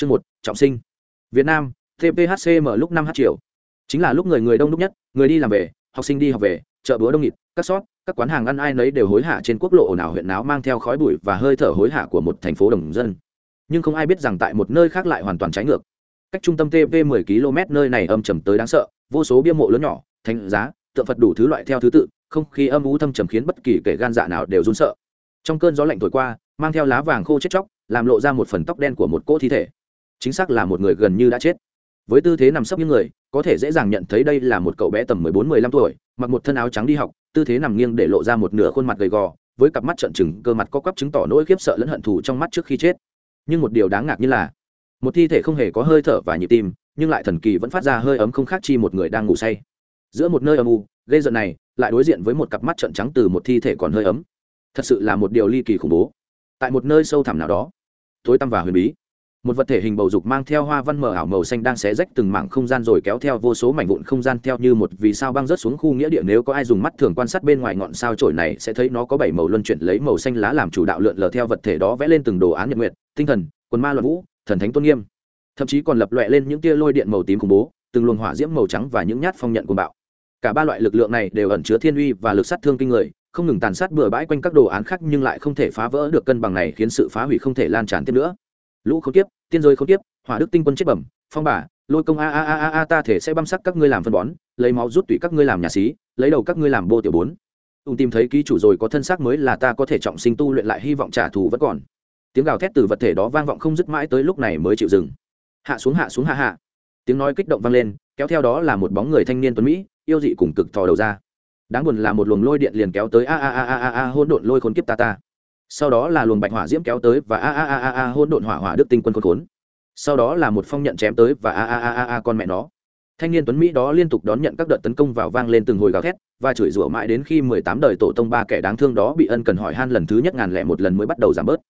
chương một, trọng sinh. Việt nam tphcm lúc năm h chiều chính là lúc người người đông đúc nhất, người đi làm về, học sinh đi học về, chợ búa đông nghịt, các sót các quán hàng ăn ai nấy đều hối hả trên quốc lộ ồn ào huyện náo mang theo khói bụi và hơi thở hối hả của một thành phố đồng dân. Nhưng không ai biết rằng tại một nơi khác lại hoàn toàn trái ngược. Cách trung tâm tv 10 km nơi này âm trầm tới đáng sợ, vô số bia mộ lớn nhỏ, thánh giá, tượng phật đủ thứ loại theo thứ tự, không khí âm u thâm trầm khiến bất kỳ kẻ gan dạ nào đều run sợ. Trong cơn gió lạnh thổi qua, mang theo lá vàng khô chết chóc, làm lộ ra một phần tóc đen của một cỗ thi thể chính xác là một người gần như đã chết. Với tư thế nằm sấp những người, có thể dễ dàng nhận thấy đây là một cậu bé tầm 14-15 tuổi, mặc một thân áo trắng đi học, tư thế nằm nghiêng để lộ ra một nửa khuôn mặt gầy gò, với cặp mắt trợn trừng, cơ mặt có quắp chứng tỏ nỗi khiếp sợ lẫn hận thù trong mắt trước khi chết. Nhưng một điều đáng ngạc như là, một thi thể không hề có hơi thở và nhịp tim, nhưng lại thần kỳ vẫn phát ra hơi ấm không khác chi một người đang ngủ say. Giữa một nơi âm u, gây giận này, lại đối diện với một cặp mắt trợn trắng từ một thi thể còn hơi ấm. Thật sự là một điều ly kỳ khủng bố. Tại một nơi sâu thẳm nào đó, tối tăm và huyền bí một vật thể hình bầu dục mang theo hoa văn mờ ảo màu xanh đang xé rách từng mảng không gian rồi kéo theo vô số mảnh vụn không gian theo như một vì sao băng rớt xuống khu nghĩa địa. Nếu có ai dùng mắt thường quan sát bên ngoài ngọn sao trổi này, sẽ thấy nó có bảy màu luân chuyển lấy màu xanh lá làm chủ đạo lượn lờ theo vật thể đó vẽ lên từng đồ án nhật nguyệt, tinh thần, quần ma luận vũ, thần thánh tôn nghiêm. Thậm chí còn lập loẹ lên những tia lôi điện màu tím khủng bố, từng luồng hỏa diễm màu trắng và những nhát phong nhận của bạo. Cả ba loại lực lượng này đều ẩn chứa thiên uy và lực sát thương kinh người, không ngừng tàn sát bừa bãi quanh các đồ án khác nhưng lại không thể phá vỡ được cân bằng này khiến sự phá hủy không thể lan tràn tiếp nữa. Lũ không tiếp tiên rơi không tiếp, hỏa đức tinh quân chết bẩm, phong bà, lôi công a a a a a, ta thể sẽ băm sắc các ngươi làm phân bón, lấy máu rút tủy các ngươi làm nhà xí, lấy đầu các ngươi làm bô tiểu bốn. Ùn tìm thấy ký chủ rồi có thân xác mới là ta có thể trọng sinh tu luyện lại hy vọng trả thù vẫn còn. Tiếng gào thét từ vật thể đó vang vọng không dứt mãi tới lúc này mới chịu dừng. Hạ xuống hạ xuống hạ hạ. Tiếng nói kích động vang lên, kéo theo đó là một bóng người thanh niên tuấn mỹ, yêu dị cùng cực thò đầu ra. Đáng buồn là một luồng lôi điện liền kéo tới a a a a a a hôn độn lôi khốn kiếp ta ta sau đó là luồng bạch hỏa diễm kéo tới và a a a a a hôn độn hỏa hỏa đức tinh quân khốn khốn. Sau đó là một phong nhận chém tới và a a a a a con mẹ nó. Thanh niên tuấn mỹ đó liên tục đón nhận các đợt tấn công vào vang lên từng hồi gào thét, và chửi rủa mãi đến khi mười tám đời tổ tông ba kẻ đáng thương đó bị ân cần hỏi han lần thứ nhất ngàn lẻ một lần mới bắt đầu giảm bớt.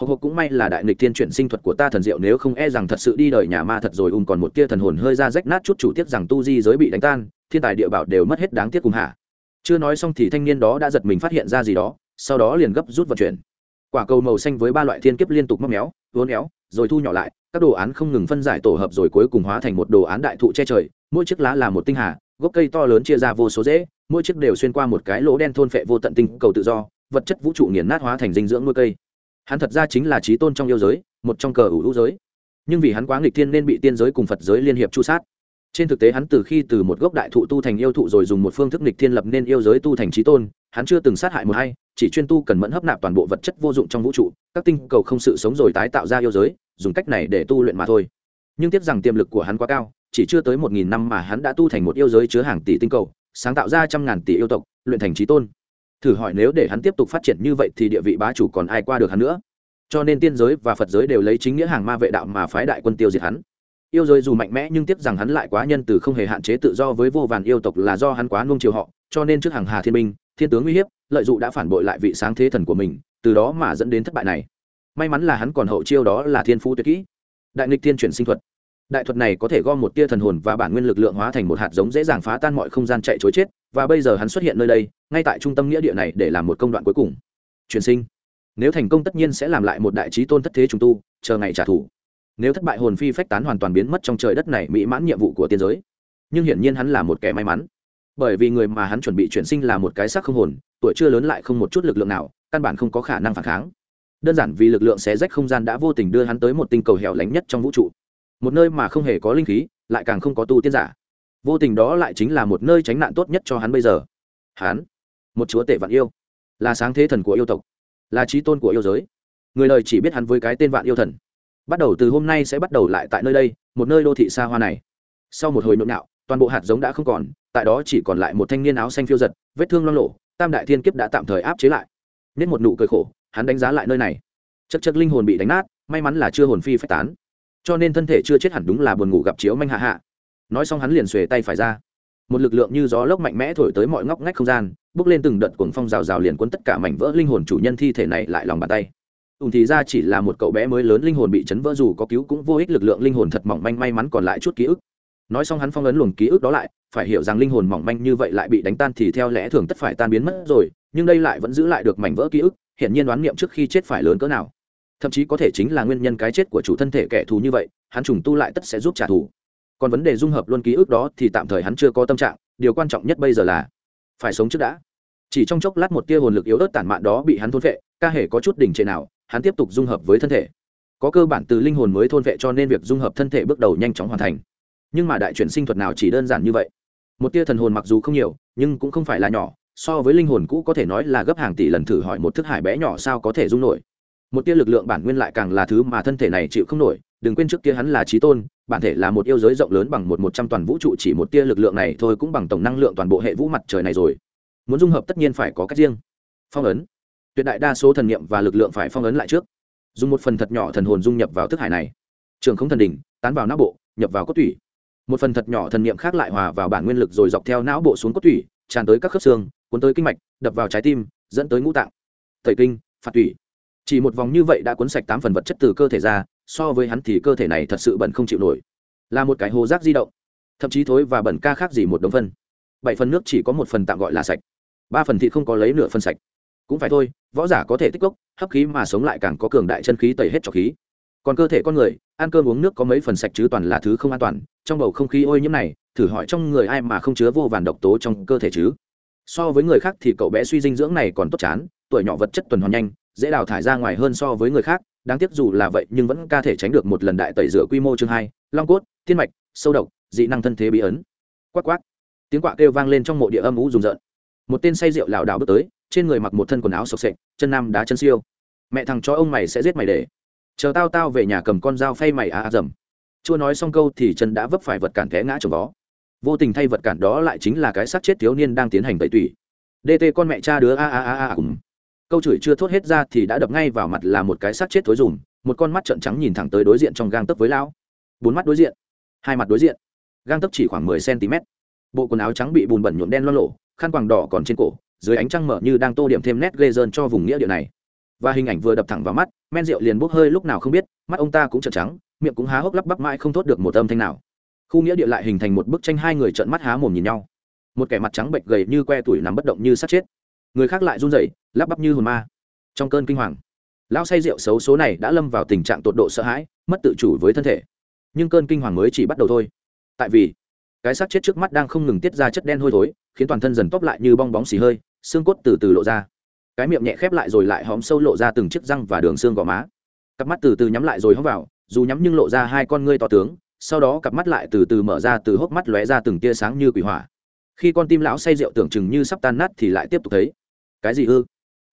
Hộc hộc cũng may là đại nghịch thiên chuyển sinh thuật của ta thần diệu, nếu không e rằng thật sự đi đời nhà ma thật rồi, ùm còn một tia thần hồn hơi ra rách nát chút chủ tiếc rằng tu di giới bị đánh tan, thiên tài địa bảo đều mất hết đáng tiếc cùng hả chưa nói xong thì thanh niên đó đã giật mình phát hiện ra gì đó sau đó liền gấp rút vận chuyển. Quả cầu màu xanh với ba loại thiên kiếp liên tục móc méo vốn éo, rồi thu nhỏ lại, các đồ án không ngừng phân giải tổ hợp rồi cuối cùng hóa thành một đồ án đại thụ che trời, mỗi chiếc lá là một tinh hà, gốc cây to lớn chia ra vô số rễ, mỗi chiếc đều xuyên qua một cái lỗ đen thôn phệ vô tận tinh cầu tự do, vật chất vũ trụ nghiền nát hóa thành dinh dưỡng nuôi cây. Hắn thật ra chính là trí tôn trong yêu giới, một trong cờ ủ hữu giới. Nhưng vì hắn quá nghịch thiên nên bị tiên giới cùng phật giới liên hiệp chu sát. Trên thực tế hắn từ khi từ một gốc đại thụ tu thành yêu thụ rồi dùng một phương thức nghịch thiên lập nên yêu giới tu thành trí tôn, hắn chưa từng sát hại một hay chỉ chuyên tu cần mẫn hấp nạp toàn bộ vật chất vô dụng trong vũ trụ, các tinh cầu không sự sống rồi tái tạo ra yêu giới, dùng cách này để tu luyện mà thôi. Nhưng tiếc rằng tiềm lực của hắn quá cao, chỉ chưa tới một nghìn năm mà hắn đã tu thành một yêu giới chứa hàng tỷ tinh cầu, sáng tạo ra trăm ngàn tỷ yêu tộc, luyện thành trí tôn. Thử hỏi nếu để hắn tiếp tục phát triển như vậy thì địa vị bá chủ còn ai qua được hắn nữa? Cho nên tiên giới và phật giới đều lấy chính nghĩa hàng ma vệ đạo mà phái đại quân tiêu diệt hắn. Yêu giới dù mạnh mẽ nhưng tiếc rằng hắn lại quá nhân từ không hề hạn chế tự do với vô vàn yêu tộc là do hắn quá nung chiều họ, cho nên trước hàng hà thiên minh, thiên tướng uy hiếp lợi dụng đã phản bội lại vị sáng thế thần của mình, từ đó mà dẫn đến thất bại này. May mắn là hắn còn hậu chiêu đó là thiên phú tuyệt kỹ. Đại nghịch thiên chuyển sinh thuật. Đại thuật này có thể gom một tia thần hồn và bản nguyên lực lượng hóa thành một hạt giống dễ dàng phá tan mọi không gian chạy chối chết, và bây giờ hắn xuất hiện nơi đây, ngay tại trung tâm nghĩa địa này để làm một công đoạn cuối cùng. Chuyển sinh. Nếu thành công tất nhiên sẽ làm lại một đại trí tôn thất thế trùng tu, chờ ngày trả thù. Nếu thất bại hồn phi phách tán hoàn toàn biến mất trong trời đất này mỹ mãn nhiệm vụ của tiên giới. Nhưng hiển nhiên hắn là một kẻ may mắn bởi vì người mà hắn chuẩn bị chuyển sinh là một cái xác không hồn, tuổi chưa lớn lại không một chút lực lượng nào, căn bản không có khả năng phản kháng. Đơn giản vì lực lượng xé rách không gian đã vô tình đưa hắn tới một tinh cầu hẻo lánh nhất trong vũ trụ. Một nơi mà không hề có linh khí, lại càng không có tu tiên giả. Vô tình đó lại chính là một nơi tránh nạn tốt nhất cho hắn bây giờ. Hắn, một chúa tể vạn yêu, là sáng thế thần của yêu tộc, là trí tôn của yêu giới. Người đời chỉ biết hắn với cái tên vạn yêu thần. Bắt đầu từ hôm nay sẽ bắt đầu lại tại nơi đây, một nơi đô thị xa hoa này. Sau một hồi nhộn nhạo, toàn bộ hạt giống đã không còn tại đó chỉ còn lại một thanh niên áo xanh phiêu giật, vết thương lo lộ tam đại thiên kiếp đã tạm thời áp chế lại. Nên một nụ cười khổ, hắn đánh giá lại nơi này. Chất chất linh hồn bị đánh nát, may mắn là chưa hồn phi phách tán. Cho nên thân thể chưa chết hẳn đúng là buồn ngủ gặp chiếu manh hạ hạ. Nói xong hắn liền xuề tay phải ra. Một lực lượng như gió lốc mạnh mẽ thổi tới mọi ngóc ngách không gian, bước lên từng đợt cuồng phong rào rào liền cuốn tất cả mảnh vỡ linh hồn chủ nhân thi thể này lại lòng bàn tay. Ùn thì ra chỉ là một cậu bé mới lớn linh hồn bị chấn vỡ dù có cứu cũng vô ích lực lượng linh hồn thật mỏng manh may mắn còn lại chút ký ức nói xong hắn phong ấn luồng ký ức đó lại, phải hiểu rằng linh hồn mỏng manh như vậy lại bị đánh tan thì theo lẽ thường tất phải tan biến mất rồi, nhưng đây lại vẫn giữ lại được mảnh vỡ ký ức hiện nhiên đoán niệm trước khi chết phải lớn cỡ nào. Thậm chí có thể chính là nguyên nhân cái chết của chủ thân thể kẻ thù như vậy, hắn trùng tu lại tất sẽ giúp trả thù. Còn vấn đề dung hợp luôn ký ức đó thì tạm thời hắn chưa có tâm trạng, điều quan trọng nhất bây giờ là phải sống trước đã. Chỉ trong chốc lát một tia hồn lực yếu ớt tản mạn đó bị hắn thôn vệ ca hề có chút đỉnh trệ nào, hắn tiếp tục dung hợp với thân thể. Có cơ bản từ linh hồn mới thôn vệ cho nên việc dung hợp thân thể bước đầu nhanh chóng hoàn thành nhưng mà đại chuyển sinh thuật nào chỉ đơn giản như vậy? Một tia thần hồn mặc dù không nhiều, nhưng cũng không phải là nhỏ, so với linh hồn cũ có thể nói là gấp hàng tỷ lần thử hỏi một thức hải bé nhỏ sao có thể dung nổi. Một tia lực lượng bản nguyên lại càng là thứ mà thân thể này chịu không nổi, đừng quên trước kia hắn là trí tôn, bản thể là một yêu giới rộng lớn bằng một một trăm toàn vũ trụ, chỉ một tia lực lượng này thôi cũng bằng tổng năng lượng toàn bộ hệ vũ mặt trời này rồi. Muốn dung hợp tất nhiên phải có cách riêng. Phong ấn. Tuyệt đại đa số thần niệm và lực lượng phải phong ấn lại trước. Dùng một phần thật nhỏ thần hồn dung nhập vào thức hải này. Trường không thần đỉnh, tán vào não bộ, nhập vào cốt tủy một phần thật nhỏ thần niệm khác lại hòa vào bản nguyên lực rồi dọc theo não bộ xuống cốt thủy, tràn tới các khớp xương cuốn tới kinh mạch đập vào trái tim dẫn tới ngũ tạng. Thầy kinh phạt thủy. Chỉ một vòng như vậy đã cuốn sạch tám phần vật chất từ cơ thể ra so với hắn thì cơ thể này thật sự bẩn không chịu nổi. Là một cái hồ rác di động. Thậm chí thối và bẩn ca khác gì một đống phân. Bảy phần nước chỉ có một phần tạm gọi là sạch. Ba phần thịt không có lấy nửa phân sạch. Cũng phải thôi võ giả có thể tích cốc hấp khí mà sống lại càng có cường đại chân khí tẩy hết trọc khí còn cơ thể con người, ăn cơm uống nước có mấy phần sạch chứ toàn là thứ không an toàn, trong bầu không khí ôi nhiễm này, thử hỏi trong người ai mà không chứa vô vàn độc tố trong cơ thể chứ? So với người khác thì cậu bé suy dinh dưỡng này còn tốt chán, tuổi nhỏ vật chất tuần hoàn nhanh, dễ đào thải ra ngoài hơn so với người khác, đáng tiếc dù là vậy nhưng vẫn ca thể tránh được một lần đại tẩy rửa quy mô chương hai, long cốt thiên mạch, sâu độc, dị năng thân thế bí ấn quắc quắc. Tiếng quạ kêu vang lên trong mộ địa âm ú rùng rợn. Một tên say rượu lảo đảo bước tới, trên người mặc một thân quần áo sộc sệch chân nam đá chân siêu. Mẹ thằng cho ông mày sẽ giết mày để chờ tao tao về nhà cầm con dao phay mày à à dầm. Chưa nói xong câu thì chân đã vấp phải vật cản té ngã trồng vó. Vô tình thay vật cản đó lại chính là cái xác chết thiếu niên đang tiến hành tẩy tủy. Dt con mẹ cha đứa a a a a cùng. Câu chửi chưa thốt hết ra thì đã đập ngay vào mặt là một cái xác chết thối dùm một con mắt trợn trắng nhìn thẳng tới đối diện trong gang tấc với lão. Bốn mắt đối diện, hai mặt đối diện. Gang tấc chỉ khoảng mười cm bộ quần áo trắng bị bùn bẩn nhuộm đen lo lộ khăn quàng đỏ còn trên cổ, dưới ánh trăng mở như đang tô điểm thêm nét ghê rơn cho vùng nghĩa địa này và hình ảnh vừa đập thẳng vào mắt, men rượu liền bốc hơi lúc nào không biết, mắt ông ta cũng trợn trắng, miệng cũng há hốc lắp bắp mãi không thốt được một âm thanh nào. Khu nghĩa địa lại hình thành một bức tranh hai người trợn mắt há mồm nhìn nhau. Một kẻ mặt trắng bệnh gầy như que tuổi nằm bất động như sát chết. Người khác lại run rẩy, lắp bắp như hồn ma. Trong cơn kinh hoàng, lão say rượu xấu số này đã lâm vào tình trạng tột độ sợ hãi, mất tự chủ với thân thể. Nhưng cơn kinh hoàng mới chỉ bắt đầu thôi. Tại vì, cái xác chết trước mắt đang không ngừng tiết ra chất đen hôi thối, khiến toàn thân dần tóp lại như bong bóng xì hơi, xương cốt từ từ lộ ra cái miệng nhẹ khép lại rồi lại hóm sâu lộ ra từng chiếc răng và đường xương gò má. Cặp mắt từ từ nhắm lại rồi hóm vào, dù nhắm nhưng lộ ra hai con ngươi to tướng, sau đó cặp mắt lại từ từ mở ra từ hốc mắt lóe ra từng tia sáng như quỷ hỏa. Khi con tim lão say rượu tưởng chừng như sắp tan nát thì lại tiếp tục thấy. Cái gì ư?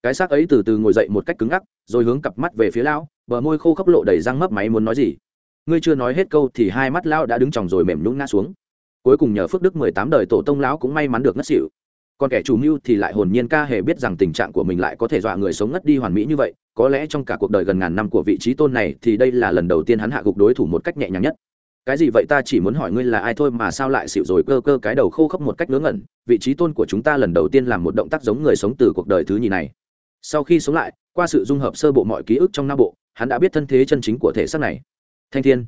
Cái xác ấy từ từ ngồi dậy một cách cứng ngắc, rồi hướng cặp mắt về phía lão, bờ môi khô khốc lộ đầy răng mấp máy muốn nói gì. Ngươi chưa nói hết câu thì hai mắt lão đã đứng tròng rồi mềm nhũng ngã xuống. Cuối cùng nhờ phước đức mười tám đời tổ tông lão cũng may mắn được ngất xỉu còn kẻ chủ mưu thì lại hồn nhiên ca hề biết rằng tình trạng của mình lại có thể dọa người sống ngất đi hoàn mỹ như vậy, có lẽ trong cả cuộc đời gần ngàn năm của vị trí tôn này thì đây là lần đầu tiên hắn hạ gục đối thủ một cách nhẹ nhàng nhất. Cái gì vậy ta chỉ muốn hỏi ngươi là ai thôi mà sao lại xịu rồi cơ cơ cái đầu khô khốc một cách ngớ ngẩn, vị trí tôn của chúng ta lần đầu tiên làm một động tác giống người sống từ cuộc đời thứ nhì này. Sau khi sống lại, qua sự dung hợp sơ bộ mọi ký ức trong nam bộ, hắn đã biết thân thế chân chính của thể xác này. Thanh thiên,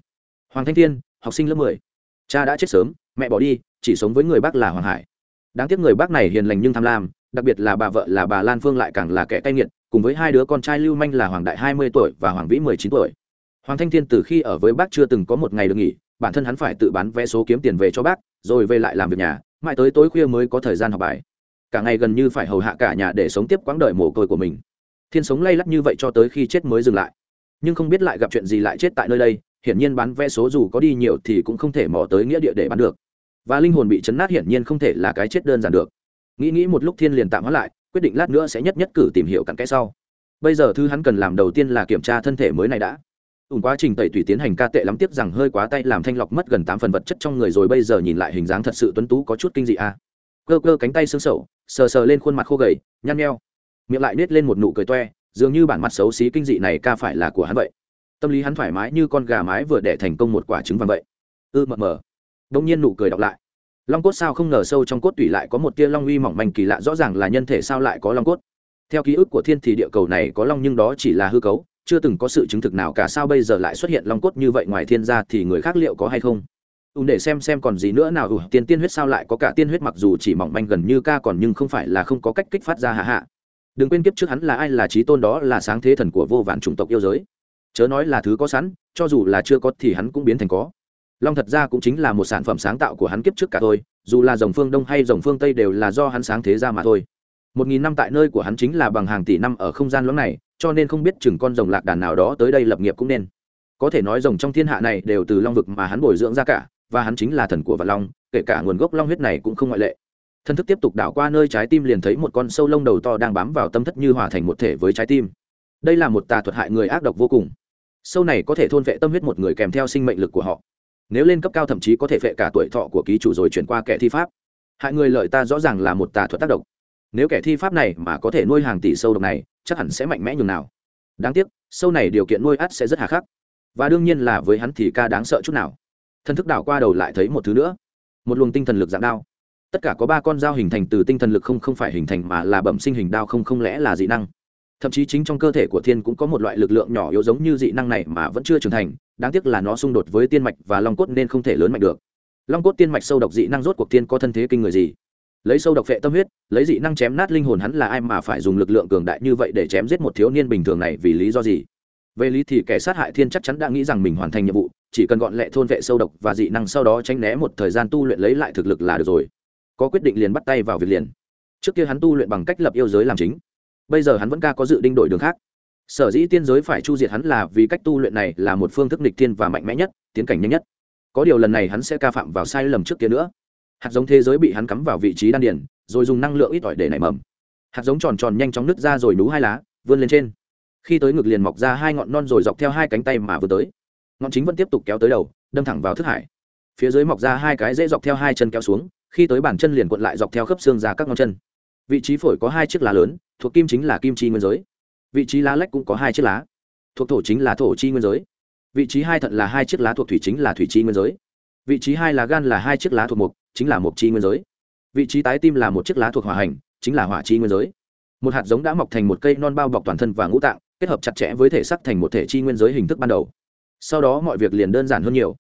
hoàng thanh thiên, học sinh lớp mười. Cha đã chết sớm, mẹ bỏ đi, chỉ sống với người bác là hoàng hải đáng tiếc người bác này hiền lành nhưng tham lam, đặc biệt là bà vợ là bà lan phương lại càng là kẻ cay nghiệt, cùng với hai đứa con trai lưu manh là hoàng đại hai mươi tuổi và hoàng vĩ mười chín tuổi. Hoàng thanh thiên từ khi ở với bác chưa từng có một ngày được nghỉ, bản thân hắn phải tự bán vé số kiếm tiền về cho bác, rồi về lại làm việc nhà, mãi tới tối khuya mới có thời gian học bài. Cả ngày gần như phải hầu hạ cả nhà để sống tiếp quãng đời mồ côi của mình. Thiên sống lay lắc như vậy cho tới khi chết mới dừng lại. Nhưng không biết lại gặp chuyện gì lại chết tại nơi đây, hiển nhiên bán vé số dù có đi nhiều thì cũng không thể mò tới nghĩa địa để bán được và linh hồn bị chấn nát hiển nhiên không thể là cái chết đơn giản được. Nghĩ nghĩ một lúc thiên liền tạm hóa lại, quyết định lát nữa sẽ nhất nhất cử tìm hiểu cặn kẽ sau. Bây giờ thứ hắn cần làm đầu tiên là kiểm tra thân thể mới này đã. Ùn quá trình tẩy tủy tiến hành ca tệ lắm tiếc rằng hơi quá tay, làm thanh lọc mất gần tám phần vật chất trong người rồi bây giờ nhìn lại hình dáng thật sự tuấn tú có chút kinh dị à. cơ cơ cánh tay xương sầu sờ sờ lên khuôn mặt khô gầy, nhăn nheo. Miệng lại nết lên một nụ cười toe, dường như bản mặt xấu xí kinh dị này ca phải là của hắn vậy. Tâm lý hắn thoải mái như con gà mái vừa đẻ thành công một quả trứng vàng vậy. Ư mờ mờ đông nhiên nụ cười đọc lại. Long cốt sao không ngờ sâu trong cốt tủy lại có một tia long uy mỏng manh kỳ lạ, rõ ràng là nhân thể sao lại có long cốt. Theo ký ức của thiên thì địa cầu này có long nhưng đó chỉ là hư cấu, chưa từng có sự chứng thực nào cả sao bây giờ lại xuất hiện long cốt như vậy ngoài thiên gia thì người khác liệu có hay không? Ùn để xem xem còn gì nữa nào. Ù tiên tiên huyết sao lại có cả tiên huyết mặc dù chỉ mỏng manh gần như ca còn nhưng không phải là không có cách kích phát ra hạ hạ. Đừng quên kiếp trước hắn là ai là trí tôn đó là sáng thế thần của vô vạn chủng tộc yêu giới. Chớ nói là thứ có sẵn, cho dù là chưa có thì hắn cũng biến thành có long thật ra cũng chính là một sản phẩm sáng tạo của hắn kiếp trước cả thôi, dù là dòng phương đông hay dòng phương tây đều là do hắn sáng thế ra mà thôi. Một nghìn năm tại nơi của hắn chính là bằng hàng tỷ năm ở không gian lõng này, cho nên không biết chừng con rồng lạc đàn nào đó tới đây lập nghiệp cũng nên. Có thể nói rồng trong thiên hạ này đều từ long vực mà hắn bồi dưỡng ra cả, và hắn chính là thần của vạn long, kể cả nguồn gốc long huyết này cũng không ngoại lệ. Thân thức tiếp tục đảo qua nơi trái tim liền thấy một con sâu lông đầu to đang bám vào tâm thất như hòa thành một thể với trái tim. Đây là một tà thuật hại người ác độc vô cùng. Sâu này có thể thôn vệ tâm huyết một người kèm theo sinh mệnh lực của họ nếu lên cấp cao thậm chí có thể phệ cả tuổi thọ của ký chủ rồi chuyển qua kẻ thi pháp. Hại người lợi ta rõ ràng là một tà thuật tác động nếu kẻ thi pháp này mà có thể nuôi hàng tỷ sâu độc này, chắc hẳn sẽ mạnh mẽ nhường nào. Đáng tiếc, sâu này điều kiện nuôi ắt sẽ rất hà khắc. Và đương nhiên là với hắn thì ca đáng sợ chút nào. Thân thức đảo qua đầu lại thấy một thứ nữa. Một luồng tinh thần lực dạng đao. Tất cả có ba con dao hình thành từ tinh thần lực không không phải hình thành mà là bẩm sinh hình đao không không lẽ là dị năng thậm chí chính trong cơ thể của thiên cũng có một loại lực lượng nhỏ yếu giống như dị năng này mà vẫn chưa trưởng thành, đáng tiếc là nó xung đột với tiên mạch và long cốt nên không thể lớn mạnh được. Long cốt tiên mạch sâu độc dị năng rốt cuộc tiên có thân thế kinh người gì? Lấy sâu độc vệ tâm huyết, lấy dị năng chém nát linh hồn hắn là ai mà phải dùng lực lượng cường đại như vậy để chém giết một thiếu niên bình thường này vì lý do gì? Về lý thì kẻ sát hại thiên chắc chắn đã nghĩ rằng mình hoàn thành nhiệm vụ, chỉ cần gọn lẹ thôn vệ sâu độc và dị năng sau đó tránh né một thời gian tu luyện lấy lại thực lực là được rồi. Có quyết định liền bắt tay vào việc liền. Trước kia hắn tu luyện bằng cách lập yêu giới làm chính bây giờ hắn vẫn ca có dự định đổi đường khác. Sở dĩ tiên giới phải chu diệt hắn là vì cách tu luyện này là một phương thức nịch thiên và mạnh mẽ nhất, tiến cảnh nhanh nhất. Có điều lần này hắn sẽ ca phạm vào sai lầm trước kia nữa. Hạt giống thế giới bị hắn cắm vào vị trí đan điển rồi dùng năng lượng ít ỏi để nảy mầm. Hạt giống tròn tròn nhanh chóng nứt ra rồi nú hai lá, vươn lên trên. Khi tới ngực liền mọc ra hai ngọn non rồi dọc theo hai cánh tay mà vừa tới. Ngọn chính vẫn tiếp tục kéo tới đầu, đâm thẳng vào thức hải. Phía dưới mọc ra hai cái dễ dọc theo hai chân kéo xuống, khi tới bàn chân liền cuộn lại dọc theo khớp xương ra các ngón chân vị trí phổi có hai chiếc lá lớn, thuộc kim chính là kim chi nguyên giới. Vị trí lá lách cũng có hai chiếc lá, thuộc thổ chính là thổ chi nguyên giới. Vị trí hai thận là hai chiếc lá thuộc thủy chính là thủy chi nguyên giới. Vị trí hai là gan là hai chiếc lá thuộc mục, chính là mục chi nguyên giới. Vị trí tái tim là một chiếc lá thuộc hỏa hành, chính là hỏa chi nguyên giới. Một hạt giống đã mọc thành một cây non bao bọc toàn thân và ngũ tạng, kết hợp chặt chẽ với thể sắc thành một thể chi nguyên giới hình thức ban đầu. Sau đó mọi việc liền đơn giản hơn nhiều.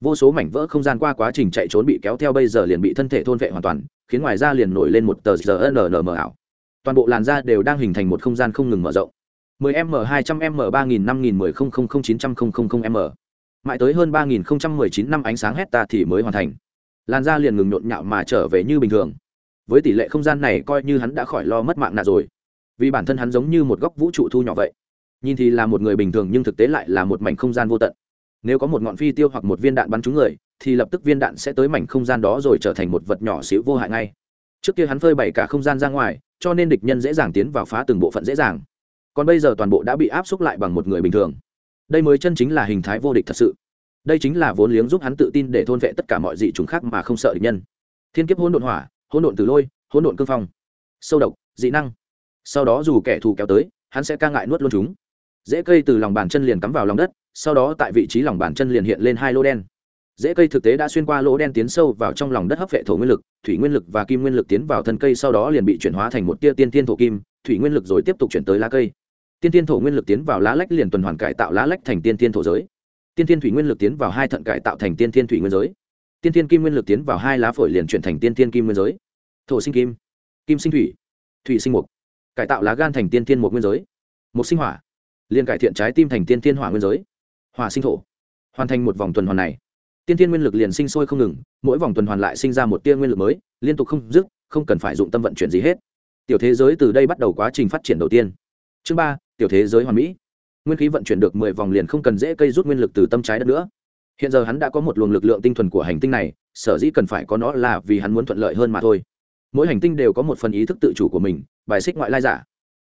Vô số mảnh vỡ không gian qua quá trình chạy trốn bị kéo theo bây giờ liền bị thân thể thôn vệ hoàn toàn khiến ngoài da liền nổi lên một tờ rnnm ảo. Toàn bộ làn da đều đang hình thành một không gian không ngừng mở rộng. 10 m 200 m 3000 5000 10 000 900 000 m mãi tới hơn 3019 năm ánh sáng hecta thì mới hoàn thành. Làn da liền ngừng nhộn nhạo mà trở về như bình thường. Với tỷ lệ không gian này coi như hắn đã khỏi lo mất mạng nạ rồi. Vì bản thân hắn giống như một góc vũ trụ thu nhỏ vậy. Nhìn thì là một người bình thường nhưng thực tế lại là một mảnh không gian vô tận. Nếu có một ngọn phi tiêu hoặc một viên đạn bắn trúng người thì lập tức viên đạn sẽ tới mảnh không gian đó rồi trở thành một vật nhỏ xíu vô hại ngay. Trước kia hắn phơi bày cả không gian ra ngoài, cho nên địch nhân dễ dàng tiến vào phá từng bộ phận dễ dàng. Còn bây giờ toàn bộ đã bị áp xúc lại bằng một người bình thường. Đây mới chân chính là hình thái vô địch thật sự. Đây chính là vốn liếng giúp hắn tự tin để thôn vệ tất cả mọi dị chúng khác mà không sợ địch nhân. Thiên kiếp hỗn độn hỏa, hỗn độn từ lôi, hỗn độn cương phong. Sâu độc, dị năng. Sau đó dù kẻ thù kéo tới, hắn sẽ ca ngại nuốt luôn chúng. Dễ cây từ lòng bàn chân liền cắm vào lòng đất, sau đó tại vị trí lòng bàn chân liền hiện lên hai lô đen dễ cây thực tế đã xuyên qua lỗ đen tiến sâu vào trong lòng đất hấp vệ thổ nguyên lực, thủy nguyên lực và kim nguyên lực tiến vào thân cây sau đó liền bị chuyển hóa thành một tia tiên tiên thổ kim, thủy nguyên lực rồi tiếp tục chuyển tới lá cây. Tiên tiên thổ nguyên lực tiến vào lá lách liền tuần hoàn cải tạo lá lách thành tiên tiên thổ giới. Tiên tiên thủy nguyên lực tiến vào hai thận cải tạo thành tiên tiên thủy nguyên giới. Tiên tiên kim nguyên lực tiến vào hai lá phổi liền chuyển thành tiên tiên kim nguyên giới. Thổ sinh kim kim sinh thủy thủy sinh mục. Cải tạo lá gan thành tiên tiên một nguyên giới. Một sinh hỏa, liền cải thiện trái tim thành tiên tiên hỏa nguyên giới. Hỏa sinh thổ, hoàn thành một vòng tuần hoàn này tiên tiên nguyên lực liền sinh sôi không ngừng, mỗi vòng tuần hoàn lại sinh ra một tiên nguyên lực mới, liên tục không dứt, không cần phải dụng tâm vận chuyển gì hết. Tiểu thế giới từ đây bắt đầu quá trình phát triển đầu tiên. Chương ba, tiểu thế giới hoàn mỹ. Nguyên khí vận chuyển được mười vòng liền không cần dễ cây rút nguyên lực từ tâm trái đất nữa. Hiện giờ hắn đã có một luồng lực lượng tinh thuần của hành tinh này, sở dĩ cần phải có nó là vì hắn muốn thuận lợi hơn mà thôi. Mỗi hành tinh đều có một phần ý thức tự chủ của mình, bài xích ngoại lai giả.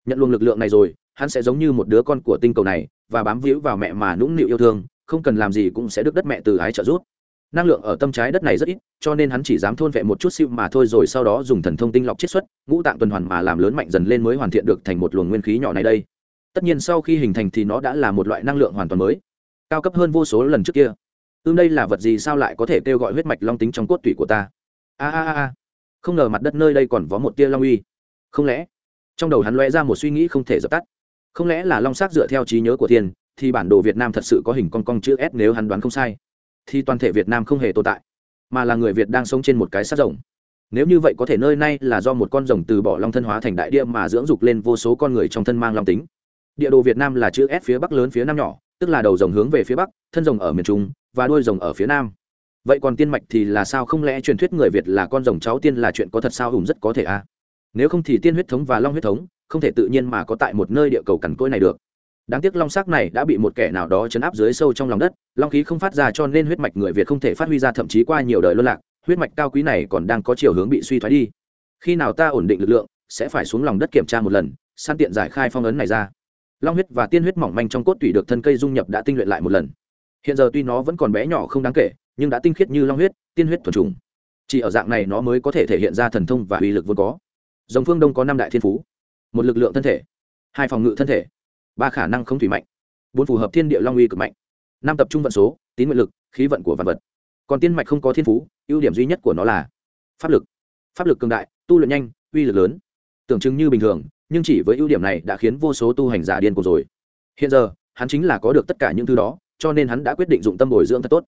Nhận luồng lực lượng này rồi, hắn sẽ giống như một đứa con của tinh cầu này, và bám víu vào mẹ mà nũng nịu yêu thương không cần làm gì cũng sẽ được đất mẹ từ ái trợ giúp. Năng lượng ở tâm trái đất này rất ít, cho nên hắn chỉ dám thôn vệ một chút siêu mà thôi rồi sau đó dùng thần thông tinh lọc chiết xuất, ngũ tạng tuần hoàn mà làm lớn mạnh dần lên mới hoàn thiện được thành một luồng nguyên khí nhỏ này đây. Tất nhiên sau khi hình thành thì nó đã là một loại năng lượng hoàn toàn mới, cao cấp hơn vô số lần trước kia. Ưm, đây là vật gì sao lại có thể kêu gọi huyết mạch long tính trong cốt tủy của ta? A a a không ngờ mặt đất nơi đây còn có một tia long uy. Không lẽ? Trong đầu hắn lóe ra một suy nghĩ không thể dập tắt. Không lẽ là long sắc dựa theo trí nhớ của thiên thì bản đồ việt nam thật sự có hình con cong chữ s nếu hắn đoán không sai, thì toàn thể việt nam không hề tồn tại, mà là người việt đang sống trên một cái sát rồng. Nếu như vậy có thể nơi này là do một con rồng từ bỏ long thân hóa thành đại địa mà dưỡng dục lên vô số con người trong thân mang long tính. Địa đồ việt nam là chữ s phía bắc lớn phía nam nhỏ, tức là đầu rồng hướng về phía bắc, thân rồng ở miền trung và đuôi rồng ở phía nam. Vậy còn tiên mạch thì là sao? Không lẽ truyền thuyết người việt là con rồng cháu tiên là chuyện có thật sao? Hùng rất có thể a à? nếu không thì tiên huyết thống và long huyết thống không thể tự nhiên mà có tại một nơi địa cầu cằn cỗi này được đáng tiếc long sắc này đã bị một kẻ nào đó chấn áp dưới sâu trong lòng đất, long khí không phát ra cho nên huyết mạch người việt không thể phát huy ra thậm chí qua nhiều đời luân lạc, huyết mạch cao quý này còn đang có chiều hướng bị suy thoái đi. Khi nào ta ổn định lực lượng, sẽ phải xuống lòng đất kiểm tra một lần san tiện giải khai phong ấn này ra. Long huyết và tiên huyết mỏng manh trong cốt tủy được thân cây dung nhập đã tinh luyện lại một lần. Hiện giờ tuy nó vẫn còn bé nhỏ không đáng kể, nhưng đã tinh khiết như long huyết, tiên huyết thuần trùng chỉ ở dạng này nó mới có thể thể hiện ra thần thông và uy lực vốn có. Dòng phương đông có năm đại thiên phú. Một lực lượng thân thể, hai phòng ngự thân thể ba khả năng không thủy mạnh, bốn phù hợp thiên địa long uy cực mạnh, năm tập trung vận số, tín nguyện lực, khí vận của vật vật. Còn tiên mạch không có thiên phú, ưu điểm duy nhất của nó là pháp lực. Pháp lực cường đại, tu luyện nhanh, uy lực lớn. Tưởng chừng như bình thường, nhưng chỉ với ưu điểm này đã khiến vô số tu hành giả điên cuồng rồi. Hiện giờ, hắn chính là có được tất cả những thứ đó, cho nên hắn đã quyết định dụng tâm bồi dưỡng thật tốt.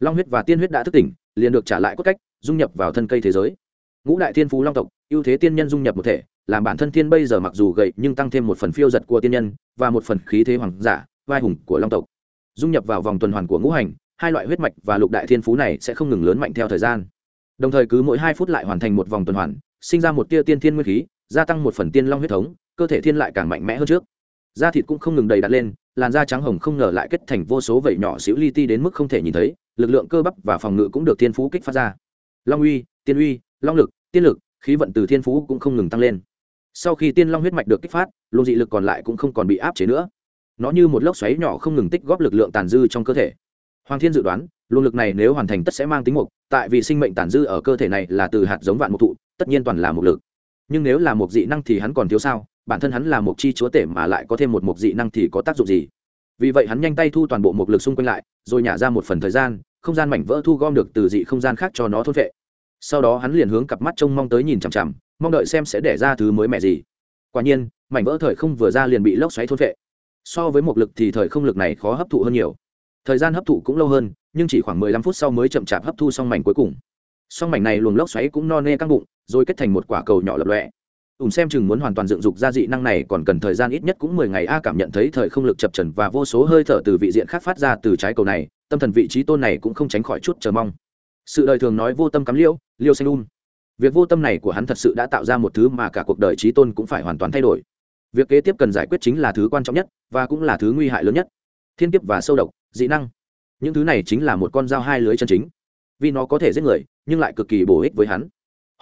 Long huyết và tiên huyết đã thức tỉnh, liền được trả lại cốt cách, dung nhập vào thân cây thế giới. Ngũ đại thiên phú long tộc, ưu thế tiên nhân dung nhập một thể làm bản thân thiên bây giờ mặc dù gậy nhưng tăng thêm một phần phiêu giật của tiên nhân và một phần khí thế hoàng giả, vai hùng của long tộc. Dung nhập vào vòng tuần hoàn của ngũ hành, hai loại huyết mạch và lục đại thiên phú này sẽ không ngừng lớn mạnh theo thời gian. Đồng thời cứ mỗi hai phút lại hoàn thành một vòng tuần hoàn, sinh ra một tia tiên thiên nguyên khí, gia tăng một phần tiên long huyết thống, cơ thể thiên lại càng mạnh mẽ hơn trước. Da thịt cũng không ngừng đầy đặn lên, làn da trắng hồng không ngờ lại kết thành vô số vẩy nhỏ xíu li ti đến mức không thể nhìn thấy, lực lượng cơ bắp và phòng ngự cũng được thiên phú kích phát ra. Long uy, tiên uy, long lực, tiên lực, khí vận từ thiên phú cũng không ngừng tăng lên sau khi tiên long huyết mạch được kích phát, luồng dị lực còn lại cũng không còn bị áp chế nữa. Nó như một lốc xoáy nhỏ không ngừng tích góp lực lượng tàn dư trong cơ thể. Hoàng thiên dự đoán, luồng lực này nếu hoàn thành tất sẽ mang tính mục, tại vì sinh mệnh tàn dư ở cơ thể này là từ hạt giống vạn mục thụ, tất nhiên toàn là mục lực. Nhưng nếu là mục dị năng thì hắn còn thiếu sao? Bản thân hắn là mục chi chúa tể mà lại có thêm một mục dị năng thì có tác dụng gì? Vì vậy hắn nhanh tay thu toàn bộ mục lực xung quanh lại, rồi nhả ra một phần thời gian, không gian mảnh vỡ thu gom được từ dị không gian khác cho nó thốt vệ sau đó hắn liền hướng cặp mắt trông mong tới nhìn chằm chằm mong đợi xem sẽ đẻ ra thứ mới mẻ gì. Quả nhiên, mảnh vỡ thời không vừa ra liền bị lốc xoáy thôn vệ so với một lực thì thời không lực này khó hấp thụ hơn nhiều. Thời gian hấp thụ cũng lâu hơn, nhưng chỉ khoảng mười lăm phút sau mới chậm chạp hấp thu xong mảnh cuối cùng. Xong mảnh này luồng lốc xoáy cũng no nê căng bụng, rồi kết thành một quả cầu nhỏ lập lọe Tùng xem chừng muốn hoàn toàn dựng dục ra dị năng này còn cần thời gian ít nhất cũng mười ngày a cảm nhận thấy thời không lực chập trần và vô số hơi thở từ vị diện khác phát ra từ trái cầu này, tâm thần vị trí tôn này cũng không tránh khỏi chút chờ mong. Sự đời thường nói vô tâm cắm liêu liêu xanh um việc vô tâm này của hắn thật sự đã tạo ra một thứ mà cả cuộc đời trí tôn cũng phải hoàn toàn thay đổi. Việc kế tiếp cần giải quyết chính là thứ quan trọng nhất, và cũng là thứ nguy hại lớn nhất. Thiên kiếp và sâu độc, dị năng. Những thứ này chính là một con dao hai lưới chân chính. Vì nó có thể giết người, nhưng lại cực kỳ bổ ích với hắn.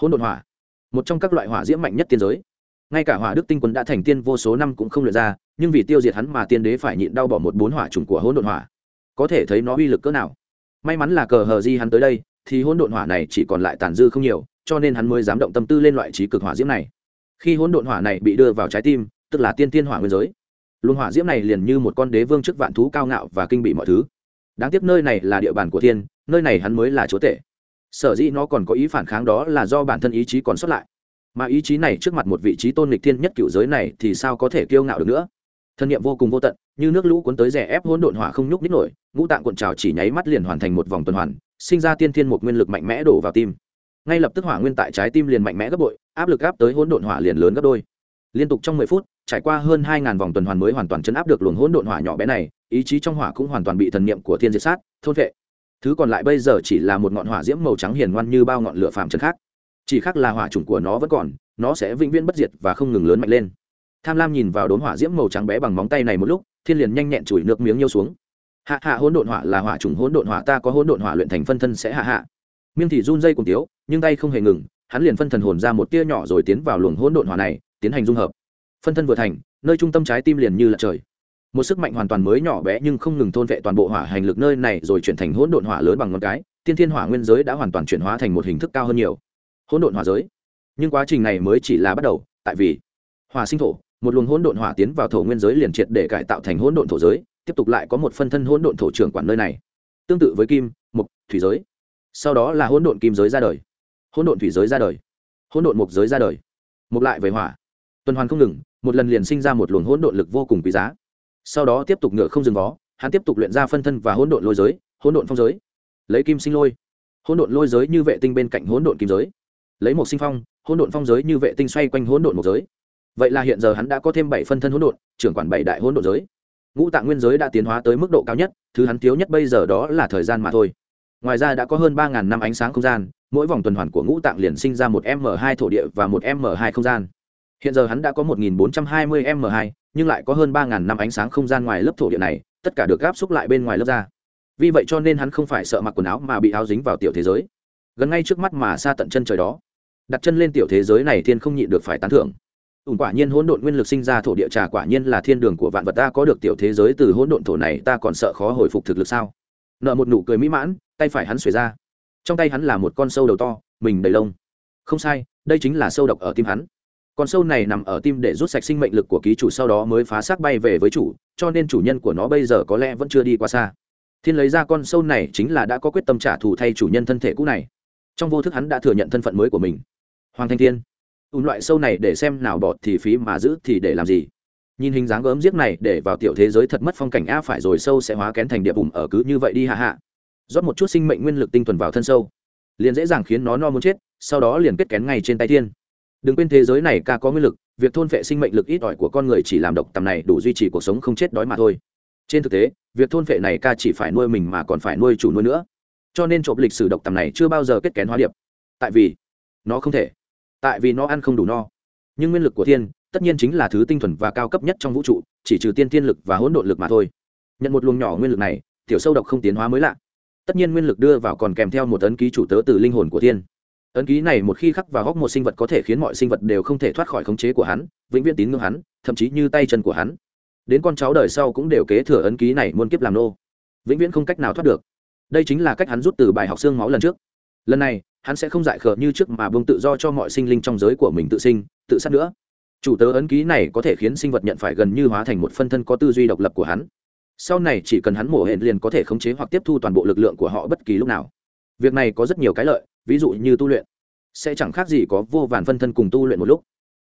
Hỗn độn hỏa. Một trong các loại hỏa diễm mạnh nhất tiên giới. Ngay cả hỏa đức tinh quân đã thành tiên vô số năm cũng không lượt ra, nhưng vì tiêu diệt hắn mà tiên đế phải nhịn đau bỏ một bốn hỏa trùng của hỗn độn hỏa. Có thể thấy nó uy lực cỡ nào. May mắn là cờ hờ di hắn tới đây, thì hỗn độn hỏa này chỉ còn lại tàn dư không nhiều cho nên hắn mới dám động tâm tư lên loại trí cực hỏa diễm này. Khi hỗn độn hỏa này bị đưa vào trái tim, tức là tiên tiên hỏa nguyên giới, luồng hỏa diễm này liền như một con đế vương trước vạn thú cao ngạo và kinh bị mọi thứ. Đáng tiếc nơi này là địa bàn của thiên, nơi này hắn mới là chúa tể. Sở dĩ nó còn có ý phản kháng đó là do bản thân ý chí còn sót lại. Mà ý chí này trước mặt một vị trí tôn lịch thiên nhất cựu giới này thì sao có thể kiêu ngạo được nữa? Thân nhiệm vô cùng vô tận, như nước lũ cuốn tới rẻ ép hỗn độn hỏa không nhúc nít nổi, ngũ tạng cuộn trào chỉ nháy mắt liền hoàn thành một vòng tuần hoàn, sinh ra tiên thiên một nguyên lực mạnh mẽ đổ vào tim ngay lập tức hỏa nguyên tại trái tim liền mạnh mẽ gấp bội, áp lực áp tới hỗn độn hỏa liền lớn gấp đôi. Liên tục trong mười phút, trải qua hơn hai ngàn vòng tuần hoàn mới hoàn toàn chấn áp được luồng hỗn độn hỏa nhỏ bé này, ý chí trong hỏa cũng hoàn toàn bị thần niệm của thiên diệt sát, thôn vệ. Thứ còn lại bây giờ chỉ là một ngọn hỏa diễm màu trắng hiền ngoan như bao ngọn lửa phàm trần khác. Chỉ khác là hỏa chủng của nó vẫn còn, nó sẽ vĩnh viễn bất diệt và không ngừng lớn mạnh lên. Tham lam nhìn vào đốn hỏa diễm màu trắng bé bằng móng tay này một lúc, thiên liền nhanh nhẹn chùi nước miếng nhiêu xuống. Hạ hạ hỗn độn hỏa là hỏa trùng hỗn độn hỏa, ta có hỗn độn hỏa luyện thành phân thân sẽ hạ hạ miêng thì run dây cùng tiếu, nhưng tay không hề ngừng, hắn liền phân thần hồn ra một tia nhỏ rồi tiến vào luồng hỗn độn hỏa này, tiến hành dung hợp. Phân thân vừa thành, nơi trung tâm trái tim liền như là trời. Một sức mạnh hoàn toàn mới nhỏ bé nhưng không ngừng thôn vệ toàn bộ hỏa hành lực nơi này rồi chuyển thành hỗn độn hỏa lớn bằng ngón cái, tiên thiên hỏa nguyên giới đã hoàn toàn chuyển hóa thành một hình thức cao hơn nhiều. Hỗn độn hỏa giới. Nhưng quá trình này mới chỉ là bắt đầu, tại vì hỏa sinh thổ, một luồng hỗn độn hỏa tiến vào thổ nguyên giới liền triệt để cải tạo thành hỗn độn thổ giới, tiếp tục lại có một phân thân hỗn độn thổ trưởng quản nơi này. Tương tự với kim mục thủy giới sau đó là hỗn độn kim giới ra đời. Hỗn độn thủy giới ra đời. Hỗn độn mục giới ra đời. Mục lại về hỏa. Tuần hoàn không ngừng, một lần liền sinh ra một luồng hỗn độn lực vô cùng quý giá. Sau đó tiếp tục ngựa không dừng vó, hắn tiếp tục luyện ra phân thân và hỗn độn lôi giới, hỗn độn phong giới. Lấy kim sinh lôi. Hỗn độn lôi giới như vệ tinh bên cạnh hỗn độn kim giới. Lấy một sinh phong, hỗn độn phong giới như vệ tinh xoay quanh hỗn độn một giới. Vậy là hiện giờ hắn đã có thêm bảy phân thân hỗn độn, trưởng quản bảy đại hỗn độn giới. Ngũ tạng nguyên giới đã tiến hóa tới mức độ cao nhất, thứ hắn thiếu nhất bây giờ đó là thời gian mà thôi ngoài ra đã có hơn ba năm ánh sáng không gian, mỗi vòng tuần hoàn của ngũ tạng liền sinh ra một m2 thổ địa và một m2 không gian. Hiện giờ hắn đã có một nghìn bốn trăm hai mươi m2 nhưng lại có hơn 3.000 năm ánh sáng không gian ngoài lớp thổ địa này, tất cả được gáp xúc lại bên ngoài lớp da. Vì vậy cho nên hắn không phải sợ mặc quần áo mà bị áo dính vào tiểu thế giới. Gần ngay trước mắt mà xa tận chân trời đó, đặt chân lên tiểu thế giới này thiên không nhịn được phải tán thưởng. Ủng quả nhiên hỗn độn nguyên lực sinh ra thổ địa trà quả nhiên là thiên đường của vạn vật ta có được tiểu thế giới từ hỗn độn thổ này, ta còn sợ khó hồi phục thực lực sao? Nợ một nụ cười mỹ mãn tay phải hắn xuề ra. Trong tay hắn là một con sâu đầu to, mình đầy lông. Không sai, đây chính là sâu độc ở tim hắn. Con sâu này nằm ở tim để rút sạch sinh mệnh lực của ký chủ sau đó mới phá xác bay về với chủ, cho nên chủ nhân của nó bây giờ có lẽ vẫn chưa đi qua xa. Thiên lấy ra con sâu này chính là đã có quyết tâm trả thù thay chủ nhân thân thể cũ này. Trong vô thức hắn đã thừa nhận thân phận mới của mình. Hoàng thanh thiên. Ùn loại sâu này để xem nào bọt thì phí mà giữ thì để làm gì? Nhìn hình dáng gớm giếc này để vào tiểu thế giới thật mất phong cảnh a phải rồi sâu sẽ hóa kén thành địa bùm ở cứ như vậy đi hạ hạ rót một chút sinh mệnh nguyên lực tinh thuần vào thân sâu. Liền dễ dàng khiến nó no muốn chết, sau đó liền kết kén ngay trên tay thiên. Đừng quên thế giới này ca có nguyên lực, việc thôn phệ sinh mệnh lực ít ỏi của con người chỉ làm độc tầm này đủ duy trì cuộc sống không chết đói mà thôi. Trên thực tế, việc thôn phệ này ca chỉ phải nuôi mình mà còn phải nuôi chủ nuôi nữa. Cho nên trộm lịch sử độc tầm này chưa bao giờ kết kén hóa điệp. Tại vì nó không thể. Tại vì nó ăn không đủ no. Nhưng nguyên lực của thiên, tất nhiên chính là thứ tinh thuần và cao cấp nhất trong vũ trụ, chỉ trừ tiên thiên lực và hỗn độn lực mà thôi. Nhận một luồng nhỏ nguyên lực này, tiểu sâu độc không tiến hóa mới lạ tất nhiên nguyên lực đưa vào còn kèm theo một ấn ký chủ tớ từ linh hồn của thiên. Ấn ký này một khi khắc vào góc một sinh vật có thể khiến mọi sinh vật đều không thể thoát khỏi khống chế của hắn, vĩnh viễn tín ngưỡng hắn, thậm chí như tay chân của hắn. Đến con cháu đời sau cũng đều kế thừa ấn ký này muôn kiếp làm nô. Vĩnh viễn không cách nào thoát được. Đây chính là cách hắn rút từ bài học xương máu lần trước. Lần này, hắn sẽ không dại khờ như trước mà buông tự do cho mọi sinh linh trong giới của mình tự sinh, tự sát nữa. Chủ tớ ấn ký này có thể khiến sinh vật nhận phải gần như hóa thành một phân thân có tư duy độc lập của hắn sau này chỉ cần hắn mổ hẹn liền có thể khống chế hoặc tiếp thu toàn bộ lực lượng của họ bất kỳ lúc nào. Việc này có rất nhiều cái lợi, ví dụ như tu luyện. Sẽ chẳng khác gì có vô vàn phân thân cùng tu luyện một lúc.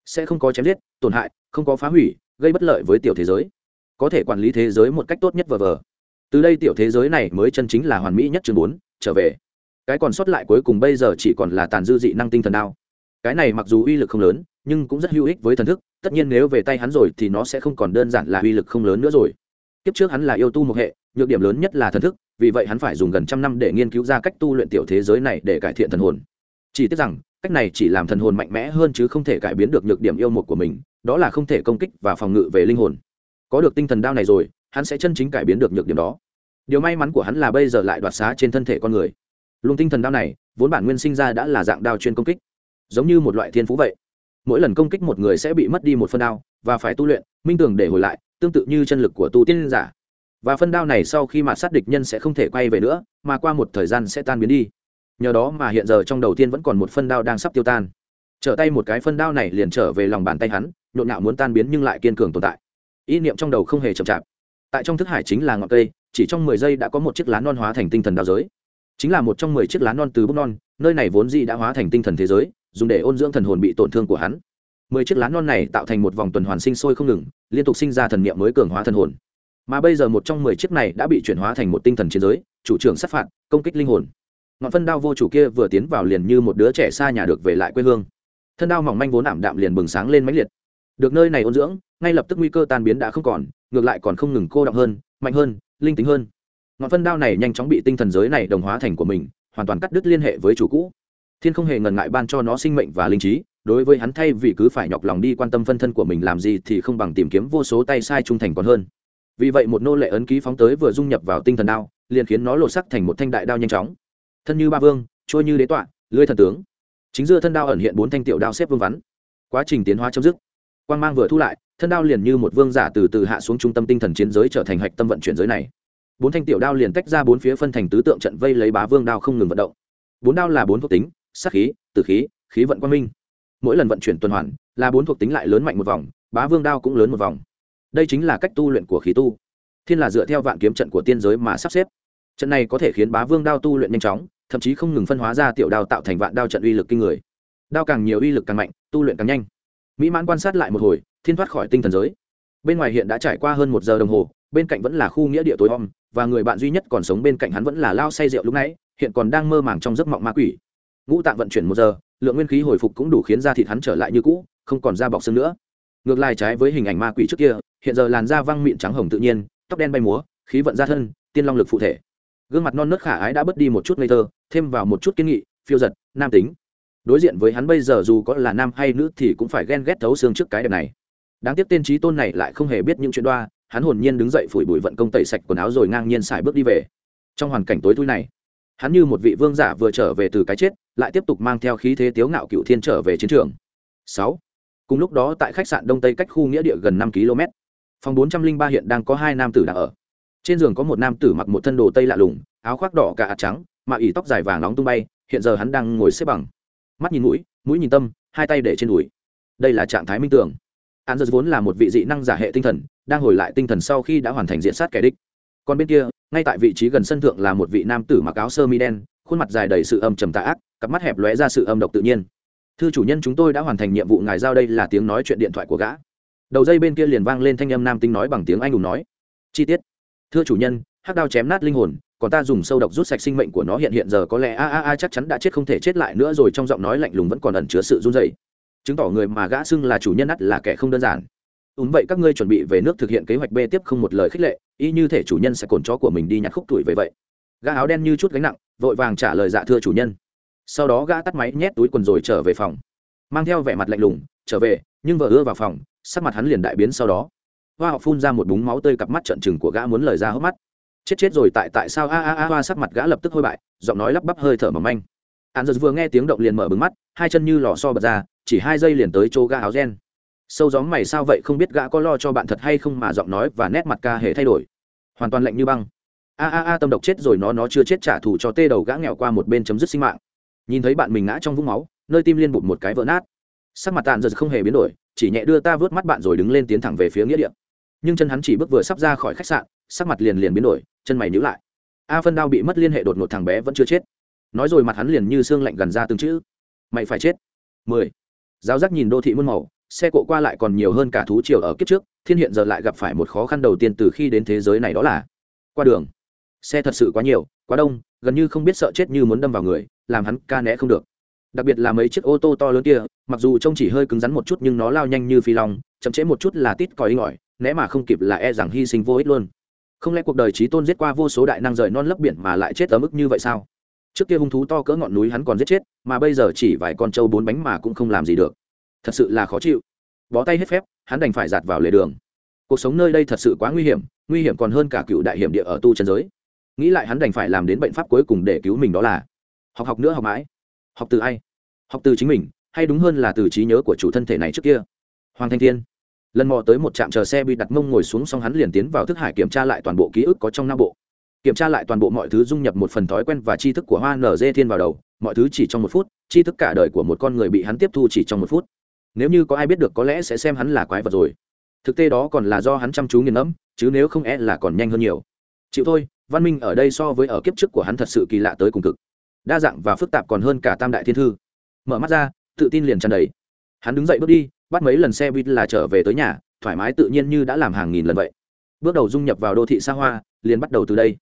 Sẽ không có chém giết, tổn hại, không có phá hủy, gây bất lợi với tiểu thế giới. Có thể quản lý thế giới một cách tốt nhất vờ vờ. Từ đây tiểu thế giới này mới chân chính là hoàn mỹ nhất chương bốn, trở về. Cái còn sót lại cuối cùng bây giờ chỉ còn là tàn dư dị năng tinh thần đao. Cái này mặc dù uy lực không lớn, nhưng cũng rất hữu ích với thần thức, tất nhiên nếu về tay hắn rồi thì nó sẽ không còn đơn giản là uy lực không lớn nữa rồi kiếp trước hắn là yêu tu một hệ, nhược điểm lớn nhất là thần thức, vì vậy hắn phải dùng gần trăm năm để nghiên cứu ra cách tu luyện tiểu thế giới này để cải thiện thần hồn. Chỉ tiếc rằng, cách này chỉ làm thần hồn mạnh mẽ hơn chứ không thể cải biến được nhược điểm yêu một của mình, đó là không thể công kích và phòng ngự về linh hồn. Có được tinh thần đao này rồi, hắn sẽ chân chính cải biến được nhược điểm đó. Điều may mắn của hắn là bây giờ lại đoạt xá trên thân thể con người. Luồng tinh thần đao này, vốn bản nguyên sinh ra đã là dạng đao chuyên công kích. Giống như một loại thiên phú vậy. Mỗi lần công kích một người sẽ bị mất đi một phân đao, và phải tu luyện, minh tưởng để hồi lại tương tự như chân lực của tu tiên giả. Và phân đao này sau khi mà sát địch nhân sẽ không thể quay về nữa, mà qua một thời gian sẽ tan biến đi. Nhờ đó mà hiện giờ trong đầu tiên vẫn còn một phân đao đang sắp tiêu tan. Trở tay một cái phân đao này liền trở về lòng bàn tay hắn, nhộn nhạo muốn tan biến nhưng lại kiên cường tồn tại. Ý niệm trong đầu không hề chậm chạp. Tại trong thức hải chính là ngọn cây, chỉ trong mười giây đã có một chiếc lá non hóa thành tinh thần đao giới. Chính là một trong mười chiếc lá non từ bút non, nơi này vốn dĩ đã hóa thành tinh thần thế giới, dùng để ôn dưỡng thần hồn bị tổn thương của hắn mười chiếc lá non này tạo thành một vòng tuần hoàn sinh sôi không ngừng, liên tục sinh ra thần niệm mới cường hóa thần hồn. Mà bây giờ một trong mười chiếc này đã bị chuyển hóa thành một tinh thần chiến giới, chủ trưởng sát phạt, công kích linh hồn. Ngọn phân đao vô chủ kia vừa tiến vào liền như một đứa trẻ xa nhà được về lại quê hương. Thân đao mỏng manh vốn ảm đạm liền bừng sáng lên mãnh liệt. Được nơi này ôn dưỡng, ngay lập tức nguy cơ tan biến đã không còn, ngược lại còn không ngừng cô động hơn, mạnh hơn, linh tính hơn. Ngọn phân đao này nhanh chóng bị tinh thần giới này đồng hóa thành của mình, hoàn toàn cắt đứt liên hệ với chủ cũ. Thiên không hề ngần ngại ban cho nó sinh mệnh và linh trí đối với hắn thay vì cứ phải nhọc lòng đi quan tâm phân thân của mình làm gì thì không bằng tìm kiếm vô số tay sai trung thành còn hơn. Vì vậy một nô lệ ấn ký phóng tới vừa dung nhập vào tinh thần đao, liền khiến nó lột sắc thành một thanh đại đao nhanh chóng. Thân như ba vương, trôi như đế tọa, lưới thần tướng. Chính giữa thân đao ẩn hiện bốn thanh tiểu đao xếp vương vắn. Quá trình tiến hóa chấm dứt. Quan g mang vừa thu lại, thân đao liền như một vương giả từ từ hạ xuống trung tâm tinh thần chiến giới trở thành hạch tâm vận chuyển giới này. Bốn thanh tiểu đao liền tách ra bốn phía phân thành tứ tượng trận vây lấy bá vương đao không ngừng vận động. Bốn đao là bốn thuộc tính sắc khí, tử khí khí vận quang minh mỗi lần vận chuyển tuần hoàn, là bốn thuộc tính lại lớn mạnh một vòng, bá vương đao cũng lớn một vòng. Đây chính là cách tu luyện của khí tu. Thiên là dựa theo vạn kiếm trận của tiên giới mà sắp xếp. Trận này có thể khiến bá vương đao tu luyện nhanh chóng, thậm chí không ngừng phân hóa ra tiểu đao tạo thành vạn đao trận uy lực kinh người. Đao càng nhiều uy lực càng mạnh, tu luyện càng nhanh. Mỹ mãn quan sát lại một hồi, thiên thoát khỏi tinh thần giới. Bên ngoài hiện đã trải qua hơn một giờ đồng hồ, bên cạnh vẫn là khu nghĩa địa tối om, và người bạn duy nhất còn sống bên cạnh hắn vẫn là lao say rượu lúc nãy, hiện còn đang mơ màng trong giấc mộng ma quỷ. Ngũ tạng vận chuyển một giờ lượng nguyên khí hồi phục cũng đủ khiến da thịt hắn trở lại như cũ, không còn da bọc xương nữa. Ngược lại trái với hình ảnh ma quỷ trước kia, hiện giờ làn da văng mịn trắng hồng tự nhiên, tóc đen bay múa, khí vận ra thân, tiên long lực phụ thể. Gương mặt non nớt khả ái đã bớt đi một chút ngây thơ, thêm vào một chút kiên nghị, phiêu giật, nam tính. Đối diện với hắn bây giờ dù có là nam hay nữ thì cũng phải ghen ghét thấu xương trước cái đẹp này. Đáng tiếc tên trí tôn này lại không hề biết những chuyện đoa, hắn hồn nhiên đứng dậy phủi bụi vận công tẩy sạch quần áo rồi ngang nhiên xài bước đi về. Trong hoàn cảnh tối thui này hắn như một vị vương giả vừa trở về từ cái chết, lại tiếp tục mang theo khí thế tiếu ngạo cựu thiên trở về chiến trường. Sáu. Cùng lúc đó tại khách sạn đông tây cách khu nghĩa địa gần năm km, phòng bốn trăm linh ba hiện đang có hai nam tử đang ở. Trên giường có một nam tử mặc một thân đồ tây lạ lùng, áo khoác đỏ cả ạt trắng, mà ỉ tóc dài vàng nóng tung bay, hiện giờ hắn đang ngồi xếp bằng. Mắt nhìn mũi mũi nhìn tâm, hai tay để trên đùi. Đây là trạng thái minh tưởng. An giật vốn là một vị dị năng giả hệ tinh thần, đang hồi lại tinh thần sau khi đã hoàn thành diện sát kẻ đích còn bên kia, ngay tại vị trí gần sân thượng là một vị nam tử mặc áo sơ mi đen, khuôn mặt dài đầy sự âm trầm tà ác, cặp mắt hẹp lóe ra sự âm độc tự nhiên. Thư chủ nhân, chúng tôi đã hoàn thành nhiệm vụ, ngài giao đây là tiếng nói chuyện điện thoại của gã. Đầu dây bên kia liền vang lên thanh âm nam tinh nói bằng tiếng anh hùng nói. Chi tiết. Thưa chủ nhân, hắc đao chém nát linh hồn, còn ta dùng sâu độc rút sạch sinh mệnh của nó hiện hiện giờ có lẽ a a a chắc chắn đã chết không thể chết lại nữa rồi. Trong giọng nói lạnh lùng vẫn còn ẩn chứa sự run dày chứng tỏ người mà gã xưng là chủ nhân ắt là kẻ không đơn giản đúng vậy các ngươi chuẩn bị về nước thực hiện kế hoạch b tiếp không một lời khích lệ, y như thể chủ nhân sẽ cồn chó của mình đi nhặt khúc tuổi về vậy. Gã áo đen như chút gánh nặng, vội vàng trả lời dạ thưa chủ nhân. Sau đó gã tắt máy nhét túi quần rồi trở về phòng. Mang theo vẻ mặt lạnh lùng, trở về, nhưng vợ ưa vào phòng, sắc mặt hắn liền đại biến sau đó. Hoa họ phun ra một búng máu tươi cặp mắt trận chừng của gã muốn lời ra hốc mắt. Chết chết rồi, tại tại sao? A a a, hoa sắc mặt gã lập tức hôi bại, giọng nói lắp bắp hơi thở mỏng manh. Hắn giật vừa nghe tiếng động liền mở bừng mắt, hai chân như lò so bật ra, chỉ hai giây liền tới chỗ gã áo gen sâu gió mày sao vậy không biết gã có lo cho bạn thật hay không mà giọng nói và nét mặt ca hề thay đổi. Hoàn toàn lạnh như băng. A a a, tâm độc chết rồi, nó nó chưa chết trả thù cho tê đầu gã nghèo qua một bên chấm dứt sinh mạng. Nhìn thấy bạn mình ngã trong vũng máu, nơi tim liên bụt một cái vỡ nát. Sắc mặt tàn giật không hề biến đổi, chỉ nhẹ đưa ta vớt mắt bạn rồi đứng lên tiến thẳng về phía nghĩa địa. Nhưng chân hắn chỉ bước vừa sắp ra khỏi khách sạn, sắc mặt liền liền biến đổi, chân mày nhíu lại. A phân đao bị mất liên hệ đột ngột thằng bé vẫn chưa chết. Nói rồi mặt hắn liền như xương lạnh gần ra từng chữ. Mày phải chết. Mười. Giáo giác nhìn đô thị muôn màu xe cộ qua lại còn nhiều hơn cả thú triều ở kiếp trước, thiên hiện giờ lại gặp phải một khó khăn đầu tiên từ khi đến thế giới này đó là qua đường. Xe thật sự quá nhiều, quá đông, gần như không biết sợ chết như muốn đâm vào người, làm hắn ca né không được. Đặc biệt là mấy chiếc ô tô to lớn kia, mặc dù trông chỉ hơi cứng rắn một chút nhưng nó lao nhanh như phi long, chậm trễ một chút là tít còi inh ỏi né mà không kịp là e rằng hy sinh vô ích luôn. Không lẽ cuộc đời trí tôn giết qua vô số đại năng rời non lấp biển mà lại chết ở mức như vậy sao? Trước kia hung thú to cỡ ngọn núi hắn còn giết chết, mà bây giờ chỉ vài con trâu bốn bánh mà cũng không làm gì được thật sự là khó chịu. Bó tay hết phép, hắn đành phải giạt vào lề đường. Cuộc sống nơi đây thật sự quá nguy hiểm nguy hiểm còn hơn cả cựu đại hiểm địa ở tu chân giới. Nghĩ lại hắn đành phải làm đến bệnh pháp cuối cùng để cứu mình đó là học học nữa học mãi, học từ ai, học từ chính mình, hay đúng hơn là từ trí nhớ của chủ thân thể này trước kia. Hoàng thanh thiên. Lần mò tới một trạm chờ xe bị đặt mông ngồi xuống xong hắn liền tiến vào thức hải kiểm tra lại toàn bộ ký ức có trong não bộ. Kiểm tra lại toàn bộ mọi thứ dung nhập một phần thói quen và tri thức của hoa nở dê thiên vào đầu, mọi thứ chỉ trong một phút, tri thức cả đời của một con người bị hắn tiếp thu chỉ trong một phút nếu như có ai biết được có lẽ sẽ xem hắn là quái vật rồi. Thực tế đó còn là do hắn chăm chú nghiền ngẫm, chứ nếu không e là còn nhanh hơn nhiều. Chịu thôi, văn minh ở đây so với ở kiếp trước của hắn thật sự kỳ lạ tới cùng cực. Đa dạng và phức tạp còn hơn cả tam đại thiên thư. Mở mắt ra, tự tin liền tràn đầy. Hắn đứng dậy bước đi, bắt mấy lần xe buýt là trở về tới nhà, thoải mái tự nhiên như đã làm hàng nghìn lần vậy. Bước đầu dung nhập vào đô thị xa hoa, liền bắt đầu từ đây.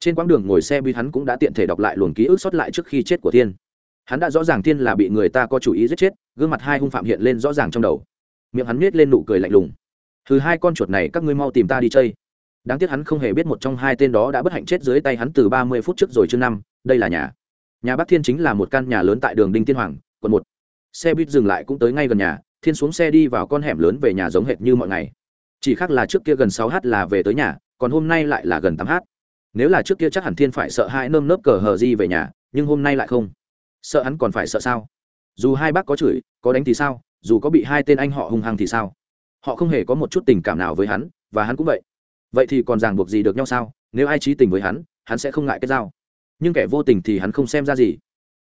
Trên quãng đường ngồi xe buýt hắn cũng đã tiện thể đọc lại luồng ký ức sót lại trước khi chết của thiên hắn đã rõ ràng thiên là bị người ta có chủ ý giết chết, gương mặt hai hung phạm hiện lên rõ ràng trong đầu. Miệng hắn nết lên nụ cười lạnh lùng. Thứ hai con chuột này các ngươi mau tìm ta đi chơi. Đáng tiếc hắn không hề biết một trong hai tên đó đã bất hạnh chết dưới tay hắn từ ba mươi phút trước rồi chương năm, đây là nhà. Nhà bác thiên chính là một căn nhà lớn tại đường đinh tiên hoàng, quận một. Xe buýt dừng lại cũng tới ngay gần nhà, thiên xuống xe đi vào con hẻm lớn về nhà giống hệt như mọi ngày. Chỉ khác là trước kia gần sáu h là về tới nhà, còn hôm nay lại là gần tám h nếu là trước kia chắc hẳn thiên phải sợ hãi nơm nớp cờ hờ di về nhà, nhưng hôm nay lại không sợ hắn còn phải sợ sao? Dù hai bác có chửi, có đánh thì sao? Dù có bị hai tên anh họ hung hăng thì sao? Họ không hề có một chút tình cảm nào với hắn, và hắn cũng vậy. Vậy thì còn ràng buộc gì được nhau sao? Nếu ai trí tình với hắn hắn sẽ không ngại cái dao nhưng kẻ vô tình thì hắn không xem ra gì.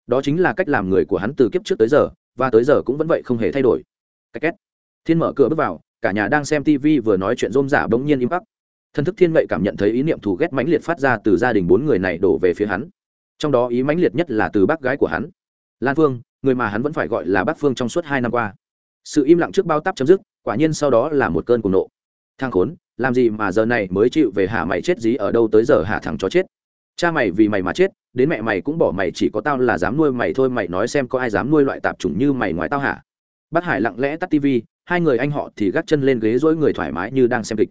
Đó chính là cách làm người của hắn từ kiếp trước tới giờ, và tới giờ cũng vẫn vậy không hề thay đổi. Cách két. Thiên mở cửa bước vào, cả nhà đang xem tv vừa nói chuyện rôm giả bỗng nhiên im bắc thân thức thiên mệnh cảm nhận thấy ý niệm thù ghét mãnh liệt phát ra từ gia đình bốn người này đổ về phía hắn trong đó ý mãnh liệt nhất là từ bác gái của hắn. Lan phương, người mà hắn vẫn phải gọi là bác phương trong suốt hai năm qua. Sự im lặng trước bao tắp chấm dứt, quả nhiên sau đó là một cơn cuồng nộ. Thang khốn, làm gì mà giờ này mới chịu về hả mày chết dí ở đâu tới giờ hả thằng chó chết? Cha mày vì mày mà chết, đến mẹ mày cũng bỏ mày chỉ có tao là dám nuôi mày thôi, mày nói xem có ai dám nuôi loại tạp chủng như mày ngoài tao hả? Bác hải lặng lẽ tắt tivi hai người anh họ thì gác chân lên ghế dỗi người thoải mái như đang xem kịch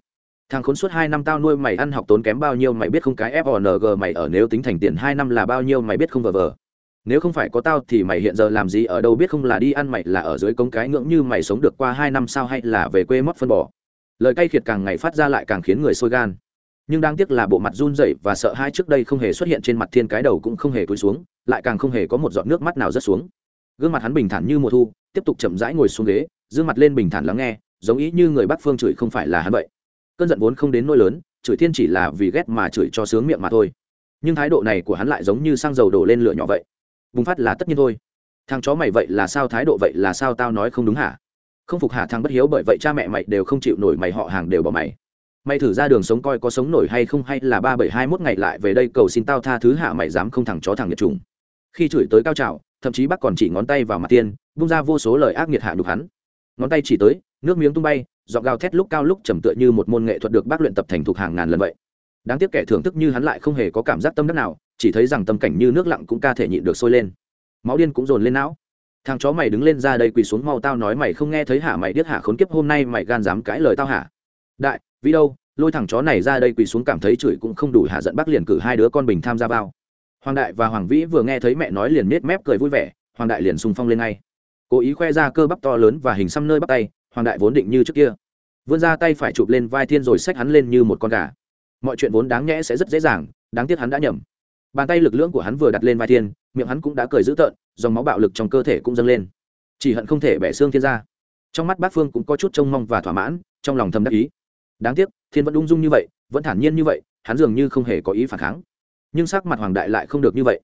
thằng khốn suốt hai năm tao nuôi mày ăn học tốn kém bao nhiêu mày biết không? Cái fong mày ở nếu tính thành tiền hai năm là bao nhiêu mày biết không vờ vờ? Nếu không phải có tao thì mày hiện giờ làm gì ở đâu biết không? Là đi ăn mày là ở dưới cống cái ngưỡng như mày sống được qua hai năm sao hay là về quê mất phân bỏ lời cay khiệt càng ngày phát ra lại càng khiến người sôi gan. Nhưng đáng tiếc là bộ mặt run rẩy và sợ hai trước đây không hề xuất hiện trên mặt thiên cái đầu cũng không hề cúi xuống, lại càng không hề có một giọt nước mắt nào rớt xuống. Gương mặt hắn bình thản như mùa thu, tiếp tục chậm rãi ngồi xuống ghế, dương mặt lên bình thản lắng nghe, giống ý như người bắc phương chửi không phải là hắn vậy cơn giận vốn không đến nỗi lớn, chửi thiên chỉ là vì ghét mà chửi cho sướng miệng mà thôi. Nhưng thái độ này của hắn lại giống như xăng dầu đổ lên lửa nhỏ vậy. Bùng phát là tất nhiên thôi. Thằng chó mày vậy là sao thái độ vậy là sao tao nói không đúng hả? Không phục hả thằng bất hiếu bởi vậy cha mẹ mày đều không chịu nổi mày họ hàng đều bỏ mày. Mày thử ra đường sống coi có sống nổi hay không hay là ba bảy hai mốt ngày lại về đây cầu xin tao tha thứ hạ mày dám không thằng chó thằng nhật trùng. Khi chửi tới cao trào, thậm chí bác còn chỉ ngón tay vào mặt tiên bung ra vô số lời ác nghiệt hạ nhục hắn. Ngón tay chỉ tới, nước miếng tung bay giọng gào thét lúc cao lúc trầm tựa như một môn nghệ thuật được bác luyện tập thành thục hàng ngàn lần vậy. Đáng tiếc kẻ thưởng thức như hắn lại không hề có cảm giác tâm đắc nào, chỉ thấy rằng tâm cảnh như nước lặng cũng ca thể nhịn được sôi lên. Máu điên cũng dồn lên não. Thằng chó mày đứng lên ra đây quỳ xuống mau tao nói mày không nghe thấy hả? Mày điếc hả? Khốn kiếp, hôm nay mày gan dám cãi lời tao hả? Đại vì đâu? Lôi thằng chó này ra đây quỳ xuống cảm thấy chửi cũng không đủ hạ giận bác liền cử hai đứa con bình tham gia vào. Hoàng đại và hoàng vĩ vừa nghe thấy mẹ nói liền nết mép cười vui vẻ, hoàng đại liền sung phong lên ngay. Cố ý khoe ra cơ bắp to lớn và hình xăm nơi bắp tay hoàng đại vốn định như trước kia. Vươn ra tay phải chụp lên vai thiên rồi xách hắn lên như một con gà. Mọi chuyện vốn đáng nhẽ sẽ rất dễ dàng, đáng tiếc hắn đã nhầm. Bàn tay lực lưỡng của hắn vừa đặt lên vai thiên, miệng hắn cũng đã cười dữ tợn, dòng máu bạo lực trong cơ thể cũng dâng lên. Chỉ hận không thể bẻ xương thiên ra. Trong mắt bác phương cũng có chút trông mong và thỏa mãn, trong lòng thầm đắc ý. Đáng tiếc, thiên vẫn ung dung như vậy, vẫn thản nhiên như vậy, hắn dường như không hề có ý phản kháng. Nhưng sắc mặt hoàng đại lại không được như vậy.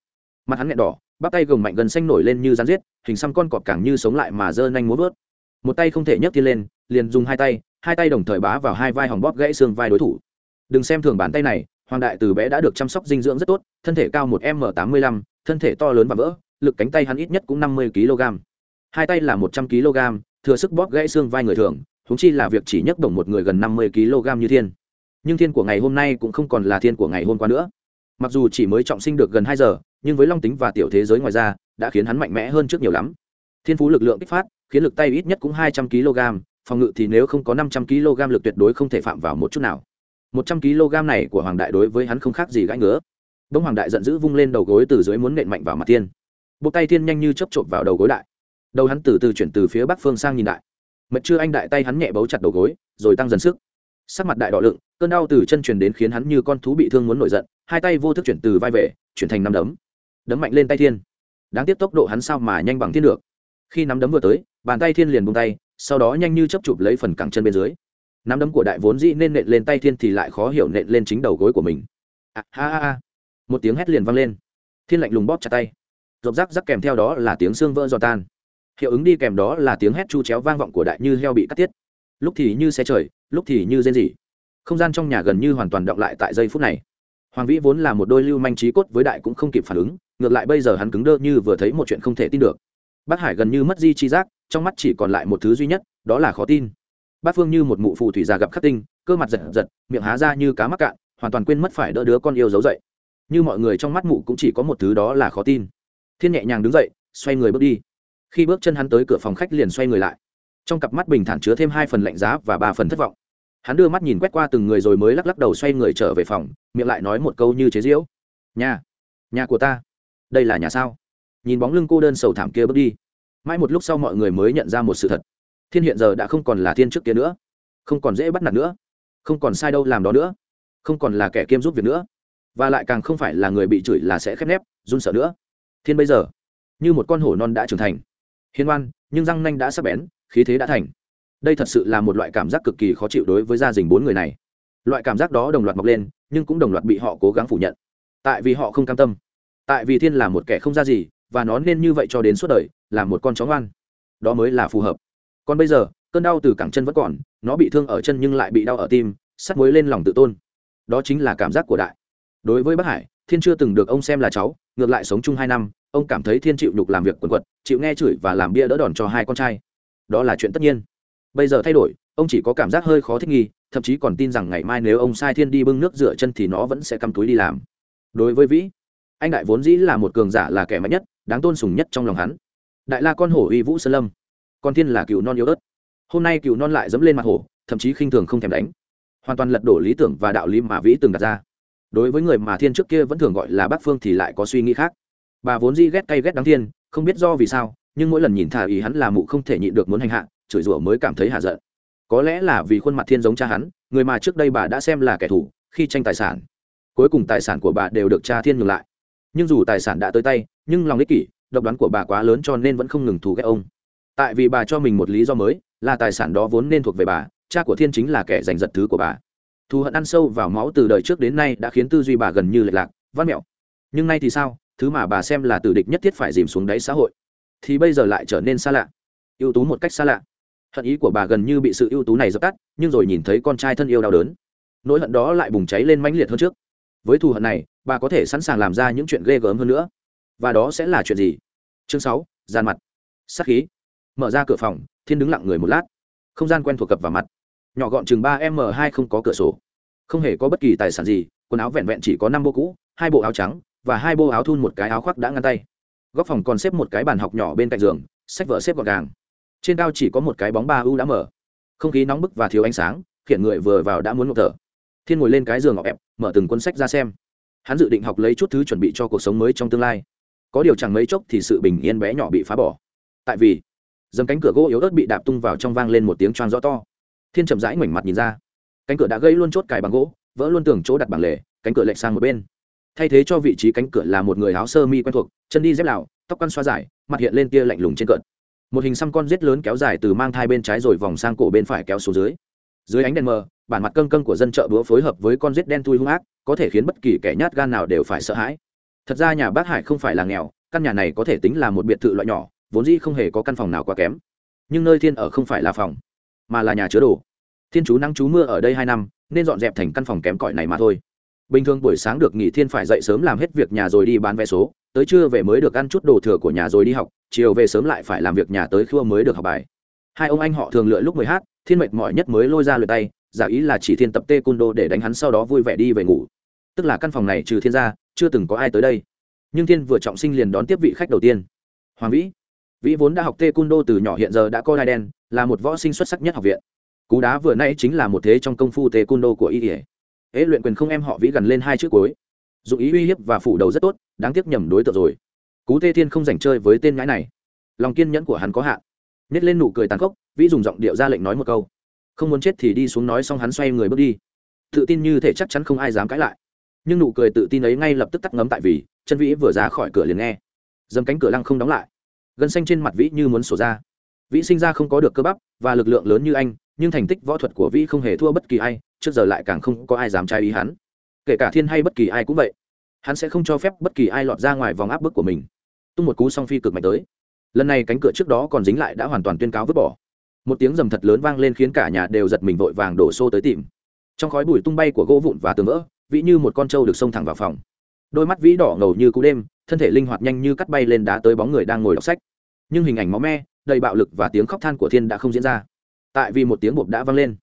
Mặt hắn nghẹn đỏ, bắp tay gồng mạnh gần xanh nổi lên như rán giết, hình xăm con cọp càng như sống lại mà giơ nhanh múa vớt một tay không thể nhấc thiên lên, liền dùng hai tay hai tay đồng thời bá vào hai vai hòng bóp gãy xương vai đối thủ. Đừng xem thường bàn tay này, hoàng đại từ bé đã được chăm sóc dinh dưỡng rất tốt, thân thể cao một m tám mươi lăm, thân thể to lớn và vỡ, lực cánh tay hắn ít nhất cũng năm mươi kg. Hai tay là một trăm kg, thừa sức bóp gãy xương vai người thường húng chi là việc chỉ nhấc đồng một người gần năm mươi kg như thiên. Nhưng thiên của ngày hôm nay cũng không còn là thiên của ngày hôm qua nữa. Mặc dù chỉ mới trọng sinh được gần hai giờ, nhưng với long tính và tiểu thế giới ngoài ra, đã khiến hắn mạnh mẽ hơn trước nhiều lắm. Thiên phú lực lượng kích phát khiến lực tay ít nhất cũng hai trăm kg, phòng ngự thì nếu không có năm trăm kg lực tuyệt đối không thể phạm vào một chút nào. Một trăm kg này của hoàng đại đối với hắn không khác gì gãi ngứa. Bỗng hoàng đại giận dữ vung lên đầu gối từ dưới muốn nện mạnh vào mặt thiên. Bộ tay thiên nhanh như chấp trộm vào đầu gối đại. Đầu hắn từ từ chuyển từ phía bắc phương sang nhìn đại. Mật chưa anh đại tay hắn nhẹ bấu chặt đầu gối, rồi tăng dần sức. Sắc mặt đại đỏ lượng, cơn đau từ chân truyền đến khiến hắn như con thú bị thương muốn nổi giận, hai tay vô thức chuyển từ vai về, chuyển thành năm đấm. Đấm mạnh lên tay thiên. Đáng tiếc tốc độ hắn sao mà nhanh bằng thiên được khi nắm đấm vừa tới bàn tay thiên liền bung tay sau đó nhanh như chấp chụp lấy phần cẳng chân bên dưới. Nắm đấm của đại vốn dĩ nên nện lên tay thiên thì lại khó hiểu nện lên chính đầu gối của mình. À, ha ha ha. Một tiếng hét liền vang lên. Thiên lạnh lùng bóp chặt tay. Rộp rắc rắc kèm theo đó là tiếng xương vỡ giò tan. Hiệu ứng đi kèm đó là tiếng hét chu chéo vang vọng của đại như heo bị cắt tiết. Lúc thì như xe trời lúc thì như rên rỉ. Không gian trong nhà gần như hoàn toàn động lại tại giây phút này. Hoàng vĩ vốn là một đôi lưu manh trí cốt với đại cũng không kịp phản ứng ngược lại bây giờ hắn cứng đơ như vừa thấy một chuyện không thể tin được bác hải gần như mất di chi giác, trong mắt chỉ còn lại một thứ duy nhất, đó là khó tin. Bác phương như một mụ phù thủy già gặp khắc tinh, cơ mặt giật giật, miệng há ra như cá mắc cạn, hoàn toàn quên mất phải đỡ đứa con yêu giấu dậy. Như mọi người trong mắt mụ cũng chỉ có một thứ đó là khó tin. Thiên nhẹ nhàng đứng dậy, xoay người bước đi. Khi bước chân hắn tới cửa phòng khách liền xoay người lại. Trong cặp mắt bình thản chứa thêm hai phần lạnh giá và ba phần thất vọng. Hắn đưa mắt nhìn quét qua từng người rồi mới lắc lắc đầu xoay người trở về phòng, miệng lại nói một câu như chế diễu nhà nhà của ta, đây là nhà sao? Nhìn bóng lưng cô đơn sầu thảm kia bước đi. Mãi một lúc sau mọi người mới nhận ra một sự thật. Thiên hiện giờ đã không còn là thiên trước kia nữa, không còn dễ bắt nạt nữa, không còn sai đâu làm đó nữa, không còn là kẻ kiêm giúp việc nữa, và lại càng không phải là người bị chửi là sẽ khép nép, run sợ nữa. Thiên bây giờ, như một con hổ non đã trưởng thành. Hiên oan, nhưng răng nanh đã sắp bén, khí thế đã thành. Đây thật sự là một loại cảm giác cực kỳ khó chịu đối với gia đình bốn người này. Loại cảm giác đó đồng loạt mọc lên, nhưng cũng đồng loạt bị họ cố gắng phủ nhận. Tại vì họ không cam tâm, tại vì thiên là một kẻ không ra gì và nó nên như vậy cho đến suốt đời, là một con chó ngoan. Đó mới là phù hợp. Còn bây giờ, cơn đau từ cẳng chân vẫn còn, nó bị thương ở chân nhưng lại bị đau ở tim, sắt muối lên lòng tự tôn. Đó chính là cảm giác của đại. Đối với bác hải, thiên chưa từng được ông xem là cháu, ngược lại sống chung hai năm, ông cảm thấy thiên chịu nhục làm việc quần quật, chịu nghe chửi và làm bia đỡ đòn cho hai con trai. Đó là chuyện tất nhiên. Bây giờ thay đổi, ông chỉ có cảm giác hơi khó thích nghi, thậm chí còn tin rằng ngày mai nếu ông sai thiên đi bưng nước rửa chân thì nó vẫn sẽ cắm túi đi làm. Đối với vĩ, anh đại vốn dĩ là một cường giả là kẻ mạnh nhất đáng tôn sùng nhất trong lòng hắn. Đại la con hổ uy vũ sơn lâm, con thiên là cựu non yếu ớt. Hôm nay cựu non lại dẫm lên mặt hổ, thậm chí khinh thường không thèm đánh. Hoàn toàn lật đổ lý tưởng và đạo lý mà vĩ từng đặt ra. Đối với người mà thiên trước kia vẫn thường gọi là bác phương thì lại có suy nghĩ khác. Bà vốn di ghét cay ghét đáng thiên, không biết do vì sao, nhưng mỗi lần nhìn thả ý hắn là mụ không thể nhịn được muốn hành hạ, chửi rủa mới cảm thấy hạ giận. Có lẽ là vì khuôn mặt thiên giống cha hắn, người mà trước đây bà đã xem là kẻ thù, khi tranh tài sản, cuối cùng tài sản của bà đều được cha thiên nhường lại. Nhưng dù tài sản đã tới tay nhưng lòng ích kỷ, độc đoán của bà quá lớn cho nên vẫn không ngừng thù ghét ông. Tại vì bà cho mình một lý do mới, là tài sản đó vốn nên thuộc về bà, cha của thiên chính là kẻ giành giật thứ của bà. Thù hận ăn sâu vào máu từ đời trước đến nay đã khiến tư duy bà gần như lệch lạc văn mẹo. Nhưng nay thì sao? Thứ mà bà xem là tử địch nhất thiết phải dìm xuống đáy xã hội. Thì bây giờ lại trở nên xa lạ. Ưu tú một cách xa lạ. Hận ý của bà gần như bị sự ưu tú này dập tắt, nhưng rồi nhìn thấy con trai thân yêu đau đớn. Nỗi hận đó lại bùng cháy lên mãnh liệt hơn trước. Với thù hận này, bà có thể sẵn sàng làm ra những chuyện ghê gớm hơn nữa và đó sẽ là chuyện gì? Chương sáu, gian mặt. Sắc khí. Mở ra cửa phòng, thiên đứng lặng người một lát. Không gian quen thuộc cập vào mặt. Nhỏ gọn chừng ba m hai không có cửa sổ. Không hề có bất kỳ tài sản gì, quần áo vẹn vẹn chỉ có năm bộ cũ, hai bộ áo trắng và hai bộ áo thun một cái áo khoác đã ngăn tay. Góc phòng còn xếp một cái bàn học nhỏ bên cạnh giường, sách vở xếp gọn gàng. Trên cao chỉ có một cái bóng ba u đã mở. Không khí nóng bức và thiếu ánh sáng, khiến người vừa vào đã muốn ngộp thở. Thiên ngồi lên cái giường ngọc ẹp mở từng cuốn sách ra xem. Hắn dự định học lấy chút thứ chuẩn bị cho cuộc sống mới trong tương lai có điều chẳng mấy chốc thì sự bình yên bé nhỏ bị phá bỏ. Tại vì, dầm cánh cửa gỗ yếu ớt bị đạp tung vào trong vang lên một tiếng choang rõ to. Thiên chậm rãi ngoảnh mặt nhìn ra. Cánh cửa đã gây luôn chốt cài bằng gỗ, vỡ luôn tường chỗ đặt bằng lề, cánh cửa lệch sang một bên. Thay thế cho vị trí cánh cửa là một người áo sơ mi quen thuộc, chân đi dép lào tóc căn xoa dài, mặt hiện lên tia lạnh lùng trên cợt. Một hình xăm con rết lớn kéo dài từ mang thai bên trái rồi vòng sang cổ bên phải kéo xuống dưới. Dưới ánh đèn mờ, bản mặt căng căng của dân chợ búa phối hợp với con rết đen thui hung ác, có thể khiến bất kỳ kẻ nhát gan nào đều phải sợ hãi thật ra nhà bác hải không phải là nghèo, căn nhà này có thể tính là một biệt thự loại nhỏ, vốn dĩ không hề có căn phòng nào quá kém. Nhưng nơi thiên ở không phải là phòng, mà là nhà chứa đồ. Thiên chú nắng chú mưa ở đây hai năm, nên dọn dẹp thành căn phòng kém cỏi này mà thôi. Bình thường buổi sáng được nghỉ thiên phải dậy sớm làm hết việc nhà rồi đi bán vé số, tới trưa về mới được ăn chút đồ thừa của nhà rồi đi học, chiều về sớm lại phải làm việc nhà tới khua mới được học bài. Hai ông anh họ thường lựa lúc mười hát, thiên mệt mỏi nhất mới lôi ra lượt tay, giả ý là chỉ thiên tập tê cun đô để đánh hắn sau đó vui vẻ đi về ngủ tức là căn phòng này trừ thiên gia, chưa từng có ai tới đây. Nhưng thiên vừa trọng sinh liền đón tiếp vị khách đầu tiên. Hoàng vĩ. Vĩ vốn đã học tê cun đô từ nhỏ hiện giờ đã coi đai đen, là một võ sinh xuất sắc nhất học viện. Cú đá vừa nãy chính là một thế trong công phu tê cun đô của y ỉa ế luyện quyền không em họ vĩ gần lên hai chữ cuối. Dụng ý uy hiếp và phủ đầu rất tốt, đáng tiếc nhầm đối tượng rồi. Cú tê thiên không dành chơi với tên ngãi này. Lòng kiên nhẫn của hắn có hạn. Nhét lên nụ cười tàn khốc, vĩ dùng giọng điệu ra lệnh nói một câu. Không muốn chết thì đi xuống nói xong hắn xoay người bước đi. Tự tin như thể chắc chắn không ai dám cãi lại nhưng nụ cười tự tin ấy ngay lập tức tắt ngấm tại vì chân vĩ vừa ra khỏi cửa liền nghe dầm cánh cửa lăng không đóng lại gân xanh trên mặt vĩ như muốn sổ ra vĩ sinh ra không có được cơ bắp và lực lượng lớn như anh nhưng thành tích võ thuật của vĩ không hề thua bất kỳ ai trước giờ lại càng không có ai dám trái ý hắn kể cả thiên hay bất kỳ ai cũng vậy hắn sẽ không cho phép bất kỳ ai lọt ra ngoài vòng áp bức của mình tung một cú song phi cực mạnh tới lần này cánh cửa trước đó còn dính lại đã hoàn toàn tuyên cáo vứt bỏ một tiếng rầm thật lớn vang lên khiến cả nhà đều giật mình vội vàng đổ xô tới tìm trong khói bụi tung bay của gỗ vụn và tường vỡ vĩ như một con trâu được xông thẳng vào phòng. Đôi mắt vĩ đỏ ngầu như cú đêm, thân thể linh hoạt nhanh như cắt bay lên đá tới bóng người đang ngồi đọc sách. Nhưng hình ảnh máu me, đầy bạo lực và tiếng khóc than của thiên đã không diễn ra. Tại vì một tiếng bột đã vang lên,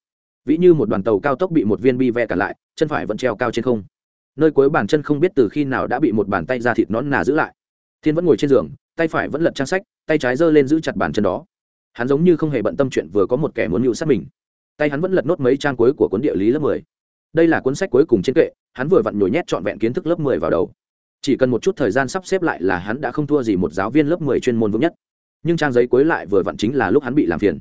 vĩ như một đoàn tàu cao tốc bị một viên bi ve cả lại, chân phải vẫn treo cao trên không. Nơi cuối bàn chân không biết từ khi nào đã bị một bàn tay ra thịt nón nà giữ lại. Thiên vẫn ngồi trên giường, tay phải vẫn lật trang sách, tay trái giơ lên giữ chặt bàn chân đó. Hắn giống như không hề bận tâm chuyện vừa có một kẻ muốn nhụ sát mình. Tay hắn vẫn lật nốt mấy trang cuối của cuốn địa lý lớp mười đây là cuốn sách cuối cùng trên kệ, hắn vừa vặn nhồi nhét trọn vẹn kiến thức lớp mười vào đầu. Chỉ cần một chút thời gian sắp xếp lại là hắn đã không thua gì một giáo viên lớp mười chuyên môn vững nhất. Nhưng trang giấy cuối lại vừa vặn chính là lúc hắn bị làm phiền.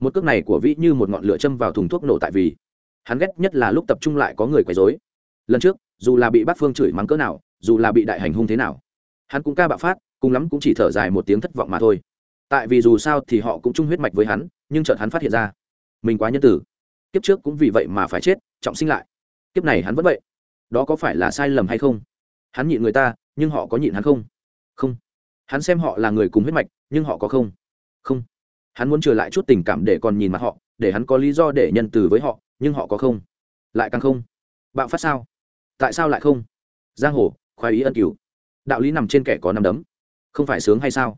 Một cước này của vĩ như một ngọn lửa châm vào thùng thuốc nổ tại vì hắn ghét nhất là lúc tập trung lại có người quấy dối lần trước, dù là bị bác phương chửi mắng cỡ nào, dù là bị đại hành hung thế nào, hắn cũng ca bạo phát, cùng lắm cũng chỉ thở dài một tiếng thất vọng mà thôi. Tại vì dù sao thì họ cũng chung huyết mạch với hắn, nhưng chợt hắn phát hiện ra, mình quá nhân tử. Kiếp trước cũng vì vậy mà phải chết trọng sinh lại. Kiếp này hắn vẫn vậy. Đó có phải là sai lầm hay không? Hắn nhịn người ta, nhưng họ có nhịn hắn không? Không. Hắn xem họ là người cùng huyết mạch, nhưng họ có không? Không. Hắn muốn trừ lại chút tình cảm để còn nhìn mặt họ, để hắn có lý do để nhân từ với họ, nhưng họ có không? Lại càng không. Bạo phát sao? Tại sao lại không? Giang hồ, khoái ý ân cửu. Đạo lý nằm trên kẻ có nằm đấm. Không phải sướng hay sao?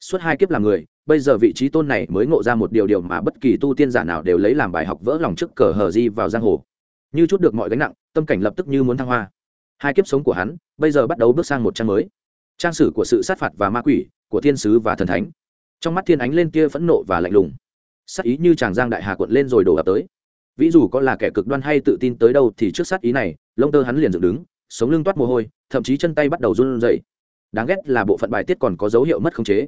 Suốt hai kiếp làm người, bây giờ vị trí tôn này mới ngộ ra một điều điều mà bất kỳ tu tiên giả nào đều lấy làm bài học vỡ lòng trước cờ hờ di vào giang hồ như chút được mọi gánh nặng, tâm cảnh lập tức như muốn thăng hoa. Hai kiếp sống của hắn, bây giờ bắt đầu bước sang một trang mới. Trang sử của sự sát phạt và ma quỷ, của thiên sứ và thần thánh. Trong mắt thiên ánh lên kia phẫn nộ và lạnh lùng. Sát ý như chàng giang đại hà cuộn lên rồi đổ ập tới. Ví dù có là kẻ cực đoan hay tự tin tới đâu thì trước sát ý này, lông tơ hắn liền dựng đứng, sống lưng toát mồ hôi, thậm chí chân tay bắt đầu run rẩy. Đáng ghét là bộ phận bài tiết còn có dấu hiệu mất khống chế.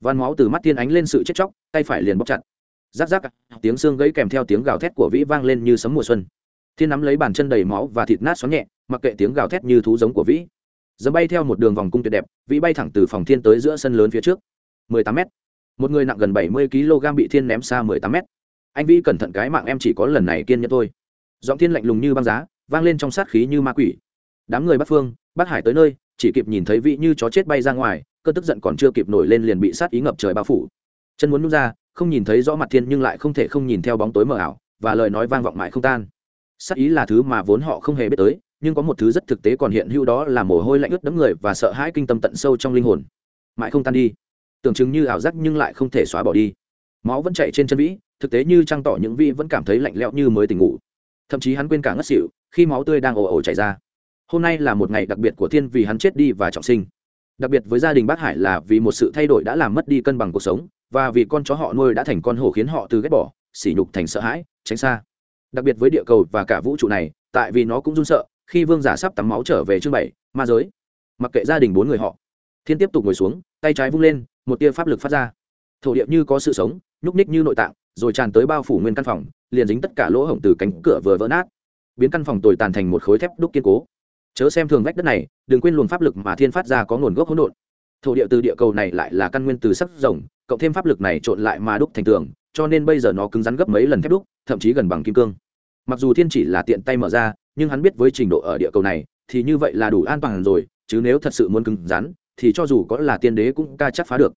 Van máu từ mắt Thiên ánh lên sự chết chóc, tay phải liền bóc chặt. Rác rác tiếng xương gãy kèm theo tiếng gào thét của vĩ vang lên như sấm mùa xuân thiên nắm lấy bàn chân đầy máu và thịt nát xóa nhẹ, mặc kệ tiếng gào thét như thú giống của vĩ. Dẫm bay theo một đường vòng cung tuyệt đẹp, vĩ bay thẳng từ phòng thiên tới giữa sân lớn phía trước. 18 m một người nặng gần 70 kg bị thiên ném xa 18 m anh vĩ cẩn thận cái mạng em chỉ có lần này kiên nhẫn thôi. Giọng thiên lạnh lùng như băng giá, vang lên trong sát khí như ma quỷ. Đám người bắc phương, bắc hải tới nơi, chỉ kịp nhìn thấy vĩ như chó chết bay ra ngoài, cơn tức giận còn chưa kịp nổi lên liền bị sát ý ngập trời bao phủ. Chân muốn nút ra, không nhìn thấy rõ mặt thiên nhưng lại không thể không nhìn theo bóng tối mờ ảo, và lời nói vang vọng mãi không tan sát ý là thứ mà vốn họ không hề biết tới, nhưng có một thứ rất thực tế còn hiện hữu đó là mồ hôi lạnh ướt đẫm người và sợ hãi kinh tâm tận sâu trong linh hồn. Mãi không tan đi. Tưởng chừng như ảo giác nhưng lại không thể xóa bỏ đi. Máu vẫn chạy trên chân vĩ, thực tế như trăng tỏ những vĩ vẫn cảm thấy lạnh lẽo như mới tỉnh ngủ. Thậm chí hắn quên cả ngất xỉu, khi máu tươi đang ồ ồ chảy ra. Hôm nay là một ngày đặc biệt của thiên vì hắn chết đi và trọng sinh. Đặc biệt với gia đình bác hải là vì một sự thay đổi đã làm mất đi cân bằng cuộc sống, và vì con chó họ nuôi đã thành con hổ khiến họ từ ghét bỏ, sỉ nhục thành sợ hãi, tránh xa đặc biệt với địa cầu và cả vũ trụ này, tại vì nó cũng run sợ, khi vương giả sắp tắm máu trở về chương bảy, ma giới. Mặc kệ gia đình bốn người họ, thiên tiếp tục ngồi xuống, tay trái vung lên, một tia pháp lực phát ra. Thổ điệp như có sự sống, nhúc ních như nội tạng, rồi tràn tới bao phủ nguyên căn phòng, liền dính tất cả lỗ hổng từ cánh cửa vừa vỡ nát. Biến căn phòng tồi tàn thành một khối thép đúc kiên cố. Chớ xem thường vách đất này, đừng quên luồng pháp lực mà thiên phát ra có nguồn gốc hỗn độn. Thổ địa từ địa cầu này lại là căn nguyên từ sắc rồng, cộng thêm pháp lực này trộn lại mà đúc thành tường, cho nên bây giờ nó cứng rắn gấp mấy lần thép đúc, thậm chí gần bằng kim cương mặc dù thiên chỉ là tiện tay mở ra, nhưng hắn biết với trình độ ở địa cầu này, thì như vậy là đủ an toàn rồi, chứ nếu thật sự muốn cứng rắn, thì cho dù có là tiên đế cũng ca chắc phá được.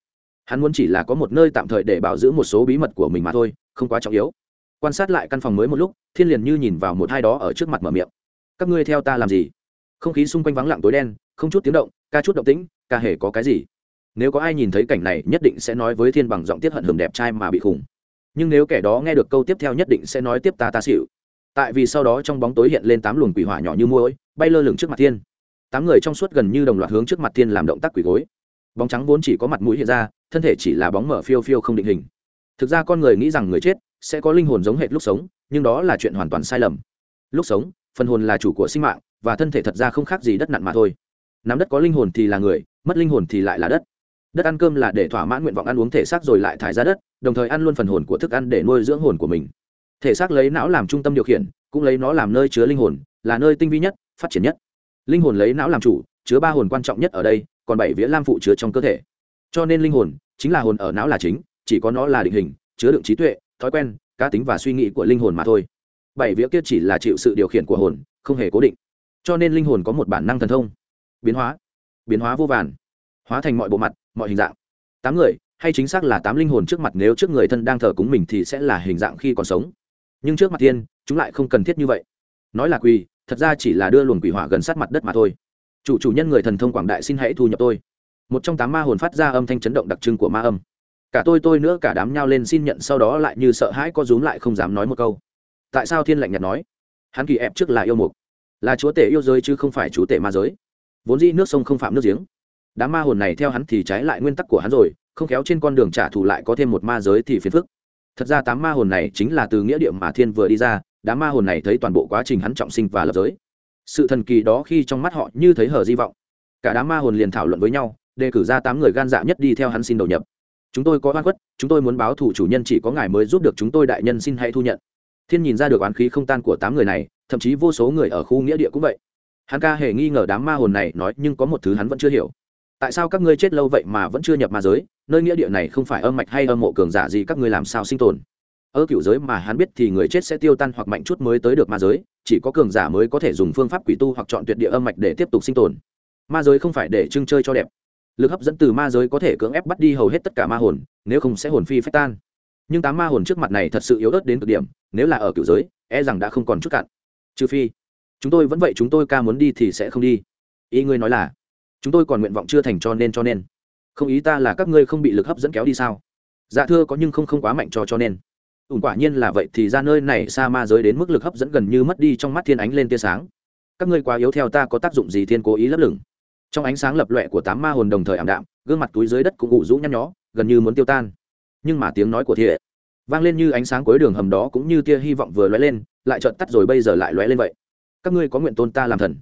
Hắn muốn chỉ là có một nơi tạm thời để bảo giữ một số bí mật của mình mà thôi, không quá trọng yếu. Quan sát lại căn phòng mới một lúc, thiên liền như nhìn vào một hai đó ở trước mặt mở miệng. Các ngươi theo ta làm gì? Không khí xung quanh vắng lặng tối đen, không chút tiếng động, ca chút động tĩnh, ca hề có cái gì? Nếu có ai nhìn thấy cảnh này, nhất định sẽ nói với thiên bằng giọng tiết hận hưởng đẹp trai mà bị khủng nhưng nếu kẻ đó nghe được câu tiếp theo nhất định sẽ nói tiếp ta ta xịu tại vì sau đó trong bóng tối hiện lên tám luồng quỷ hỏa nhỏ như muỗi, bay lơ lửng trước mặt thiên. Tám người trong suốt gần như đồng loạt hướng trước mặt thiên làm động tác quỷ gối. Bóng trắng vốn chỉ có mặt mũi hiện ra thân thể chỉ là bóng mở phiêu phiêu không định hình. Thực ra con người nghĩ rằng người chết sẽ có linh hồn giống hệt lúc sống nhưng đó là chuyện hoàn toàn sai lầm. Lúc sống phần hồn là chủ của sinh mạng và thân thể thật ra không khác gì đất nặn mà thôi. Nắm đất có linh hồn thì là người mất linh hồn thì lại là đất. Đất ăn cơm là để thỏa mãn nguyện vọng ăn uống thể xác rồi lại thải ra đất đồng thời ăn luôn phần hồn của thức ăn để nuôi dưỡng hồn của mình thể xác lấy não làm trung tâm điều khiển, cũng lấy nó làm nơi chứa linh hồn, là nơi tinh vi nhất, phát triển nhất. Linh hồn lấy não làm chủ, chứa ba hồn quan trọng nhất ở đây, còn bảy vía lam phụ chứa trong cơ thể. Cho nên linh hồn, chính là hồn ở não là chính, chỉ có nó là định hình, chứa đựng trí tuệ, thói quen, cá tính và suy nghĩ của linh hồn mà thôi. Bảy vía kia chỉ là chịu sự điều khiển của hồn, không hề cố định. Cho nên linh hồn có một bản năng thần thông. Biến hóa. Biến hóa vô vàn. Hóa thành mọi bộ mặt, mọi hình dạng. Tám người, hay chính xác là tám linh hồn trước mặt, nếu trước người thân đang thờ cúng mình thì sẽ là hình dạng khi còn sống nhưng trước mặt thiên chúng lại không cần thiết như vậy. Nói là quỳ, thật ra chỉ là đưa luồng quỷ hỏa gần sát mặt đất mà thôi. Chủ chủ nhân người thần thông quảng đại xin hãy thu nhập tôi. Một trong tám ma hồn phát ra âm thanh chấn động đặc trưng của ma âm. Cả tôi tôi nữa cả đám nhao lên xin nhận sau đó lại như sợ hãi có rúm lại không dám nói một câu. Tại sao thiên lạnh nhạt nói? Hắn kỳ ép trước là yêu mục, là chúa tể yêu giới chứ không phải chúa tể ma giới. Vốn dĩ nước sông không phạm nước giếng. Đám ma hồn này theo hắn thì trái lại nguyên tắc của hắn rồi, không khéo trên con đường trả thù lại có thêm một ma giới thì phiền phức thật ra tám ma hồn này chính là từ nghĩa địa mà thiên vừa đi ra, đám ma hồn này thấy toàn bộ quá trình hắn trọng sinh và lập giới. Sự thần kỳ đó khi trong mắt họ như thấy hờ di vọng. Cả đám ma hồn liền thảo luận với nhau, đề cử ra tám người gan dạ nhất đi theo hắn xin đầu nhập. Chúng tôi có oan khuất, chúng tôi muốn báo thủ chủ nhân chỉ có ngài mới giúp được chúng tôi đại nhân xin hãy thu nhận. Thiên nhìn ra được oán khí không tan của tám người này, thậm chí vô số người ở khu nghĩa địa cũng vậy. Hắn ca hề nghi ngờ đám ma hồn này nói nhưng có một thứ hắn vẫn chưa hiểu. Tại sao các ngươi chết lâu vậy mà vẫn chưa nhập ma giới? Nơi nghĩa địa này không phải âm mạch hay âm mộ cường giả gì các ngươi làm sao sinh tồn. Ở cựu giới mà hắn biết thì người chết sẽ tiêu tan hoặc mạnh chút mới tới được ma giới, chỉ có cường giả mới có thể dùng phương pháp quỷ tu hoặc chọn tuyệt địa âm mạch để tiếp tục sinh tồn. Ma giới không phải để trưng chơi cho đẹp. Lực hấp dẫn từ ma giới có thể cưỡng ép bắt đi hầu hết tất cả ma hồn, nếu không sẽ hồn phi phách tan. Nhưng tám ma hồn trước mặt này thật sự yếu ớt đến cực điểm, nếu là ở cựu giới e rằng đã không còn chút cạn. Trừ phi, chúng tôi vẫn vậy, chúng tôi ca muốn đi thì sẽ không đi. Ý ngươi nói là, chúng tôi còn nguyện vọng chưa thành cho nên cho nên không ý ta là các ngươi không bị lực hấp dẫn kéo đi sao? Dạ thưa có nhưng không không quá mạnh cho cho nên. Ủng quả nhiên là vậy thì ra nơi này xa ma giới đến mức lực hấp dẫn gần như mất đi trong mắt thiên ánh lên tia sáng. Các ngươi quá yếu theo ta có tác dụng gì thiên cố ý lấp lửng? Trong ánh sáng lập lọe của tám ma hồn đồng thời ảm đạm, gương mặt túi dưới đất cũng ủ rũ nhăn nhó, gần như muốn tiêu tan. Nhưng mà tiếng nói của thiệ vang lên như ánh sáng cuối đường hầm đó cũng như tia hy vọng vừa lóe lên, lại chợt tắt rồi bây giờ lại lóe lên vậy. Các ngươi có nguyện tôn ta làm thần.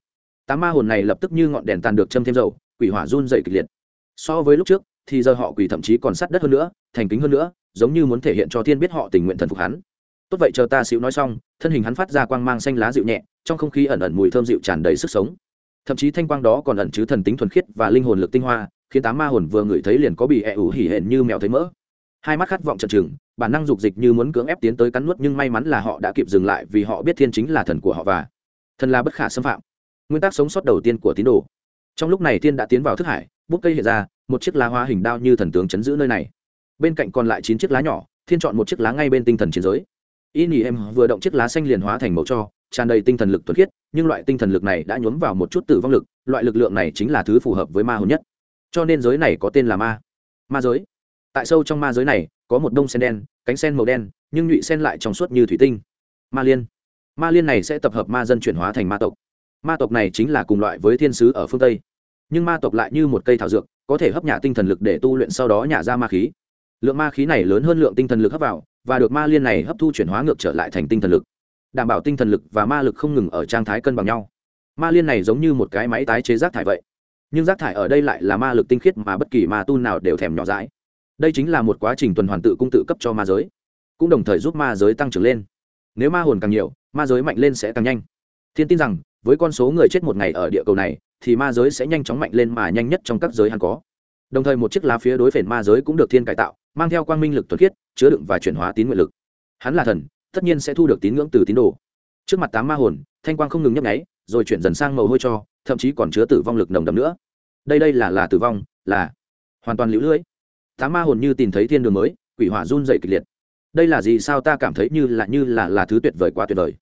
Tám ma hồn này lập tức như ngọn đèn tàn được châm thêm dầu, quỷ hỏa run dày kịch liệt so với lúc trước, thì giờ họ quỳ thậm chí còn sát đất hơn nữa, thành kính hơn nữa, giống như muốn thể hiện cho thiên biết họ tình nguyện thần phục hắn. Tốt vậy chờ ta xíu nói xong, thân hình hắn phát ra quang mang xanh lá dịu nhẹ, trong không khí ẩn ẩn mùi thơm dịu tràn đầy sức sống. Thậm chí thanh quang đó còn ẩn chứa thần tính thuần khiết và linh hồn lực tinh hoa, khiến tám ma hồn vừa ngửi thấy liền có bị ẹ ủ hỉ hển như mèo thấy mỡ. Hai mắt khát vọng chật chừng bản năng dục dịch như muốn cưỡng ép tiến tới cắn nuốt nhưng may mắn là họ đã kịp dừng lại vì họ biết thiên chính là thần của họ và thần là bất khả xâm phạm. Nguyên tắc sống sót đầu tiên của tín đồ. Trong lúc này thiên đã tiến vào thức hải bút cây hiện ra, một chiếc lá hoa hình đao như thần tướng chấn giữ nơi này. Bên cạnh còn lại chín chiếc lá nhỏ, thiên chọn một chiếc lá ngay bên tinh thần chiến giới. Y nỉ em vừa động chiếc lá xanh liền hóa thành màu cho, tràn đầy tinh thần lực thuần khiết, nhưng loại tinh thần lực này đã nhuốm vào một chút tử vong lực, loại lực lượng này chính là thứ phù hợp với ma hồn nhất. Cho nên giới này có tên là ma. Ma giới. Tại sâu trong ma giới này, có một đông sen đen, cánh sen màu đen, nhưng nhụy sen lại trong suốt như thủy tinh. Ma liên. Ma liên này sẽ tập hợp ma dân chuyển hóa thành ma tộc. Ma tộc này chính là cùng loại với thiên sứ ở phương tây nhưng ma tộc lại như một cây thảo dược, có thể hấp nhả tinh thần lực để tu luyện sau đó nhả ra ma khí. Lượng ma khí này lớn hơn lượng tinh thần lực hấp vào, và được ma liên này hấp thu chuyển hóa ngược trở lại thành tinh thần lực. Đảm bảo tinh thần lực và ma lực không ngừng ở trạng thái cân bằng nhau. Ma liên này giống như một cái máy tái chế rác thải vậy. Nhưng rác thải ở đây lại là ma lực tinh khiết mà bất kỳ ma tu nào đều thèm nhỏ dãi. Đây chính là một quá trình tuần hoàn tự cung tự cấp cho ma giới. Cũng đồng thời giúp ma giới tăng trưởng lên. Nếu ma hồn càng nhiều, ma giới mạnh lên sẽ càng nhanh. Thiên tin rằng, với con số người chết một ngày ở địa cầu này thì ma giới sẽ nhanh chóng mạnh lên mà nhanh nhất trong các giới hắn có. Đồng thời một chiếc lá phía đối phền ma giới cũng được thiên cải tạo, mang theo quang minh lực thuật khiết, chứa đựng và chuyển hóa tín nguyện lực. Hắn là thần, tất nhiên sẽ thu được tín ngưỡng từ tín đồ. Trước mặt tám ma hồn, thanh quang không ngừng nhấp nháy, rồi chuyển dần sang màu hôi cho, thậm chí còn chứa tử vong lực nồng đậm nữa. Đây đây là là tử vong, là hoàn toàn lũ lưỡi tám ma hồn như tìm thấy thiên đường mới, quỷ hỏa run dậy kịch liệt. Đây là gì sao ta cảm thấy như là như là là thứ tuyệt vời quá tuyệt vời.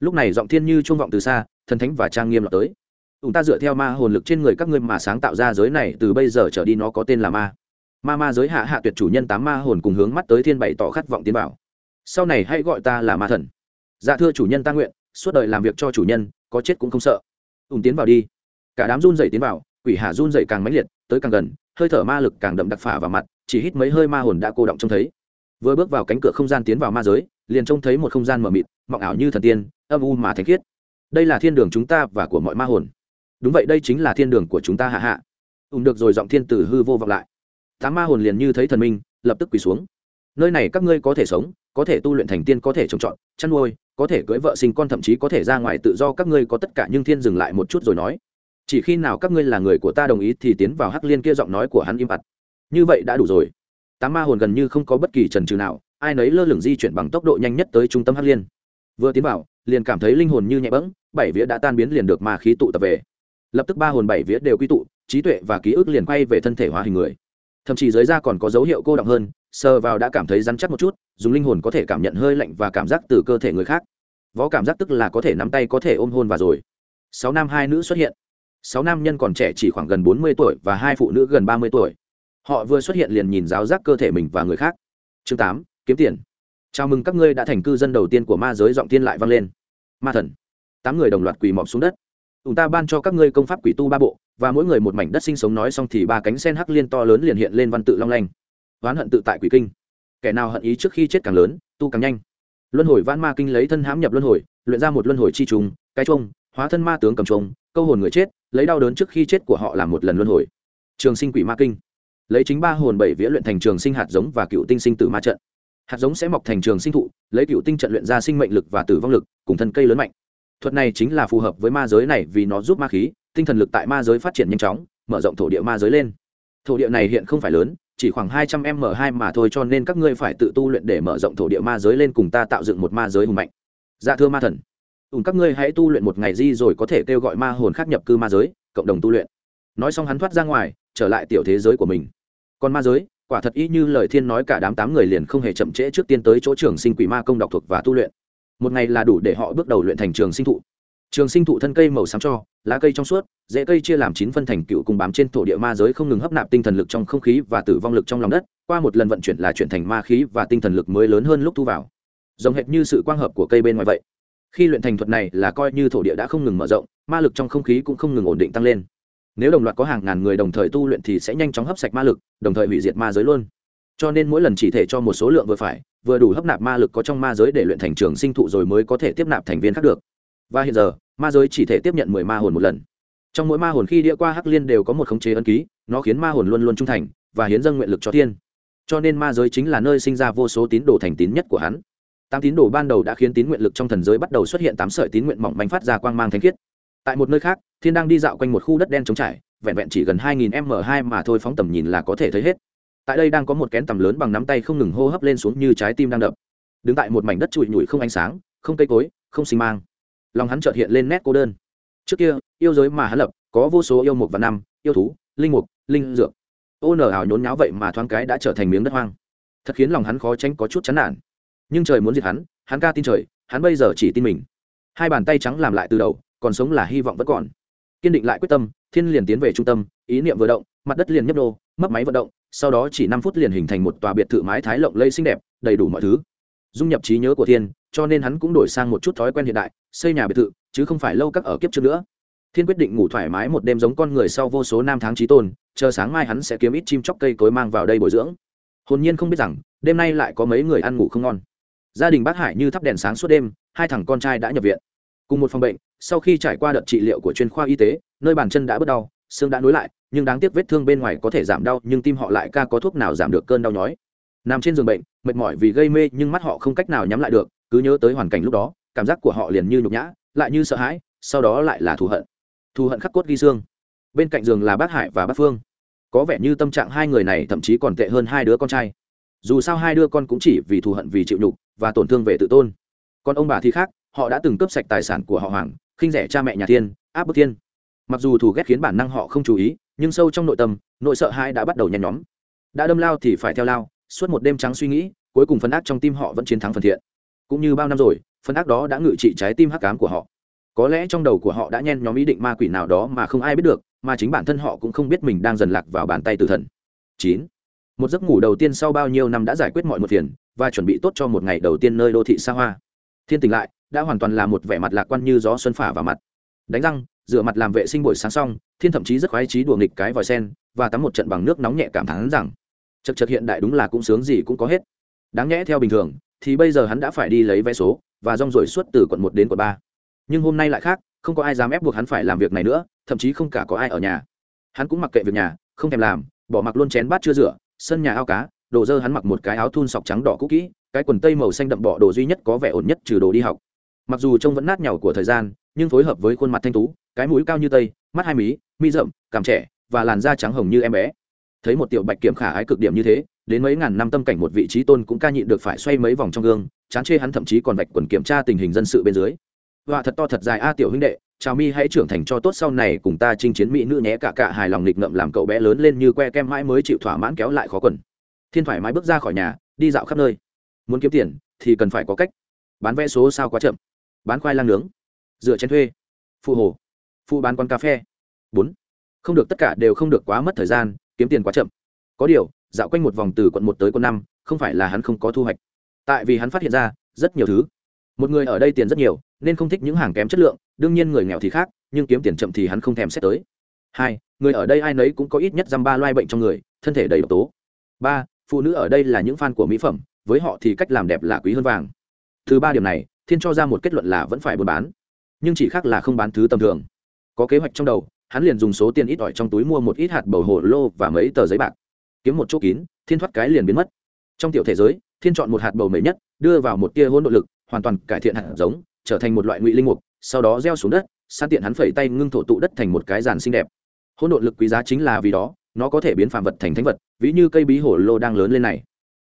Lúc này giọng thiên như trung vọng từ xa, thần thánh và trang nghiêm lọt tới ủng ta dựa theo ma hồn lực trên người các ngươi mà sáng tạo ra giới này, từ bây giờ trở đi nó có tên là ma. Ma ma giới hạ hạ tuyệt chủ nhân tám ma hồn cùng hướng mắt tới thiên bày tỏ khát vọng tiến bảo sau này hãy gọi ta là ma thần. Dạ thưa chủ nhân ta nguyện, suốt đời làm việc cho chủ nhân, có chết cũng không sợ. Ủng tiến vào đi. Cả đám run dậy tiến vào, quỷ hạ run dậy càng mãnh liệt, tới càng gần, hơi thở ma lực càng đậm đặc phả vào mặt, chỉ hít mấy hơi ma hồn đã cô động trông thấy. Vừa bước vào cánh cửa không gian tiến vào ma giới, liền trông thấy một không gian mờ mịt mộng ảo như thần tiên, âm u mà thánh khiết. Đây là thiên đường chúng ta và của mọi ma hồn đúng vậy, đây chính là thiên đường của chúng ta hạ hạ. Ùm được rồi, giọng thiên tử hư vô vọng lại. Tám ma hồn liền như thấy thần minh, lập tức quỳ xuống. Nơi này các ngươi có thể sống, có thể tu luyện thành tiên, có thể trồng trọt, chăn nuôi, có thể cưới vợ sinh con, thậm chí có thể ra ngoài tự do. Các ngươi có tất cả, nhưng thiên dừng lại một chút rồi nói. Chỉ khi nào các ngươi là người của ta đồng ý thì tiến vào hắc liên kia, giọng nói của hắn im bặt. Như vậy đã đủ rồi. Tám ma hồn gần như không có bất kỳ trần trừ nào, ai nấy lơ lửng di chuyển bằng tốc độ nhanh nhất tới trung tâm hắc liên. Vừa tiến vào, liền cảm thấy linh hồn như nhẹ bẫng, bảy vía đã tan biến liền được ma khí tụ tập về lập tức ba hồn bảy vía đều quy tụ, trí tuệ và ký ức liền quay về thân thể hóa hình người. Thậm chí giới da còn có dấu hiệu cô động hơn, sờ vào đã cảm thấy rắn chắc một chút, dùng linh hồn có thể cảm nhận hơi lạnh và cảm giác từ cơ thể người khác. Võ cảm giác tức là có thể nắm tay có thể ôm hôn và rồi. Sáu nam hai nữ xuất hiện. Sáu nam nhân còn trẻ chỉ khoảng gần bốn mươi tuổi và hai phụ nữ gần ba mươi tuổi. Họ vừa xuất hiện liền nhìn giáo giác cơ thể mình và người khác. Chương tám, kiếm tiền. Chào mừng các ngươi đã thành cư dân đầu tiên của ma giới giọng tiên lại vang lên. Ma thần. Tám người đồng loạt quỳ mọp xuống đất ủng ta ban cho các ngươi công pháp quỷ tu ba bộ, và mỗi người một mảnh đất sinh sống nói xong thì ba cánh sen hắc liên to lớn liền hiện lên văn tự long lanh. Oán hận tự tại quỷ kinh. Kẻ nào hận ý trước khi chết càng lớn, tu càng nhanh. Luân hồi vãn ma kinh lấy thân hãm nhập luân hồi, luyện ra một luân hồi chi trùng, cái trông hóa thân ma tướng cầm trông câu hồn người chết, lấy đau đớn trước khi chết của họ làm một lần luân hồi. Trường sinh quỷ ma kinh. Lấy chính ba hồn bảy vía luyện thành trường sinh hạt giống và cựu tinh sinh tử ma trận. Hạt giống sẽ mọc thành trường sinh thụ, lấy cựu tinh trận luyện ra sinh mệnh lực và tử vong lực, cùng thân cây lớn mạnh thuật này chính là phù hợp với ma giới này vì nó giúp ma khí, tinh thần lực tại ma giới phát triển nhanh chóng, mở rộng thổ địa ma giới lên. Thổ địa này hiện không phải lớn, chỉ khoảng hai trăm m hai mà thôi cho nên các ngươi phải tự tu luyện để mở rộng thổ địa ma giới lên cùng ta tạo dựng một ma giới hùng mạnh. Dạ thưa ma thần. Ùn các ngươi hãy tu luyện một ngày di rồi có thể kêu gọi ma hồn khác nhập cư ma giới, cộng đồng tu luyện. Nói xong hắn thoát ra ngoài, trở lại tiểu thế giới của mình. Còn ma giới, quả thật y như lời thiên nói cả đám tám người liền không hề chậm trễ trước tiên tới chỗ trưởng sinh quỷ ma công đọc thuộc và tu luyện một ngày là đủ để họ bước đầu luyện thành trường sinh thụ. Trường sinh thụ thân cây màu xám cho, lá cây trong suốt dễ cây chia làm chín phân thành cựu cùng bám trên thổ địa ma giới không ngừng hấp nạp tinh thần lực trong không khí và tử vong lực trong lòng đất, qua một lần vận chuyển là chuyển thành ma khí và tinh thần lực mới lớn hơn lúc thu vào. Giống hệt như sự quang hợp của cây bên ngoài vậy. Khi luyện thành thuật này là coi như thổ địa đã không ngừng mở rộng, ma lực trong không khí cũng không ngừng ổn định tăng lên. Nếu đồng loạt có hàng ngàn người đồng thời tu luyện thì sẽ nhanh chóng hấp sạch ma lực, đồng thời hủy diệt ma giới luôn. Cho nên mỗi lần chỉ thể cho một số lượng vừa phải vừa đủ hấp nạp ma lực có trong ma giới để luyện thành trường sinh thụ rồi mới có thể tiếp nạp thành viên khác được. Và hiện giờ, ma giới chỉ thể tiếp nhận mười ma hồn một lần. Trong mỗi ma hồn khi đĩa qua hắc liên đều có một khống chế ấn ký, nó khiến ma hồn luôn luôn trung thành và hiến dâng nguyện lực cho thiên cho nên ma giới chính là nơi sinh ra vô số tín đồ thành tín nhất của hắn. Tám tín đồ ban đầu đã khiến tín nguyện lực trong thần giới bắt đầu xuất hiện tám sợi tín nguyện mỏng manh phát ra quang mang thanh khiết. Tại một nơi khác, thiên đang đi dạo quanh một khu đất đen trống trải, vẹn vẹn chỉ gần 2000 m hai mà thôi, phóng tầm nhìn là có thể thấy hết tại đây đang có một kén tầm lớn bằng nắm tay không ngừng hô hấp lên xuống như trái tim đang đập. Đứng tại một mảnh đất trụi nhủi không ánh sáng, không cây cối, không sinh mang lòng hắn chợt hiện lên nét cô đơn. Trước kia, yêu giới mà hắn lập, có vô số yêu mục và năm, yêu thú, linh mục, linh dược. Ô nở ảo nhốn nháo vậy mà thoáng cái đã trở thành miếng đất hoang. Thật khiến lòng hắn khó tránh có chút chán nản. Nhưng trời muốn diệt hắn hắn ca tin trời, hắn bây giờ chỉ tin mình. Hai bàn tay trắng làm lại từ đầu, còn sống là hy vọng vẫn còn. Kiên định lại quyết tâm, thiên liền tiến về trung tâm, ý niệm vừa động, mặt đất liền nhấp đô mất máy vận động sau đó chỉ năm phút liền hình thành một tòa biệt thự mái thái lộng lây xinh đẹp, đầy đủ mọi thứ. Dung nhập trí nhớ của thiên, cho nên hắn cũng đổi sang một chút thói quen hiện đại, xây nhà biệt thự, chứ không phải lâu các ở kiếp trước nữa. Thiên quyết định ngủ thoải mái một đêm giống con người sau vô số năm tháng trí tôn, chờ sáng mai hắn sẽ kiếm ít chim chóc cây cối mang vào đây bồi dưỡng. Hồn nhiên không biết rằng, đêm nay lại có mấy người ăn ngủ không ngon. Gia đình bác hải như thắp đèn sáng suốt đêm, hai thằng con trai đã nhập viện. Cùng một phòng bệnh, sau khi trải qua đợt trị liệu của chuyên khoa y tế, nơi bàn chân đã bớt đau, xương đã nối lại nhưng đáng tiếc vết thương bên ngoài có thể giảm đau, nhưng tim họ lại ca có thuốc nào giảm được cơn đau nhói. Nằm trên giường bệnh, mệt mỏi vì gây mê, nhưng mắt họ không cách nào nhắm lại được, cứ nhớ tới hoàn cảnh lúc đó, cảm giác của họ liền như nhục nhã, lại như sợ hãi, sau đó lại là thù hận. Thù hận khắc cốt ghi xương. Bên cạnh giường là bác hải và bác phương. Có vẻ như tâm trạng hai người này thậm chí còn tệ hơn hai đứa con trai. Dù sao hai đứa con cũng chỉ vì thù hận vì chịu nhục và tổn thương về tự tôn. Còn ông bà thì khác, họ đã từng cướp sạch tài sản của họ hoàng, khinh rẻ cha mẹ nhà thiên, áp bức thiên mặc dù thù ghét khiến bản năng họ không chú ý, nhưng sâu trong nội tâm, nỗi sợ hãi đã bắt đầu nhen nhóm đã đâm lao thì phải theo lao, suốt một đêm trắng suy nghĩ, cuối cùng phân ác trong tim họ vẫn chiến thắng phần thiện. Cũng như bao năm rồi, phân ác đó đã ngự trị trái tim hắc cám của họ. Có lẽ trong đầu của họ đã nhen nhóm ý định ma quỷ nào đó mà không ai biết được, mà chính bản thân họ cũng không biết mình đang dần lạc vào bàn tay tử thần. Chín. Một giấc ngủ đầu tiên sau bao nhiêu năm đã giải quyết mọi một phiền, và chuẩn bị tốt cho một ngày đầu tiên nơi đô thị xa hoa. Thiên tỉnh lại, đã hoàn toàn là một vẻ mặt lạc quan như gió xuân phả vào mặt. Đánh răng rửa mặt làm vệ sinh buổi sáng xong, thiên thậm chí rất khoái trí đùa nghịch cái vòi sen và tắm một trận bằng nước nóng nhẹ cảm thán rằng chật chật hiện đại đúng là cũng sướng gì cũng có hết. Đáng nhẽ theo bình thường, thì bây giờ hắn đã phải đi lấy vé số và rong rồi suốt từ quận một đến quận ba. Nhưng hôm nay lại khác, không có ai dám ép buộc hắn phải làm việc này nữa, thậm chí không cả có ai ở nhà. Hắn cũng mặc kệ việc nhà, không thèm làm, bỏ mặc luôn chén bát chưa rửa, sân nhà ao cá, đồ dơ hắn mặc một cái áo thun sọc trắng đỏ cũ kỹ, cái quần tây màu xanh đậm bỏ đồ duy nhất có vẻ ổn nhất trừ đồ đi học. Mặc dù trông vẫn nát nhàu của thời gian, nhưng phối hợp với khuôn mặt thanh tú cái mũi cao như tây, mắt hai mí, mi rậm, cằm trẻ và làn da trắng hồng như em bé. Thấy một tiểu bạch kiểm khả ái cực điểm như thế, đến mấy ngàn năm tâm cảnh một vị trí tôn cũng ca nhịn được phải xoay mấy vòng trong gương, chán chê hắn thậm chí còn vạch quần kiểm tra tình hình dân sự bên dưới. Và thật to thật dài a tiểu huynh đệ, chào mi hãy trưởng thành cho tốt sau này cùng ta chinh chiến mỹ nữ nhé cả cả hài lòng nghịch ngậm làm cậu bé lớn lên như que kem mãi mới chịu thỏa mãn kéo lại khó quần. Thiên thoải mái bước ra khỏi nhà, đi dạo khắp nơi. Muốn kiếm tiền thì cần phải có cách. Bán vé số sao quá chậm. Bán khoai lang nướng. Dựa chén thuê. Phụ hồ phụ bán quán cà phê. Bốn. Không được tất cả đều không được quá mất thời gian, kiếm tiền quá chậm. Có điều, dạo quanh một vòng từ quận một tới quận năm, không phải là hắn không có thu hoạch. Tại vì hắn phát hiện ra, rất nhiều thứ. Một người ở đây tiền rất nhiều, nên không thích những hàng kém chất lượng, đương nhiên người nghèo thì khác, nhưng kiếm tiền chậm thì hắn không thèm xét tới. Hai, người ở đây ai nấy cũng có ít nhất dăm ba loai bệnh trong người, thân thể đầy độc tố. Ba, phụ nữ ở đây là những fan của mỹ phẩm, với họ thì cách làm đẹp là quý hơn vàng. Thứ ba điểm này, thiên cho ra một kết luận là vẫn phải buôn bán, nhưng chỉ khác là không bán thứ tầm thường có kế hoạch trong đầu, hắn liền dùng số tiền ít ỏi trong túi mua một ít hạt bầu hồ lô và mấy tờ giấy bạc. Kiếm một chỗ kín, thiên thoát cái liền biến mất. Trong tiểu thể giới, thiên chọn một hạt bầu mấy nhất, đưa vào một tia hỗn độ lực, hoàn toàn cải thiện hạt giống, trở thành một loại ngụy linh mục, sau đó gieo xuống đất, san tiện hắn phẩy tay ngưng thổ tụ đất thành một cái giàn xinh đẹp. Hỗn nội lực quý giá chính là vì đó, nó có thể biến phạm vật thành thánh vật, ví như cây bí hồ lô đang lớn lên này.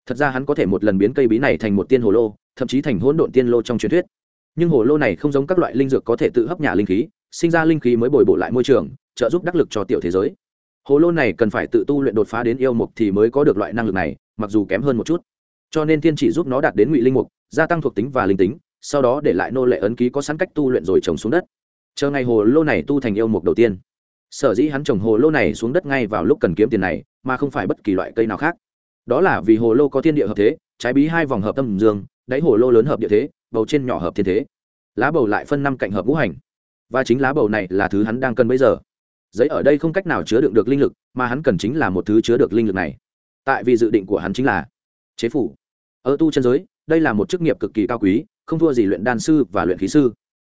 Thật ra hắn có thể một lần biến cây bí này thành một tiên hồ lô, thậm chí thành hỗn độn tiên lô trong truyền thuyết. Nhưng hồ lô này không giống các loại linh dược có thể tự hấp nhà linh khí sinh ra linh khí mới bồi bổ lại môi trường, trợ giúp đắc lực cho tiểu thế giới. Hồ lô này cần phải tự tu luyện đột phá đến yêu mục thì mới có được loại năng lực này, mặc dù kém hơn một chút. Cho nên thiên chỉ giúp nó đạt đến ngụy linh mục, gia tăng thuộc tính và linh tính, sau đó để lại nô lệ ấn ký có sẵn cách tu luyện rồi trồng xuống đất. Chờ ngày hồ lô này tu thành yêu mục đầu tiên, sở dĩ hắn trồng hồ lô này xuống đất ngay vào lúc cần kiếm tiền này, mà không phải bất kỳ loại cây nào khác. Đó là vì hồ lô có thiên địa hợp thế, trái bí hai vòng hợp tâm dương, đáy hồ lô lớn hợp địa thế, bầu trên nhỏ hợp thiên thế. Lá bầu lại phân năm cạnh hợp ngũ hành và chính lá bầu này là thứ hắn đang cần bây giờ. Giấy ở đây không cách nào chứa đựng được linh lực, mà hắn cần chính là một thứ chứa được linh lực này. Tại vì dự định của hắn chính là chế phủ. Ở tu chân giới, đây là một chức nghiệp cực kỳ cao quý, không thua gì luyện đan sư và luyện khí sư.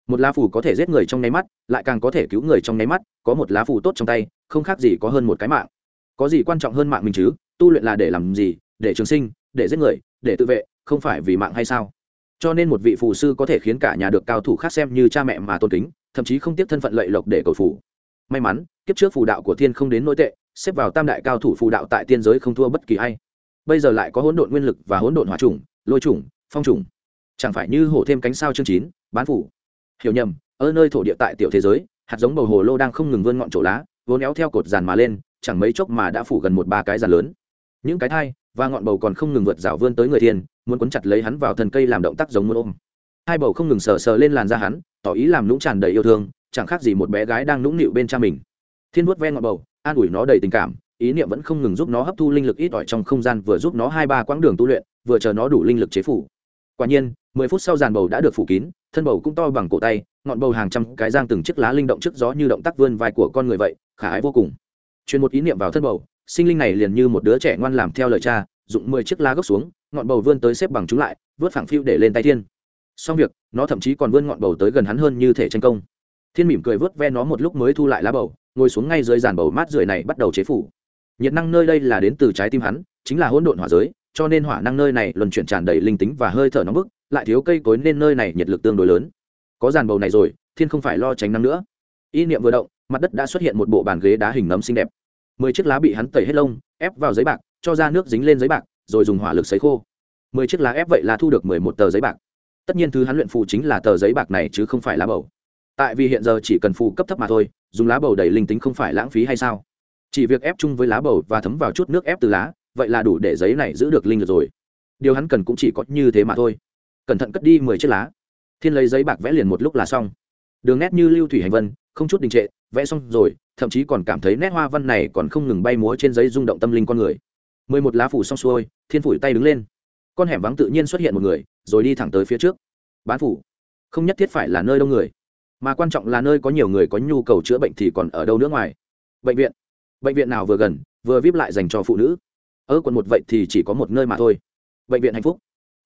Một lá phủ có thể giết người trong nháy mắt, lại càng có thể cứu người trong nháy mắt, có một lá phủ tốt trong tay, không khác gì có hơn một cái mạng. Có gì quan trọng hơn mạng mình chứ? Tu luyện là để làm gì? Để trường sinh, để giết người, để tự vệ, không phải vì mạng hay sao? Cho nên một vị phù sư có thể khiến cả nhà được cao thủ khác xem như cha mẹ mà tôn kính thậm chí không tiếp thân phận lệ lộc để cầu phủ. May mắn, kiếp trước phù đạo của thiên không đến nỗi tệ, xếp vào tam đại cao thủ phù đạo tại tiên giới không thua bất kỳ ai. Bây giờ lại có hỗn độn nguyên lực và hỗn độn hỏa trùng lôi trùng phong trùng chẳng phải như hổ thêm cánh sao chương chín, bán phủ. Hiểu nhầm, ở nơi thổ địa tại tiểu thế giới, hạt giống bầu hồ lô đang không ngừng vươn ngọn chỗ lá, vốn éo theo cột giàn mà lên, chẳng mấy chốc mà đã phủ gần một ba cái giàn lớn. Những cái thai và ngọn bầu còn không ngừng vượt rào vươn tới người thiên, muốn quấn chặt lấy hắn vào thân cây làm động tác giống muốn ôm hai bầu không ngừng sờ sờ lên làn da hắn, tỏ ý làm lũng tràn đầy yêu thương, chẳng khác gì một bé gái đang nũng nịu bên cha mình. Thiên vuốt ve ngọn bầu, an ủi nó đầy tình cảm, ý niệm vẫn không ngừng giúp nó hấp thu linh lực ít ỏi trong không gian, vừa giúp nó hai ba quãng đường tu luyện, vừa chờ nó đủ linh lực chế phủ. Quả nhiên, mười phút sau giàn bầu đã được phủ kín, thân bầu cũng to bằng cổ tay, ngọn bầu hàng trăm cái giang từng chiếc lá linh động trước gió như động tác vươn vai của con người vậy, khả ái vô cùng. Truyền một ý niệm vào thân bầu, sinh linh này liền như một đứa trẻ ngoan làm theo lời cha, dụng mười chiếc lá gốc xuống, ngọn bầu vươn tới xếp bằng chúng lại, vớt phẳng phiu để lên tay thiên xong việc, nó thậm chí còn vươn ngọn bầu tới gần hắn hơn như thể tranh công. Thiên mỉm cười vớt ve nó một lúc mới thu lại lá bầu, ngồi xuống ngay dưới giàn bầu mát rưởi này bắt đầu chế phủ. Nhiệt năng nơi đây là đến từ trái tim hắn, chính là hỗn độn hỏa giới, cho nên hỏa năng nơi này luân chuyển tràn đầy linh tính và hơi thở nóng bức, lại thiếu cây cối nên nơi này nhiệt lực tương đối lớn. Có giàn bầu này rồi, thiên không phải lo tránh năng nữa. Ý niệm vừa động, mặt đất đã xuất hiện một bộ bàn ghế đá hình nấm xinh đẹp. Mười chiếc lá bị hắn tẩy hết lông, ép vào giấy bạc, cho ra nước dính lên giấy bạc, rồi dùng hỏa lực sấy khô. Mười chiếc lá ép vậy là thu được mười một tờ giấy bạc tất nhiên thứ hắn luyện phù chính là tờ giấy bạc này chứ không phải lá bầu. Tại vì hiện giờ chỉ cần phù cấp thấp mà thôi, dùng lá bầu đầy linh tính không phải lãng phí hay sao? Chỉ việc ép chung với lá bầu và thấm vào chút nước ép từ lá, vậy là đủ để giấy này giữ được linh lực rồi. Điều hắn cần cũng chỉ có như thế mà thôi. Cẩn thận cất đi mười chiếc lá. Thiên lấy giấy bạc vẽ liền một lúc là xong. Đường nét như lưu thủy hành vân, không chút đình trệ, vẽ xong rồi, thậm chí còn cảm thấy nét hoa văn này còn không ngừng bay múa trên giấy rung động tâm linh con người. Mười một lá phủ xong xuôi, thiên phủi tay đứng lên. Con hẻm vắng tự nhiên xuất hiện một người rồi đi thẳng tới phía trước. Bán phủ. Không nhất thiết phải là nơi đông người mà quan trọng là nơi có nhiều người có nhu cầu chữa bệnh thì còn ở đâu nữa ngoài. Bệnh viện. Bệnh viện nào vừa gần vừa vip lại dành cho phụ nữ. Ở quận một vậy thì chỉ có một nơi mà thôi. Bệnh viện hạnh phúc.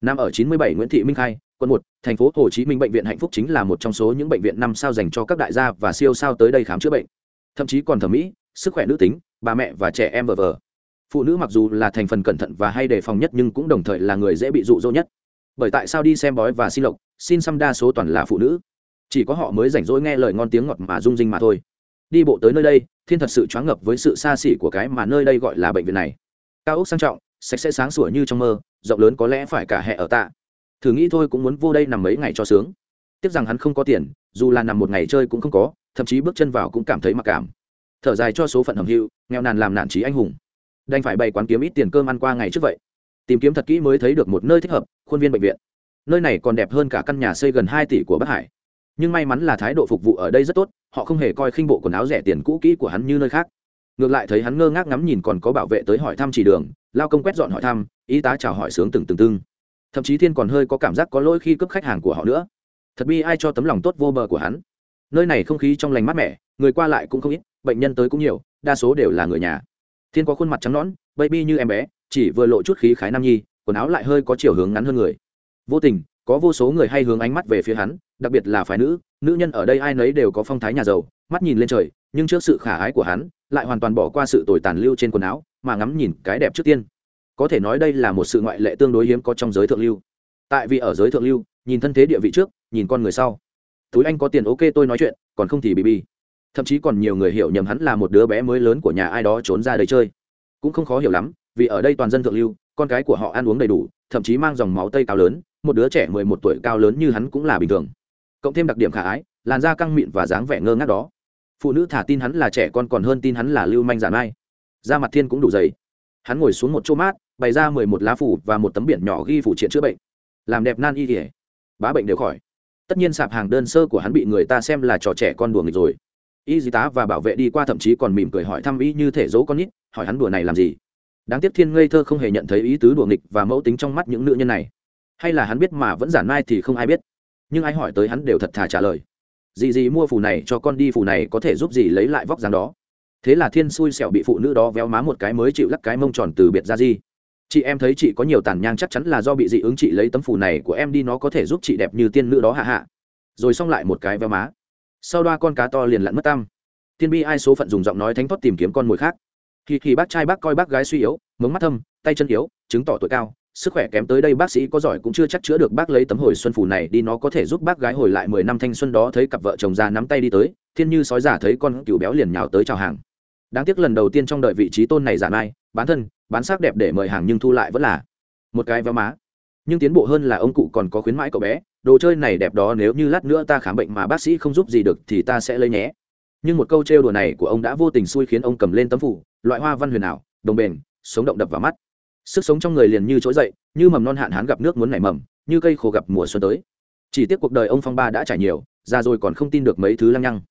Nằm ở 97 Nguyễn Thị Minh Khai, quận 1, thành phố Hồ Chí Minh bệnh viện hạnh phúc chính là một trong số những bệnh viện năm sao dành cho các đại gia và siêu sao tới đây khám chữa bệnh. Thậm chí còn thẩm mỹ, sức khỏe nữ tính, bà mẹ và trẻ em vờ vờ. Phụ nữ mặc dù là thành phần cẩn thận và hay đề phòng nhất nhưng cũng đồng thời là người dễ bị dụ dỗ nhất. Bởi tại sao đi xem bói và xin lộc, xin xăm đa số toàn là phụ nữ. Chỉ có họ mới rảnh rỗi nghe lời ngon tiếng ngọt mà rung rinh mà thôi. Đi bộ tới nơi đây, Thiên thật sự choáng ngập với sự xa xỉ của cái mà nơi đây gọi là bệnh viện này. Cao ốc sang trọng, sạch sẽ sáng sủa như trong mơ, rộng lớn có lẽ phải cả hệ ở tạ thử nghĩ thôi cũng muốn vô đây nằm mấy ngày cho sướng tiếc rằng hắn không có tiền dù là nằm một ngày chơi cũng không có thậm chí bước chân vào cũng cảm thấy mặc cảm thở dài cho số phận hầm hưu nghèo nàn làm nạn trí anh hùng đành phải bày quán kiếm ít tiền cơm ăn qua ngày trước vậy tìm kiếm thật kỹ mới thấy được một nơi thích hợp, khuôn viên bệnh viện. Nơi này còn đẹp hơn cả căn nhà xây gần hai tỷ của bắc hải. Nhưng may mắn là thái độ phục vụ ở đây rất tốt, họ không hề coi khinh bộ quần áo rẻ tiền cũ kỹ của hắn như nơi khác. Ngược lại thấy hắn ngơ ngác ngắm nhìn còn có bảo vệ tới hỏi thăm chỉ đường, lao công quét dọn hỏi thăm, y tá chào hỏi sướng từng từng tưng. Thậm chí thiên còn hơi có cảm giác có lỗi khi cướp khách hàng của họ nữa. Thật bi ai cho tấm lòng tốt vô bờ của hắn. Nơi này không khí trong lành mát mẻ, người qua lại cũng không ít, bệnh nhân tới cũng nhiều, đa số đều là người nhà. Thiên có khuôn mặt trắng nõn, baby như em bé chỉ vừa lộ chút khí khái nam nhi, quần áo lại hơi có chiều hướng ngắn hơn người. Vô tình, có vô số người hay hướng ánh mắt về phía hắn, đặc biệt là phái nữ nữ nhân ở đây ai nấy đều có phong thái nhà giàu, mắt nhìn lên trời, nhưng trước sự khả ái của hắn, lại hoàn toàn bỏ qua sự tồi tàn lưu trên quần áo, mà ngắm nhìn cái đẹp trước tiên. Có thể nói đây là một sự ngoại lệ tương đối hiếm có trong giới thượng lưu. Tại vì ở giới thượng lưu, nhìn thân thế địa vị trước, nhìn con người sau. Túi anh có tiền ok tôi nói chuyện, còn không thì bị bi. Thậm chí còn nhiều người hiểu nhầm hắn là một đứa bé mới lớn của nhà ai đó trốn ra đây chơi. Cũng không khó hiểu lắm vì ở đây toàn dân thượng lưu, con cái của họ ăn uống đầy đủ, thậm chí mang dòng máu tây cao lớn, một đứa trẻ mười một tuổi cao lớn như hắn cũng là bình thường. Cộng thêm đặc điểm khả ái, làn da căng mịn và dáng vẻ ngơ ngác đó. Phụ nữ thả tin hắn là trẻ con còn hơn tin hắn là lưu manh giả mai da mặt thiên cũng đủ dày. Hắn ngồi xuống một chỗ mát, bày ra mười một lá phủ và một tấm biển nhỏ ghi phủ triện chữa bệnh. Làm đẹp nan y kỉa bá bệnh đều khỏi. Tất nhiên sạp hàng đơn sơ của hắn bị người ta xem là trò trẻ con đùa nghịch rồi. Y di tá và bảo vệ đi qua thậm chí còn mỉm cười hỏi thăm y như thể dỗ con nít, hỏi hắn đùa này làm gì? Đáng tiếc thiên ngây thơ không hề nhận thấy ý tứ đùa nghịch và mẫu tính trong mắt những nữ nhân này. Hay là hắn biết mà vẫn giản mai thì không ai biết. Nhưng ai hỏi tới hắn đều thật thà trả lời. Gì gì mua phù này cho con đi phù này có thể giúp gì lấy lại vóc dáng đó. Thế là thiên xui xẻo bị phụ nữ đó véo má một cái mới chịu lắc cái mông tròn từ biệt ra di chị em thấy chị có nhiều tàn nhang chắc chắn là do bị dị ứng chị lấy tấm phù này của em đi nó có thể giúp chị đẹp như tiên nữ đó hạ hạ. Rồi xong lại một cái véo má. Sau đoa con cá to liền lặn mất tam tiên bi ai số phận dùng giọng nói thánh thoát tìm kiếm con mồi khác khi khi bác trai bác coi bác gái suy yếu, mống mắt thâm, tay chân yếu, chứng tỏ tuổi cao, sức khỏe kém tới đây bác sĩ có giỏi cũng chưa chắc chữa được bác lấy tấm hồi xuân phù này đi, nó có thể giúp bác gái hồi lại mười năm thanh xuân đó, thấy cặp vợ chồng già nắm tay đi tới, thiên như sói giả thấy con cừu béo liền nhào tới chào hàng. Đáng tiếc lần đầu tiên trong đợi vị trí tôn này giả mai bán thân, bán sắc đẹp để mời hàng nhưng thu lại vẫn là một cái véo má. Nhưng tiến bộ hơn là ông cụ còn có khuyến mãi cậu bé, đồ chơi này đẹp đó nếu như lát nữa ta khám bệnh mà bác sĩ không giúp gì được thì ta sẽ lấy nhé. Nhưng một câu trêu đùa này của ông đã vô tình xui khiến ông cầm lên tấm phủ loại hoa văn huyền ảo, đồng bền, sống động đập vào mắt. Sức sống trong người liền như trỗi dậy, như mầm non hạn hán gặp nước muốn nảy mầm, như cây khô gặp mùa xuân tới. Chỉ tiếc cuộc đời ông phong ba đã trải nhiều ra rồi còn không tin được mấy thứ lăng nhăng.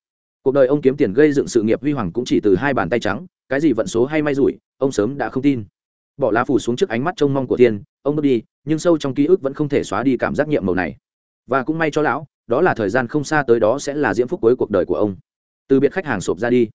Cuộc đời ông kiếm tiền gây dựng sự nghiệp huy hoàng cũng chỉ từ hai bàn tay trắng, cái gì vận số hay may rủi, ông sớm đã không tin. Bỏ lá phủ xuống trước ánh mắt trông mong của tiên ông bước đi, nhưng sâu trong ký ức vẫn không thể xóa đi cảm giác nhiệm màu này. Và cũng may cho lão, đó là thời gian không xa tới đó sẽ là diễm phúc cuối cuộc đời của ông. Từ biệt khách hàng sộp ra đi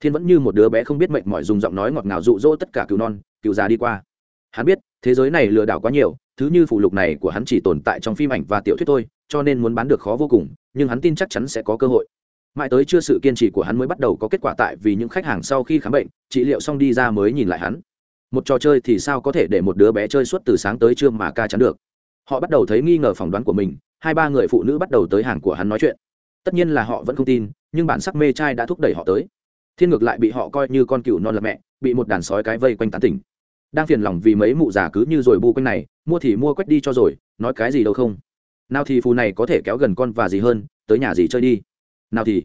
thiên vẫn như một đứa bé không biết mệnh mọi dùng giọng nói ngọt ngào rụ rỗ tất cả cứu non cứu già đi qua. Hắn biết, thế giới này lừa đảo quá nhiều, thứ như phụ lục này của hắn chỉ tồn tại trong phim ảnh và tiểu thuyết thôi, cho nên muốn bán được khó vô cùng, nhưng hắn tin chắc chắn sẽ có cơ hội. Mãi tới chưa sự kiên trì của hắn mới bắt đầu có kết quả tại vì những khách hàng sau khi khám bệnh, trị liệu xong đi ra mới nhìn lại hắn. Một trò chơi thì sao có thể để một đứa bé chơi suốt từ sáng tới trưa mà ca chắn được? Họ bắt đầu thấy nghi ngờ phỏng đoán của mình, hai ba người phụ nữ bắt đầu tới hàng của hắn nói chuyện. Tất nhiên là họ vẫn không tin, nhưng bản sắc mê trai đã thúc đẩy họ tới thiên ngược lại bị họ coi như con cừu non là mẹ, bị một đàn sói cái vây quanh tán tỉnh. Đang phiền lòng vì mấy mụ già cứ như rồi bu quanh này, mua thì mua quét đi cho rồi, nói cái gì đâu không. Nào thì phù này có thể kéo gần con và gì hơn, tới nhà gì chơi đi. Nào thì,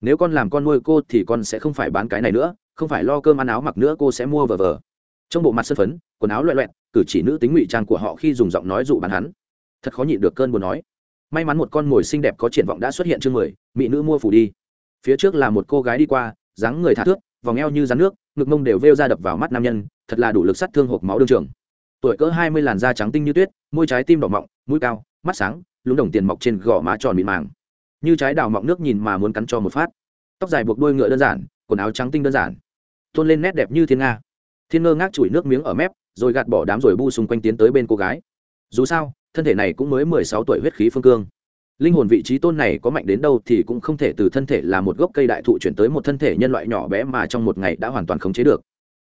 nếu con làm con nuôi cô thì con sẽ không phải bán cái này nữa, không phải lo cơm ăn áo mặc nữa cô sẽ mua vờ vờ. Trong bộ mặt sân phấn, quần áo loẹ loẹt, cử chỉ nữ tính ngụy trang của họ khi dùng giọng nói dụ bán hắn. Thật khó nhịn được cơn buồn nói. May mắn một con mồi xinh đẹp có triển vọng đã xuất hiện chương mười, mỹ nữ mua phủ đi. Phía trước là một cô gái đi qua dáng người thả thước, vòng eo như rắn nước, ngực mông đều vêu ra đập vào mắt nam nhân, thật là đủ lực sát thương hộp máu đương trường. Tuổi cỡ hai mươi làn da trắng tinh như tuyết, môi trái tim đỏ mọng, mũi cao, mắt sáng, lúng đồng tiền mọc trên gò má tròn mịn màng. Như trái đào mọng nước nhìn mà muốn cắn cho một phát. Tóc dài buộc đôi ngựa đơn giản, quần áo trắng tinh đơn giản. Tôn lên nét đẹp như thiên nga. Thiên ngơ ngác chùi nước miếng ở mép, rồi gạt bỏ đám rồi bu xung quanh tiến tới bên cô gái. Dù sao, thân thể này cũng mới mười sáu tuổi huyết khí phương cương linh hồn vị trí tôn này có mạnh đến đâu thì cũng không thể từ thân thể là một gốc cây đại thụ chuyển tới một thân thể nhân loại nhỏ bé mà trong một ngày đã hoàn toàn khống chế được.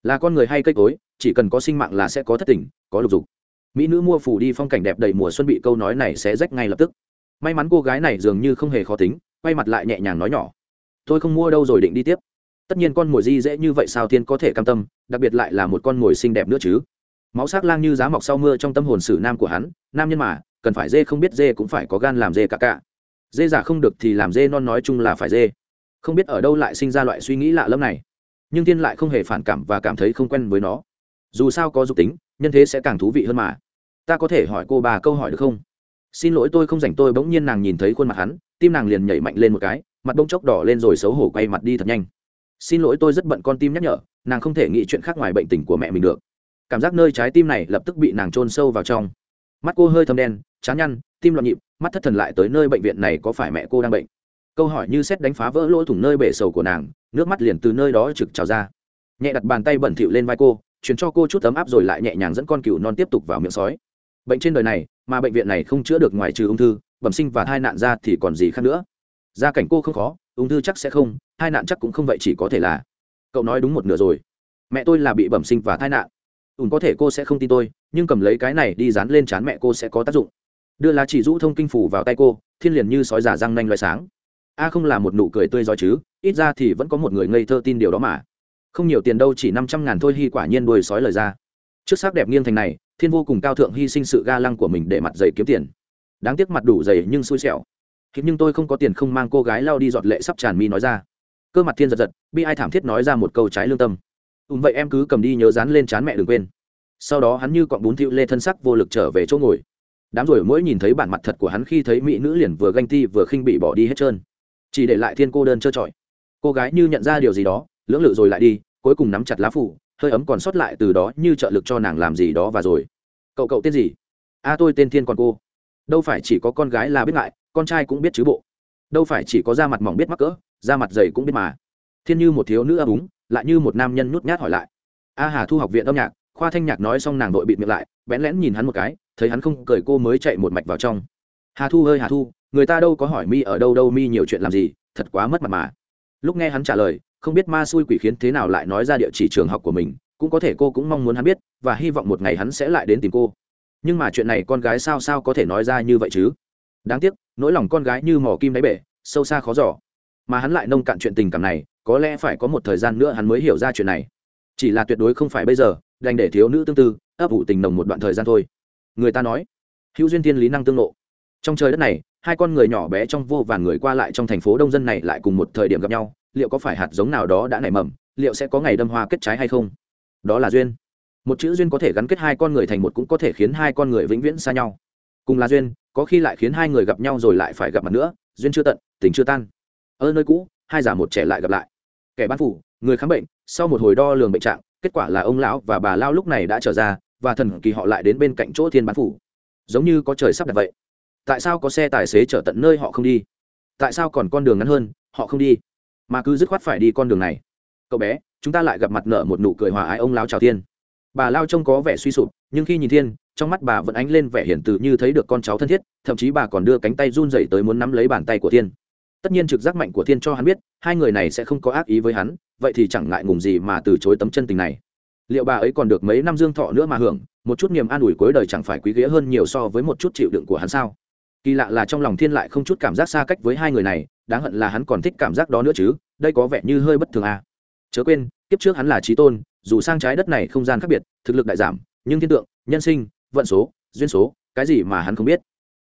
Là con người hay cây cối, chỉ cần có sinh mạng là sẽ có thất tình, có lục dục. Mỹ nữ mua phủ đi phong cảnh đẹp đầy mùa xuân bị câu nói này sẽ rách ngay lập tức. May mắn cô gái này dường như không hề khó tính, quay mặt lại nhẹ nhàng nói nhỏ. Tôi không mua đâu rồi định đi tiếp. Tất nhiên con mồi di dễ như vậy sao thiên có thể cam tâm, đặc biệt lại là một con mồi xinh đẹp nữa chứ. Máu s lang như giá mọc sau mưa trong tâm hồn sử nam của hắn, nam nhân mà cần phải dê không biết dê cũng phải có gan làm dê cả cả. Dê giả không được thì làm dê non nói chung là phải dê. Không biết ở đâu lại sinh ra loại suy nghĩ lạ lẫm này. Nhưng thiên lại không hề phản cảm và cảm thấy không quen với nó. Dù sao có dục tính, nhân thế sẽ càng thú vị hơn mà. Ta có thể hỏi cô bà câu hỏi được không? Xin lỗi tôi không dành tôi bỗng nhiên nàng nhìn thấy khuôn mặt hắn, tim nàng liền nhảy mạnh lên một cái, mặt bông chốc đỏ lên rồi xấu hổ quay mặt đi thật nhanh. Xin lỗi tôi rất bận con tim nhắc nhở, nàng không thể nghĩ chuyện khác ngoài bệnh tình của mẹ mình được. Cảm giác nơi trái tim này lập tức bị nàng trôn sâu vào trong mắt cô hơi thâm đen chán nhăn, tim loạn nhịp, mắt thất thần lại tới nơi bệnh viện này có phải mẹ cô đang bệnh? Câu hỏi như xét đánh phá vỡ lỗ thủng nơi bể sầu của nàng, nước mắt liền từ nơi đó trực trào ra. Nhẹ đặt bàn tay bẩn thỉu lên vai cô chuyển cho cô chút tấm áp rồi lại nhẹ nhàng dẫn con cừu non tiếp tục vào miệng sói. Bệnh trên đời này, mà bệnh viện này không chữa được ngoài trừ ung thư, bẩm sinh và thai nạn ra thì còn gì khác nữa. Gia cảnh cô không khó, ung thư chắc sẽ không thai nạn chắc cũng không vậy chỉ có thể là. Cậu nói đúng một nửa rồi. Mẹ tôi là bị bẩm sinh và thai nạn ùn có thể cô sẽ không tin tôi, nhưng cầm lấy cái này đi dán lên trán mẹ cô sẽ có tác dụng. Đưa lá chỉ rũ thông kinh phủ vào tay cô, thiên liền như sói giả răng nanh loại sáng. A không là một nụ cười tươi giỏi chứ, ít ra thì vẫn có một người ngây thơ tin điều đó mà. Không nhiều tiền đâu, chỉ năm trăm ngàn thôi hy quả nhiên đuôi sói lời ra. Trước sắc đẹp nghiêng thành này, thiên vô cùng cao thượng hy sinh sự ga lăng của mình để mặt dày kiếm tiền. Đáng tiếc mặt đủ dày nhưng xui xẻo. Nhưng tôi không có tiền không mang cô gái lao đi giọt lệ sắp tràn mi nói ra. Cơ mặt thiên giật giật, bi ai thảm thiết nói ra một câu trái lương tâm ùm vậy em cứ cầm đi nhớ dán lên chán mẹ đừng quên. Sau đó hắn như cọn bún thịu lê thân sắc vô lực trở về chỗ ngồi. Đám rồi mỗi nhìn thấy bản mặt thật của hắn khi thấy mỹ nữ liền vừa ganh ti vừa khinh bị bỏ đi hết trơn. Chỉ để lại thiên cô đơn trơ trọi. Cô gái như nhận ra điều gì đó, lưỡng lự rồi lại đi, cuối cùng nắm chặt lá phủ, hơi ấm còn sót lại từ đó như trợ lực cho nàng làm gì đó và rồi. Cậu cậu tên gì? A tôi tên thiên còn cô. Đâu phải chỉ có con gái là biết ngại, con trai cũng biết chứ bộ. Đâu phải chỉ có da mặt mỏng biết mắc cỡ, da mặt dày cũng biết mà. Thiên như một thiếu nữ ấp úng lại như một nam nhân nhút nhát hỏi lại. A hà thu học viện âm nhạc, khoa thanh nhạc nói xong nàng đội bịt miệng lại, bẽn lẽn nhìn hắn một cái, thấy hắn không cười cô mới chạy một mạch vào trong. Hà thu ơi hà thu, người ta đâu có hỏi mi ở đâu đâu mi nhiều chuyện làm gì, thật quá mất mặt mà. Lúc nghe hắn trả lời, không biết ma xui quỷ khiến thế nào lại nói ra địa chỉ trường học của mình, cũng có thể cô cũng mong muốn hắn biết, và hy vọng một ngày hắn sẽ lại đến tìm cô. Nhưng mà chuyện này con gái sao sao có thể nói ra như vậy chứ? Đáng tiếc, nỗi lòng con gái như mỏ kim đáy bể, sâu xa khó giỏ mà hắn lại nông cạn chuyện tình cảm này, có lẽ phải có một thời gian nữa hắn mới hiểu ra chuyện này. Chỉ là tuyệt đối không phải bây giờ, đành để thiếu nữ tương tư, ấp ủ tình nồng một đoạn thời gian thôi. Người ta nói, hữu duyên thiên lý năng tương lộ trong trời đất này, hai con người nhỏ bé trong vô vàn người qua lại trong thành phố đông dân này lại cùng một thời điểm gặp nhau, liệu có phải hạt giống nào đó đã nảy mầm, liệu sẽ có ngày đâm hoa kết trái hay không? Đó là duyên. Một chữ duyên có thể gắn kết hai con người thành một cũng có thể khiến hai con người vĩnh viễn xa nhau. Cùng là duyên, có khi lại khiến hai người gặp nhau rồi lại phải gặp mặt nữa, duyên chưa tận, tình chưa tan ở nơi cũ, hai già một trẻ lại gặp lại. Kẻ bán phủ, người khám bệnh, sau một hồi đo lường bệnh trạng, kết quả là ông lão và bà lao lúc này đã trở ra, và thần kỳ họ lại đến bên cạnh chỗ thiên bán phủ. Giống như có trời sắp đặt vậy. Tại sao có xe tài xế chở tận nơi họ không đi? Tại sao còn con đường ngắn hơn, họ không đi? Mà cứ dứt khoát phải đi con đường này. Cậu bé, chúng ta lại gặp mặt nở một nụ cười hòa ái ông lão chào thiên. Bà lao trông có vẻ suy sụp, nhưng khi nhìn thiên, trong mắt bà vẫn ánh lên vẻ hiển từ như thấy được con cháu thân thiết, thậm chí bà còn đưa cánh tay run dậy tới muốn nắm lấy bàn tay của thiên tất nhiên trực giác mạnh của thiên cho hắn biết, hai người này sẽ không có ác ý với hắn, vậy thì chẳng ngại ngùng gì mà từ chối tấm chân tình này. Liệu bà ấy còn được mấy năm dương thọ nữa mà hưởng, một chút niềm an ủi cuối đời chẳng phải quý ghế hơn nhiều so với một chút chịu đựng của hắn sao? Kỳ lạ là trong lòng thiên lại không chút cảm giác xa cách với hai người này, đáng hận là hắn còn thích cảm giác đó nữa chứ, đây có vẻ như hơi bất thường à. chớ quên, kiếp trước hắn là trí tôn, dù sang trái đất này không gian khác biệt, thực lực đại giảm, nhưng thiên tượng, nhân sinh, vận số, duyên số, cái gì mà hắn không biết?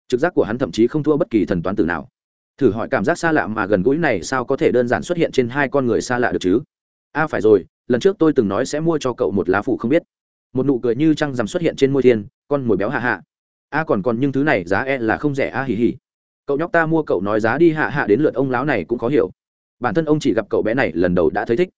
Trực giác của hắn thậm chí không thua bất kỳ thần toán tử nào thử hỏi cảm giác xa lạ mà gần gũi này sao có thể đơn giản xuất hiện trên hai con người xa lạ được chứ? A à, phải rồi lần trước tôi từng nói sẽ mua cho cậu một lá phủ không biết. Một nụ cười như trăng rằm xuất hiện trên môi thiên con mồi béo hạ hạ. A còn còn nhưng thứ này giá e là không rẻ a hỉ hỉ cậu nhóc ta mua cậu nói giá đi hạ hạ đến lượt ông lão này cũng khó hiểu. Bản thân ông chỉ gặp cậu bé này lần đầu đã thấy thích.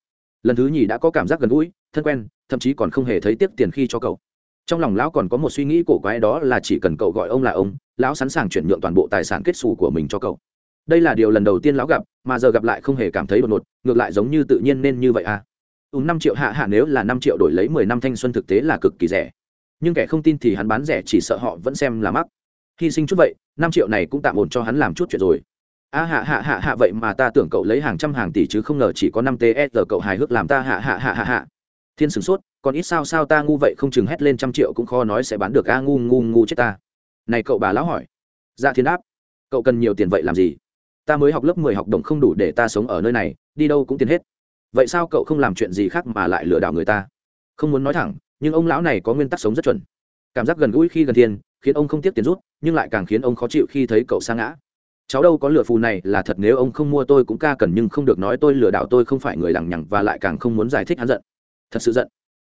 Lần thứ nhì đã có cảm giác gần gũi thân quen thậm chí còn không hề thấy tiếc tiền khi cho cậu. Trong lòng lão còn có một suy nghĩ cổ quái đó là chỉ cần cậu gọi ông là ông lão sẵn sàng chuyển nhượng toàn bộ tài sản kết xù của mình cho cậu đây là điều lần đầu tiên lão gặp mà giờ gặp lại không hề cảm thấy đột ngột ngược lại giống như tự nhiên nên như vậy à. Ùn năm triệu hạ hạ nếu là năm triệu đổi lấy mười năm thanh xuân thực tế là cực kỳ rẻ. Nhưng kẻ không tin thì hắn bán rẻ chỉ sợ họ vẫn xem là mắc. Hy sinh chút vậy năm triệu này cũng tạm ổn cho hắn làm chút chuyện rồi. A hạ hạ hạ hạ vậy mà ta tưởng cậu lấy hàng trăm hàng tỷ chứ không ngờ chỉ có năm ts e, cậu hài hước làm ta hạ hạ hạ hạ hạ. Thiên sửng sốt còn ít sao sao ta ngu vậy không chừng hét lên trăm triệu cũng khó nói sẽ bán được a ngu ngu ngu chết ta. Này cậu bà lão hỏi. Dạ thiên áp, cậu cần nhiều tiền vậy làm gì? Ta mới học lớp mười học đồng không đủ để ta sống ở nơi này, đi đâu cũng tiền hết. Vậy sao cậu không làm chuyện gì khác mà lại lừa đảo người ta? Không muốn nói thẳng, nhưng ông lão này có nguyên tắc sống rất chuẩn. Cảm giác gần gũi khi gần thiên, khiến ông không tiếc tiền rút, nhưng lại càng khiến ông khó chịu khi thấy cậu sa ngã. Cháu đâu có lừa phù này, là thật nếu ông không mua tôi cũng ca cần nhưng không được nói tôi lừa đảo tôi không phải người lằng nhằng và lại càng không muốn giải thích hắn giận. Thật sự giận.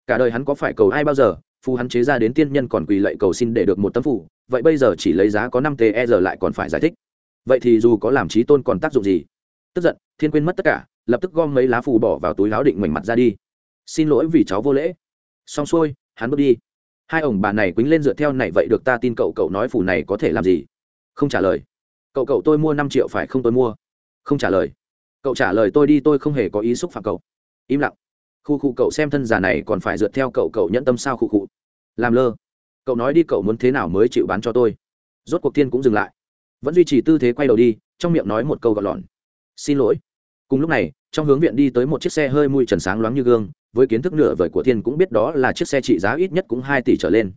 Cả đời hắn có phải cầu ai bao giờ, phù hắn chế ra đến tiên nhân còn quỳ lạy cầu xin để được một tấm phù, vậy bây giờ chỉ lấy giá có năm te giờ lại còn phải giải thích vậy thì dù có làm trí tôn còn tác dụng gì? Tức giận, thiên quên mất tất cả, lập tức gom mấy lá phù bỏ vào túi láo định mảnh mặt ra đi. Xin lỗi vì cháu vô lễ. Xong xuôi, hắn bước đi. Hai ông bà này quýnh lên dựa theo này, vậy được ta tin cậu cậu nói phù này có thể làm gì? Không trả lời. Cậu cậu tôi mua năm triệu phải không tôi mua? Không trả lời. Cậu trả lời tôi đi, tôi không hề có ý xúc phạm cậu. Im lặng. Khu khu, cậu xem thân già này còn phải dựa theo cậu cậu nhẫn tâm sao khu khu? Làm lơ. Cậu nói đi, cậu muốn thế nào mới chịu bán cho tôi? Rốt cuộc thiên cũng dừng lại vẫn duy trì tư thế quay đầu đi, trong miệng nói một câu gọt lọn. Xin lỗi. Cùng lúc này, trong hướng viện đi tới một chiếc xe hơi mùi trần sáng loáng như gương, với kiến thức nửa vời của thiên cũng biết đó là chiếc xe trị giá ít nhất cũng hai tỷ trở lên.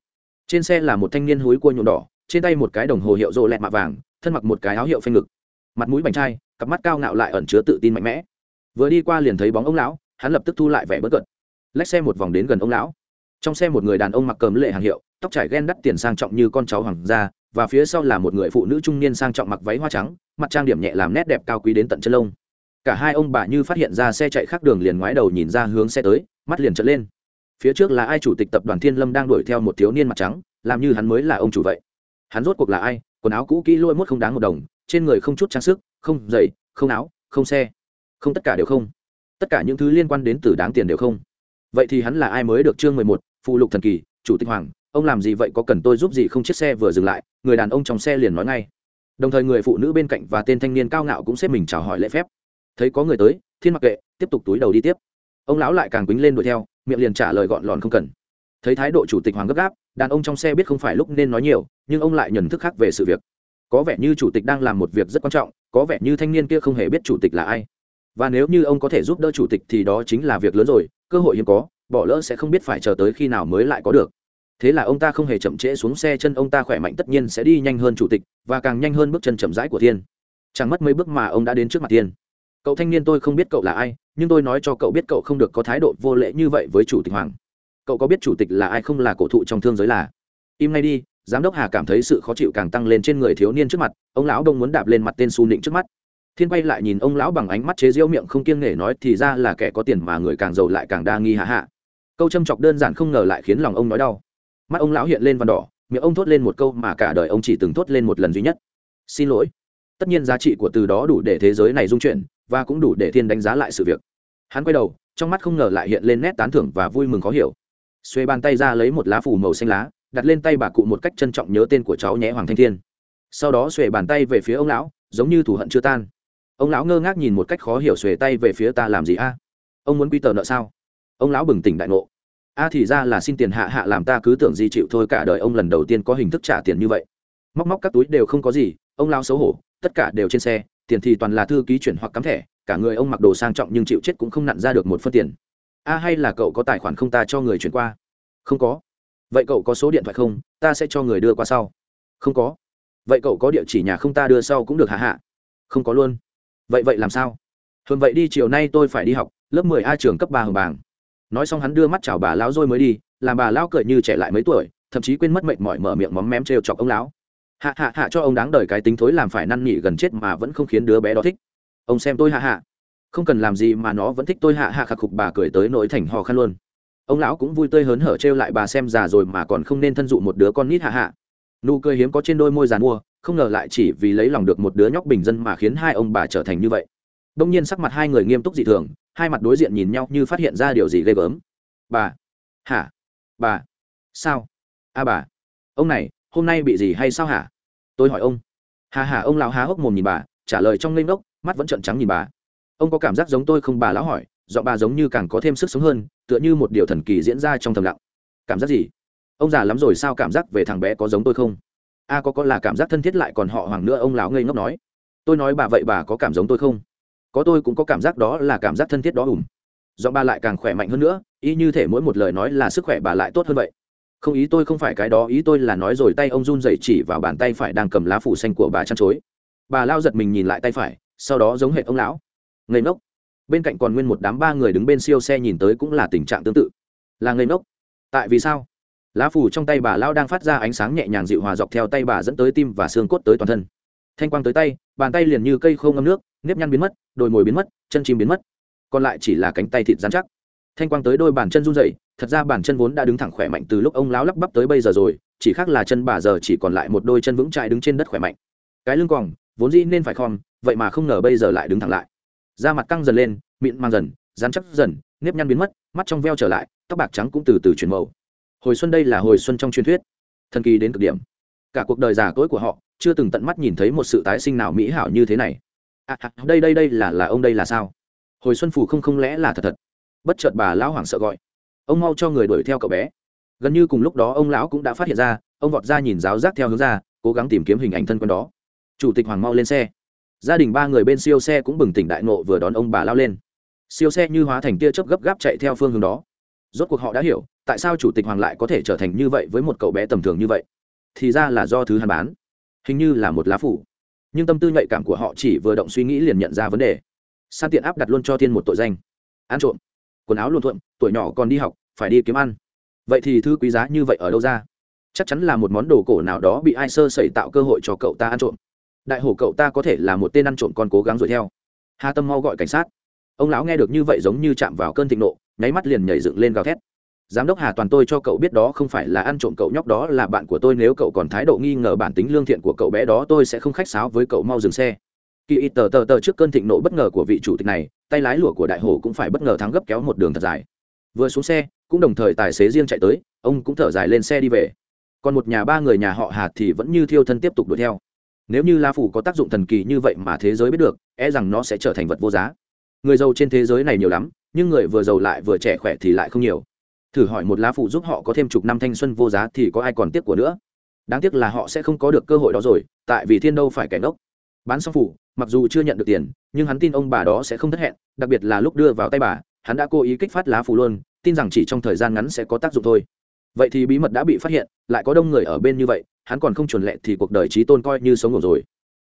Trên xe là một thanh niên húi cua nhuộm đỏ, trên tay một cái đồng hồ hiệu rô lẹt mạ vàng, thân mặc một cái áo hiệu phanh ngực. Mặt mũi bành trai, cặp mắt cao ngạo lại ẩn chứa tự tin mạnh mẽ. Vừa đi qua liền thấy bóng ông lão, hắn lập tức thu lại vẻ bất cận lách xe một vòng đến gần ông lão trong xe một người đàn ông mặc cơm lệ hàng hiệu, tóc trải ghen đắt tiền sang trọng như con cháu hoàng gia, và phía sau là một người phụ nữ trung niên sang trọng mặc váy hoa trắng, mặt trang điểm nhẹ làm nét đẹp cao quý đến tận chân lông. Cả hai ông bà như phát hiện ra xe chạy khác đường liền ngoái đầu nhìn ra hướng xe tới, mắt liền trợn lên. Phía trước là ai chủ tịch tập đoàn thiên lâm đang đuổi theo một thiếu niên mặt trắng, làm như hắn mới là ông chủ vậy. Hắn rốt cuộc là ai? Quần áo cũ kỹ lôi mốt không đáng một đồng, trên người không chút trang sức, không giày, không áo, không xe. Không tất cả đều không. Tất cả những thứ liên quan đến từ đáng tiền đều không vậy thì hắn là ai mới được chương mười một, phụ lục thần kỳ, chủ tịch hoàng, ông làm gì vậy, có cần tôi giúp gì không, chiếc xe vừa dừng lại, người đàn ông trong xe liền nói ngay. Đồng thời người phụ nữ bên cạnh và tên thanh niên cao ngạo cũng xếp mình chào hỏi lễ phép. Thấy có người tới, thiên mặc kệ, tiếp tục túi đầu đi tiếp. Ông lão lại càng quýnh lên đuổi theo, miệng liền trả lời gọn lòn không cần. Thấy thái độ chủ tịch hoàng gấp gáp, đàn ông trong xe biết không phải lúc nên nói nhiều, nhưng ông lại nhận thức khác về sự việc. Có vẻ như chủ tịch đang làm một việc rất quan trọng, có vẻ như thanh niên kia không hề biết chủ tịch là ai. Và nếu như ông có thể giúp đỡ chủ tịch thì đó chính là việc lớn rồi cơ hội hiếm có, bỏ lỡ sẽ không biết phải chờ tới khi nào mới lại có được. Thế là ông ta không hề chậm trễ xuống xe, chân ông ta khỏe mạnh tất nhiên sẽ đi nhanh hơn chủ tịch, và càng nhanh hơn bước chân chậm rãi của thiên. Chẳng mất mấy bước mà ông đã đến trước mặt thiên. Cậu thanh niên tôi không biết cậu là ai, nhưng tôi nói cho cậu biết cậu không được có thái độ vô lễ như vậy với chủ tịch hoàng. Cậu có biết chủ tịch là ai không là cổ thụ trong thương giới là? Im ngay đi, giám đốc hà cảm thấy sự khó chịu càng tăng lên trên người thiếu niên trước mặt, ông lão đông muốn đạp lên mặt tên su nịnh trước mắt thiên quay lại nhìn ông lão bằng ánh mắt chế diễu miệng không kiêng nể nói thì ra là kẻ có tiền mà người càng giàu lại càng đa nghi hạ hạ. Câu châm chọc đơn giản không ngờ lại khiến lòng ông nói đau. Mắt ông lão hiện lên văn đỏ, miệng ông thốt lên một câu mà cả đời ông chỉ từng thốt lên một lần duy nhất. Xin lỗi. Tất nhiên giá trị của từ đó đủ để thế giới này dung chuyển, và cũng đủ để thiên đánh giá lại sự việc. Hắn quay đầu, trong mắt không ngờ lại hiện lên nét tán thưởng và vui mừng khó hiểu. Xuê bàn tay ra lấy một lá phủ màu xanh lá, đặt lên tay bà cụ một cách trân trọng nhớ tên của cháu nhé hoàng thanh thiên. Sau đó xuề bàn tay về phía ông lão, giống như thù hận chưa tan ông lão ngơ ngác nhìn một cách khó hiểu xuề tay về phía ta làm gì a? Ông muốn quy tờ nợ sao? Ông lão bừng tỉnh đại ngộ. A thì ra là xin tiền hạ hạ làm ta cứ tưởng gì chịu thôi, cả đời ông lần đầu tiên có hình thức trả tiền như vậy. Móc móc các túi đều không có gì, ông lão xấu hổ, tất cả đều trên xe, tiền thì toàn là thư ký chuyển hoặc cắm thẻ, cả người ông mặc đồ sang trọng nhưng chịu chết cũng không nặn ra được một phân tiền. A hay là cậu có tài khoản không ta cho người chuyển qua? Không có. Vậy cậu có số điện thoại không? Ta sẽ cho người đưa qua sau. Không có. Vậy cậu có địa chỉ nhà không ta đưa sau cũng được hạ hạ. Không có luôn vậy vậy làm sao? Thường vậy đi, chiều nay tôi phải đi học, lớp mười a trường cấp ba hồng bàng. Nói xong hắn đưa mắt chào bà lão rồi mới đi, làm bà lão cười như trẻ lại mấy tuổi, thậm chí quên mất mệt mỏi mở miệng móm mém trêu chọc ông lão. Hạ hạ hạ cho ông đáng đời cái tính thối làm phải năn nỉ gần chết mà vẫn không khiến đứa bé đó thích. Ông xem tôi hạ hạ. Không cần làm gì mà nó vẫn thích tôi hạ hạ khắc khục bà cười tới nỗi thành hò khăn luôn. Ông lão cũng vui tươi hớn hở trêu lại bà xem già rồi mà còn không nên thân dụ một đứa con nít hạ hạ. Nụ cười hiếm có trên đôi môi giàn mua không ngờ lại chỉ vì lấy lòng được một đứa nhóc bình dân mà khiến hai ông bà trở thành như vậy. Đông nhiên sắc mặt hai người nghiêm túc dị thường, hai mặt đối diện nhìn nhau như phát hiện ra điều gì ghê gớm. Bà, hả? Bà, sao? A bà, ông này, hôm nay bị gì hay sao hả? Tôi hỏi ông. Hà hà ông lão há hốc mồm nhìn bà, trả lời trong lên đốc mắt vẫn trợn trắng nhìn bà. Ông có cảm giác giống tôi không bà lão hỏi dọn bà giống như càng có thêm sức sống hơn, tựa như một điều thần kỳ diễn ra trong thầm lặng. Cảm giác gì? Ông già lắm rồi sao cảm giác về thằng bé có giống tôi không? A có có là cảm giác thân thiết lại còn họ hoàng nữa, ông lão ngây ngốc nói. Tôi nói bà vậy bà có cảm giống tôi không? Có tôi cũng có cảm giác đó là cảm giác thân thiết đó ủm. giọng bà lại càng khỏe mạnh hơn nữa, y như thể mỗi một lời nói là sức khỏe bà lại tốt hơn vậy. Không ý tôi không phải cái đó, ý tôi là nói rồi tay ông run dậy chỉ vào bàn tay phải đang cầm lá phủ xanh của bà chăn chối. Bà lao giật mình nhìn lại tay phải, sau đó giống hệ ông lão. Ngây ngốc. Bên cạnh còn nguyên một đám ba người đứng bên siêu xe nhìn tới cũng là tình trạng tương tự. Là ngây ngốc. Tại vì sao? Lá phủ trong tay bà lao đang phát ra ánh sáng nhẹ nhàng dịu hòa dọc theo tay bà dẫn tới tim và xương cốt tới toàn thân. Thanh quang tới tay, bàn tay liền như cây khô ngâm nước, nếp nhăn biến mất đồi mồi biến mất, chân chim biến mất. Còn lại chỉ là cánh tay thịt dán chắc. Thanh quang tới đôi bàn chân run dậy thật ra bàn chân vốn đã đứng thẳng khỏe mạnh từ lúc ông lão lắp bắp tới bây giờ rồi, chỉ khác là chân bà giờ chỉ còn lại một đôi chân vững chãi đứng trên đất khỏe mạnh. Cái lưng còng vốn dĩ nên phải khom, vậy mà không ngờ bây giờ lại đứng thẳng lại. Da mặt căng dần lên, mịn mang dần dán chắc dần, nếp nhăn biến mất, mắt trong veo trở lại, tóc bạc trắng cũng từ từ chuyển màu hồi xuân đây là hồi xuân trong truyền thuyết. Thần kỳ đến cực điểm. Cả cuộc đời già cỗi của họ chưa từng tận mắt nhìn thấy một sự tái sinh nào mỹ hảo như thế này. À, à, đây đây đây là là ông đây là sao? Hồi xuân phủ không không lẽ là thật thật? Bất chợt bà lão hoảng sợ gọi. Ông mau cho người đuổi theo cậu bé. Gần như cùng lúc đó ông lão cũng đã phát hiện ra ông vọt ra nhìn giáo giác theo hướng ra cố gắng tìm kiếm hình ảnh thân quân đó. Chủ tịch hoàng mau lên xe. Gia đình ba người bên siêu xe cũng bừng tỉnh đại nộ vừa đón ông bà lao lên. Siêu xe như hóa thành tia chớp gấp gáp chạy theo phương hướng đó. Rốt cuộc họ đã hiểu tại sao chủ tịch hoàng lại có thể trở thành như vậy với một cậu bé tầm thường như vậy? Thì ra là do thứ hàn bán. Hình như là một lá phủ. Nhưng tâm tư nhạy cảm của họ chỉ vừa động suy nghĩ liền nhận ra vấn đề. San tiện áp đặt luôn cho thiên một tội danh. Ăn trộm. Quần áo luôn thuận, tuổi nhỏ còn đi học, phải đi kiếm ăn. Vậy thì thứ quý giá như vậy ở đâu ra? Chắc chắn là một món đồ cổ nào đó bị ai sơ sẩy tạo cơ hội cho cậu ta ăn trộm. Đại hổ cậu ta có thể là một tên ăn trộm còn cố gắng đuổi theo. Hà tâm mau gọi cảnh sát. Ông lão nghe được như vậy giống như chạm vào cơn thịnh nộ, nháy mắt liền nhảy dựng lên gào thét giám đốc hà toàn tôi cho cậu biết đó không phải là ăn trộm cậu nhóc, đó là bạn của tôi. Nếu cậu còn thái độ nghi ngờ bản tính lương thiện của cậu bé đó, tôi sẽ không khách sáo với cậu, mau dừng xe. Kỳ ít tờ tờ tờ trước cơn thịnh nộ bất ngờ của vị chủ tịch này, tay lái lụa của đại hồ cũng phải bất ngờ thắng gấp kéo một đường thật dài. Vừa xuống xe, cũng đồng thời tài xế riêng chạy tới, ông cũng thở dài lên xe đi về. Còn một nhà ba người nhà họ hà thì vẫn như thiêu thân tiếp tục đuổi theo. Nếu như la phủ có tác dụng thần kỳ như vậy mà thế giới biết được e rằng nó sẽ trở thành vật vô giá. Người giàu trên thế giới này nhiều lắm, nhưng người vừa giàu lại vừa trẻ khỏe thì lại không nhiều thử hỏi một lá phụ giúp họ có thêm chục năm thanh xuân vô giá thì có ai còn tiếc của nữa? Đáng tiếc là họ sẽ không có được cơ hội đó rồi, tại vì thiên đâu phải kẻ ngốc. Bán xong phủ, mặc dù chưa nhận được tiền, nhưng hắn tin ông bà đó sẽ không thất hẹn, đặc biệt là lúc đưa vào tay bà, hắn đã cố ý kích phát lá phủ luôn, tin rằng chỉ trong thời gian ngắn sẽ có tác dụng thôi. Vậy thì bí mật đã bị phát hiện, lại có đông người ở bên như vậy, hắn còn không chuẩn lệ thì cuộc đời trí tôn coi như sống ngủ rồi.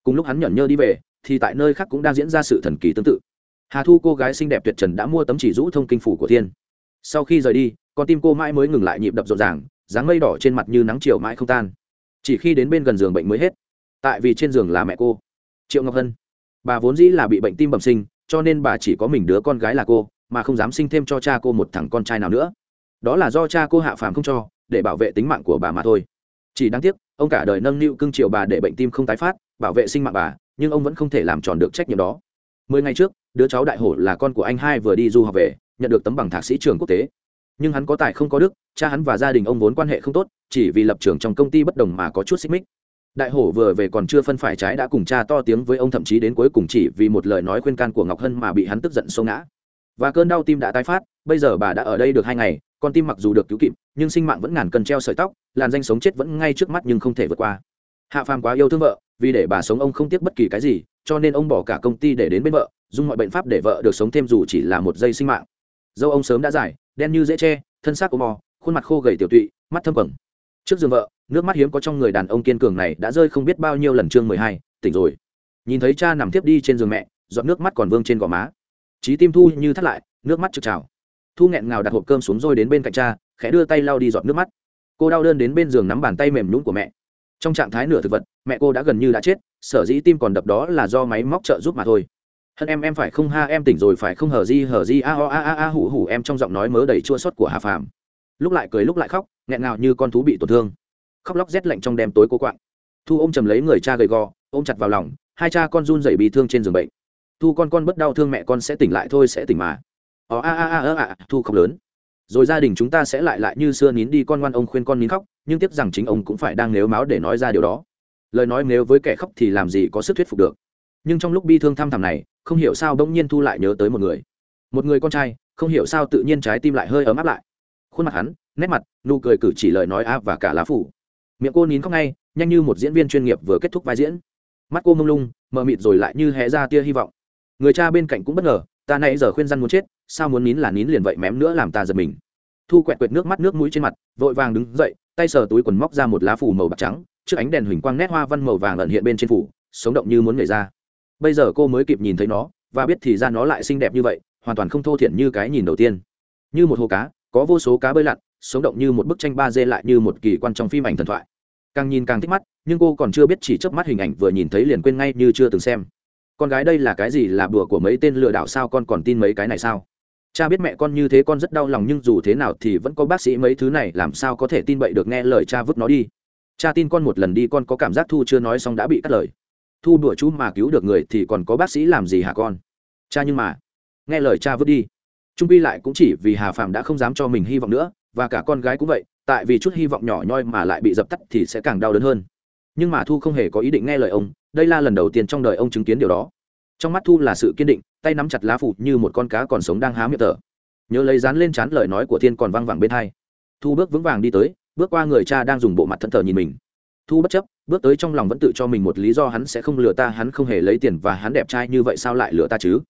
Cùng lúc hắn nhởn nhơ đi về, thì tại nơi khác cũng đang diễn ra sự thần kỳ tương tự. Hà thu cô gái xinh đẹp tuyệt trần đã mua tấm chỉ rũ thông kinh phủ của thiên sau khi rời đi, con tim cô mãi mới ngừng lại nhịp đập rộn ràng, dáng mây đỏ trên mặt như nắng chiều mãi không tan. Chỉ khi đến bên gần giường bệnh mới hết. Tại vì trên giường là mẹ cô, triệu ngọc hân. Bà vốn dĩ là bị bệnh tim bẩm sinh, cho nên bà chỉ có mình đứa con gái là cô, mà không dám sinh thêm cho cha cô một thằng con trai nào nữa. Đó là do cha cô hạ phàm không cho, để bảo vệ tính mạng của bà mà thôi. Chỉ đáng tiếc, ông cả đời nâng niu cưng chiều bà để bệnh tim không tái phát, bảo vệ sinh mạng bà, nhưng ông vẫn không thể làm tròn được trách nhiệm đó. Mười ngày trước, đứa cháu đại hổ là con của anh hai vừa đi du học về nhận được tấm bằng thạc sĩ trường quốc tế. Nhưng hắn có tài không có đức, cha hắn và gia đình ông vốn quan hệ không tốt, chỉ vì lập trường trong công ty bất đồng mà có chút xích mích. Đại hổ vừa về còn chưa phân phải trái đã cùng cha to tiếng với ông, thậm chí đến cuối cùng chỉ vì một lời nói khuyên can của ngọc hân mà bị hắn tức giận xô ngã. Và cơn đau tim đã tái phát, bây giờ bà đã ở đây được hai ngày, con tim mặc dù được cứu kịp, nhưng sinh mạng vẫn ngàn cần treo sợi tóc, làn danh sống chết vẫn ngay trước mắt nhưng không thể vượt qua. Hạ phàm quá yêu thương vợ, vì để bà sống ông không tiếc bất kỳ cái gì, cho nên ông bỏ cả công ty để đến bên vợ, dùng mọi bệnh pháp để vợ được sống thêm dù chỉ là một giây sinh mạng dâu ông sớm đã dài đen như dễ tre thân xác ôm mò, khuôn mặt khô gầy tiểu tụy, mắt thâm quầng. Trước giường vợ, nước mắt hiếm có trong người đàn ông kiên cường này đã rơi không biết bao nhiêu lần chương mười hai, tỉnh rồi. Nhìn thấy cha nằm tiếp đi trên giường mẹ, giọt nước mắt còn vương trên gò má. Trí tim thu như thắt lại, nước mắt trực trào. Thu nghẹn ngào đặt hộp cơm xuống rồi đến bên cạnh cha, khẽ đưa tay lau đi giọt nước mắt. Cô đau đơn đến bên giường nắm bàn tay mềm nhũng của mẹ. Trong trạng thái nửa thực vật, mẹ cô đã gần như đã chết, sở dĩ tim còn đập đó là do máy móc trợ giúp mà thôi hân em em phải không? Ha, em tỉnh rồi phải không? Hờ di hờ di, a a a a, hủ hủ em trong giọng nói mớ đầy chua xót của hà phàm. Lúc lại cười, lúc lại khóc, nghẹn ngào như con thú bị tổn thương. Khóc lóc rét lạnh trong đêm tối cô quạng. Thu ôm chầm lấy người cha gầy gò, ôm chặt vào lòng, hai cha con run dậy bị thương trên giường bệnh. Thu con con bất đau thương mẹ con sẽ tỉnh lại thôi, sẽ tỉnh mà. Ồ a a a a thu khóc lớn. Rồi gia đình chúng ta sẽ lại lại như xưa nín đi, con ngoan ông khuyên con nín khóc, nhưng tiếc rằng chính ông cũng phải đang nếu máu để nói ra điều đó. Lời nói nếu với kẻ khóc thì làm gì có sức thuyết phục được nhưng trong lúc bi thương thăm thẳm này, không hiểu sao bỗng nhiên thu lại nhớ tới một người. Một người con trai, không hiểu sao tự nhiên trái tim lại hơi ấm áp lại. Khuôn mặt hắn, nét mặt, nụ cười cử chỉ lời nói áp và cả lá phủ. Miệng cô nín khóc ngay, nhanh như một diễn viên chuyên nghiệp vừa kết thúc vai diễn. Mắt cô mông lung, mờ mịt rồi lại như hé ra tia hy vọng. Người cha bên cạnh cũng bất ngờ, ta nãy giờ khuyên răn muốn chết, sao muốn nín là nín liền vậy mém nữa làm ta giật mình. Thu quẹt quẹt nước mắt nước mũi trên mặt, vội vàng đứng dậy, tay sờ túi quần móc ra một lá phủ màu bạc trắng, trước ánh đèn huỳnh quang nét hoa văn màu vàng ẩn hiện bên trên phủ, sống động như muốn nhảy ra bây giờ cô mới kịp nhìn thấy nó, và biết thì ra nó lại xinh đẹp như vậy, hoàn toàn không thô thiển như cái nhìn đầu tiên. Như một hồ cá, có vô số cá bơi lặn, sống động như một bức tranh ba d lại như một kỳ quan trong phim ảnh thần thoại. Càng nhìn càng thích mắt, nhưng cô còn chưa biết chỉ chớp mắt hình ảnh vừa nhìn thấy liền quên ngay như chưa từng xem. Con gái đây là cái gì, là bùa của mấy tên lừa đảo sao, con còn tin mấy cái này sao? Cha biết mẹ con như thế, con rất đau lòng, nhưng dù thế nào thì vẫn có bác sĩ mấy thứ này, làm sao có thể tin bậy được nghe lời cha vứt nó đi? Cha tin con một lần đi, con có cảm giác thu chưa nói xong đã bị cắt lời thu đùa chú mà cứu được người thì còn có bác sĩ làm gì hả con? Cha nhưng mà, nghe lời cha vứt đi. Trung pi lại cũng chỉ vì hà phạm đã không dám cho mình hy vọng nữa, và cả con gái cũng vậy, tại vì chút hy vọng nhỏ nhoi mà lại bị dập tắt thì sẽ càng đau đớn hơn. Nhưng mà thu không hề có ý định nghe lời ông, đây là lần đầu tiên trong đời ông chứng kiến điều đó. Trong mắt thu là sự kiên định, tay nắm chặt lá phủ như một con cá còn sống đang há miệng thở. Nhớ lấy dán lên chán lời nói của thiên còn văng vẳng bên hai. Thu bước vững vàng đi tới, bước qua người cha đang dùng bộ mặt thân thờ nhìn mình thu bất chấp, bước tới trong lòng vẫn tự cho mình một lý do hắn sẽ không lừa ta, hắn không hề lấy tiền và hắn đẹp trai như vậy sao lại lừa ta chứ?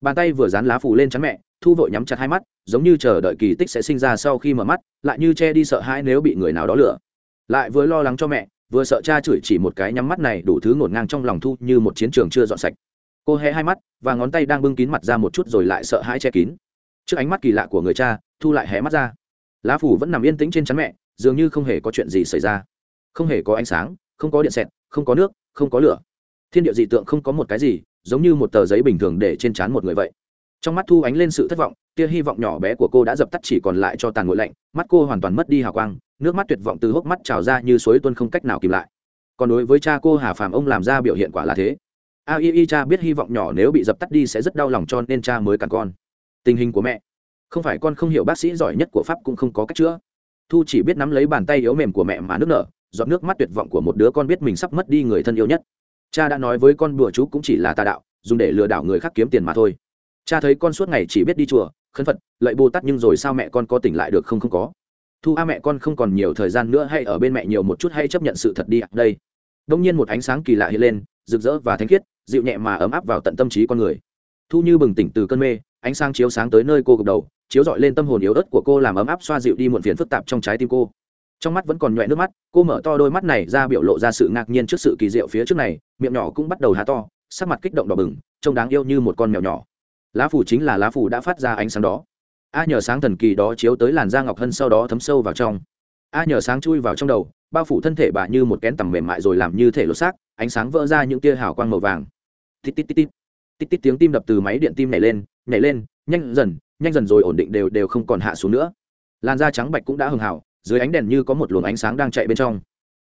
Bàn tay vừa dán lá phủ lên chắn mẹ, thu vội nhắm chặt hai mắt, giống như chờ đợi kỳ tích sẽ sinh ra sau khi mở mắt, lại như che đi sợ hãi nếu bị người nào đó lừa. Lại vừa lo lắng cho mẹ, vừa sợ cha chửi chỉ một cái nhắm mắt này đủ thứ ngổn ngang trong lòng thu như một chiến trường chưa dọn sạch. Cô hé hai mắt, và ngón tay đang bưng kín mặt ra một chút rồi lại sợ hãi che kín. Trước ánh mắt kỳ lạ của người cha, thu lại hé mắt ra. Lá phủ vẫn nằm yên tĩnh trên chắn mẹ, dường như không hề có chuyện gì xảy ra không hề có ánh sáng, không có điện xẹt, không có nước, không có lửa. Thiên địa dị tượng không có một cái gì, giống như một tờ giấy bình thường để trên trán một người vậy. Trong mắt thu ánh lên sự thất vọng, tia hy vọng nhỏ bé của cô đã dập tắt chỉ còn lại cho tàn nguội lạnh, mắt cô hoàn toàn mất đi hào quang, nước mắt tuyệt vọng từ hốc mắt trào ra như suối tuân không cách nào kìm lại. Còn đối với cha cô hà phàm ông làm ra biểu hiện quả là thế. A y y cha biết hy vọng nhỏ nếu bị dập tắt đi sẽ rất đau lòng cho nên cha mới cản con. Tình hình của mẹ. Không phải con không hiểu bác sĩ giỏi nhất của pháp cũng không có cách chữa. Thu chỉ biết nắm lấy bàn tay yếu mềm của mẹ mà nước nở giọt nước mắt tuyệt vọng của một đứa con biết mình sắp mất đi người thân yêu nhất. Cha đã nói với con bùa chú cũng chỉ là tà đạo, dùng để lừa đảo người khác kiếm tiền mà thôi. Cha thấy con suốt ngày chỉ biết đi chùa, khấn phật, lợi bồ tát nhưng rồi sao mẹ con có tỉnh lại được không không có. Thu a mẹ con không còn nhiều thời gian nữa, hay ở bên mẹ nhiều một chút hay chấp nhận sự thật đi đây. Đông nhiên một ánh sáng kỳ lạ hiện lên, rực rỡ và thanh khiết, dịu nhẹ mà ấm áp vào tận tâm trí con người. Thu như bừng tỉnh từ cơn mê, ánh sáng chiếu sáng tới nơi cô gục đầu, chiếu dọi lên tâm hồn yếu ớt của cô làm ấm áp xoa dịu đi muộn phiền phức tạp trong trái tim cô trong mắt vẫn còn nhoẹ nước mắt, cô mở to đôi mắt này ra biểu lộ ra sự ngạc nhiên trước sự kỳ diệu phía trước này, miệng nhỏ cũng bắt đầu há to, sắc mặt kích động đỏ bừng, trông đáng yêu như một con mèo nhỏ. Lá phủ chính là lá phủ đã phát ra ánh sáng đó. A nhờ sáng thần kỳ đó chiếu tới làn da ngọc hân sau đó thấm sâu vào trong. A nhờ sáng chui vào trong đầu, bao phủ thân thể bà như một kén tầm mềm mại rồi làm như thể lột xác, ánh sáng vỡ ra những tia hào quang màu vàng. Tít tít tít tít. Tít tít tiếng tim đập từ máy điện tim nhảy lên nhảy lên, nhanh dần nhanh dần rồi ổn định đều đều không còn hạ xuống nữa. Làn da trắng bạch cũng đã hưng hào dưới ánh đèn như có một luồng ánh sáng đang chạy bên trong.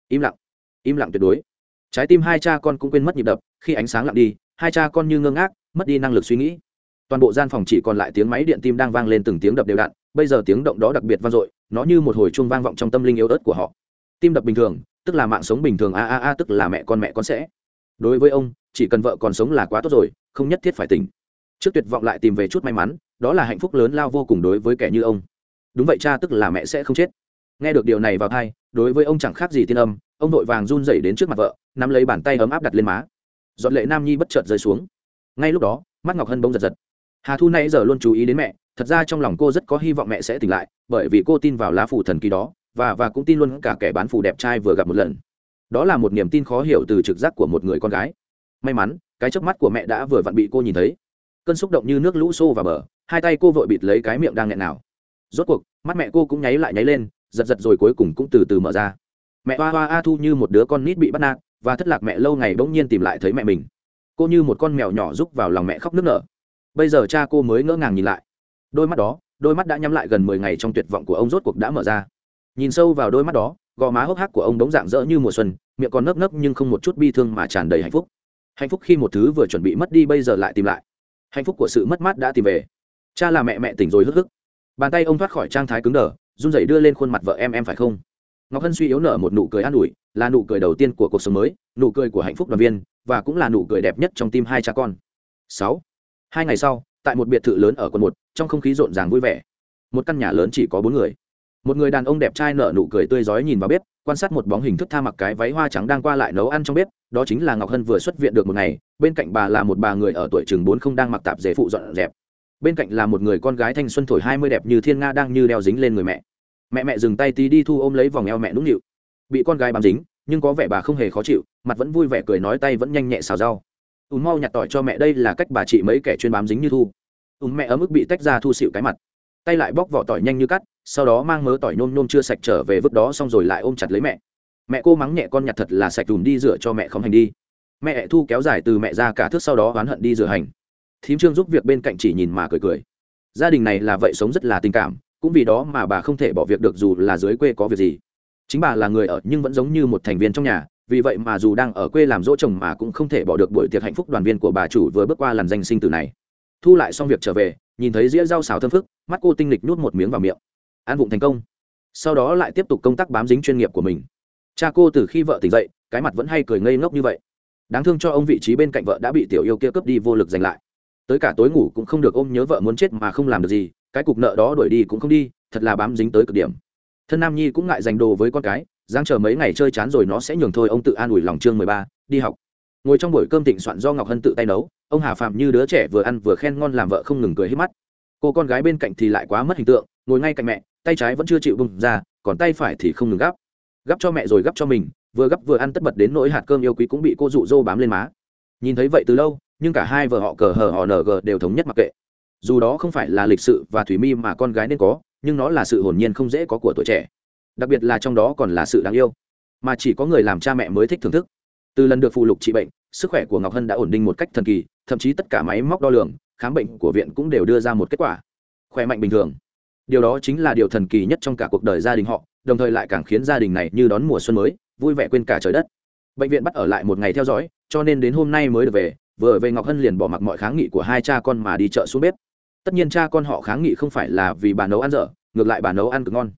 Im lặng im lặng tuyệt đối. Trái tim hai cha con cũng quên mất nhịp đập, khi ánh sáng lặng đi, hai cha con như ngơ ngác, mất đi năng lực suy nghĩ. Toàn bộ gian phòng chỉ còn lại tiếng máy điện tim đang vang lên từng tiếng đập đều đặn, bây giờ tiếng động đó đặc biệt vang dội, nó như một hồi chuông vang vọng trong tâm linh yếu ớt của họ. Tim đập bình thường, tức là mạng sống bình thường, a a a, tức là mẹ con mẹ con sẽ. Đối với ông, chỉ cần vợ còn sống là quá tốt rồi, không nhất thiết phải tỉnh. Trước tuyệt vọng lại tìm về chút may mắn, đó là hạnh phúc lớn lao vô cùng đối với kẻ như ông. Đúng vậy cha, tức là mẹ sẽ không chết nghe được điều này vào thai đối với ông chẳng khác gì tiên âm, ông vội vàng run rẩy đến trước mặt vợ, nắm lấy bàn tay ấm áp đặt lên má. Dọn lệ nam nhi bất chợt rơi xuống. Ngay lúc đó, mắt ngọc hân bỗng giật giật. Hà thu nay giờ luôn chú ý đến mẹ, thật ra trong lòng cô rất có hy vọng mẹ sẽ tỉnh lại, bởi vì cô tin vào lá phủ thần kỳ đó, và và cũng tin luôn cả kẻ bán phủ đẹp trai vừa gặp một lần. Đó là một niềm tin khó hiểu từ trực giác của một người con gái. May mắn, cái chớp mắt của mẹ đã vừa vặn bị cô nhìn thấy. Cơn xúc động như nước lũ xô vào bờ, hai tay cô vội bịt lấy cái miệng đang nghẹn nào rốt cuộc, mắt mẹ cô cũng nháy lại nháy lên giật giật rồi cuối cùng cũng từ từ mở ra. Mẹ hoa hoa a thu như một đứa con nít bị bắt nạt, và thất lạc mẹ lâu ngày bỗng nhiên tìm lại thấy mẹ mình. Cô như một con mèo nhỏ rúc vào lòng mẹ khóc nức nở. Bây giờ cha cô mới ngỡ ngàng nhìn lại. Đôi mắt đó, đôi mắt đã nhắm lại gần mười ngày trong tuyệt vọng của ông rốt cuộc đã mở ra. Nhìn sâu vào đôi mắt đó, gò má hốc hác của ông đống dạng dỡ như mùa xuân, miệng còn nấp nấp nhưng không một chút bi thương mà tràn đầy hạnh phúc. Hạnh phúc khi một thứ vừa chuẩn bị mất đi bây giờ lại tìm lại. Hạnh phúc của sự mất mát đã tìm về. Cha là mẹ mẹ tỉnh rồi hức hức. Bàn tay ông thoát khỏi trang thái cứng đờ run rẩy đưa lên khuôn mặt vợ em em phải không? Ngọc hân suy yếu nở một nụ cười an ủi, là nụ cười đầu tiên của cuộc sống mới, nụ cười của hạnh phúc đoàn viên, và cũng là nụ cười đẹp nhất trong tim hai cha con. Sáu. Hai ngày sau, tại một biệt thự lớn ở quận một, trong không khí rộn ràng vui vẻ. Một căn nhà lớn chỉ có bốn người. Một người đàn ông đẹp trai nở nụ cười tươi rói nhìn vào bếp, quan sát một bóng hình thức tha mặc cái váy hoa trắng đang qua lại nấu ăn trong bếp, đó chính là ngọc hân vừa xuất viện được một ngày, bên cạnh bà là một bà người ở tuổi chừng bốn không đang mặc tạp dề phụ dọn dẹp bên cạnh là một người con gái thanh xuân thổi hai mươi đẹp như thiên nga đang như đeo dính lên người mẹ. Mẹ mẹ dừng tay tí đi thu ôm lấy vòng eo mẹ nũng nịu. Bị con gái bám dính, nhưng có vẻ bà không hề khó chịu, mặt vẫn vui vẻ cười nói tay vẫn nhanh nhẹ xào rau. Ùn mau nhặt tỏi cho mẹ, đây là cách bà chị mấy kẻ chuyên bám dính như thu. Ùn mẹ ấm ức bị tách ra thu xịu cái mặt. Tay lại bóc vỏ tỏi nhanh như cắt, sau đó mang mớ tỏi nôm nôm chưa sạch trở về vứt đó xong rồi lại ôm chặt lấy mẹ. Mẹ cô mắng nhẹ con nhặt thật là sạch đùn đi rửa cho mẹ không hành đi. Mẹ thu kéo dài từ mẹ ra cả thước sau đó oán hận đi rửa hành thím trương giúp việc bên cạnh chỉ nhìn mà cười cười. Gia đình này là vậy sống rất là tình cảm, cũng vì đó mà bà không thể bỏ việc được dù là dưới quê có việc gì. Chính bà là người ở nhưng vẫn giống như một thành viên trong nhà, vì vậy mà dù đang ở quê làm dỗ chồng mà cũng không thể bỏ được buổi tiệc hạnh phúc đoàn viên của bà chủ vừa bước qua làn danh sinh từ này. Thu lại xong việc trở về, nhìn thấy dĩa rau xào thơm phức, mắt cô tinh lịch nuốt một miếng vào miệng. Ăn vụng thành công. Sau đó lại tiếp tục công tác bám dính chuyên nghiệp của mình. Cha cô từ khi vợ tỉnh dậy, cái mặt vẫn hay cười ngây ngốc như vậy. Đáng thương cho ông vị trí bên cạnh vợ đã bị tiểu yêu kia cướp đi vô lực giành lại tới cả tối ngủ cũng không được ôm nhớ vợ muốn chết mà không làm được gì, cái cục nợ đó đuổi đi cũng không đi, thật là bám dính tới cực điểm. Thân nam nhi cũng ngại giành đồ với con cái, giang chờ mấy ngày chơi chán rồi nó sẽ nhường thôi, ông tự an ủi lòng chương mười ba, đi học. Ngồi trong buổi cơm thịnh soạn do ngọc hân tự tay nấu, ông hà phạm như đứa trẻ vừa ăn vừa khen ngon làm vợ không ngừng cười hết mắt. Cô con gái bên cạnh thì lại quá mất hình tượng, ngồi ngay cạnh mẹ, tay trái vẫn chưa chịu bung ra, còn tay phải thì không ngừng gắp. Gắp cho mẹ rồi gắp cho mình, vừa gắp vừa ăn tất bật đến nỗi hạt cơm yêu quý cũng bị cô dụ dỗ bám lên má nhìn thấy vậy từ lâu, nhưng cả hai vợ họ cờ hờ họ ng đều thống nhất mặc kệ. Dù đó không phải là lịch sự và thủy mi mà con gái nên có, nhưng nó là sự hồn nhiên không dễ có của tuổi trẻ. Đặc biệt là trong đó còn là sự đáng yêu. Mà chỉ có người làm cha mẹ mới thích thưởng thức. Từ lần được phụ lục trị bệnh, sức khỏe của ngọc hân đã ổn định một cách thần kỳ, thậm chí tất cả máy móc đo lường, khám bệnh của viện cũng đều đưa ra một kết quả. Khỏe mạnh bình thường. Điều đó chính là điều thần kỳ nhất trong cả cuộc đời gia đình họ, đồng thời lại càng khiến gia đình này như đón mùa xuân mới, vui vẻ quên cả trời đất. Bệnh viện bắt ở lại một ngày theo dõi cho nên đến hôm nay mới được về, vừa về ngọc hân liền bỏ mặc mọi kháng nghị của hai cha con mà đi chợ xuống bếp. Tất nhiên cha con họ kháng nghị không phải là vì bà nấu ăn dở, ngược lại bà nấu ăn cực ngon.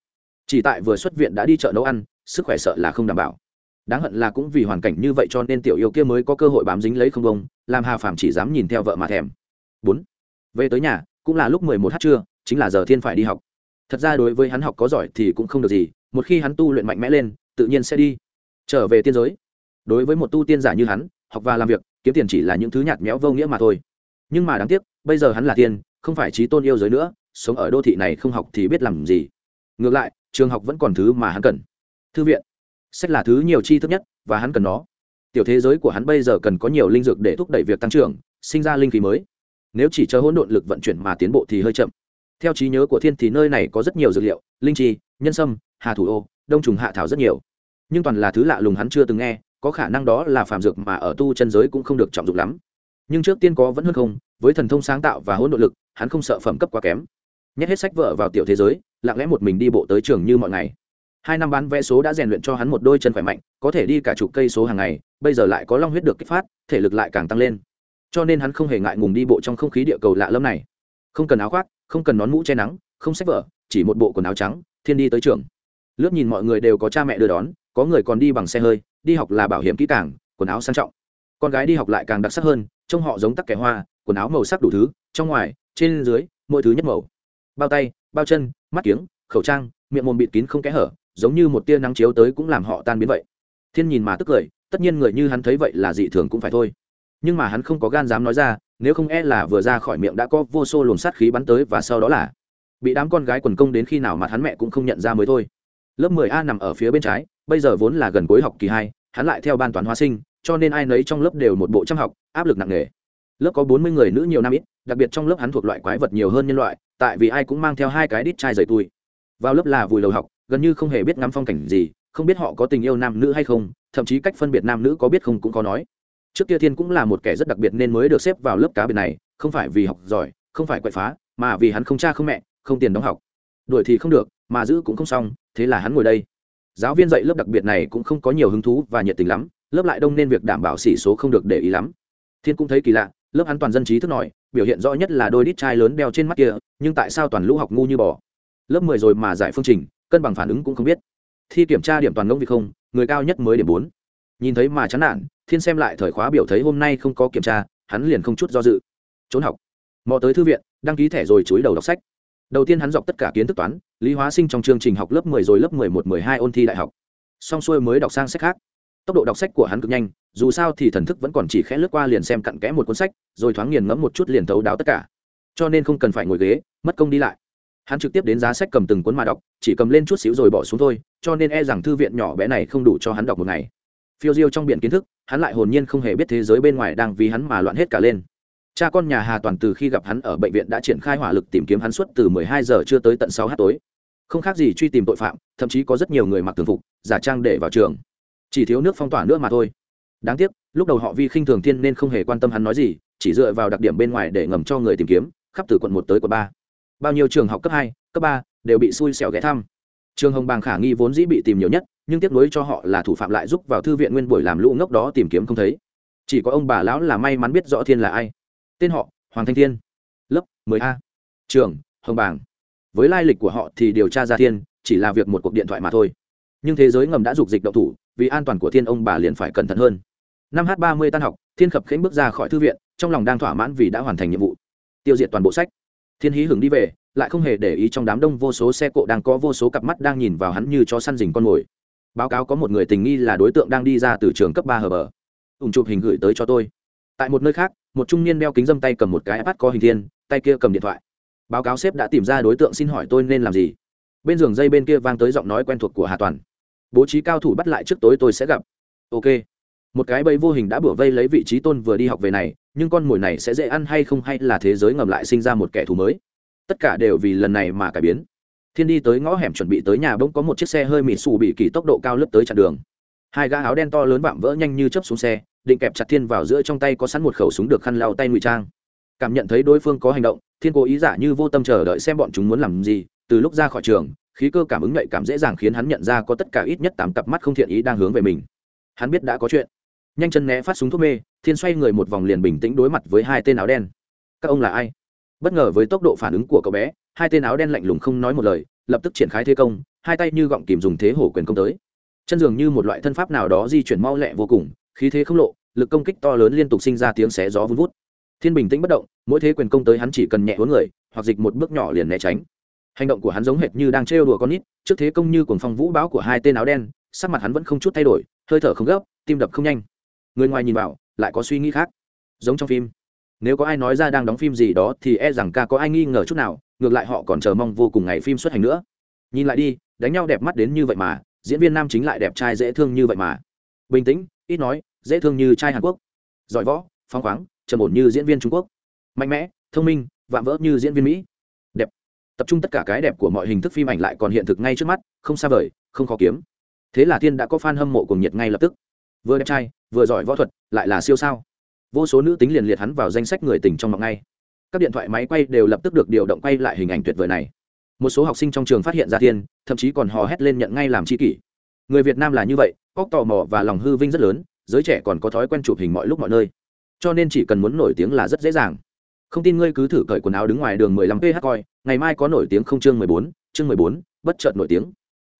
Chỉ tại vừa xuất viện đã đi chợ nấu ăn, sức khỏe sợ là không đảm bảo. Đáng hận là cũng vì hoàn cảnh như vậy cho nên tiểu yêu kia mới có cơ hội bám dính lấy không bông, làm hà phàm chỉ dám nhìn theo vợ mà thèm. Bốn. Về tới nhà, cũng là lúc mười một h trưa, chính là giờ thiên phải đi học. Thật ra đối với hắn học có giỏi thì cũng không được gì, một khi hắn tu luyện mạnh mẽ lên, tự nhiên sẽ đi. Trở về tiên giới. Đối với một tu tiên giả như hắn học và làm việc, kiếm tiền chỉ là những thứ nhạt méo vô nghĩa mà thôi. Nhưng mà đáng tiếc, bây giờ hắn là tiên, không phải trí tôn yêu giới nữa, sống ở đô thị này không học thì biết làm gì. Ngược lại, trường học vẫn còn thứ mà hắn cần. Thư viện. Sách là thứ nhiều chi thức nhất, và hắn cần nó. Tiểu thế giới của hắn bây giờ cần có nhiều linh dược để thúc đẩy việc tăng trưởng, sinh ra linh khí mới. Nếu chỉ chờ hỗn độn lực vận chuyển mà tiến bộ thì hơi chậm. Theo trí nhớ của thiên thì nơi này có rất nhiều dược liệu, linh chi, nhân sâm, hà thủ ô, đông trùng hạ thảo rất nhiều. Nhưng toàn là thứ lạ lùng hắn chưa từng nghe có khả năng đó là phàm dược mà ở tu chân giới cũng không được trọng dụng lắm. Nhưng trước tiên có vẫn hơn không, với thần thông sáng tạo và hỗn độ lực, hắn không sợ phẩm cấp quá kém. Nhét hết sách vở vào tiểu thế giới, lặng lẽ một mình đi bộ tới trường như mọi ngày. Hai năm bán vé số đã rèn luyện cho hắn một đôi chân khỏe mạnh, có thể đi cả chục cây số hàng ngày, bây giờ lại có long huyết được kích phát, thể lực lại càng tăng lên. Cho nên hắn không hề ngại ngùng đi bộ trong không khí địa cầu lạ lâm này. Không cần áo khoác, không cần nón mũ che nắng, không sách vở, chỉ một bộ quần áo trắng, thiên đi tới trường. Lướt nhìn mọi người đều có cha mẹ đưa đón có người còn đi bằng xe hơi, đi học là bảo hiểm kỹ càng, quần áo sang trọng. Con gái đi học lại càng đặc sắc hơn, trông họ giống tắc kẻ hoa, quần áo màu sắc đủ thứ, trong ngoài, trên dưới, mỗi thứ nhất màu. Bao tay, bao chân, mắt kiếng, khẩu trang, miệng mồm bịt kín không kẽ hở, giống như một tia nắng chiếu tới cũng làm họ tan biến vậy. Thiên nhìn mà tức cười, tất nhiên người như hắn thấy vậy là dị thường cũng phải thôi. Nhưng mà hắn không có gan dám nói ra, nếu không e là vừa ra khỏi miệng đã có vô số luồng sát khí bắn tới và sau đó là bị đám con gái quần công đến khi nào mặt hắn mẹ cũng không nhận ra mới thôi. Lớp 10 a nằm ở phía bên trái bây giờ vốn là gần cuối học kỳ hai, hắn lại theo ban toán hóa sinh, cho nên ai nấy trong lớp đều một bộ chăm học, áp lực nặng nề. Lớp có bốn mươi người nữ nhiều năm ít, đặc biệt trong lớp hắn thuộc loại quái vật nhiều hơn nhân loại, tại vì ai cũng mang theo hai cái đít chai dày tui. Vào lớp là vùi đầu học, gần như không hề biết ngắm phong cảnh gì, không biết họ có tình yêu nam nữ hay không, thậm chí cách phân biệt nam nữ có biết không cũng có nói. Trước kia thiên cũng là một kẻ rất đặc biệt nên mới được xếp vào lớp cá biệt này, không phải vì học giỏi, không phải quậy phá, mà vì hắn không cha không mẹ, không tiền đóng học. Đuổi thì không được, mà giữ cũng không xong, thế là hắn ngồi đây giáo viên dạy lớp đặc biệt này cũng không có nhiều hứng thú và nhiệt tình lắm, lớp lại đông nên việc đảm bảo sỉ số không được để ý lắm. Thiên cũng thấy kỳ lạ, lớp hắn toàn dân trí thức nổi biểu hiện rõ nhất là đôi đít trai lớn đeo trên mắt kia, nhưng tại sao toàn lũ học ngu như bò? Lớp mười rồi mà giải phương trình, cân bằng phản ứng cũng không biết. Thi kiểm tra điểm toàn ngông vì không, người cao nhất mới điểm bốn. Nhìn thấy mà chán nản, thiên xem lại thời khóa biểu thấy hôm nay không có kiểm tra, hắn liền không chút do dự. Trốn học. Mò tới thư viện, đăng ký thẻ rồi chúi đầu đọc sách. Đầu tiên hắn dọc tất cả kiến thức toán lý hóa sinh trong chương trình học lớp 10 rồi lớp 11 12 ôn thi đại học. Xong xuôi mới đọc sang sách khác. Tốc độ đọc sách của hắn cực nhanh, dù sao thì thần thức vẫn còn chỉ khẽ lướt qua liền xem cặn kẽ một cuốn sách, rồi thoáng nghiền ngẫm một chút liền thấu đáo tất cả. Cho nên không cần phải ngồi ghế, mất công đi lại. Hắn trực tiếp đến giá sách cầm từng cuốn mà đọc, chỉ cầm lên chút xíu rồi bỏ xuống thôi, cho nên e rằng thư viện nhỏ bé này không đủ cho hắn đọc một ngày. Phiêu diêu trong biển kiến thức, hắn lại hồn nhiên không hề biết thế giới bên ngoài đang vì hắn mà loạn hết cả lên. Cha con nhà hà toàn từ khi gặp hắn ở bệnh viện đã triển khai hỏa lực tìm kiếm hắn suốt từ 12 giờ chưa tới tận 6 h tối không khác gì truy tìm tội phạm, thậm chí có rất nhiều người mặc thường phục, giả trang để vào trường. Chỉ thiếu nước phong tỏa nữa mà thôi. Đáng tiếc, lúc đầu họ vi khinh thường thiên nên không hề quan tâm hắn nói gì, chỉ dựa vào đặc điểm bên ngoài để ngầm cho người tìm kiếm, khắp từ quận một tới quận ba. Bao nhiêu trường học cấp hai, cấp ba, đều bị xui xẻo ghé thăm. Trường hồng bàng khả nghi vốn dĩ bị tìm nhiều nhất, nhưng tiếc nuối cho họ là thủ phạm lại giúp vào thư viện nguyên buổi làm lũ ngốc đó tìm kiếm không thấy. Chỉ có ông bà lão là may mắn biết rõ thiên là ai. Tên họ, hoàng thanh thiên. Lớp 10 a. Trường, hồng bàng với lai lịch của họ thì điều tra ra thiên, chỉ là việc một cuộc điện thoại mà thôi. Nhưng thế giới ngầm đã dục dịch động thủ, vì an toàn của thiên ông bà liền phải cẩn thận hơn. Năm h ba mươi tan học, thiên khập khánh bước ra khỏi thư viện, trong lòng đang thỏa mãn vì đã hoàn thành nhiệm vụ. Tiêu diệt toàn bộ sách. Thiên hí hưởng đi về, lại không hề để ý trong đám đông vô số xe cộ đang có vô số cặp mắt đang nhìn vào hắn như cho săn dình con mồi. Báo cáo có một người tình nghi là đối tượng đang đi ra từ trường cấp ba hờ bờ. Ủng chụp hình gửi tới cho tôi. Tại một nơi khác, một trung niên đeo kính dâm tay cầm một cái ipad có hình thiên, tay kia cầm điện thoại báo cáo sếp đã tìm ra đối tượng xin hỏi tôi nên làm gì. Bên giường dây bên kia vang tới giọng nói quen thuộc của hà toàn. Bố trí cao thủ bắt lại trước tối tôi sẽ gặp. Ok. Một cái bẫy vô hình đã bủa vây lấy vị trí tôn vừa đi học về này, nhưng con mồi này sẽ dễ ăn hay không hay là thế giới ngầm lại sinh ra một kẻ thù mới? Tất cả đều vì lần này mà cải biến. Thiên đi tới ngõ hẻm chuẩn bị tới nhà bỗng có một chiếc xe hơi mịt xù bị kỳ tốc độ cao lướt tới chặn đường. Hai gã áo đen to lớn vạm vỡ nhanh như chớp xuống xe, định kẹp chặt thiên vào giữa trong tay có sẵn một khẩu súng được khăn lau tay ngụy trang cảm nhận thấy đối phương có hành động, thiên cố ý giả như vô tâm chờ đợi xem bọn chúng muốn làm gì, từ lúc ra khỏi trường, khí cơ cảm ứng nhạy cảm dễ dàng khiến hắn nhận ra có tất cả ít nhất tám cặp mắt không thiện ý đang hướng về mình. Hắn biết đã có chuyện. Nhanh chân né phát súng thuốc mê, thiên xoay người một vòng liền bình tĩnh đối mặt với hai tên áo đen. Các ông là ai? Bất ngờ với tốc độ phản ứng của cậu bé, hai tên áo đen lạnh lùng không nói một lời, lập tức triển khai thế công, hai tay như gọng kìm dùng thế hổ quyền công tới. Chân dường như một loại thân pháp nào đó di chuyển mau lẹ vô cùng, khí thế không lộ, lực công kích to lớn liên tục sinh ra tiếng xé gió vun vút thiên bình tĩnh bất động, mỗi thế quyền công tới hắn chỉ cần nhẹ hướng người, hoặc dịch một bước nhỏ liền né tránh. Hành động của hắn giống hệt như đang trêu đùa con nít, trước thế công như cuồng phong vũ báo của hai tên áo đen, sắc mặt hắn vẫn không chút thay đổi, hơi thở không gấp, tim đập không nhanh. Người ngoài nhìn vào, lại có suy nghĩ khác. Giống trong phim, nếu có ai nói ra đang đóng phim gì đó thì e rằng ca có ai nghi ngờ chút nào, ngược lại họ còn chờ mong vô cùng ngày phim xuất hành nữa. Nhìn lại đi, đánh nhau đẹp mắt đến như vậy mà, diễn viên nam chính lại đẹp trai dễ thương như vậy mà. Bình tĩnh, ít nói, dễ thương như trai hàn quốc. Giỏi võ, phóng khoáng trầm ổn như diễn viên trung quốc. Mạnh mẽ, thông minh, vạm vỡ như diễn viên mỹ. Đẹp. Tập trung tất cả cái đẹp của mọi hình thức phim ảnh lại còn hiện thực ngay trước mắt, không xa vời, không khó kiếm. Thế là thiên đã có fan hâm mộ cùng nhiệt ngay lập tức. Vừa đẹp trai, vừa giỏi võ thuật, lại là siêu sao. Vô số nữ tính liền liệt hắn vào danh sách người tình trong mộng ngay. Các điện thoại, máy quay đều lập tức được điều động quay lại hình ảnh tuyệt vời này. Một số học sinh trong trường phát hiện ra thiên, thậm chí còn hò hét lên nhận ngay làm tri kỷ. Người việt nam là như vậy có tò mò và lòng hư vinh rất lớn, giới trẻ còn có thói quen chụp hình mọi lúc mọi nơi cho nên chỉ cần muốn nổi tiếng là rất dễ dàng. Không tin ngươi cứ thử cởi quần áo đứng ngoài đường 15 ph coi ngày mai có nổi tiếng không chương 14, chương 14, bất chợt nổi tiếng.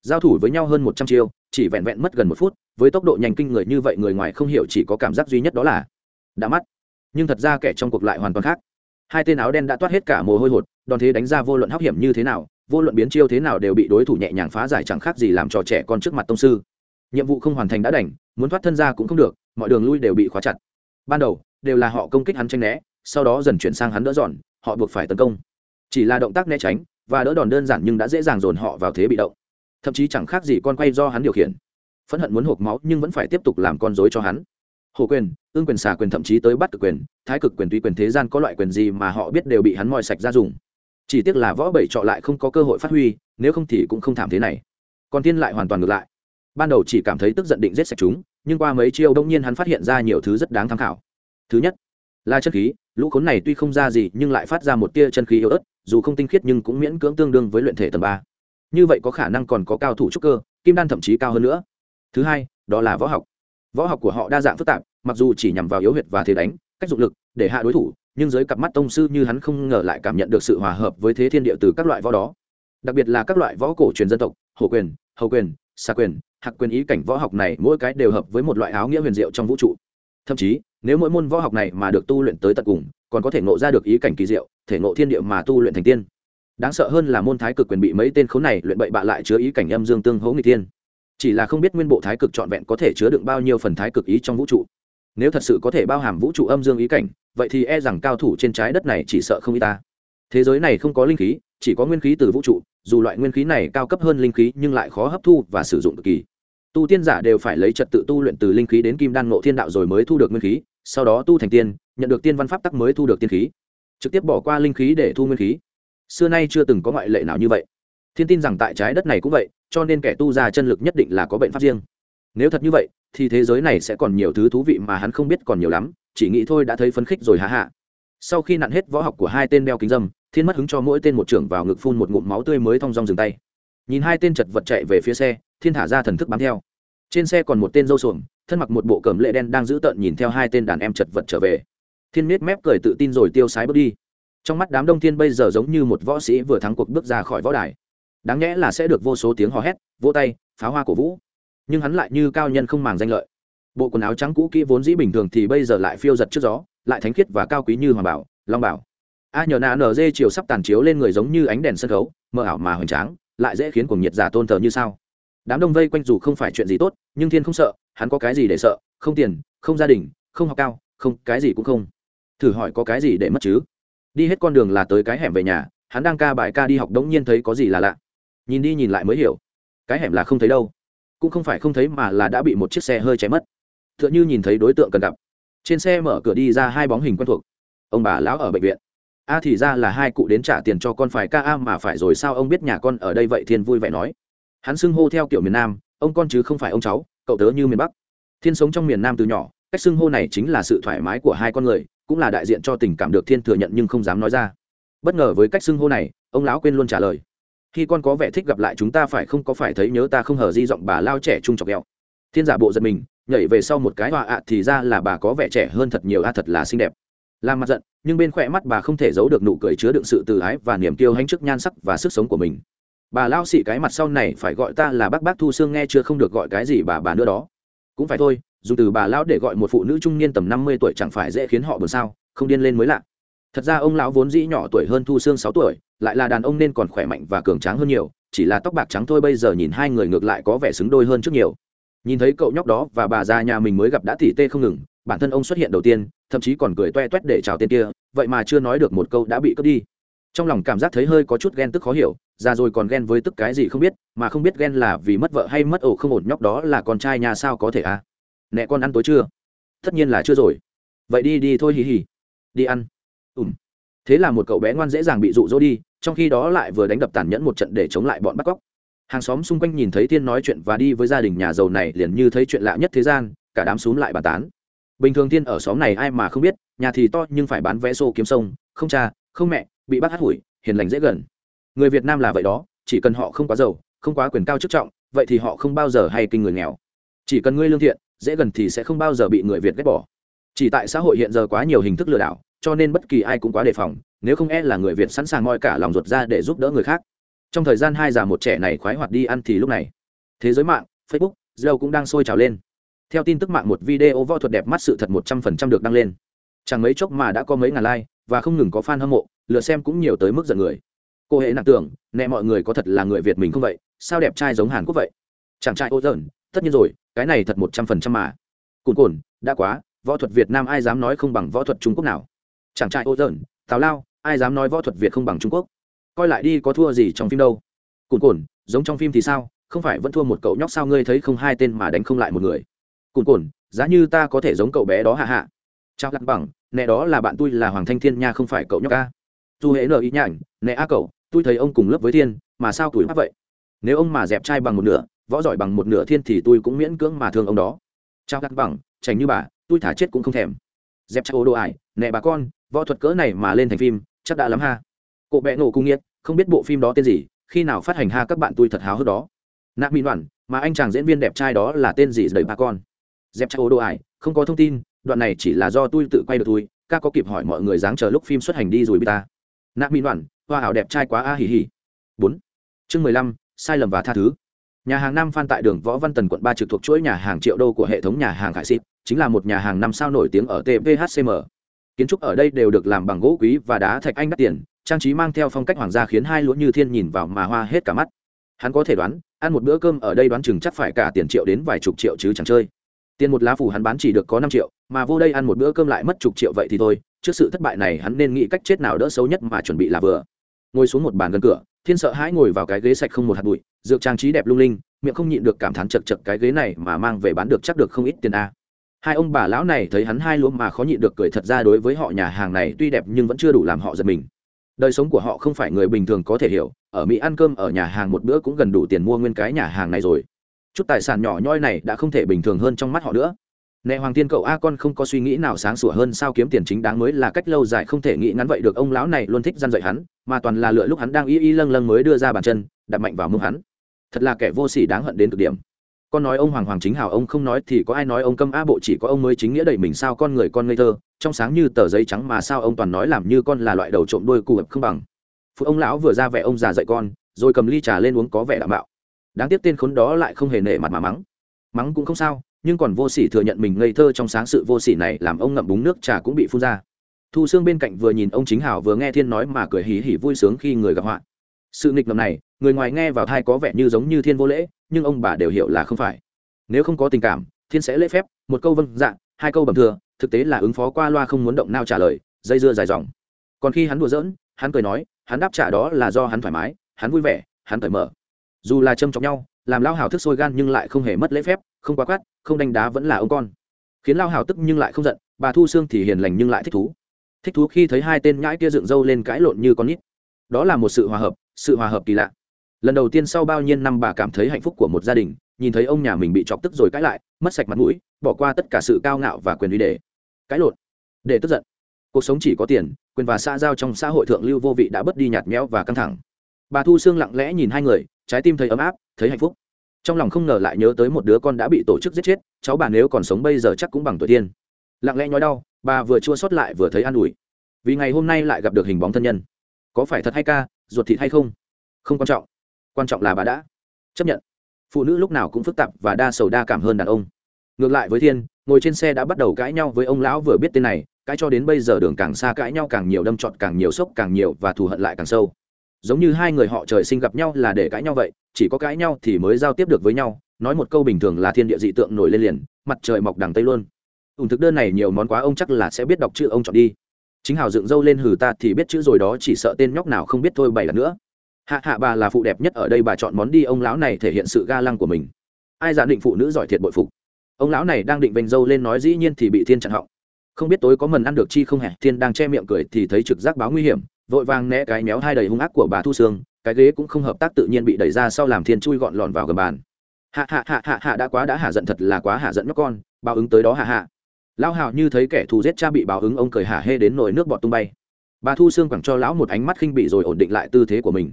Giao thủ với nhau hơn 100 chiêu chỉ vẹn vẹn mất gần một phút với tốc độ nhanh kinh người như vậy người ngoài không hiểu chỉ có cảm giác duy nhất đó là đã mắt. Nhưng thật ra kẻ trong cuộc lại hoàn toàn khác. Hai tên áo đen đã toát hết cả mồ hôi hột đòn thế đánh ra vô luận hấp hiểm như thế nào vô luận biến chiêu thế nào đều bị đối thủ nhẹ nhàng phá giải chẳng khác gì làm trò trẻ con trước mặt tông sư. Nhiệm vụ không hoàn thành đã đành muốn thoát thân ra cũng không được mọi đường lui đều bị khóa chặt ban đầu, đều là họ công kích hắn tranh né, sau đó dần chuyển sang hắn đỡ dọn, họ buộc phải tấn công. Chỉ là động tác né tránh và đỡ đòn đơn giản nhưng đã dễ dàng dồn họ vào thế bị động. Thậm chí chẳng khác gì con quay do hắn điều khiển. Phẫn hận muốn hộp máu nhưng vẫn phải tiếp tục làm con dối cho hắn. Hồ quyền, ương quyền xà quyền thậm chí tới bắt cực quyền, thái cực quyền Tuy quyền thế gian có loại quyền gì mà họ biết đều bị hắn moi sạch ra dùng. Chỉ tiếc là võ bảy trọ lại không có cơ hội phát huy, nếu không thì cũng không thảm thế này. Còn tiên lại hoàn toàn ngược lại. Ban đầu chỉ cảm thấy tức giận định giết sạch chúng nhưng qua mấy chiêu đông nhiên hắn phát hiện ra nhiều thứ rất đáng tham khảo. Thứ nhất, là chân khí, lũ khốn này tuy không ra gì nhưng lại phát ra một tia chân khí yếu ớt, dù không tinh khiết nhưng cũng miễn cưỡng tương đương với luyện thể tầm ba. Như vậy có khả năng còn có cao thủ trúc cơ, kim đan thậm chí cao hơn nữa. Thứ hai, đó là võ học. Võ học của họ đa dạng phức tạp, mặc dù chỉ nhằm vào yếu huyệt và thế đánh, cách dụng lực, để hạ đối thủ, nhưng dưới cặp mắt tông sư như hắn không ngờ lại cảm nhận được sự hòa hợp với thế thiên địa từ các loại võ đó. Đặc biệt là các loại võ cổ truyền dân tộc, hổ quyền, hầu quyền xa quyền hạc quyền ý cảnh võ học này mỗi cái đều hợp với một loại áo nghĩa huyền diệu trong vũ trụ. Thậm chí, nếu mỗi môn võ học này mà được tu luyện tới tận cùng, còn có thể ngộ ra được ý cảnh kỳ diệu, thể ngộ thiên địa mà tu luyện thành tiên. Đáng sợ hơn là môn thái cực quyền bị mấy tên khốn này luyện bậy bạ lại chứa ý cảnh âm dương tương hỗ người tiên chỉ là không biết nguyên bộ thái cực trọn vẹn có thể chứa đựng bao nhiêu phần thái cực ý trong vũ trụ. Nếu thật sự có thể bao hàm vũ trụ âm dương ý cảnh, vậy thì e rằng cao thủ trên trái đất này chỉ sợ không y ta. Thế giới này không có linh khí, chỉ có nguyên khí từ vũ trụ, dù loại nguyên khí này cao cấp hơn linh khí nhưng lại khó hấp thu và sử dụng cực kỳ tu tiên giả đều phải lấy trật tự tu luyện từ linh khí đến kim đan ngộ thiên đạo rồi mới thu được nguyên khí, sau đó tu thành tiên, nhận được tiên văn pháp tắc mới thu được tiên khí. Trực tiếp bỏ qua linh khí để thu nguyên khí. Xưa nay chưa từng có ngoại lệ nào như vậy. Thiên tin rằng tại trái đất này cũng vậy, cho nên kẻ tu ra chân lực nhất định là có bệnh pháp riêng. Nếu thật như vậy, thì thế giới này sẽ còn nhiều thứ thú vị mà hắn không biết còn nhiều lắm, chỉ nghĩ thôi đã thấy phấn khích rồi hạ hạ sau khi nặn hết võ học của hai tên đeo kính dâm, thiên mất hứng cho mỗi tên một trưởng vào ngực phun một ngụm máu tươi mới thong dong dừng tay nhìn hai tên chật vật chạy về phía xe, thiên thả ra thần thức bám theo. Trên xe còn một tên dâu xuồng, thân mặc một bộ cẩm lệ đen đang giữ tợn nhìn theo hai tên đàn em chật vật trở về. Thiên miết mép cười tự tin rồi tiêu sái bước đi. Trong mắt đám đông thiên bây giờ giống như một võ sĩ vừa thắng cuộc bước ra khỏi võ đài. Đáng nhẽ là sẽ được vô số tiếng hò hét, vỗ tay, pháo hoa cổ vũ. Nhưng hắn lại như cao nhân không màng danh lợi. Bộ quần áo trắng cũ kỹ vốn dĩ bình thường thì bây giờ lại phiêu giật trước gió, lại thánh khiết và cao quý như hoàng bảo, long bảo. A nhờ nà nở dê chiều sắp tàn chiếu lên người giống như ánh đèn sân khấu, mờ ảo mà hoành tráng lại dễ khiến cuồng nhiệt giả tôn thờ như sao? Đám đông vây quanh dù không phải chuyện gì tốt, nhưng thiên không sợ, hắn có cái gì để sợ? Không tiền, không gia đình, không học cao, không, cái gì cũng không. Thử hỏi có cái gì để mất chứ? Đi hết con đường là tới cái hẻm về nhà, hắn đang ca bài ca đi học đống nhiên thấy có gì là lạ. Nhìn đi nhìn lại mới hiểu. Cái hẻm là không thấy đâu. Cũng không phải không thấy mà là đã bị một chiếc xe hơi cháy mất. T h ư ợ n h ư nhìn thấy đối tượng cần gặp. Trên xe mở cửa đi ra hai bóng hình quen thuộc. Ông bà lão ở bệnh viện a thì ra là hai cụ đến trả tiền cho con phải ca a mà phải rồi sao ông biết nhà con ở đây vậy? Thiên vui vẻ nói. Hắn xưng hô theo kiểu miền nam, ông con chứ không phải ông cháu, cậu tớ như miền bắc. Thiên sống trong miền nam từ nhỏ, cách xưng hô này chính là sự thoải mái của hai con người, cũng là đại diện cho tình cảm được thiên thừa nhận nhưng không dám nói ra. Bất ngờ với cách xưng hô này, ông lão quên luôn trả lời. Khi con có vẻ thích gặp lại chúng ta phải không? Có phải thấy nhớ ta không hờ di giọng bà lao trẻ trung chọc ghẹo? Thiên giả bộ giật mình, nhảy về sau một cái họa ạ, thì ra là bà có vẻ trẻ hơn thật nhiều, a thật là xinh đẹp làm mặt giận, nhưng bên khỏe mắt bà không thể giấu được nụ cười chứa đựng sự từ ái và niềm tiêu hãnh trước nhan sắc và sức sống của mình. Bà lao xị cái mặt sau này phải gọi ta là bác bác thu Sương nghe chưa không được gọi cái gì bà bà nữa đó. Cũng phải thôi dùng từ bà lao để gọi một phụ nữ trung niên tầm năm mươi tuổi chẳng phải dễ khiến họ buồn sao, không điên lên mới lạ. Thật ra ông lão vốn dĩ nhỏ tuổi hơn thu Sương sáu tuổi, lại là đàn ông nên còn khỏe mạnh và cường tráng hơn nhiều, chỉ là tóc bạc trắng thôi bây giờ nhìn hai người ngược lại có vẻ xứng đôi hơn trước nhiều. Nhìn thấy cậu nhóc đó và bà già nhà mình mới gặp đã tỉ tê không ngừng bản thân ông xuất hiện đầu tiên, thậm chí còn cười toe toét để chào tên kia, vậy mà chưa nói được một câu đã bị cướp đi. Trong lòng cảm giác thấy hơi có chút ghen tức khó hiểu ra rồi còn ghen với tức cái gì không biết, mà không biết ghen là vì mất vợ hay mất ổ không ổn nhóc đó là con trai nhà sao có thể à? Nẹ con ăn tối chưa? Tất nhiên là chưa rồi. Vậy đi đi thôi hì hì. Đi ăn. Ùm thế là một cậu bé ngoan dễ dàng bị rụ rỗ đi, trong khi đó lại vừa đánh đập tàn nhẫn một trận để chống lại bọn bắt cóc. Hàng xóm xung quanh nhìn thấy thiên nói chuyện và đi với gia đình nhà giàu này liền như thấy chuyện lạ nhất thế gian, cả đám xúm lại bàn tán bình thường thiên ở xóm này ai mà không biết, nhà thì to nhưng phải bán vé xô kiếm sông. Không cha, không mẹ, bị bắt hát hủi, hiền lành dễ gần. Người việt nam là vậy đó, chỉ cần họ không quá giàu, không quá quyền cao chức trọng, vậy thì họ không bao giờ hay kinh người nghèo. Chỉ cần ngươi lương thiện, dễ gần thì sẽ không bao giờ bị người việt ghét bỏ. Chỉ tại xã hội hiện giờ quá nhiều hình thức lừa đảo, cho nên bất kỳ ai cũng quá đề phòng, nếu không e là người việt sẵn sàng moi cả lòng ruột ra để giúp đỡ người khác. Trong thời gian hai già một trẻ này khoái hoạt đi ăn thì lúc này, thế giới mạng, facebook, Zalo cũng đang sôi trào lên theo tin tức mạng một video võ thuật đẹp mắt sự thật một trăm phần trăm được đăng lên. Chẳng mấy chốc mà đã có mấy ngàn like, và không ngừng có fan hâm mộ, lượt xem cũng nhiều tới mức giận người. Cô hệ nặng tưởng, nè mọi người có thật là người việt mình không vậy? Sao đẹp trai giống hàn quốc vậy? Chàng trai ô dởn tất nhiên rồi, cái này thật một trăm phần trăm mà. Cồn cồn đã quá, võ thuật việt nam ai dám nói không bằng võ thuật trung quốc nào? Chàng trai ô dởn tào lao, ai dám nói võ thuật việt không bằng trung quốc? Coi lại đi có thua gì trong phim đâu. Cồn cồn giống trong phim thì sao? Không phải vẫn thua một cậu nhóc sao ngươi thấy không hai tên mà đánh không lại một người? Cồn cồn, giá như ta có thể giống cậu bé đó hạ hạ. Trao lắc bằng, nè đó là bạn tôi là hoàng thanh thiên nha, không phải cậu nhóc ca dù hễ nợ ý nhảnh, nè a cậu, tôi thấy ông cùng lớp với thiên, mà sao tuổi mắc vậy? Nếu ông mà dẹp trai bằng một nửa, võ giỏi bằng một nửa thiên thì tôi cũng miễn cưỡng mà thương ông đó. Trao lắc bằng trành như bà, tôi thả chết cũng không thèm. Dẹp trai ô đồ ải, nè bà con, võ thuật cỡ này mà lên thành phim, chắc đã lắm ha. Cậu bé nổ cung nghiệt, không biết bộ phim đó tên gì, khi nào phát hành ha các bạn tôi thật háo hức đó. Nạp mỹ đoạn mà anh chàng diễn viên đẹp trai đó là tên gì? Đầy bà con dẹp trai ô đồ ải không có thông tin, đoạn này chỉ là do tôi tự quay được tôi ca có kịp hỏi mọi người dáng chờ lúc phim xuất hành đi rồi bị ta. Nạp mỹ đoạn hoa hảo đẹp trai quá a hỉ hỉ bốn. Chương mười lăm, sai lầm và tha thứ. Nhà hàng nam phan tại đường võ văn tần quận ba trực thuộc chuỗi nhà hàng triệu đô của hệ thống nhà hàng khải xịt chính là một nhà hàng năm sao nổi tiếng ở tvhcm kiến trúc ở đây đều được làm bằng gỗ quý và đá thạch anh đắt tiền, trang trí mang theo phong cách hoàng gia khiến hai lúa như thiên nhìn vào mà hoa hết cả mắt. Hắn có thể đoán, ăn một bữa cơm ở đây đoán chừng chắc phải cả tiền triệu đến vài chục triệu chứ chẳng chơi tiền một lá phủ hắn bán chỉ được có năm triệu, mà vô đây ăn một bữa cơm lại mất chục triệu vậy thì thôi, trước sự thất bại này hắn nên nghĩ cách chết nào đỡ xấu nhất mà chuẩn bị là vừa. Ngồi xuống một bàn gần cửa, thiên sợ hãi ngồi vào cái ghế sạch không một hạt bụi, dược trang trí đẹp lung linh, miệng không nhịn được cảm thán chật chật cái ghế này mà mang về bán được chắc được không ít tiền a. Hai ông bà lão này thấy hắn hai lúa mà khó nhịn được cười thật ra đối với họ nhà hàng này tuy đẹp nhưng vẫn chưa đủ làm họ giật mình. Đời sống của họ không phải người bình thường có thể hiểu, ở mỹ ăn cơm ở nhà hàng một bữa cũng gần đủ tiền mua nguyên cái nhà hàng này rồi chút tài sản nhỏ nhoi này đã không thể bình thường hơn trong mắt họ nữa. Nè hoàng tiên cậu a con không có suy nghĩ nào sáng sủa hơn sao kiếm tiền chính đáng mới là cách lâu dài không thể nghĩ ngắn vậy được ông lão này luôn thích gian dạy hắn, mà toàn là lựa lúc hắn đang y y lâng lâng mới đưa ra bàn chân đặt mạnh vào mông hắn. Thật là kẻ vô sỉ đáng hận đến cực điểm. Con nói ông hoàng hoàng chính hào ông không nói thì có ai nói ông câm a bộ chỉ có ông mới chính nghĩa đầy mình sao con người con ngây thơ, trong sáng như tờ giấy trắng mà sao ông toàn nói làm như con là loại đầu trộm đuôi cụ hợp không bằng. Phụ ông lão vừa ra vẻ ông già dạy con, rồi cầm ly trà lên uống có vẻ đảm bảo đáng tiếc tên khốn đó lại không hề nể mặt mà mắng. Mắng cũng không sao, nhưng còn vô sỉ thừa nhận mình ngây thơ trong sáng sự vô sỉ này làm ông ngậm búng nước trà cũng bị phun ra. Thu xương bên cạnh vừa nhìn ông chính hảo vừa nghe thiên nói mà cười hỉ hỉ vui sướng khi người gặp họa. Sự nghịch ngầm này, người ngoài nghe vào thai có vẻ như giống như thiên vô lễ, nhưng ông bà đều hiểu là không phải. Nếu không có tình cảm, thiên sẽ lễ phép. Một câu vâng dạ hai câu bẩm thừa, thực tế là ứng phó qua loa không muốn động nao trả lời, dây dưa dài dòng. Còn khi hắn đùa giỡn, hắn cười nói, hắn đáp trả đó là do hắn thoải mái, hắn vui vẻ, hắn cởi mở dù là châm chọc nhau, làm lao hào thức sôi gan nhưng lại không hề mất lễ phép, không quá quát, không đánh đá vẫn là ông con. Khiến lao hào tức nhưng lại không giận, bà thu xương thì hiền lành nhưng lại thích thú. Thích thú khi thấy hai tên nhãi kia dựng râu lên cãi lộn như con nít. Đó là một sự hòa hợp, sự hòa hợp kỳ lạ. Lần đầu tiên sau bao nhiêu năm bà cảm thấy hạnh phúc của một gia đình, nhìn thấy ông nhà mình bị chọc tức rồi cãi lại, mất sạch mặt mũi, bỏ qua tất cả sự cao ngạo và quyền uy để cãi lộn, để tức giận. Cuộc sống chỉ có tiền, quyền và xã giao trong xã hội thượng lưu vô vị đã bớt đi nhạt nhẽo và căng thẳng bà thu sương lặng lẽ nhìn hai người, trái tim thấy ấm áp, thấy hạnh phúc. Trong lòng không ngờ lại nhớ tới một đứa con đã bị tổ chức giết chết, cháu bà nếu còn sống bây giờ chắc cũng bằng tuổi tiên. Lặng lẽ nhói đau, bà vừa chua sót lại vừa thấy an ủi. Vì ngày hôm nay lại gặp được hình bóng thân nhân. Có phải thật hay ca, ruột thịt hay không? Không quan trọng. Quan trọng là bà đã chấp nhận. Phụ nữ lúc nào cũng phức tạp và đa sầu đa cảm hơn đàn ông. Ngược lại với thiên, ngồi trên xe đã bắt đầu cãi nhau với ông lão vừa biết tên này, cãi cho đến bây giờ đường càng xa cãi nhau càng nhiều, đâm trọt càng nhiều, sốc càng nhiều và thù hận lại càng sâu giống như hai người họ trời sinh gặp nhau là để cãi nhau vậy, chỉ có cãi nhau thì mới giao tiếp được với nhau, nói một câu bình thường là thiên địa dị tượng nổi lên liền, mặt trời mọc đằng tây luôn. Ủng thực đơn này nhiều món quá, ông chắc là sẽ biết đọc chữ ông chọn đi. Chính hào dựng dâu lên hừ ta thì biết chữ rồi đó, chỉ sợ tên nhóc nào không biết thôi bày lần nữa. Hạ hạ bà là phụ đẹp nhất ở đây, bà chọn món đi, ông lão này thể hiện sự ga lăng của mình. Ai giả định phụ nữ giỏi thiệt bội phục? Ông lão này đang định vênh dâu lên nói dĩ nhiên thì bị thiên chặn họng. Không biết tối có mần ăn được chi không hẹ thiên đang che miệng cười thì thấy trực giác báo nguy hiểm vội vàng né cái méo hai đầy hung ác của bà thu sương, cái ghế cũng không hợp tác tự nhiên bị đẩy ra sau làm thiên chui gọn lọn vào gầm bàn. Hạ hạ hạ hạ hạ đã quá, đã hạ giận thật là quá hạ giận nhóc con, báo ứng tới đó hạ hạ. Lão hào như thấy kẻ thù giết cha bị báo ứng, ông cười hạ hê đến nồi nước bọt tung bay. Bà thu sương quẳng cho lão một ánh mắt khinh bị rồi ổn định lại tư thế của mình.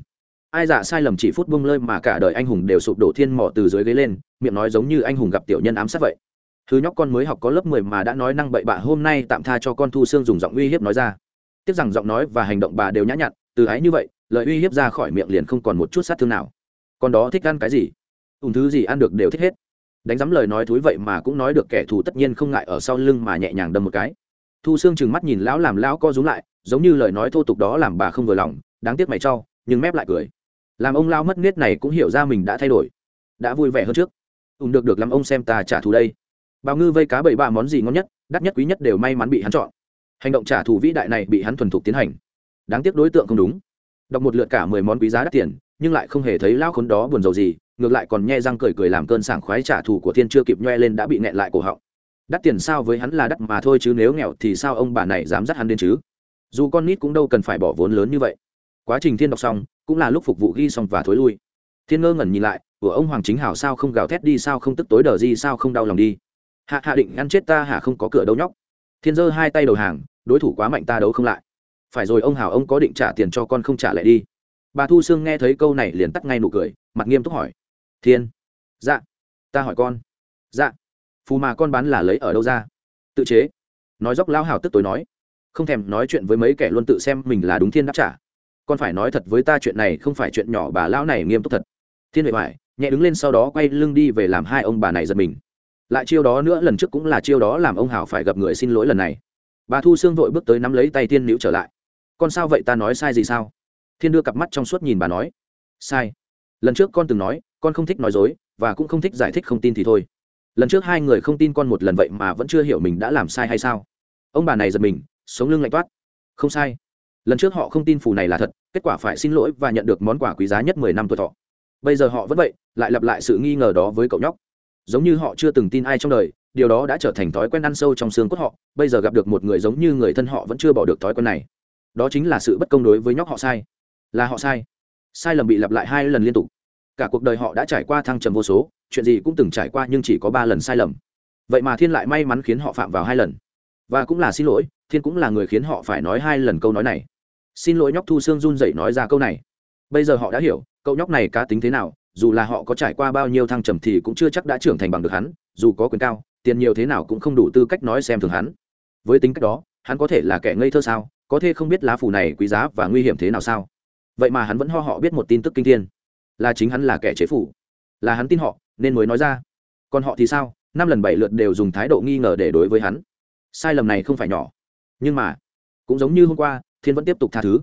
Ai dạ sai lầm chỉ phút bung lơi mà cả đời anh hùng đều sụp đổ thiên mỏ từ dưới ghế lên, miệng nói giống như anh hùng gặp tiểu nhân ám sát vậy. Thứ nhóc con mới học có lớp mười mà đã nói năng bậy bạ, hôm nay tạm tha cho con thu sương dùng giọng uy hiếp nói ra tiếc rằng giọng nói và hành động bà đều nhã nhặn, từ ái như vậy, lời uy hiếp ra khỏi miệng liền không còn một chút sát thương nào. Con đó thích ăn cái gì? Ùn thứ gì ăn được đều thích hết. Đánh giám lời nói thúi vậy mà cũng nói được kẻ thù tất nhiên không ngại ở sau lưng mà nhẹ nhàng đâm một cái. Thu xương chừng mắt nhìn lão làm lão co rúm lại, giống như lời nói thô tục đó làm bà không vừa lòng, đáng tiếc mày cho, nhưng mép lại cười. Làm ông lao mất nết này cũng hiểu ra mình đã thay đổi. Đã vui vẻ hơn trước. Ùn được được làm ông xem ta trả thù đây. Bào ngư vây cá bảy ba món gì ngon nhất, đắt nhất quý nhất đều may mắn bị hắn chọn hành động trả thù vĩ đại này bị hắn thuần thục tiến hành. Đáng tiếc đối tượng không đúng. Đọc một lượt cả mười món quý giá đắt tiền, nhưng lại không hề thấy lão khốn đó buồn rầu gì, ngược lại còn nhe răng cười cười làm cơn sảng khoái trả thù của thiên chưa kịp nhoe lên đã bị nẹn lại cổ họng. Đắt tiền sao với hắn là đắt mà thôi chứ nếu nghèo thì sao ông bà này dám dắt hắn đến chứ? Dù con nít cũng đâu cần phải bỏ vốn lớn như vậy. Quá trình thiên đọc xong, cũng là lúc phục vụ ghi xong và thối lui. Thiên ngơ ngẩn nhìn lại, của ông hoàng chính hảo sao không gào thét đi, sao không tức tối đờ gì, sao không đau lòng đi? Hạ hạ định ăn chết ta hả không có cửa đâu nhóc. Thiên giơ hai tay đầu hàng đối thủ quá mạnh ta đấu không lại. Phải rồi, ông hảo ông có định trả tiền cho con không trả lại đi. Bà thu sương nghe thấy câu này liền tắt ngay nụ cười, mặt nghiêm túc hỏi. Thiên. Dạ. Ta hỏi con. Dạ. Phù mà con bán là lấy ở đâu ra? Tự chế. Nói dốc Lão hào tức tối nói. Không thèm nói chuyện với mấy kẻ luôn tự xem mình là đúng thiên đáp trả. Con phải nói thật với ta chuyện này không phải chuyện nhỏ, bà lão này nghiêm túc thật. Thiên huệ hoài, nhẹ đứng lên sau đó quay lưng đi về làm hai ông bà này giật mình. Lại chiêu đó nữa, lần trước cũng là chiêu đó làm ông hào phải gặp người xin lỗi lần này bà thu sương vội bước tới nắm lấy tay thiên nữ trở lại. Con sao vậy ta nói sai gì sao? Thiên đưa cặp mắt trong suốt nhìn bà nói. Sai. Lần trước con từng nói, con không thích nói dối, và cũng không thích giải thích không tin thì thôi. Lần trước hai người không tin con một lần vậy mà vẫn chưa hiểu mình đã làm sai hay sao? Ông bà này giật mình, sống lưng lạnh toát. Không sai. Lần trước họ không tin phù này là thật, kết quả phải xin lỗi và nhận được món quà quý giá nhất mười năm tuổi thọ. Bây giờ họ vẫn vậy, lại lặp lại sự nghi ngờ đó với cậu nhóc. Giống như họ chưa từng tin ai trong đời điều đó đã trở thành thói quen ăn sâu trong xương cốt họ, bây giờ gặp được một người giống như người thân họ vẫn chưa bỏ được thói quen này. Đó chính là sự bất công đối với nhóc họ sai. Là họ sai. Sai lầm bị lặp lại hai lần liên tục. Cả cuộc đời họ đã trải qua thăng trầm vô số, chuyện gì cũng từng trải qua nhưng chỉ có ba lần sai lầm. Vậy mà thiên lại may mắn khiến họ phạm vào hai lần. Và cũng là xin lỗi, thiên cũng là người khiến họ phải nói hai lần câu nói này. Xin lỗi nhóc thu sương run dậy nói ra câu này. Bây giờ họ đã hiểu, cậu nhóc này cá tính thế nào, dù là họ có trải qua bao nhiêu thăng trầm thì cũng chưa chắc đã trưởng thành bằng được hắn, dù có quyền cao tiền nhiều thế nào cũng không đủ tư cách nói xem thường hắn. Với tính cách đó, hắn có thể là kẻ ngây thơ sao? Có thể không biết lá phù này quý giá và nguy hiểm thế nào sao? Vậy mà hắn vẫn ho họ biết một tin tức kinh thiên. Là chính hắn là kẻ chế phủ. Là hắn tin họ, nên mới nói ra. Còn họ thì sao? Năm lần bảy lượt đều dùng thái độ nghi ngờ để đối với hắn. Sai lầm này không phải nhỏ. Nhưng mà, cũng giống như hôm qua, thiên vẫn tiếp tục tha thứ.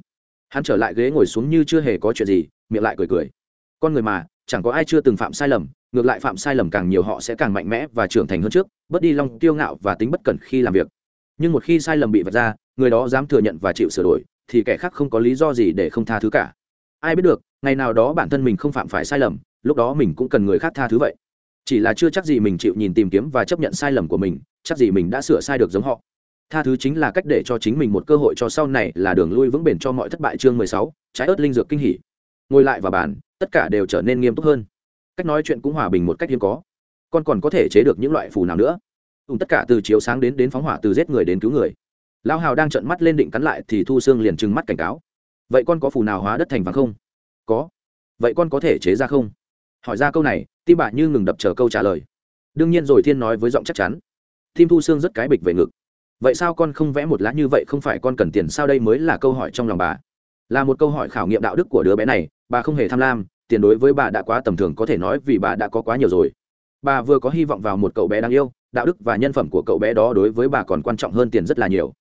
Hắn trở lại ghế ngồi xuống như chưa hề có chuyện gì, miệng lại cười cười. Con người mà chẳng có ai chưa từng phạm sai lầm, ngược lại phạm sai lầm càng nhiều họ sẽ càng mạnh mẽ và trưởng thành hơn trước, bớt đi long tiêu ngạo và tính bất cẩn khi làm việc. Nhưng một khi sai lầm bị vạch ra, người đó dám thừa nhận và chịu sửa đổi, thì kẻ khác không có lý do gì để không tha thứ cả. Ai biết được, ngày nào đó bản thân mình không phạm phải sai lầm, lúc đó mình cũng cần người khác tha thứ vậy. Chỉ là chưa chắc gì mình chịu nhìn tìm kiếm và chấp nhận sai lầm của mình, chắc gì mình đã sửa sai được giống họ. Tha thứ chính là cách để cho chính mình một cơ hội cho sau này là đường lui vững bền cho mọi thất bại chương mười sáu, trái ớt linh dược kinh hỉ. Ngồi lại vào bàn tất cả đều trở nên nghiêm túc hơn. Cách nói chuyện cũng hòa bình một cách hiếm có. Con còn có thể chế được những loại phù nào nữa? Cùng tất cả từ chiếu sáng đến đến phóng hỏa từ giết người đến cứu người. Lao hào đang trợn mắt lên định cắn lại thì thu xương liền trừng mắt cảnh cáo. Vậy con có phù nào hóa đất thành vàng không? Có. Vậy con có thể chế ra không? Hỏi ra câu này tim Bà như ngừng đập chờ câu trả lời. Đương nhiên rồi, thiên nói với giọng chắc chắn. Tim thu xương rất cái bịch về ngực. Vậy sao con không vẽ một lá như vậy? Không phải con cần tiền sao? Đây mới là câu hỏi trong lòng bà là một câu hỏi khảo nghiệm đạo đức của đứa bé này, bà không hề tham lam, tiền đối với bà đã quá tầm thường có thể nói vì bà đã có quá nhiều rồi. Bà vừa có hy vọng vào một cậu bé đáng yêu, đạo đức và nhân phẩm của cậu bé đó đối với bà còn quan trọng hơn tiền rất là nhiều.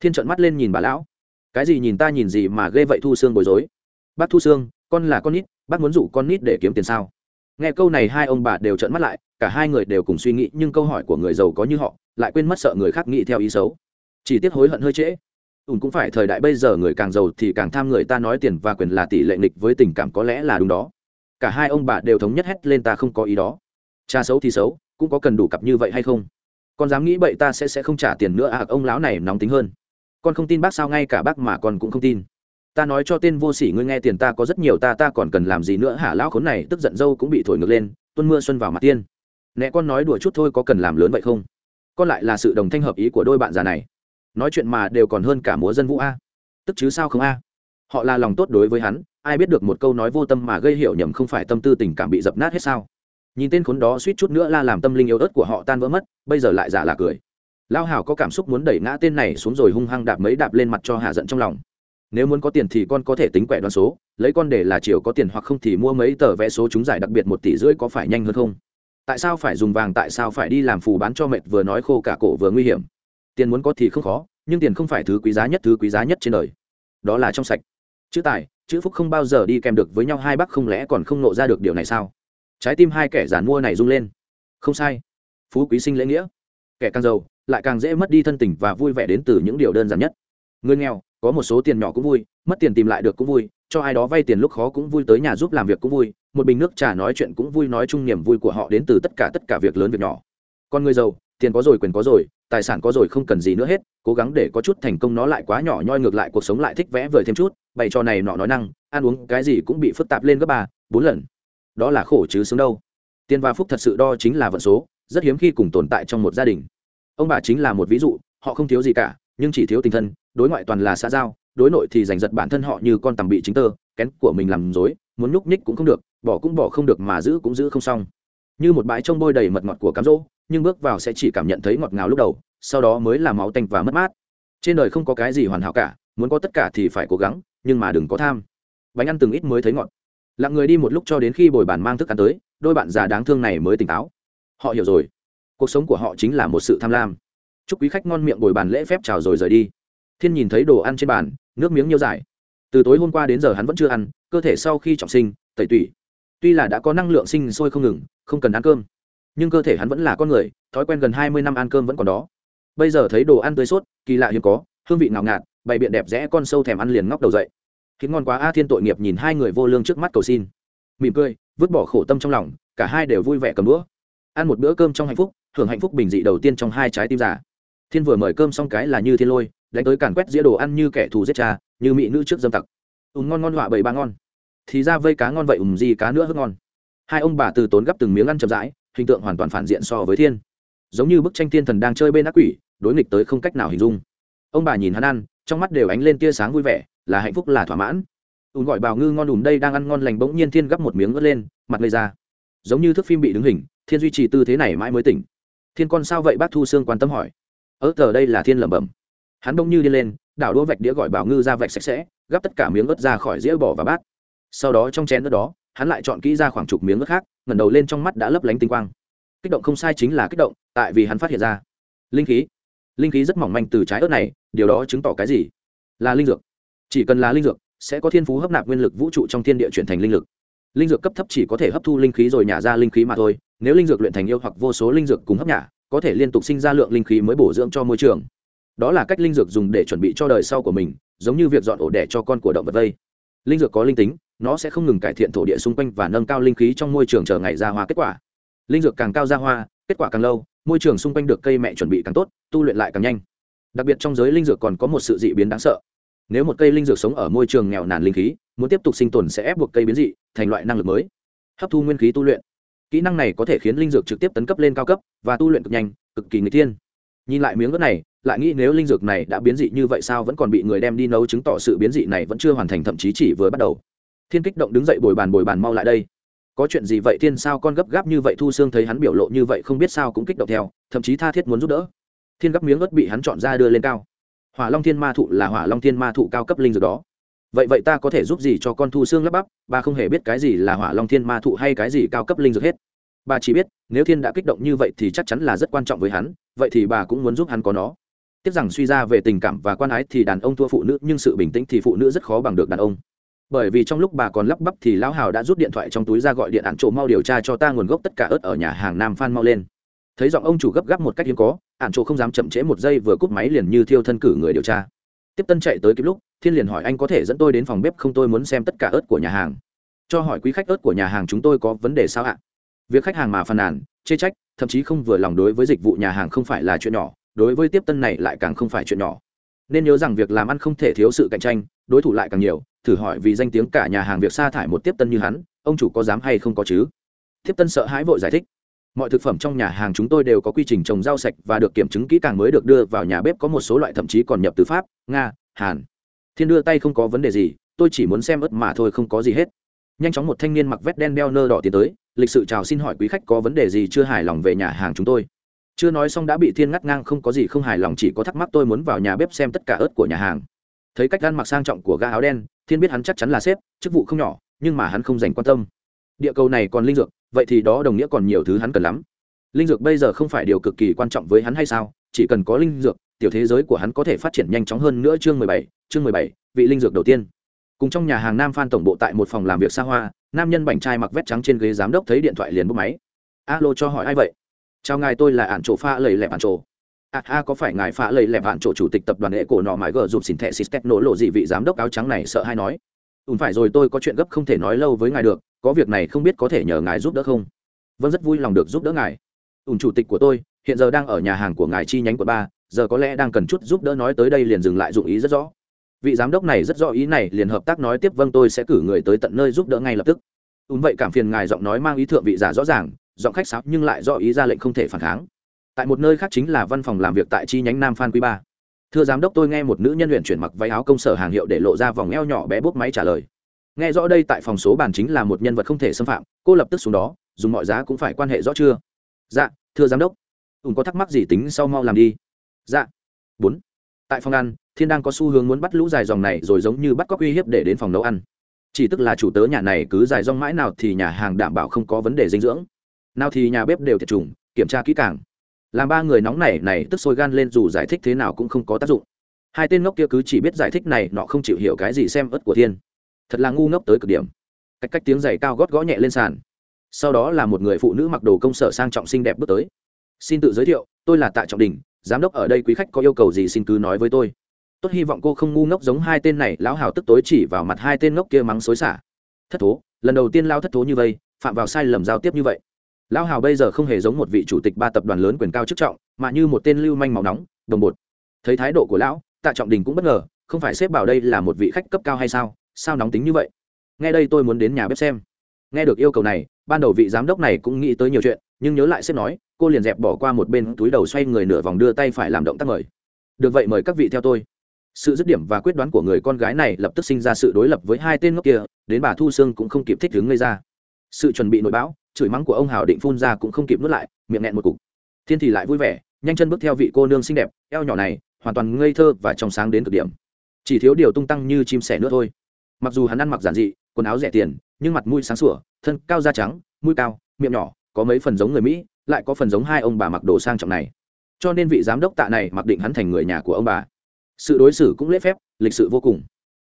Thiên trợn mắt lên nhìn bà lão. Cái gì nhìn ta nhìn gì mà ghê vậy thu xương bối rối. Bác thu xương con là con nít, bác muốn dụ con nít để kiếm tiền sao? Nghe câu này hai ông bà đều trợn mắt lại, cả hai người đều cùng suy nghĩ, nhưng câu hỏi của người giàu có như họ, lại quên mất sợ người khác nghĩ theo ý xấu. Chỉ tiếc hối hận hơi trễ ùn cũng phải thời đại bây giờ người càng giàu thì càng tham người ta nói tiền và quyền là tỷ lệ nghịch với tình cảm có lẽ là đúng đó. Cả hai ông bà đều thống nhất hét lên ta không có ý đó. Cha xấu thì xấu, cũng có cần đủ cặp như vậy hay không? Con dám nghĩ bậy ta sẽ sẽ không trả tiền nữa à ông lão này nóng tính hơn. Con không tin bác sao ngay cả bác mà con cũng không tin. Ta nói cho tên vô sỉ ngươi nghe tiền ta có rất nhiều, ta ta còn cần làm gì nữa? Hả, lão khốn này, tức giận dâu cũng bị thổi ngược lên tuân mưa xuân vào mặt tiên. Nè, con nói đùa chút thôi có cần làm lớn vậy không? Con lại là sự đồng thanh hợp ý của đôi bạn già này nói chuyện mà đều còn hơn cả múa dân vũ a. Tức chứ sao không a? Họ là lòng tốt đối với hắn, ai biết được một câu nói vô tâm mà gây hiểu nhầm không phải tâm tư tình cảm bị dập nát hết sao? Nhìn tên khốn đó suýt chút nữa la làm tâm linh yếu ớt của họ tan vỡ mất, bây giờ lại giả là cười. Lao hảo có cảm xúc muốn đẩy ngã tên này xuống rồi hung hăng đạp mấy đạp lên mặt cho hạ giận trong lòng. Nếu muốn có tiền thì con có thể tính quẻ đoán số, lấy con để là chiều có tiền hoặc không thì mua mấy tờ vé số trúng giải đặc biệt một tỷ rưỡi có phải nhanh hơn không? Tại sao phải dùng vàng, tại sao phải đi làm phù bán cho mệt vừa nói khô cả cổ vừa nguy hiểm? Tiền muốn có thì không khó, nhưng tiền không phải thứ quý giá nhất, thứ quý giá nhất trên đời. Đó là trong sạch. Chữ tài, chữ phúc không bao giờ đi kèm được với nhau, hai bác không lẽ còn không nộ ra được điều này sao? Trái tim hai kẻ giản mua này rung lên. Không sai. Phú quý sinh lễ nghĩa. Kẻ càng giàu, lại càng dễ mất đi thân tình và vui vẻ đến từ những điều đơn giản nhất. Người nghèo, có một số tiền nhỏ cũng vui, mất tiền tìm lại được cũng vui, cho ai đó vay tiền lúc khó cũng vui, tới nhà giúp làm việc cũng vui, một bình nước trà nói chuyện cũng vui, nói chung niềm vui của họ đến từ tất cả tất cả việc lớn, việc nhỏ. Còn người giàu tiền có rồi quyền có rồi, tài sản có rồi không cần gì nữa hết, cố gắng để có chút thành công nó lại quá nhỏ nhoi ngược lại cuộc sống lại thích vẽ vời thêm chút, bày trò này nọ nói năng, ăn uống cái gì cũng bị phức tạp lên gấp ba, bốn lần. Đó là khổ chứ sướng đâu. Tiền và phúc thật sự đo chính là vận số, rất hiếm khi cùng tồn tại trong một gia đình. Ông bà chính là một ví dụ, họ không thiếu gì cả, nhưng chỉ thiếu tình thân, đối ngoại toàn là xã giao, đối nội thì giành giật bản thân họ như con tầm bị chính tơ, kén của mình làm dối muốn nhúc nhích cũng không được, bỏ cũng bỏ không được mà giữ cũng giữ không xong. Như một bãi trông bôi đầy mật ngọt của cám rỗ nhưng bước vào sẽ chỉ cảm nhận thấy ngọt ngào lúc đầu, sau đó mới là máu tanh và mất mát. Trên đời không có cái gì hoàn hảo cả, muốn có tất cả thì phải cố gắng, nhưng mà đừng có tham. Bánh ăn từng ít mới thấy ngọt. Lặng người đi một lúc cho đến khi bồi bàn mang thức ăn tới, đôi bạn già đáng thương này mới tỉnh táo. Họ hiểu rồi. Cuộc sống của họ chính là một sự tham lam. Chúc quý khách ngon miệng bồi bàn lễ phép chào rồi rời đi. Thiên nhìn thấy đồ ăn trên bàn, nước miếng nhiều dài từ tối hôm qua đến giờ hắn vẫn chưa ăn, cơ thể sau khi trọng sinh, tẩy tủy. Tuy là đã có năng lượng sinh sôi không ngừng, không cần ăn cơm nhưng cơ thể hắn vẫn là con người, thói quen gần hai mươi năm ăn cơm vẫn còn đó. Bây giờ thấy đồ ăn tươi sốt, kỳ lạ hiếm có, hương vị ngào ngạt, bày biện đẹp rẽ con sâu thèm ăn liền ngóc đầu dậy. Khiến ngon quá a thiên tội nghiệp nhìn hai người vô lương trước mắt cầu xin. Mỉm cười, vứt bỏ khổ tâm trong lòng, cả hai đều vui vẻ cầm đũa. Ăn một bữa cơm trong hạnh phúc hưởng hạnh phúc bình dị đầu tiên trong hai trái tim giả thiên vừa mời cơm xong cái là như thiên lôi, đánh tới càn quét dĩa đồ ăn như kẻ thù giết cha, như mỹ nữ trước dâm tặc. Ùm ngon ngon họa bảy ba ngon. Thì ra vây cá ngon vậy, ùm gì cá nữa hớt ngon. Hai ông bà từ tốn gấp từng miếng ăn chậm rãi hình tượng hoàn toàn phản diện so với thiên. Giống như bức tranh thiên thần đang chơi bên ác quỷ, đối nghịch tới không cách nào hình dung. Ông bà nhìn hắn ăn, trong mắt đều ánh lên tia sáng vui vẻ, là hạnh phúc, là thỏa mãn. Ùn gọi bào ngư ngon đùm đây đang ăn ngon lành bỗng nhiên thiên gấp một miếng ớt lên, mặt lây ra. Giống như thước phim bị đứng hình, thiên duy trì tư thế này mãi mới tỉnh. Thiên con sao vậy? Bác thu sương quan tâm hỏi. Ớt tờ đây là thiên lẩm bẩm. Hắn bỗng như đi lên, đảo đũa vạch đĩa gọi bảo ngư ra vạch sạch sẽ, gắp tất cả miếng ớt ra khỏi dĩa bỏ vào bát. Sau đó trong chén ớt đó hắn lại chọn kỹ ra khoảng chục miếng ớt khác, ngẩng đầu lên trong mắt đã lấp lánh tinh quang. Kích động không sai chính là kích động, tại vì hắn phát hiện ra. Linh khí. Linh khí rất mỏng manh từ trái ớt này, điều đó chứng tỏ cái gì? Là linh dược. Chỉ cần là linh dược, sẽ có thiên phú hấp nạp nguyên lực vũ trụ trong thiên địa chuyển thành linh lực. Linh dược cấp thấp chỉ có thể hấp thu linh khí rồi nhả ra linh khí mà thôi. Nếu linh dược luyện thành yêu hoặc vô số linh dược cùng hấp nhả, có thể liên tục sinh ra lượng linh khí mới bổ dưỡng cho môi trường. Đó là cách linh dược dùng để chuẩn bị cho đời sau của mình, giống như việc dọn ổ đẻ cho con của động vật vây. Linh dược có linh tính nó sẽ không ngừng cải thiện thổ địa xung quanh và nâng cao linh khí trong môi trường chờ ngày ra hoa kết quả. Linh dược càng cao ra hoa, kết quả càng lâu, môi trường xung quanh được cây mẹ chuẩn bị càng tốt, tu luyện lại càng nhanh. Đặc biệt trong giới linh dược còn có một sự dị biến đáng sợ. Nếu một cây linh dược sống ở môi trường nghèo nàn linh khí, muốn tiếp tục sinh tồn sẽ ép buộc cây biến dị thành loại năng lực mới. Hấp thu nguyên khí tu luyện. Kỹ năng này có thể khiến linh dược trực tiếp tấn cấp lên cao cấp và tu luyện cực nhanh, cực kỳ người tiên nhìn lại miếng ớt này, lại nghĩ nếu linh dược này đã biến dị như vậy sao vẫn còn bị người đem đi nấu chứng tỏ sự biến dị này vẫn chưa hoàn thành, thậm chí chỉ vừa bắt đầu thiên kích động đứng dậy bồi bàn bồi bàn mau lại đây. Có chuyện gì vậy thiên sao con gấp gáp như vậy thu xương thấy hắn biểu lộ như vậy không biết sao cũng kích động theo, thậm chí tha thiết muốn giúp đỡ. Thiên gấp miếng ớt bị hắn chọn ra đưa lên cao. Hỏa long thiên ma thụ là hỏa long thiên ma thụ cao cấp linh dược đó. Vậy vậy ta có thể giúp gì cho con thu xương lắp bắp? Bà không hề biết cái gì là hỏa long thiên ma thụ hay cái gì cao cấp linh dược hết. Bà chỉ biết, nếu thiên đã kích động như vậy thì chắc chắn là rất quan trọng với hắn, vậy thì bà cũng muốn giúp hắn có nó. Tiếc rằng suy ra về tình cảm và quan ái thì đàn ông thua phụ nữ, nhưng sự bình tĩnh thì phụ nữ rất khó bằng được đàn ông bởi vì trong lúc bà còn lắp bắp thì lão hào đã rút điện thoại trong túi ra gọi điện ạn chỗ mau điều tra cho ta nguồn gốc tất cả ớt ở nhà hàng nam phan mau lên. Thấy giọng ông chủ gấp gáp một cách hiếm có ạn chỗ không dám chậm trễ một giây vừa cúp máy liền như thiêu thân cử người điều tra. Tiếp tân chạy tới kịp lúc, thiên liền hỏi anh có thể dẫn tôi đến phòng bếp không tôi muốn xem tất cả ớt của nhà hàng. Cho hỏi quý khách ớt của nhà hàng chúng tôi có vấn đề sao ạ? Việc khách hàng mà phàn nàn, chê trách, thậm chí không vừa lòng đối với dịch vụ nhà hàng không phải là chuyện nhỏ, đối với tiếp tân này lại càng không phải chuyện nhỏ. Nên nhớ rằng việc làm ăn không thể thiếu sự cạnh tranh, đối thủ lại càng nhiều thử hỏi vì danh tiếng cả nhà hàng việc sa thải một tiếp tân như hắn, ông chủ có dám hay không có chứ? Tiếp tân sợ hãi vội giải thích. Mọi thực phẩm trong nhà hàng chúng tôi đều có quy trình trồng rau sạch và được kiểm chứng kỹ càng mới được đưa vào nhà bếp có một số loại thậm chí còn nhập từ pháp, nga, hàn. Thiên đưa tay không có vấn đề gì, tôi chỉ muốn xem ớt mà thôi không có gì hết. Nhanh chóng một thanh niên mặc vest đen đeo nơ đỏ tiến tới, lịch sự chào xin hỏi quý khách có vấn đề gì chưa hài lòng về nhà hàng chúng tôi. Chưa nói xong đã bị thiên ngắt ngang không có gì không hài lòng chỉ có thắc mắc tôi muốn vào nhà bếp xem tất cả ớt của nhà hàng. Thấy cách ăn mặc sang trọng của gã áo đen thiên biết hắn chắc chắn là sếp, chức vụ không nhỏ, nhưng mà hắn không dành quan tâm. Địa cầu này còn linh dược, vậy thì đó đồng nghĩa còn nhiều thứ hắn cần lắm. Linh dược bây giờ không phải điều cực kỳ quan trọng với hắn hay sao? Chỉ cần có linh dược, tiểu thế giới của hắn có thể phát triển nhanh chóng hơn nữa chương mười bảy, chương mười bảy, vị linh dược đầu tiên. Cùng trong nhà hàng nam phan tổng bộ tại một phòng làm việc xa hoa, nam nhân bảnh trai mặc vest trắng trên ghế giám đốc thấy điện thoại liền bốc máy. Alo cho hỏi ai vậy? Chào ngài, tôi là ạn trổ pha, lầy lẹp ạn trổ a a có phải ngài phá lầy lẹp vạn chỗ chủ tịch tập đoàn hệ cổ nọ mãi gờ dùm xin thẻ xịt nổ lộ gì vị giám đốc áo trắng này sợ hay nói? Ùn phải rồi, tôi có chuyện gấp không thể nói lâu với ngài được, có việc này không biết có thể nhờ ngài giúp đỡ không? Vâng rất vui lòng được giúp đỡ ngài. Ùn chủ tịch của tôi, hiện giờ đang ở nhà hàng của ngài chi nhánh quận ba, giờ có lẽ đang cần chút giúp đỡ nói tới đây liền dừng lại dụng ý rất rõ. Vị giám đốc này rất rõ ý này, liền hợp tác nói tiếp vâng tôi sẽ cử người tới tận nơi giúp đỡ ngay lập tức. Ùn vậy cảm phiền ngài giọng nói mang ý thượng vị giả rõ ràng, giọng khách sáo nhưng lại rõ ý ra lệnh không thể phản kháng tại một nơi khác chính là văn phòng làm việc tại chi nhánh nam phan quý ba. Thưa giám đốc, tôi nghe một nữ nhân luyện chuyển mặc váy áo công sở hàng hiệu để lộ ra vòng eo nhỏ bé bút máy trả lời. Nghe rõ đây tại phòng số bàn chính là một nhân vật không thể xâm phạm, cô lập tức xuống đó, dùng mọi giá cũng phải quan hệ rõ chưa? Dạ thưa giám đốc. Ùn có thắc mắc gì tính sau mau làm đi. Dạ. Bốn. Tại phòng ăn, thiên đang có xu hướng muốn bắt lũ dài dòng này rồi giống như bắt cóc uy hiếp để đến phòng nấu ăn. Chỉ tức là chủ tớ nhà này cứ dài dòng mãi nào thì nhà hàng đảm bảo không có vấn đề dinh dưỡng. Nào thì nhà bếp đều thiệt trùng kiểm tra kỹ càng làm ba người nóng này này tức sôi gan lên dù giải thích thế nào cũng không có tác dụng. Hai tên ngốc kia cứ chỉ biết giải thích này, nọ không chịu hiểu cái gì xem ớt của thiên. Thật là ngu ngốc tới cực điểm. Cách cách tiếng giày cao gót gõ nhẹ lên sàn. Sau đó là một người phụ nữ mặc đồ công sở sang trọng xinh đẹp bước tới. Xin tự giới thiệu, tôi là tạ trọng đình, giám đốc ở đây quý khách có yêu cầu gì xin cứ nói với tôi. Tốt, hy vọng cô không ngu ngốc giống hai tên này, lão hào tức tối chỉ vào mặt hai tên ngốc kia mắng xối xả. Thất thố, lần đầu tiên lao thất thố như vậy phạm vào sai lầm giao tiếp như vậy lão hào bây giờ không hề giống một vị chủ tịch ba tập đoàn lớn quyền cao chức trọng, mà như một tên lưu manh màu nóng, đồng bột. Thấy thái độ của lão, tạ trọng đình cũng bất ngờ, không phải xếp bảo đây là một vị khách cấp cao hay sao? Sao nóng tính như vậy? Nghe đây tôi muốn đến nhà bếp xem. Nghe được yêu cầu này, ban đầu vị giám đốc này cũng nghĩ tới nhiều chuyện, nhưng nhớ lại xếp nói, cô liền dẹp bỏ qua một bên, túi đầu xoay người nửa vòng đưa tay phải làm động tác mời. Được vậy mời các vị theo tôi. Sự dứt điểm và quyết đoán của người con gái này lập tức sinh ra sự đối lập với hai tên ngốc kia, đến bà thu sương cũng không kịp thích đứng gây ra. Sự chuẩn bị nội bão chửi mắng của ông hào định phun ra cũng không kịp nuốt lại, miệng nghẹn một cục. Thiên thì lại vui vẻ, nhanh chân bước theo vị cô nương xinh đẹp, eo nhỏ này, hoàn toàn ngây thơ và trong sáng đến cực điểm. Chỉ thiếu điều tung tăng như chim sẻ nữa thôi. Mặc dù hắn ăn mặc giản dị, quần áo rẻ tiền, nhưng mặt mũi sáng sủa, thân cao da trắng, mũi cao, miệng nhỏ, có mấy phần giống người mỹ, lại có phần giống hai ông bà mặc đồ sang trọng này. Cho nên vị giám đốc tạ này mặc định hắn thành người nhà của ông bà. Sự đối xử cũng lễ phép, lịch sự vô cùng.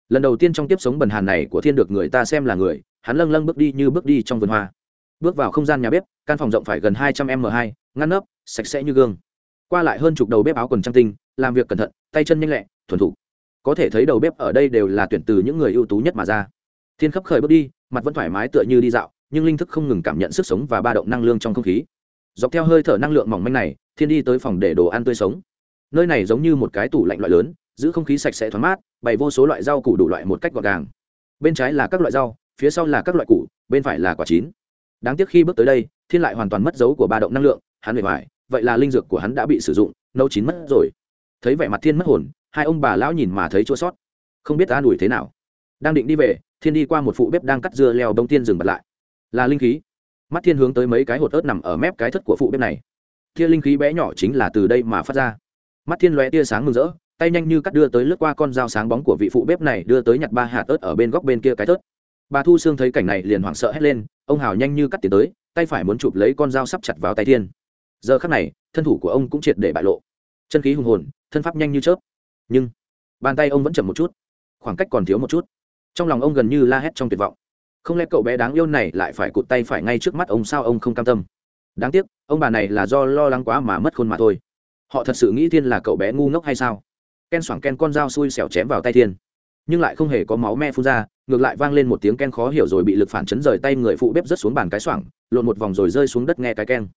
Lần đầu tiên trong tiếp sống bần hàn này của thiên được người ta xem là người, hắn lâng lâng bước đi như bước đi trong vườn hoa bước vào không gian nhà bếp, căn phòng rộng phải gần hai trăm m hai, ngăn nắp, sạch sẽ như gương. Qua lại hơn chục đầu bếp áo quần trang tinh, làm việc cẩn thận, tay chân nhanh lẹ, thuần thủ. có thể thấy đầu bếp ở đây đều là tuyển từ những người ưu tú nhất mà ra. Thiên khấp khởi bước đi, mặt vẫn thoải mái tựa như đi dạo, nhưng linh thức không ngừng cảm nhận sức sống và ba động năng lượng trong không khí. Dọc theo hơi thở năng lượng mỏng manh này, thiên đi tới phòng để đồ ăn tươi sống. Nơi này giống như một cái tủ lạnh loại lớn, giữ không khí sạch sẽ thoáng mát, bày vô số loại rau củ đủ loại một cách gọn gàng. Bên trái là các loại rau, phía sau là các loại củ, bên phải là quả chín đáng tiếc khi bước tới đây, thiên lại hoàn toàn mất dấu của ba động năng lượng, hắn bề ngoài vậy là linh dược của hắn đã bị sử dụng, nấu chín mất rồi. Thấy vẻ mặt thiên mất hồn, hai ông bà lão nhìn mà thấy chua sót. Không biết an ủi thế nào. Đang định đi về, thiên đi qua một phụ bếp đang cắt dưa leo đông tiên dừng bật lại. Là linh khí. Mắt thiên hướng tới mấy cái hột ớt nằm ở mép cái thất của phụ bếp này. Tia linh khí bé nhỏ chính là từ đây mà phát ra. Mắt thiên lóe tia sáng mừng rỡ, tay nhanh như cắt đưa tới lướt qua con dao sáng bóng của vị phụ bếp này, đưa tới nhặt ba hạt ớt ở bên góc bên kia cái tớt bà thu sương thấy cảnh này liền hoảng sợ hét lên, ông hào nhanh như cắt tiến tới, tay phải muốn chụp lấy con dao sắp chặt vào tay thiên. Giờ khắc này, thân thủ của ông cũng triệt để bại lộ. Chân khí hùng hồn, thân pháp nhanh như chớp. Nhưng, bàn tay ông vẫn chậm một chút, khoảng cách còn thiếu một chút. Trong lòng ông gần như la hét trong tuyệt vọng. Không lẽ cậu bé đáng yêu này lại phải cụt tay phải ngay trước mắt ông sao ông không cam tâm? Đáng tiếc, ông bà này là do lo lắng quá mà mất khôn mà thôi. Họ thật sự nghĩ thiên là cậu bé ngu ngốc hay sao? Ken xoảng ken con dao xui xẻo chém vào tay thiên nhưng lại không hề có máu me phun ra, ngược lại vang lên một tiếng ken khó hiểu rồi bị lực phản chấn rời tay người phụ bếp rớt xuống bàn cái xoảng, lộn một vòng rồi rơi xuống đất nghe cái ken.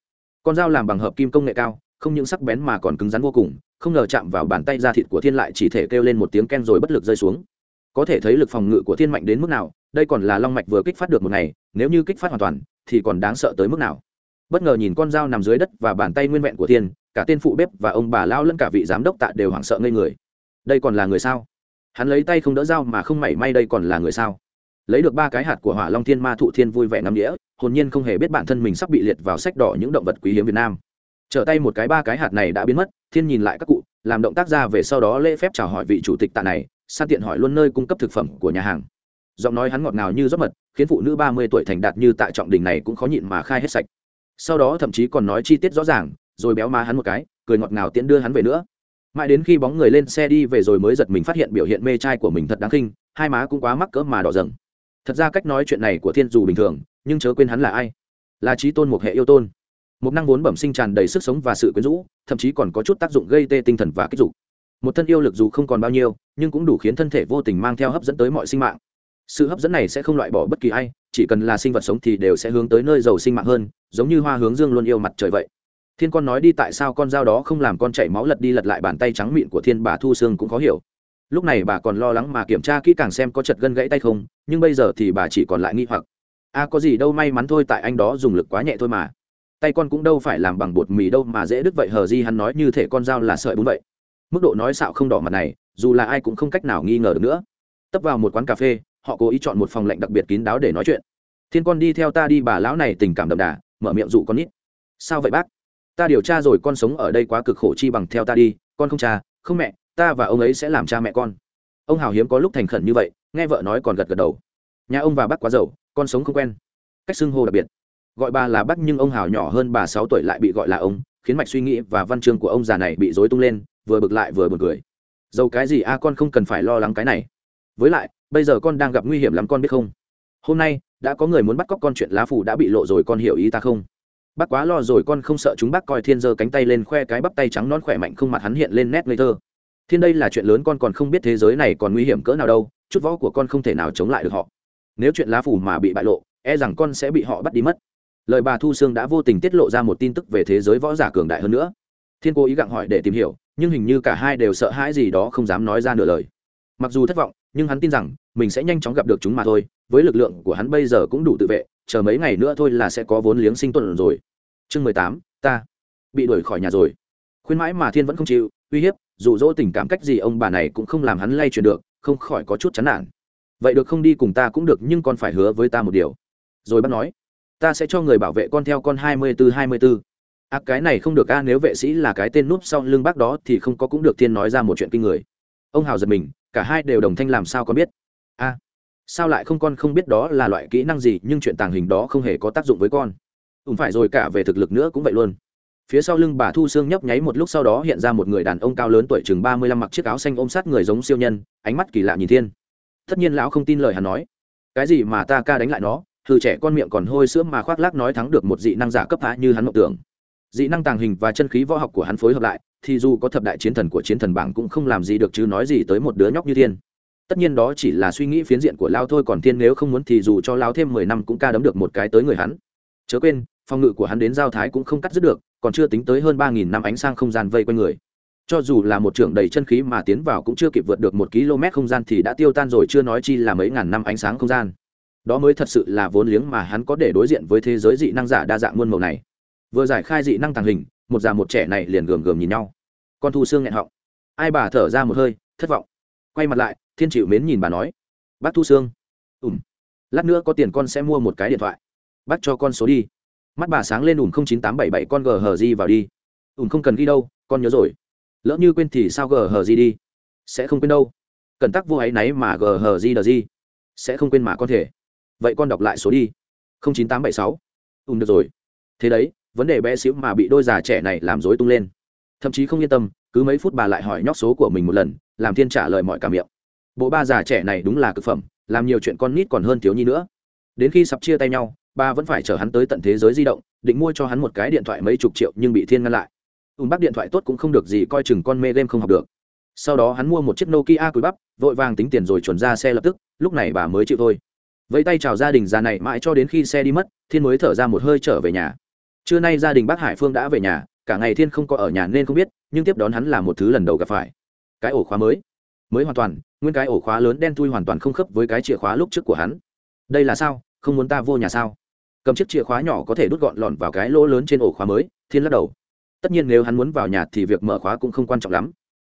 Con dao làm bằng hợp kim công nghệ cao, không những sắc bén mà còn cứng rắn vô cùng, không ngờ chạm vào bàn tay da thịt của thiên lại chỉ thể kêu lên một tiếng ken rồi bất lực rơi xuống. Có thể thấy lực phòng ngự của thiên mạnh đến mức nào, đây còn là long mạch vừa kích phát được một ngày, nếu như kích phát hoàn toàn, thì còn đáng sợ tới mức nào. Bất ngờ nhìn con dao nằm dưới đất và bàn tay nguyên vẹn của thiên, cả tên phụ bếp và ông bà lao lẫn cả vị giám đốc tạ đều hoảng sợ ngây người. Đây còn là người sao? Hắn lấy tay không đỡ dao mà không mảy may đây còn là người sao? Lấy được ba cái hạt của hỏa long thiên ma thụ thiên vui vẻ ngắm đĩa hồn nhiên không hề biết bản thân mình sắp bị liệt vào sách đỏ những động vật quý hiếm việt nam. Trở tay một cái ba cái hạt này đã biến mất, thiên nhìn lại các cụ, làm động tác ra về sau đó lễ phép chào hỏi vị chủ tịch tạ này, san tiện hỏi luôn nơi cung cấp thực phẩm của nhà hàng. Giọng nói hắn ngọt ngào như rót mật, khiến phụ nữ ba mươi tuổi thành đạt như tại trọng đình này cũng khó nhịn mà khai hết sạch. Sau đó thậm chí còn nói chi tiết rõ ràng, rồi béo má hắn một cái, cười ngọt ngào tiễn đưa hắn về nữa mãi đến khi bóng người lên xe đi về rồi mới giật mình phát hiện biểu hiện mê trai của mình thật đáng khinh, hai má cũng quá mắc cỡ mà đỏ dần thật ra cách nói chuyện này của thiên dù bình thường, nhưng chớ quên hắn là ai? Là trí tôn một hệ yêu tôn. Một năng vốn bẩm sinh tràn đầy sức sống và sự quyến rũ, thậm chí còn có chút tác dụng gây tê tinh thần và kích dục. Một thân yêu lực dù không còn bao nhiêu, nhưng cũng đủ khiến thân thể vô tình mang theo hấp dẫn tới mọi sinh mạng. Sự hấp dẫn này sẽ không loại bỏ bất kỳ ai, chỉ cần là sinh vật sống thì đều sẽ hướng tới nơi giàu sinh mạng hơn, giống như hoa hướng dương luôn yêu mặt trời vậy thiên con nói đi tại sao con dao đó không làm con chảy máu lật đi lật lại bàn tay trắng mịn của thiên bà thu sương cũng khó hiểu. Lúc này bà còn lo lắng mà kiểm tra kỹ càng xem có chật gân gãy tay không, nhưng bây giờ thì bà chỉ còn lại nghi hoặc. A có gì đâu may mắn thôi, tại anh đó dùng lực quá nhẹ thôi mà. Tay con cũng đâu phải làm bằng bột mì đâu mà dễ đứt vậy, hờ gì hắn nói như thể con dao là sợi bún vậy. Mức độ nói xạo không đỏ mặt này, dù là ai cũng không cách nào nghi ngờ được nữa. Tấp vào một quán cà phê, họ cố ý chọn một phòng lạnh đặc biệt kín đáo để nói chuyện. Thiên con đi theo ta đi, bà lão này tình cảm đậm đà, mở miệng dụ con nít. Sao vậy bác? Ta điều tra rồi con sống ở đây quá cực khổ chi bằng theo ta đi, con không cha, không mẹ, ta và ông ấy sẽ làm cha mẹ con. Ông hào hiếm có lúc thành khẩn như vậy, nghe vợ nói còn gật gật đầu. Nhà ông và bác quá giàu, con sống không quen. Cách xưng hô đặc biệt. Gọi bà là bác nhưng ông hào nhỏ hơn bà sáu tuổi lại bị gọi là ông, khiến mạch suy nghĩ và văn chương của ông già này bị dối tung lên, vừa bực lại vừa buồn cười. Dầu cái gì a à, con không cần phải lo lắng cái này. Với lại, bây giờ con đang gặp nguy hiểm lắm, con biết không? Hôm nay, đã có người muốn bắt cóc con chuyện lá phủ đã bị lộ rồi, con hiểu ý ta không? Bác quá lo rồi, con không sợ chúng bác coi thiên giơ cánh tay lên khoe cái bắp tay trắng non khỏe mạnh không mặt hắn hiện lên nét ngây thơ. Thiên đây là chuyện lớn, con còn không biết thế giới này còn nguy hiểm cỡ nào đâu, chút võ của con không thể nào chống lại được họ. Nếu chuyện lá phủ mà bị bại lộ e rằng con sẽ bị họ bắt đi mất. Lời bà thu sương đã vô tình tiết lộ ra một tin tức về thế giới võ giả cường đại hơn nữa. Thiên cố ý gặng hỏi để tìm hiểu, nhưng hình như cả hai đều sợ hãi gì đó không dám nói ra nửa lời. Mặc dù thất vọng, nhưng hắn tin rằng, mình sẽ nhanh chóng gặp được chúng mà thôi, với lực lượng của hắn bây giờ cũng đủ tự vệ chờ mấy ngày nữa thôi là sẽ có vốn liếng sinh tồn rồi. Chương mười tám, ta bị đuổi khỏi nhà rồi. Khuyên mãi mà thiên vẫn không chịu, uy hiếp, dụ dỗ tình cảm cách gì ông bà này cũng không làm hắn lay chuyển được, không khỏi có chút chán nản. Vậy được không đi cùng ta cũng được, nhưng con phải hứa với ta một điều. Rồi bác nói, ta sẽ cho người bảo vệ con theo con hai mươi b ố hai mươi b ố à cái này không được a, nếu vệ sĩ là cái tên núp sau lưng bác đó thì không có cũng được thiên nói ra một chuyện kinh người. Ông hào giật mình, cả hai đều đồng thanh làm sao con biết. A sao lại không con không biết đó là loại kỹ năng gì, nhưng chuyện tàng hình đó không hề có tác dụng với con. Ủng phải rồi cả về thực lực nữa cũng vậy luôn. Phía sau lưng bà thu sương nhấp nháy một lúc sau đó hiện ra một người đàn ông cao lớn tuổi chừng ba mươi lăm mặc chiếc áo xanh ôm sát người giống siêu nhân, ánh mắt kỳ lạ nhìn thiên. Tất nhiên lão không tin lời hắn nói. Cái gì mà ta ca đánh lại nó? Thử trẻ con miệng còn hôi sữa mà khoác lác nói thắng được một dị năng giả cấp hạ như hắn mộng tưởng. Dị năng tàng hình và chân khí võ học của hắn phối hợp lại, thì dù có thập đại chiến thần của chiến thần bảng cũng không làm gì được chứ nói gì tới một đứa nhóc như thiên tất nhiên đó chỉ là suy nghĩ phiến diện của lao thôi, còn thiên nếu không muốn thì dù cho lao thêm mười năm cũng ca đấm được một cái tới người hắn. Chớ quên, phòng ngự của hắn đến giao thái cũng không cắt dứt được, còn chưa tính tới hơn ba nghìn năm ánh sang không gian vây quanh người. Cho dù là một trưởng đầy chân khí mà tiến vào cũng chưa kịp vượt được một km không gian thì đã tiêu tan rồi, chưa nói chi là mấy ngàn năm ánh sáng không gian. Đó mới thật sự là vốn liếng mà hắn có để đối diện với thế giới dị năng giả đa dạng muôn màu này. Vừa giải khai dị năng tàng hình, một già một trẻ này liền gườm gườm nhìn nhau. Con thu xương nghẹn họng. Ai bà thở ra một hơi, thất vọng. Quay mặt lại thiên chịu mến nhìn bà nói, bác thu sương. Ùm lát nữa có tiền con sẽ mua một cái điện thoại. Bác cho con số đi. Mắt bà sáng lên ùm không chín tám bảy bảy, con gờ hờ di vào đi. Ùm không cần ghi đâu, con nhớ rồi. Lỡ như quên thì sao gờ hờ di đi? Sẽ không quên đâu. Cần tắc vô áy náy mà gờ hờ di đờ di sẽ không quên mà con thể. Vậy con đọc lại số đi. Không chín tám bảy sáu. Ùm được rồi. Thế đấy, vấn đề bé xíu mà bị đôi già trẻ này làm rối tung lên. Thậm chí không yên tâm, cứ mấy phút bà lại hỏi nhóc số của mình một lần, làm thiên trả lời mọi cả miệng bộ ba già trẻ này đúng là cực phẩm, làm nhiều chuyện con nít còn hơn thiếu nhi nữa. Đến khi sắp chia tay nhau, ba vẫn phải chở hắn tới tận thế giới di động, định mua cho hắn một cái điện thoại mấy chục triệu nhưng bị thiên ngăn lại. Ùn bắp điện thoại tốt cũng không được gì coi chừng con mê game không học được. Sau đó hắn mua một chiếc nokia cúi bắp, vội vàng tính tiền rồi chuẩn ra xe lập tức, lúc này bà mới chịu thôi. Vẫy tay chào gia đình già này mãi cho đến khi xe đi mất, thiên mới thở ra một hơi trở về nhà. Trưa nay gia đình bác hải phương đã về nhà, cả ngày thiên không có ở nhà nên không biết, nhưng tiếp đón hắn là một thứ lần đầu gặp phải. Cái ổ khóa mới mới hoàn toàn, nguyên cái ổ khóa lớn đen thui hoàn toàn không khớp với cái chìa khóa lúc trước của hắn. Đây là sao? Không muốn ta vô nhà sao? Cầm chiếc chìa khóa nhỏ có thể đút gọn lọn vào cái lỗ lớn trên ổ khóa mới, thiên lắc đầu. Tất nhiên nếu hắn muốn vào nhà thì việc mở khóa cũng không quan trọng lắm.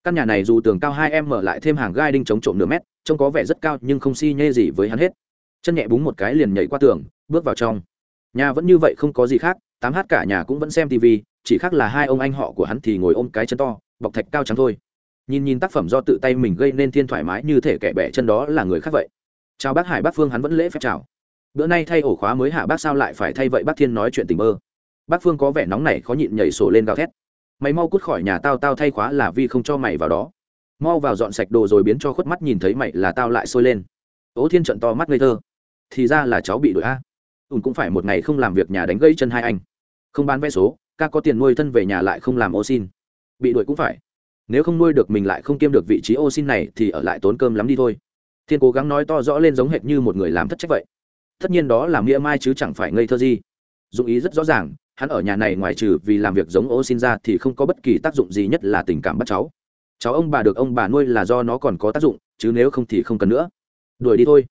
Căn nhà này dù tường cao hai em mở lại thêm hàng gai đinh chống trộm nửa mét, trông có vẻ rất cao nhưng không si nhê gì với hắn hết. Chân nhẹ búng một cái liền nhảy qua tường, bước vào trong. Nhà vẫn như vậy không có gì khác, tám hát cả nhà cũng vẫn xem tv chỉ khác là hai ông anh họ của hắn thì ngồi ôm cái chân to, bọc thạch cao trắng thôi nhìn nhìn tác phẩm do tự tay mình gây nên thiên thoải mái như thể kẻ bẻ chân đó là người khác vậy. Chào bác hải, bác phương hắn vẫn lễ phép chào. Bữa nay thay ổ khóa mới hạ bác sao lại phải thay vậy bác thiên nói chuyện tình mơ. Bác phương có vẻ nóng này khó nhịn nhảy sổ lên gào thét. Mày mau cút khỏi nhà tao tao thay khóa là vì không cho mày vào đó. Mau vào dọn sạch đồ rồi biến cho khuất mắt nhìn thấy mày là tao lại sôi lên. Ố thiên trận to mắt ngây thơ. Thì ra là cháu bị đuổi a. Ùn cũng phải một ngày không làm việc nhà đánh gãy chân hai anh. Không bán vé số, ca có tiền nuôi thân về nhà lại không làm ô xin. Bị đuổi cũng phải nếu không nuôi được mình lại không kiêm được vị trí ô xin này thì ở lại tốn cơm lắm đi thôi. Thiên cố gắng nói to rõ lên giống hệt như một người làm thất trách vậy. Tất nhiên đó là nghĩa mai chứ chẳng phải ngây thơ gì. Dụng ý rất rõ ràng, hắn ở nhà này ngoài trừ vì làm việc giống ô xin ra thì không có bất kỳ tác dụng gì nhất là tình cảm bắt cháu. Cháu ông bà được ông bà nuôi là do nó còn có tác dụng, chứ nếu không thì không cần nữa. Đuổi đi thôi.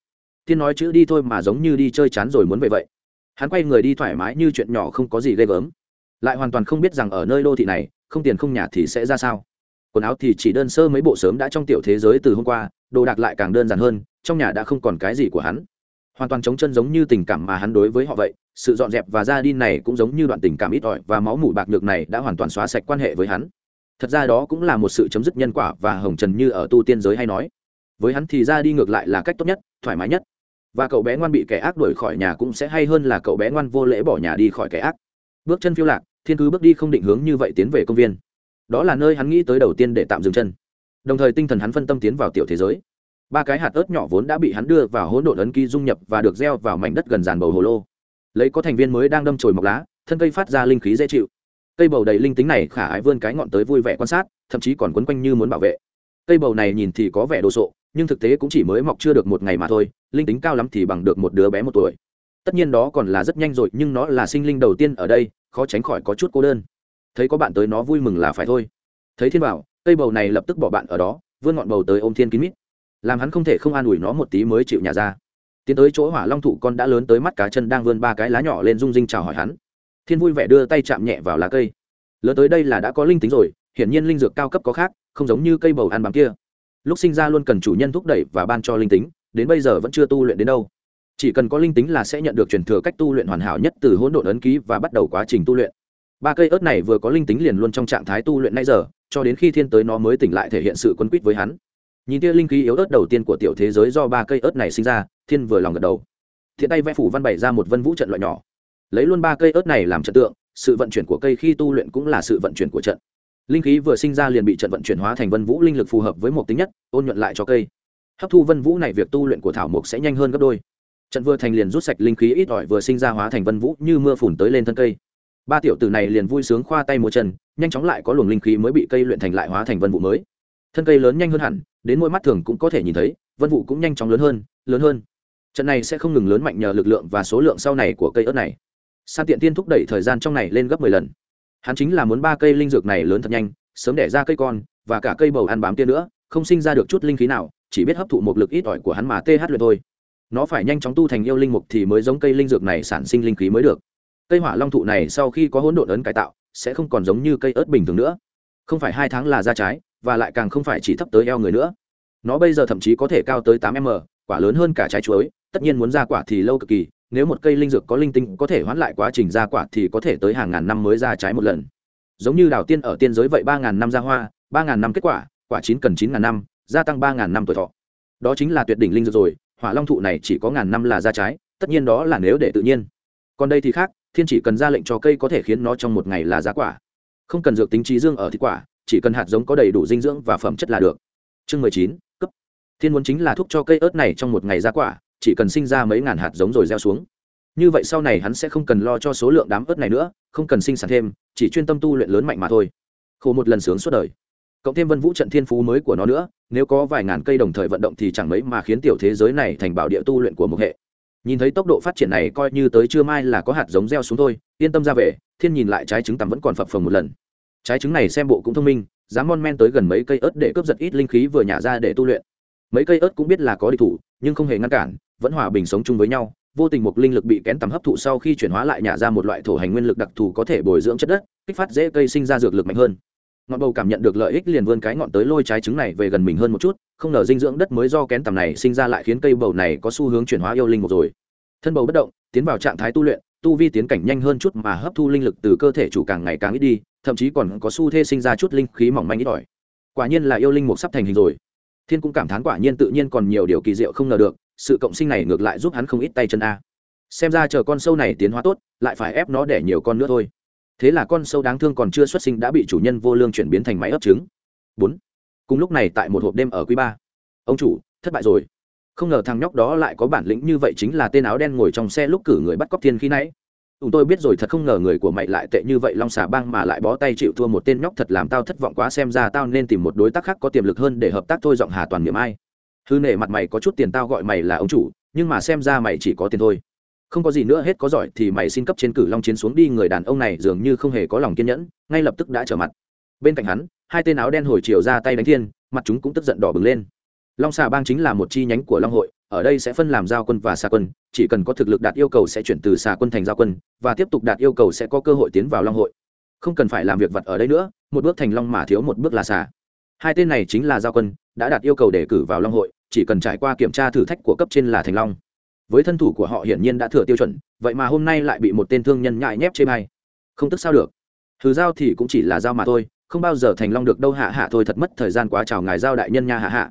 Thiên nói chữ đi thôi mà giống như đi chơi chán rồi muốn về vậy. Hắn quay người đi thoải mái như chuyện nhỏ không có gì ghê gớm. Lại hoàn toàn không biết rằng ở nơi đô thị này, không tiền không nhà thì sẽ ra sao quần áo thì chỉ đơn sơ mấy bộ sớm đã trong tiểu thế giới từ hôm qua, đồ đạc lại càng đơn giản hơn, trong nhà đã không còn cái gì của hắn. Hoàn toàn chống chân giống như tình cảm mà hắn đối với họ vậy, sự dọn dẹp và ra đi này cũng giống như đoạn tình cảm ít ỏi và máu mủ bạc được này đã hoàn toàn xóa sạch quan hệ với hắn. Thật ra đó cũng là một sự chấm dứt nhân quả và hồng trần như ở tu tiên giới hay nói. Với hắn thì ra đi ngược lại là cách tốt nhất, thoải mái nhất. Và cậu bé ngoan bị kẻ ác đuổi khỏi nhà cũng sẽ hay hơn là cậu bé ngoan vô lễ bỏ nhà đi khỏi kẻ ác. Bước chân phiêu lạc, thiên cứ bước đi không định hướng như vậy tiến về công viên đó là nơi hắn nghĩ tới đầu tiên để tạm dừng chân. Đồng thời tinh thần hắn phân tâm tiến vào tiểu thế giới. Ba cái hạt ớt nhỏ vốn đã bị hắn đưa vào hỗn độn ấn ký dung nhập và được gieo vào mảnh đất gần dàn bầu hồ lô. Lấy có thành viên mới đang đâm chồi mọc lá, thân cây phát ra linh khí dễ chịu. Cây bầu đầy linh tính này khả ái vươn cái ngọn tới vui vẻ quan sát, thậm chí còn quấn quanh như muốn bảo vệ. Cây bầu này nhìn thì có vẻ đồ sộ, nhưng thực tế cũng chỉ mới mọc chưa được một ngày mà thôi, linh tính cao lắm thì bằng được một đứa bé một tuổi. Tất nhiên đó còn là rất nhanh rồi, nhưng nó là sinh linh đầu tiên ở đây, khó tránh khỏi có chút cô đơn thấy có bạn tới nó vui mừng là phải thôi. Thấy thiên bảo, cây bầu này lập tức bỏ bạn ở đó, vươn ngọn bầu tới ôm thiên kín mít. Làm hắn không thể không an ủi nó một tí mới chịu nhà ra. Tiến tới chỗ hỏa long thụ con đã lớn tới mắt cá chân đang vươn ba cái lá nhỏ lên rung rinh chào hỏi hắn. Thiên vui vẻ đưa tay chạm nhẹ vào lá cây. Lớn tới đây là đã có linh tính rồi, hiển nhiên linh dược cao cấp có khác, không giống như cây bầu ăn bằng kia. Lúc sinh ra luôn cần chủ nhân thúc đẩy và ban cho linh tính, đến bây giờ vẫn chưa tu luyện đến đâu. Chỉ cần có linh tính là sẽ nhận được truyền thừa cách tu luyện hoàn hảo nhất từ hỗn độn ấn ký và bắt đầu quá trình tu luyện ba cây ớt này vừa có linh tính liền luôn trong trạng thái tu luyện nay giờ, cho đến khi thiên tới nó mới tỉnh lại thể hiện sự quân quýt với hắn. Nhìn tia linh khí yếu ớt đầu tiên của tiểu thế giới do ba cây ớt này sinh ra, thiên vừa lòng gật đầu. Thiện tay vẽ phủ văn bày ra một vân vũ trận loại nhỏ. Lấy luôn ba cây ớt này làm trận tượng, sự vận chuyển của cây khi tu luyện cũng là sự vận chuyển của trận. Linh khí vừa sinh ra liền bị trận vận chuyển hóa thành vân vũ linh lực phù hợp với một tính nhất, ôn nhuận lại cho cây. Hấp thu vân vũ này, việc tu luyện của thảo mộc sẽ nhanh hơn gấp đôi. Trận vừa thành liền rút sạch linh khí ít ỏi, vừa sinh ra hóa thành vân vũ như mưa phùn tới lên thân cây ba tiểu tử này liền vui sướng khoa tay mua chân, nhanh chóng lại có luồng linh khí mới bị cây luyện thành lại hóa thành vân vụ mới. Thân cây lớn nhanh hơn hẳn, đến mỗi mắt thường cũng có thể nhìn thấy, vân vụ cũng nhanh chóng lớn hơn lớn hơn. Trận này sẽ không ngừng lớn mạnh nhờ lực lượng và số lượng sau này của cây ớt này. San tiện tiên thúc đẩy thời gian trong này lên gấp mười lần. Hắn chính là muốn ba cây linh dược này lớn thật nhanh, sớm đẻ ra cây con, và cả cây bầu ăn bám tiên nữa, không sinh ra được chút linh khí nào, chỉ biết hấp thụ một lực ít ỏi của hắn mà th luyện thôi. Nó phải nhanh chóng tu thành yêu linh mục thì mới giống cây linh dược này sản sinh linh khí mới được cây hỏa long thụ này sau khi có hỗn độn ấn cải tạo, sẽ không còn giống như cây ớt bình thường nữa. Không phải hai tháng là ra trái, và lại càng không phải chỉ thấp tới eo người nữa. Nó bây giờ thậm chí có thể cao tới tám m, quả lớn hơn cả trái chuối, tất nhiên muốn ra quả thì lâu cực kỳ, nếu một cây linh dược có linh tinh có thể hoãn lại quá trình ra quả thì có thể tới hàng ngàn năm mới ra trái một lần. Giống như đào tiên ở tiên giới vậy ba ngàn năm ra hoa, ba ngàn năm kết quả quả chín cần chín ngàn năm, gia tăng ba ngàn năm tuổi thọ. Đó chính là tuyệt đỉnh linh dược rồi, hỏa long thụ này chỉ có ngàn năm là ra trái, tất nhiên đó là nếu để tự nhiên. Còn đây thì khác thiên chỉ cần ra lệnh cho cây có thể khiến nó trong một ngày là giá quả. Không cần dược tính trí dương ở thịt quả, chỉ cần hạt giống có đầy đủ dinh dưỡng và phẩm chất là được. Chương mười chín, cấp. Thiên muốn chính là thuốc cho cây ớt này trong một ngày ra quả, chỉ cần sinh ra mấy ngàn hạt giống rồi gieo xuống. Như vậy sau này hắn sẽ không cần lo cho số lượng đám ớt này nữa, không cần sinh sản thêm, chỉ chuyên tâm tu luyện lớn mạnh mà thôi. Khổ một lần sướng suốt đời. Cộng thêm vân vũ trận thiên phú mới của nó nữa, nếu có vài ngàn cây đồng thời vận động thì chẳng mấy mà khiến tiểu thế giới này thành bảo địa tu luyện của một hệ nhìn thấy tốc độ phát triển này coi như tới trưa mai là có hạt giống gieo xuống thôi, yên tâm ra về, thiên nhìn lại trái trứng tằm vẫn còn phập phồng một lần. Trái trứng này xem bộ cũng thông minh, dám mon men tới gần mấy cây ớt để cướp giật ít linh khí vừa nhả ra để tu luyện. Mấy cây ớt cũng biết là có địch thủ, nhưng không hề ngăn cản, vẫn hòa bình sống chung với nhau, vô tình một linh lực bị kén tầm hấp thụ sau khi chuyển hóa lại nhả ra một loại thổ hành nguyên lực đặc thù có thể bồi dưỡng chất đất, kích phát dễ cây sinh ra dược lực mạnh hơn ngọn bầu cảm nhận được lợi ích liền vươn cái ngọn tới lôi trái trứng này về gần mình hơn một chút, không ngờ dinh dưỡng đất mới do kén tầm này sinh ra lại khiến cây bầu này có xu hướng chuyển hóa yêu linh một rồi. Thân bầu bất động, tiến vào trạng thái tu luyện, tu vi tiến cảnh nhanh hơn chút mà hấp thu linh lực từ cơ thể chủ càng ngày càng ít đi, thậm chí còn có xu thế sinh ra chút linh khí mỏng manh ít ỏi. Quả nhiên là yêu linh mục sắp thành hình rồi. Thiên cũng cảm thán quả nhiên tự nhiên còn nhiều điều kỳ diệu không ngờ được, sự cộng sinh này ngược lại giúp hắn không ít tay chân a. Xem ra chờ con sâu này tiến hóa tốt, lại phải ép nó để nhiều con nữa thôi thế là con sâu đáng thương còn chưa xuất sinh đã bị chủ nhân vô lương chuyển biến thành máy ấp trứng. Bốn. Cùng lúc này tại một hộp đêm ở quý ba, ông chủ, thất bại rồi. Không ngờ thằng nhóc đó lại có bản lĩnh như vậy chính là tên áo đen ngồi trong xe lúc cử người bắt cóc thiên khi nãy. Chúng tôi biết rồi, thật không ngờ người của mày lại tệ như vậy, long xà băng mà lại bó tay chịu thua một tên nhóc thật làm tao thất vọng quá, xem ra tao nên tìm một đối tác khác có tiềm lực hơn để hợp tác thôi, giọng hà toàn miệng ai. Hư nể mặt mày, có chút tiền tao gọi mày là ông chủ, nhưng mà xem ra mày chỉ có tiền thôi không có gì nữa hết có giỏi thì mày xin cấp trên cử long chiến xuống đi, người đàn ông này dường như không hề có lòng kiên nhẫn, ngay lập tức đã trở mặt. Bên cạnh hắn, hai tên áo đen hồi chiều ra tay đánh thiên, mặt chúng cũng tức giận đỏ bừng lên. Long xà bang chính là một chi nhánh của long hội, ở đây sẽ phân làm giao quân và xà quân, chỉ cần có thực lực đạt yêu cầu sẽ chuyển từ xà quân thành giao quân, và tiếp tục đạt yêu cầu sẽ có cơ hội tiến vào long hội. Không cần phải làm việc vật ở đây nữa, một bước thành long mà thiếu một bước là xà. Hai tên này chính là giao quân, đã đạt yêu cầu để cử vào long hội, chỉ cần trải qua kiểm tra thử thách của cấp trên là thành long với thân thủ của họ hiển nhiên đã thừa tiêu chuẩn, vậy mà hôm nay lại bị một tên thương nhân nhại nhép chê bay không tức sao được. Thứ dao thì cũng chỉ là dao mà thôi, không bao giờ thành long được đâu, hạ hạ thôi, thật mất thời gian quá, chào ngài giao đại nhân nha, hạ hạ.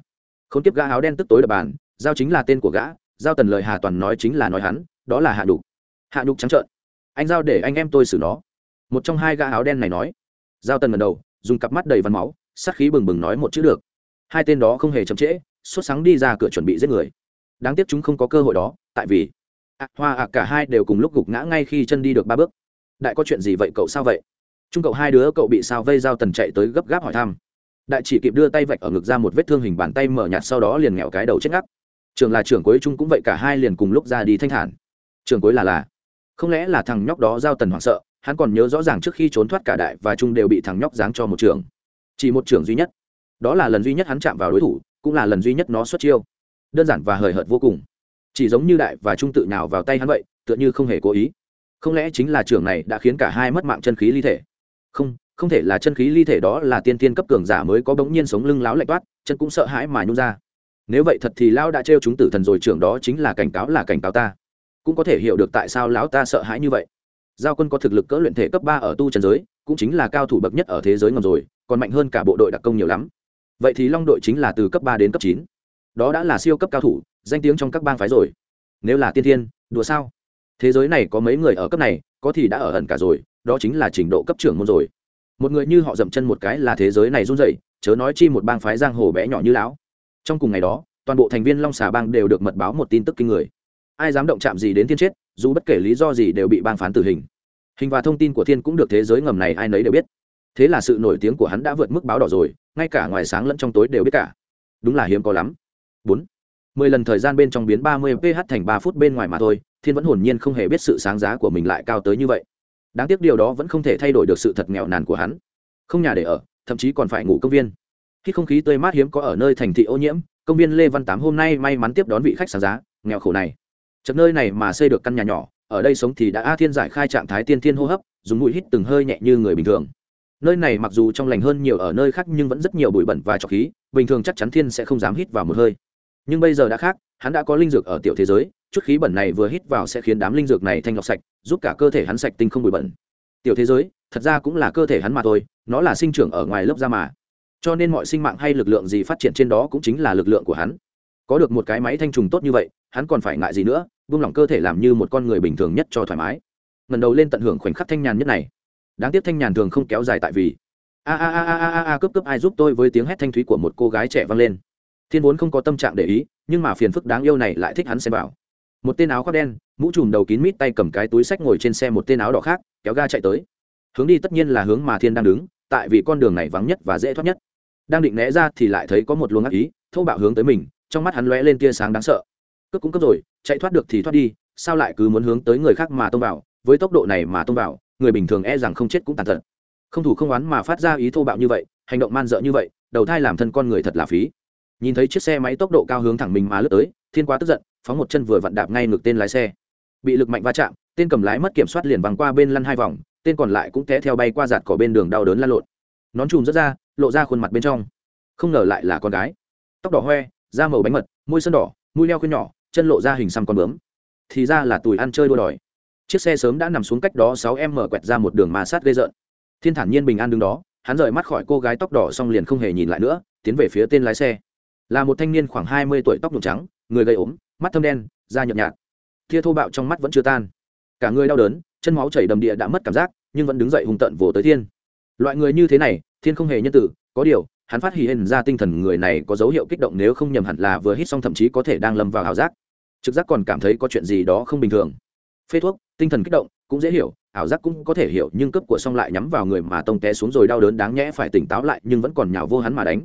Không tiếp gã áo đen tức tối đập bàn, giao chính là tên của gã, giao tần lời hà toàn nói chính là nói hắn, đó là hạ đục hạ đục trắng trợn. Anh giao để anh em tôi xử nó. Một trong hai gã áo đen này nói. Giao tần ngần đầu, dùng cặp mắt đầy văn máu, sát khí bừng bừng nói một chữ được. Hai tên đó không hề chậm trễ, sốt sáng đi ra cửa chuẩn bị giết người. Đáng tiếc chúng không có cơ hội đó tại vì à, hoa ạ cả hai đều cùng lúc gục ngã ngay khi chân đi được ba bước. Đại có chuyện gì vậy cậu sao vậy? Trung cậu hai đứa cậu bị sao vây giao tần chạy tới gấp gáp hỏi thăm. Đại chỉ kịp đưa tay vạch ở ngực ra một vết thương hình bàn tay mở nhạt sau đó liền nghẹo cái đầu chết ngắc. Trường là trưởng cuối trung cũng vậy cả hai liền cùng lúc ra đi thanh thản. Trường cuối là là không lẽ là thằng nhóc đó giao tần hoảng sợ hắn còn nhớ rõ ràng trước khi trốn thoát cả đại và trung đều bị thằng nhóc giáng cho một trường. Chỉ một trường duy nhất. Đó là lần duy nhất hắn chạm vào đối thủ cũng là lần duy nhất nó xuất chiêu. Đơn giản và hời hợt vô cùng chỉ giống như đại và trung tự nào vào tay hắn vậy, tựa như không hề cố ý. Không lẽ chính là trường này đã khiến cả hai mất mạng chân khí ly thể? Không không thể là chân khí ly thể đó là tiên tiên cấp cường giả mới có bỗng nhiên sống lưng láo lạnh toát, chân cũng sợ hãi mà nhung ra. Nếu vậy thật thì lão đã trêu chúng tử thần rồi, trưởng đó chính là cảnh cáo là cảnh cáo ta. Cũng có thể hiểu được tại sao lão ta sợ hãi như vậy. Giao quân có thực lực cỡ luyện thể cấp ba ở tu trần giới, cũng chính là cao thủ bậc nhất ở thế giới ngầm rồi, còn mạnh hơn cả bộ đội đặc công nhiều lắm. Vậy thì long đội chính là từ cấp ba đến cấp chín đó đã là siêu cấp cao thủ, danh tiếng trong các bang phái rồi. Nếu là tiên thiên, đùa sao? Thế giới này có mấy người ở cấp này, có thì đã ở ẩn cả rồi, đó chính là trình độ cấp trưởng môn rồi. Một người như họ dậm chân một cái là thế giới này run rẩy, chớ nói chi một bang phái giang hồ bé nhỏ như lão. Trong cùng ngày đó, toàn bộ thành viên long xà bang đều được mật báo một tin tức kinh người. Ai dám động chạm gì đến thiên chết, dù bất kể lý do gì đều bị bang phán tử hình. Hình và thông tin của thiên cũng được thế giới ngầm này ai nấy đều biết. Thế là sự nổi tiếng của hắn đã vượt mức báo đỏ rồi, ngay cả ngoài sáng lẫn trong tối đều biết cả. Đúng là hiếm có lắm bốn. Mười lần thời gian bên trong biến ba mươi ph thành ba phút bên ngoài mà thôi, thiên vẫn hồn nhiên không hề biết sự sáng giá của mình lại cao tới như vậy. Đáng tiếc điều đó vẫn không thể thay đổi được sự thật nghèo nàn của hắn. Không nhà để ở, thậm chí còn phải ngủ công viên. Khi không khí tươi mát hiếm có ở nơi thành thị ô nhiễm, công viên lê văn tám hôm nay may mắn tiếp đón vị khách sáng giá, nghèo khổ này. Chật nơi này mà xây được căn nhà nhỏ, ở đây sống thì đã a thiên giải khai trạng thái tiên thiên hô hấp, dùng mũi hít từng hơi nhẹ như người bình thường. Nơi này mặc dù trong lành hơn nhiều ở nơi khác nhưng vẫn rất nhiều bụi bẩn và trọc khí, bình thường chắc chắn thiên sẽ không dám hít vào một hơi nhưng bây giờ đã khác, hắn đã có linh dược ở tiểu thế giới, chút khí bẩn này vừa hít vào sẽ khiến đám linh dược này thanh lọc sạch, giúp cả cơ thể hắn sạch tinh không bụi bẩn. Tiểu thế giới, thật ra cũng là cơ thể hắn mà thôi, nó là sinh trưởng ở ngoài lớp da mà. Cho nên mọi sinh mạng hay lực lượng gì phát triển trên đó cũng chính là lực lượng của hắn. Có được một cái máy thanh trùng tốt như vậy, hắn còn phải ngại gì nữa, buông lỏng cơ thể làm như một con người bình thường nhất cho thoải mái. Ngần đầu lên tận hưởng khoảnh khắc thanh nhàn nhất này. Đáng tiếc thanh nhàn thường không kéo dài tại vì. A a a a a a, cướp cướp ai giúp tôi với tiếng hét thanh thúy của một cô gái trẻ vang lên thiên vốn không có tâm trạng để ý, nhưng mà phiền phức đáng yêu này lại thích hắn xem vào. Một tên áo khoác đen, mũ trùm đầu kín mít tay cầm cái túi sách ngồi trên xe một tên áo đỏ khác, kéo ga chạy tới. Hướng đi tất nhiên là hướng mà thiên đang đứng, tại vì con đường này vắng nhất và dễ thoát nhất. Đang định né ra thì lại thấy có một luồng ác ý, thô bạo hướng tới mình, trong mắt hắn lóe lên tia sáng đáng sợ. Cướp cũng cướp rồi, chạy thoát được thì thoát đi, sao lại cứ muốn hướng tới người khác mà tông vào? Với tốc độ này mà tông vào, người bình thường e rằng không chết cũng tàn tật. Không thủ không oán mà phát ra ý thô bạo như vậy, hành động man dợ như vậy, đầu thai làm thân con người thật là phí nhìn thấy chiếc xe máy tốc độ cao hướng thẳng mình mà lướt tới, thiên quá tức giận, phóng một chân vừa vặn đạp ngay ngực tên lái xe. Bị lực mạnh va chạm, tên cầm lái mất kiểm soát liền văng qua bên lăn hai vòng, tên còn lại cũng té theo bay qua giạt cỏ bên đường đau đớn lăn lộn. Nón chùm rất ra, lộ ra khuôn mặt bên trong. Không ngờ lại là con gái. Tóc đỏ hoe, da màu bánh mật, môi sơn đỏ, mũi leo khuyên nhỏ, chân lộ ra hình xăm con bướm. Thì ra là tùi ăn chơi đua đòi. Chiếc xe sớm đã nằm xuống cách đó sáu em mở quẹt ra một đường mà sát gây rợn. Thiên thản nhiên bình an đứng đó, hắn rời mắt khỏi cô gái tóc đỏ xong liền không hề nhìn lại nữa, tiến về phía tên lái xe là một thanh niên khoảng hai mươi tuổi tóc nhuộm trắng, người gây ốm, mắt thâm đen, da nhợt nhạt. Tia thô bạo trong mắt vẫn chưa tan. Cả người đau đớn, chân máu chảy đầm địa đã mất cảm giác, nhưng vẫn đứng dậy hùng tận vồ tới thiên. Loại người như thế này, thiên không hề nhân tử, có điều, hắn phát hiện ra tinh thần người này có dấu hiệu kích động nếu không nhầm hẳn là vừa hít xong thậm chí có thể đang lâm vào ảo giác. Trực giác còn cảm thấy có chuyện gì đó không bình thường. Phê thuốc, tinh thần kích động, cũng dễ hiểu, ảo giác cũng có thể hiểu, nhưng cấp của xong lại nhắm vào người mà tông té xuống rồi đau đớn đáng nhẽ phải tỉnh táo lại, nhưng vẫn còn nhào vô hắn mà đánh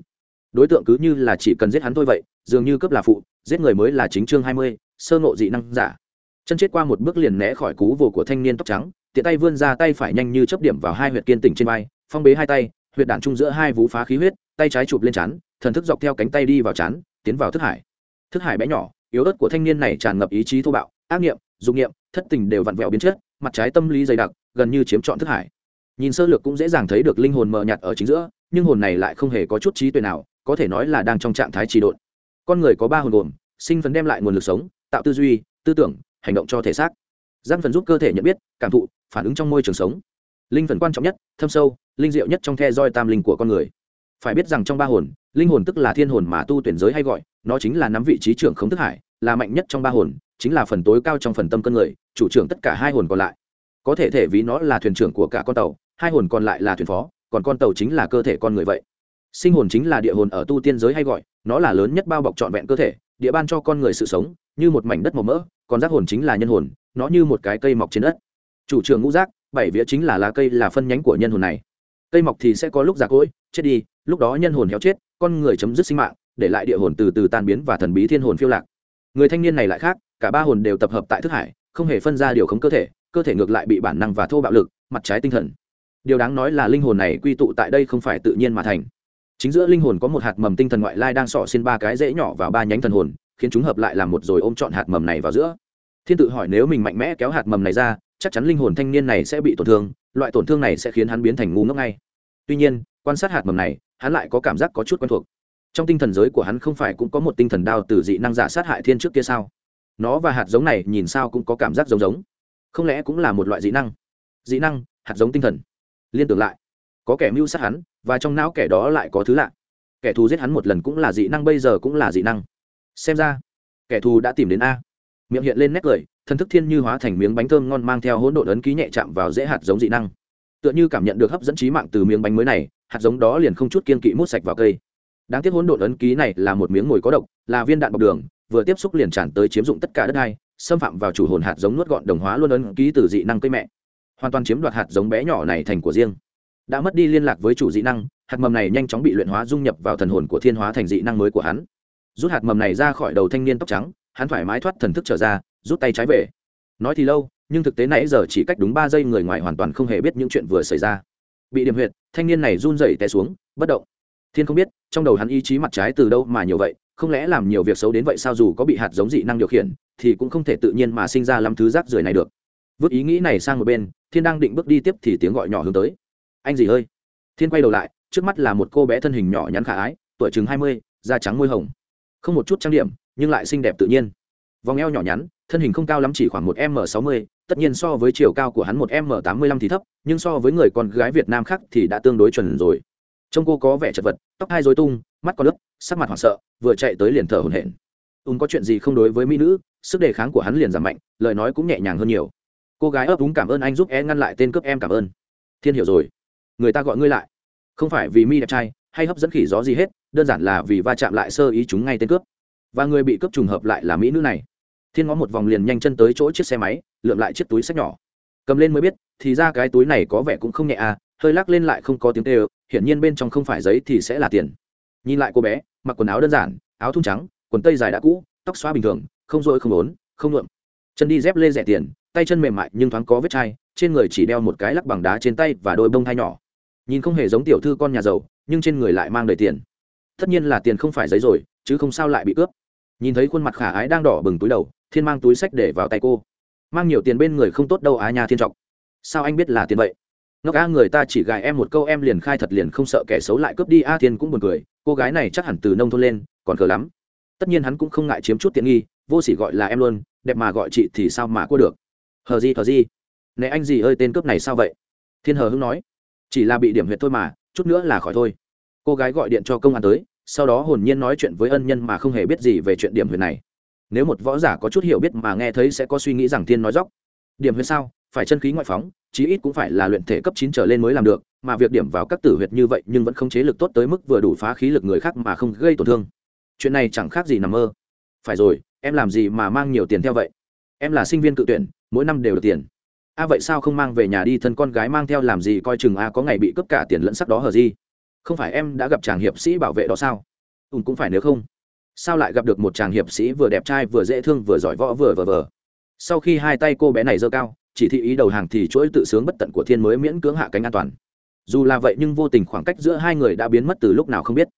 đối tượng cứ như là chỉ cần giết hắn thôi vậy, dường như cấp là phụ, giết người mới là chính chương hai mươi, sơ nộ dị năng giả. Chân chết qua một bước liền né khỏi cú vồ của thanh niên tóc trắng, tiện tay vươn ra tay phải nhanh như chấp điểm vào hai huyệt kiên tỉnh trên vai, phong bế hai tay, huyệt đạn chung giữa hai vú phá khí huyết, tay trái chụp lên chán, thần thức dọc theo cánh tay đi vào chán, tiến vào thức hải. Thức hải bé nhỏ, yếu ớt của thanh niên này tràn ngập ý chí thô bạo, ác nghiệm, dục nghiệm, thất tình đều vặn vẹo biến chất, mặt trái tâm lý dày đặc, gần như chiếm trọn thức hải. Nhìn sơ lược cũng dễ dàng thấy được linh hồn mờ nhạt ở chính giữa, nhưng hồn này lại không hề có chút trí tuệ nào có thể nói là đang trong trạng thái trì độn. Con người có ba hồn gồm, sinh phần đem lại nguồn lực sống, tạo tư duy, tư tưởng, hành động cho thể xác. Giang phần giúp cơ thể nhận biết, cảm thụ, phản ứng trong môi trường sống. Linh phần quan trọng nhất, thâm sâu, linh diệu nhất trong the roi tam linh của con người. Phải biết rằng trong ba hồn, linh hồn tức là thiên hồn mà tu tuyển giới hay gọi, nó chính là nắm vị trí trưởng không thức hải, là mạnh nhất trong ba hồn, chính là phần tối cao trong phần tâm cân người, chủ trưởng tất cả hai hồn còn lại. Có thể thể ví nó là thuyền trưởng của cả con tàu, hai hồn còn lại là thuyền phó, còn con tàu chính là cơ thể con người vậy sinh hồn chính là địa hồn ở tu tiên giới hay gọi, nó là lớn nhất bao bọc trọn vẹn cơ thể, địa ban cho con người sự sống, như một mảnh đất màu mỡ, còn giác hồn chính là nhân hồn, nó như một cái cây mọc trên đất. Chủ trường ngũ giác, bảy vía chính là lá cây là phân nhánh của nhân hồn này. Cây mọc thì sẽ có lúc già cỗi, chết đi, lúc đó nhân hồn héo chết, con người chấm dứt sinh mạng, để lại địa hồn từ từ tan biến và thần bí thiên hồn phiêu lạc. Người thanh niên này lại khác, cả ba hồn đều tập hợp tại thức hải, không hề phân ra điều khống cơ thể cơ thể ngược lại bị bản năng và thô bạo lực, mặt trái tinh thần. Điều đáng nói là linh hồn này quy tụ tại đây không phải tự nhiên mà thành chính giữa linh hồn có một hạt mầm tinh thần ngoại lai đang sọ xin ba cái rễ nhỏ vào ba nhánh thần hồn, khiến chúng hợp lại làm một rồi ôm trọn hạt mầm này vào giữa. Thiên tự hỏi nếu mình mạnh mẽ kéo hạt mầm này ra, chắc chắn linh hồn thanh niên này sẽ bị tổn thương, loại tổn thương này sẽ khiến hắn biến thành ngu ngốc ngay. Tuy nhiên, quan sát hạt mầm này, hắn lại có cảm giác có chút quen thuộc. Trong tinh thần giới của hắn không phải cũng có một tinh thần đao từ dị năng giả sát hại thiên trước kia sao? Nó và hạt giống này nhìn sao cũng có cảm giác giống giống. Không lẽ cũng là một loại dị năng? Dị năng, hạt giống tinh thần. Liên tưởng lại có kẻ mưu sát hắn, và trong não kẻ đó lại có thứ lạ. Kẻ thù giết hắn một lần cũng là dị năng, bây giờ cũng là dị năng. Xem ra, kẻ thù đã tìm đến a. Miệng hiện lên nét cười thần thức thiên như hóa thành miếng bánh thơm ngon mang theo hỗn độn ấn ký nhẹ chạm vào dễ hạt giống dị năng. Tựa như cảm nhận được hấp dẫn trí mạng từ miếng bánh mới này, hạt giống đó liền không chút kiên kỵ mút sạch vào cây. Đáng tiếc hỗn độn ấn ký này là một miếng ngồi có độc, là viên đạn bọc đường, vừa tiếp xúc liền tràn tới chiếm dụng tất cả đất đai, xâm phạm vào chủ hồn hạt giống nuốt gọn đồng hóa luôn ấn ký từ dị năng cây mẹ. Hoàn toàn chiếm đoạt hạt giống bé nhỏ này thành của riêng đã mất đi liên lạc với chủ dị năng, hạt mầm này nhanh chóng bị luyện hóa dung nhập vào thần hồn của thiên hóa thành dị năng mới của hắn. Rút hạt mầm này ra khỏi đầu thanh niên tóc trắng, hắn thoải mái thoát thần thức trở ra, rút tay trái về. Nói thì lâu, nhưng thực tế nãy giờ chỉ cách đúng ba giây người ngoài hoàn toàn không hề biết những chuyện vừa xảy ra. Bị điểm huyệt, thanh niên này run rẩy té xuống, bất động. Thiên không biết, trong đầu hắn ý chí mặt trái từ đâu mà nhiều vậy, không lẽ làm nhiều việc xấu đến vậy sao dù có bị hạt giống dị năng điều khiển, thì cũng không thể tự nhiên mà sinh ra lắm thứ rác rưởi này được. Vứt ý nghĩ này sang một bên, thiên đang định bước đi tiếp thì tiếng gọi nhỏ hướng tới anh gì ơi? Thiên quay đầu lại, trước mắt là một cô bé thân hình nhỏ nhắn khả ái, tuổi chừng hai mươi, da trắng môi hồng. Không một chút trang điểm, nhưng lại xinh đẹp tự nhiên. Vòng eo nhỏ nhắn, thân hình không cao lắm chỉ khoảng một m sáu mươi, tất nhiên so với chiều cao của hắn một m tám mươi lăm thì thấp, nhưng so với người con gái việt nam khác thì đã tương đối chuẩn rồi. Trông cô có vẻ chật vật, tóc hai dối tung, mắt con nước sắc mặt hoảng sợ, vừa chạy tới liền thở hổn hển. Ùn có chuyện gì không đối với mỹ nữ, sức đề kháng của hắn liền giảm mạnh, lời nói cũng nhẹ nhàng hơn nhiều. Cô gái ấp úng cảm ơn anh giúp e ngăn lại tên cướp em cảm ơn. Thiên hiểu rồi người ta gọi ngươi lại. Không phải vì mi đẹp trai, hay hấp dẫn khỉ gió gì hết, đơn giản là vì va chạm lại sơ ý chúng ngay tên cướp. Và người bị cướp trùng hợp lại là mỹ nữ này. Thiên ngó một vòng liền nhanh chân tới chỗ chiếc xe máy, lượm lại chiếc túi sách nhỏ. Cầm lên mới biết, thì ra cái túi này có vẻ cũng không nhẹ à hơi lắc lên lại không có tiếng tê hiển nhiên bên trong không phải giấy thì sẽ là tiền. Nhìn lại cô bé, mặc quần áo đơn giản, áo thun trắng, quần tây dài đã cũ, tóc xóa bình thường, không rỗi không ốn, không nhuộm. Chân đi dép lê rẻ tiền, tay chân mềm mại nhưng thoáng có vết chai, trên người chỉ đeo một cái lắc bằng đá trên tay và đôi bông thai nhỏ nhìn không hề giống tiểu thư con nhà giàu, nhưng trên người lại mang đầy tiền. Tất nhiên là tiền không phải giấy rồi, chứ không sao lại bị cướp. Nhìn thấy khuôn mặt khả ái đang đỏ bừng túi đầu, thiên mang túi sách để vào tay cô. Mang nhiều tiền bên người không tốt đâu á nhà thiên trọng. Sao anh biết là tiền vậy? Nó a người ta chỉ gài em một câu em liền khai thật liền không sợ kẻ xấu lại cướp đi a thiên cũng buồn cười. Cô gái này chắc hẳn từ nông thôn lên, còn cờ lắm. Tất nhiên hắn cũng không ngại chiếm chút tiện nghi, vô sỉ gọi là em luôn, đẹp mà gọi chị thì sao mà cô được? Hờ gì hờ gì? Nè anh gì ơi, tên cướp này sao vậy? Thiên hờ hưng nói chỉ là bị điểm huyệt thôi mà, chút nữa là khỏi thôi. Cô gái gọi điện cho công an tới, sau đó hồn nhiên nói chuyện với ân nhân mà không hề biết gì về chuyện điểm huyệt này. Nếu một võ giả có chút hiểu biết mà nghe thấy sẽ có suy nghĩ rằng thiên nói dóc. Điểm huyệt sao? Phải chân khí ngoại phóng, chí ít cũng phải là luyện thể cấp chín trở lên mới làm được, mà việc điểm vào các tử huyệt như vậy nhưng vẫn không chế lực tốt tới mức vừa đủ phá khí lực người khác mà không gây tổn thương. Chuyện này chẳng khác gì nằm mơ. Phải rồi, em làm gì mà mang nhiều tiền theo vậy? Em là sinh viên cự tuyển, mỗi năm đều được tiền a, vậy sao không mang về nhà đi, thân con gái mang theo làm gì, coi chừng a có ngày bị cướp cả tiền lẫn sắc đó hờ gì? Không phải em đã gặp chàng hiệp sĩ bảo vệ đó sao? Ùn cũng phải nếu không. Sao lại gặp được một chàng hiệp sĩ vừa đẹp trai vừa dễ thương, vừa giỏi võ vừa vờ vờ? Sau khi hai tay cô bé này giơ cao, chỉ thị ý đầu hàng thì chuỗi tự sướng bất tận của thiên mới miễn cưỡng hạ cánh an toàn. Dù là vậy nhưng vô tình khoảng cách giữa hai người đã biến mất từ lúc nào không biết.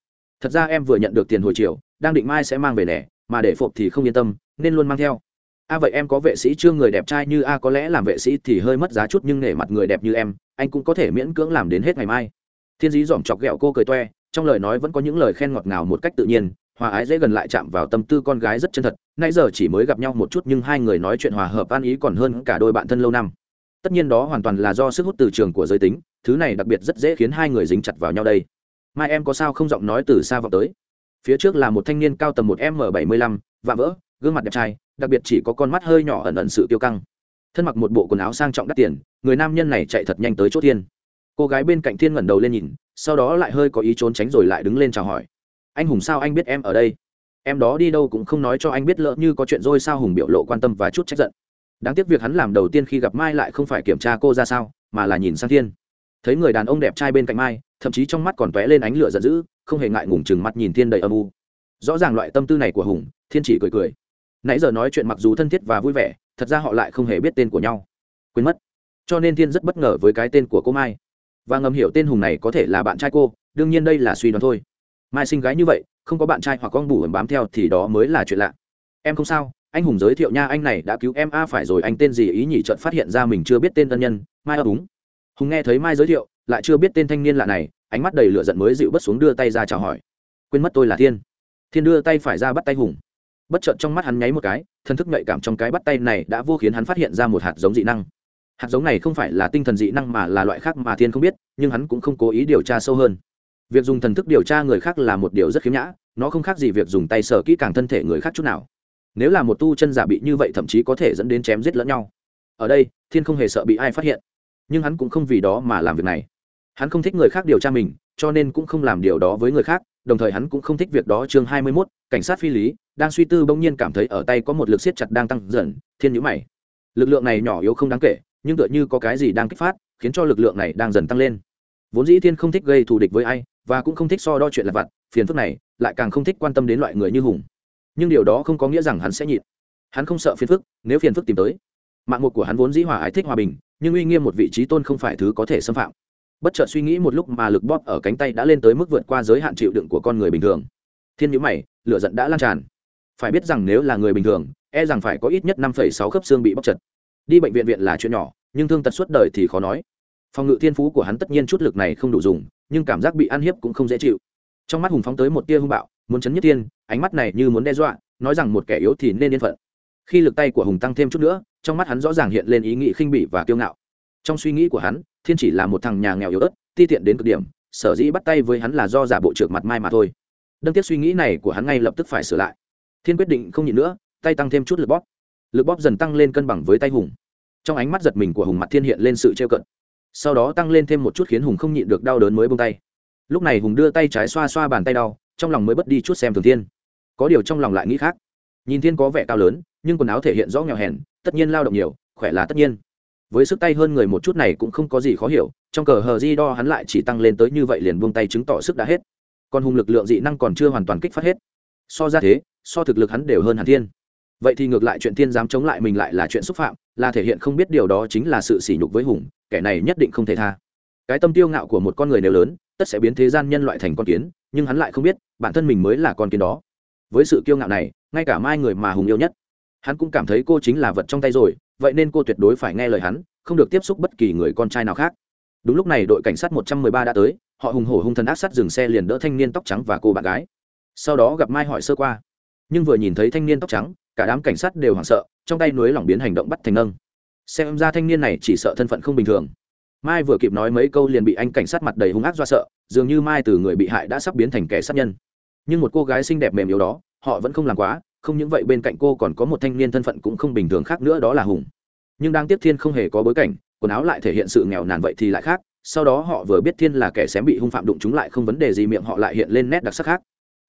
Thật ra em vừa nhận được tiền hồi chiều, đang định mai sẽ mang về lẻ mà để phộp thì không yên tâm, nên luôn mang theo a vậy em có vệ sĩ chưa? Người đẹp trai như a có lẽ làm vệ sĩ thì hơi mất giá chút nhưng nể mặt người đẹp như em, anh cũng có thể miễn cưỡng làm đến hết ngày mai. Thiên dí dòm chọc ghẹo cô cười toe, trong lời nói vẫn có những lời khen ngọt ngào một cách tự nhiên, hòa ái dễ gần lại chạm vào tâm tư con gái rất chân thật. Nãy giờ chỉ mới gặp nhau một chút nhưng hai người nói chuyện hòa hợp an ý còn hơn cả đôi bạn thân lâu năm. Tất nhiên đó hoàn toàn là do sức hút từ trường của giới tính, thứ này đặc biệt rất dễ khiến hai người dính chặt vào nhau đây. Mai em có sao không giọng nói từ xa vọng tới. Phía trước là một thanh niên cao tầm một m bảy mươi lăm, vạm vỡ, gương mặt đẹp trai đặc biệt chỉ có con mắt hơi nhỏ ẩn ẩn sự tiêu căng. Thân mặc một bộ quần áo sang trọng đắt tiền, người nam nhân này chạy thật nhanh tới chỗ thiên. Cô gái bên cạnh thiên ngẩng đầu lên nhìn, sau đó lại hơi có ý trốn tránh rồi lại đứng lên chào hỏi. Anh hùng sao anh biết em ở đây? Em đó đi đâu cũng không nói cho anh biết lỡ như có chuyện rồi sao? Hùng biểu lộ quan tâm và chút trách giận. Đáng tiếc việc hắn làm đầu tiên khi gặp mai lại không phải kiểm tra cô ra sao, mà là nhìn sang thiên. Thấy người đàn ông đẹp trai bên cạnh mai, thậm chí trong mắt còn tóe lên ánh lửa giận dữ, không hề ngại ngùng chừng mắt nhìn thiên đầy âm u. Rõ ràng loại tâm tư này của hùng, thiên chỉ cười cười nãy giờ nói chuyện mặc dù thân thiết và vui vẻ, thật ra họ lại không hề biết tên của nhau. Quên mất. Cho nên thiên rất bất ngờ với cái tên của cô mai. Và ngầm hiểu tên hùng này có thể là bạn trai cô, đương nhiên đây là suy đoán thôi. Mai sinh gái như vậy, không có bạn trai hoặc con bù ẩn bám theo thì đó mới là chuyện lạ. Em không sao, anh hùng giới thiệu nha, anh này đã cứu em, a, phải rồi, anh tên gì, ý nhỉ trận phát hiện ra mình chưa biết tên tân nhân. Mai ấp đúng. Hùng nghe thấy mai giới thiệu, lại chưa biết tên thanh niên lạ này, ánh mắt đầy lửa giận mới dịu bất xuống đưa tay ra chào hỏi. Quên mất tôi là thiên. Thiên đưa tay phải ra bắt tay hùng bất chợt trong mắt hắn nháy một cái thân thức nhạy cảm trong cái bắt tay này đã vô khiến hắn phát hiện ra một hạt giống dị năng. Hạt giống này không phải là tinh thần dị năng mà là loại khác mà thiên không biết nhưng hắn cũng không cố ý điều tra sâu hơn. Việc dùng thần thức điều tra người khác là một điều rất khiếm nhã nó không khác gì việc dùng tay sờ kỹ càng thân thể người khác chút nào. Nếu là một tu chân giả bị như vậy thậm chí có thể dẫn đến chém giết lẫn nhau. Ở đây thiên không hề sợ bị ai phát hiện nhưng hắn cũng không vì đó mà làm việc này. Hắn không thích người khác điều tra mình cho nên cũng không làm điều đó với người khác đồng thời hắn cũng không thích việc đó chương hai mươi 21, cảnh sát phi lý đang suy tư bỗng nhiên cảm thấy ở tay có một lực siết chặt đang tăng dần, thiên nhữ mày. Lực lượng này nhỏ yếu không đáng kể, nhưng tựa như có cái gì đang kích phát, khiến cho lực lượng này đang dần tăng lên. Vốn dĩ thiên không thích gây thù địch với ai, và cũng không thích so đo chuyện lặt vặt, phiền phức này lại càng không thích quan tâm đến loại người như hùng. Nhưng điều đó không có nghĩa rằng hắn sẽ nhịn. Hắn không sợ phiền phức, nếu phiền phức tìm tới, mạng mục của hắn vốn dĩ hòa ái thích hòa bình, nhưng uy nghiêm một vị trí tôn không phải thứ có thể xâm phạm. Bất chợt suy nghĩ một lúc mà lực bóp ở cánh tay đã lên tới mức vượt qua giới hạn chịu đựng của con người bình thường. Thiên nhữ mày, lửa giận đã lan tràn phải biết rằng nếu là người bình thường e rằng phải có ít nhất năm sáu khớp xương bị bóc chật đi bệnh viện viện là chuyện nhỏ, nhưng thương tật suốt đời thì khó nói. Phòng ngự thiên phú của hắn tất nhiên chút lực này không đủ dùng, nhưng cảm giác bị ăn hiếp cũng không dễ chịu. Trong mắt hùng phóng tới một tia hung bạo, muốn chấn nhất thiên, ánh mắt này như muốn đe dọa, nói rằng một kẻ yếu thì nên yên phận. Khi lực tay của hùng tăng thêm chút nữa, trong mắt hắn rõ ràng hiện lên ý nghĩ khinh bỉ và kiêu ngạo. Trong suy nghĩ của hắn, thiên chỉ là một thằng nhà nghèo yếu ớt, ti tiện đến cực điểm, sở dĩ bắt tay với hắn là do giả bộ trượt mặt mai mà thôi. Đâm tiếc suy nghĩ này của hắn ngay lập tức phải sửa lại thiên quyết định không nhịn nữa, tay tăng thêm chút lực bóp. Lực bóp dần tăng lên cân bằng với tay hùng. Trong ánh mắt giật mình của hùng mặt thiên hiện lên sự trêu cận. Sau đó tăng lên thêm một chút khiến hùng không nhịn được đau đớn mới bông tay. Lúc này hùng đưa tay trái xoa xoa bàn tay đau, trong lòng mới bất đi chút xem thường thiên. Có điều trong lòng lại nghĩ khác. Nhìn thiên có vẻ cao lớn, nhưng quần áo thể hiện rõ nghèo hèn, tất nhiên lao động nhiều, khỏe là tất nhiên. Với sức tay hơn người một chút này cũng không có gì khó hiểu, trong cờ hờ di đo hắn lại chỉ tăng lên tới như vậy liền buông tay chứng tỏ sức đã hết. Còn hùng lực lượng dị năng còn chưa hoàn toàn kích phát hết. So ra thế so thực lực hắn đều hơn hàn thiên. Vậy thì ngược lại chuyện thiên dám chống lại mình lại là chuyện xúc phạm, là thể hiện không biết điều đó chính là sự sỉ nhục với hùng, kẻ này nhất định không thể tha. Cái tâm tiêu ngạo của một con người nếu lớn, tất sẽ biến thế gian nhân loại thành con kiến, nhưng hắn lại không biết, bản thân mình mới là con kiến đó. Với sự kiêu ngạo này, ngay cả mai người mà hùng yêu nhất, hắn cũng cảm thấy cô chính là vật trong tay rồi, vậy nên cô tuyệt đối phải nghe lời hắn, không được tiếp xúc bất kỳ người con trai nào khác. Đúng lúc này đội cảnh sát một trăm mười ba đã tới, họ hùng hổ hung thần ác sát dừng xe liền đỡ thanh niên tóc trắng và cô bạn gái. Sau đó gặp mai hỏi sơ qua nhưng vừa nhìn thấy thanh niên tóc trắng, cả đám cảnh sát đều hoảng sợ, trong tay núi lỏng biến hành động bắt thành nâng. Xem ra thanh niên này chỉ sợ thân phận không bình thường. Mai vừa kịp nói mấy câu liền bị anh cảnh sát mặt đầy hung ác do sợ, dường như mai từ người bị hại đã sắp biến thành kẻ sát nhân. Nhưng một cô gái xinh đẹp mềm yếu đó, họ vẫn không làm quá, không những vậy bên cạnh cô còn có một thanh niên thân phận cũng không bình thường khác nữa đó là hùng. Nhưng đang tiếp thiên không hề có bối cảnh, quần áo lại thể hiện sự nghèo nàn vậy thì lại khác, sau đó họ vừa biết thiên là kẻ xém bị hung phạm đụng chúng lại không vấn đề gì miệng họ lại hiện lên nét đặc sắc khác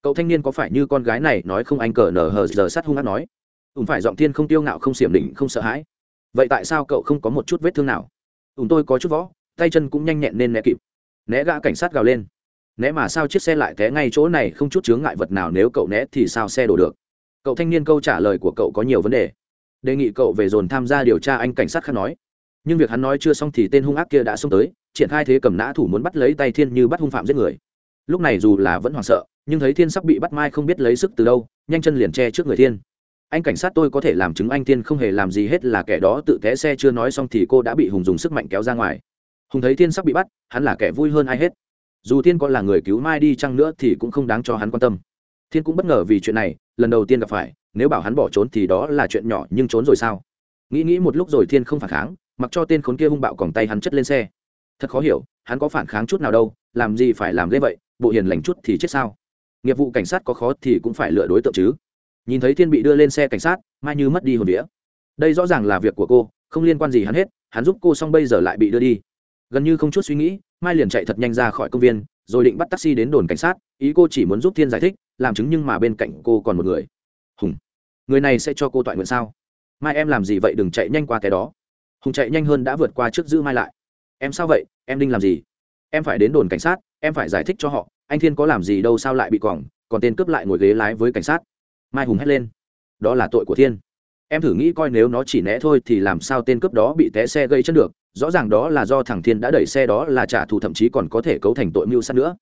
cậu thanh niên có phải như con gái này nói không anh cờ nở hờ giờ sát hung hát nói? Ùm phải giọng thiên không tiêu ngạo, không xiểm định, không sợ hãi. Vậy tại sao cậu không có một chút vết thương nào? Ùm tôi có chút võ, tay chân cũng nhanh nhẹn nên né kịp. Né gã cảnh sát gào lên. Né mà sao chiếc xe lại té ngay chỗ này, không chút chướng ngại vật nào, nếu cậu né thì sao xe đổ được? Cậu thanh niên câu trả lời của cậu có nhiều vấn đề. Đề nghị cậu về dồn tham gia điều tra, anh cảnh sát khác nói. Nhưng việc hắn nói chưa xong thì tên hung ác kia đã xông tới, triển khai thế cầm nã thủ muốn bắt lấy tay thiên như bắt hung phạm giết người. Lúc này dù là vẫn hoảng sợ nhưng thấy thiên sắp bị bắt mai không biết lấy sức từ đâu, nhanh chân liền che trước người thiên. Anh cảnh sát tôi có thể làm chứng anh thiên không hề làm gì hết là kẻ đó tự té xe chưa nói xong thì cô đã bị hùng dùng sức mạnh kéo ra ngoài. Hùng thấy thiên sắp bị bắt, hắn là kẻ vui hơn ai hết. Dù thiên có là người cứu mai đi chăng nữa thì cũng không đáng cho hắn quan tâm. Thiên cũng bất ngờ vì chuyện này, lần đầu tiên gặp phải, nếu bảo hắn bỏ trốn thì đó là chuyện nhỏ nhưng trốn rồi sao? Nghĩ nghĩ một lúc rồi thiên không phản kháng, mặc cho tên khốn kia hung bạo còng tay hắn chất lên xe. Thật khó hiểu, hắn có phản kháng chút nào đâu, làm gì phải làm ghê vậy, bộ hiền lành chút thì chết sao? Nghiệp vụ cảnh sát có khó thì cũng phải lựa đối tượng chứ. Nhìn thấy thiên bị đưa lên xe cảnh sát, mai như mất đi hồn vía. Đây rõ ràng là việc của cô, không liên quan gì hắn hết, hắn giúp cô xong bây giờ lại bị đưa đi. Gần như không chút suy nghĩ, mai liền chạy thật nhanh ra khỏi công viên, rồi định bắt taxi đến đồn cảnh sát, ý cô chỉ muốn giúp thiên giải thích, làm chứng nhưng mà bên cạnh cô còn một người. Hùng, người này sẽ cho cô toại nguyện sao? Mai, em làm gì vậy? Đừng chạy nhanh qua cái đó. Hùng chạy nhanh hơn đã vượt qua trước giữ mai lại. Em sao vậy? Em đinh làm gì? Em phải đến đồn cảnh sát, em phải giải thích cho họ anh thiên có làm gì đâu sao lại bị quỏng, còn tên cướp lại ngồi ghế lái với cảnh sát. Mai hùng hét lên. Đó là tội của thiên. Em thử nghĩ coi nếu nó chỉ né thôi thì làm sao tên cướp đó bị té xe gây chân được, rõ ràng đó là do thằng thiên đã đẩy xe đó là trả thù thậm chí còn có thể cấu thành tội mưu sát nữa.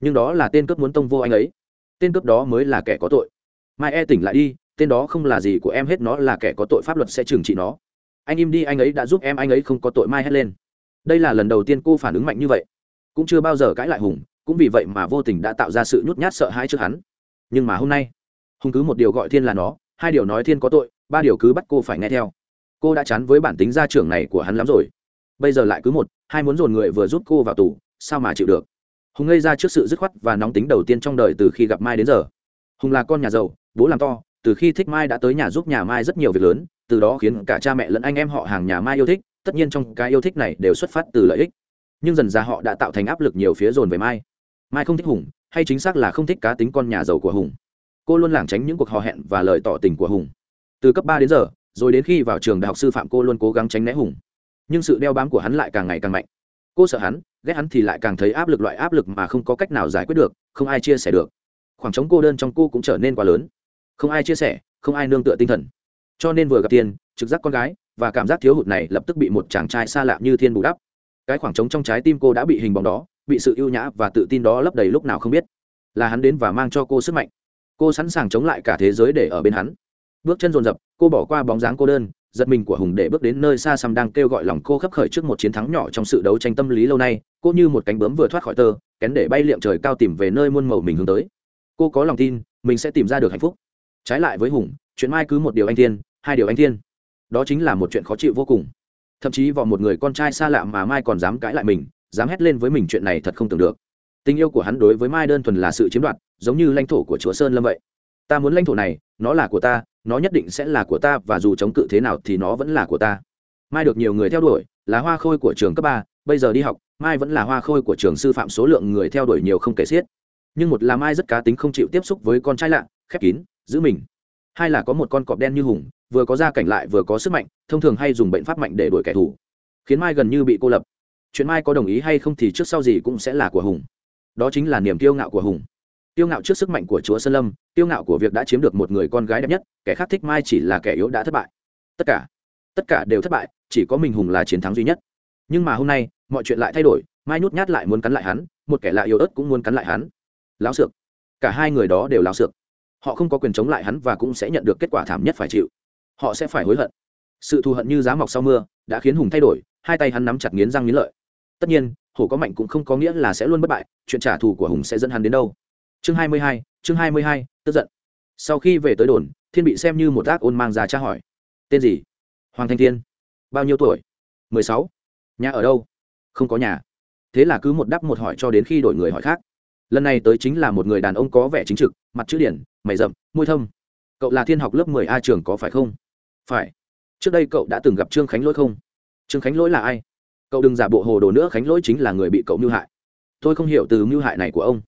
Nhưng đó là tên cướp muốn tông vô anh ấy. Tên cướp đó mới là kẻ có tội. Mai e tỉnh lại đi, tên đó không là gì của em hết, nó là kẻ có tội pháp luật sẽ trừng trị nó. Anh im đi, anh ấy đã giúp em, anh ấy không có tội, mai hét lên. Đây là lần đầu tiên cô phản ứng mạnh như vậy. Cũng chưa bao giờ cãi lại hùng cũng vì vậy mà vô tình đã tạo ra sự nhút nhát sợ hãi trước hắn. Nhưng mà hôm nay hùng cứ một điều gọi thiên là nó, hai điều nói thiên có tội, ba điều cứ bắt cô phải nghe theo. Cô đã chán với bản tính gia trưởng này của hắn lắm rồi. Bây giờ lại cứ một, hai muốn dồn người vừa giúp cô vào tù, sao mà chịu được? Hùng ngây ra trước sự dứt khoát và nóng tính đầu tiên trong đời từ khi gặp mai đến giờ. Hùng là con nhà giàu, bố làm to, từ khi thích mai đã tới nhà giúp nhà mai rất nhiều việc lớn, từ đó khiến cả cha mẹ lẫn anh em họ hàng nhà mai yêu thích, tất nhiên trong cái yêu thích này đều xuất phát từ lợi ích. Nhưng dần ra họ đã tạo thành áp lực nhiều phía dồn về mai mai không thích hùng, hay chính xác là không thích cá tính con nhà giàu của hùng. Cô luôn lảng tránh những cuộc hò hẹn và lời tỏ tình của hùng. Từ cấp ba đến giờ, rồi đến khi vào trường đại học sư phạm cô luôn cố gắng tránh né hùng. Nhưng sự đeo bám của hắn lại càng ngày càng mạnh. Cô sợ hắn, ghét hắn thì lại càng thấy áp lực loại áp lực mà không có cách nào giải quyết được, không ai chia sẻ được. Khoảng trống cô đơn trong cô cũng trở nên quá lớn. Không ai chia sẻ, không ai nương tựa tinh thần. Cho nên vừa gặp tiền trực giác con gái, và cảm giác thiếu hụt này lập tức bị một chàng trai xa lạ như thiên bù đắp. Cái khoảng trống trong trái tim cô đã bị hình bóng đó bị sự ưu nhã và tự tin đó lấp đầy lúc nào không biết. Là hắn đến và mang cho cô sức mạnh. Cô sẵn sàng chống lại cả thế giới để ở bên hắn. Bước chân dồn dập, cô bỏ qua bóng dáng cô đơn, giật mình của hùng để bước đến nơi xa xăm đang kêu gọi lòng cô khấp khởi trước một chiến thắng nhỏ trong sự đấu tranh tâm lý lâu nay, cô như một cánh bướm vừa thoát khỏi tơ, kén để bay liệm trời cao tìm về nơi muôn màu mình hướng tới. Cô có lòng tin, mình sẽ tìm ra được hạnh phúc. Trái lại với hùng, chuyện mai cứ một điều anh thiên, hai điều anh thiên. Đó chính là một chuyện khó chịu vô cùng. Thậm chí vào một người con trai xa lạ mà mai còn dám cãi lại mình dám hét lên với mình chuyện này thật không tưởng được. Tình yêu của hắn đối với mai đơn thuần là sự chiếm đoạt, giống như lãnh thổ của chúa sơn lâm vậy. Ta muốn lãnh thổ này, nó là của ta, nó nhất định sẽ là của ta và dù chống cự thế nào thì nó vẫn là của ta. Mai được nhiều người theo đuổi, là hoa khôi của trường cấp ba, bây giờ đi học, mai vẫn là hoa khôi của trường sư phạm số lượng người theo đuổi nhiều không kể xiết. Nhưng một là mai rất cá tính không chịu tiếp xúc với con trai lạ, khép kín, giữ mình. Hai là có một con cọp đen như hùng, vừa có gia cảnh lại vừa có sức mạnh, thông thường hay dùng bệnh pháp mạnh để đuổi kẻ thù. Khiến mai gần như bị cô lập chuyện mai có đồng ý hay không thì trước sau gì cũng sẽ là của hùng. Đó chính là niềm kiêu ngạo của hùng. Kiêu ngạo trước sức mạnh của chúa sơn lâm, kiêu ngạo của việc đã chiếm được một người con gái đẹp nhất, kẻ khác thích mai chỉ là kẻ yếu đã thất bại. Tất cả tất cả đều thất bại, chỉ có mình hùng là chiến thắng duy nhất. Nhưng mà hôm nay, mọi chuyện lại thay đổi, mai nhút nhát lại muốn cắn lại hắn, một kẻ lạ yếu ớt cũng muốn cắn lại hắn. Láo xược. Cả hai người đó đều láo xược. Họ không có quyền chống lại hắn và cũng sẽ nhận được kết quả thảm nhất phải chịu. Họ sẽ phải hối hận. Sự thù hận như giá mọc sau mưa, đã khiến hùng thay đổi, hai tay hắn nắm chặt nghiến răng nghiến lợi tất nhiên, hổ có mạnh cũng không có nghĩa là sẽ luôn bất bại, chuyện trả thù của hùng sẽ dẫn hắn đến đâu. Chương hai mươi hai, chương hai mươi hai, tức giận. Sau khi về tới đồn, thiên bị xem như một tác ôn mang ra tra hỏi. Tên gì? Hoàng thanh thiên. Bao nhiêu tuổi? mười sáu. Nhà ở đâu? Không có nhà. Thế là cứ một đắp một hỏi cho đến khi đổi người hỏi khác. Lần này tới chính là một người đàn ông có vẻ chính trực, mặt chữ điển, mày rậm, môi thâm. Cậu là thiên học lớp mười a trường có phải không? Phải. Trước đây cậu đã từng gặp trương khánh lỗi không? Trương khánh lỗi là ai? Cậu đừng giả bộ hồ đồ nữa khánh lỗi chính là người bị cậu mưu hại. Tôi không hiểu từ mưu hại này của ông.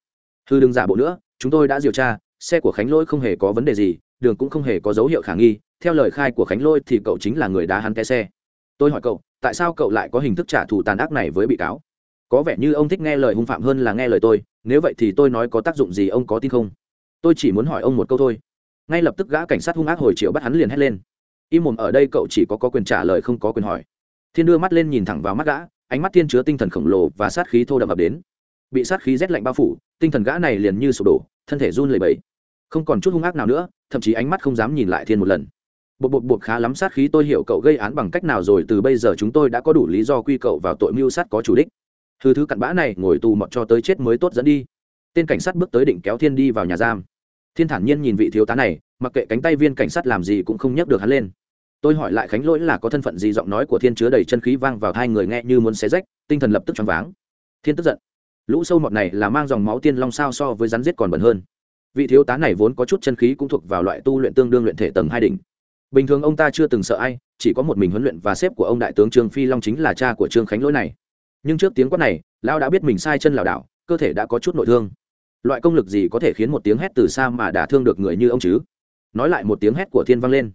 Thư đừng giả bộ nữa chúng tôi đã điều tra xe của khánh lỗi không hề có vấn đề gì đường cũng không hề có dấu hiệu khả nghi theo lời khai của khánh lỗi thì cậu chính là người đá hắn té xe. Tôi hỏi cậu tại sao cậu lại có hình thức trả thù tàn ác này với bị cáo? Có vẻ như ông thích nghe lời hung phạm hơn là nghe lời tôi nếu vậy thì tôi nói có tác dụng gì ông có tin không? Tôi chỉ muốn hỏi ông một câu thôi. Ngay lập tức gã cảnh sát hung ác hồi chiều bắt hắn liền hét lên. Im mồm ở đây cậu chỉ có, có quyền trả lời không có quyền hỏi thiên đưa mắt lên nhìn thẳng vào mắt gã, ánh mắt thiên chứa tinh thần khổng lồ và sát khí thô đậm ập đến. Bị sát khí rét lạnh bao phủ, tinh thần gã này liền như sụp đổ, thân thể run lẩy bẩy. Không còn chút hung ác nào nữa, thậm chí ánh mắt không dám nhìn lại thiên một lần. Bột bột bột khá lắm sát khí tôi hiểu cậu gây án bằng cách nào rồi, từ bây giờ chúng tôi đã có đủ lý do quy cậu vào tội mưu sát có chủ đích. Thứ thứ cặn bã này, ngồi tù mọt cho tới chết mới tốt dẫn đi. Tên cảnh sát bước tới định kéo thiên đi vào nhà giam. Thiên thản nhiên nhìn vị thiếu tá này, mặc kệ cánh tay viên cảnh sát làm gì cũng không nhấc được hắn lên tôi hỏi lại khánh lỗi là có thân phận gì, giọng nói của thiên chứa đầy chân khí vang vào hai người nghe như muốn xé rách, tinh thần lập tức choáng váng. Thiên tức giận. Lũ sâu mọt này là mang dòng máu tiên long sao so với rắn giết còn bẩn hơn. Vị thiếu tá này vốn có chút chân khí cũng thuộc vào loại tu luyện tương đương luyện thể tầng hai đỉnh. Bình thường ông ta chưa từng sợ ai, chỉ có một mình huấn luyện và xếp của ông đại tướng trương phi long chính là cha của trương khánh lỗi này. Nhưng trước tiếng quát này, lão đã biết mình sai chân lảo đảo, cơ thể đã có chút nội thương. Loại công lực gì có thể khiến một tiếng hét từ xa mà đả thương được người như ông chứ? Nói lại một tiếng hét của thiên vang lên.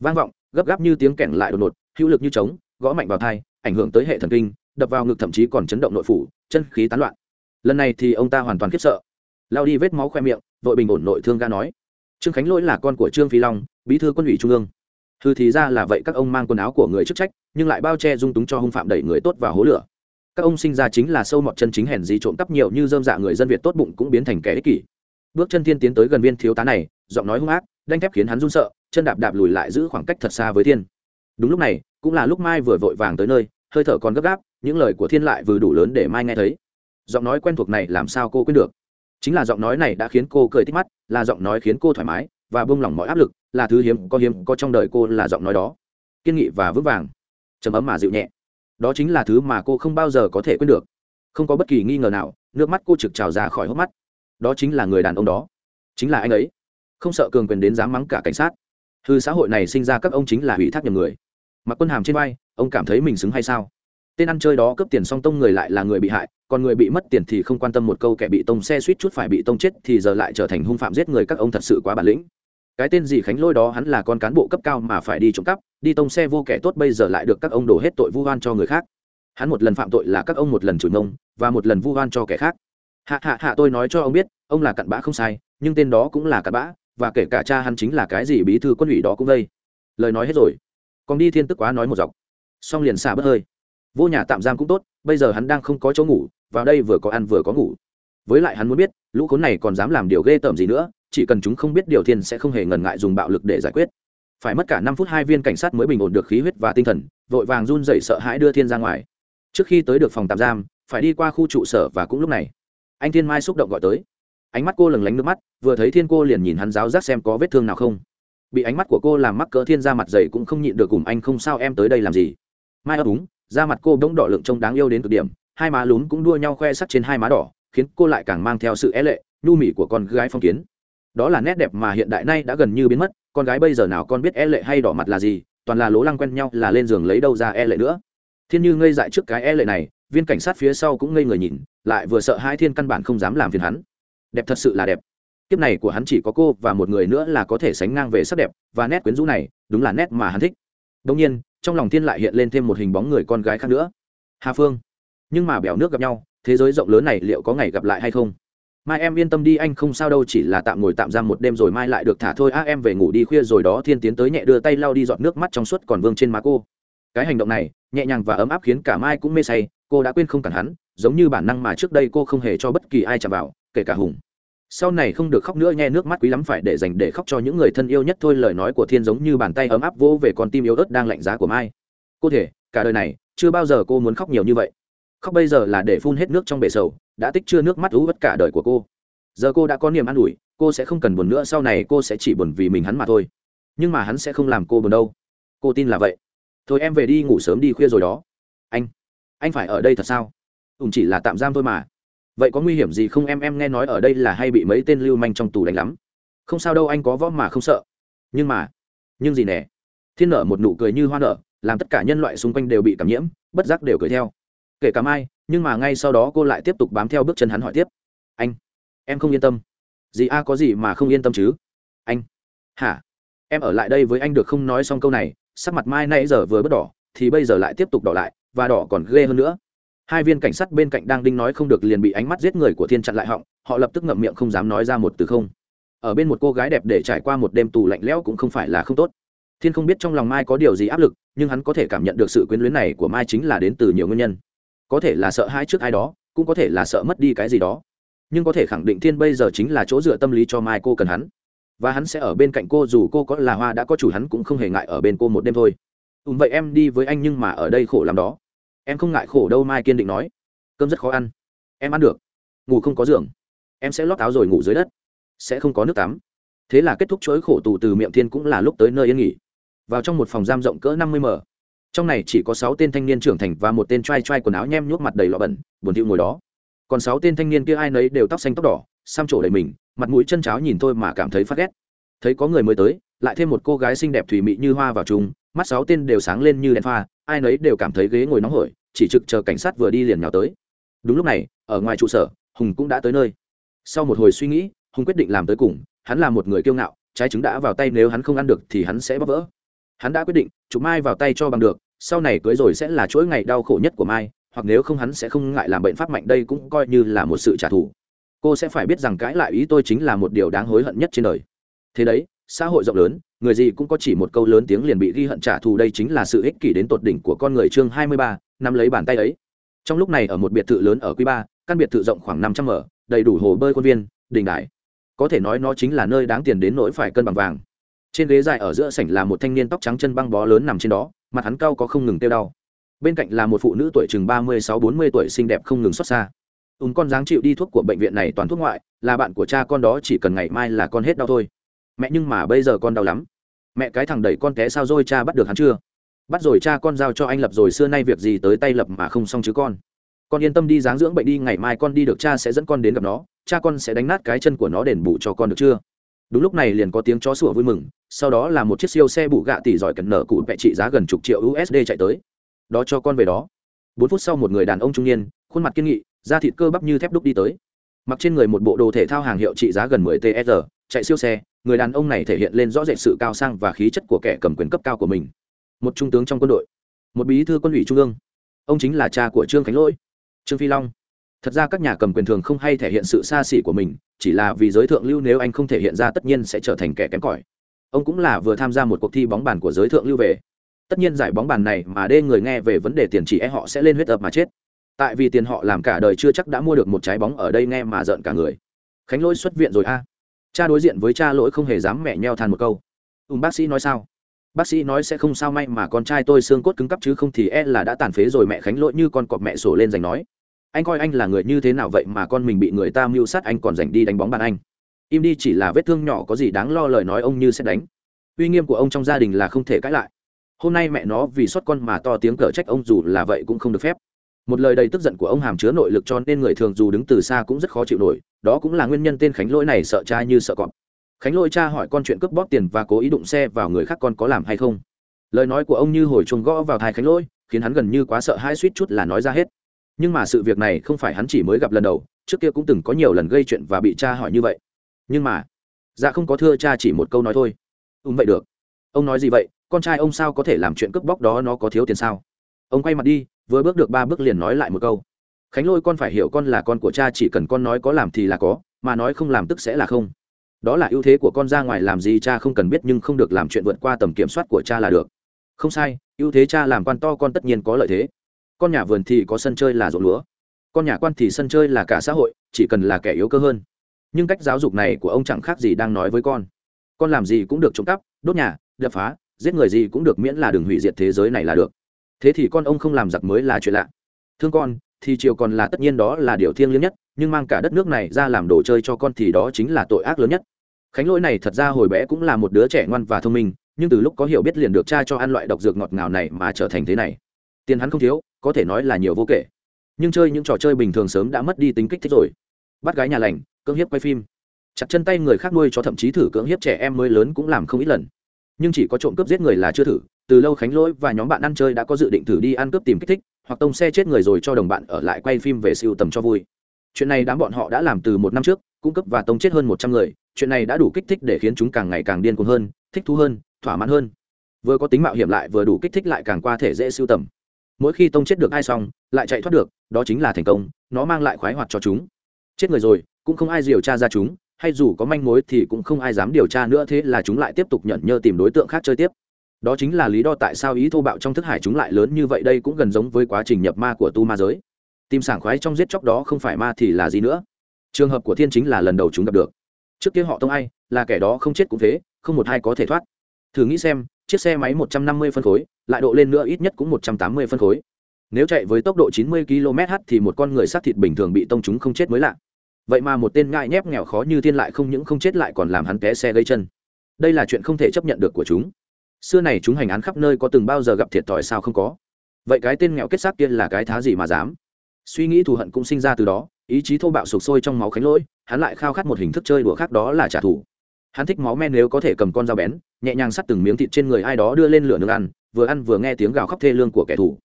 Vang vọng gấp gáp như tiếng kèn lại đột ngột, hữu lực như trống, gõ mạnh vào thai, ảnh hưởng tới hệ thần kinh, đập vào ngực thậm chí còn chấn động nội phủ, chân khí tán loạn. Lần này thì ông ta hoàn toàn khiếp sợ. Lao đi vết máu khoe miệng, vội bình ổn nội thương ga nói. Trương khánh lỗi là con của trương phi long, bí thư quân ủy trung ương. Thư thì ra là vậy các ông mang quần áo của người chức trách, nhưng lại bao che dung túng cho hung phạm đẩy người tốt vào hố lửa. Các ông sinh ra chính là sâu mọt chân chính hèn gì trộm cắp nhiều như dơm dạ người dân việt tốt bụng cũng biến thành kẻ ích kỷ. Bước chân thiên tiến tới gần viên thiếu tá này giọng nói hung ác, đanh thép khiến hắn run sợ, chân đạp đạp lùi lại giữ khoảng cách thật xa với thiên. Đúng lúc này, cũng là lúc mai vừa vội vàng tới nơi, hơi thở còn gấp gáp, những lời của thiên lại vừa đủ lớn để mai nghe thấy. Giọng nói quen thuộc này làm sao cô quên được? Chính là giọng nói này đã khiến cô cười thích mắt, là giọng nói khiến cô thoải mái và buông lỏng mọi áp lực, là thứ hiếm, có hiếm, có trong đời cô là giọng nói đó. Kiên nghị và vững vàng, trầm ấm mà dịu nhẹ. Đó chính là thứ mà cô không bao giờ có thể quên được. Không có bất kỳ nghi ngờ nào, nước mắt cô trực trào ra khỏi hốc mắt. Đó chính là người đàn ông đó. Chính là anh ấy không sợ cường quyền đến dám mắng cả cảnh sát. Hư xã hội này sinh ra các ông chính là ủy thác nhầm người. Mặc quân hàm trên vai, ông cảm thấy mình xứng hay sao? Tên ăn chơi đó cướp tiền xong tông người lại là người bị hại, còn người bị mất tiền thì không quan tâm một câu kẻ bị tông xe suýt chút phải bị tông chết thì giờ lại trở thành hung phạm giết người các ông thật sự quá bản lĩnh. Cái tên gì khánh lôi đó hắn là con cán bộ cấp cao mà phải đi trộm cắp, đi tông xe vô kẻ tốt bây giờ lại được các ông đổ hết tội vu oan cho người khác. Hắn một lần phạm tội là các ông một lần chủ mông, và một lần vu oan cho kẻ khác. Hạ hạ hạ tôi nói cho ông biết, ông là cặn bã không sai, nhưng tên đó cũng là cặn bã và kể cả cha hắn chính là cái gì bí thư quân ủy đó cũng đây lời nói hết rồi. Còn đi thiên tức quá nói một dọc. Xong liền xả bớt hơi. Vô nhà tạm giam cũng tốt, bây giờ hắn đang không có chỗ ngủ, vào đây vừa có ăn vừa có ngủ. Với lại hắn muốn biết, lũ khốn này còn dám làm điều ghê tởm gì nữa, chỉ cần chúng không biết điều thiên sẽ không hề ngần ngại dùng bạo lực để giải quyết. Phải mất cả năm phút hai viên cảnh sát mới bình ổn được khí huyết và tinh thần, vội vàng run dậy sợ hãi đưa thiên ra ngoài. Trước khi tới được phòng tạm giam, phải đi qua khu trụ sở và cũng lúc này. Anh thiên mai xúc động gọi tới ánh mắt cô lừng lánh nước mắt, vừa thấy thiên cô liền nhìn hắn giáo giác xem có vết thương nào không. Bị ánh mắt của cô làm mắc cỡ thiên ra mặt dày cũng không nhịn được cùng anh không sao em tới đây làm gì. Mai ấp úng, da mặt cô bỗng đỏ lượng trông đáng yêu đến cực điểm, hai má lún cũng đua nhau khoe sắc trên hai má đỏ, khiến cô lại càng mang theo sự é lệ, nhu mị của con gái phong kiến. Đó là nét đẹp mà hiện đại nay đã gần như biến mất, con gái bây giờ nào con biết e lệ hay đỏ mặt là gì, toàn là lố lăng quen nhau là lên giường lấy đâu ra e lệ nữa. Thiên như ngây dại trước cái e lệ này, viên cảnh sát phía sau cũng ngây người nhìn, lại vừa sợ hai thiên căn bản không dám làm phiền hắn đẹp thật sự là đẹp. Kiếp này của hắn chỉ có cô và một người nữa là có thể sánh ngang về sắc đẹp, và nét quyến rũ này, đúng là nét mà hắn thích. Đông nhiên, trong lòng thiên lại hiện lên thêm một hình bóng người con gái khác nữa. Hà phương. Nhưng mà bèo nước gặp nhau, thế giới rộng lớn này liệu có ngày gặp lại hay không? Mai em yên tâm đi anh, không sao đâu, chỉ là tạm ngồi tạm giam một đêm rồi mai lại được thả thôi. A em về ngủ đi, khuya rồi đó, thiên tiến tới nhẹ đưa tay lau đi giọt nước mắt trong suốt còn vương trên má cô. Cái hành động này, nhẹ nhàng và ấm áp khiến cả mai cũng mê say. Cô đã quên không cản hắn, giống như bản năng mà trước đây cô không hề cho bất kỳ ai chạm vào kể cả hùng. Sau này không được khóc nữa, nghe nước mắt quý lắm, phải để dành để khóc cho những người thân yêu nhất thôi, lời nói của thiên giống như bàn tay ấm áp vô về con tim yếu ớt đang lạnh giá của mai. Cô thể cả đời này, chưa bao giờ cô muốn khóc nhiều như vậy. Khóc bây giờ là để phun hết nước trong bể sầu, đã tích chưa nước mắt ú tất cả đời của cô. Giờ cô đã có niềm an ủi, cô sẽ không cần buồn nữa, sau này cô sẽ chỉ buồn vì mình hắn mà thôi. Nhưng mà hắn sẽ không làm cô buồn đâu. Cô tin là vậy. Thôi em về đi ngủ sớm đi khuya rồi đó. Anh anh phải ở đây thật sao? Ùm chỉ là tạm giam thôi mà vậy có nguy hiểm gì không em? Em nghe nói ở đây là hay bị mấy tên lưu manh trong tù đánh lắm. Không sao đâu, anh có võ mà không sợ. Nhưng mà, nhưng gì nè? Thiên nở một nụ cười như hoa nở, làm tất cả nhân loại xung quanh đều bị cảm nhiễm, bất giác đều cười theo. Kể cả mai, nhưng mà ngay sau đó cô lại tiếp tục bám theo bước chân hắn hỏi tiếp. Anh, em không yên tâm. Gì a có gì mà không yên tâm chứ? Anh, hả? Em ở lại đây với anh được không? Nói xong câu này, sắc mặt mai nãy giờ vừa bớt đỏ, thì bây giờ lại tiếp tục đỏ lại, và đỏ còn ghê hơn nữa hai viên cảnh sát bên cạnh đang đinh nói không được liền bị ánh mắt giết người của thiên chặn lại họng, họ lập tức ngậm miệng không dám nói ra một từ không. Ở bên một cô gái đẹp để trải qua một đêm tù lạnh lẽo cũng không phải là không tốt. Thiên không biết trong lòng mai có điều gì áp lực, nhưng hắn có thể cảm nhận được sự quyến luyến này của mai chính là đến từ nhiều nguyên nhân. Có thể là sợ hai trước ai đó, cũng có thể là sợ mất đi cái gì đó. Nhưng có thể khẳng định thiên bây giờ chính là chỗ dựa tâm lý cho mai cô cần hắn. Và hắn sẽ ở bên cạnh cô dù cô có là hoa đã có chủ hắn cũng không hề ngại ở bên cô một đêm thôi. Ùm vậy em đi với anh nhưng mà ở đây khổ lắm đó em không ngại khổ đâu, mai kiên định nói. Cơm rất khó ăn. Em ăn được. Ngủ không có giường. Em sẽ lót áo rồi ngủ dưới đất. Sẽ không có nước tắm. Thế là kết thúc chuỗi khổ tù từ miệng thiên cũng là lúc tới nơi yên nghỉ. Vào trong một phòng giam rộng cỡ năm mươi m. Trong này chỉ có sáu tên thanh niên trưởng thành và một tên t r a i t r a i quần áo nhem nhuốc mặt đầy lọ bẩn, buồn thiu ngồi đó. Còn sáu tên thanh niên kia ai nấy đều tóc xanh tóc đỏ, xăm trổ đầy mình, mặt mũi chân cháo nhìn thôi mà cảm thấy phát ghét. Thấy có người mới tới, lại thêm một cô gái xinh đẹp thủy mị như hoa vào chung, mắt sáu tên đều sáng lên như đèn pha ai nấy đều cảm thấy ghế ngồi nóng hổi, chỉ trực chờ cảnh sát vừa đi liền nhào tới. Đúng lúc này, ở ngoài trụ sở, hùng cũng đã tới nơi. Sau một hồi suy nghĩ, hùng quyết định làm tới cùng, hắn là một người kiêu ngạo, trái trứng đã vào tay nếu hắn không ăn được thì hắn sẽ bóp vỡ. Hắn đã quyết định chụp mai vào tay cho bằng được, sau này cưới rồi sẽ là chuỗi ngày đau khổ nhất của mai, hoặc nếu không hắn sẽ không ngại làm bệnh pháp mạnh đây cũng coi như là một sự trả thù. Cô sẽ phải biết rằng cãi lại ý tôi chính là một điều đáng hối hận nhất trên đời. Thế đấy, xã hội rộng lớn người gì cũng có chỉ một câu lớn tiếng liền bị ghi hận trả thù, đây chính là sự ích kỷ đến tột đỉnh của con người chương hai mươi ba năm lấy bàn tay ấy. Trong lúc này ở một biệt thự lớn ở quý ba, căn biệt thự rộng khoảng năm trăm m, đầy đủ hồ bơi quân viên, đình đại có thể nói nó chính là nơi đáng tiền đến nỗi phải cân bằng vàng. Trên ghế dài ở giữa sảnh là một thanh niên tóc trắng chân băng bó lớn nằm trên đó, mặt hắn cao có không ngừng tiêu đau. Bên cạnh là một phụ nữ tuổi chừng ba mươi sáu bốn mươi tuổi xinh đẹp không ngừng xót xa. Ùn con dáng chịu đi thuốc của bệnh viện này toàn thuốc ngoại, là bạn của cha con đó, chỉ cần ngày mai là con hết đau thôi. Mẹ nhưng mà bây giờ con đau lắm mẹ cái thằng đẩy con té sao rồi cha bắt được hắn chưa? Bắt rồi cha con giao cho anh lập rồi xưa nay việc gì tới tay lập mà không xong chứ con. Con yên tâm đi, dáng dưỡng bệnh đi, ngày mai con đi được cha sẽ dẫn con đến gặp nó. Cha con sẽ đánh nát cái chân của nó đền bù cho con được chưa? Đúng lúc này liền có tiếng chó sủa vui mừng, sau đó là một chiếc siêu xe bụ gạ tỷ giỏi cần nở cụ vẹ trị giá gần chục triệu usd chạy tới. Đó cho con về đó. Bốn phút sau một người đàn ông trung niên, khuôn mặt kiên nghị, da thịt cơ bắp như thép đúc đi tới. Mặc trên người một bộ đồ thể thao hàng hiệu trị giá gần 10 tsr chạy siêu xe, người đàn ông này thể hiện lên rõ rệt sự cao sang và khí chất của kẻ cầm quyền cấp cao của mình. Một trung tướng trong quân đội, một bí thư quân ủy trung ương. Ông chính là cha của trương khánh lỗi, trương phi long. Thật ra các nhà cầm quyền thường không hay thể hiện sự xa xỉ của mình, chỉ là vì giới thượng lưu nếu anh không thể hiện ra tất nhiên sẽ trở thành kẻ kém cỏi. Ông cũng là vừa tham gia một cuộc thi bóng bàn của giới thượng lưu về. Tất nhiên giải bóng bàn này mà đê người nghe về vấn đề tiền chỉ e họ sẽ lên huyết ập mà chết. Tại vì tiền họ làm cả đời chưa chắc đã mua được một trái bóng ở đây nghe mà giận cả người. Khánh lỗi xuất viện rồi a cha đối diện với cha lỗi không hề dám mẹ nheo than một câu. Ùm bác sĩ nói sao? Bác sĩ nói sẽ không sao may mà con trai tôi xương cốt cứng cắp chứ không thì e là đã tàn phế rồi mẹ khánh lỗi như con cọp mẹ sổ lên giành nói. Anh coi anh là người như thế nào vậy mà con mình bị người ta mưu sát anh còn giành đi đánh bóng bàn anh? Im đi, chỉ là vết thương nhỏ có gì đáng lo lời nói ông như sẽ đánh. Uy nghiêm của ông trong gia đình là không thể cãi lại. Hôm nay mẹ nó vì xót con mà to tiếng cở trách ông dù là vậy cũng không được phép. Một lời đầy tức giận của ông hàm chứa nội lực cho nên người thường dù đứng từ xa cũng rất khó chịu nổi đó cũng là nguyên nhân tên khánh lỗi này sợ cha như sợ cọp. Khánh lỗi cha hỏi con chuyện cướp bóp tiền và cố ý đụng xe vào người khác con có làm hay không? Lời nói của ông như hồi chuông gõ vào thai khánh lỗi, khiến hắn gần như quá sợ hai suýt chút là nói ra hết. Nhưng mà sự việc này không phải hắn chỉ mới gặp lần đầu, trước kia cũng từng có nhiều lần gây chuyện và bị cha hỏi như vậy. Nhưng mà dạ không có thưa cha chỉ một câu nói thôi. Ùm vậy được. Ông nói gì vậy? Con trai ông sao có thể làm chuyện cướp bóc đó nó có thiếu tiền sao? Ông quay mặt đi, vừa bước được ba bước liền nói lại một câu khánh lôi con phải hiểu con là con của cha, chỉ cần con nói có làm thì là có, mà nói không làm tức sẽ là không. Đó là ưu thế của con ra ngoài làm gì cha không cần biết nhưng không được làm chuyện vượt qua tầm kiểm soát của cha là được. Không sai, ưu thế cha làm quan to con tất nhiên có lợi thế. Con nhà vườn thì có sân chơi là ruộng lúa. Con nhà quan thì sân chơi là cả xã hội, chỉ cần là kẻ yếu cơ hơn. Nhưng cách giáo dục này của ông chẳng khác gì đang nói với con. Con làm gì cũng được trộm cắp, đốt nhà, đập phá, giết người gì cũng được miễn là đừng hủy diệt thế giới này là được. Thế thì con ông không làm giặc mới là chuyện lạ. Thương con thì chiều còn là tất nhiên đó là điều thiêng liêng nhất, nhưng mang cả đất nước này ra làm đồ chơi cho con thì đó chính là tội ác lớn nhất. Khánh lỗi này thật ra hồi bé cũng là một đứa trẻ ngoan và thông minh, nhưng từ lúc có hiểu biết liền được cha cho ăn loại độc dược ngọt ngào này mà trở thành thế này. Tiền hắn không thiếu, có thể nói là nhiều vô kể. Nhưng chơi những trò chơi bình thường sớm đã mất đi tính kích thích rồi. Bắt gái nhà lành, cưỡng hiếp quay phim. Chặt chân tay người khác nuôi cho thậm chí thử cưỡng hiếp trẻ em mới lớn cũng làm không ít lần. Nhưng chỉ có trộm cướp giết người là chưa thử, từ lâu khánh lỗi và nhóm bạn ăn chơi đã có dự định thử đi ăn cướp tìm kích thích hoặc tông xe chết người rồi cho đồng bạn ở lại quay phim về siêu tầm cho vui. Chuyện này đám bọn họ đã làm từ một năm trước, cung cấp và tông chết hơn một trăm người. Chuyện này đã đủ kích thích để khiến chúng càng ngày càng điên cuồng hơn, thích thú hơn, thỏa mãn hơn. Vừa có tính mạo hiểm lại vừa đủ kích thích lại càng qua thể dễ siêu tầm. Mỗi khi tông chết được ai xong, lại chạy thoát được, đó chính là thành công, nó mang lại khoái hoạt cho chúng. Chết người rồi, cũng không ai điều tra ra chúng, hay dù có manh mối thì cũng không ai dám điều tra nữa, thế là chúng lại tiếp tục nhận nhơ tìm đối tượng khác chơi tiếp đó chính là lý do tại sao ý thô bạo trong thức hải chúng lại lớn như vậy đây cũng gần giống với quá trình nhập ma của tu ma giới. Tìm sảng khoái trong giết chóc đó không phải ma thì là gì nữa? Trường hợp của thiên chính là lần đầu chúng gặp được. Trước kia họ tông ai, là kẻ đó không chết cũng thế, không một ai có thể thoát. Thử nghĩ xem, chiếc xe máy một trăm năm mươi phân khối, lại độ lên nữa ít nhất cũng một trăm tám mươi phân khối. Nếu chạy với tốc độ chín mươi km/h thì một con người sát thịt bình thường bị tông chúng không chết mới lạ. Vậy mà một tên ngại nhép nghèo khó như thiên lại không những không chết lại còn làm hắn té xe gây chân. Đây là chuyện không thể chấp nhận được của chúng xưa này chúng hành án khắp nơi có từng bao giờ gặp thiệt thòi sao không có? Vậy cái tên nghèo kết xác kia là cái thá gì mà dám? Suy nghĩ thù hận cũng sinh ra từ đó, ý chí thô bạo sụp sôi trong máu khánh lỗi, hắn lại khao khát một hình thức chơi đùa khác đó là trả thù. Hắn thích máu men nếu có thể cầm con dao bén, nhẹ nhàng sắt từng miếng thịt trên người ai đó đưa lên lửa nướng ăn, vừa ăn vừa nghe tiếng gào khóc thê lương của kẻ thù.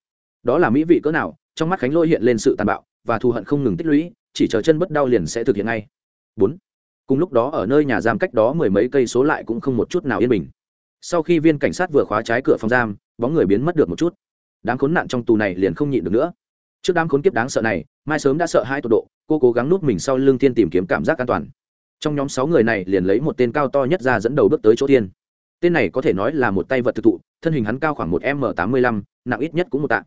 Đó là mỹ vị cỡ nào, trong mắt khánh lỗi hiện lên sự tàn bạo, và thù hận không ngừng tích lũy, chỉ chờ chân bất đau liền sẽ thực hiện ngay. Bốn. Cùng lúc đó ở nơi nhà giam cách đó mười mấy cây số lại cũng không một chút nào yên bình sau khi viên cảnh sát vừa khóa trái cửa phòng giam, bóng người biến mất được một chút. Đám khốn nạn trong tù này liền không nhịn được nữa. Trước đám khốn kiếp đáng sợ này, mai sớm đã sợ hai tột độ, cô cố gắng núp mình sau lưng thiên tìm kiếm cảm giác an toàn. Trong nhóm sáu người này liền lấy một tên cao to nhất ra dẫn đầu bước tới chỗ tiên tên này có thể nói là một tay vật thực thụ, thân hình hắn cao khoảng một m tám mươi lăm, nặng ít nhất cũng một tạ.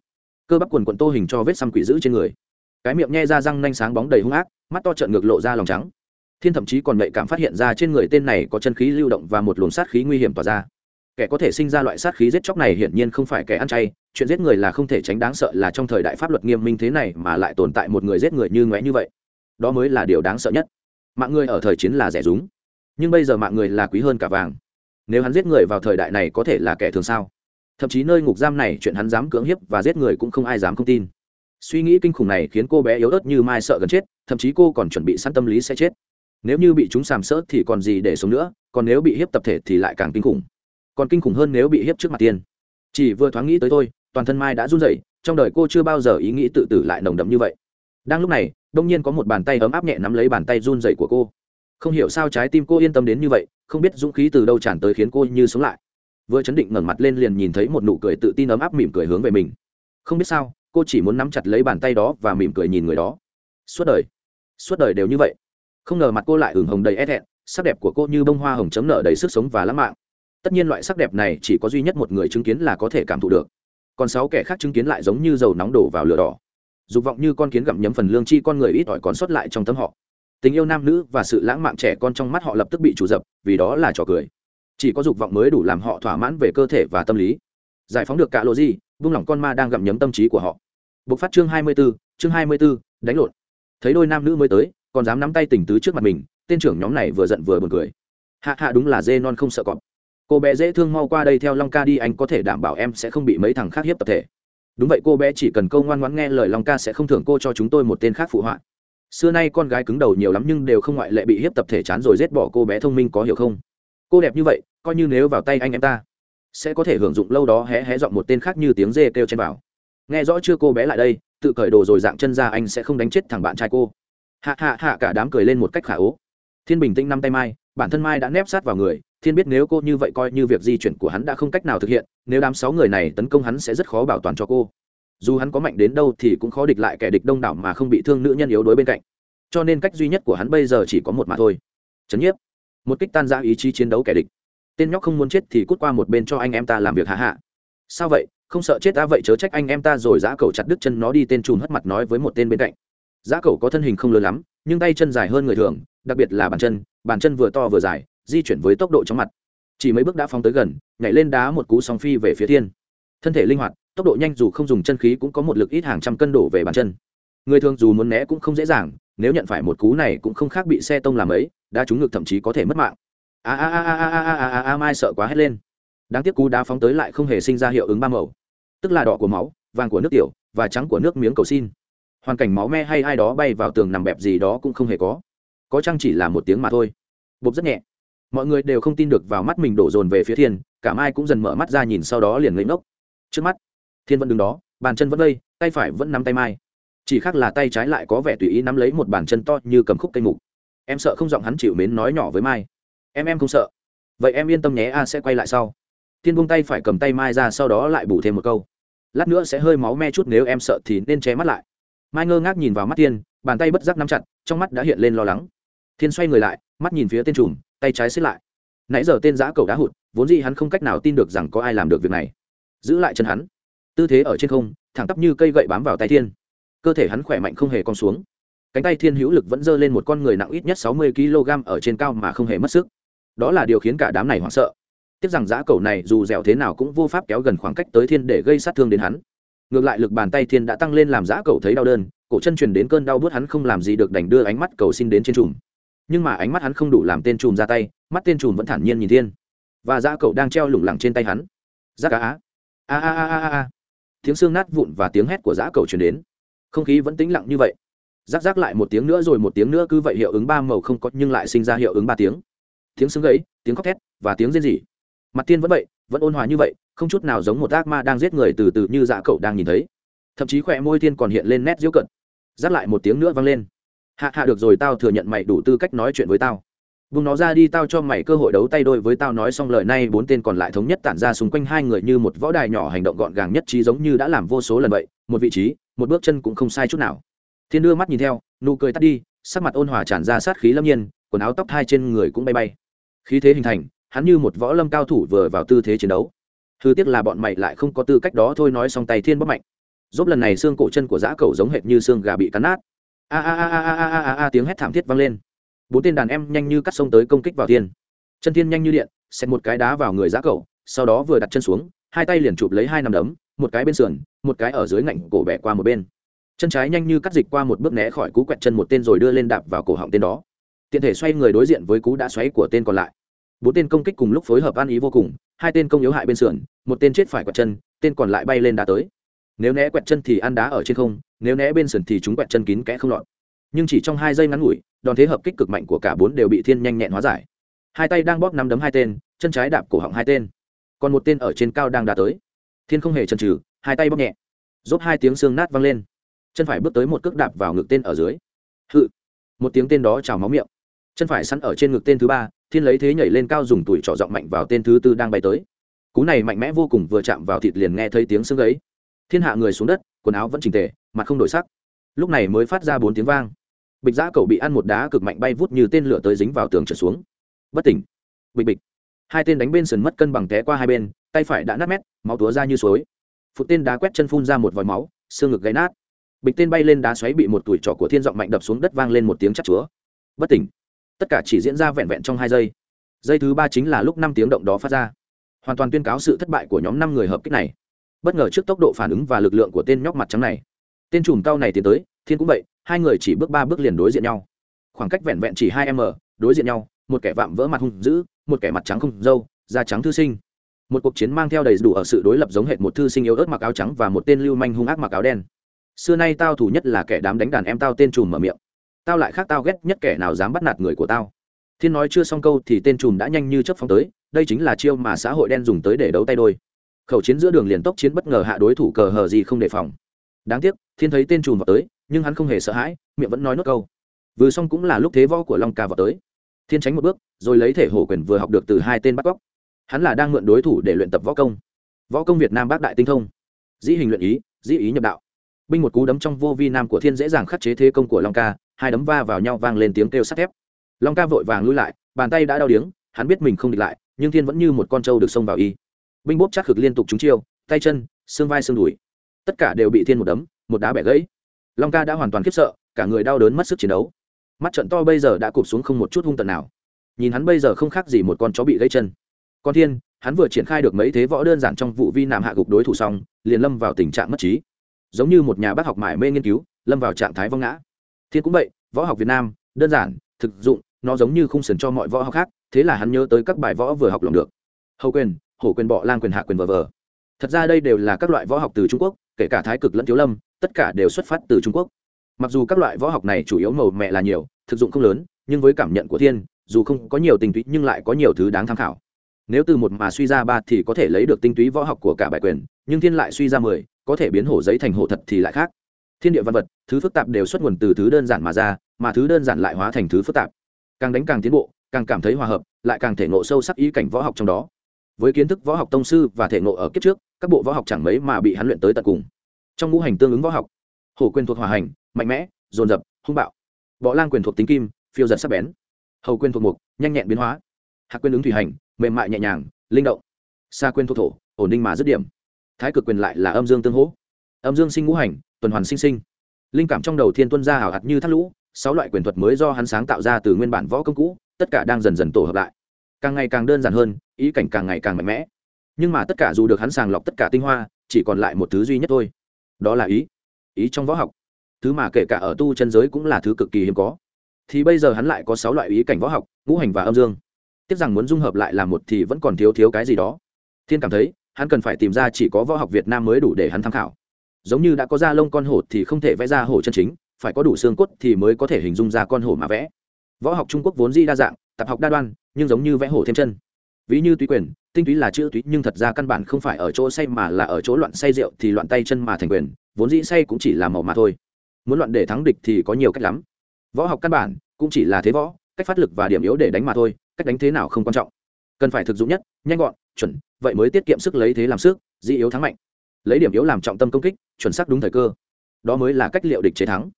Cơ bắp quần quận tô hình cho vết xăm quỷ dữ trên người. Cái miệng nhe ra răng nanh sáng bóng đầy hung ác, mắt to trợn ngược lộ ra lòng trắng. Thiên thậm chí còn nhạy cảm phát hiện ra trên người tên này có chân khí lưu động và một luồng sát khí nguy hiểm tỏa ra kẻ có thể sinh ra loại sát khí giết chóc này hiển nhiên không phải kẻ ăn chay, chuyện giết người là không thể tránh đáng sợ là trong thời đại pháp luật nghiêm minh thế này mà lại tồn tại một người giết người như ngoé như vậy. Đó mới là điều đáng sợ nhất. Mạng người ở thời chiến là rẻ rúng, nhưng bây giờ mạng người là quý hơn cả vàng. Nếu hắn giết người vào thời đại này có thể là kẻ thường sao? Thậm chí nơi ngục giam này chuyện hắn dám cưỡng hiếp và giết người cũng không ai dám không tin. Suy nghĩ kinh khủng này khiến cô bé yếu ớt như mai sợ gần chết, thậm chí cô còn chuẩn bị sẵn tâm lý sẽ chết. Nếu như bị chúng sàm sỡ thì còn gì để sống nữa, còn nếu bị hiếp tập thể thì lại càng kinh khủng còn kinh khủng hơn nếu bị hiếp trước mặt tiên. Chỉ vừa thoáng nghĩ tới tôi toàn thân mai đã run rẩy, trong đời cô chưa bao giờ ý nghĩ tự tử lại nồng đậm như vậy. Đang lúc này, đông nhiên có một bàn tay ấm áp nhẹ nắm lấy bàn tay run rẩy của cô. Không hiểu sao trái tim cô yên tâm đến như vậy, không biết dũng khí từ đâu tràn tới khiến cô như sống lại. Vừa chấn định ngẩng mặt lên liền nhìn thấy một nụ cười tự tin ấm áp mỉm cười hướng về mình. Không biết sao, cô chỉ muốn nắm chặt lấy bàn tay đó và mỉm cười nhìn người đó. Suốt đời suốt đời đều như vậy. Không ngờ mặt cô lại ửng hồng đầy é thẹn, sắc đẹp của cô như bông hoa hồng chấm nở đầy sức sống và lãng mạn tất nhiên loại sắc đẹp này chỉ có duy nhất một người chứng kiến là có thể cảm thụ được còn sáu kẻ khác chứng kiến lại giống như dầu nóng đổ vào lửa đỏ dục vọng như con kiến gặm nhấm phần lương chi con người ít ỏi còn sót lại trong tâm họ tình yêu nam nữ và sự lãng mạn trẻ con trong mắt họ lập tức bị chủ dập vì đó là trò cười chỉ có dục vọng mới đủ làm họ thỏa mãn về cơ thể và tâm lý giải phóng được cả lộ gì vung lỏng con ma đang gặm nhấm tâm trí của họ Bộc phát chương 24, chương 24, đánh lộn. Thấy đôi nam nữ mới tới, còn dám nắm tay tình tứ trước mặt mình, tên trưởng nhóm này vừa giận vừa buồn cười. Hạ hạ đúng là dê non không sợ cọp. Cô bé dễ thương mau qua đây theo Long ca đi, anh có thể đảm bảo em sẽ không bị mấy thằng khác hiếp tập thể. Đúng vậy cô bé chỉ cần câu ngoan ngoãn nghe lời Long ca sẽ không thưởng cô cho chúng tôi một tên khác phụ họa. Xưa nay con gái cứng đầu nhiều lắm nhưng đều không ngoại lệ bị hiếp tập thể chán rồi giết bỏ cô bé thông minh có hiểu không? Cô đẹp như vậy, coi như nếu vào tay anh em ta, sẽ có thể hưởng dụng lâu đó hé hé dọn một tên khác như tiếng dê kêu trên vào nghe rõ chưa cô bé lại đây tự cởi đồ rồi dạng chân ra anh sẽ không đánh chết thằng bạn trai cô hạ hạ hạ cả đám cười lên một cách khả ố thiên bình tĩnh năm tay mai bản thân mai đã nép sát vào người thiên biết nếu cô như vậy coi như việc di chuyển của hắn đã không cách nào thực hiện, nếu đám sáu người này tấn công hắn sẽ rất khó bảo toàn cho cô. Dù hắn có mạnh đến đâu thì cũng khó địch lại kẻ địch đông đảo mà không bị thương nữ nhân yếu đuối bên cạnh. Cho nên cách duy nhất của hắn bây giờ chỉ có một mà thôi. Chấn nhiếp. Một kích tan ra ý chí chiến đấu kẻ địch. Tên nhóc không muốn chết thì cút qua một bên cho anh em ta làm việc hạ hạ. Sao vậy? Không sợ chết ta vậy chớ trách anh em ta rồi giã cầu chặt đứt chân nó đi tên trùn hất mặt nói với một tên bên cạnh. Giã cầu có thân hình không lớn lắm, nhưng tay chân dài hơn người thường, đặc biệt là bàn chân bàn chân vừa to vừa dài di chuyển với tốc độ chóng mặt. Chỉ mấy bước đã phóng tới gần, nhảy lên đá một cú sóng phi về phía thiên. Thân thể linh hoạt, tốc độ nhanh dù không dùng chân khí cũng có một lực ít hàng trăm cân đổ về bàn chân. Người thường dù muốn né cũng không dễ dàng, nếu nhận phải một cú này cũng không khác bị xe tông làm ấy đã trúng ngực thậm chí có thể mất mạng. A a a a a a a a mai sợ quá hét lên. Đáng tiếc cú đá phóng tới lại không hề sinh ra hiệu ứng ba màu. Tức là đỏ của máu, vàng của nước tiểu, và trắng của nước miếng cầu xin. Hoàn cảnh máu me hay ai đó bay vào tường nằm bẹp gì đó cũng không hề có. Có chăng chỉ là một tiếng mà thôi. Bột rất nhẹ mọi người đều không tin được vào mắt mình đổ dồn về phía thiên, cả mai cũng dần mở mắt ra nhìn sau đó liền lấy ngốc. Trước mắt, thiên vẫn đứng đó, bàn chân vẫn đây tay phải vẫn nắm tay mai. Chỉ khác là tay trái lại có vẻ tùy ý nắm lấy một bàn chân to như cầm khúc cây mục. Em sợ không giọng hắn chịu mến nói nhỏ với mai. Em em không sợ. Vậy em yên tâm nhé, a sẽ quay lại sau. Thiên buông tay phải cầm tay mai ra sau đó lại bù thêm một câu. Lát nữa sẽ hơi máu me chút nếu em sợ thì nên che mắt lại. Mai ngơ ngác nhìn vào mắt thiên, bàn tay bất giác nắm chặt, trong mắt đã hiện lên lo lắng. Thiên xoay người lại, mắt nhìn phía tên trùm tay trái xếp lại. Nãy giờ tên giã cầu đá hụt, vốn gì hắn không cách nào tin được rằng có ai làm được việc này. Giữ lại chân hắn. Tư thế ở trên không, thẳng tắp như cây gậy bám vào tay thiên. Cơ thể hắn khỏe mạnh không hề con xuống. Cánh tay thiên hữu lực vẫn giơ lên một con người nặng ít nhất sáu mươi kg ở trên cao mà không hề mất sức. Đó là điều khiến cả đám này hoảng sợ. Tiếc rằng giã cầu này dù dẻo thế nào cũng vô pháp kéo gần khoảng cách tới thiên để gây sát thương đến hắn. Ngược lại lực bàn tay thiên đã tăng lên làm giã cầu thấy đau đơn, cổ chân truyền đến cơn đau bớt hắn không làm gì được đành đưa ánh mắt cầu xin đến trên trùm nhưng mà ánh mắt hắn không đủ làm tên chùm ra tay, mắt tên chùm vẫn thản nhiên nhìn thiên. Và giã cậu đang treo lủng lẳng trên tay hắn. Giác cá á. A a a a a tiếng xương nát vụn và tiếng hét của giã cầu truyền đến. Không khí vẫn tĩnh lặng như vậy. Rác rác lại một tiếng nữa rồi một tiếng nữa cứ vậy hiệu ứng ba màu không có nhưng lại sinh ra hiệu ứng ba tiếng. Tiếng xương gãy, tiếng khóc thét và tiếng rên rỉ. Mặt tiên vẫn vậy, vẫn ôn hòa như vậy, không chút nào giống một ác ma đang giết người từ từ như dạ cậu đang nhìn thấy. Thậm chí khỏe môi tiên còn hiện lên nét diễu cận. Rác lại một tiếng nữa vang lên hạ hạ được rồi, tao thừa nhận mày đủ tư cách nói chuyện với tao. Vùng nó ra đi, tao cho mày cơ hội đấu tay đôi với tao nói xong lời nay, bốn tên còn lại thống nhất tản ra xung quanh hai người như một võ đài nhỏ hành động gọn gàng nhất trí giống như đã làm vô số lần vậy. Một vị trí, một bước chân cũng không sai chút nào. Thiên đưa mắt nhìn theo, nụ cười tắt đi, sắc mặt ôn hòa tràn ra sát khí lâm nhiên, quần áo tóc hai trên người cũng bay bay. Khí thế hình thành, hắn như một võ lâm cao thủ vừa vào tư thế chiến đấu. Thư tiếc là bọn mày lại không có tư cách đó thôi, nói xong tay thiên bóp mạnh. Dốt lần này xương cổ chân của giã cầu giống hệt như xương gà bị cắn nát a a a a a a a a tiếng hét thảm thiết vang lên. Bốn tên đàn em nhanh như cắt sông tới công kích vào thiên. Chân thiên nhanh như điện, xẹt một cái đá vào người giã cậu, sau đó vừa đặt chân xuống, hai tay liền chụp lấy hai nằm đấm, một cái bên sườn, một cái ở dưới ngạnh cổ bẻ qua một bên. Chân trái nhanh như cắt dịch qua một bước né khỏi cú quẹt chân một tên rồi đưa lên đạp vào cổ họng tên đó. Tiện thể xoay người đối diện với cú đã xoáy của tên còn lại. Bốn tên công kích cùng lúc phối hợp ăn ý vô cùng, hai tên công yếu hại bên sườn, một tên chết phải quẹt chân, tên còn lại bay lên đá tới nếu né quẹt chân thì ăn đá ở trên không, nếu né bên sườn thì chúng quẹt chân kín kẽ không lọt. Nhưng chỉ trong hai giây ngắn ngủi, đòn thế hợp kích cực mạnh của cả bốn đều bị thiên nhanh nhẹn hóa giải. Hai tay đang bóp nắm đấm hai tên, chân trái đạp cổ họng hai tên. Còn một tên ở trên cao đang đá tới. Thiên không hề chần chừ, hai tay bóp nhẹ. Rốt hai tiếng xương nát văng lên. Chân phải bước tới một cước đạp vào ngực tên ở dưới. Hự. Một tiếng tên đó trào máu miệng. Chân phải sẵn ở trên ngực tên thứ ba, thiên lấy thế nhảy lên cao dùng tuổi trỏ giọng mạnh vào tên thứ tư đang bay tới. Cú này mạnh mẽ vô cùng, vừa chạm vào thịt liền nghe thấy tiếng xương ấy thiên hạ người xuống đất, quần áo vẫn chỉnh tề, mặt không đổi sắc. Lúc này mới phát ra bốn tiếng vang. Bịch giã cầu bị ăn một đá cực mạnh bay vút như tên lửa tới dính vào tường trở xuống. Bất tỉnh. Bịch bịch. Hai tên đánh bên sườn mất cân bằng té qua hai bên, tay phải đã nát mét, máu túa ra như suối. Phụ tên đá quét chân phun ra một vòi máu, xương ngực gáy nát. Bịch tên bay lên đá xoáy bị một tuổi trỏ của thiên giọng mạnh đập xuống đất vang lên một tiếng chắc chúa. Bất tỉnh. Tất cả chỉ diễn ra vẹn vẹn trong hai giây. Giây thứ ba chính là lúc năm tiếng động đó phát ra. Hoàn toàn tuyên cáo sự thất bại của nhóm năm người hợp kích này bất ngờ trước tốc độ phản ứng và lực lượng của tên nhóc mặt trắng này. Tên chùm cao này tiến tới, thiên cũng vậy, hai người chỉ bước ba bước liền đối diện nhau. Khoảng cách vẹn vẹn chỉ hai m đối diện nhau, một kẻ vạm vỡ mặt hung dữ, một kẻ mặt trắng không dâu, da trắng thư sinh. Một cuộc chiến mang theo đầy đủ ở sự đối lập giống hệt một thư sinh yếu ớt mặc áo trắng và một tên lưu manh hung ác mặc áo đen. Xưa nay tao thủ nhất là kẻ đám đánh đàn em tao tên chùm mở miệng. Tao lại khác tao ghét nhất kẻ nào dám bắt nạt người của tao. Thiên nói chưa xong câu thì tên chùm đã nhanh như chớp phóng tới, đây chính là chiêu mà xã hội đen dùng tới để đấu tay đôi khẩu chiến giữa đường liền tốc chiến bất ngờ hạ đối thủ cờ hờ gì không đề phòng. Đáng tiếc, thiên thấy tên trùm vào tới, nhưng hắn không hề sợ hãi, miệng vẫn nói nốt câu. Vừa xong cũng là lúc thế võ của long ca vào tới. Thiên tránh một bước, rồi lấy thể hổ quyền vừa học được từ hai tên bắt cóc. Hắn là đang mượn đối thủ để luyện tập võ công. Võ công việt nam bác đại tinh thông. Dĩ hình luyện ý, dĩ ý nhập đạo. Binh một cú đấm trong vô vi nam của thiên dễ dàng khắc chế thế công của long ca, hai đấm va vào nhau vang lên tiếng kêu sắt thép. Long ca vội vàng lui lại, bàn tay đã đau điếng, hắn biết mình không địch lại, nhưng thiên vẫn như một con trâu được xông vào y binh bốp chắc khực liên tục trúng chiêu, tay chân, xương vai xương đùi. Tất cả đều bị thiên một đấm, một đá bẻ gãy. Long ca đã hoàn toàn khiếp sợ, cả người đau đớn mất sức chiến đấu. Mắt trận to bây giờ đã cụp xuống không một chút hung tận nào. Nhìn hắn bây giờ không khác gì một con chó bị gãy chân. Con thiên, hắn vừa triển khai được mấy thế võ đơn giản trong vụ vi nam hạ gục đối thủ xong, liền lâm vào tình trạng mất trí. Giống như một nhà bác học mải mê nghiên cứu, lâm vào trạng thái vong ngã. Thiên cũng vậy, võ học việt nam, đơn giản, thực dụng, nó giống như khung sườn cho mọi võ học khác, thế là hắn nhớ tới các bài võ vừa học lòng được. Hầu quyền hổ quyền bọ, lang quyền hạ quyền vờ vờ. Thật ra đây đều là các loại võ học từ trung quốc, kể cả thái cực lẫn thiếu lâm, tất cả đều xuất phát từ trung quốc. Mặc dù các loại võ học này chủ yếu màu mẹ là nhiều, thực dụng không lớn, nhưng với cảm nhận của thiên, dù không có nhiều tinh túy nhưng lại có nhiều thứ đáng tham khảo. Nếu từ một mà suy ra ba thì có thể lấy được tinh túy võ học của cả bài quyền, nhưng thiên lại suy ra mười, có thể biến hổ giấy thành hổ thật thì lại khác. Thiên địa văn vật, thứ phức tạp đều xuất nguồn từ thứ đơn giản mà ra, mà thứ đơn giản lại hóa thành thứ phức tạp. Càng đánh càng tiến bộ, càng cảm thấy hòa hợp, lại càng thể ngộ sâu sắc ý cảnh võ học trong đó với kiến thức võ học tông sư và thể ngộ ở kiếp trước, các bộ võ học chẳng mấy mà bị hắn luyện tới tận cùng. Trong ngũ hành tương ứng võ học, hổ quyền thuộc hòa hành, mạnh mẽ, dồn dập, hung bạo. Võ lang quyền thuộc tính kim, phiêu giật sắc bén. Hầu quyền thuộc mục, nhanh nhẹn biến hóa. Hạc quyền ứng thủy hành, mềm mại nhẹ nhàng, linh động. Xa quyền thuộc thổ, ổn định mà dứt điểm. Thái cực quyền lại là âm dương tương hỗ. Âm dương sinh ngũ hành, tuần hoàn sinh sinh. Linh cảm trong đầu thiên tuân ra hào hạt như thác lũ, sáu loại quyền thuật mới do hắn sáng tạo ra từ nguyên bản võ công cũ, tất cả đang dần dần tổ hợp lại càng ngày càng đơn giản hơn, ý cảnh càng ngày càng mạnh mẽ. Nhưng mà tất cả dù được hắn sàng lọc tất cả tinh hoa, chỉ còn lại một thứ duy nhất thôi. Đó là ý. Ý trong võ học. Thứ mà kể cả ở tu chân giới cũng là thứ cực kỳ hiếm có. Thì bây giờ hắn lại có sáu loại ý cảnh võ học, ngũ hành và âm dương. Tiếc rằng muốn dung hợp lại làm một thì vẫn còn thiếu thiếu cái gì đó. Thiên cảm thấy, hắn cần phải tìm ra chỉ có võ học việt nam mới đủ để hắn tham khảo. Giống như đã có da lông con hổ thì không thể vẽ ra hổ chân chính, phải có đủ xương cốt thì mới có thể hình dung ra con hổ mà vẽ. Võ học trung quốc vốn di đa dạng, tập học đa đoan nhưng giống như vẽ hổ thêm chân. Ví như túy quyền, tinh túy là chữ túy, nhưng thật ra căn bản không phải ở chỗ say mà là ở chỗ loạn say rượu thì loạn tay chân mà thành quyền, vốn dĩ say cũng chỉ là màu mà thôi. Muốn loạn để thắng địch thì có nhiều cách lắm. Võ học căn bản, cũng chỉ là thế võ, cách phát lực và điểm yếu để đánh mà thôi, cách đánh thế nào không quan trọng. Cần phải thực dụng nhất, nhanh gọn, chuẩn, vậy mới tiết kiệm sức lấy thế làm sức, dĩ yếu thắng mạnh. Lấy điểm yếu làm trọng tâm công kích, chuẩn xác đúng thời cơ. Đó mới là cách liệu địch chế thắng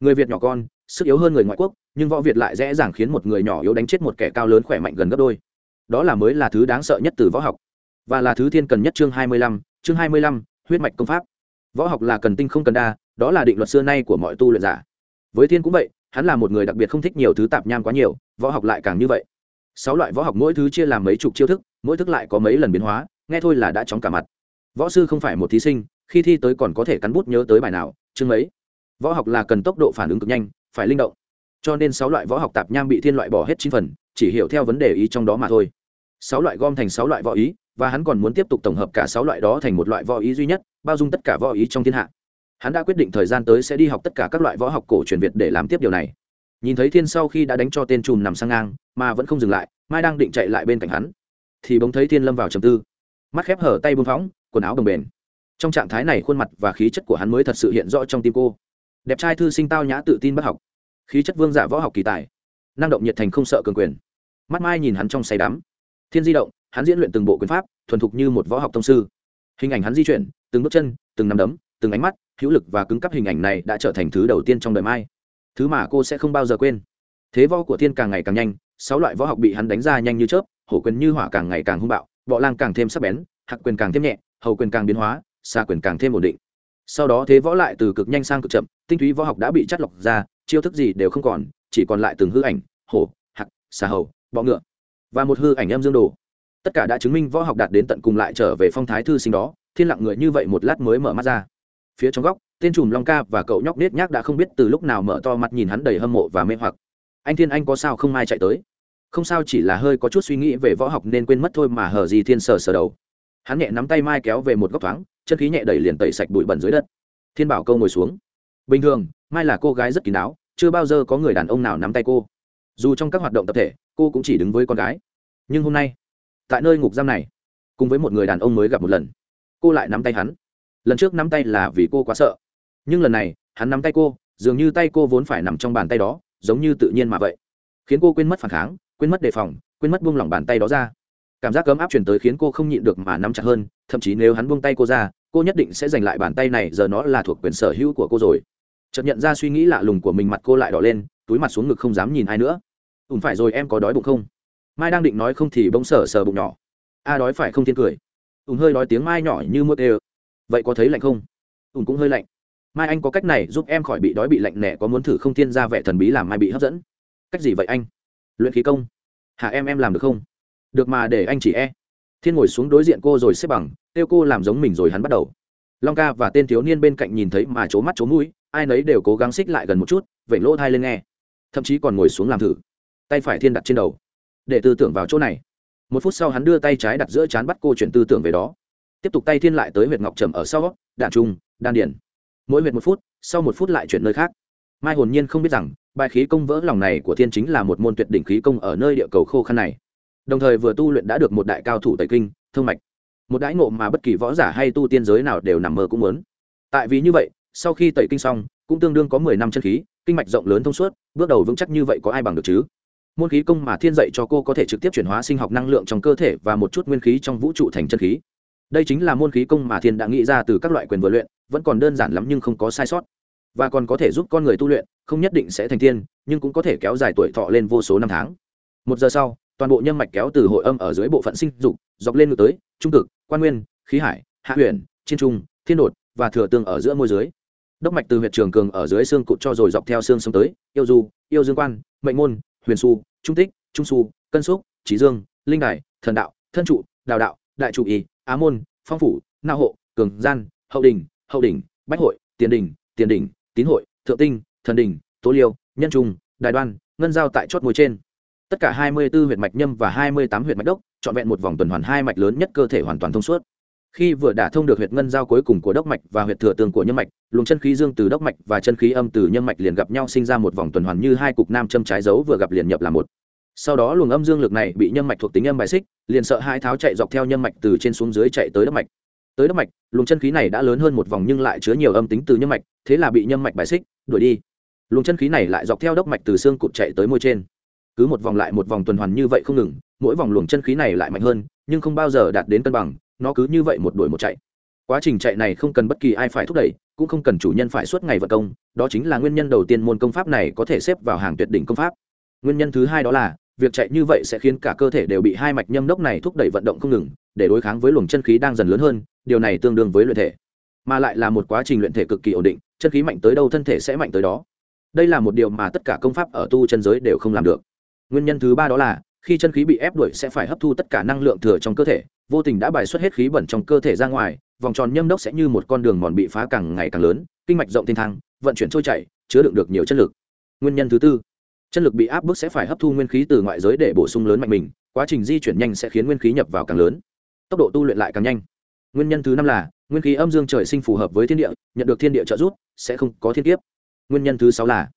người việt nhỏ con, sức yếu hơn người ngoại quốc, nhưng võ việt lại dễ dàng khiến một người nhỏ yếu đánh chết một kẻ cao lớn khỏe mạnh gần gấp đôi. Đó là mới là thứ đáng sợ nhất từ võ học. Và là thứ thiên cần nhất chương hai mươi lăm, chương hai mươi lăm, huyết mạch công pháp. Võ học là cần tinh không cần đa, đó là định luật xưa nay của mọi tu luyện giả. Với thiên cũng vậy, hắn là một người đặc biệt không thích nhiều thứ tạp nham quá nhiều, võ học lại càng như vậy. Sáu loại võ học mỗi thứ chia làm mấy chục chiêu thức, mỗi thức lại có mấy lần biến hóa, nghe thôi là đã chóng cả mặt. Võ sư không phải một thí sinh, khi thi tới còn có thể cắn bút nhớ tới bài nào, chương mấy? Võ học là cần tốc độ phản ứng cực nhanh, phải linh động. Cho nên sáu loại võ học tạp nham bị thiên loại bỏ hết chín phần, chỉ hiểu theo vấn đề ý trong đó mà thôi. Sáu loại gom thành sáu loại võ ý, và hắn còn muốn tiếp tục tổng hợp cả sáu loại đó thành một loại võ ý duy nhất, bao dung tất cả võ ý trong thiên hạ. Hắn đã quyết định thời gian tới sẽ đi học tất cả các loại võ học cổ truyền việt để làm tiếp điều này. Nhìn thấy thiên sau khi đã đánh cho tên chùm nằm sang ngang, mà vẫn không dừng lại, mai đang định chạy lại bên cạnh hắn. Thì bỗng thấy thiên lâm vào trầm tư. Mắt khép hở tay buông phóng, quần áo đồng bền trong trạng thái này khuôn mặt và khí chất của hắn mới thật sự hiện rõ trong tim cô đẹp trai thư sinh tao nhã tự tin bất học, khí chất vương giả võ học kỳ tài, năng động nhiệt thành không sợ cường quyền. Mắt mai nhìn hắn trong say đắm. Thiên di động, hắn diễn luyện từng bộ quyền pháp, thuần thục như một võ học thông sư. Hình ảnh hắn di chuyển, từng bước chân, từng nắm đấm, từng ánh mắt, hữu lực và cứng cắp hình ảnh này đã trở thành thứ đầu tiên trong đời mai. Thứ mà cô sẽ không bao giờ quên. Thế võ của thiên càng ngày càng nhanh, sáu loại võ học bị hắn đánh ra nhanh như chớp, hổ quyền như hỏa càng ngày càng hung bạo bọ lang càng thêm sắc bén, hạc quyền càng thêm nhẹ, hầu quyền càng biến hóa xa quyền càng thêm ổn định sau đó thế võ lại từ cực nhanh sang cực chậm, tinh túy võ học đã bị chắt lọc ra, chiêu thức gì đều không còn, chỉ còn lại từng hư ảnh, hổ, hạc, xà hầu, bọ ngựa và một hư ảnh em dương đồ. Tất cả đã chứng minh võ học đạt đến tận cùng lại trở về phong thái thư sinh đó, thiên lặng người như vậy một lát mới mở mắt ra. Phía trong góc, tên trùm long ca và cậu nhóc nết nhác đã không biết từ lúc nào mở to mặt nhìn hắn đầy hâm mộ và mê hoặc. Anh thiên anh có sao không ai chạy tới? Không sao chỉ là hơi có chút suy nghĩ về võ học nên quên mất thôi mà hờ gì thiên sờ sờ đầu hắn nhẹ nắm tay mai kéo về một góc thoáng, chân khí nhẹ đẩy liền tẩy sạch bụi bẩn dưới đất. Thiên bảo câu ngồi xuống. Bình thường, mai là cô gái rất kín đáo, chưa bao giờ có người đàn ông nào nắm tay cô. Dù trong các hoạt động tập thể, cô cũng chỉ đứng với con gái. Nhưng hôm nay, tại nơi ngục giam này, cùng với một người đàn ông mới gặp một lần, cô lại nắm tay hắn. Lần trước nắm tay là vì cô quá sợ. Nhưng lần này, hắn nắm tay cô, dường như tay cô vốn phải nằm trong bàn tay đó, giống như tự nhiên mà vậy. Khiến cô quên mất phản kháng, quên mất đề phòng, quên mất buông lỏng bàn tay đó ra cảm giác cấm áp chuyển tới khiến cô không nhịn được mà nắm chặt hơn, thậm chí nếu hắn buông tay cô ra, cô nhất định sẽ giành lại bàn tay này, giờ nó là thuộc quyền sở hữu của cô rồi. Chợt nhận ra suy nghĩ lạ lùng của mình mặt cô lại đỏ lên, túi mặt xuống ngực không dám nhìn ai nữa. Ùn phải rồi, em có đói bụng không? Mai đang định nói không thì bỗng sờ sờ bụng nhỏ. A, đói phải không? Thiên cười. Ùn hơi nói tiếng mai nhỏ như mốt ê vậy có thấy lạnh không? Ùn cũng hơi lạnh. Mai, anh có cách này giúp em khỏi bị đói bị lạnh nẻ có muốn thử không? Thiên ra vẻ thần bí làm mai bị hấp dẫn. Cách gì vậy anh? Luyện khí công. Hả, em em làm được không? Được mà để anh chỉ e. Thiên ngồi xuống đối diện cô rồi xếp bằng, kêu cô làm giống mình rồi hắn bắt đầu. Long ca và tên thiếu niên bên cạnh nhìn thấy mà c mắt c mũi, ai nấy đều cố gắng xích lại gần một chút vậy lỗ thai lên nghe. Thậm chí còn ngồi xuống làm thử. Tay phải thiên đặt trên đầu. Để tư tưởng vào chỗ này. Một phút sau hắn đưa tay trái đặt giữa chán bắt cô chuyển tư tưởng về đó. Tiếp tục tay thiên lại tới huyệt ngọc trầm ở sau, đạn trung, đan điển. Mỗi huyệt một phút, sau một phút lại chuyển nơi khác. Mai hồn nhiên không biết rằng, bài khí công vỡ lòng này của thiên chính là một môn tuyệt đỉnh khí công ở nơi địa cầu khô khăn này đồng thời vừa tu luyện đã được một đại cao thủ tẩy kinh thương mạch. Một đãi ngộ mà bất kỳ võ giả hay tu tiên giới nào đều nằm mơ cũng muốn. Tại vì như vậy, sau khi tẩy kinh xong, cũng tương đương có mười năm chân khí, kinh mạch rộng lớn thông suốt, bước đầu vững chắc như vậy có ai bằng được chứ? Môn khí công mà thiên dạy cho cô có thể trực tiếp chuyển hóa sinh học năng lượng trong cơ thể và một chút nguyên khí trong vũ trụ thành chân khí. Đây chính là môn khí công mà thiên đã nghĩ ra từ các loại quyền vừa luyện, vẫn còn đơn giản lắm nhưng không có sai sót. Và còn có thể giúp con người tu luyện, không nhất định sẽ thành tiên, nhưng cũng có thể kéo dài tuổi thọ lên vô số năm tháng. Một giờ sau toàn bộ nhân mạch kéo từ hội âm ở dưới bộ phận sinh dục, dọc lên ngược tới, trung cực, quan nguyên, khí hải, hạ huyền, chiên trung, thiên đột và thừa tương ở giữa môi dưới. Đốc mạch từ huyệt trường cường ở dưới xương cụt cho rồi dọc theo xương sống tới, yêu du, yêu dương quan, mệnh môn, huyền su, trung tích, trung su, cân xúc trí dương, linh đài, thần đạo, thân trụ, đào đạo, đại trụ y, á môn, phong phủ na hộ, cường gian, hậu đình hậu đỉnh, bách hội, tiền đình tiền đỉnh, tín hội, thượng tinh, thần đình tố liêu, nhân trung, đài đoan, ngân giao tại chót môi trên tất cả hai mươi 24 huyệt mạch nhâm và hai mươi tám huyệt mạch đốc, trọn vẹn một vòng tuần hoàn hai mạch lớn nhất cơ thể hoàn toàn thông suốt. Khi vừa đả thông được huyệt ngân giao cuối cùng của đốc mạch và huyệt thừa tường của nhâm mạch, luồng chân khí dương từ đốc mạch và chân khí âm từ nhâm mạch liền gặp nhau sinh ra một vòng tuần hoàn như hai cục nam châm trái dấu vừa gặp liền nhập là một. Sau đó luồng âm dương lực này bị nhâm mạch thuộc tính âm bài xích, liền sợ hai tháo chạy dọc theo nhâm mạch từ trên xuống dưới chạy tới đốc mạch. Tới đốc mạch, luồng chân khí này đã lớn hơn một vòng nhưng lại chứa nhiều âm tính từ nhâm mạch, thế là bị nhâm mạch bài xích đuổi đi. Luồng chân khí này lại dọc theo đốc mạch từ xương cụt chạy tới môi trên cứ một vòng lại một vòng tuần hoàn như vậy không ngừng, mỗi vòng luồng chân khí này lại mạnh hơn, nhưng không bao giờ đạt đến cân bằng, nó cứ như vậy một đuổi một chạy. Quá trình chạy này không cần bất kỳ ai phải thúc đẩy, cũng không cần chủ nhân phải suốt ngày vận công, đó chính là nguyên nhân đầu tiên môn công pháp này có thể xếp vào hàng tuyệt đỉnh công pháp. Nguyên nhân thứ hai đó là, việc chạy như vậy sẽ khiến cả cơ thể đều bị hai mạch nhâm đốc này thúc đẩy vận động không ngừng, để đối kháng với luồng chân khí đang dần lớn hơn, điều này tương đương với luyện thể. Mà lại là một quá trình luyện thể cực kỳ ổn định, chân khí mạnh tới đâu thân thể sẽ mạnh tới đó. Đây là một điều mà tất cả công pháp ở tu chân giới đều không làm được nguyên nhân thứ ba đó là, khi chân khí bị ép đuổi sẽ phải hấp thu tất cả năng lượng thừa trong cơ thể, vô tình đã bài xuất hết khí bẩn trong cơ thể ra ngoài, vòng tròn nhâm đốc sẽ như một con đường mòn bị phá càng ngày càng lớn, kinh mạch rộng thiên thang, vận chuyển trôi chảy, chứa đựng được nhiều chất lực. Nguyên nhân thứ tư chân lực bị áp bức sẽ phải hấp thu nguyên khí từ ngoại giới để bổ sung lớn mạnh mình, quá trình di chuyển nhanh sẽ khiến nguyên khí nhập vào càng lớn. Tốc độ tu luyện lại càng nhanh. Nguyên nhân thứ năm là, nguyên khí âm dương trời sinh phù hợp với thiên địa, nhận được thiên địa trợ giúp, sẽ không có thiên kiếp. Nguyên nhân thứ sáu là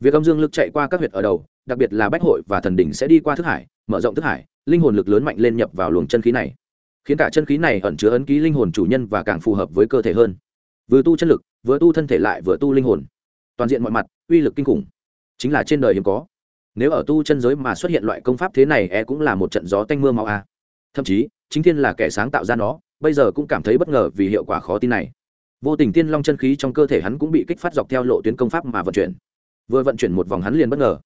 việc âm dương lực chạy qua các huyệt ở đầu, đặc biệt là bách hội và thần đỉnh sẽ đi qua thức hải, mở rộng thức hải, linh hồn lực lớn mạnh lên nhập vào luồng chân khí này. Khiến cả chân khí này ẩn chứa ấn ký linh hồn chủ nhân và càng phù hợp với cơ thể hơn. Vừa tu chân lực, vừa tu thân thể lại vừa tu linh hồn. Toàn diện mọi mặt, uy lực kinh khủng. Chính là trên đời hiếm có. Nếu ở tu chân giới mà xuất hiện loại công pháp thế này e cũng là một trận gió tanh mưa màu a. Thậm chí, chính thiên là kẻ sáng tạo ra nó, bây giờ cũng cảm thấy bất ngờ vì hiệu quả khó tin này. Vô tình tiên long chân khí trong cơ thể hắn cũng bị kích phát dọc theo lộ tuyến công pháp mà vận chuyển vừa vận chuyển một vòng hắn liền bất ngờ.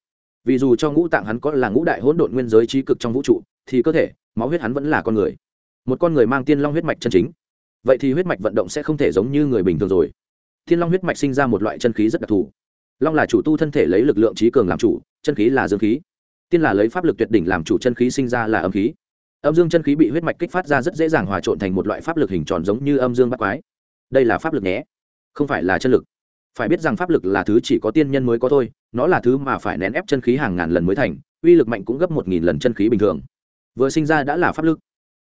Vì dù cho ngũ tạng hắn có là ngũ đại hỗn độn nguyên giới trí cực trong vũ trụ, thì cơ thể, máu huyết hắn vẫn là con người. Một con người mang tiên long huyết mạch chân chính. Vậy thì huyết mạch vận động sẽ không thể giống như người bình thường rồi. Thiên long huyết mạch sinh ra một loại chân khí rất đặc thù. Long là chủ tu thân thể lấy lực lượng trí cường làm chủ, chân khí là dương khí. Tiên là lấy pháp lực tuyệt đỉnh làm chủ, chân khí sinh ra là âm khí. Âm dương chân khí bị huyết mạch kích phát ra rất dễ dàng hòa trộn thành một loại pháp lực hình tròn giống như âm dương bắt quái. Đây là pháp lực nhé, không phải là chân lực phải biết rằng pháp lực là thứ chỉ có tiên nhân mới có thôi, nó là thứ mà phải nén ép chân khí hàng ngàn lần mới thành, uy lực mạnh cũng gấp một nghìn lần chân khí bình thường. Vừa sinh ra đã là pháp lực,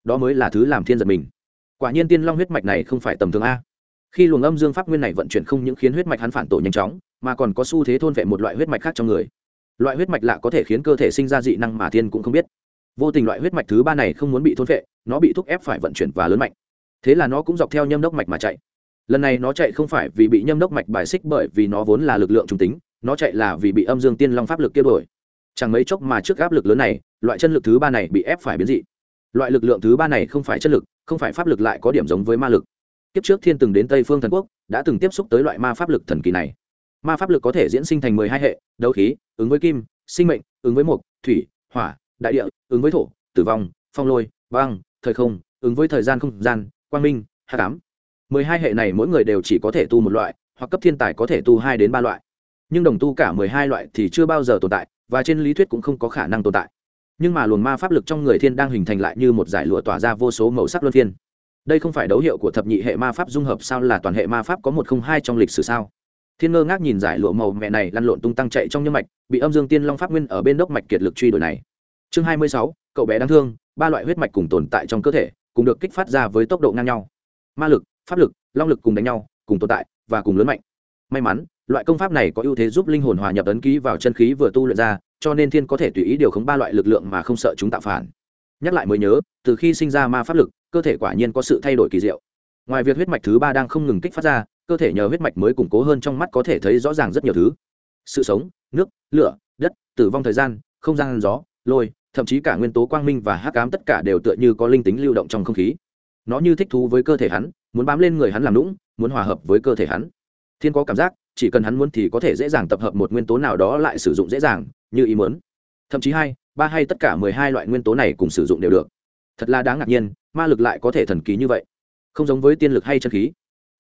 đó mới là thứ làm thiên giật mình. Quả nhiên tiên long huyết mạch này không phải tầm thường a. Khi luồng âm dương pháp nguyên này vận chuyển không những khiến huyết mạch hắn phản tổ nhanh chóng, mà còn có xu thế thôn vệ một loại huyết mạch khác trong người. Loại huyết mạch lạ có thể khiến cơ thể sinh ra dị năng mà thiên cũng không biết. Vô tình loại huyết mạch thứ ba này không muốn bị thôn vệ, nó bị thúc ép phải vận chuyển và lớn mạnh. Thế là nó cũng dọc theo nhâm đốc mạch mà chạy lần này nó chạy không phải vì bị nhâm đốc mạch bài xích bởi vì nó vốn là lực lượng trung tính, nó chạy là vì bị âm dương tiên long pháp lực kia đổi. Chẳng mấy chốc mà trước áp lực lớn này, loại chân lực thứ ba này bị ép phải biến dị. Loại lực lượng thứ ba này không phải chân lực, không phải pháp lực lại có điểm giống với ma lực. Kiếp trước thiên từng đến tây phương thần quốc, đã từng tiếp xúc tới loại ma pháp lực thần kỳ này. Ma pháp lực có thể diễn sinh thành mười hai hệ, đấu khí, ứng với kim, sinh mệnh, ứng với mộc, thủy, hỏa, đại địa, ứng với thổ, tử vong, phong lôi, băng, thời không, ứng với thời gian không gian, quang minh, hạ cám mười hai hệ này mỗi người đều chỉ có thể tu một loại, hoặc cấp thiên tài có thể tu hai đến ba loại. Nhưng đồng tu cả mười hai loại thì chưa bao giờ tồn tại, và trên lý thuyết cũng không có khả năng tồn tại. Nhưng mà luồng ma pháp lực trong người thiên đang hình thành lại như một giải lụa tỏa ra vô số màu sắc luân phiên. Đây không phải đấu hiệu của thập nhị hệ ma pháp dung hợp sao là toàn hệ ma pháp có một không hai trong lịch sử sao? Thiên ngơ ngác nhìn giải lụa màu mẹ này lăn lộn tung tăng chạy trong nhân mạch, bị âm dương tiên long pháp nguyên ở bên đốc mạch kiệt lực truy đuổi này. Chương hai mươi sáu, cậu bé đáng thương, ba loại huyết mạch cùng tồn tại trong cơ thể, cùng được kích phát ra với tốc độ ngang nhau. Ma lực pháp lực, long lực cùng đánh nhau, cùng tồn tại, và cùng lớn mạnh. May mắn, loại công pháp này có ưu thế giúp linh hồn hòa nhập ấn ký vào chân khí vừa tu luyện ra, cho nên thiên có thể tùy ý điều khống ba loại lực lượng mà không sợ chúng tạo phản. Nhắc lại mới nhớ, từ khi sinh ra ma pháp lực, cơ thể quả nhiên có sự thay đổi kỳ diệu. Ngoài việc huyết mạch thứ ba đang không ngừng kích phát ra, cơ thể nhờ huyết mạch mới củng cố hơn trong mắt có thể thấy rõ ràng rất nhiều thứ. Sự sống, nước, lửa, đất, tử vong thời gian, không gian, gió, lôi, thậm chí cả nguyên tố quang minh và hắc ám tất cả đều tựa như có linh tính lưu động trong không khí. Nó như thích thú với cơ thể hắn muốn bám lên người hắn làm lũng, muốn hòa hợp với cơ thể hắn. Thiên có cảm giác, chỉ cần hắn muốn thì có thể dễ dàng tập hợp một nguyên tố nào đó lại sử dụng dễ dàng, như ý muốn. Thậm chí hai, ba hay tất cả mười hai loại nguyên tố này cùng sử dụng đều được. Thật là đáng ngạc nhiên, ma lực lại có thể thần kỳ như vậy. Không giống với tiên lực hay chân khí.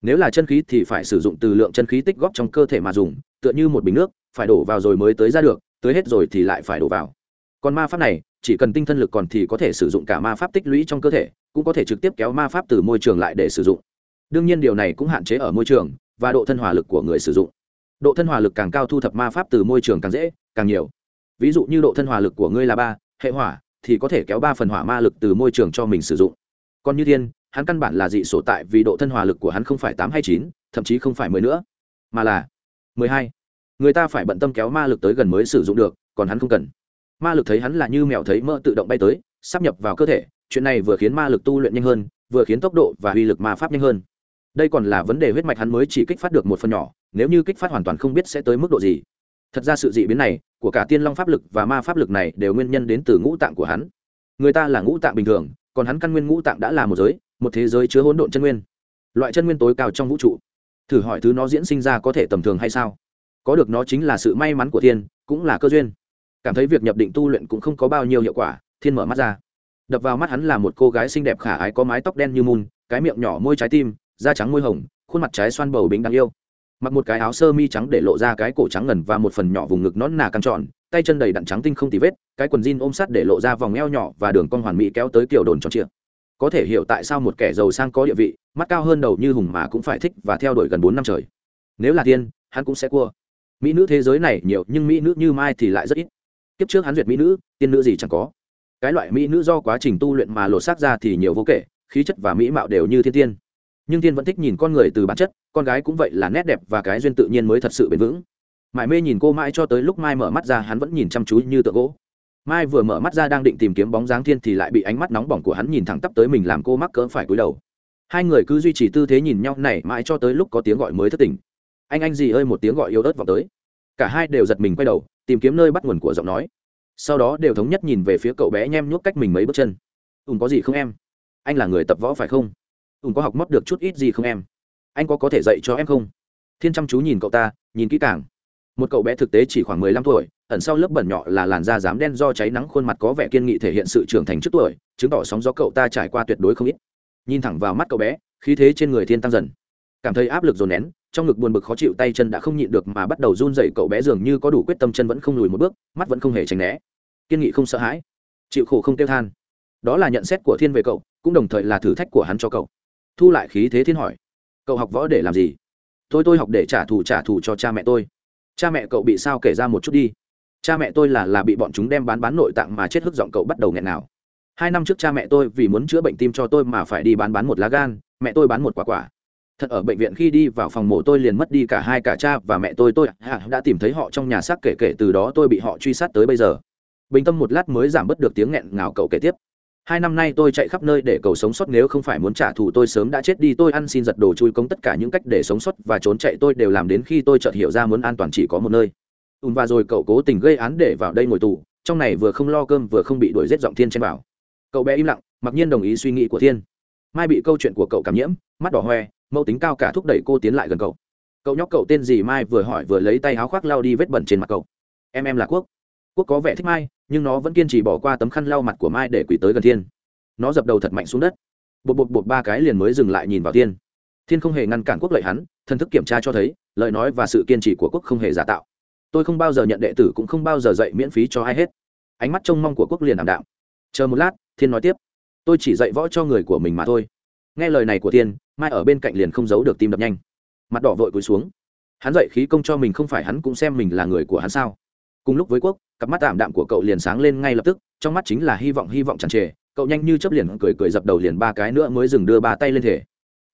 Nếu là chân khí thì phải sử dụng từ lượng chân khí tích góp trong cơ thể mà dùng, tựa như một bình nước, phải đổ vào rồi mới tới ra được, tới hết rồi thì lại phải đổ vào. Còn ma pháp này chỉ cần tinh thần lực còn thì có thể sử dụng cả ma pháp tích lũy trong cơ thể, cũng có thể trực tiếp kéo ma pháp từ môi trường lại để sử dụng. Đương nhiên điều này cũng hạn chế ở môi trường và độ thân hòa lực của người sử dụng. Độ thân hòa lực càng cao thu thập ma pháp từ môi trường càng dễ, càng nhiều. Ví dụ như độ thân hòa lực của ngươi là ba, hệ hỏa thì có thể kéo ba phần hỏa ma lực từ môi trường cho mình sử dụng. Còn như thiên, hắn căn bản là dị sổ tại vì độ thân hòa lực của hắn không phải tám hay chín, thậm chí không phải mười nữa, mà là mười hai. Người ta phải bận tâm kéo ma lực tới gần mới sử dụng được, còn hắn không cần ma lực thấy hắn là như mèo thấy mỡ tự động bay tới, sắp nhập vào cơ thể, chuyện này vừa khiến ma lực tu luyện nhanh hơn, vừa khiến tốc độ và uy lực ma pháp nhanh hơn. Đây còn là vấn đề huyết mạch hắn mới chỉ kích phát được một phần nhỏ, nếu như kích phát hoàn toàn không biết sẽ tới mức độ gì. Thật ra sự dị biến này của cả tiên long pháp lực và ma pháp lực này đều nguyên nhân đến từ ngũ tạng của hắn. Người ta là ngũ tạng bình thường, còn hắn căn nguyên ngũ tạng đã là một giới, một thế giới chứa hỗn độn chân nguyên. Loại chân nguyên tối cao trong vũ trụ. Thử hỏi thứ nó diễn sinh ra có thể tầm thường hay sao? Có được nó chính là sự may mắn của thiên, cũng là cơ duyên cảm thấy việc nhập định tu luyện cũng không có bao nhiêu hiệu quả, thiên mở mắt ra. Đập vào mắt hắn là một cô gái xinh đẹp khả ái có mái tóc đen như mùn, cái miệng nhỏ môi trái tim, da trắng môi hồng, khuôn mặt trái xoan bầu bính đáng yêu. Mặc một cái áo sơ mi trắng để lộ ra cái cổ trắng ngần và một phần nhỏ vùng ngực nón nà căng tròn, tay chân đầy đặn trắng tinh không tì vết, cái quần jean ôm sắt để lộ ra vòng eo nhỏ và đường con hoàn mỹ kéo tới kiểu đồn tròn trịa. Có thể hiểu tại sao một kẻ giàu sang có địa vị, mắt cao hơn đầu như hùng mà cũng phải thích và theo đuổi gần bốn năm trời. Nếu là tiên, hắn cũng sẽ cua. Mỹ nữ thế giới này nhiều, nhưng mỹ nữ như mai thì lại rất ít kiếp trước hắn duyệt mỹ nữ, tiên nữ gì chẳng có. Cái loại mỹ nữ do quá trình tu luyện mà lột xác ra thì nhiều vô kể, khí chất và mỹ mạo đều như thiên tiên. Nhưng tiên vẫn thích nhìn con người từ bản chất, con gái cũng vậy là nét đẹp và cái duyên tự nhiên mới thật sự bền vững. Mãi mê nhìn cô mãi cho tới lúc mai mở mắt ra hắn vẫn nhìn chăm chú như tượng gỗ. Mai vừa mở mắt ra đang định tìm kiếm bóng dáng thiên thì lại bị ánh mắt nóng bỏng của hắn nhìn thẳng tắp tới mình làm cô mắc cỡ phải cúi đầu. Hai người cứ duy trì tư thế nhìn nhau này mãi cho tới lúc có tiếng gọi mới thất tình. Anh anh gì ơi, một tiếng gọi yếu ớt vào tới. Cả hai đều giật mình quay đầu tìm kiếm nơi bắt nguồn của giọng nói. Sau đó đều thống nhất nhìn về phía cậu bé nhem nhuốc cách mình mấy bước chân. Ùn có gì không em? Anh là người tập võ phải không? Ùn có học mất được chút ít gì không em? Anh có có thể dạy cho em không? Thiên chăm chú nhìn cậu ta, nhìn kỹ càng. Một cậu bé thực tế chỉ khoảng mười lăm tuổi, ẩn sau lớp bẩn nhỏ là làn da dám đen do cháy nắng khuôn mặt có vẻ kiên nghị thể hiện sự trưởng thành trước tuổi, chứng tỏ sóng gió cậu ta trải qua tuyệt đối không ít. Nhìn thẳng vào mắt cậu bé, khí thế trên người thiên tăng dần. Cảm thấy áp lực dồn nén trong ngực buồn bực khó chịu tay chân đã không nhịn được mà bắt đầu run dậy cậu bé dường như có đủ quyết tâm chân vẫn không lùi một bước, mắt vẫn không hề tránh né. Kiên nghị không sợ hãi, chịu khổ không tiêu than. Đó là nhận xét của thiên về cậu, cũng đồng thời là thử thách của hắn cho cậu. Thu lại khí thế thiên hỏi, cậu học võ để làm gì? Tôi tôi học để trả thù trả thù cho cha mẹ tôi. Cha mẹ cậu bị sao kể ra một chút đi. Cha mẹ tôi là là bị bọn chúng đem bán bán nội tạng mà chết hức giọng cậu bắt đầu nghẹn nào hai năm trước cha mẹ tôi vì muốn chữa bệnh tim cho tôi mà phải đi bán bán một lá gan, mẹ tôi bán một quả quả thật ở bệnh viện khi đi vào phòng mổ tôi liền mất đi cả hai cả cha và mẹ tôi. Tôi à, đã tìm thấy họ trong nhà xác kể kể từ đó tôi bị họ truy sát tới bây giờ. Bình tâm một lát mới giảm bớt được tiếng nghẹn ngào cậu kể tiếp. Hai năm nay tôi chạy khắp nơi để cầu sống sót nếu không phải muốn trả thù tôi sớm đã chết đi. Tôi ăn xin giật đồ chui công tất cả những cách để sống sót và trốn chạy tôi đều làm đến khi tôi chợt hiểu ra muốn an toàn chỉ có một nơi. Ùm và rồi cậu cố tình gây án để vào đây ngồi tù. Trong này vừa không lo cơm vừa không bị đuổi giết giọng thiên chen vào cậu bé im lặng mặc nhiên đồng ý suy nghĩ của thiên. Mai bị câu chuyện của cậu cảm nhiễm mắt đỏ hoe mẫu tính cao cả thúc đẩy cô tiến lại gần cậu. Cậu nhóc cậu tên gì mai vừa hỏi vừa lấy tay áo khoác lau đi vết bẩn trên mặt cậu. Em em là quốc. Quốc có vẻ thích mai, nhưng nó vẫn kiên trì bỏ qua tấm khăn lau mặt của mai để quỳ tới gần thiên. Nó dập đầu thật mạnh xuống đất. Bột bột bột ba cái liền mới dừng lại nhìn vào thiên. Thiên không hề ngăn cản quốc lợi hắn thân thức kiểm tra cho thấy, lời nói và sự kiên trì của quốc không hề giả tạo. Tôi không bao giờ nhận đệ tử cũng không bao giờ dạy miễn phí cho ai hết. Ánh mắt trông mong của quốc liền ảm đạm. Chờ một lát, thiên nói tiếp. Tôi chỉ dạy võ cho người của mình mà thôi nghe lời này của thiên, mai ở bên cạnh liền không giấu được tim đập nhanh. Mặt đỏ vội cúi xuống. Hắn dậy khí công cho mình không phải hắn cũng xem mình là người của hắn sao. Cùng lúc với quốc, cặp mắt tạm đạm của cậu liền sáng lên ngay lập tức, trong mắt chính là hy vọng hy vọng tràn trề. Cậu nhanh như chấp liền cười cười dập đầu liền ba cái nữa mới dừng đưa ba tay lên thể.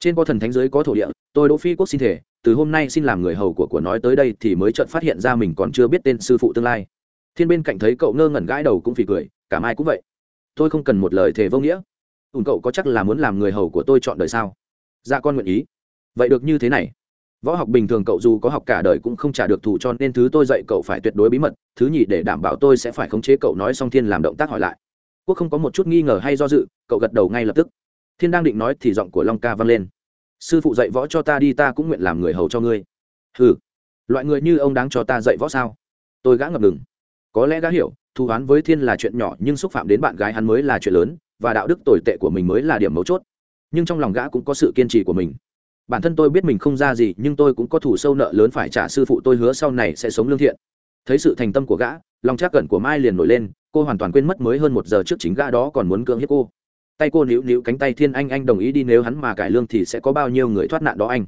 Trên có thần thánh giới có thổ địa, tôi đỗ phi quốc xin thể. Từ hôm nay xin làm người hầu của của nói tới đây thì mới chợt phát hiện ra mình còn chưa biết tên sư phụ tương lai. Thiên bên cạnh thấy cậu ngơ ngẩn gãi đầu cũng phì cười, cả mai cũng vậy. Tôi không cần một lời thề vô nghĩa ùn cậu có chắc là muốn làm người hầu của tôi chọn đời sao? Dạ con nguyện ý. Vậy được như thế này. Võ học bình thường cậu dù có học cả đời cũng không trả được thù cho nên thứ tôi dạy cậu phải tuyệt đối bí mật, thứ nhì để đảm bảo tôi sẽ phải khống chế cậu nói xong thiên làm động tác hỏi lại. Quốc không có một chút nghi ngờ hay do dự, cậu gật đầu ngay lập tức. Thiên đang định nói thì giọng của long ca vang lên. Sư phụ dạy võ cho ta đi, ta cũng nguyện làm người hầu cho ngươi. Ừ loại người như ông đáng cho ta dạy võ sao? Tôi gã ngập ngừng. Có lẽ gã hiểu, thù oán với thiên là chuyện nhỏ nhưng xúc phạm đến bạn gái hắn mới là chuyện lớn và đạo đức tồi tệ của mình mới là điểm mấu chốt. Nhưng trong lòng gã cũng có sự kiên trì của mình. Bản thân tôi biết mình không ra gì, nhưng tôi cũng có thủ sâu nợ lớn phải trả sư phụ tôi hứa sau này sẽ sống lương thiện. Thấy sự thành tâm của gã, lòng trác cẩn của mai liền nổi lên, cô hoàn toàn quên mất mới hơn một giờ trước chính gã đó còn muốn cưỡng hiếp cô. Tay cô níu níu cánh tay thiên anh anh đồng ý đi, nếu hắn mà cải lương thì sẽ có bao nhiêu người thoát nạn đó anh?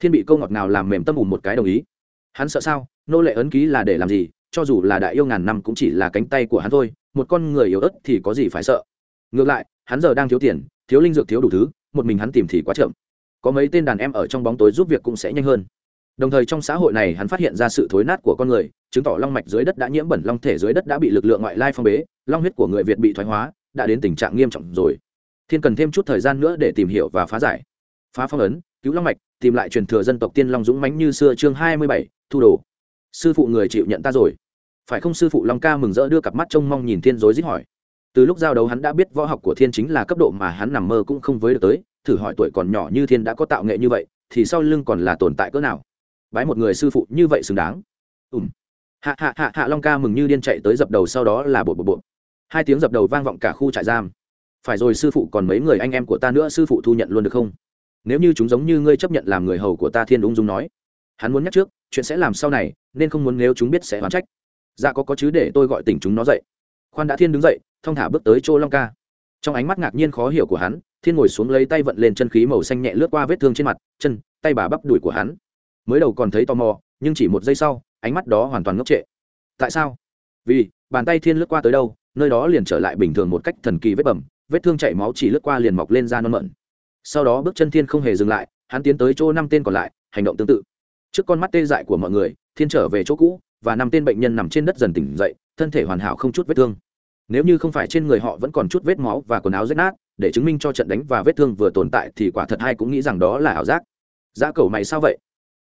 Thiên bị câu ngọt nào làm mềm tâm ủ một cái đồng ý. Hắn sợ sao, nô lệ ấn ký là để làm gì, cho dù là đại yêu ngàn năm cũng chỉ là cánh tay của hắn thôi, một con người yếu ớt thì có gì phải sợ? Ngược lại, hắn giờ đang thiếu tiền, thiếu linh dược thiếu đủ thứ, một mình hắn tìm thì quá chậm. Có mấy tên đàn em ở trong bóng tối giúp việc cũng sẽ nhanh hơn. Đồng thời trong xã hội này hắn phát hiện ra sự thối nát của con người, chứng tỏ long mạch dưới đất đã nhiễm bẩn, long thể dưới đất đã bị lực lượng ngoại lai phong bế, long huyết của người việt bị thoái hóa, đã đến tình trạng nghiêm trọng rồi. Thiên cần thêm chút thời gian nữa để tìm hiểu và phá giải. Phá phong ấn, cứu long mạch, tìm lại truyền thừa dân tộc tiên long dũng mãnh như xưa chương hai mươi bảy, thu đồ. Sư phụ người chịu nhận ta rồi. Phải không sư phụ long ca mừng rỡ đưa cặp mắt trông mong nhìn thiên dối dích hỏi từ lúc giao đấu hắn đã biết võ học của thiên chính là cấp độ mà hắn nằm mơ cũng không với được tới, thử hỏi tuổi còn nhỏ như thiên đã có tạo nghệ như vậy, thì sau lưng còn là tồn tại cỡ nào? Bái một người sư phụ như vậy xứng đáng. Ùm. Hạ hạ hạ hạ long ca mừng như điên chạy tới dập đầu sau đó là bộ bộ bộ hai tiếng dập đầu vang vọng cả khu trại giam. Phải rồi sư phụ còn mấy người anh em của ta nữa sư phụ thu nhận luôn được không? Nếu như chúng giống như ngươi chấp nhận làm người hầu của ta thiên ung dung nói. Hắn muốn nhắc trước, chuyện sẽ làm sau này, nên không muốn nếu chúng biết sẽ oán trách. Dạ có có chứ để tôi gọi tỉnh chúng nó dậy. Khoan đã thiên đứng dậy thong thả bước tới chỗ long ca. Trong ánh mắt ngạc nhiên khó hiểu của hắn, thiên ngồi xuống lấy tay vận lên chân khí màu xanh nhẹ lướt qua vết thương trên mặt, chân, tay bà bắp đùi của hắn. Mới đầu còn thấy tò mò, nhưng chỉ một giây sau, ánh mắt đó hoàn toàn ngốc trệ. Tại sao? Vì, bàn tay thiên lướt qua tới đâu, nơi đó liền trở lại bình thường một cách thần kỳ vết bầm, vết thương chảy máu chỉ lướt qua liền mọc lên da non mận. Sau đó bước chân thiên không hề dừng lại, hắn tiến tới chỗ năm tên còn lại, hành động tương tự. Trước con mắt tê dại của mọi người, thiên trở về chỗ cũ, và năm tên bệnh nhân nằm trên đất dần tỉnh dậy, thân thể hoàn hảo không chút vết thương nếu như không phải trên người họ vẫn còn chút vết máu và quần áo rách nát, để chứng minh cho trận đánh và vết thương vừa tồn tại thì quả thật hai cũng nghĩ rằng đó là ảo giác. Giá cầu mày sao vậy?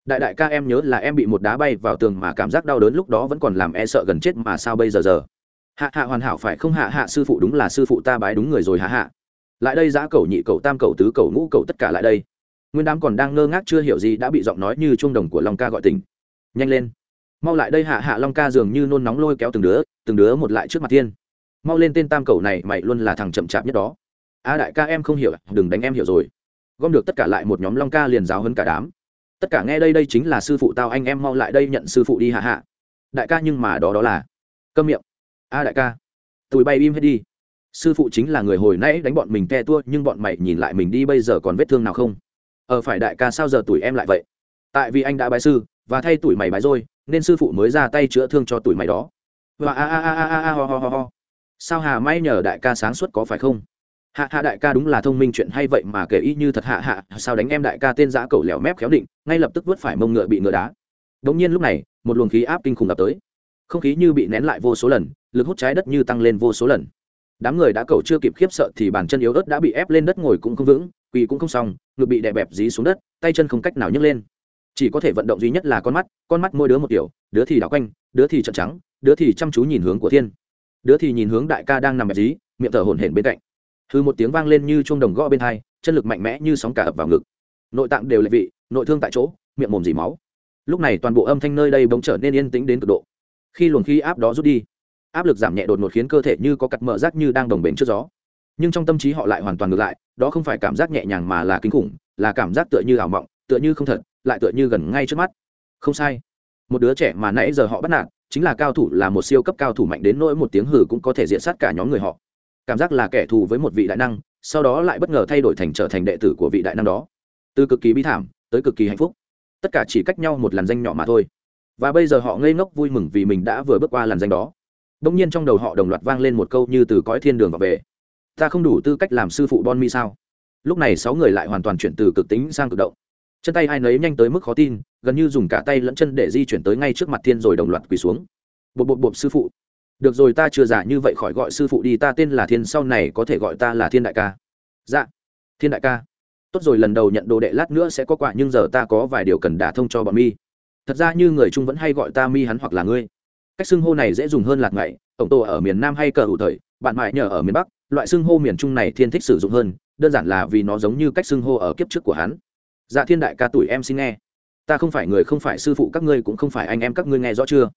Đại đại ca em nhớ là em bị một đá bay vào tường mà cảm giác đau đớn lúc đó vẫn còn làm e sợ gần chết mà sao bây giờ giờ? Hạ hạ hoàn hảo phải không hạ hạ sư phụ đúng là sư phụ ta bái đúng người rồi hạ hạ. Lại đây giã cầu nhị cầu tam cầu tứ cầu ngũ cầu tất cả lại đây. Nguyên đám còn đang ngơ ngác chưa hiểu gì đã bị giọng nói như chuông đồng của long ca gọi tình nhanh lên. Mau lại đây hạ hạ long ca dường như nôn nóng lôi kéo từng đứa từng đứa một lại trước mặt thiên mau lên tên tam cầu này, mày luôn là thằng chậm chạp nhất đó. A đại ca em không hiểu, đừng đánh em hiểu rồi. Gom được tất cả lại một nhóm long ca liền giáo hơn cả đám. Tất cả nghe đây đây chính là sư phụ tao, anh em mau lại đây nhận sư phụ đi hạ hạ. Đại ca nhưng mà đó đó là. Câm miệng. A đại ca. Tụi bay im hết đi. Sư phụ chính là người hồi nãy đánh bọn mình te tua, nhưng bọn mày nhìn lại mình đi, bây giờ còn vết thương nào không? Ờ phải đại ca, sao giờ tuổi em lại vậy? Tại vì anh đã bái sư, và thay tuổi mày bái rồi, nên sư phụ mới ra tay chữa thương cho tuổi mày đó. Và a a a a a a ho ho ho ho sao hà may nhờ đại ca sáng suốt có phải không? Hạ hạ đại ca đúng là thông minh chuyện hay vậy mà kể y như thật hạ hạ, sao đánh em đại ca tên giã cầu lẻo mép khéo định, ngay lập tức vứt phải mông ngựa bị ngựa đá. Đ ỗ n g nhiên lúc này, một luồng khí áp kinh khủng ập tới. Không khí như bị nén lại vô số lần, lực hút trái đất như tăng lên vô số lần. Đám người đã cầu chưa kịp khiếp sợ thì bàn chân yếu ớt đã bị ép lên đất ngồi cũng không vững, quỳ cũng không xong, ngực bị đè bẹp dí xuống đất, tay chân không cách nào nhấc lên. Chỉ có thể vận động duy nhất là con mắt con mắt mỗi đứa một kiểu, đứa thì đảo quanh, đứa thì trợn trắng, đứa thì chăm chú nhìn hướng của thiên đứa thì nhìn hướng đại ca đang nằm bẹp dí, miệng thở hổn hển bên cạnh. Hư một tiếng vang lên như chuông đồng gõ bên hai, chân lực mạnh mẽ như sóng cả ập vào ngực. Nội tạng đều lệ vị, nội thương tại chỗ, miệng mồm dỉ máu. Lúc này toàn bộ âm thanh nơi đây bỗng trở nên yên tĩnh đến cực độ. Khi luồng khí áp đó rút đi, áp lực giảm nhẹ đột ngột khiến cơ thể như có cặt mở rác như đang đồng bền trước gió. Nhưng trong tâm trí họ lại hoàn toàn ngược lại, đó không phải cảm giác nhẹ nhàng mà là kinh khủng, là cảm giác tựa như ảo mộng, tựa như không thật, lại tựa như gần ngay trước mắt. Không sai. Một đứa trẻ mà nãy giờ họ bắt nạt chính là cao thủ là một siêu cấp cao thủ mạnh đến nỗi một tiếng hử cũng có thể diện sát cả nhóm người họ. Cảm giác là kẻ thù với một vị đại năng, sau đó lại bất ngờ thay đổi thành trở thành đệ tử của vị đại năng đó. Từ cực kỳ bi thảm tới cực kỳ hạnh phúc. Tất cả chỉ cách nhau một làn danh nhỏ mà thôi. Và bây giờ họ ngây ngốc vui mừng vì mình đã vừa bước qua làn danh đó. Đông nhiên trong đầu họ đồng loạt vang lên một câu như từ cõi thiên đường vào về. Ta không đủ tư cách làm sư phụ bon mi sao? Lúc này sáu người lại hoàn toàn chuyển từ cực tính sang cực động chân tay ai nấy nhanh tới mức khó tin, gần như dùng cả tay lẫn chân để di chuyển tới ngay trước mặt thiên rồi đồng loạt quỳ xuống. Bộp bộp bộp sư phụ. Được rồi ta chưa giả như vậy khỏi gọi sư phụ đi, ta tên là thiên, sau này có thể gọi ta là thiên đại ca. Dạ. Thiên đại ca. Tốt rồi, lần đầu nhận đồ đệ lát nữa sẽ có quà, nhưng giờ ta có vài điều cần đả thông cho bọn mi. Thật ra như người trung vẫn hay gọi ta mi hắn hoặc là ngươi. Cách xưng hô này dễ dùng hơn lạc ngậy ổng tổ ở miền nam hay cờ hữu thời, bạn mại nhờ ở miền bắc, loại xưng hô miền trung này thiên thích sử dụng hơn, đơn giản là vì nó giống như cách xưng hô ở kiếp trước của hắn dạ thiên đại ca tuổi em xin nghe. Ta không phải người, không phải sư phụ các ngươi, cũng không phải anh em các ngươi nghe rõ chưa?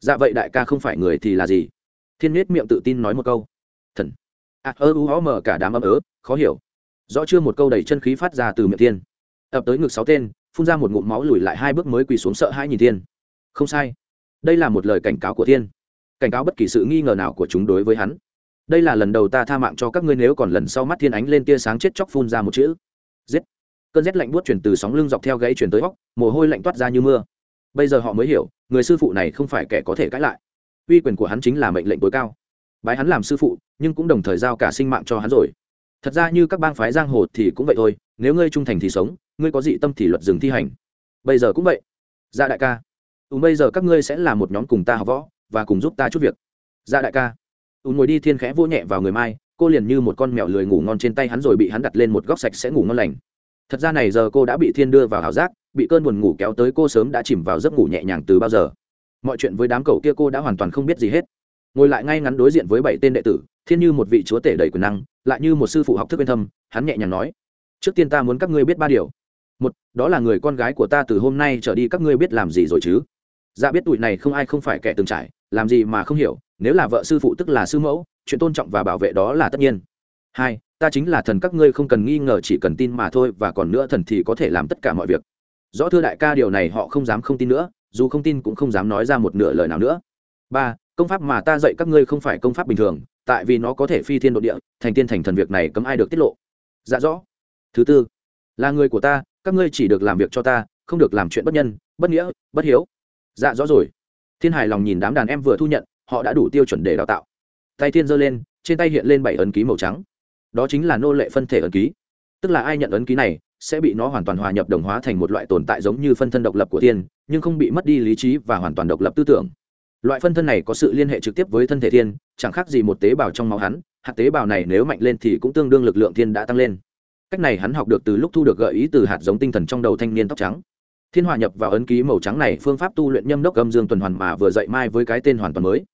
Dạ vậy đại ca không phải người thì là gì? Thiên nết miệng tự tin nói một câu. Thần. À ơ, u hó mờ cả đám ấm ớ, khó hiểu. Rõ chưa một câu đầy chân khí phát ra từ miệng thiên. Ập tới ngực sáu tên, phun ra một ngụm máu lùi lại hai bước mới quỳ xuống sợ hãi nhìn thiên. Không sai. Đây là một lời cảnh cáo của thiên. Cảnh cáo bất kỳ sự nghi ngờ nào của chúng đối với hắn. Đây là lần đầu ta tha mạng cho các ngươi, nếu còn lần sau mắt thiên ánh lên tia sáng chết chóc phun ra một chữ. Giết cơn rét lạnh buốt chuyển từ sóng lưng dọc theo gáy chuyển tới góc mồ hôi lạnh toát ra như mưa. Bây giờ họ mới hiểu người sư phụ này không phải kẻ có thể cãi lại. Uy quyền của hắn chính là mệnh lệnh tối cao. Bái hắn làm sư phụ nhưng cũng đồng thời giao cả sinh mạng cho hắn rồi. Thật ra như các bang phái giang hồ thì cũng vậy thôi nếu ngươi trung thành thì sống ngươi có dị tâm thì luật dừng thi hành. Bây giờ cũng vậy. Dạ đại ca. Ừ, bây giờ các ngươi sẽ là một nhóm cùng ta học võ và cùng giúp ta chút việc. Dạ đại ca. Ừ, ngồi đi thiên khẽ vỗ nhẹ vào người mai cô liền như một con mèo lười ngủ ngon trên tay hắn rồi bị hắn đặt lên một góc sạch sẽ ngủ ngon lành thật ra này giờ cô đã bị thiên đưa vào ảo giác, bị cơn buồn ngủ kéo tới cô sớm đã chìm vào giấc ngủ nhẹ nhàng từ bao giờ. Mọi chuyện với đám cậu kia cô đã hoàn toàn không biết gì hết. Ngồi lại ngay ngắn đối diện với bảy tên đệ tử, thiên như một vị chúa tể đầy quyền năng, lại như một sư phụ học thức bên thâm, hắn nhẹ nhàng nói, trước tiên ta muốn các ngươi biết ba điều. Một, đó là người con gái của ta từ hôm nay trở đi các ngươi biết làm gì rồi chứ? Dạ biết tuổi này không ai không phải kẻ từng trải, làm gì mà không hiểu, nếu là vợ sư phụ tức là sư mẫu, chuyện tôn trọng và bảo vệ đó là tất nhiên. Hai ta chính là thần các ngươi không cần nghi ngờ, chỉ cần tin mà thôi, và còn nữa thần thì có thể làm tất cả mọi việc. Rõ thưa đại ca, điều này họ không dám không tin nữa, dù không tin cũng không dám nói ra một nửa lời nào nữa. Ba, công pháp mà ta dạy các ngươi không phải công pháp bình thường, tại vì nó có thể phi thiên đ ộ địa, thành tiên thành thần việc này cấm ai được tiết lộ. Dạ rõ. Thứ tư, là người của ta, các ngươi chỉ được làm việc cho ta, không được làm chuyện bất nhân, bất nghĩa, bất hiếu. Dạ rõ rồi. Thiên hài lòng nhìn đám đàn em vừa thu nhận, họ đã đủ tiêu chuẩn để đào tạo. Tay thiên giơ lên, trên tay hiện lên bảy ấn ký màu trắng đó chính là nô lệ phân thể ấn ký. Tức là ai nhận ấn ký này, sẽ bị nó hoàn toàn hòa nhập đồng hóa thành một loại tồn tại giống như phân thân độc lập của tiên, nhưng không bị mất đi lý trí và hoàn toàn độc lập tư tưởng. Loại phân thân này có sự liên hệ trực tiếp với thân thể thiên chẳng khác gì một tế bào trong máu hắn, hạt tế bào này nếu mạnh lên thì cũng tương đương lực lượng thiên đã tăng lên. Cách này hắn học được từ lúc thu được gợi ý từ hạt giống tinh thần trong đầu thanh niên tóc trắng. Thiên hòa nhập vào ấn ký màu trắng này phương pháp tu luyện nhâm đốc âm dương tuần hoàn mà vừa dạy mai với cái tên hoàn toàn mới.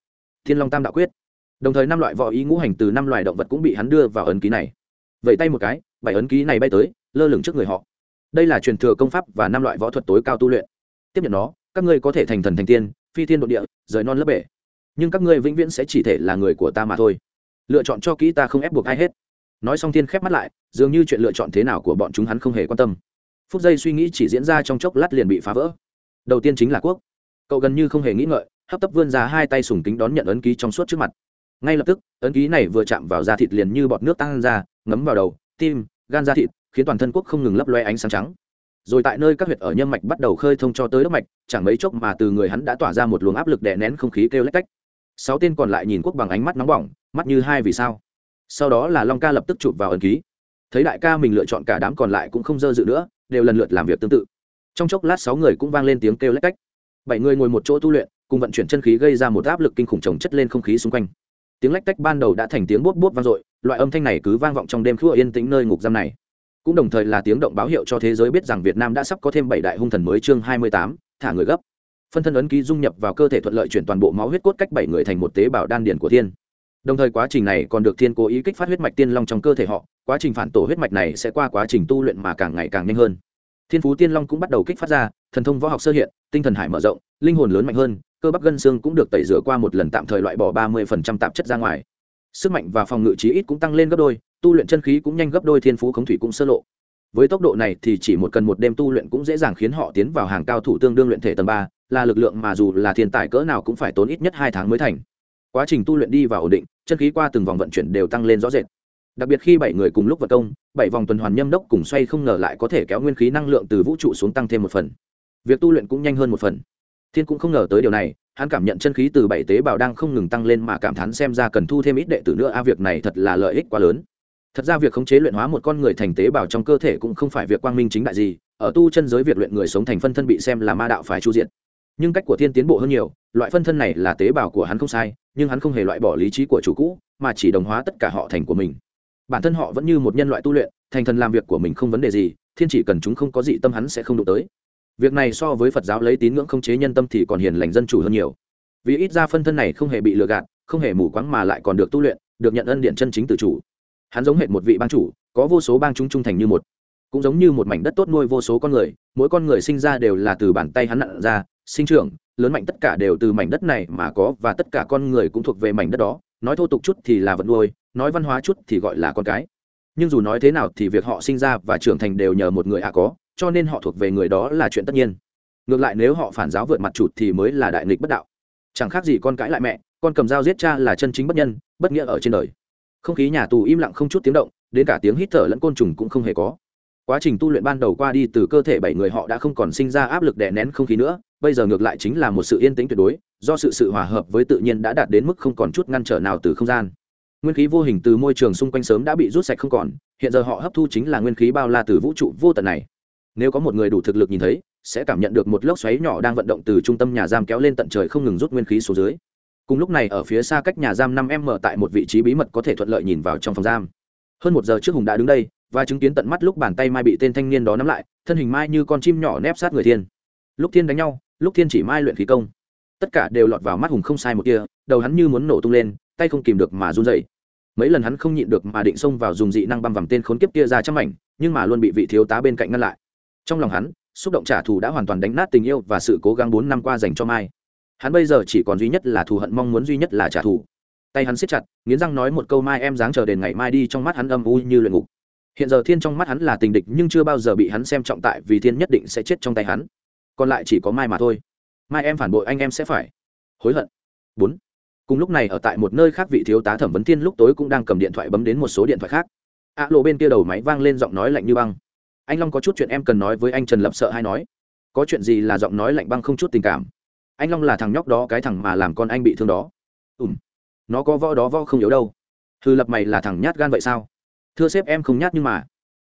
Thiên long tam đạo quyết đồng thời năm loại võ ý ngũ hành từ năm loài động vật cũng bị hắn đưa vào ấn ký này. Vậy tay một cái, bảy ấn ký này bay tới, lơ lửng trước người họ. Đây là truyền thừa công pháp và năm loại võ thuật tối cao tu luyện. Tiếp nhận nó, các ngươi có thể thành thần thành tiên, phi thiên đ ộ địa, rời non lớp bể. Nhưng các ngươi vĩnh viễn sẽ chỉ thể là người của ta mà thôi. Lựa chọn cho kỹ ta không ép buộc ai hết. Nói xong thiên khép mắt lại, dường như chuyện lựa chọn thế nào của bọn chúng hắn không hề quan tâm. Phút giây suy nghĩ chỉ diễn ra trong chốc lát liền bị phá vỡ. Đầu tiên chính là quốc. Cậu gần như không hề nghĩ ngợi, hấp tấp vươn ra hai tay sùng kính đón nhận ấn ký trong suốt trước mặt ngay lập tức, ấn ký này vừa chạm vào da thịt liền như bọt nước tăng ra, ngấm vào đầu, tim, gan da thịt, khiến toàn thân quốc không ngừng lấp loe ánh sáng trắng. Rồi tại nơi các huyệt ở nhâm mạch bắt đầu khơi thông cho tới đốc mạch, chẳng mấy chốc mà từ người hắn đã tỏa ra một luồng áp lực đè nén không khí kêu lách cách. Sáu tên còn lại nhìn quốc bằng ánh mắt nóng bỏng, mắt như hai vì sao. Sau đó là long ca lập tức chụp vào ấn ký. Thấy đại ca mình lựa chọn cả đám còn lại cũng không dơ dự nữa, đều lần lượt làm việc tương tự. Trong chốc lát sáu người cũng vang lên tiếng kêu lách cách. Bảy người ngồi một chỗ tu luyện, cùng vận chuyển chân khí gây ra một áp lực kinh khủng trồng chất lên không khí xung quanh tiếng lách tách ban đầu đã thành tiếng bốt bốt vang dội, loại âm thanh này cứ vang vọng trong đêm khua yên tĩnh nơi ngục giam này. Cũng đồng thời là tiếng động báo hiệu cho thế giới biết rằng việt nam đã sắp có thêm bảy đại hung thần mới chương hai mươi tám, thả người gấp. Phân thân ấn ký dung nhập vào cơ thể thuận lợi chuyển toàn bộ máu huyết cốt cách bảy người thành một tế bào đan điền của thiên. Đồng thời quá trình này còn được thiên cố ý kích phát huyết mạch tiên long trong cơ thể họ, quá trình phản tổ huyết mạch này sẽ qua quá trình tu luyện mà càng ngày càng nhanh hơn. Thiên phú tiên long cũng bắt đầu kích phát ra, thần thông võ học sơ hiện, tinh thần hải mở rộng, linh hồn lớn mạnh hơn cơ bắp gân xương cũng được tẩy rửa qua một lần tạm thời loại bỏ ba mươi tạp chất ra ngoài. Sức mạnh và phòng ngự trí ít cũng tăng lên gấp đôi, tu luyện chân khí cũng nhanh gấp đôi, thiên phú khống thủy cũng sơ lộ. Với tốc độ này thì chỉ một cần một đêm tu luyện cũng dễ dàng khiến họ tiến vào hàng cao thủ tương đương luyện thể tầng ba, là lực lượng mà dù là thiên tài cỡ nào cũng phải tốn ít nhất hai tháng mới thành. Quá trình tu luyện đi vào ổn định, chân khí qua từng vòng vận chuyển đều tăng lên rõ rệt. Đặc biệt khi bảy người cùng lúc vật công, bảy vòng tuần hoàn nhâm đốc cùng xoay không ngờ lại có thể kéo nguyên khí năng lượng từ vũ trụ xuống tăng thêm một phần. Việc tu luyện cũng nhanh hơn một phần thiên cũng không ngờ tới điều này, hắn cảm nhận chân khí từ bảy tế bào đang không ngừng tăng lên mà cảm thán xem ra cần thu thêm ít đệ tử nữa. A, việc này thật là lợi ích quá lớn. Thật ra việc khống chế luyện hóa một con người thành tế bào trong cơ thể cũng không phải việc quang minh chính đại gì. Ở tu chân giới việc luyện người sống thành phân thân bị xem là ma đạo phải chu diện. Nhưng cách của thiên tiến bộ hơn nhiều, loại phân thân này là tế bào của hắn không sai, nhưng hắn không hề loại bỏ lý trí của chủ cũ, mà chỉ đồng hóa tất cả họ thành của mình. Bản thân họ vẫn như một nhân loại tu luyện, thành thần làm việc của mình không vấn đề gì, thiên chỉ cần chúng không có gì tâm hắn sẽ không đụng tới việc này so với phật giáo lấy tín ngưỡng không chế nhân tâm thì còn hiền lành dân chủ hơn nhiều. Vì ít ra phân thân này không hề bị lừa gạt, không hề mù quáng mà lại còn được tu luyện, được nhận ân điện chân chính tự chủ. Hắn giống hệt một vị bang chủ, có vô số bang chúng trung thành như một. Cũng giống như một mảnh đất tốt nuôi vô số con người, mỗi con người sinh ra đều là từ bàn tay hắn nặn ra, sinh trưởng, lớn mạnh tất cả đều từ mảnh đất này mà có, và tất cả con người cũng thuộc về mảnh đất đó. Nói thô tục chút thì là vật nuôi, nói văn hóa chút thì gọi là con cái. Nhưng dù nói thế nào thì việc họ sinh ra và trưởng thành đều nhờ một người ạ có cho nên họ thuộc về người đó là chuyện tất nhiên. Ngược lại nếu họ phản giáo vượt mặt chụt thì mới là đại nghịch bất đạo. Chẳng khác gì con cãi lại mẹ, con cầm dao giết cha là chân chính bất nhân, bất nghĩa ở trên đời. Không khí nhà tù im lặng không chút tiếng động, đến cả tiếng hít thở lẫn côn trùng cũng không hề có. Quá trình tu luyện ban đầu qua đi từ cơ thể bảy người họ đã không còn sinh ra áp lực đè nén không khí nữa, bây giờ ngược lại chính là một sự yên tĩnh tuyệt đối, do sự sự hòa hợp với tự nhiên đã đạt đến mức không còn chút ngăn trở nào từ không gian. Nguyên khí vô hình từ môi trường xung quanh sớm đã bị rút sạch không còn, hiện giờ họ hấp thu chính là nguyên khí bao la từ vũ trụ vô tận này nếu có một người đủ thực lực nhìn thấy, sẽ cảm nhận được một lốc xoáy nhỏ đang vận động từ trung tâm nhà giam kéo lên tận trời không ngừng rút nguyên khí xuống dưới. Cùng lúc này ở phía xa cách nhà giam năm m tại một vị trí bí mật có thể thuận lợi nhìn vào trong phòng giam. Hơn một giờ trước hùng đã đứng đây, và chứng kiến tận mắt lúc bàn tay mai bị tên thanh niên đó nắm lại, thân hình mai như con chim nhỏ nép sát người thiên. Lúc thiên đánh nhau, lúc thiên chỉ mai luyện khí công. Tất cả đều lọt vào mắt hùng không sai một kia, đầu hắn như muốn nổ tung lên, tay không kìm được mà run dậy mấy lần hắn không nhịn được mà định xông vào dùng dị năng băm vằm tên khốn kiếp kia ra trong mảnh, nhưng mà luôn bị vị thiếu tá bên cạnh ngăn lại trong lòng hắn, xúc động trả thù đã hoàn toàn đánh nát tình yêu và sự cố gắng bốn năm qua dành cho mai. Hắn bây giờ chỉ còn duy nhất là thù hận, mong muốn duy nhất là trả thù. Tay hắn siết chặt, nghiến răng nói một câu, mai em dáng chờ đến ngày mai đi, trong mắt hắn âm u như luyện ngục. Hiện giờ thiên trong mắt hắn là tình địch, nhưng chưa bao giờ bị hắn xem trọng tại vì thiên nhất định sẽ chết trong tay hắn. Còn lại chỉ có mai mà thôi. Mai em phản bội anh em sẽ phải hối hận. Bốn. Cùng lúc này ở tại một nơi khác vị thiếu tá thẩm vấn thiên lúc tối cũng đang cầm điện thoại bấm đến một số điện thoại khác. Ạ lộ bên kia đầu máy vang lên giọng nói lạnh như băng anh long có chút chuyện em cần nói với anh trần lập sợ hay nói? Có chuyện gì là giọng nói lạnh băng không chút tình cảm? Anh long là thằng nhóc đó, cái thằng mà làm con anh bị thương đó. Ùm nó có võ đó võ không yếu đâu. Thư lập mày là thằng nhát gan vậy sao? Thưa sếp, em không nhát nhưng mà.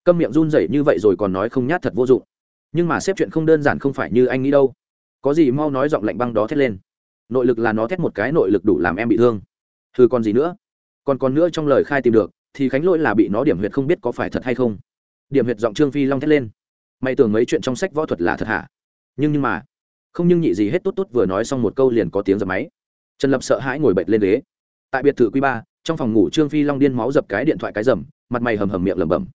Câm miệng run rẩy như vậy rồi còn nói không nhát thật vô dụng. Nhưng mà sếp chuyện không đơn giản không phải như anh nghĩ đâu. Có gì mau nói giọng lạnh băng đó thét lên. Nội lực là nó thét một cái nội lực đủ làm em bị thương. Thư còn gì nữa? Còn còn nữa trong lời khai tìm được, thì khánh lỗi là bị nó điểm huyệt không biết có phải thật hay không điểm huyệt giọng trương phi long thét lên. Mày tưởng mấy chuyện trong sách võ thuật là thật hả? Nhưng nhưng mà, không nhưng nhị gì hết tốt tốt vừa nói xong một câu liền có tiếng dập máy. Trần lập sợ hãi ngồi bệt lên ghế. Tại biệt thự q ba, trong phòng ngủ trương phi long điên máu dập cái điện thoại cái rầm, mặt mày hầm hầm miệng lẩm bẩm.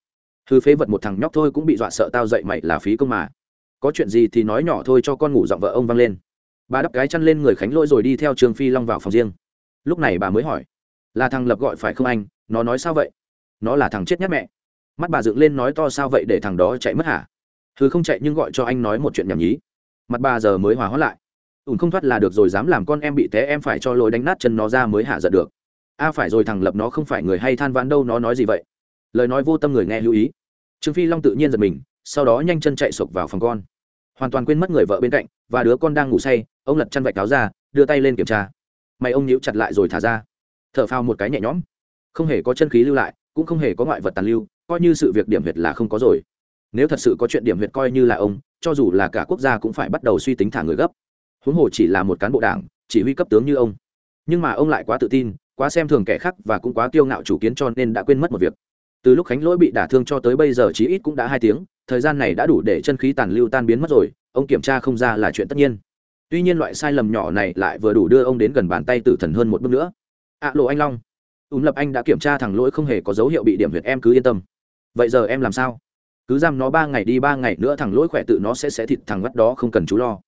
Thư phế vật một thằng nhóc thôi cũng bị dọa sợ tao dậy mày là phí công mà. Có chuyện gì thì nói nhỏ thôi cho con ngủ giọng vợ ông vang lên. Bà đắp cái chăn lên người khánh lỗi rồi đi theo trương phi long vào phòng riêng. Lúc này bà mới hỏi, là thằng lập gọi phải không anh? Nó nói sao vậy? Nó là thằng chết nhất mẹ mắt bà dựng lên nói to sao vậy để thằng đó chạy mất hả? Thứ không chạy nhưng gọi cho anh nói một chuyện nhảm nhí. Mặt bà giờ mới hòa hóa lại. Ủn không thoát là được rồi dám làm con em bị té em phải cho lối đánh nát chân nó ra mới hạ giận được. A phải rồi thằng lập nó không phải người hay than vãn đâu nó nói gì vậy? Lời nói vô tâm người nghe lưu ý. Trương phi long tự nhiên giật mình, sau đó nhanh chân chạy sộc vào phòng con. Hoàn toàn quên mất người vợ bên cạnh, và đứa con đang ngủ say, ông lật chăn vạch áo ra, đưa tay lên kiểm tra. Mày ông nhíu chặt lại rồi thả ra. Thở phao một cái nhẹ nhõm. Không hề có chân khí lưu lại, cũng không hề có ngoại vật tàn lưu coi như sự việc điểm huyệt là không có rồi. Nếu thật sự có chuyện điểm huyệt coi như là ông, cho dù là cả quốc gia cũng phải bắt đầu suy tính thả người gấp. Huống hồ chỉ là một cán bộ đảng, chỉ huy cấp tướng như ông. Nhưng mà ông lại quá tự tin, quá xem thường kẻ khác và cũng quá kiêu ngạo chủ kiến cho nên đã quên mất một việc. Từ lúc khánh lỗi bị đả thương cho tới bây giờ chí ít cũng đã hai tiếng, thời gian này đã đủ để chân khí tàn lưu tan biến mất rồi, ông kiểm tra không ra là chuyện tất nhiên. Tuy nhiên loại sai lầm nhỏ này lại vừa đủ đưa ông đến gần bàn tay tử thần hơn một bước nữa. Ạ lộ anh long. Ùn lập anh đã kiểm tra thằng lỗi không hề có dấu hiệu bị điểm huyệt, em cứ yên tâm vậy giờ em làm sao? Cứ giam nó ba ngày đi, ba ngày nữa thằng lỗi khỏe tự nó sẽ sẽ thịt thằng vắt đó, không cần chú lo.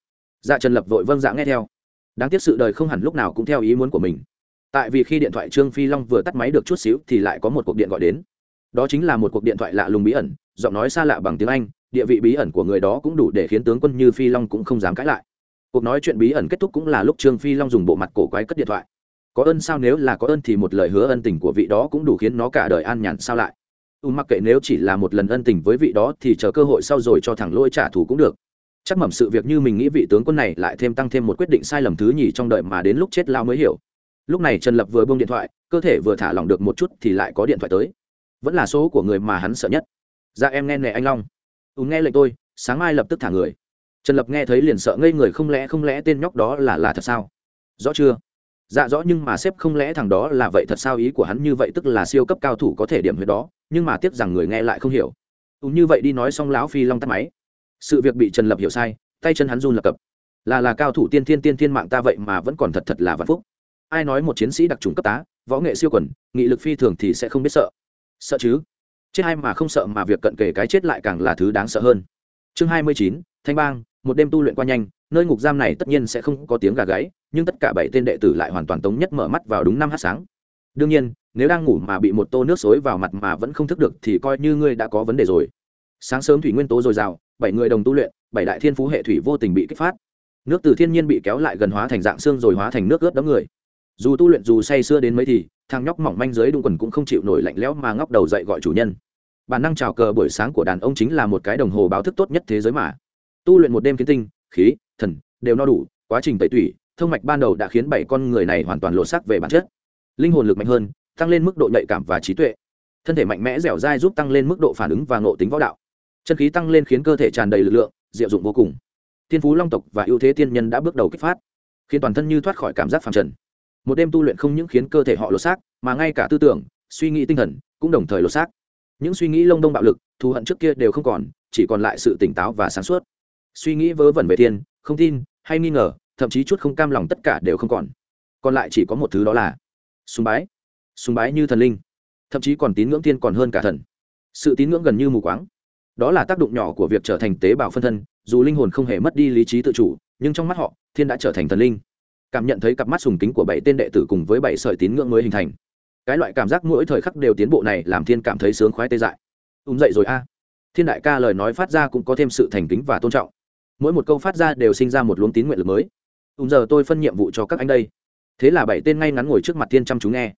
Dạ trần lập vội vâng dạ nghe theo. Đáng tiếc sự đời không hẳn lúc nào cũng theo ý muốn của mình. Tại vì khi điện thoại trương phi long vừa tắt máy được chút xíu thì lại có một cuộc điện gọi đến. Đó chính là một cuộc điện thoại lạ lùng bí ẩn, giọng nói xa lạ bằng tiếng anh, địa vị bí ẩn của người đó cũng đủ để khiến tướng quân như phi long cũng không dám cãi lại. Cuộc nói chuyện bí ẩn kết thúc cũng là lúc trương phi long dùng bộ mặt cổ quái cất điện thoại. Có ơn sao, nếu là có ơn thì một lời hứa ân tình của vị đó cũng đủ khiến nó cả đời an nhàn sao lại u mặc kệ nếu chỉ là một lần ân tình với vị đó thì chờ cơ hội sau rồi cho thẳng lôi trả thù cũng được. Chắc mẩm sự việc như mình nghĩ vị tướng quân này lại thêm tăng thêm một quyết định sai lầm thứ nhì trong đợi mà đến lúc chết lao mới hiểu. Lúc này trần lập vừa buông điện thoại, cơ thể vừa thả lỏng được một chút thì lại có điện thoại tới. Vẫn là số của người mà hắn sợ nhất. Dạ em nghe nè anh long. Ù nghe lệnh tôi, sáng mai lập tức thả người. Trần lập nghe thấy liền sợ ngây người, không lẽ không lẽ tên nhóc đó là là thật sao? Rõ chưa? Dạ rõ nhưng mà sếp không lẽ thằng đó là vậy thật sao? Ý của hắn như vậy tức là siêu cấp cao thủ có thể điểm huyệt đó, nhưng mà tiếc rằng người nghe lại không hiểu. Ù như vậy đi nói xong lão phi long tắt máy. Sự việc bị trần lập hiểu sai, tay chân hắn run lập cập. Là là cao thủ tiên thiên tiên thiên mạng ta vậy mà vẫn còn thật thật là vạn phúc. Ai nói một chiến sĩ đặc trùng cấp tá, võ nghệ siêu quần, nghị lực phi thường thì sẽ không biết sợ. Sợ chứ? Chết hay mà không sợ mà việc cận kề cái chết lại càng là thứ đáng sợ hơn. Chương hai mươi chín, thanh bang, một đêm tu luyện qua nhanh nơi ngục giam này tất nhiên sẽ không có tiếng gà gáy, nhưng tất cả bảy tên đệ tử lại hoàn toàn tống nhất mở mắt vào đúng năm h sáng. Đương nhiên, nếu đang ngủ mà bị một tô nước xối vào mặt mà vẫn không thức được thì coi như ngươi đã có vấn đề rồi. Sáng sớm thủy nguyên tố dồi dào, bảy người đồng tu luyện, bảy đại thiên phú hệ thủy vô tình bị kích phát. Nước từ thiên nhiên bị kéo lại gần hóa thành dạng xương rồi hóa thành nước ướt đấm người. Dù tu luyện dù say sưa đến mấy thì, thằng nhóc mỏng manh dưới đung quần cũng không chịu nổi lạnh lẽo mà ngóc đầu dậy gọi chủ nhân. Bản năng chào cờ buổi sáng của đàn ông chính là một cái đồng hồ báo thức tốt nhất thế giới mà. Tu luyện một đêm kiến tinh, khí thần, đều no đủ, quá trình tẩy tủy, thông mạch ban đầu đã khiến bảy con người này hoàn toàn lộ sắc về bản chất. Linh hồn lực mạnh hơn, tăng lên mức độ nhạy cảm và trí tuệ. Thân thể mạnh mẽ dẻo dai giúp tăng lên mức độ phản ứng và ngộ tính võ đạo. Chân khí tăng lên khiến cơ thể tràn đầy lực lượng, diệu dụng vô cùng. Thiên phú long tộc và ưu thế tiên nhân đã bước đầu kích phát, khiến toàn thân như thoát khỏi cảm giác phàm trần. Một đêm tu luyện không những khiến cơ thể họ lột xác mà ngay cả tư tưởng, suy nghĩ tinh thần cũng đồng thời lột xác những suy nghĩ lông đông bạo lực, thù hận trước kia đều không còn, chỉ còn lại sự tỉnh táo và sáng suốt. Suy nghĩ vớ vẩn về thiên không tin, hay nghi ngờ, thậm chí chút không cam lòng tất cả đều không còn. Còn lại chỉ có một thứ đó là, sùng bái. Sùng bái như thần linh, thậm chí còn tín ngưỡng thiên còn hơn cả thần. Sự tín ngưỡng gần như mù quáng. Đó là tác động nhỏ của việc trở thành tế bào phân thân, dù linh hồn không hề mất đi lý trí tự chủ, nhưng trong mắt họ, thiên đã trở thành thần linh. Cảm nhận thấy cặp mắt sùng kính của bảy tên đệ tử cùng với bảy sợi tín ngưỡng mới hình thành. Cái loại cảm giác mỗi thời khắc đều tiến bộ này làm thiên cảm thấy sướng khoái tê dại. Ùm dậy rồi a. Thiên đại ca lời nói phát ra cũng có thêm sự thành kính và tôn trọng mỗi một câu phát ra đều sinh ra một luống tín nguyện lực mới. Ùm giờ tôi phân nhiệm vụ cho các anh đây. Thế là bảy tên ngay ngắn ngồi trước mặt thiên chăm chú nghe.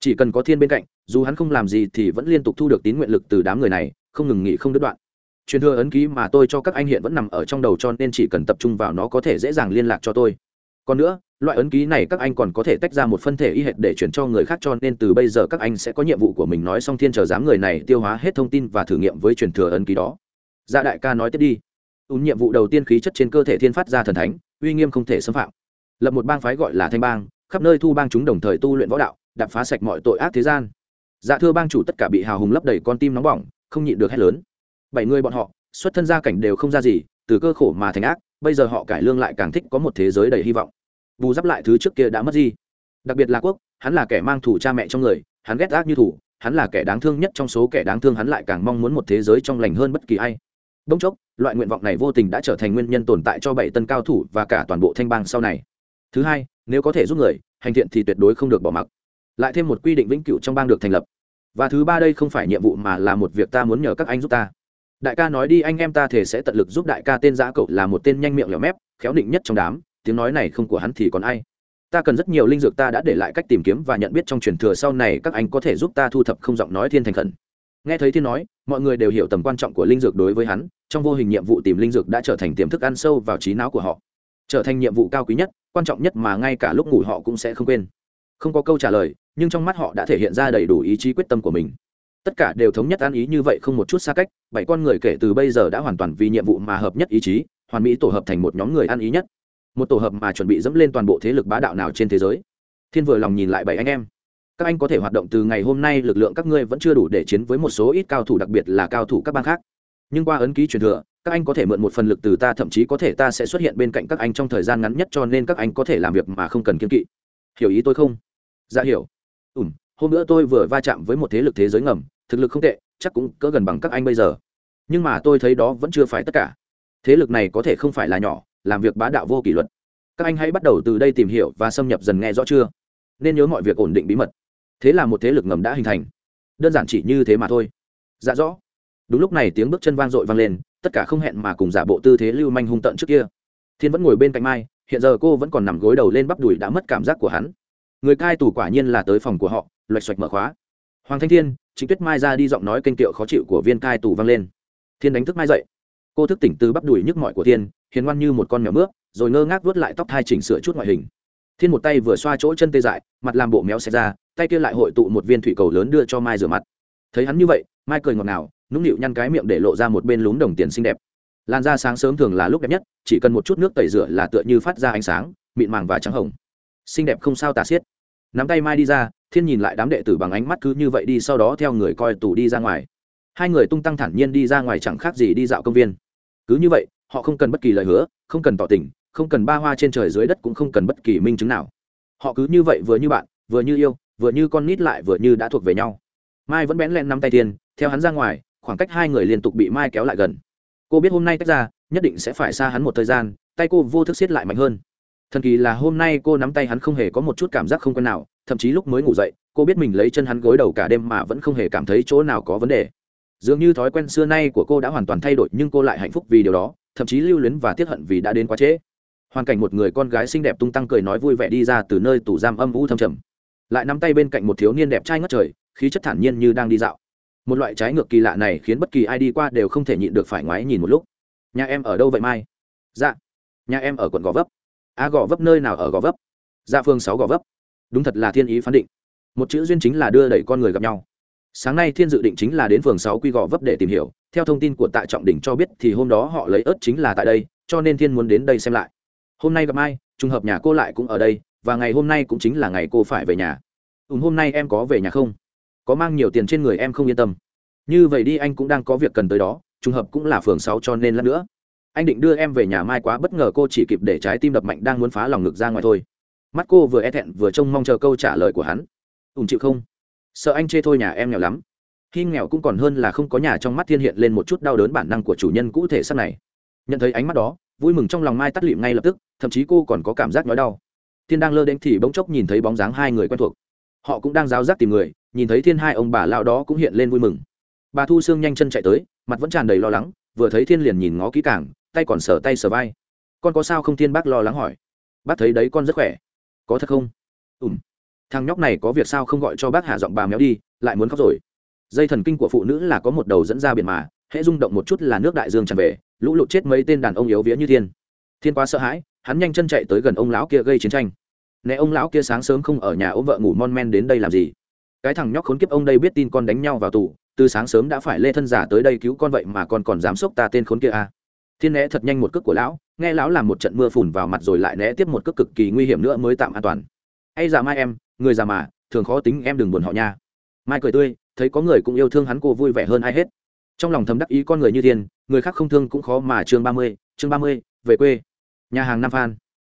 Chỉ cần có thiên bên cạnh, dù hắn không làm gì thì vẫn liên tục thu được tín nguyện lực từ đám người này, không ngừng nghỉ không đứt đoạn. Truyền thừa ấn ký mà tôi cho các anh hiện vẫn nằm ở trong đầu cho nên chỉ cần tập trung vào nó có thể dễ dàng liên lạc cho tôi. Còn nữa, loại ấn ký này các anh còn có thể tách ra một phân thể y hệt để chuyển cho người khác cho nên từ bây giờ các anh sẽ có nhiệm vụ của mình nói xong thiên chờ dám người này tiêu hóa hết thông tin và thử nghiệm với truyền thừa ấn ký đó. Dạ đại ca nói tiếp đi ùn nhiệm vụ đầu tiên khí chất trên cơ thể thiên phát ra thần thánh, uy nghiêm không thể xâm phạm. Lập một bang phái gọi là thanh bang, khắp nơi thu bang chúng đồng thời tu luyện võ đạo đập phá sạch mọi tội ác thế gian. Dạ thưa bang chủ tất cả bị hào hùng lấp đầy con tim nóng bỏng, không nhịn được hét lớn. Bảy người bọn họ, xuất thân gia cảnh đều không ra gì, từ cơ khổ mà thành ác, bây giờ họ cải lương lại càng thích có một thế giới đầy hy vọng. Bù đắp lại thứ trước kia đã mất gì? Đặc biệt là quốc, hắn là kẻ mang thủ cha mẹ trong người, hắn ghét ác như thủ hắn là kẻ đáng thương nhất trong số kẻ đáng thương hắn lại càng mong muốn một thế giới trong lành hơn bất kỳ ai đông chốc, loại nguyện vọng này vô tình đã trở thành nguyên nhân tồn tại cho bảy tân cao thủ và cả toàn bộ thanh bang sau này. Thứ hai, nếu có thể giúp người, hành thiện thì tuyệt đối không được bỏ mặc. Lại thêm một quy định vĩnh cửu trong bang được thành lập. Và thứ ba đây không phải nhiệm vụ mà là một việc ta muốn nhờ các anh giúp ta. Đại ca nói đi, anh em ta thể sẽ tận lực giúp đại ca tên giã cậu là một tên nhanh miệng lẻo mép, khéo định nhất trong đám, tiếng nói này không của hắn thì còn ai. Ta cần rất nhiều linh dược ta đã để lại cách tìm kiếm và nhận biết trong truyền thừa sau này các anh có thể giúp ta thu thập không giọng nói thiên thành khẩn nghe thấy thiên nói, mọi người đều hiểu tầm quan trọng của linh dược đối với hắn, trong vô hình nhiệm vụ tìm linh dược đã trở thành tiềm thức ăn sâu vào trí não của họ. Trở thành nhiệm vụ cao quý nhất, quan trọng nhất mà ngay cả lúc ngủ họ cũng sẽ không quên. Không có câu trả lời, nhưng trong mắt họ đã thể hiện ra đầy đủ ý chí quyết tâm của mình. Tất cả đều thống nhất ăn ý như vậy không một chút xa cách, bảy con người kể từ bây giờ đã hoàn toàn vì nhiệm vụ mà hợp nhất ý chí, hoàn mỹ tổ hợp thành một nhóm người ăn ý nhất. Một tổ hợp mà chuẩn bị dẫm lên toàn bộ thế lực bá đạo nào trên thế giới. Thiên vừa lòng nhìn lại bảy anh em các anh có thể hoạt động từ ngày hôm nay, lực lượng các ngươi vẫn chưa đủ để chiến với một số ít cao thủ, đặc biệt là cao thủ các bang khác. Nhưng qua ấn ký truyền thừa, các anh có thể mượn một phần lực từ ta, thậm chí có thể ta sẽ xuất hiện bên cạnh các anh trong thời gian ngắn nhất, cho nên các anh có thể làm việc mà không cần kiên kỵ. Hiểu ý tôi không? Dạ hiểu. Ừm, hôm nữa tôi vừa va chạm với một thế lực thế giới ngầm, thực lực không tệ, chắc cũng cỡ gần bằng các anh bây giờ. Nhưng mà tôi thấy đó vẫn chưa phải tất cả. Thế lực này có thể không phải là nhỏ, làm việc bá đạo vô kỷ luật. Các anh hãy bắt đầu từ đây tìm hiểu và xâm nhập dần nghe rõ chưa? Nên nhớ mọi việc ổn định bí mật thế là một thế lực ngầm đã hình thành. Đơn giản chỉ như thế mà thôi. Dạ rõ. Đúng lúc này tiếng bước chân vang dội vang lên, tất cả không hẹn mà cùng giả bộ tư thế lưu manh hung tận trước kia. Thiên vẫn ngồi bên cạnh mai, hiện giờ cô vẫn còn nằm gối đầu lên bắp đùi đã mất cảm giác của hắn. Người cai tù quả nhiên là tới phòng của họ, loạch xoạch mở khóa. Hoàng thanh thiên chính tuyết mai ra đi giọng nói kênh kiệu khó chịu của viên cai tù vang lên. Thiên đánh thức mai dậy. Cô thức tỉnh từ bắp đùi nhức mỏi của thiên, hiền ngoan như một con mèo mướp, rồi ngơ ngác vuốt lại tóc thai chỉnh sửa chút ngoại hình. Thiên một tay vừa xoa chỗ chân tê dại, mặt làm bộ méo xẹt ra tay kia lại hội tụ một viên thủy cầu lớn đưa cho mai rửa mặt. Thấy hắn như vậy, mai cười ngọt ngào, nũng nịu nhăn cái miệng để lộ ra một bên lún đồng tiền xinh đẹp. Làn da sáng sớm thường là lúc đẹp nhất, chỉ cần một chút nước tẩy rửa là tựa như phát ra ánh sáng, mịn màng và trắng hồng. Xinh đẹp không sao tả xiết. Nắm tay mai đi ra, thiên nhìn lại đám đệ tử bằng ánh mắt cứ như vậy đi sau đó theo người coi tù đi ra ngoài. Hai người tung tăng thản nhiên đi ra ngoài chẳng khác gì đi dạo công viên. Cứ như vậy, họ không cần bất kỳ lời hứa, không cần tỏ tình, không cần ba hoa trên trời dưới đất cũng không cần bất kỳ minh chứng nào. Họ cứ như vậy vừa như bạn, vừa như yêu vừa như con nít lại vừa như đã thuộc về nhau. Mai vẫn bén len nắm tay tiên theo hắn ra ngoài, khoảng cách hai người liên tục bị mai kéo lại gần. Cô biết hôm nay tách ra, nhất định sẽ phải xa hắn một thời gian, tay cô vô thức siết lại mạnh hơn. Thần kỳ là hôm nay cô nắm tay hắn không hề có một chút cảm giác không quen nào, thậm chí lúc mới ngủ dậy, cô biết mình lấy chân hắn gối đầu cả đêm mà vẫn không hề cảm thấy chỗ nào có vấn đề. Dường như thói quen xưa nay của cô đã hoàn toàn thay đổi, nhưng cô lại hạnh phúc vì điều đó, thậm chí lưu luyến và tiếc hận vì đã đến quá trễ. Hoàn cảnh một người con gái xinh đẹp tung tăng cười nói vui vẻ đi ra từ nơi tủ giam âm u thâm trầm lại nắm tay bên cạnh một thiếu niên đẹp trai ngất trời, khí chất thản nhiên như đang đi dạo. Một loại trái ngược kỳ lạ này khiến bất kỳ ai đi qua đều không thể nhịn được phải ngoái nhìn một lúc. Nhà em ở đâu vậy mai? Dạ. Nhà em ở quận gò vấp. À gò vấp nơi nào ở gò vấp? Dạ phương sáu gò vấp. Đúng thật là thiên ý phán định. Một chữ duyên chính là đưa đẩy con người gặp nhau. Sáng nay thiên dự định chính là đến phường sáu quy gò vấp để tìm hiểu. Theo thông tin của tạ trọng đỉnh cho biết thì hôm đó họ lấy ớt chính là tại đây, cho nên thiên muốn đến đây xem lại. Hôm nay gặp mai, trùng hợp nhà cô lại cũng ở đây và ngày hôm nay cũng chính là ngày cô phải về nhà. Ùm hôm nay em có về nhà không? Có mang nhiều tiền trên người em không yên tâm? Như vậy đi, anh cũng đang có việc cần tới đó, trùng hợp cũng là phường sáu cho nên lát nữa. Anh định đưa em về nhà mai quá, bất ngờ cô chỉ kịp để trái tim đập mạnh, đang muốn phá lòng ngực ra ngoài thôi. Mắt cô vừa e thẹn, vừa trông mong chờ câu trả lời của hắn. Ùm chịu không? Sợ anh chê thôi, nhà em nghèo lắm. Khi nghèo cũng còn hơn là không có nhà, trong mắt thiên hiện lên một chút đau đớn bản năng của chủ nhân cũ thể sắc này. Nhận thấy ánh mắt đó, vui mừng trong lòng mai tắt lịm ngay lập tức, thậm chí cô còn có cảm giác nói đau thiên đang lơ đến thì bỗng chốc nhìn thấy bóng dáng hai người quen thuộc. Họ cũng đang giáo giác tìm người, nhìn thấy thiên hai ông bà lao đó cũng hiện lên vui mừng. Bà thu sương nhanh chân chạy tới, mặt vẫn tràn đầy lo lắng, vừa thấy thiên liền nhìn ngó kỹ càng, tay còn sờ tay sờ vai. Con có sao không? thiên bác lo lắng hỏi. Bác thấy đấy, con rất khỏe. Có thật không? Ùm thằng nhóc này có việc sao không gọi cho bác hạ giọng bà méo đi, lại muốn khóc rồi. Dây thần kinh của phụ nữ là có một đầu dẫn ra biển mà, hễ rung động một chút là nước đại dương tràn về, lũ lụt chết mấy tên đàn ông yếu vía như thiên. Thiên quá sợ hãi, hắn nhanh chân chạy tới gần ông lão kia gây chiến tranh nè ông lão kia sáng sớm không ở nhà ôm vợ ngủ mon men đến đây làm gì? Cái thằng nhóc khốn kiếp ông đây biết tin con đánh nhau vào tù, từ sáng sớm đã phải lê thân giả tới đây cứu con vậy mà con còn dám xúc ta tên khốn kia à. thiên né thật nhanh một cước của lão, nghe lão làm một trận mưa phùn vào mặt rồi lại né tiếp một cước cực kỳ nguy hiểm nữa mới tạm an toàn. Hay già mai em, người già mà, thường khó tính em đừng buồn họ nha. Mai cười tươi, thấy có người cũng yêu thương hắn cô vui vẻ hơn ai hết. Trong lòng thầm đắc ý con người như thiên, người khác không thương cũng khó mà chương ba mươi, chương ba mươi, về quê. Nhà hàng nam phan.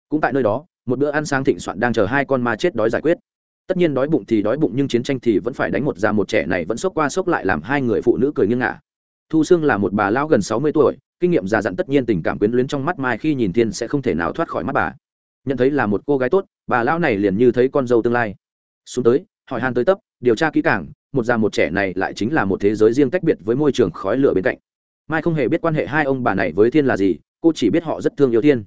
Cũng tại nơi đó một bữa ăn sáng thịnh soạn đang chờ hai con ma chết đói giải quyết. Tất nhiên đói bụng thì đói bụng nhưng chiến tranh thì vẫn phải đánh một già một trẻ này vẫn sốc qua sốc lại làm hai người phụ nữ cười nghiêng ngả. Thu sương là một bà lão gần sáu mươi tuổi, kinh nghiệm già dặn tất nhiên tình cảm quyến luyến trong mắt mai khi nhìn thiên sẽ không thể nào thoát khỏi mắt bà. Nhận thấy là một cô gái tốt, bà lão này liền như thấy con dâu tương lai. Xuống tới, hỏi han tới tấp, điều tra kỹ càng, một già một trẻ này lại chính là một thế giới riêng tách biệt với môi trường khói lửa bên cạnh. Mai không hề biết quan hệ hai ông bà này với thiên là gì, cô chỉ biết họ rất thương yêu thiên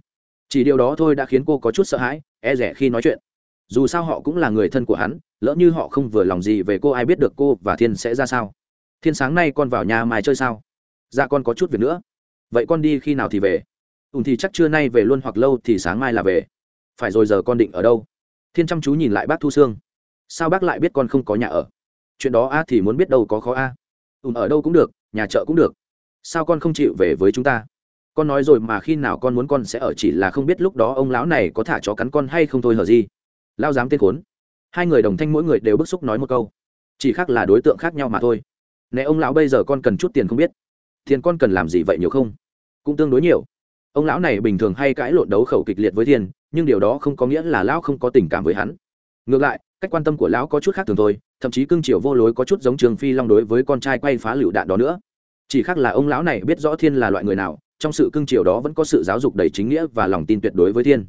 chỉ điều đó thôi đã khiến cô có chút sợ hãi e rẻ khi nói chuyện. Dù sao họ cũng là người thân của hắn, lỡ như họ không vừa lòng gì về cô ai biết được cô và thiên sẽ ra sao? Thiên sáng nay con vào nhà mai chơi sao? Dạ con có chút việc nữa. Vậy con đi khi nào thì về? Ùn thì chắc trưa nay về luôn hoặc lâu thì sáng mai là về. Phải rồi giờ con định ở đâu? Thiên chăm chú nhìn lại bác thu sương. Sao bác lại biết con không có nhà ở? Chuyện đó a thì muốn biết đâu có khó a. Ùn ở đâu cũng được, nhà chợ cũng được. Sao con không chịu về với chúng ta? Con nói rồi mà khi nào con muốn con sẽ ở chỉ là không biết lúc đó ông lão này có thả chó cắn con hay không thôi hờ gì. Lao dám tên khốn. Hai người đồng thanh mỗi người đều bức xúc nói một câu. Chỉ khác là đối tượng khác nhau mà thôi. Nè ông lão bây giờ con cần chút tiền không biết. Tiền con cần làm gì vậy nhiều không? Cũng tương đối nhiều. Ông lão này bình thường hay cãi lộn đấu khẩu kịch liệt với thiên nhưng điều đó không có nghĩa là lão không có tình cảm với hắn. Ngược lại, cách quan tâm của lão có chút khác thường thôi, thậm chí cương triều vô lối có chút giống trường phi long đối với con trai quay phá lựu đạn đó nữa. Chỉ khác là ông lão này biết rõ thiên là loại người nào trong sự cương triều đó vẫn có sự giáo dục đầy chính nghĩa và lòng tin tuyệt đối với thiên.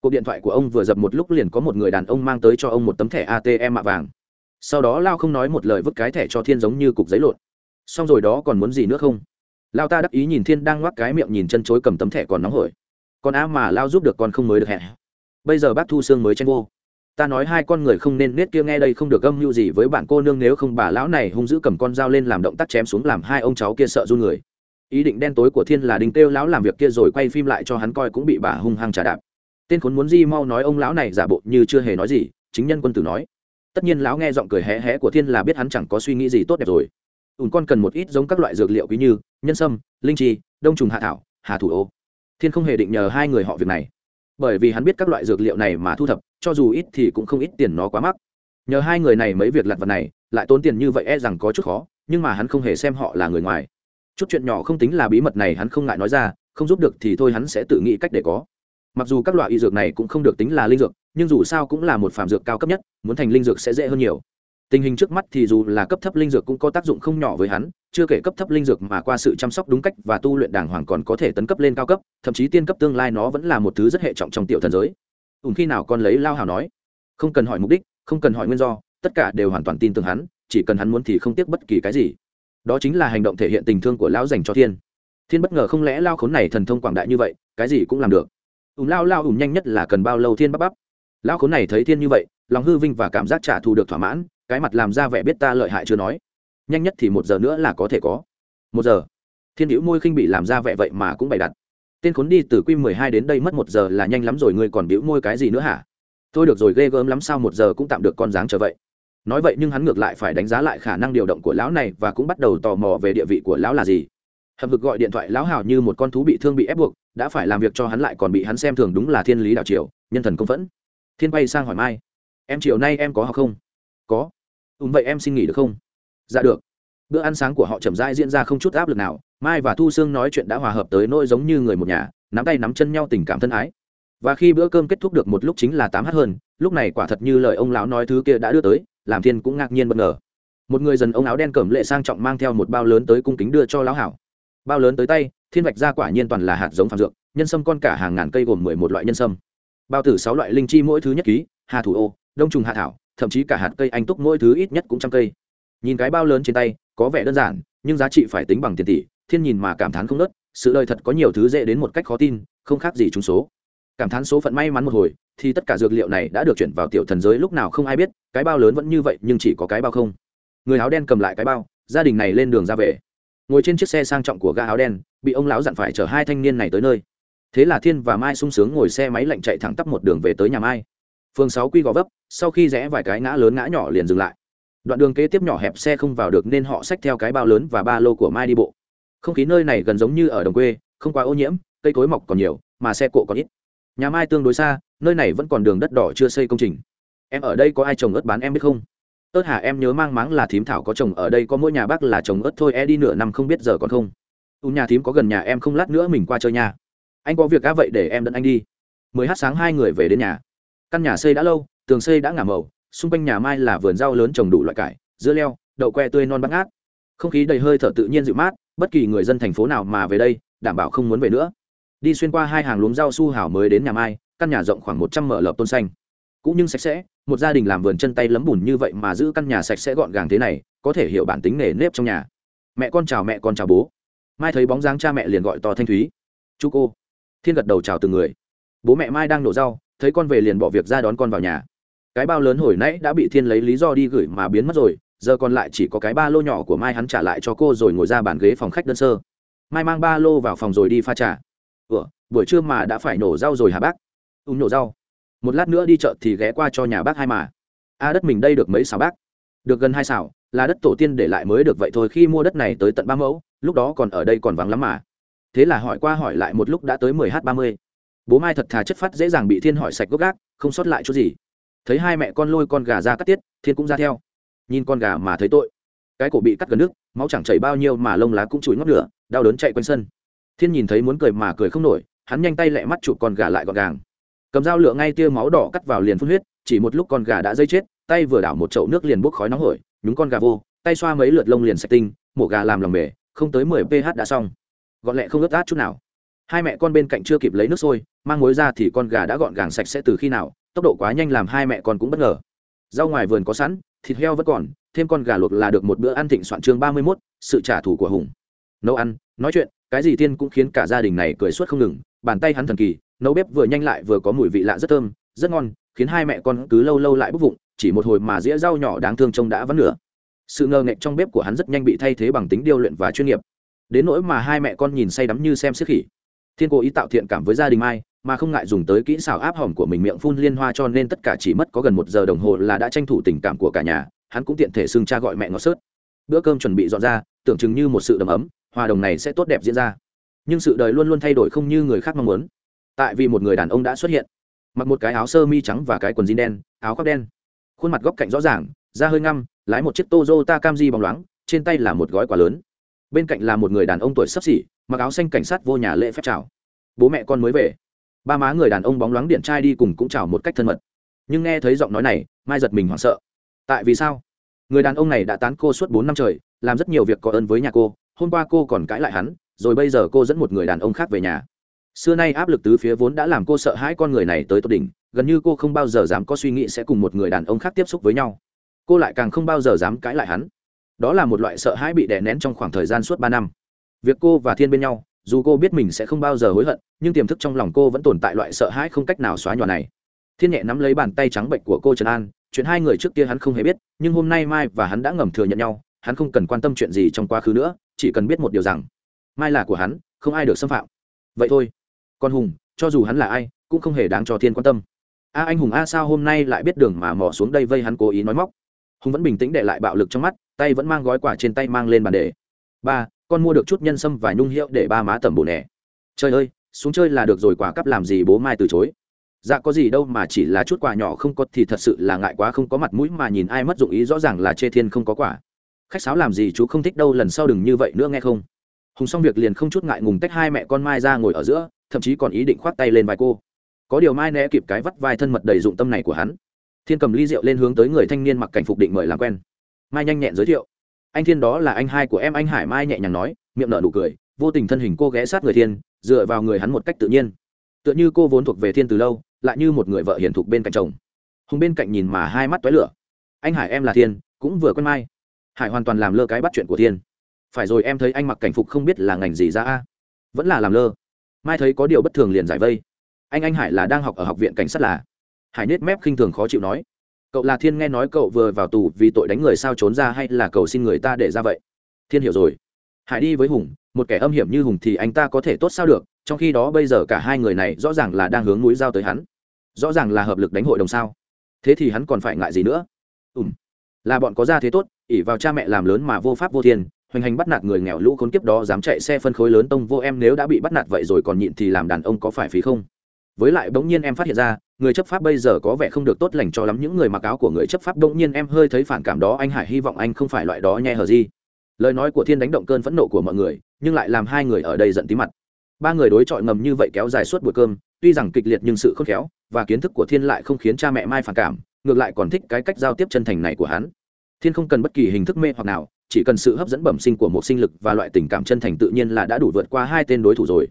Cuộc điện thoại của ông vừa dập một lúc liền có một người đàn ông mang tới cho ông một tấm thẻ atm mạ vàng. Sau đó lao không nói một lời vứt cái thẻ cho thiên giống như cục giấy lộn. Xong rồi đó còn muốn gì nữa không? Lao ta đắc ý nhìn thiên đang ngoắc cái miệng nhìn chân chối cầm tấm thẻ còn nóng hổi. Còn á mà lao giúp được con không mới được hẹn bây giờ bác thu sương mới tranh vô. Ta nói hai con người không nên nết kia nghe đây không được âm mưu gì với bạn cô nương nếu không bà lão này hung dữ cầm con dao lên làm động tác chém xuống làm hai ông cháu kia sợ run người ý định đen tối của thiên là đinh kêu lão làm việc kia rồi quay phim lại cho hắn coi cũng bị bà hung hăng trả đạp. Tên khốn muốn di mau nói ông lão này giả bộ như chưa hề nói gì, chính nhân quân tử nói. Tất nhiên lão nghe giọng cười hé hé của thiên là biết hắn chẳng có suy nghĩ gì tốt đẹp rồi. Ùn con cần một ít giống các loại dược liệu quý như nhân sâm, linh chi, đông trùng hạ thảo, hà thủ ô. Thiên không hề định nhờ hai người họ việc này. Bởi vì hắn biết các loại dược liệu này mà thu thập, cho dù ít thì cũng không ít tiền nó quá mắc. Nhờ hai người này mấy việc lặt vặt này, lại tốn tiền như vậy e rằng có chút khó, nhưng mà hắn không hề xem họ là người ngoài chút chuyện nhỏ không tính là bí mật này hắn không ngại nói ra, không giúp được thì thôi hắn sẽ tự nghĩ cách để có. Mặc dù các loại y dược này cũng không được tính là linh dược, nhưng dù sao cũng là một phạm dược cao cấp nhất, muốn thành linh dược sẽ dễ hơn nhiều. Tình hình trước mắt thì dù là cấp thấp linh dược cũng có tác dụng không nhỏ với hắn, chưa kể cấp thấp linh dược mà qua sự chăm sóc đúng cách và tu luyện đàng hoàng còn có thể tấn cấp lên cao cấp, thậm chí tiên cấp tương lai nó vẫn là một thứ rất hệ trọng trong tiểu thần giới. Ùn khi nào con lấy lao hào nói? Không cần hỏi mục đích, không cần hỏi nguyên do, tất cả đều hoàn toàn tin tưởng hắn, chỉ cần hắn muốn thì không tiếc bất kỳ cái gì đó chính là hành động thể hiện tình thương của lão dành cho thiên. Thiên bất ngờ không lẽ lao khốn này thần thông quảng đại như vậy, cái gì cũng làm được. Ùm lao lao ùm nhanh nhất là cần bao lâu thiên bắp bắp. Lao khốn này thấy thiên như vậy, lòng hư vinh và cảm giác trả thù được thỏa mãn, cái mặt làm ra vẻ biết ta lợi hại chưa nói. Nhanh nhất thì một giờ nữa là có thể có. Một giờ. Thiên hữu môi khinh bị làm ra vẻ vậy mà cũng bày đặt. Tên khốn đi từ q mười hai đến đây mất một giờ là nhanh lắm rồi, ngươi còn bĩu môi cái gì nữa hả? Thôi được rồi, ghê gớm lắm, sao một giờ cũng tạm được con dáng trở vậy? Nói vậy nhưng hắn ngược lại phải đánh giá lại khả năng điều động của lão này và cũng bắt đầu tò mò về địa vị của lão là gì. Hầm hực gọi điện thoại lão hào như một con thú bị thương bị ép buộc, đã phải làm việc cho hắn lại còn bị hắn xem thường đúng là thiên lý đảo triều, nhân thần công phẫn. Thiên bay sang hỏi mai, em chiều nay em có học không? Có. Ùm vậy em xin nghỉ được không? Dạ được. Bữa ăn sáng của họ chậm rãi diễn ra không chút áp lực nào, mai và thu sương nói chuyện đã hòa hợp tới nỗi giống như người một nhà, nắm tay nắm chân nhau tình cảm thân ái. Và khi bữa cơm kết thúc được một lúc chính là tám h hơn, lúc này quả thật như lời ông lão nói thứ kia đã đưa tới làm thiên cũng ngạc nhiên bất ngờ. Một người dần ông áo đen cẩm lệ sang trọng mang theo một bao lớn tới cung kính đưa cho lão hảo. Bao lớn tới tay, thiên vạch ra quả nhiên toàn là hạt giống phạm dược, nhân sâm con cả hàng ngàn cây gồm mười một loại nhân sâm. Bao tử sáu loại linh chi mỗi thứ nhất ký, hà thủ ô, đông trùng hạ thảo, thậm chí cả hạt cây anh túc mỗi thứ ít nhất cũng trăm cây. Nhìn cái bao lớn trên tay, có vẻ đơn giản, nhưng giá trị phải tính bằng tiền tỷ, thiên nhìn mà cảm thán không nớt, sự đời thật có nhiều thứ dễ đến một cách khó tin, không khác gì trúng số cảm thán số phận may mắn một hồi, thì tất cả dược liệu này đã được chuyển vào tiểu thần giới, lúc nào không ai biết, cái bao lớn vẫn như vậy, nhưng chỉ có cái bao không. Người áo đen cầm lại cái bao, gia đình này lên đường ra về. Ngồi trên chiếc xe sang trọng của ga áo đen, bị ông lão dặn phải chở hai thanh niên này tới nơi. Thế là thiên và mai sung sướng ngồi xe máy lạnh chạy thẳng tắp một đường về tới nhà mai. Phường sáu quy gò vấp, sau khi rẽ vài cái ngã lớn ngã nhỏ liền dừng lại. Đoạn đường kế tiếp nhỏ hẹp xe không vào được nên họ xách theo cái bao lớn và ba lô của mai đi bộ. Không khí nơi này gần giống như ở đồng quê, không quá ô nhiễm, cây cối mọc còn nhiều, mà xe cộ còn ít nhà mai tương đối xa, nơi này vẫn còn đường đất đỏ chưa xây công trình. Em ở đây có ai trồng ớt bán em biết không? Ớt Hà em nhớ mang máng là thím thảo có trồng, ở đây có mỗi nhà bác là trồng ớt thôi e đi nửa năm không biết giờ còn không. U nhà thím có gần nhà em không lát nữa mình qua chơi nhà. Anh có việc á vậy để em dẫn anh đi. Mới hát sáng hai người về đến nhà. Căn nhà xây đã lâu, tường xây đã ngả màu, xung quanh nhà mai là vườn rau lớn trồng đủ loại cải, dưa leo, đậu que tươi non bắt ngát. Không khí đầy hơi thở tự nhiên dịu mát, bất kỳ người dân thành phố nào mà về đây, đảm bảo không muốn về nữa đi xuyên qua hai hàng luống rau su hảo mới đến nhà mai, căn nhà rộng khoảng một trăm mở lợp tôn xanh. Cũng nhưng sạch sẽ, một gia đình làm vườn chân tay lấm bùn như vậy mà giữ căn nhà sạch sẽ gọn gàng thế này, có thể hiểu bản tính nề nếp trong nhà. Mẹ con chào mẹ con chào bố. Mai thấy bóng dáng cha mẹ liền gọi to thanh thúy. Chú cô. Thiên gật đầu chào từng người. Bố mẹ mai đang nổ rau, thấy con về liền bỏ việc ra đón con vào nhà. Cái bao lớn hồi nãy đã bị thiên lấy lý do đi gửi mà biến mất rồi, giờ còn lại chỉ có cái ba lô nhỏ của mai hắn trả lại cho cô rồi ngồi ra bàn ghế phòng khách đơn sơ. Mai mang ba lô vào phòng rồi đi pha trà ủa, buổi trưa mà đã phải nổ rau rồi hả bác? Ùm nổ rau. Một lát nữa đi chợ thì ghé qua cho nhà bác hai mà. A đất mình đây được mấy xào bác? Được gần hai xào, là đất tổ tiên để lại mới được vậy thôi, khi mua đất này tới tận ba mẫu, lúc đó còn ở đây còn vắng lắm mà. Thế là hỏi qua hỏi lại một lúc đã tới mười h ba mươi. Bố mai thật thà chất phát dễ dàng bị thiên hỏi sạch gốc gác, không sót lại chút gì. Thấy hai mẹ con lôi con gà ra cắt tiết, thiên cũng ra theo. Nhìn con gà mà thấy tội. Cái cổ bị cắt gần nước, máu chẳng chảy bao nhiêu mà lông lá cũng chùi ngót lửa, đau đớn chạy quanh sân thiên nhìn thấy muốn cười mà cười không nổi, hắn nhanh tay lẹ mắt chụp con gà lại gọn gàng. Cầm dao lựa ngay tia máu đỏ cắt vào liền phun huyết, chỉ một lúc con gà đã dây chết, tay vừa đảo một chậu nước liền bốc khói nóng hổi, nhúng con gà vô, tay xoa mấy lượt lông liền sạch tinh, mổ gà làm lòng bể, không tới mười ph đã xong. Gọn lẹ không ướt át chút nào. Hai mẹ con bên cạnh chưa kịp lấy nước sôi, mang muối ra thì con gà đã gọn gàng sạch sẽ từ khi nào, tốc độ quá nhanh làm hai mẹ con cũng bất ngờ. Rau ngoài vườn có sẵn, thịt heo vẫn còn, thêm con gà luộc là được một bữa ăn thịnh soạn chương ba mươi mốt, sự trả thù của hùng. Nấu ăn, nói chuyện cái gì tiên cũng khiến cả gia đình này cười suốt không ngừng, bàn tay hắn thần kỳ, nấu bếp vừa nhanh lại vừa có mùi vị lạ rất thơm, rất ngon, khiến hai mẹ con cứ lâu lâu lại bốc vụng, chỉ một hồi mà dĩa rau nhỏ đáng thương trông đã vắn nửa. Sự ngờ nghệch trong bếp của hắn rất nhanh bị thay thế bằng tính điêu luyện và chuyên nghiệp. Đến nỗi mà hai mẹ con nhìn say đắm như xem sức khỉ. Thiên cố ý tạo thiện cảm với gia đình mai, mà không ngại dùng tới kỹ xảo áp hỏng của mình miệng phun liên hoa cho nên tất cả chỉ mất có gần một giờ đồng hồ là đã tranh thủ tình cảm của cả nhà, hắn cũng tiện thể xưng cha gọi mẹ ngọt sớt. Bữa cơm chuẩn bị dọn ra, tưởng chừng như một sự đầm ấm hòa đồng này sẽ tốt đẹp diễn ra. Nhưng sự đời luôn luôn thay đổi không như người khác mong muốn. Tại vì một người đàn ông đã xuất hiện. Mặc một cái áo sơ mi trắng và cái quần jean đen, áo khoác đen. Khuôn mặt góc cạnh rõ ràng, da hơi ngăm, lái một chiếc Toyota Camry bóng loáng, trên tay là một gói quà lớn. Bên cạnh là một người đàn ông tuổi sắp xỉ, mặc áo xanh cảnh sát vô nhà lễ phép chào. Bố mẹ con mới về. Ba má người đàn ông bóng loáng điện trai đi cùng cũng chào một cách thân mật. Nhưng nghe thấy giọng nói này, mai giật mình hoảng sợ. Tại vì sao? Người đàn ông này đã tán cô suốt bốn năm trời, làm rất nhiều việc có ơn với nhà cô hôm qua cô còn cãi lại hắn, rồi bây giờ cô dẫn một người đàn ông khác về nhà. Xưa nay áp lực tứ phía vốn đã làm cô sợ hãi con người này tới tột đỉnh, gần như cô không bao giờ dám có suy nghĩ sẽ cùng một người đàn ông khác tiếp xúc với nhau. Cô lại càng không bao giờ dám cãi lại hắn. Đó là một loại sợ hãi bị đè nén trong khoảng thời gian suốt ba năm. Việc cô và thiên bên nhau, dù cô biết mình sẽ không bao giờ hối hận, nhưng tiềm thức trong lòng cô vẫn tồn tại loại sợ hãi không cách nào xóa nhòa này. Thiên nhẹ nắm lấy bàn tay trắng bệnh của cô trần an, chuyện hai người trước kia hắn không hề biết, nhưng hôm nay mai và hắn đã ngầm thừa nhận nhau, hắn không cần quan tâm chuyện gì trong quá khứ nữa chỉ cần biết một điều rằng, mai là của hắn, không ai được xâm phạm. Vậy thôi. Con hùng, cho dù hắn là ai, cũng không hề đáng cho thiên quan tâm. A anh hùng, a sao hôm nay lại biết đường mà mò xuống đây vây hắn cố ý nói móc? Hùng vẫn bình tĩnh để lại bạo lực trong mắt, tay vẫn mang gói quả trên tay mang lên bàn đề ba, con mua được chút nhân sâm và nhung hiệu để ba má tẩm bổ nẻ. Trời ơi, xuống chơi là được rồi quả cắp làm gì bố mai từ chối? Dạ có gì đâu mà chỉ là chút quà nhỏ không có thì thật sự là ngại quá, không có mặt mũi mà nhìn ai mất dụng ý rõ ràng là chê thiên không có quả khách sáo làm gì chú không thích đâu, lần sau đừng như vậy nữa nghe không? Hùng xong việc liền không chút ngại ngùng tách hai mẹ con mai ra ngồi ở giữa, thậm chí còn ý định khoác tay lên vai cô. Có điều mai né kịp cái vắt vai thân mật đầy dụng tâm này của hắn. Thiên cầm ly rượu lên hướng tới người thanh niên mặc cảnh phục định mời làm quen. Mai nhanh nhẹn giới thiệu. Anh thiên đó là anh hai của em, anh hải mai nhẹ nhàng nói, miệng nở nụ cười, vô tình thân hình cô ghé sát người thiên, dựa vào người hắn một cách tự nhiên. Tựa như cô vốn thuộc về thiên từ lâu, lại như một người vợ hiền thục bên cạnh chồng. Hùng bên cạnh nhìn mà hai mắt toái lửa. Anh hải em là thiên, cũng vừa quen mai hải hoàn toàn làm lơ cái bắt chuyện của thiên. Phải rồi, em thấy anh mặc cảnh phục không biết là ngành gì ra a. Vẫn là làm lơ. Mai thấy có điều bất thường liền giải vây. Anh anh hải là đang học ở học viện cảnh sát là. Hải nết mép khinh thường khó chịu nói. Cậu là thiên nghe nói cậu vừa vào tù vì tội đánh người sao trốn ra hay là cầu xin người ta để ra vậy? Thiên hiểu rồi. Hải đi với hùng, một kẻ âm hiểm như hùng thì anh ta có thể tốt sao được, trong khi đó bây giờ cả hai người này rõ ràng là đang hướng mũi dao tới hắn. Rõ ràng là hợp lực đánh hội đồng sao. Thế thì hắn còn phải ngại gì nữa? Ùm là bọn có gia thế tốt ỉ vào cha mẹ làm lớn mà vô pháp vô thiên, hoành hành bắt nạt người nghèo lũ khốn kiếp đó dám chạy xe phân khối lớn tông vô em nếu đã bị bắt nạt vậy rồi còn nhịn thì làm đàn ông có phải phí không? Với lại bỗng nhiên em phát hiện ra, người chấp pháp bây giờ có vẻ không được tốt lành cho lắm, những người mặc áo của người chấp pháp bỗng nhiên em hơi thấy phản cảm đó, anh hải hy vọng anh không phải loại đó nhẹ hờ gì. Lời nói của thiên đánh động cơn phẫn nộ của mọi người, nhưng lại làm hai người ở đây giận tí mặt. Ba người đối chọi ngầm như vậy kéo dài suốt buổi cơm, tuy rằng kịch liệt nhưng sự khôn khéo, và kiến thức của thiên lại không khiến cha mẹ mai phản cảm ngược lại còn thích cái cách giao tiếp chân thành này của hắn. Thiên không cần bất kỳ hình thức mê hoặc nào, chỉ cần sự hấp dẫn bẩm sinh của một sinh lực và loại tình cảm chân thành tự nhiên là đã đủ vượt qua hai tên đối thủ rồi.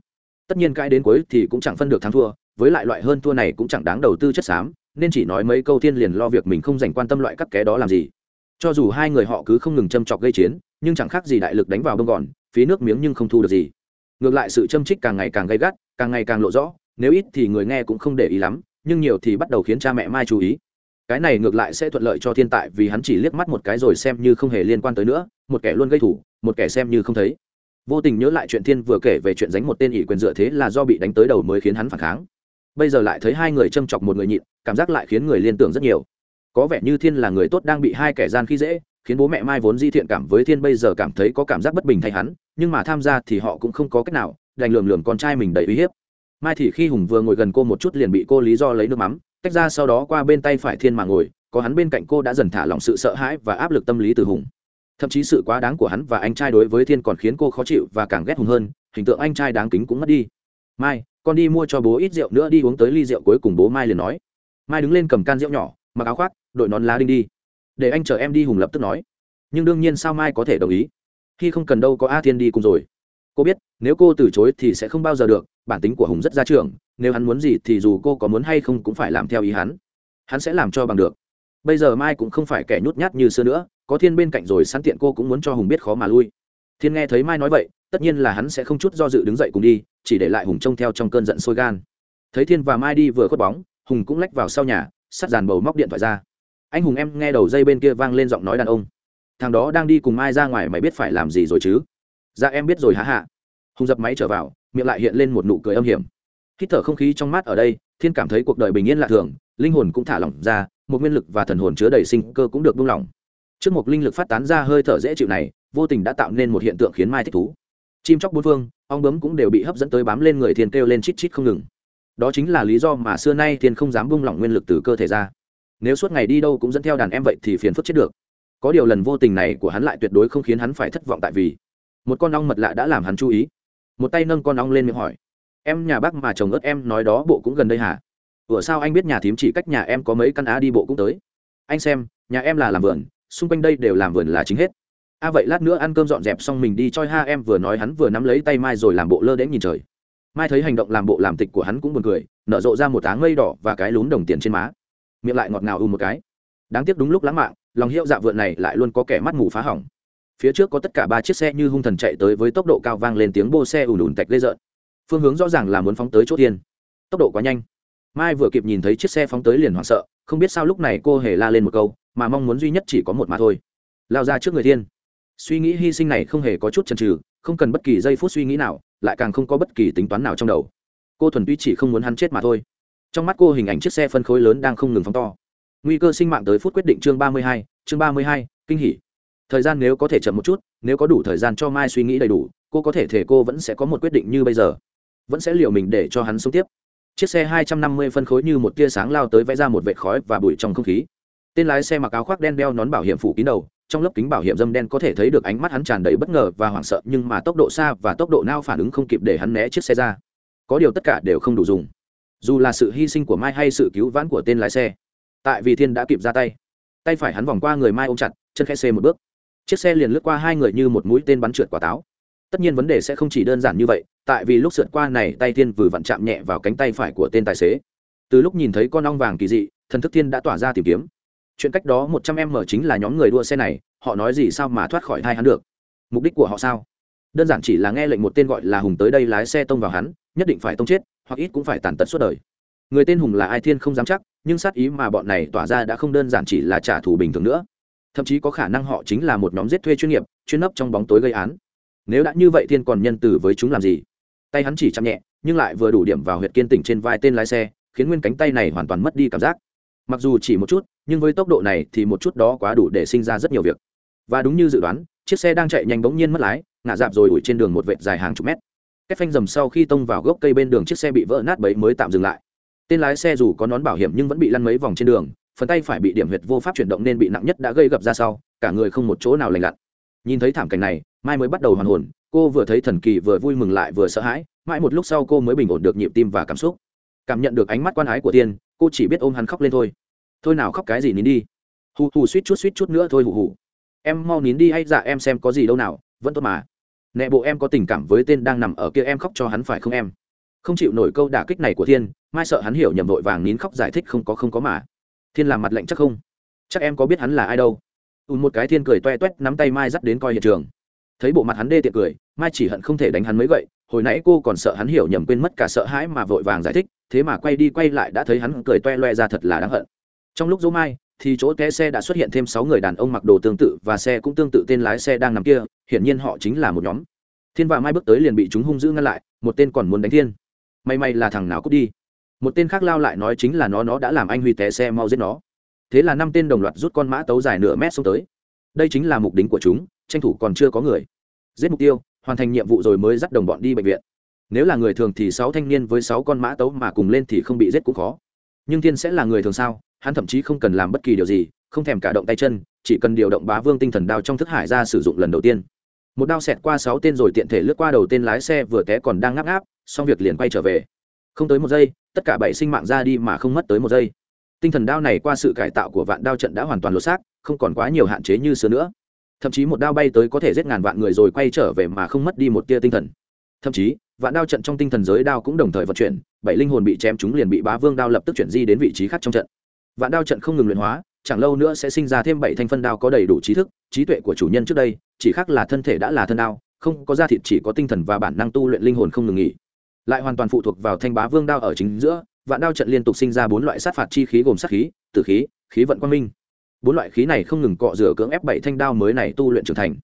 Tất nhiên cãi đến cuối thì cũng chẳng phân được thắng thua, với lại loại hơn thua này cũng chẳng đáng đầu tư chất xám, nên chỉ nói mấy câu thiên liền lo việc mình không dành quan tâm loại cắt ké đó làm gì. Cho dù hai người họ cứ không ngừng châm chọc gây chiến, nhưng chẳng khác gì đại lực đánh vào bông gòn, phí nước miếng nhưng không thu được gì. Ngược lại sự châm trích càng ngày càng gay gắt, càng ngày càng lộ rõ, nếu ít thì người nghe cũng không để ý lắm, nhưng nhiều thì bắt đầu khiến cha mẹ mai chú ý cái này ngược lại sẽ thuận lợi cho thiên tại vì hắn chỉ liếc mắt một cái rồi xem như không hề liên quan tới nữa, một kẻ luôn gây thủ, một kẻ xem như không thấy. Vô tình nhớ lại chuyện thiên vừa kể về chuyện dánh một tên ỷ quyền dựa thế là do bị đánh tới đầu mới khiến hắn phản kháng. Bây giờ lại thấy hai người châm chọc một người nhịn, cảm giác lại khiến người liên tưởng rất nhiều. Có vẻ như thiên là người tốt đang bị hai kẻ gian khi dễ, khiến bố mẹ mai vốn di thiện cảm với thiên bây giờ cảm thấy có cảm giác bất bình thay hắn, nhưng mà tham gia thì họ cũng không có cách nào, đành lường lường con trai mình đầy uy hiếp. Mai thì khi hùng vừa ngồi gần cô một chút liền bị cô lý do lấy nước mắm tách ra sau đó qua bên tay phải thiên mà ngồi, có hắn bên cạnh cô đã dần thả lỏng sự sợ hãi và áp lực tâm lý từ hùng. Thậm chí sự quá đáng của hắn và anh trai đối với thiên còn khiến cô khó chịu và càng ghét hùng hơn, hình tượng anh trai đáng kính cũng mất đi. Mai, con đi mua cho bố ít rượu nữa đi uống tới ly rượu cuối cùng bố mai liền nói. Mai đứng lên cầm can rượu nhỏ, mặc áo khoác, đội nón lá đinh đi. Để anh chờ em đi hùng lập tức nói. Nhưng đương nhiên sao mai có thể đồng ý? Khi không cần đâu có a thiên đi cùng rồi. Cô biết, nếu cô từ chối thì sẽ không bao giờ được bản tính của hùng rất ra trưởng, nếu hắn muốn gì thì dù cô có muốn hay không cũng phải làm theo ý hắn. Hắn sẽ làm cho bằng được. Bây giờ mai cũng không phải kẻ nhút nhát như xưa nữa, có thiên bên cạnh rồi sẵn tiện cô cũng muốn cho hùng biết khó mà lui. Thiên nghe thấy mai nói vậy, tất nhiên là hắn sẽ không chút do dự đứng dậy cùng đi, chỉ để lại hùng trông theo trong cơn giận sôi gan. Thấy thiên và mai đi vừa khuất bóng, hùng cũng lách vào sau nhà, sắt dàn bầu móc điện thoại ra. Anh hùng em nghe đầu dây bên kia vang lên giọng nói đàn ông. Thằng đó đang đi cùng mai ra ngoài mày biết phải làm gì rồi chứ? Dạ em biết rồi, hả hạ hùng dập máy trở vào miệng lại hiện lên một nụ cười âm hiểm. Hít thở không khí trong mát ở đây, thiên cảm thấy cuộc đời bình yên lạ thường, linh hồn cũng thả lỏng ra, một nguyên lực và thần hồn chứa đầy sinh cơ cũng được buông lỏng. Trước một linh lực phát tán ra hơi thở dễ chịu này, vô tình đã tạo nên một hiện tượng khiến mai thích thú. Chim chóc bốn phương, ong bướm cũng đều bị hấp dẫn tới bám lên người thiên kêu lên chít chít không ngừng. Đó chính là lý do mà xưa nay thiên không dám buông lỏng nguyên lực từ cơ thể ra. Nếu suốt ngày đi đâu cũng dẫn theo đàn em vậy thì phiền phức chết được. Có điều lần vô tình này của hắn lại tuyệt đối không khiến hắn phải thất vọng tại vì một con ong mật lạ đã làm hắn chú ý một tay nâng con ong lên miệng hỏi. Em nhà bác mà chồng ớt em nói đó bộ cũng gần đây hả? Ủa sao anh biết nhà thím chỉ cách nhà em có mấy căn á đi bộ cũng tới? Anh xem, nhà em là làm vườn, xung quanh đây đều làm vườn là chính hết. A vậy lát nữa ăn cơm dọn dẹp xong mình đi choi ha em vừa nói hắn vừa nắm lấy tay mai rồi làm bộ lơ đễnh nhìn trời. Mai thấy hành động làm bộ làm tịch của hắn cũng buồn cười, nở rộ ra một áng mây đỏ và cái lún đồng tiền trên má. Miệng lại ngọt ngào u một cái. Đáng tiếc đúng lúc lãng mạn, lòng hiệu dạ vượn này lại luôn có kẻ mắt mù phá hỏng phía trước có tất cả ba chiếc xe như hung thần chạy tới với tốc độ cao vang lên tiếng bô xe ùn ùn tạch lê rợn. Phương hướng rõ ràng là muốn phóng tới chỗ tiên. Tốc độ quá nhanh. Mai vừa kịp nhìn thấy chiếc xe phóng tới liền hoảng sợ, không biết sao lúc này cô hề la lên một câu, mà mong muốn duy nhất chỉ có một mà thôi. Lao ra trước người thiên suy nghĩ hy sinh này không hề có chút chần chừ, không cần bất kỳ giây phút suy nghĩ nào, lại càng không có bất kỳ tính toán nào trong đầu. Cô thuần tuy chỉ không muốn hắn chết mà thôi. Trong mắt cô hình ảnh chiếc xe phân khối lớn đang không ngừng phóng to. Nguy cơ sinh mạng tới phút quyết định chương ba mươi hai, chương ba mươi hai, kinh hỉ thời gian nếu có thể chậm một chút, nếu có đủ thời gian cho mai suy nghĩ đầy đủ, cô có thể thể cô vẫn sẽ có một quyết định như bây giờ. Vẫn sẽ liều mình để cho hắn sống tiếp. Chiếc xe hai trăm năm mươi phân khối như một tia sáng lao tới vẽ ra một vệt khói và bụi trong không khí. Tên lái xe mặc áo khoác đen đeo nón bảo hiểm phủ kín đầu, trong lớp kính bảo hiểm dâm đen có thể thấy được ánh mắt hắn tràn đầy bất ngờ và hoảng sợ, nhưng mà tốc độ xa và tốc độ nao phản ứng không kịp để hắn né chiếc xe ra. Có điều tất cả đều không đủ dùng. Dù là sự hy sinh của mai hay sự cứu vãn của tên lái xe, tại vì thiên đã kịp ra tay. Tay phải hắn vòng qua người mai ôm chặt, chân khe xe một bước chiếc xe liền lướt qua hai người như một mũi tên bắn trượt quả táo. Tất nhiên vấn đề sẽ không chỉ đơn giản như vậy, tại vì lúc sượt qua này, tay thiên vừa vặn chạm nhẹ vào cánh tay phải của tên tài xế. Từ lúc nhìn thấy con ong vàng kỳ dị, thần thức thiên đã tỏa ra tìm kiếm. Chuyện cách đó một trăm em mở chính là nhóm người đua xe này, họ nói gì sao mà thoát khỏi hai hắn được? Mục đích của họ sao? Đơn giản chỉ là nghe lệnh một tên gọi là hùng tới đây lái xe tông vào hắn, nhất định phải tông chết, hoặc ít cũng phải tàn tật suốt đời. Người tên hùng là ai thiên không dám chắc, nhưng sát ý mà bọn này tỏa ra đã không đơn giản chỉ là trả thù bình thường nữa thậm chí có khả năng họ chính là một nhóm giết thuê chuyên nghiệp, chuyên nấp trong bóng tối gây án. Nếu đã như vậy thiên còn nhân từ với chúng làm gì? Tay hắn chỉ chạm nhẹ, nhưng lại vừa đủ điểm vào huyệt kiên tỉnh trên vai tên lái xe, khiến nguyên cánh tay này hoàn toàn mất đi cảm giác. Mặc dù chỉ một chút, nhưng với tốc độ này thì một chút đó quá đủ để sinh ra rất nhiều việc. Và đúng như dự đoán, chiếc xe đang chạy nhanh bỗng nhiên mất lái, ngã dạp rồi ủi trên đường một vệt dài hàng chục mét. Cái phanh dầm sau khi tông vào gốc cây bên đường chiếc xe bị vỡ nát bấy mới tạm dừng lại. Tên lái xe dù có nón bảo hiểm nhưng vẫn bị lăn mấy vòng trên đường phần tay phải bị điểm huyệt vô pháp chuyển động nên bị nặng nhất đã gây gập ra sau, cả người không một chỗ nào lành lặn. Nhìn thấy thảm cảnh này, mai mới bắt đầu hoàn hồn, cô vừa thấy thần kỳ vừa vui mừng lại vừa sợ hãi, mãi một lúc sau cô mới bình ổn được nhịp tim và cảm xúc. Cảm nhận được ánh mắt quan ái của tiên cô chỉ biết ôm hắn khóc lên thôi. Thôi nào khóc cái gì nín đi. Hù hù suýt chút suýt chút nữa thôi hù hù. Em mau nín đi hay dạ em xem có gì đâu nào, vẫn tốt mà. Nẹ bộ em có tình cảm với tên đang nằm ở kia em khóc cho hắn phải không em? Không chịu nổi câu đả kích này của thiên, mai sợ hắn hiểu nhầm vội vàng nín khóc giải thích không có không có mà thiên làm mặt lạnh chắc không? Chắc em có biết hắn là ai đâu. Ùn một cái thiên cười toe toét nắm tay mai dắt đến coi hiện trường. Thấy bộ mặt hắn đê tiện cười, mai chỉ hận không thể đánh hắn mấy gậy, hồi nãy cô còn sợ hắn hiểu nhầm quên mất cả sợ hãi mà vội vàng giải thích, thế mà quay đi quay lại đã thấy hắn cười toe loe ra thật là đáng hận. Trong lúc dỗ mai, thì chỗ té xe đã xuất hiện thêm sáu người đàn ông mặc đồ tương tự và xe cũng tương tự tên lái xe đang nằm kia, hiển nhiên họ chính là một nhóm. Thiên và mai bước tới liền bị chúng hung dữ ngăn lại, một tên còn muốn đánh thiên. May may là thằng nào cút đi một tên khác lao lại nói chính là nó nó đã làm anh huy té xe mau giết nó. Thế là năm tên đồng loạt rút con mã tấu dài nửa mét xuống tới. Đây chính là mục đích của chúng, tranh thủ còn chưa có người. Giết mục tiêu, hoàn thành nhiệm vụ rồi mới dắt đồng bọn đi bệnh viện. Nếu là người thường thì sáu thanh niên với sáu con mã tấu mà cùng lên thì không bị giết cũng khó. Nhưng thiên sẽ là người thường sao? Hắn thậm chí không cần làm bất kỳ điều gì, không thèm cả động tay chân, chỉ cần điều động bá vương tinh thần đao trong thức hải ra sử dụng lần đầu tiên. Một đao xẹt qua sáu tên rồi tiện thể lướt qua đầu tên lái xe vừa té còn đang ngáp ngáp, xong việc liền quay trở về. Không tới một giây tất cả bảy sinh mạng ra đi mà không mất tới một giây. Tinh thần đao này qua sự cải tạo của vạn đao trận đã hoàn toàn lột xác, không còn quá nhiều hạn chế như xưa nữa. Thậm chí một đao bay tới có thể giết ngàn vạn người rồi quay trở về mà không mất đi một tia tinh thần. Thậm chí, vạn đao trận trong tinh thần giới đao cũng đồng thời vận chuyển, bảy linh hồn bị chém chúng liền bị bá vương đao lập tức chuyển di đến vị trí khác trong trận. Vạn đao trận không ngừng luyện hóa, chẳng lâu nữa sẽ sinh ra thêm bảy thanh phân đao có đầy đủ trí thức, trí tuệ của chủ nhân trước đây, chỉ khác là thân thể đã là thân đao, không có da thịt chỉ có tinh thần và bản năng tu luyện linh hồn không ngừng nghỉ lại hoàn toàn phụ thuộc vào thanh bá vương đao ở chính giữa, vạn đao trận liên tục sinh ra bốn loại sát phạt chi khí gồm sát khí, tử khí khí vận quang minh. Bốn loại khí này không ngừng cọ rửa cưỡng ép bảy thanh đao mới này tu luyện trưởng thành.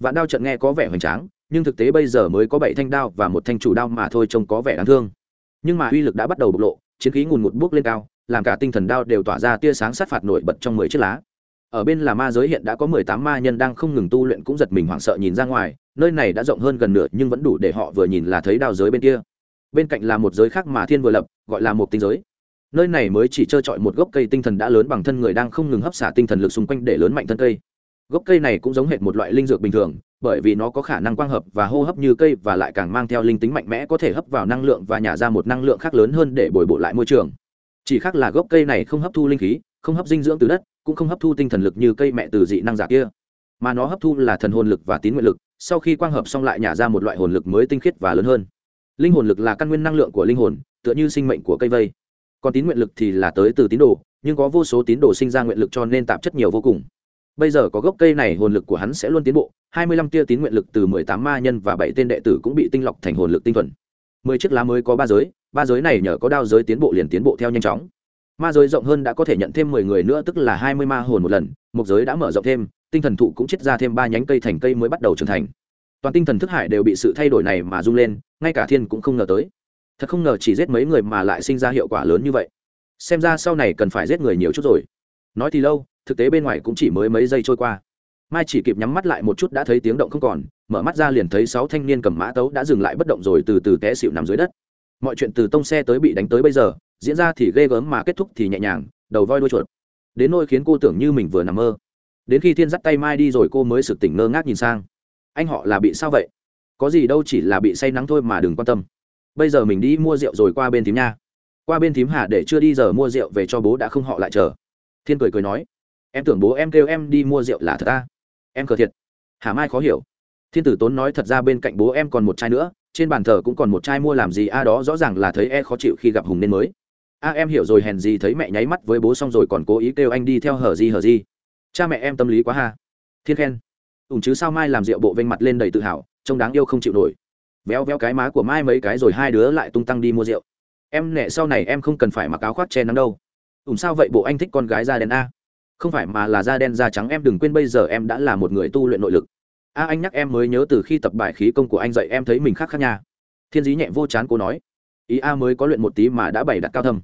Vạn đao trận nghe có vẻ hoành tráng, nhưng thực tế bây giờ mới có bảy thanh đao và một thanh chủ đao mà thôi trông có vẻ đáng thương. Nhưng mà uy lực đã bắt đầu bộc lộ, chiến khí ngùn ngụt bước lên cao, làm cả tinh thần đao đều tỏa ra tia sáng sát phạt nổi bật trong mười chiếc lá. Ở bên là ma giới hiện đã có mười tám ma nhân đang không ngừng tu luyện cũng giật mình hoảng sợ nhìn ra ngoài, nơi này đã rộng hơn gần nửa nhưng vẫn đủ để họ vừa nhìn là thấy đao giới bên kia bên cạnh là một giới khác mà thiên vừa lập, gọi là một tinh giới. Nơi này mới chỉ trơ trọi một gốc cây tinh thần đã lớn bằng thân người đang không ngừng hấp xả tinh thần lực xung quanh để lớn mạnh thân cây. Gốc cây này cũng giống hệt một loại linh dược bình thường, bởi vì nó có khả năng quang hợp và hô hấp như cây và lại càng mang theo linh tính mạnh mẽ có thể hấp vào năng lượng và nhả ra một năng lượng khác lớn hơn để bồi bổ lại môi trường. Chỉ khác là gốc cây này không hấp thu linh khí, không hấp dinh dưỡng từ đất, cũng không hấp thu tinh thần lực như cây mẹ từ dị năng giả kia. Mà nó hấp thu là thần hồn lực và tín nguyện lực, sau khi quang hợp xong lại nhả ra một loại hồn lực mới tinh khiết và lớn hơn linh hồn lực là căn nguyên năng lượng của linh hồn, tựa như sinh mệnh của cây vây. Còn tín nguyện lực thì là tới từ tín đồ, nhưng có vô số tín đồ sinh ra nguyện lực cho nên tạp chất nhiều vô cùng. Bây giờ có gốc cây này, hồn lực của hắn sẽ luôn tiến bộ, hai mươi lăm tia tín nguyện lực từ mười tám ma nhân và bảy tên đệ tử cũng bị tinh lọc thành hồn lực tinh thuần. Mười chiếc lá mới có ba giới ba giới này nhờ có đao giới tiến bộ liền tiến bộ theo nhanh chóng. Ma giới rộng hơn đã có thể nhận thêm mười người nữa, tức là hai mươi ma hồn một lần một giới đã mở rộng thêm, tinh thần thụ cũng chết ra thêm ba nhánh cây thành cây mới bắt đầu trưởng thành toàn tinh thần thức hải đều bị sự thay đổi này mà rung lên, ngay cả thiên cũng không ngờ tới. Thật không ngờ chỉ giết mấy người mà lại sinh ra hiệu quả lớn như vậy. Xem ra sau này cần phải giết người nhiều chút rồi. Nói thì lâu, thực tế bên ngoài cũng chỉ mới mấy giây trôi qua. Mai chỉ kịp nhắm mắt lại một chút đã thấy tiếng động không còn, mở mắt ra liền thấy sáu thanh niên cầm mã tấu đã dừng lại bất động rồi từ từ té xịu nằm dưới đất. Mọi chuyện từ tông xe tới bị đánh tới bây giờ, diễn ra thì ghê gớm mà kết thúc thì nhẹ nhàng, đầu voi đuôi chuột. Đến nỗi khiến cô tưởng như mình vừa nằm mơ. Đến khi thiên dắt tay mai đi rồi cô mới sực tỉnh ngơ ngác nhìn sang anh họ là bị sao vậy? Có gì đâu chỉ là bị say nắng thôi mà đừng quan tâm. Bây giờ mình đi mua rượu rồi qua bên thím nha. Qua bên thím hà để chưa đi giờ mua rượu về cho bố đã không họ lại chờ. Thiên cười cười nói, em tưởng bố em kêu em đi mua rượu là thật ta em cờ thiệt. Hà mai khó hiểu. Thiên tử tốn nói thật ra bên cạnh bố em còn một chai nữa, trên bàn thờ cũng còn một chai mua làm gì, a đó rõ ràng là thấy e khó chịu khi gặp hùng nên mới. A em hiểu rồi, hèn gì thấy mẹ nháy mắt với bố xong rồi còn cố ý kêu anh đi theo hở gì hở gì cha mẹ em tâm lý quá ha. Thiên khen ủng chứ sao mai làm rượu bộ vênh mặt lên đầy tự hào, trông đáng yêu không chịu nổi. Véo véo cái má của mai mấy cái rồi hai đứa lại tung tăng đi mua rượu. Em nệ sau này em không cần phải mặc áo khoác che nắng đâu. Ủng sao vậy bộ anh thích con gái da đen a? Không phải mà là da đen da trắng, em đừng quên bây giờ em đã là một người tu luyện nội lực. A, anh nhắc em mới nhớ từ khi tập bài khí công của anh dạy em thấy mình khác khác nha. Thiên dí nhẹ vô chán cô nói. Ý a mới có luyện một tí mà đã bày đặt cao thâm.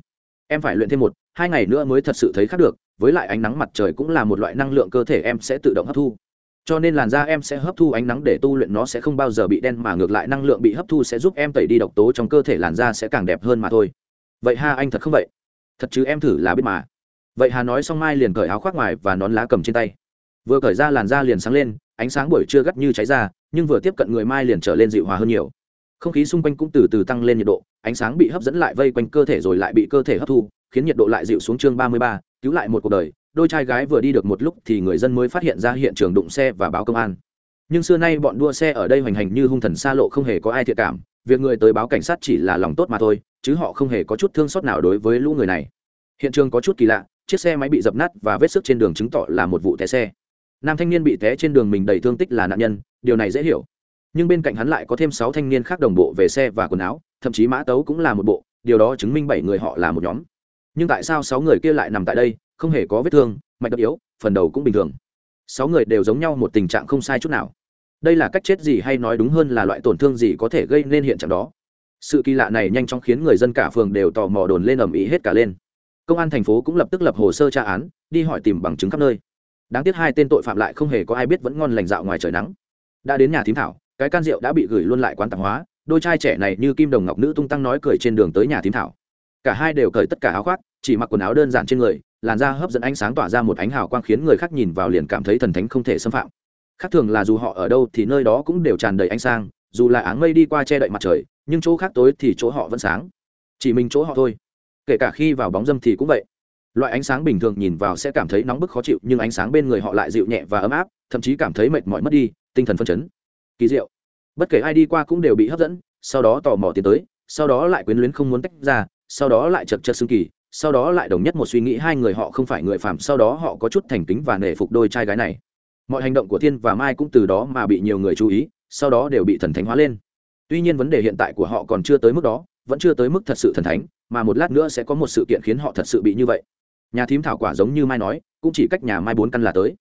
Em phải luyện thêm một, hai ngày nữa mới thật sự thấy khác được, với lại ánh nắng mặt trời cũng là một loại năng lượng cơ thể em sẽ tự động hấp thu cho nên làn da em sẽ hấp thu ánh nắng để tu luyện nó sẽ không bao giờ bị đen mà ngược lại năng lượng bị hấp thu sẽ giúp em tẩy đi độc tố trong cơ thể làn da sẽ càng đẹp hơn mà thôi. Vậy ha, anh thật không vậy? Thật chứ, em thử là biết mà. Vậy hà nói xong mai liền cởi áo khoác ngoài và nón lá cầm trên tay. Vừa cởi ra làn da liền sáng lên, ánh sáng buổi trưa gắt như cháy ra nhưng vừa tiếp cận người mai liền trở lên dịu hòa hơn nhiều. Không khí xung quanh cũng từ từ tăng lên nhiệt độ, ánh sáng bị hấp dẫn lại vây quanh cơ thể rồi lại bị cơ thể hấp thu, khiến nhiệt độ lại dịu xuống chương ba mươi ba, cứu lại một cuộc đời đôi trai gái vừa đi được một lúc thì người dân mới phát hiện ra hiện trường đụng xe và báo công an. Nhưng xưa nay bọn đua xe ở đây hoành hành như hung thần xa lộ không hề có ai thiệt cảm, việc người tới báo cảnh sát chỉ là lòng tốt mà thôi, chứ họ không hề có chút thương xót nào đối với lũ người này. Hiện trường có chút kỳ lạ, chiếc xe máy bị dập nát và vết sức trên đường chứng tỏ là một vụ té xe. Nam thanh niên bị té trên đường mình đầy thương tích là nạn nhân, điều này dễ hiểu. Nhưng bên cạnh hắn lại có thêm sáu thanh niên khác đồng bộ về xe và quần áo, thậm chí mã tấu cũng là một bộ, điều đó chứng minh bảy người họ là một nhóm. Nhưng tại sao sáu người kia lại nằm tại đây không hề có vết thương, mạch đập yếu, phần đầu cũng bình thường. Sáu người đều giống nhau, một tình trạng không sai chút nào. Đây là cách chết gì hay nói đúng hơn là loại tổn thương gì có thể gây nên hiện trạng đó. Sự kỳ lạ này nhanh chóng khiến người dân cả phường đều tò mò đồn lên ầm ĩ hết cả lên. Công an thành phố cũng lập tức lập hồ sơ tra án, đi hỏi tìm bằng chứng khắp nơi. Đáng tiếc hai tên tội phạm lại không hề có ai biết vẫn ngon lành dạo ngoài trời nắng. Đã đến nhà thím thảo, cái can rượu đã bị gửi luôn lại quán tạp hóa, đôi trai trẻ này như kim đồng ngọc nữ tung tăng nói cười trên đường tới nhà thím thảo. Cả hai đều cởi tất cả áo khoác, chỉ mặc quần áo đơn giản trên người làn da hấp dẫn ánh sáng tỏa ra một ánh hào quang khiến người khác nhìn vào liền cảm thấy thần thánh không thể xâm phạm. Khác thường là dù họ ở đâu thì nơi đó cũng đều tràn đầy ánh sáng, dù là áng mây đi qua che đậy mặt trời, nhưng chỗ khác tối thì chỗ họ vẫn sáng. Chỉ mình chỗ họ thôi. Kể cả khi vào bóng dâm thì cũng vậy. Loại ánh sáng bình thường nhìn vào sẽ cảm thấy nóng bức khó chịu, nhưng ánh sáng bên người họ lại dịu nhẹ và ấm áp, thậm chí cảm thấy mệt mỏi mất đi, tinh thần phân chấn. Kỳ diệu. Bất kể ai đi qua cũng đều bị hấp dẫn, sau đó tò mò tiến tới, sau đó lại quyến luyến không muốn tách ra, sau đó lại chật chật xương kỳ sau đó lại đồng nhất một suy nghĩ, hai người họ không phải người phạm sau đó họ có chút thành kính và nể phục đôi trai gái này. Mọi hành động của thiên và mai cũng từ đó mà bị nhiều người chú ý, sau đó đều bị thần thánh hóa lên. Tuy nhiên vấn đề hiện tại của họ còn chưa tới mức đó, vẫn chưa tới mức thật sự thần thánh, mà một lát nữa sẽ có một sự kiện khiến họ thật sự bị như vậy. Nhà thím thảo quả giống như mai nói, cũng chỉ cách nhà mai bốn căn là tới.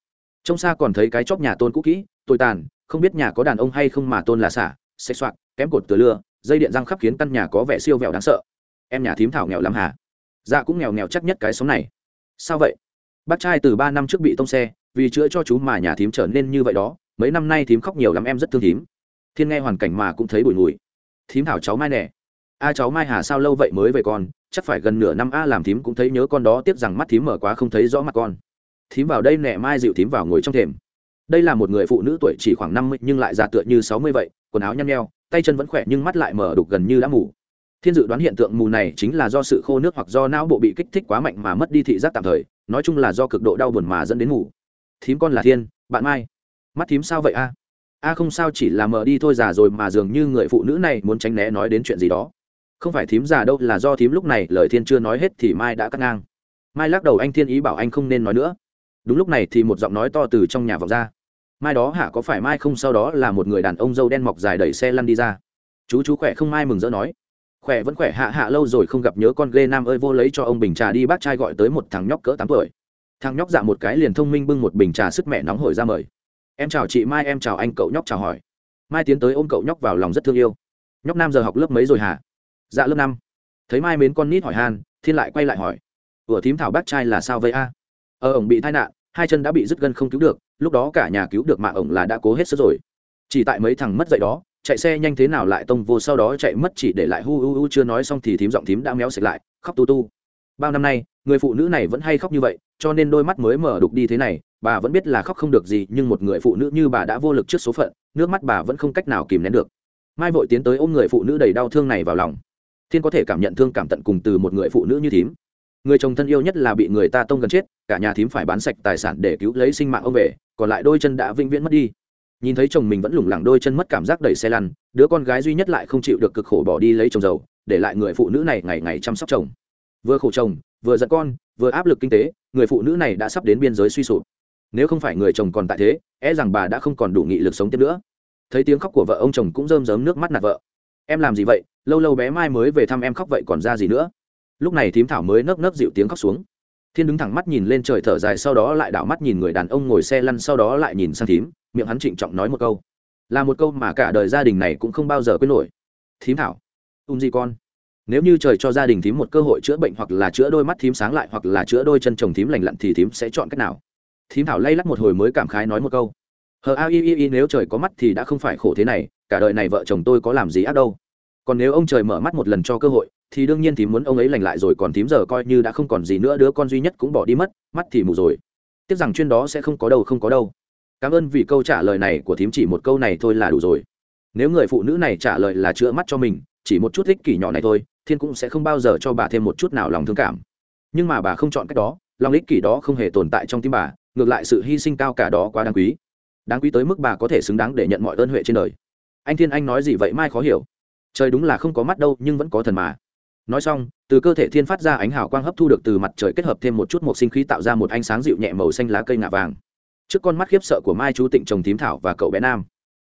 Trong xa còn thấy cái chóp nhà tôn cũ kỹ, tồi tàn, không biết nhà có đàn ông hay không mà tôn là xả xe soạn kém cột tựa lưa, dây điện răng khắp khiến căn nhà có vẻ siêu vẹo đáng sợ. Em nhà thím thảo nghèo lắm hả? Dạ cũng nghèo nghèo chắc nhất cái xóm này. Sao vậy? Bác trai từ ba năm trước bị tông xe, vì chữa cho chú mà nhà thím trở nên như vậy đó, mấy năm nay thím khóc nhiều lắm em rất thương thím. Thiên nghe hoàn cảnh mà cũng thấy bùi ngùi thím thảo cháu mai nè. A cháu mai hà sao lâu vậy mới về con, chắc phải gần nửa năm a làm thím cũng thấy nhớ con đó tiếc rằng mắt thím mở quá không thấy rõ mặt con. Thím vào đây nè, mai dịu thím vào ngồi trong thềm. Đây là một người phụ nữ tuổi chỉ khoảng năm mươi nhưng lại già tựa như sáu mươi vậy, quần áo nhăn nheo, tay chân vẫn khỏe nhưng mắt lại mở đục gần như đã mù thiên dự đoán hiện tượng mù này chính là do sự khô nước hoặc do não bộ bị kích thích quá mạnh mà mất đi thị giác tạm thời, nói chung là do cực độ đau buồn mà dẫn đến mù. Thím con là thiên, bạn mai. Mắt thím sao vậy a? A không sao chỉ là mờ đi thôi già rồi mà dường như người phụ nữ này muốn tránh né nói đến chuyện gì đó. Không phải thím già đâu, là do thím lúc này, lời thiên chưa nói hết thì mai đã cắt ngang. Mai lắc đầu, anh thiên ý bảo anh không nên nói nữa. Đúng lúc này thì một giọng nói to từ trong nhà vọng ra. Mai đó hả, có phải mai không? Sau đó là một người đàn ông dâu đen mọc dài đẩy xe lăn đi ra. Chú chú khỏe không? Mai mừng rỡ nói khỏe vẫn khỏe hạ hạ lâu rồi không gặp nhớ con ghê nam ơi, vô lấy cho ông bình trà đi, bác trai gọi tới một thằng nhóc cỡ tám tuổi. Thằng nhóc dạ một cái liền thông minh bưng một bình trà sức mẹ nóng hổi ra mời. Em chào chị mai, em chào anh cậu nhóc chào hỏi. Mai tiến tới ôm cậu nhóc vào lòng rất thương yêu. Nhóc nam giờ học lớp mấy rồi hả? Dạ lớp năm. Thấy mai mến con nít hỏi han, thiên lại quay lại hỏi. Ủa thím thảo bác trai là sao vậy a? À? ờ ổng bị tai nạn, hai chân đã bị đứt gân không cứu được, lúc đó cả nhà cứu được mạng ổng là đã cố hết sức rồi. Chỉ tại mấy thằng mất dậy đó chạy xe nhanh thế nào lại tông vô sau đó chạy mất chỉ để lại hu hu hu chưa nói xong thì thím giọng thím đã méo sạch lại, khóc tu tu. Bao năm nay, người phụ nữ này vẫn hay khóc như vậy, cho nên đôi mắt mới mở đục đi thế này, bà vẫn biết là khóc không được gì, nhưng một người phụ nữ như bà đã vô lực trước số phận, nước mắt bà vẫn không cách nào kìm nén được. Mai vội tiến tới ôm người phụ nữ đầy đau thương này vào lòng. Thiên có thể cảm nhận thương cảm tận cùng từ một người phụ nữ như thím. Người chồng thân yêu nhất là bị người ta tông gần chết, cả nhà thím phải bán sạch tài sản để cứu lấy sinh mạng ông về, còn lại đôi chân đã vĩnh viễn mất đi nhìn thấy chồng mình vẫn lủng lẳng đôi chân mất cảm giác đẩy xe lăn, đứa con gái duy nhất lại không chịu được cực khổ bỏ đi lấy chồng giàu, để lại người phụ nữ này ngày ngày chăm sóc chồng. Vừa khổ chồng, vừa giận con, vừa áp lực kinh tế, người phụ nữ này đã sắp đến biên giới suy sụp. Nếu không phải người chồng còn tại thế e rằng bà đã không còn đủ nghị lực sống tiếp nữa. Thấy tiếng khóc của vợ ông chồng cũng rơm rớm nước mắt nạt vợ. Em làm gì vậy? Lâu lâu bé mai mới về thăm em khóc vậy còn ra gì nữa? Lúc này thím thảo mới nấc nấc dịu tiếng khóc xuống thiên đứng thẳng mắt nhìn lên trời thở dài sau đó lại đảo mắt nhìn người đàn ông ngồi xe lăn sau đó lại nhìn sang thím, miệng hắn trịnh trọng nói một câu. Là một câu mà cả đời gia đình này cũng không bao giờ quên nổi. Thím thảo, ung gì con. Nếu như trời cho gia đình thím một cơ hội chữa bệnh hoặc là chữa đôi mắt thím sáng lại hoặc là chữa đôi chân chồng thím lành lặn thì thím sẽ chọn cách nào? Thím thảo lay lắc một hồi mới cảm khái nói một câu. Hờ a i i i, nếu trời có mắt thì đã không phải khổ thế này, cả đời này vợ chồng tôi có làm gì ác đâu? Còn nếu ông trời mở mắt một lần cho cơ hội thì đương nhiên thì muốn ông ấy lành lại rồi, còn thím giờ coi như đã không còn gì nữa, đứa con duy nhất cũng bỏ đi mất, mắt thì mù rồi. Tiếc rằng chuyên đó sẽ không có đâu, không có đâu. Cảm ơn vì câu trả lời này của thím chỉ một câu này thôi là đủ rồi. Nếu người phụ nữ này trả lời là chữa mắt cho mình, chỉ một chút ích kỷ nhỏ này thôi, thiên cũng sẽ không bao giờ cho bà thêm một chút nào lòng thương cảm. Nhưng mà bà không chọn cách đó, lòng ích kỷ đó không hề tồn tại trong tim bà, ngược lại sự hy sinh cao cả đó quá đáng quý. Đáng quý tới mức bà có thể xứng đáng để nhận mọi ơn huệ trên đời. Anh thiên, anh nói gì vậy, mai khó hiểu. Trời đúng là không có mắt đâu, nhưng vẫn có thần mà nói xong, từ cơ thể thiên phát ra ánh hào quang hấp thu được từ mặt trời kết hợp thêm một chút một sinh khí tạo ra một ánh sáng dịu nhẹ màu xanh lá cây ngả vàng. Trước con mắt khiếp sợ của mai chú tịnh chồng thím thảo và cậu bé nam.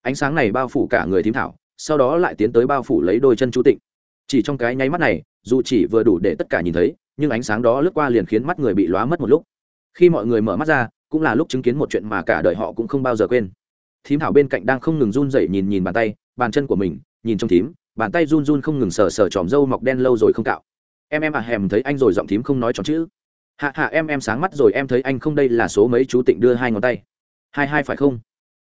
Ánh sáng này bao phủ cả người thím thảo, sau đó lại tiến tới bao phủ lấy đôi chân chú tịnh. Chỉ trong cái nháy mắt này, dù chỉ vừa đủ để tất cả nhìn thấy, nhưng ánh sáng đó lướt qua liền khiến mắt người bị lóa mất một lúc. Khi mọi người mở mắt ra, cũng là lúc chứng kiến một chuyện mà cả đời họ cũng không bao giờ quên. Thím thảo bên cạnh đang không ngừng run dậy nhìn nhìn bàn tay, bàn chân của mình, nhìn trong thím bàn tay run run không ngừng sờ sờ tròm râu mọc đen lâu rồi không cạo. Em em à hèm thấy anh rồi giọng thím không nói tròn chữ. Hạ hạ em em sáng mắt rồi em thấy anh không đây là số mấy chú tịnh đưa hai ngón tay. Hai hai phải không?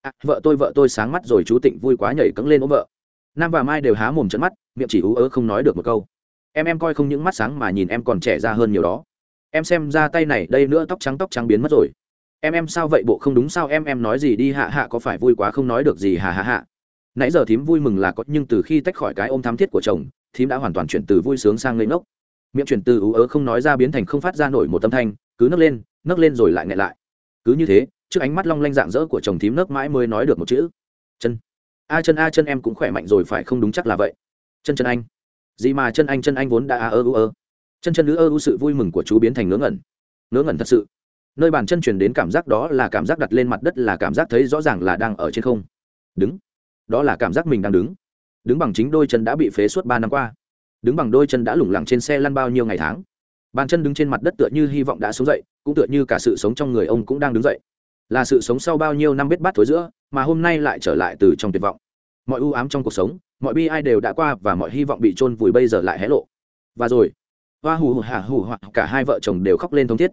À, vợ tôi vợ tôi sáng mắt rồi chú tịnh vui quá nhảy cẫng lên ôm vợ. Nam và mai đều há mồm trận mắt miệng chỉ ú ớ không nói được một câu. Em em coi không những mắt sáng mà nhìn em còn trẻ ra hơn nhiều đó. Em xem ra tay này đây nữa tóc trắng tóc trắng biến mất rồi. Em em sao vậy bộ không đúng sao? Em em nói gì đi hạ hạ có phải vui quá không nói được gì? Hà hạ hạ nãy giờ thím vui mừng là có, nhưng từ khi tách khỏi cái ôm thám thiết của chồng, thím đã hoàn toàn chuyển từ vui sướng sang lên ngốc. Miệng chuyển từ ú ớ không nói ra biến thành không phát ra nổi một tâm thanh, cứ nấc lên nấc lên rồi lại nghẹn lại. Cứ như thế, trước ánh mắt long lanh dạng dỡ của chồng thím nấc mãi mới nói được một chữ. Chân, a chân a chân, em cũng khỏe mạnh rồi, phải không đúng chắc là vậy? Chân chân anh. Gì mà chân anh chân anh vốn đã a ơ u ơ. Chân chân nữ ơ u sự vui mừng của chú biến thành ngớ ngẩn. Ngớ ngẩn thật sự. Nơi bàn chân chuyển đến cảm giác đó là cảm giác đặt lên mặt đất, là cảm giác thấy rõ ràng là đang ở trên không. Đứng đó là cảm giác mình đang đứng. Đứng bằng chính đôi chân đã bị phế suốt ba năm qua. Đứng bằng đôi chân đã lủng lẳng trên xe lăn bao nhiêu ngày tháng. Bàn chân đứng trên mặt đất tựa như hy vọng đã sống dậy, cũng tựa như cả sự sống trong người ông cũng đang đứng dậy. Là sự sống sau bao nhiêu năm biết bát thối giữa, mà hôm nay lại trở lại từ trong tuyệt vọng. Mọi ưu ám trong cuộc sống, mọi bi ai đều đã qua và mọi hy vọng bị chôn vùi bây giờ lại hé lộ. Và rồi, hoa hù hả hù hoặc cả hai vợ chồng đều khóc lên thống thiết.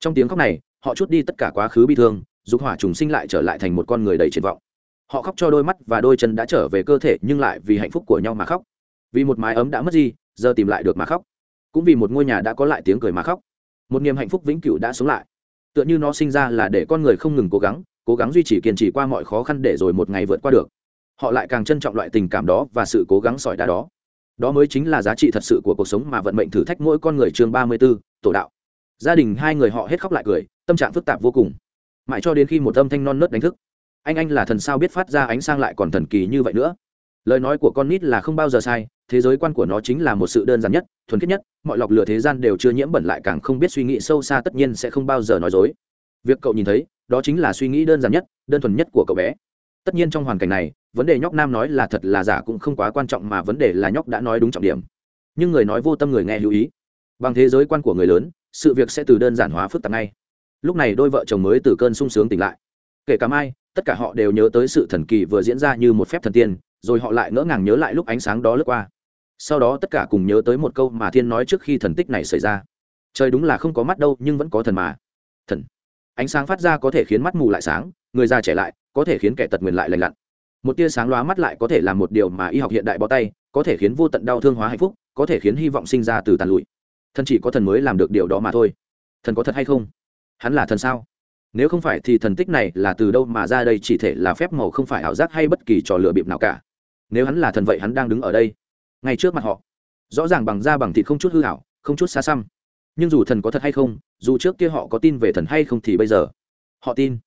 Trong tiếng khóc này, họ chút đi tất cả quá khứ bi thương, dục hỏa trùng sinh lại trở lại thành một con người đầy triển vọng họ khóc cho đôi mắt và đôi chân đã trở về cơ thể, nhưng lại vì hạnh phúc của nhau mà khóc. Vì một mái ấm đã mất đi, giờ tìm lại được mà khóc. Cũng vì một ngôi nhà đã có lại tiếng cười mà khóc. Một niềm hạnh phúc vĩnh cửu đã sống lại. Tựa như nó sinh ra là để con người không ngừng cố gắng cố gắng duy trì kiên trì qua mọi khó khăn để rồi một ngày vượt qua được. Họ lại càng trân trọng loại tình cảm đó và sự cố gắng sỏi đá đó. Đó mới chính là giá trị thật sự của cuộc sống mà vận mệnh thử thách mỗi con người chương ba mươi b ố tổ đạo. Gia đình hai người họ hết khóc lại cười, tâm trạng phức tạp vô cùng. Mãi cho đến khi một âm thanh non nớt đánh thức anh anh là thần sao biết phát ra ánh sang lại còn thần kỳ như vậy nữa? Lời nói của con nít là không bao giờ sai, thế giới quan của nó chính là một sự đơn giản nhất, thuần khiết nhất, mọi lọc lửa thế gian đều chưa nhiễm bẩn lại càng không biết suy nghĩ sâu xa tất nhiên sẽ không bao giờ nói dối. Việc cậu nhìn thấy, đó chính là suy nghĩ đơn giản nhất, đơn thuần nhất của cậu bé. Tất nhiên trong hoàn cảnh này, vấn đề nhóc nam nói là thật là giả cũng không quá quan trọng mà vấn đề là nhóc đã nói đúng trọng điểm. Nhưng người nói vô tâm người nghe lưu ý. Bằng thế giới quan của người lớn, sự việc sẽ từ đơn giản hóa phức tạp ngay. Lúc này đôi vợ chồng mới từ cơn sung sướng tỉnh lại. Kể cả mai tất cả họ đều nhớ tới sự thần kỳ vừa diễn ra như một phép thần tiên, rồi họ lại ngỡ ngàng nhớ lại lúc ánh sáng đó lướt qua. Sau đó tất cả cùng nhớ tới một câu mà thiên nói trước khi thần tích này xảy ra. Trời đúng là không có mắt đâu, nhưng vẫn có thần mà. Thần. Ánh sáng phát ra có thể khiến mắt mù lại sáng, người già trẻ lại, có thể khiến kẻ tật nguyền lại lành lặn. Một tia sáng lóa mắt lại có thể là một điều mà y học hiện đại bó tay, có thể khiến vô tận đau thương hóa hạnh phúc, có thể khiến hy vọng sinh ra từ tàn lụi. Thần chỉ có thần mới làm được điều đó mà thôi. Thần có thật hay không? Hắn là thần sao? Nếu không phải thì thần tích này là từ đâu mà ra đây chỉ thể là phép màu không phải ảo giác hay bất kỳ trò lừa bịp nào cả. Nếu hắn là thần vậy hắn đang đứng ở đây. Ngay trước mặt họ. Rõ ràng bằng da bằng thịt không chút hư hảo không chút xa xăm. Nhưng dù thần có thật hay không, dù trước kia họ có tin về thần hay không thì bây giờ, họ tin.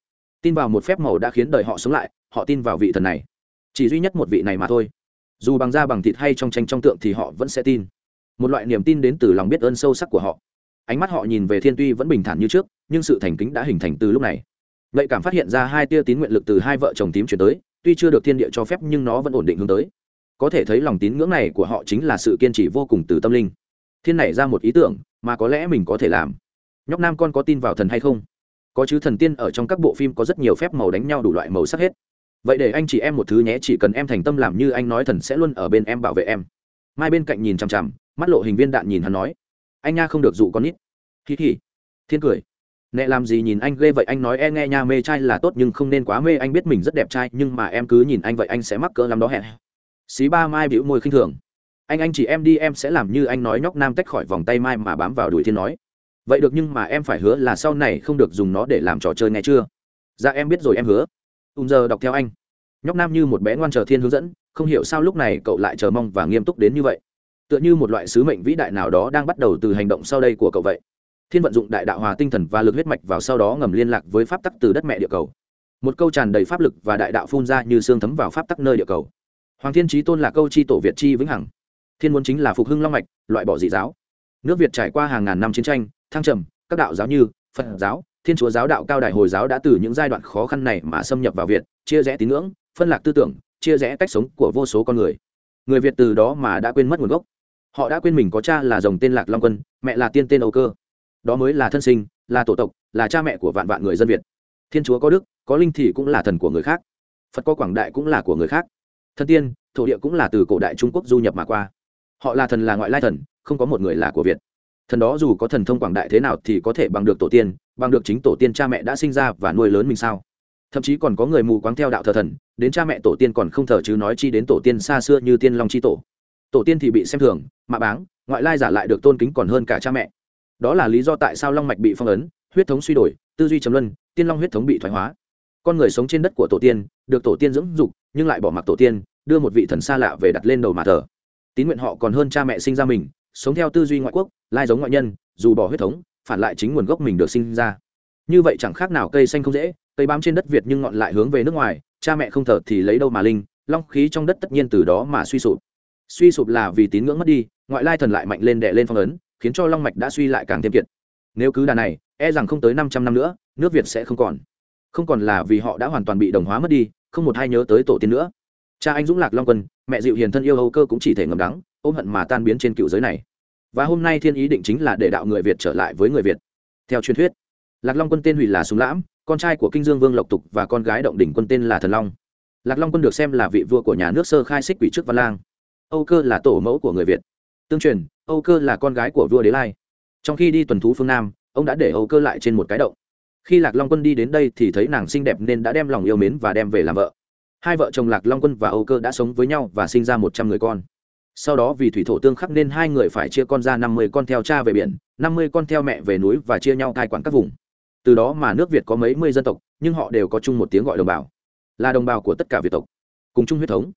Tin vào một phép màu đã khiến đời họ sống lại, họ tin vào vị thần này. Chỉ duy nhất một vị này mà thôi. Dù bằng da bằng thịt hay trong tranh trong tượng thì họ vẫn sẽ tin. Một loại niềm tin đến từ lòng biết ơn sâu sắc của họ. Ánh mắt họ nhìn về thiên tuy vẫn bình thản như trước nhưng sự thành kính đã hình thành từ lúc này. Nhạy cảm phát hiện ra hai tia tín nguyện lực từ hai vợ chồng tím chuyển tới, tuy chưa được thiên địa cho phép nhưng nó vẫn ổn định hướng tới. Có thể thấy lòng tín ngưỡng này của họ chính là sự kiên trì vô cùng từ tâm linh. Thiên nảy ra một ý tưởng, mà có lẽ mình có thể làm. Nhóc nam con có tin vào thần hay không? Có chứ, thần tiên ở trong các bộ phim có rất nhiều phép màu đánh nhau đủ loại màu sắc hết. Vậy để anh chị em một thứ nhé, chỉ cần em thành tâm làm như anh nói thần sẽ luôn ở bên em bảo vệ em. Mai bên cạnh nhìn chằm chằm, mắt lộ hình viên đạn nhìn hắn nói. Anh nha không được dụ con nít. Hì hì. Thiên cười nè, làm gì nhìn anh ghê vậy? Anh nói e nghe nha, mê trai là tốt nhưng không nên quá mê. Anh biết mình rất đẹp trai, nhưng mà em cứ nhìn anh vậy, anh sẽ mắc cỡ lắm đó hẹn. Xí ba mai bĩu môi khinh thường. Anh anh chỉ em đi, em sẽ làm như anh nói, nhóc nam tách khỏi vòng tay mai mà bám vào đuổi thiên nói. Vậy được nhưng mà em phải hứa là sau này không được dùng nó để làm trò chơi nghe chưa? Dạ em biết rồi, em hứa. Ùm giờ đọc theo anh. Nhóc nam như một bé ngoan chờ thiên hướng dẫn, không hiểu sao lúc này cậu lại chờ mong và nghiêm túc đến như vậy. Tựa như một loại sứ mệnh vĩ đại nào đó đang bắt đầu từ hành động sau đây của cậu vậy thiên vận dụng đại đạo hòa tinh thần và lực huyết mạch vào sau đó ngầm liên lạc với pháp tắc từ đất mẹ địa cầu. Một câu tràn đầy pháp lực và đại đạo phun ra như xương thấm vào pháp tắc nơi địa cầu. Hoàng thiên trí tôn là câu chi tổ việt chi vĩnh hằng. Thiên muốn chính là phục hưng long mạch, loại bỏ dị giáo. Nước việt trải qua hàng ngàn năm chiến tranh, thăng trầm, các đạo giáo như phật giáo, thiên chúa giáo đạo cao đại hồi giáo đã từ những giai đoạn khó khăn này mà xâm nhập vào việt, chia rẽ tín ngưỡng, phân lạc tư tưởng, chia rẽ cách sống của vô số con người. Người việt từ đó mà đã quên mất nguồn gốc. Họ đã quên mình có cha là dòng tên lạc long quân, mẹ là tiên tên âu cơ đó mới là thân sinh, là tổ tộc, là cha mẹ của vạn vạn người dân việt. Thiên chúa có đức, có linh thì cũng là thần của người khác. Phật có quảng đại cũng là của người khác. Thân tiên, thổ địa cũng là từ cổ đại trung quốc du nhập mà qua. Họ là thần là ngoại lai thần, không có một người là của việt. Thần đó dù có thần thông quảng đại thế nào thì có thể bằng được tổ tiên, bằng được chính tổ tiên cha mẹ đã sinh ra và nuôi lớn mình sao? Thậm chí còn có người mù quáng theo đạo thờ thần, đến cha mẹ tổ tiên còn không thờ chứ nói chi đến tổ tiên xa xưa như tiên long chi tổ. Tổ tiên thì bị xem thường, mạ báng, ngoại lai giả lại được tôn kính còn hơn cả cha mẹ đó là lý do tại sao long mạch bị phong ấn, huyết thống suy đổi, tư duy chấm luân, tiên long huyết thống bị thoái hóa. Con người sống trên đất của tổ tiên, được tổ tiên dưỡng dục, nhưng lại bỏ mặc tổ tiên, đưa một vị thần xa lạ về đặt lên đầu mà thờ. Tín nguyện họ còn hơn cha mẹ sinh ra mình, sống theo tư duy ngoại quốc, lai giống ngoại nhân, dù bỏ huyết thống, phản lại chính nguồn gốc mình được sinh ra. Như vậy chẳng khác nào cây xanh không dễ, cây bám trên đất việt nhưng ngọn lại hướng về nước ngoài, cha mẹ không thờ thì lấy đâu mà linh, long khí trong đất tất nhiên từ đó mà suy sụp. Suy sụp là vì tín ngưỡng mất đi, ngoại lai thần lại mạnh lên đè lên phong ấn khiến cho long mạch đã suy lại càng thêm kiệt. Nếu cứ đà này e rằng không tới năm trăm năm nữa, nước việt sẽ không còn. Không còn là vì họ đã hoàn toàn bị đồng hóa mất đi, không một ai nhớ tới tổ tiên nữa. Cha anh dũng lạc long quân, mẹ dịu hiền thân yêu âu cơ cũng chỉ thể ngầm đắng, ôm hận mà tan biến trên cựu giới này. Và hôm nay thiên ý định chính là để đạo người việt trở lại với người việt. Theo truyền thuyết, lạc long quân tên hủy là súng lãm, con trai của kinh dương vương lộc tục và con gái động đỉnh quân tên là thần long. Lạc long quân được xem là vị vua của nhà nước sơ khai xích quỷ trước văn lang. Âu cơ là tổ mẫu của người việt. Tương truyền âu cơ là con gái của vua đế lai. Trong khi đi tuần thú phương nam, ông đã để âu cơ lại trên một cái động. Khi lạc long quân đi đến đây thì thấy nàng xinh đẹp nên đã đem lòng yêu mến và đem về làm vợ. Hai vợ chồng lạc long quân và âu cơ đã sống với nhau và sinh ra một trăm người con. Sau đó vì thủy thổ tương khắc nên hai người phải chia con ra năm mươi con theo cha về biển, năm mươi con theo mẹ về núi và chia nhau cai quản các vùng. Từ đó mà nước việt có mấy mươi dân tộc, nhưng họ đều có chung một tiếng gọi đồng bào. Là đồng bào của tất cả việt tộc. Cùng chung huyết thống.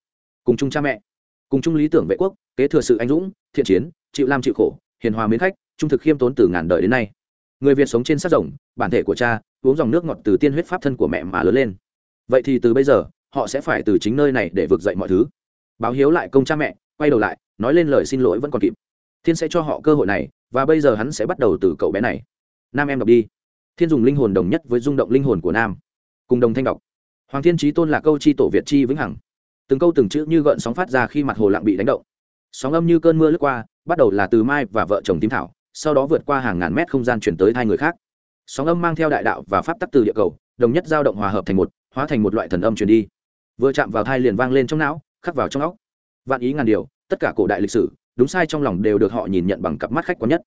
Cùng chung cha mẹ. Cùng chung lý tưởng vệ quốc, kế thừa sự anh dũng, thiện chiến chịu làm chịu khổ, hiền hòa mến khách, trung thực khiêm tốn từ ngàn đời đến nay. Người việt sống trên sát rồng, bản thể của cha, uống dòng nước ngọt từ tiên huyết pháp thân của mẹ mà lớn lên. Vậy thì từ bây giờ, họ sẽ phải từ chính nơi này để vực dậy mọi thứ. Báo hiếu lại công cha mẹ, quay đầu lại, nói lên lời xin lỗi vẫn còn kịp. Thiên sẽ cho họ cơ hội này, và bây giờ hắn sẽ bắt đầu từ cậu bé này. Nam em đọc đi. Thiên dùng linh hồn đồng nhất với rung động linh hồn của nam. Cùng đồng thanh đọc. Hoàng thiên trí tôn là câu chi tổ việt chi vĩnh hằng. Từng câu từng chữ như gợn sóng phát ra khi mặt hồ lặng bị đánh động. Sóng âm như cơn mưa lướt qua bắt đầu là từ mai và vợ chồng tím thảo, sau đó vượt qua hàng ngàn mét không gian chuyển tới hai người khác. Sóng âm mang theo đại đạo và pháp tắc từ địa cầu, đồng nhất giao động hòa hợp thành một, hóa thành một loại thần âm truyền đi. Vừa chạm vào thai liền vang lên trong não, khắc vào trong óc. Vạn ý ngàn điều, tất cả cổ đại lịch sử, đúng sai trong lòng đều được họ nhìn nhận bằng cặp mắt khách quan nhất.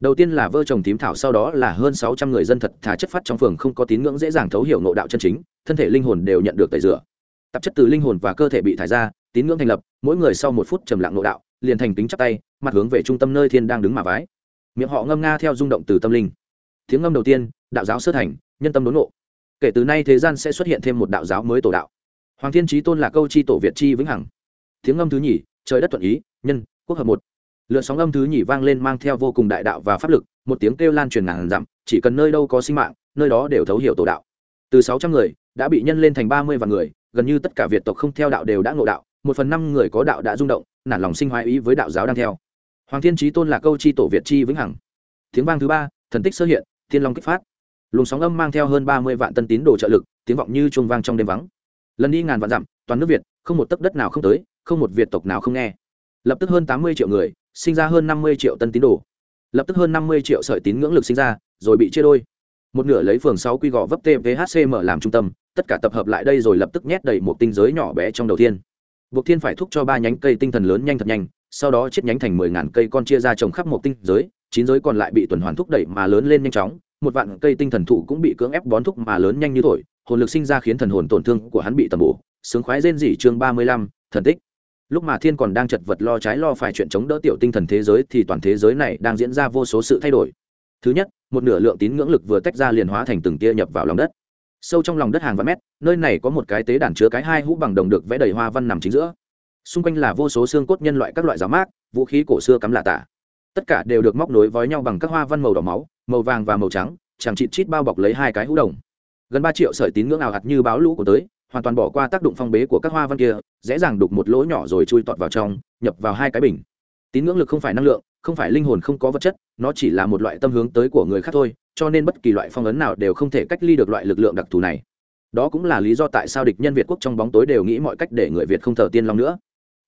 Đầu tiên là vợ chồng tím thảo, sau đó là hơn sáu trăm người dân thật thà chất phát trong phường không có tín ngưỡng dễ dàng thấu hiểu nội đạo chân chính, thân thể linh hồn đều nhận được tẩy rửa. Tạp chất từ linh hồn và cơ thể bị thải ra, tín ngưỡng thành lập, mỗi người sau một phút trầm lặng nội đạo liền thành kính chắp tay, mặt hướng về trung tâm nơi thiên đang đứng mà vái. Miệng họ ngâm nga theo rung động từ tâm linh. Tiếng ngâm đầu tiên, đạo giáo sơ thành, nhân tâm đốn ngộ. kể từ nay thế gian sẽ xuất hiện thêm một đạo giáo mới tổ đạo. Hoàng thiên trí tôn là câu chi tổ việt chi vĩnh hằng. Tiếng ngâm thứ nhì, trời đất thuận ý, nhân, quốc hợp một. Lượn sóng âm thứ nhì vang lên mang theo vô cùng đại đạo và pháp lực, một tiếng kêu lan truyền ngàn dặm, chỉ cần nơi đâu có sinh mạng, nơi đó đều thấu hiểu tổ đạo. Từ sáu trăm người, đã bị nhân lên thành ba mươi vạn người, gần như tất cả việt tộc không theo đạo đều đã ngộ đạo một phần năm người có đạo đã rung động, nản lòng sinh hoái ý với đạo giáo đang theo. Hoàng thiên trí tôn là câu chi tổ việt chi vĩnh hằng. Tiếng vang thứ ba, thần tích sơ hiện, thiên long kích phát. Luồng sóng âm mang theo hơn ba mươi vạn tân tín đồ trợ lực, tiếng vọng như chuông vang trong đêm vắng. Lần đi ngàn vạn dặm, toàn nước việt, không một tấc đất nào không tới, không một việt tộc nào không nghe. Lập tức hơn tám mươi triệu người, sinh ra hơn năm mươi triệu tân tín đồ. Lập tức hơn năm mươi triệu sợi tín ngưỡng lực sinh ra, rồi bị chia đôi. Một nửa lấy phường sáu quy gò vấp tvhcm làm trung tâm, tất cả tập hợp lại đây rồi lập tức nhét đầy một tinh giới nhỏ bé trong đầu tiên buộc thiên phải thúc cho ba nhánh cây tinh thần lớn nhanh thật nhanh, sau đó chiết nhánh thành mười ngàn cây con chia ra trồng khắp một tinh giới, chín giới còn lại bị tuần hoàn thúc đẩy mà lớn lên nhanh chóng, một vạn cây tinh thần thụ cũng bị cưỡng ép bón thúc mà lớn nhanh như thổi, hồn lực sinh ra khiến thần hồn tổn thương của hắn bị tầm bổ, sướng khoái rên rỉ chương ba mươi lăm, thần tích. Lúc mà thiên còn đang chật vật lo trái lo phải chuyện chống đỡ tiểu tinh thần thế giới thì toàn thế giới này đang diễn ra vô số sự thay đổi. Thứ nhất, một nửa lượng tín ngưỡng lực vừa tách ra liền hóa thành từng tia nhập vào lòng đất sâu trong lòng đất hàng vạn mét, nơi này có một cái tế đàn chứa cái hai hũ bằng đồng được vẽ đầy hoa văn nằm chính giữa. Xung quanh là vô số xương cốt nhân loại các loại giáo mát vũ khí cổ xưa cắm lạ tả. Tất cả đều được móc nối với nhau bằng các hoa văn màu đỏ máu, màu vàng và màu trắng, chẳng chịt chít bao bọc lấy hai cái hũ đồng. Gần ba triệu sợi tín ngưỡng ảo hạt như báo lũ của tới, hoàn toàn bỏ qua tác động phong bế của các hoa văn kia, dễ dàng đục một lỗ nhỏ rồi chui tọt vào trong, nhập vào hai cái bình. Tín ngưỡng lực không phải năng lượng, không phải linh hồn không có vật chất, nó chỉ là một loại tâm hướng tới của người khác thôi cho nên bất kỳ loại phong ấn nào đều không thể cách ly được loại lực lượng đặc thù này. Đó cũng là lý do tại sao địch nhân việt quốc trong bóng tối đều nghĩ mọi cách để người việt không thờ tiên long nữa.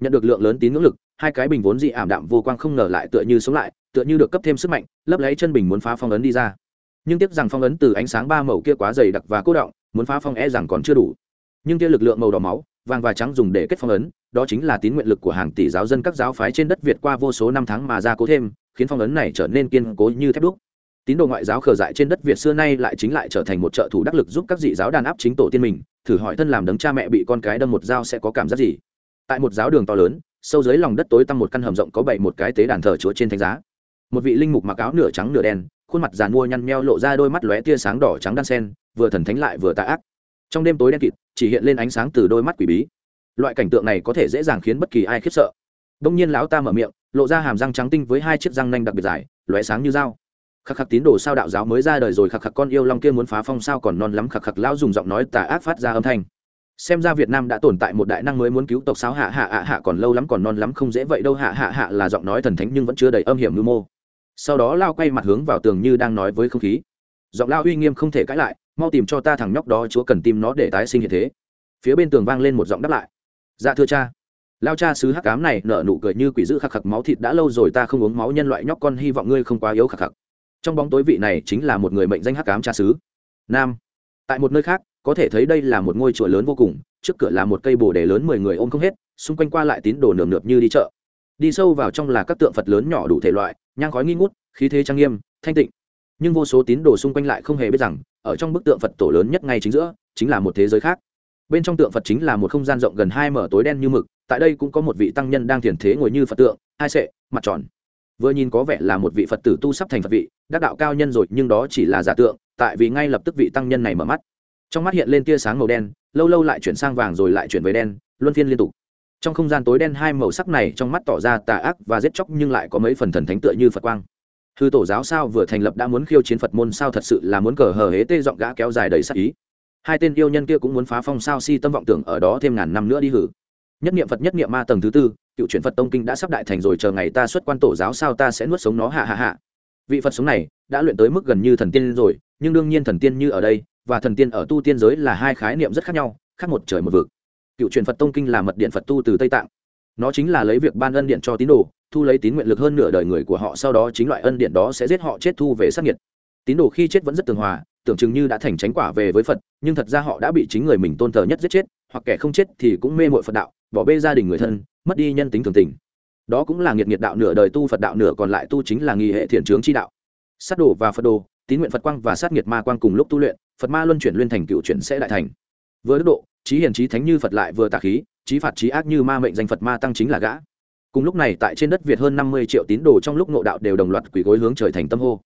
Nhận được lượng lớn tín ngưỡng lực, hai cái bình vốn dị ảm đạm vô quang không ngờ lại tựa như sống lại, tựa như được cấp thêm sức mạnh, lấp lấy chân bình muốn phá phong ấn đi ra. Nhưng tiếc rằng phong ấn từ ánh sáng ba màu kia quá dày đặc và cố động, muốn phá phong e rằng còn chưa đủ. Nhưng kia lực lượng màu đỏ máu, vàng và trắng dùng để kết phong ấn, đó chính là tín nguyện lực của hàng tỷ giáo dân các giáo phái trên đất việt qua vô số năm tháng mà ra cố thêm, khiến phong ấn này trở nên kiên cố như thép đúc tín đồ ngoại giáo khờ dại trên đất việt xưa nay lại chính lại trở thành một trợ thủ đắc lực giúp các dị giáo đàn áp chính tổ tiên mình, thử hỏi thân làm đấng cha mẹ bị con cái đâm một dao sẽ có cảm giác gì? Tại một giáo đường to lớn, sâu dưới lòng đất tối tăm một căn hầm rộng có bảy một cái tế đàn thờ chúa trên thánh giá. Một vị linh mục mặc áo nửa trắng nửa đen, khuôn mặt giàn mua nhăn meo lộ ra đôi mắt lóe tia sáng đỏ trắng đan sen, vừa thần thánh lại vừa tà ác. Trong đêm tối đen kịt, chỉ hiện lên ánh sáng từ đôi mắt quỷ bí. Loại cảnh tượng này có thể dễ dàng khiến bất kỳ ai khiếp sợ. Đông nhiên lão ta mở miệng, lộ ra hàm răng trắng tinh với hai chiếc răng nanh đặc biệt dài, lóe sáng như dao khắc khắc tín đồ sao đạo giáo mới ra đời rồi, khắc khắc con yêu long kia muốn phá phong sao còn non lắm, khắc khắc lão dùng giọng nói tà ác phát ra âm thanh. Xem ra việt nam đã tồn tại một đại năng mới muốn cứu tộc sao, hạ hạ hạ hạ còn lâu lắm, còn non lắm không dễ vậy đâu, hạ hạ hạ là giọng nói thần thánh nhưng vẫn chưa đầy âm hiểm mưu mô. Sau đó lao quay mặt hướng vào tường như đang nói với không khí. Giọng lao uy nghiêm không thể cãi lại, mau tìm cho ta thằng nhóc đó, chúa cần tìm nó để tái sinh hiện thế. Phía bên tường vang lên một giọng đáp lại. Dạ thưa cha. Lao cha sứ hắc cám này nở nụ cười như quỷ dữ khạc khạc máu thịt đã lâu rồi, ta không uống máu nhân loại nhóc con, hy vọng ngươi không quá yếu khạc khạc trong bóng tối vị này chính là một người mệnh danh hắc cám cha xứ. Nam. Tại một nơi khác, có thể thấy đây là một ngôi chùa lớn vô cùng, trước cửa là một cây bồ đề lớn mười người ôm không hết, xung quanh qua lại tín đồ nườm nượp như đi chợ. Đi sâu vào trong là các tượng phật lớn nhỏ đủ thể loại, nhang khói nghi ngút, khí thế trang nghiêm, thanh tịnh. Nhưng vô số tín đồ xung quanh lại không hề biết rằng, ở trong bức tượng phật tổ lớn nhất ngay chính giữa, chính là một thế giới khác. Bên trong tượng phật chính là một không gian rộng gần hai mở tối đen như mực, tại đây cũng có một vị tăng nhân đang thiền thế ngồi như phật tượng, hai sệ, mặt tròn vừa nhìn có vẻ là một vị phật tử tu sắp thành phật vị, đắc đạo cao nhân rồi, nhưng đó chỉ là giả tượng, tại vì ngay lập tức vị tăng nhân này mở mắt. Trong mắt hiện lên tia sáng màu đen, lâu lâu lại chuyển sang vàng rồi lại chuyển về đen, luân phiên liên tục. Trong không gian tối đen hai màu sắc này trong mắt tỏ ra tà ác và giết chóc nhưng lại có mấy phần thần thánh tựa như phật quang. Hư tổ giáo sao vừa thành lập đã muốn khiêu chiến phật môn sao thật sự là muốn cờ hờ hế tê dọn gã kéo dài đầy sắc ý. Hai tên yêu nhân kia cũng muốn phá phong sao si tâm vọng tưởng ở đó thêm ngàn năm nữa đi hử. Nhất niệm phật nhất niệm ma tầng thứ tư cựu chuyển phật tông kinh đã sắp đại thành rồi, chờ ngày ta xuất quan tổ giáo sao ta sẽ nuốt sống nó hạ hạ hạ vị phật sống này đã luyện tới mức gần như thần tiên rồi, nhưng đương nhiên thần tiên như ở đây và thần tiên ở tu tiên giới là hai khái niệm rất khác nhau, khác một trời một vực. Cựu truyền phật tông kinh là mật điện phật tu từ tây tạng. Nó chính là lấy việc ban ân điện cho tín đồ, thu lấy tín nguyện lực hơn nửa đời người của họ, sau đó chính loại ân điện đó sẽ giết họ chết thu về sát nhiệt. Tín đồ khi chết vẫn rất tường hòa, tưởng chừng như đã thành tránh quả về với phật, nhưng thật ra họ đã bị chính người mình tôn thờ nhất giết chết, hoặc kẻ không chết thì cũng mê mội phật đạo bỏ bê gia đình người thân, mất đi nhân tính thường tình. Đó cũng là nghiệt nghiệt đạo nửa đời tu phật đạo nửa còn lại tu chính là nghi hệ thiện trướng chi đạo. Sát đồ và phật đồ, tín nguyện phật quang và sát nghiệt ma quang cùng lúc tu luyện, phật ma luân chuyển liên thành cựu chuyển sẽ đại thành. Vừa đức độ, trí hiền trí thánh như phật lại vừa tà khí, trí phạt trí ác như ma mệnh danh phật ma tăng chính là gã. Cùng lúc này tại trên đất việt hơn năm mươi triệu tín đồ trong lúc nộ đạo đều đồng loạt quỳ gối hướng trời thành tâm hô.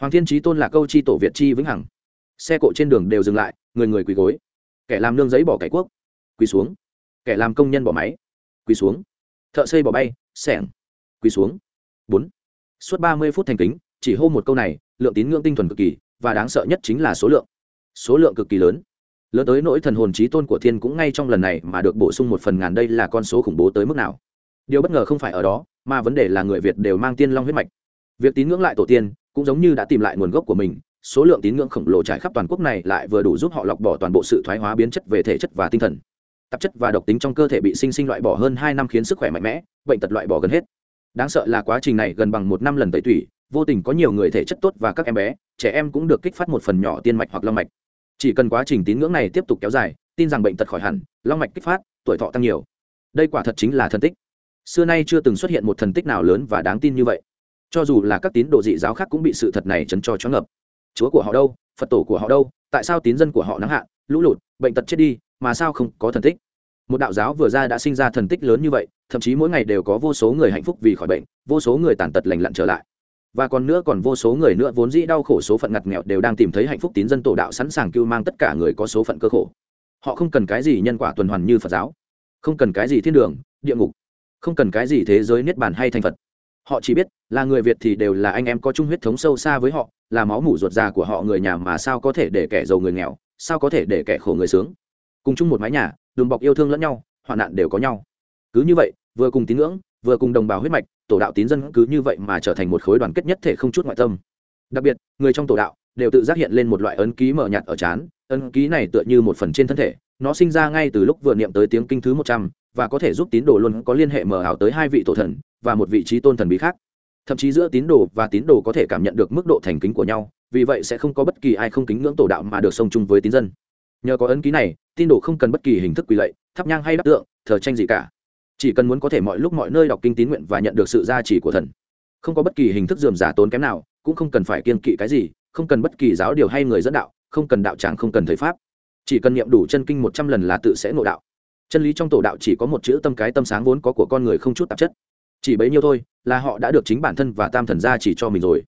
Hoàng thiên trí tôn là câu chi tổ việt chi vĩnh hằng. Xe cộ trên đường đều dừng lại, người người quỳ gối. Kẻ làm nương giấy bỏ cải quốc. Quỳ xuống kẻ làm công nhân bỏ máy. Quỳ xuống. Thợ xây bỏ bay, sẻng. Quỳ xuống. Bốn. Suốt ba mươi phút thành kính, chỉ hô một câu này, lượng tín ngưỡng tinh thuần cực kỳ, và đáng sợ nhất chính là số lượng. Số lượng cực kỳ lớn. Lớn tới nỗi thần hồn trí tôn của thiên cũng ngay trong lần này mà được bổ sung một phần ngàn đây là con số khủng bố tới mức nào. Điều bất ngờ không phải ở đó, mà vấn đề là người việt đều mang tiên long huyết mạch. Việc tín ngưỡng lại tổ tiên, cũng giống như đã tìm lại nguồn gốc của mình, số lượng tín ngưỡng khổng lồ trải khắp toàn quốc này lại vừa đủ giúp họ lọc bỏ toàn bộ sự thoái hóa biến chất về thể chất và tinh thần tạp chất và độc tính trong cơ thể bị sinh sinh loại bỏ hơn hai năm khiến sức khỏe mạnh mẽ, bệnh tật loại bỏ gần hết. Đáng sợ là quá trình này gần bằng một năm lần tẩy tủy, vô tình có nhiều người thể chất tốt và các em bé, trẻ em cũng được kích phát một phần nhỏ tiên mạch hoặc long mạch. Chỉ cần quá trình tín ngưỡng này tiếp tục kéo dài, tin rằng bệnh tật khỏi hẳn, long mạch kích phát, tuổi thọ tăng nhiều. Đây quả thật chính là thần tích. Xưa nay chưa từng xuất hiện một thần tích nào lớn và đáng tin như vậy. Cho dù là các tín đồ dị giáo khác cũng bị sự thật này chấn cho choáng ngập chúa của họ đâu? Phật tổ của họ đâu? Tại sao tín dân của họ nắng hạn, lũ lụt, bệnh tật chết đi, mà sao không có thần tích? Một đạo giáo vừa ra đã sinh ra thần tích lớn như vậy, thậm chí mỗi ngày đều có vô số người hạnh phúc vì khỏi bệnh, vô số người tàn tật lành lặn trở lại. Và còn nữa còn vô số người nữa vốn dĩ đau khổ số phận ngặt nghèo đều đang tìm thấy hạnh phúc tín dân tổ đạo sẵn sàng cưu mang tất cả người có số phận cơ khổ. Họ không cần cái gì nhân quả tuần hoàn như phật giáo, không cần cái gì thiên đường, địa ngục, không cần cái gì thế giới niết bàn hay thành phật. Họ chỉ biết là người việt thì đều là anh em có chung huyết thống sâu xa với họ, là máu mủ ruột già của họ người nhà mà sao có thể để kẻ giàu người nghèo, sao có thể để kẻ khổ người sướng. Cùng chung một mái nhà đùm bọc yêu thương lẫn nhau, hoạn nạn đều có nhau. Cứ như vậy, vừa cùng tín ngưỡng, vừa cùng đồng bào huyết mạch, tổ đạo tín dân cứ như vậy mà trở thành một khối đoàn kết nhất thể không chút ngoại tâm. Đặc biệt, người trong tổ đạo đều tự giác hiện lên một loại ấn ký mở nhạt ở trán ấn ký này tựa như một phần trên thân thể, nó sinh ra ngay từ lúc vừa niệm tới tiếng kinh thứ một trăm, và có thể giúp tín đồ luôn có liên hệ mờ ảo tới hai vị tổ thần, và một vị trí tôn thần bí khác. Thậm chí giữa tín đồ và tín đồ có thể cảm nhận được mức độ thành kính của nhau, vì vậy sẽ không có bất kỳ ai không kính ngưỡng tổ đạo mà được song chung với tín dân nhờ có ấn ký này, tin đồ không cần bất kỳ hình thức quỳ lạy, thắp nhang hay đắc tượng, thờ tranh gì cả. Chỉ cần muốn có thể mọi lúc mọi nơi đọc kinh tín nguyện và nhận được sự gia trì của thần. Không có bất kỳ hình thức dườm giả tốn kém nào, cũng không cần phải kiên kỵ cái gì, không cần bất kỳ giáo điều hay người dẫn đạo, không cần đạo tràng không cần thầy pháp. Chỉ cần niệm đủ chân kinh một trăm lần là tự sẽ ngộ đạo. Chân lý trong tổ đạo chỉ có một chữ tâm cái tâm sáng vốn có của con người không chút tạp chất. Chỉ bấy nhiêu thôi, là họ đã được chính bản thân và tam thần gia chỉ cho mình rồi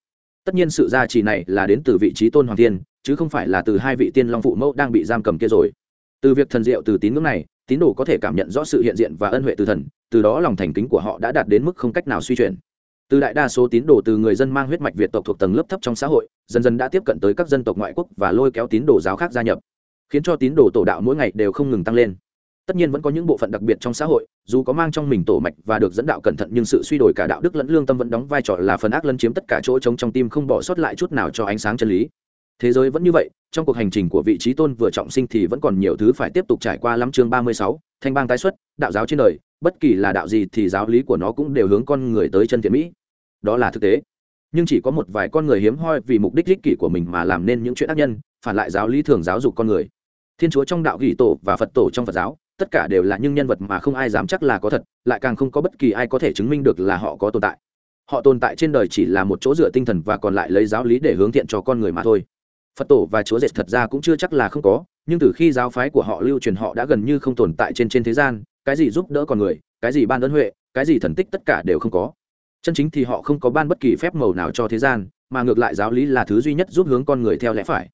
tất nhiên sự gia trì này là đến từ vị trí tôn hoàng thiên, chứ không phải là từ hai vị tiên long phụ mẫu đang bị giam cầm kia rồi. Từ việc thần diệu, từ tín ngưỡng này, tín đồ có thể cảm nhận rõ sự hiện diện và ân huệ từ thần, từ đó lòng thành kính của họ đã đạt đến mức không cách nào suy chuyển. Từ đại đa số tín đồ, từ người dân mang huyết mạch việt tộc thuộc tầng lớp thấp trong xã hội, dần dần đã tiếp cận tới các dân tộc ngoại quốc và lôi kéo tín đồ giáo khác gia nhập, khiến cho tín đồ tổ đạo mỗi ngày đều không ngừng tăng lên tất nhiên vẫn có những bộ phận đặc biệt trong xã hội, dù có mang trong mình tổ mạch và được dẫn đạo cẩn thận nhưng sự suy đổi cả đạo đức lẫn lương tâm vẫn đóng vai trò là phần ác lấn chiếm tất cả chỗ trống trong tim không bỏ sót lại chút nào cho ánh sáng chân lý. Thế giới vẫn như vậy, trong cuộc hành trình của vị trí tôn vừa trọng sinh thì vẫn còn nhiều thứ phải tiếp tục trải qua lắm chương ba mươi sáu, thanh bang tái xuất, đạo giáo trên đời, bất kỳ là đạo gì thì giáo lý của nó cũng đều hướng con người tới chân thiện mỹ. Đó là thực tế. Nhưng chỉ có một vài con người hiếm hoi vì mục đích ích kỷ của mình mà làm nên những chuyện ác nhân, phản lại giáo lý thường giáo dục con người. Thiên chúa trong đạo ghi tổ và phật tổ trong phật giáo tất cả đều là những nhân vật mà không ai dám chắc là có thật, lại càng không có bất kỳ ai có thể chứng minh được là họ có tồn tại. Họ tồn tại trên đời chỉ là một chỗ dựa tinh thần và còn lại lấy giáo lý để hướng thiện cho con người mà thôi. Phật tổ và chúa dệt thật ra cũng chưa chắc là không có, nhưng từ khi giáo phái của họ lưu truyền họ đã gần như không tồn tại trên trên thế gian, cái gì giúp đỡ con người, cái gì ban ơn huệ, cái gì thần tích tất cả đều không có. Chân chính thì họ không có ban bất kỳ phép màu nào cho thế gian, mà ngược lại giáo lý là thứ duy nhất giúp hướng con người theo lẽ phải.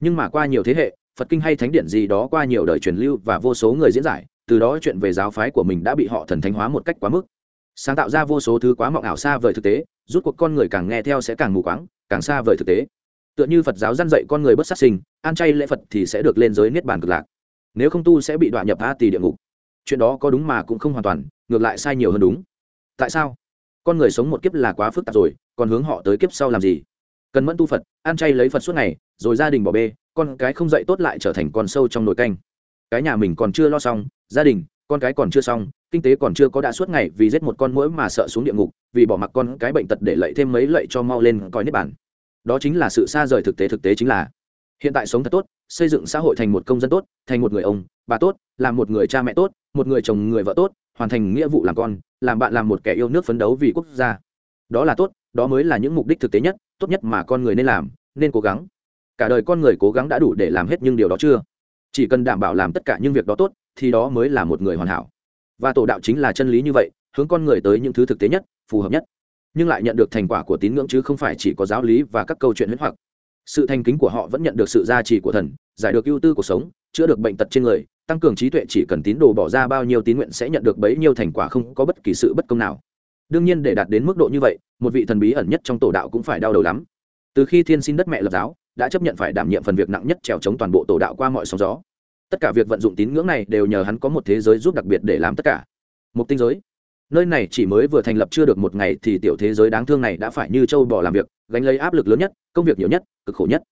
Nhưng mà qua nhiều thế hệ phật kinh hay thánh điển gì đó qua nhiều đời truyền lưu và vô số người diễn giải, từ đó chuyện về giáo phái của mình đã bị họ thần thánh hóa một cách quá mức. Sáng tạo ra vô số thứ quá mộng ảo xa vời thực tế, rút cuộc con người càng nghe theo sẽ càng mù quáng, càng xa vời thực tế. Tựa như phật giáo dăn dạy con người bất sát sinh ăn chay lễ phật thì sẽ được lên giới niết bàn cực lạc. Nếu không tu sẽ bị đoạn nhập a tỳ địa ngục. Chuyện đó có đúng mà cũng không hoàn toàn, ngược lại sai nhiều hơn đúng. Tại sao? Con người sống một kiếp là quá phức tạp rồi, còn hướng họ tới kiếp sau làm gì? Cần mẫn tu phật ăn chay lấy phật suốt ngày, rồi gia đình bỏ bê con cái không dậy tốt lại trở thành con sâu trong nồi canh. Cái nhà mình còn chưa lo xong, gia đình, con cái còn chưa xong, kinh tế còn chưa có đã suốt ngày vì giết một con mũi mà sợ xuống địa ngục, vì bỏ mặc con cái bệnh tật để lậy thêm mấy lậy cho mau lên coi nếp bản đó chính là sự xa rời thực tế thực tế chính là hiện tại sống thật tốt, xây dựng xã hội thành một công dân tốt, thành một người ông, bà tốt, làm một người cha mẹ tốt, một người chồng, người vợ tốt, hoàn thành nghĩa vụ làm con, làm bạn, làm một kẻ yêu nước phấn đấu vì quốc gia. Đó là tốt, đó mới là những mục đích thực tế nhất, tốt nhất mà con người nên làm, nên cố gắng cả đời con người cố gắng đã đủ để làm hết nhưng điều đó chưa? Chỉ cần đảm bảo làm tất cả những việc đó tốt, thì đó mới là một người hoàn hảo. Và tổ đạo chính là chân lý như vậy, hướng con người tới những thứ thực tế nhất, phù hợp nhất. Nhưng lại nhận được thành quả của tín ngưỡng chứ không phải chỉ có giáo lý và các câu chuyện huyễn hoặc. Sự thành kính của họ vẫn nhận được sự gia trì của thần, giải được ưu tư cuộc sống, chữa được bệnh tật trên người, tăng cường trí tuệ chỉ cần tín đồ bỏ ra bao nhiêu tín nguyện sẽ nhận được bấy nhiêu thành quả không có bất kỳ sự bất công nào. Đương nhiên để đạt đến mức độ như vậy, một vị thần bí ẩn nhất trong tổ đạo cũng phải đau đầu lắm. Từ khi thiên xin đất mẹ lập giáo đã chấp nhận phải đảm nhiệm phần việc nặng nhất trèo chống toàn bộ tổ đạo qua mọi sóng gió. Tất cả việc vận dụng tín ngưỡng này đều nhờ hắn có một thế giới giúp đặc biệt để làm tất cả. Một tinh giới. Nơi này chỉ mới vừa thành lập chưa được một ngày thì tiểu thế giới đáng thương này đã phải như châu bò làm việc, gánh lấy áp lực lớn nhất, công việc nhiều nhất, cực khổ nhất.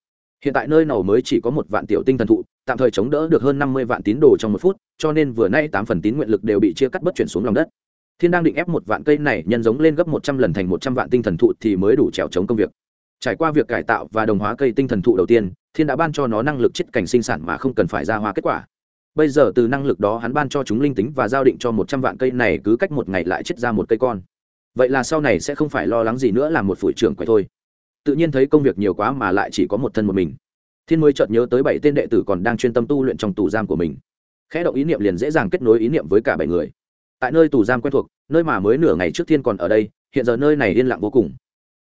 Hiện tại nơi nào mới chỉ có một vạn tiểu tinh thần thụ, tạm thời chống đỡ được hơn năm mươi vạn tín đồ trong một phút, cho nên vừa nay tám phần tín nguyện lực đều bị chia cắt bất chuyển xuống lòng đất. Thiên đang định ép một vạn cây này nhân giống lên gấp một trăm lần thành một trăm vạn tinh thần thụ thì mới đủ trèo chống công việc trải qua việc cải tạo và đồng hóa cây tinh thần thụ đầu tiên, thiên đã ban cho nó năng lực chết cảnh sinh sản mà không cần phải ra hoa kết quả. Bây giờ từ năng lực đó hắn ban cho chúng linh tính và giao định cho một trăm vạn cây này cứ cách một ngày lại chết ra một cây con. Vậy là sau này sẽ không phải lo lắng gì nữa là một phủi trưởng quậy thôi. Tự nhiên thấy công việc nhiều quá mà lại chỉ có một thân một mình. Thiên mới chợt nhớ tới bảy tên đệ tử còn đang chuyên tâm tu luyện trong tù giam của mình. Khẽ động ý niệm liền dễ dàng kết nối ý niệm với cả bảy người. Tại nơi tù giam quen thuộc, nơi mà mới nửa ngày trước thiên còn ở đây, hiện giờ nơi này yên lặng vô cùng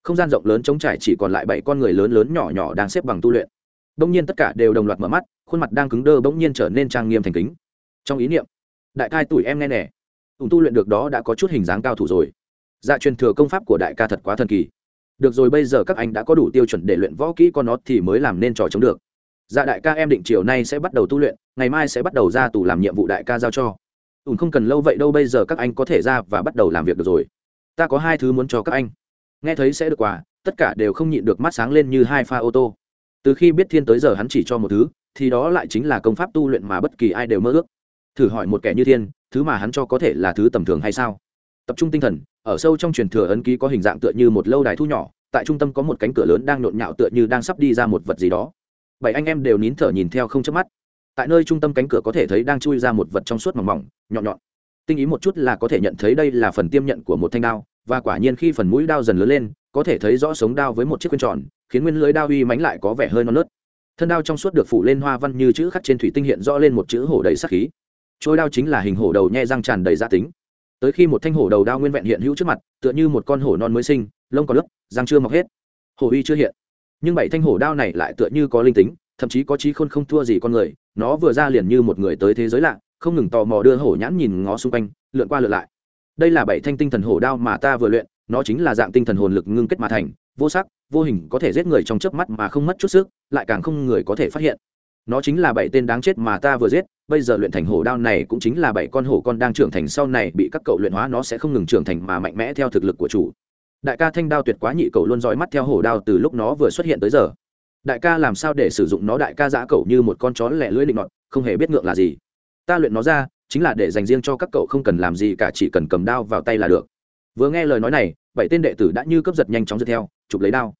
không gian rộng lớn trống trải chỉ còn lại bảy con người lớn lớn nhỏ nhỏ đang xếp bằng tu luyện. Bỗng nhiên tất cả đều đồng loạt mở mắt, khuôn mặt đang cứng đơ bỗng nhiên trở nên trang nghiêm thành kính. Trong ý niệm, đại cai tuổi em nghe nè ủng tu luyện được đó đã có chút hình dáng cao thủ rồi. Dạ truyền thừa công pháp của đại ca thật quá thần kỳ. Được rồi, bây giờ các anh đã có đủ tiêu chuẩn để luyện võ kỹ con nó thì mới làm nên trò chống được. Dạ đại ca em định chiều nay sẽ bắt đầu tu luyện, ngày mai sẽ bắt đầu ra tù làm nhiệm vụ đại ca giao cho. Ùn không cần lâu vậy đâu, bây giờ các anh có thể ra và bắt đầu làm việc được rồi. Ta có hai thứ muốn cho các anh nghe thấy sẽ được quà, tất cả đều không nhịn được mắt sáng lên như hai pha ô tô. Từ khi biết thiên tới giờ hắn chỉ cho một thứ, thì đó lại chính là công pháp tu luyện mà bất kỳ ai đều mơ ước. Thử hỏi một kẻ như thiên, thứ mà hắn cho có thể là thứ tầm thường hay sao? Tập trung tinh thần, ở sâu trong truyền thừa ấn ký có hình dạng tựa như một lâu đài thu nhỏ, tại trung tâm có một cánh cửa lớn đang nhộn nhạo tựa như đang sắp đi ra một vật gì đó. Bảy anh em đều nín thở nhìn theo không chớp mắt. Tại nơi trung tâm cánh cửa có thể thấy đang chui ra một vật trong suốt mỏng mỏng, nhọn nhọn. Tinh ý một chút là có thể nhận thấy đây là phần tiêm nhận của một thanh đao và quả nhiên khi phần mũi đao dần lớn lên, có thể thấy rõ sống đao với một chiếc khuyên tròn, khiến nguyên lưới đao uy mánh lại có vẻ hơi non nớt. Thân đao trong suốt được phủ lên hoa văn như chữ khắc trên thủy tinh hiện rõ lên một chữ hổ đầy sắc khí. Trôi đao chính là hình hổ đầu nhe răng tràn đầy gia tính. Tới khi một thanh hổ đầu đao nguyên vẹn hiện hữu trước mặt, tựa như một con hổ non mới sinh, lông còn lớp răng chưa mọc hết. Hổ uy chưa hiện. Nhưng bảy thanh hổ đao này lại tựa như có linh tính, thậm chí có trí khôn không thua gì con người, nó vừa ra liền như một người tới thế giới lạ, không ngừng tò mò đưa hổ nhãn nhìn ngó xung quanh, lượn qua lượn lại đây là bảy thanh tinh thần hổ đao mà ta vừa luyện, nó chính là dạng tinh thần hồn lực ngưng kết mà thành, vô sắc, vô hình, có thể giết người trong chớp mắt mà không mất chút sức, lại càng không người có thể phát hiện. Nó chính là bảy tên đáng chết mà ta vừa giết, bây giờ luyện thành hổ đao này cũng chính là bảy con hổ con đang trưởng thành sau này bị các cậu luyện hóa nó sẽ không ngừng trưởng thành mà mạnh mẽ theo thực lực của chủ. Đại ca thanh đao tuyệt quá nhị cậu luôn dõi mắt theo hổ đao từ lúc nó vừa xuất hiện tới giờ. Đại ca làm sao để sử dụng nó đại ca giã cậu như một con chó lẻ lưỡi định nọt, không hề biết ngượng là gì. Ta luyện nó ra chính là để dành riêng cho các cậu không cần làm gì cả, chỉ cần cầm đao vào tay là được. Vừa nghe lời nói này, bảy tên đệ tử đã như cướp giật nhanh chóng giật theo, chụp lấy đao.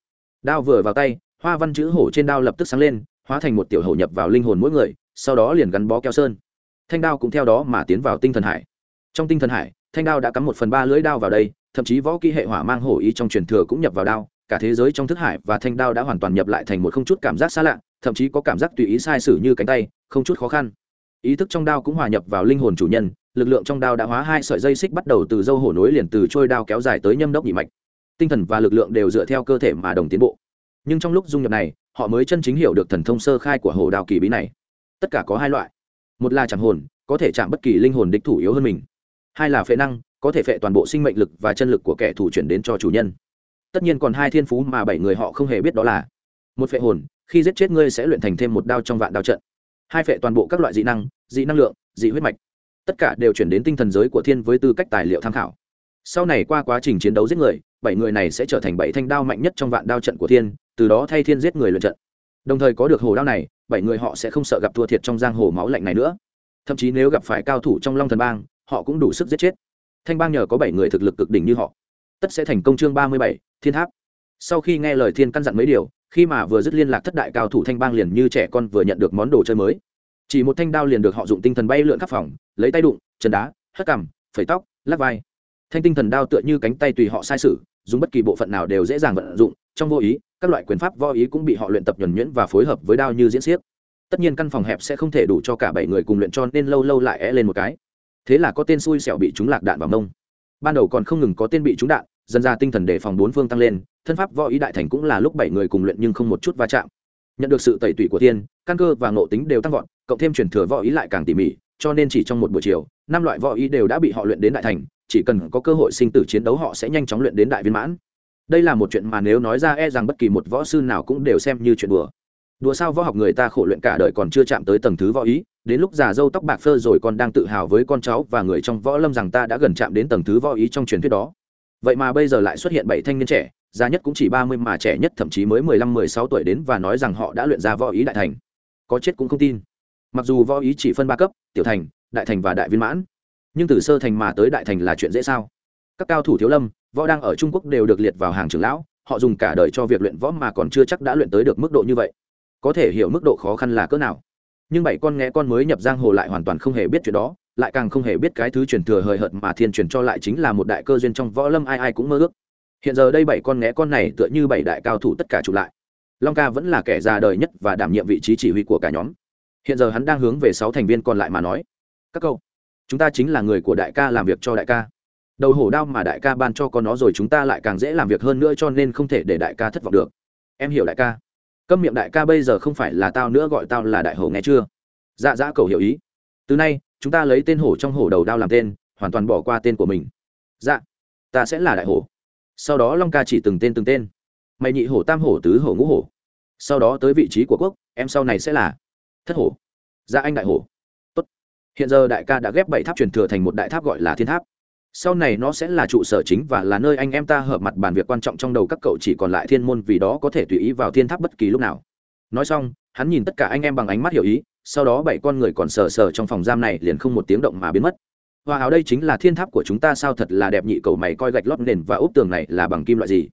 Đao vừa vào tay, hoa văn chữ hổ trên đao lập tức sáng lên, hóa thành một tiểu hổ nhập vào linh hồn mỗi người, sau đó liền gắn bó keo sơn. Thanh đao cũng theo đó mà tiến vào tinh thần hải. Trong tinh thần hải, thanh đao đã cắm một phần ba lưỡi đao vào đây, thậm chí võ kỹ hệ hỏa mang hổ ý trong truyền thừa cũng nhập vào đao, cả thế giới trong thức hải và thanh đao đã hoàn toàn nhập lại thành một không chút cảm giác xa lạ, thậm chí có cảm giác tùy ý sai sử như cánh tay, không chút khó khăn ý thức trong đao cũng hòa nhập vào linh hồn chủ nhân, lực lượng trong đao đã hóa hai sợi dây xích bắt đầu từ dâu hổ nối liền từ trôi đao kéo dài tới nhâm đốc nhị mạch. Tinh thần và lực lượng đều dựa theo cơ thể mà đồng tiến bộ. Nhưng trong lúc dung nhập này, họ mới chân chính hiểu được thần thông sơ khai của hồ đao kỳ bí này. Tất cả có hai loại. Một là chạm hồn, có thể chạm bất kỳ linh hồn địch thủ yếu hơn mình. Hai là phệ năng, có thể phệ toàn bộ sinh mệnh lực và chân lực của kẻ thủ chuyển đến cho chủ nhân. Tất nhiên còn hai thiên phú mà bảy người họ không hề biết đó là. Một phệ hồn, khi giết chết ngươi sẽ luyện thành thêm một đao trong vạn đao trận hai phệ toàn bộ các loại dị năng dị năng lượng, dị huyết mạch. Tất cả đều chuyển đến tinh thần giới của thiên với tư cách tài liệu tham khảo. Sau này qua quá trình chiến đấu giết người, bảy người này sẽ trở thành bảy thanh đao mạnh nhất trong vạn đao trận của thiên, từ đó thay thiên giết người lượt trận. Đồng thời có được hồ đao này, bảy người họ sẽ không sợ gặp thua thiệt trong giang hồ máu lạnh này nữa. Thậm chí nếu gặp phải cao thủ trong long thần bang, họ cũng đủ sức giết chết. Thanh bang nhờ có bảy người thực lực cực đỉnh như họ. Tất sẽ thành công chương ba mươi bảy, thiên tháp. Sau khi nghe lời thiên căn dặn mấy điều khi mà vừa dứt liên lạc thất đại cao thủ thanh bang liền như trẻ con vừa nhận được món đồ chơi mới. Chỉ một thanh đao liền được họ dụng tinh thần bay lượn khắp phòng, lấy tay đụng, chân đá, hất cằm, phẩy tóc, lắc vai. Thanh tinh thần đao tựa như cánh tay tùy họ sai sử, dùng bất kỳ bộ phận nào đều dễ dàng vận dụng, trong vô ý, các loại quyền pháp vô ý cũng bị họ luyện tập nhuẩn nhuyễn và phối hợp với đao như diễn xiếc. Tất nhiên căn phòng hẹp sẽ không thể đủ cho cả bảy người cùng luyện cho nên lâu lâu lại é lên một cái. Thế là có tên xui xẻo bị trúng lạc đạn vào mông. Ban đầu còn không ngừng có tên bị trúng đạn, dần ra tinh thần đề phòng bốn phương tăng lên thân pháp võ ý đại thành cũng là lúc bảy người cùng luyện nhưng không một chút va chạm. Nhận được sự tẩy tủy của thiên căn cơ và ngộ tính đều tăng vọt, cộng thêm truyền thừa võ ý lại càng tỉ mỉ, cho nên chỉ trong một buổi chiều, năm loại võ ý đều đã bị họ luyện đến đại thành, chỉ cần có cơ hội sinh tử chiến đấu họ sẽ nhanh chóng luyện đến đại viên mãn. Đây là một chuyện mà nếu nói ra e rằng bất kỳ một võ sư nào cũng đều xem như chuyện đùa. Đùa sao võ học người ta khổ luyện cả đời còn chưa chạm tới tầng thứ võ ý, đến lúc già dâu tóc bạc phơ rồi còn đang tự hào với con cháu và người trong võ lâm rằng ta đã gần chạm đến tầng thứ võ ý trong truyền thuyết đó. Vậy mà bây giờ lại xuất hiện bảy thanh niên trẻ già nhất cũng chỉ ba mươi mà trẻ nhất thậm chí mới mười lăm, mười sáu tuổi đến và nói rằng họ đã luyện ra võ ý đại thành. Có chết cũng không tin. Mặc dù võ ý chỉ phân ba cấp, tiểu thành, đại thành và đại viên mãn, nhưng từ sơ thành mà tới đại thành là chuyện dễ sao? Các cao thủ thiếu lâm, võ đang ở trung quốc đều được liệt vào hàng trưởng lão, họ dùng cả đời cho việc luyện võ mà còn chưa chắc đã luyện tới được mức độ như vậy. Có thể hiểu mức độ khó khăn là cỡ nào. Nhưng bảy con nghe con mới nhập giang hồ lại hoàn toàn không hề biết chuyện đó, lại càng không hề biết cái thứ truyền thừa hời hợt mà thiên truyền cho lại chính là một đại cơ duyên trong võ lâm ai ai cũng mơ ước hiện giờ đây bảy con nghé con này tựa như bảy đại cao thủ tất cả chụp lại. Long ca vẫn là kẻ già đời nhất và đảm nhiệm vị trí chỉ huy của cả nhóm. Hiện giờ hắn đang hướng về sáu thành viên còn lại mà nói. Các câu chúng ta chính là người của đại ca làm việc cho đại ca. Đầu hổ đao mà đại ca ban cho con nó rồi chúng ta lại càng dễ làm việc hơn nữa cho nên không thể để đại ca thất vọng được. Em hiểu đại ca. Câm miệng đại ca bây giờ không phải là tao nữa gọi tao là đại hổ nghe chưa? Dạ dạ cầu hiểu ý. Từ nay, chúng ta lấy tên hổ trong hổ đầu đao làm tên, hoàn toàn bỏ qua tên của mình. Dạ ta sẽ là đại hổ sau đó long ca chỉ từng tên từng tên. Mày nhị hổ tam hổ tứ hổ ngũ hổ. Sau đó tới vị trí của quốc, em sau này sẽ là thất hổ. Gia anh đại hổ. Tốt. hiện giờ đại ca đã ghép bảy tháp truyền thừa thành một đại tháp gọi là thiên tháp. Sau này nó sẽ là trụ sở chính và là nơi anh em ta hợp mặt bàn việc quan trọng trong đầu các cậu chỉ còn lại thiên môn vì đó có thể tùy ý vào thiên tháp bất kỳ lúc nào. Nói xong, hắn nhìn tất cả anh em bằng ánh mắt hiểu ý, sau đó bảy con người còn sờ sờ trong phòng giam này liền không một tiếng động mà biến mất hoa áo đây chính là thiên tháp của chúng ta, sao thật là đẹp nhị cầu mày coi gạch lót nền và ốp tường này là bằng kim loại gì?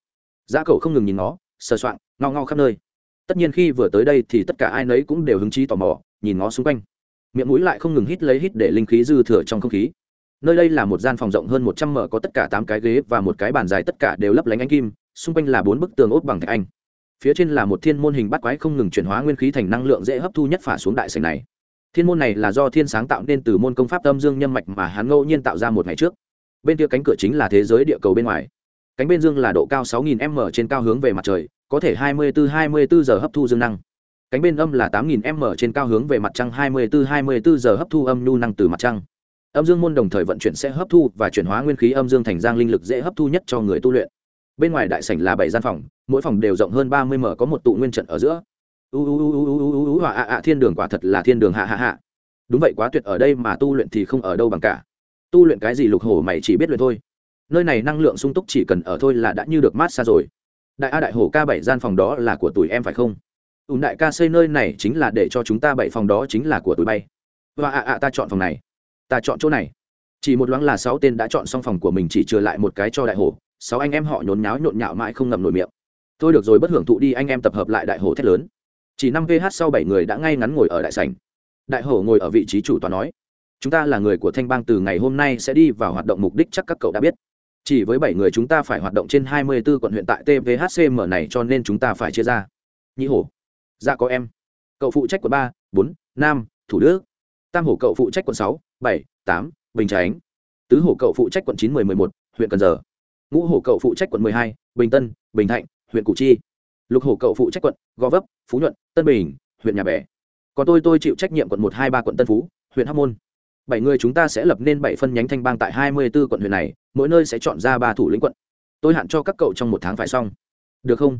Giá cậu không ngừng nhìn nó, sờ soạng, ngao ngao khắp nơi. Tất nhiên khi vừa tới đây thì tất cả ai nấy cũng đều hứng chí tò mò, nhìn nó xung quanh. Miệng mũi lại không ngừng hít lấy hít để linh khí dư thừa trong không khí. Nơi đây là một gian phòng rộng hơn một trăm mở có tất cả tám cái ghế và một cái bàn dài, tất cả đều lấp lánh ánh kim, xung quanh là bốn bức tường ốp bằng thạch anh. Phía trên là một thiên môn hình bắt quái không ngừng chuyển hóa nguyên khí thành năng lượng dễ hấp thu nhất phả xuống đại sảnh này thiên môn này là do thiên sáng tạo nên từ môn công pháp tâm dương nhâm mạch mà hắn ngẫu nhiên tạo ra một ngày trước. Bên kia cánh cửa chính là thế giới địa cầu bên ngoài. Cánh bên dương là độ cao 6.000 m trên cao hướng về mặt trời, có thể 24-24 giờ hấp thu dương năng. Cánh bên âm là 8.000 m trên cao hướng về mặt trăng 24-24 giờ hấp thu âm nhu năng từ mặt trăng. Âm dương môn đồng thời vận chuyển sẽ hấp thu và chuyển hóa nguyên khí âm dương thành giang linh lực dễ hấp thu nhất cho người tu luyện. Bên ngoài đại sảnh là bảy gian phòng, mỗi phòng đều rộng hơn ba mươi m, có một tụ nguyên trận ở giữa u u u u u u u ạ ạ, thiên đường quả thật là thiên đường hạ hạ hạ. Đúng vậy, quá tuyệt ở đây mà tu luyện thì không ở đâu bằng cả. Tu luyện cái gì lục hổ mày chỉ biết luyện thôi. Nơi này năng lượng sung túc chỉ cần ở thôi là đã như được mát xa rồi. Đại a đại hổ ca bảy gian phòng đó là của tụi em phải không? Ùn đại ca xây nơi này chính là để cho chúng ta bảy phòng đó chính là của tụi bay. Và ạ ạ, ta chọn phòng này. Ta chọn chỗ này. Chỉ một loáng là sáu tên đã chọn xong phòng của mình, chỉ trừ lại một cái cho đại hổ. Sáu anh em họ nhốn nháo nhộn nhạo mãi không ngậm nổi miệng. Thôi được rồi, bất hưởng thụ đi, anh em tập hợp lại đại hổ thét lớn chỉ năm vh sau bảy người đã ngay ngắn ngồi ở đại sảnh. Đại hổ ngồi ở vị trí chủ tòa nói, chúng ta là người của thanh bang từ ngày hôm nay sẽ đi vào hoạt động mục đích chắc các cậu đã biết. Chỉ với bảy người chúng ta phải hoạt động trên hai mươi 24 quận huyện tại tvhcm này cho nên chúng ta phải chia ra. Nhĩ hổ dạ có em. Cậu phụ trách quận ba, bốn nam thủ đức. Tam hổ cậu phụ trách quận sáu, bảy, tám, bình chánh. Tứ hổ cậu phụ trách quận chín mười mười một, huyện cần giờ. Ngũ hổ cậu phụ trách quận mười hai, bình tân, bình thạnh, huyện củ chi lục hổ cậu phụ trách quận gò vấp phú nhuận tân bình huyện nhà bè. Còn tôi tôi chịu trách nhiệm quận một hai ba quận tân phú huyện hóc môn. Bảy người chúng ta sẽ lập nên bảy phân nhánh thanh bang tại hai mươi 24 quận huyện này mỗi nơi sẽ chọn ra ba thủ lĩnh quận. Tôi hạn cho các cậu trong một tháng phải xong. Được không?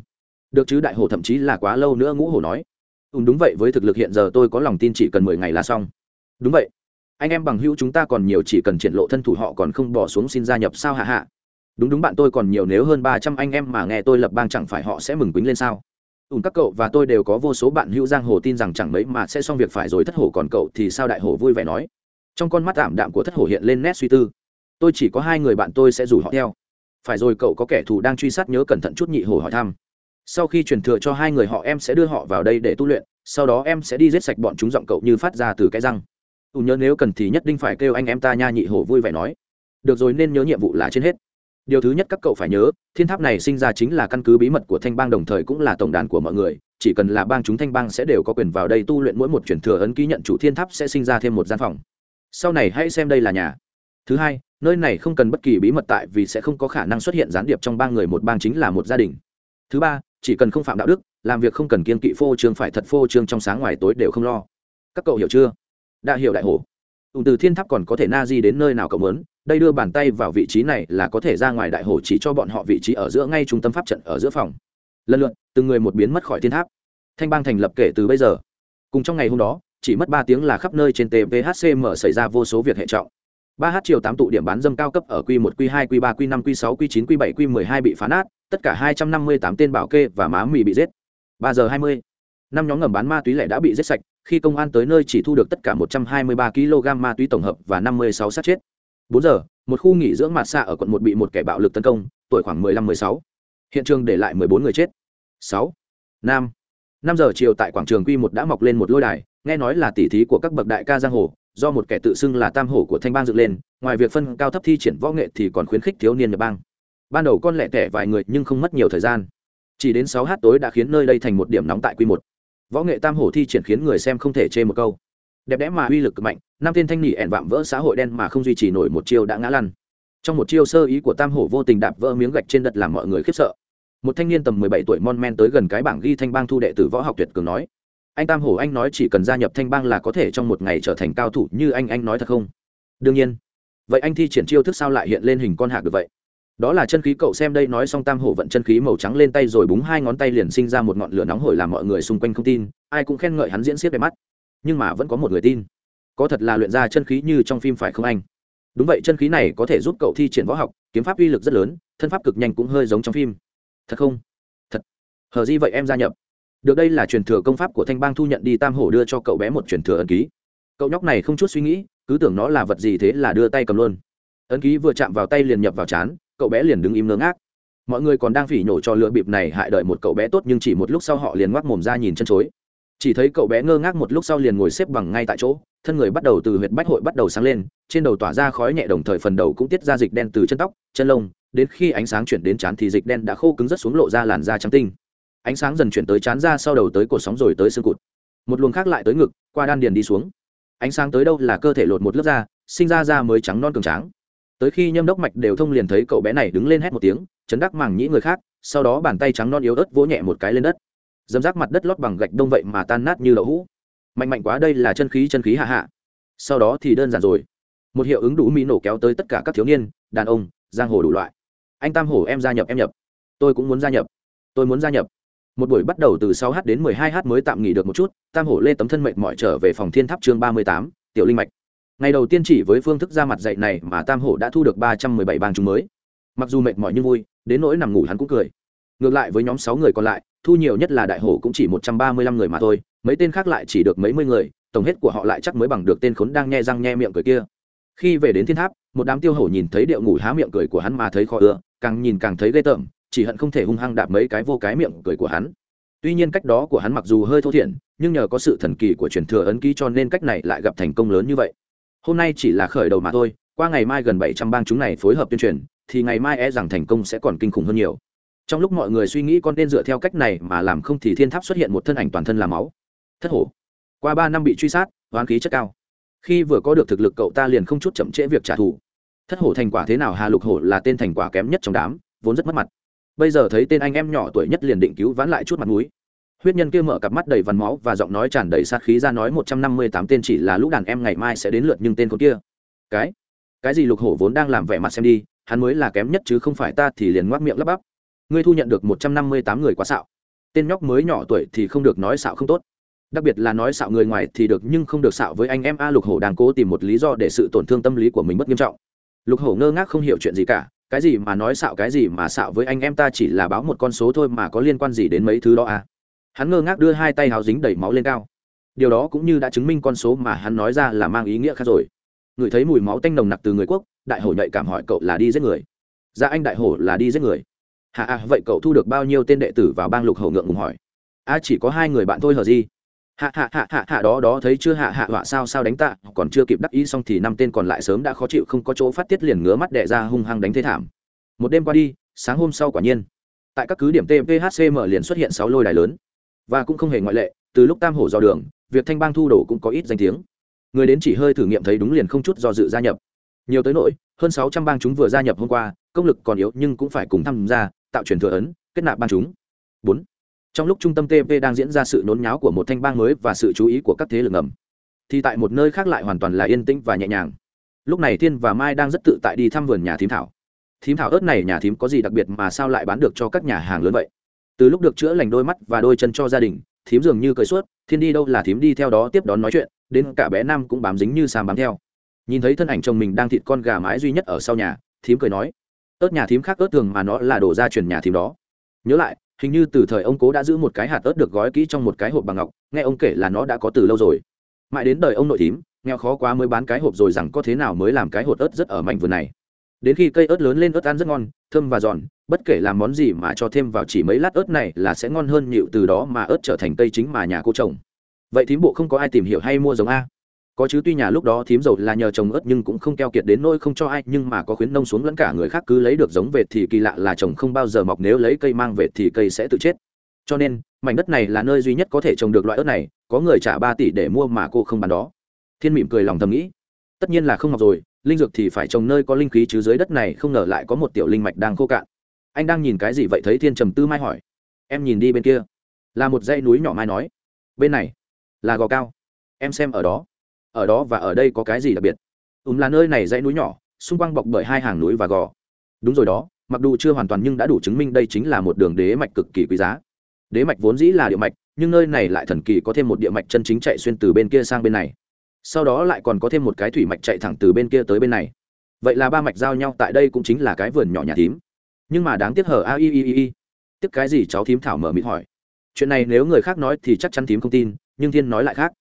Được chứ đại hồ thậm chí là quá lâu nữa ngũ hồ nói. Ừ, đúng vậy với thực lực hiện giờ tôi có lòng tin chỉ cần mười ngày là xong. Đúng vậy. Anh em bằng hữu chúng ta còn nhiều chỉ cần triển lộ thân thủ họ còn không bỏ xuống xin gia nhập sao hạ hạ đúng đúng bạn tôi còn nhiều nếu hơn ba trăm anh em mà nghe tôi lập bang chẳng phải họ sẽ mừng quýnh lên sao? Ùn các cậu và tôi đều có vô số bạn hữu giang hồ tin rằng chẳng mấy mà sẽ xong việc phải rồi thất hổ còn cậu thì sao đại hổ vui vẻ nói. Trong con mắt ảm đạm của thất hổ hiện lên nét suy tư. Tôi chỉ có hai người bạn tôi sẽ rủ họ theo. Phải rồi cậu có kẻ thù đang truy sát nhớ cẩn thận chút nhị hổ hỏi thăm. Sau khi truyền thừa cho hai người họ em sẽ đưa họ vào đây để tu luyện, sau đó em sẽ đi giết sạch bọn chúng giọng cậu như phát ra từ cái răng. Ùn nhớ nếu cần thì nhất định phải kêu anh em ta nha nhị hổ vui vẻ nói. Được rồi nên nhớ nhiệm vụ là trên hết điều thứ nhất các cậu phải nhớ, thiên tháp này sinh ra chính là căn cứ bí mật của thanh bang, đồng thời cũng là tổng đàn của mọi người. Chỉ cần là bang chúng thanh bang sẽ đều có quyền vào đây tu luyện mỗi một truyền thừa ấn ký nhận chủ thiên tháp sẽ sinh ra thêm một gian phòng. Sau này hãy xem đây là nhà. Thứ hai, nơi này không cần bất kỳ bí mật tại vì sẽ không có khả năng xuất hiện gián điệp trong ba người, một bang chính là một gia đình. Thứ ba, chỉ cần không phạm đạo đức, làm việc không cần kiên kỵ phô trương, phải thật phô trương trong sáng ngoài tối đều không lo. Các cậu hiểu chưa? Đã hiểu đại hổ. Từ thiên tháp còn có thể na di đến nơi nào cậu muốn? Đây đưa bàn tay vào vị trí này là có thể ra ngoài đại hồ chỉ cho bọn họ vị trí ở giữa ngay trung tâm pháp trận ở giữa phòng. Lần lượt, từng người một biến mất khỏi thiên tháp. Thanh bang thành lập kể từ bây giờ. Cùng trong ngày hôm đó, chỉ mất ba tiếng là khắp nơi trên tvhcm xảy ra vô số việc hệ trọng. ba h chiều tám tụ điểm bán dâm cao cấp ở q một, q hai, q ba, q năm, q sáu, q chín, q bảy, q mười hai bị phá nát, tất cả hai trăm năm mươi tám tên bảo kê và má mì bị giết. ba giờ hai mươi, năm nhóm ngầm bán ma túy lẻ đã bị giết sạch, khi công an tới nơi chỉ thu được tất cả một trăm hai mươi ba kg ma túy tổng hợp và năm mươi sáu sát chết bốn giờ, một khu nghỉ dưỡng mạt xa ở quận một bị một kẻ bạo lực tấn công, tuổi khoảng mười lăm, mười sáu. Hiện trường để lại mười bốn người chết. Sáu. Năm năm giờ chiều tại quảng trường quy một đã mọc lên một lôi đài, nghe nói là tỉ thí của các bậc đại ca giang hồ, do một kẻ tự xưng là tam hổ của thanh bang dựng lên, ngoài việc phân cao thấp thi triển võ nghệ thì còn khuyến khích thiếu niên nhập bang. Ban đầu con lẻ tẻ vài người nhưng không mất nhiều thời gian. Chỉ đến sáu h tối đã khiến nơi đây thành một điểm nóng tại quy một. Võ nghệ tam hổ thi triển khiến người xem không thể chê một câu. Đẹp đẽ mà uy lực cực mạnh năm tên thanh nỉ ẹn vạm vỡ xã hội đen mà không duy trì nổi một chiêu đã ngã lăn. Trong một chiêu sơ ý của tam hổ vô tình đạp vỡ miếng gạch trên đất làm mọi người khiếp sợ. Một thanh niên tầm mười bảy tuổi mon men tới gần cái bảng ghi thanh bang thu đệ tử võ học tuyệt cường nói, anh tam hổ, anh nói chỉ cần gia nhập thanh bang là có thể trong một ngày trở thành cao thủ như anh anh nói thật không? Đương nhiên. Vậy anh thi triển chiêu thức sao lại hiện lên hình con hạc được vậy? Đó là chân khí, cậu xem đây, nói xong tam hổ vận chân khí màu trắng lên tay rồi búng hai ngón tay liền sinh ra một ngọn lửa nóng hổi làm mọi người xung quanh không tin, ai cũng khen ngợi hắn diễn xiết đẹp mắt. Nhưng mà vẫn có một người tin có thật là luyện ra chân khí như trong phim phải không anh? Đúng vậy, chân khí này có thể giúp cậu thi triển võ học, kiếm pháp uy lực rất lớn, thân pháp cực nhanh cũng hơi giống trong phim. Thật không? Thật. Hờ di vậy em gia nhập. Được đây là truyền thừa công pháp của thanh bang thu nhận đi tam hổ đưa cho cậu bé một truyền thừa ấn ký. Cậu nhóc này không chút suy nghĩ, cứ tưởng nó là vật gì thế là đưa tay cầm luôn. Ấn ký vừa chạm vào tay liền nhập vào chán, cậu bé liền đứng im ngơ ngác. Mọi người còn đang phỉ nhổ cho lựa bịp này hại đợi một cậu bé tốt nhưng chỉ một lúc sau họ liền ngoác mồm ra nhìn chân chối. Chỉ thấy cậu bé ngơ ngác một lúc sau liền ngồi xếp bằng ngay tại chỗ thân người bắt đầu từ huyệt bách hội bắt đầu sáng lên, trên đầu tỏa ra khói nhẹ đồng thời phần đầu cũng tiết ra dịch đen từ chân tóc, chân lông, đến khi ánh sáng chuyển đến chán thì dịch đen đã khô cứng rất xuống lộ ra làn da trắng tinh. Ánh sáng dần chuyển tới chán ra sau đầu tới cột sóng rồi tới xương cụt. Một luồng khác lại tới ngực, qua đan điền đi xuống. Ánh sáng tới đâu là cơ thể lột một lớp da, sinh ra da mới trắng non cường tráng. Tới khi nhâm đốc mạch đều thông liền thấy cậu bé này đứng lên hét một tiếng, chấn đắc màng nhĩ người khác, sau đó bàn tay trắng non yếu ớt vỗ nhẹ một cái lên đất. Dấm rác mặt đất lót bằng gạch đông vậy mà tan nát như đậu hũ mạnh mạnh quá đây là chân khí chân khí hạ hạ. Sau đó thì đơn giản rồi. Một hiệu ứng đủ mỹ nổ kéo tới tất cả các thiếu niên đàn ông giang hồ đủ loại. Anh tam hổ em gia nhập em nhập. Tôi cũng muốn gia nhập. Tôi muốn gia nhập. Một buổi bắt đầu từ 6 h đến 12 h mới tạm nghỉ được một chút tam hổ lê tấm thân mệnh mọi trở về phòng thiên tháp chương 38, tiểu linh mạch. Ngày đầu tiên chỉ với phương thức ra mặt dạy này mà tam hổ đã thu được 317 bang chúng mới. Mặc dù mệt mỏi nhưng vui đến nỗi nằm ngủ hắn cũng cười ngược lại với nhóm 6 người còn lại, thu nhiều nhất là đại hổ cũng chỉ 135 người mà thôi, mấy tên khác lại chỉ được mấy mươi người, tổng hết của họ lại chắc mới bằng được tên khốn đang nhe răng nhe miệng cười kia. Khi về đến thiên tháp, một đám tiêu hổ nhìn thấy điệu ngủ há miệng cười của hắn mà thấy khó ưa, càng nhìn càng thấy ghê tởm, chỉ hận không thể hung hăng đạp mấy cái vô cái miệng cười của hắn. Tuy nhiên cách đó của hắn mặc dù hơi thô thiển, nhưng nhờ có sự thần kỳ của truyền thừa ấn ký cho nên cách này lại gặp thành công lớn như vậy. Hôm nay chỉ là khởi đầu mà thôi, qua ngày mai gần bảy trăm bang chúng này phối hợp tuyên truyền, thì ngày mai e rằng thành công sẽ còn kinh khủng hơn nhiều trong lúc mọi người suy nghĩ con nên dựa theo cách này mà làm không thì thiên tháp xuất hiện một thân ảnh toàn thân là máu. Thất hổ. Qua ba năm bị truy sát, hoán khí chất cao. Khi vừa có được thực lực cậu ta liền không chút chậm trễ việc trả thù. Thất hổ thành quả thế nào hà lục hổ là tên thành quả kém nhất trong đám, vốn rất mất mặt. Bây giờ thấy tên anh em nhỏ tuổi nhất liền định cứu vãn lại chút mặt mũi. Huyết nhân kia mở cặp mắt đầy vằn máu và giọng nói tràn đầy sát khí ra nói một trăm năm mươi tám tên chỉ là lũ đàn em ngày mai sẽ đến lượt nhưng tên con kia. Cái? Cái gì lục hổ vốn đang làm vẻ mặt xem đi, hắn mới là kém nhất chứ không phải ta thì liền ngoác miệng lắp bắp ngươi thu nhận được một trăm năm mươi tám người quá xạo. Tên nhóc mới nhỏ tuổi thì không được nói xạo không tốt. Đặc biệt là nói xạo người ngoài thì được, nhưng không được xạo với anh em a lục hổ đang cố tìm một lý do để sự tổn thương tâm lý của mình mất nghiêm trọng. Lục hổ ngơ ngác không hiểu chuyện gì cả, cái gì mà nói xạo, cái gì mà xạo với anh em ta chỉ là báo một con số thôi mà có liên quan gì đến mấy thứ đó à? Hắn ngơ ngác đưa hai tay hào dính đầy máu lên cao. Điều đó cũng như đã chứng minh con số mà hắn nói ra là mang ý nghĩa khác rồi. Người thấy mùi máu tanh nồng nặc từ người quốc, đại hổ nhạy cảm hỏi cậu là đi giết người. Dạ anh đại hổ là đi giết người hạ à, vậy cậu thu được bao nhiêu tên đệ tử vào bang lục hầu ngượng ngùng hỏi. A chỉ có hai người bạn thôi hờ gì? Hạ hạ hạ hạ hạ đó đó thấy chưa? Hạ hạ họa sao sao đánh tạ còn chưa kịp đắc ý xong thì năm tên còn lại sớm đã khó chịu không có chỗ phát tiết liền ngứa mắt đẻ ra hung hăng đánh thế thảm. Một đêm qua đi sáng hôm sau quả nhiên tại các cứ điểm tphcm liền xuất hiện sáu lôi đài lớn. Và cũng không hề ngoại lệ từ lúc tam hổ do đường việc thanh bang thu đổ cũng có ít danh tiếng. Người đến chỉ hơi thử nghiệm thấy đúng liền không chút do dự gia nhập. Nhiều tới nỗi hơn sáu trăm bang chúng vừa gia nhập hôm qua công lực còn yếu nhưng cũng phải cùng tham gia tạo truyền thừa ấn, kết nạp ban chúng. Bốn. Trong lúc trung tâm tv đang diễn ra sự nôn nháo của một thanh bang mới và sự chú ý của các thế lực ngầm, thì tại một nơi khác lại hoàn toàn là yên tĩnh và nhẹ nhàng. Lúc này thiên và mai đang rất tự tại đi thăm vườn nhà thím thảo. Thím thảo ớt này nhà thím có gì đặc biệt mà sao lại bán được cho các nhà hàng lớn vậy? Từ lúc được chữa lành đôi mắt và đôi chân cho gia đình, thím dường như cười suốt, thiên đi đâu là thím đi theo đó tiếp đón nói chuyện, đến cả bé nam cũng bám dính như sàm bám theo. Nhìn thấy thân ảnh chồng mình đang thịt con gà mái duy nhất ở sau nhà, thím cười nói ớt nhà thím khác ớt thường mà nó là đổ ra truyền nhà thím đó. Nhớ lại, hình như từ thời ông cố đã giữ một cái hạt ớt được gói kỹ trong một cái hộp bằng ngọc, nghe ông kể là nó đã có từ lâu rồi. Mãi đến đời ông nội thím, nghèo khó quá mới bán cái hộp rồi rằng có thế nào mới làm cái hột ớt rất ở mảnh vườn này. Đến khi cây ớt lớn lên ớt ăn rất ngon, thơm và giòn, bất kể làm món gì mà cho thêm vào chỉ mấy lát ớt này là sẽ ngon hơn nhịu từ đó mà ớt trở thành cây chính mà nhà cô trồng. Vậy thím bộ không có ai tìm hiểu hay mua giống a có chứ, tuy nhà lúc đó thím dầu là nhờ trồng ớt nhưng cũng không keo kiệt đến nỗi không cho ai, nhưng mà có khuyến nông xuống lẫn cả người khác cứ lấy được giống về thì kỳ lạ là trồng không bao giờ mọc, nếu lấy cây mang về thì cây sẽ tự chết. Cho nên, mảnh đất này là nơi duy nhất có thể trồng được loại ớt này, có người trả ba tỷ để mua mà cô không bán đó. Thiên mỉm cười lòng thầm nghĩ. Tất nhiên là không mọc rồi, linh dược thì phải trồng nơi có linh khí chứ dưới đất này không ngờ lại có một tiểu linh mạch đang khô cạn. Anh đang nhìn cái gì vậy? Thấy thiên trầm tư mai hỏi. Em nhìn đi bên kia. Là một dãy núi nhỏ mai nói. Bên này, là gò cao. Em xem ở đó ở đó và ở đây có cái gì đặc biệt? Ùm là nơi này dãy núi nhỏ, xung quanh bọc bởi hai hàng núi và gò. Đúng rồi đó, mặc dù chưa hoàn toàn nhưng đã đủ chứng minh đây chính là một đường đế mạch cực kỳ quý giá. Đế mạch vốn dĩ là địa mạch, nhưng nơi này lại thần kỳ có thêm một địa mạch chân chính chạy xuyên từ bên kia sang bên này. Sau đó lại còn có thêm một cái thủy mạch chạy thẳng từ bên kia tới bên này. Vậy là ba mạch giao nhau tại đây cũng chính là cái vườn nhỏ nhà thím. Nhưng mà đáng tiếc hở a, i i i i. Tiếc cái gì cháu thím thảo mở mịt hỏi. Chuyện này nếu người khác nói thì chắc chắn thím không tin, nhưng thiên nói lại khác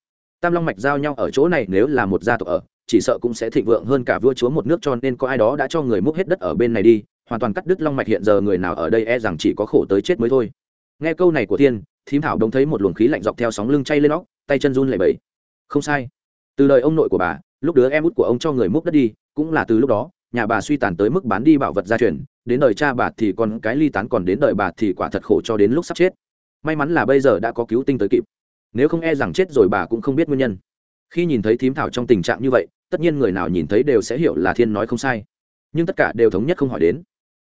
tam long mạch giao nhau ở chỗ này nếu là một gia tộc ở, chỉ sợ cũng sẽ thịnh vượng hơn cả vua chúa một nước cho nên có ai đó đã cho người múc hết đất ở bên này đi, hoàn toàn cắt đứt long mạch hiện giờ người nào ở đây e rằng chỉ có khổ tới chết mới thôi. Nghe câu này của thiên, thím thảo đông thấy một luồng khí lạnh dọc theo sóng lưng chay lên óc, tay chân run lẩy bẩy. Không sai. Từ đời ông nội của bà, lúc đứa em út của ông cho người múc đất đi, cũng là từ lúc đó, nhà bà suy tàn tới mức bán đi bảo vật gia truyền, đến đời cha bà thì còn cái ly tán còn đến đời bà thì quả thật khổ cho đến lúc sắp chết. May mắn là bây giờ đã có cứu tinh tới kịp nếu không e rằng chết rồi bà cũng không biết nguyên nhân. Khi nhìn thấy thím thảo trong tình trạng như vậy, tất nhiên người nào nhìn thấy đều sẽ hiểu là thiên nói không sai. Nhưng tất cả đều thống nhất không hỏi đến.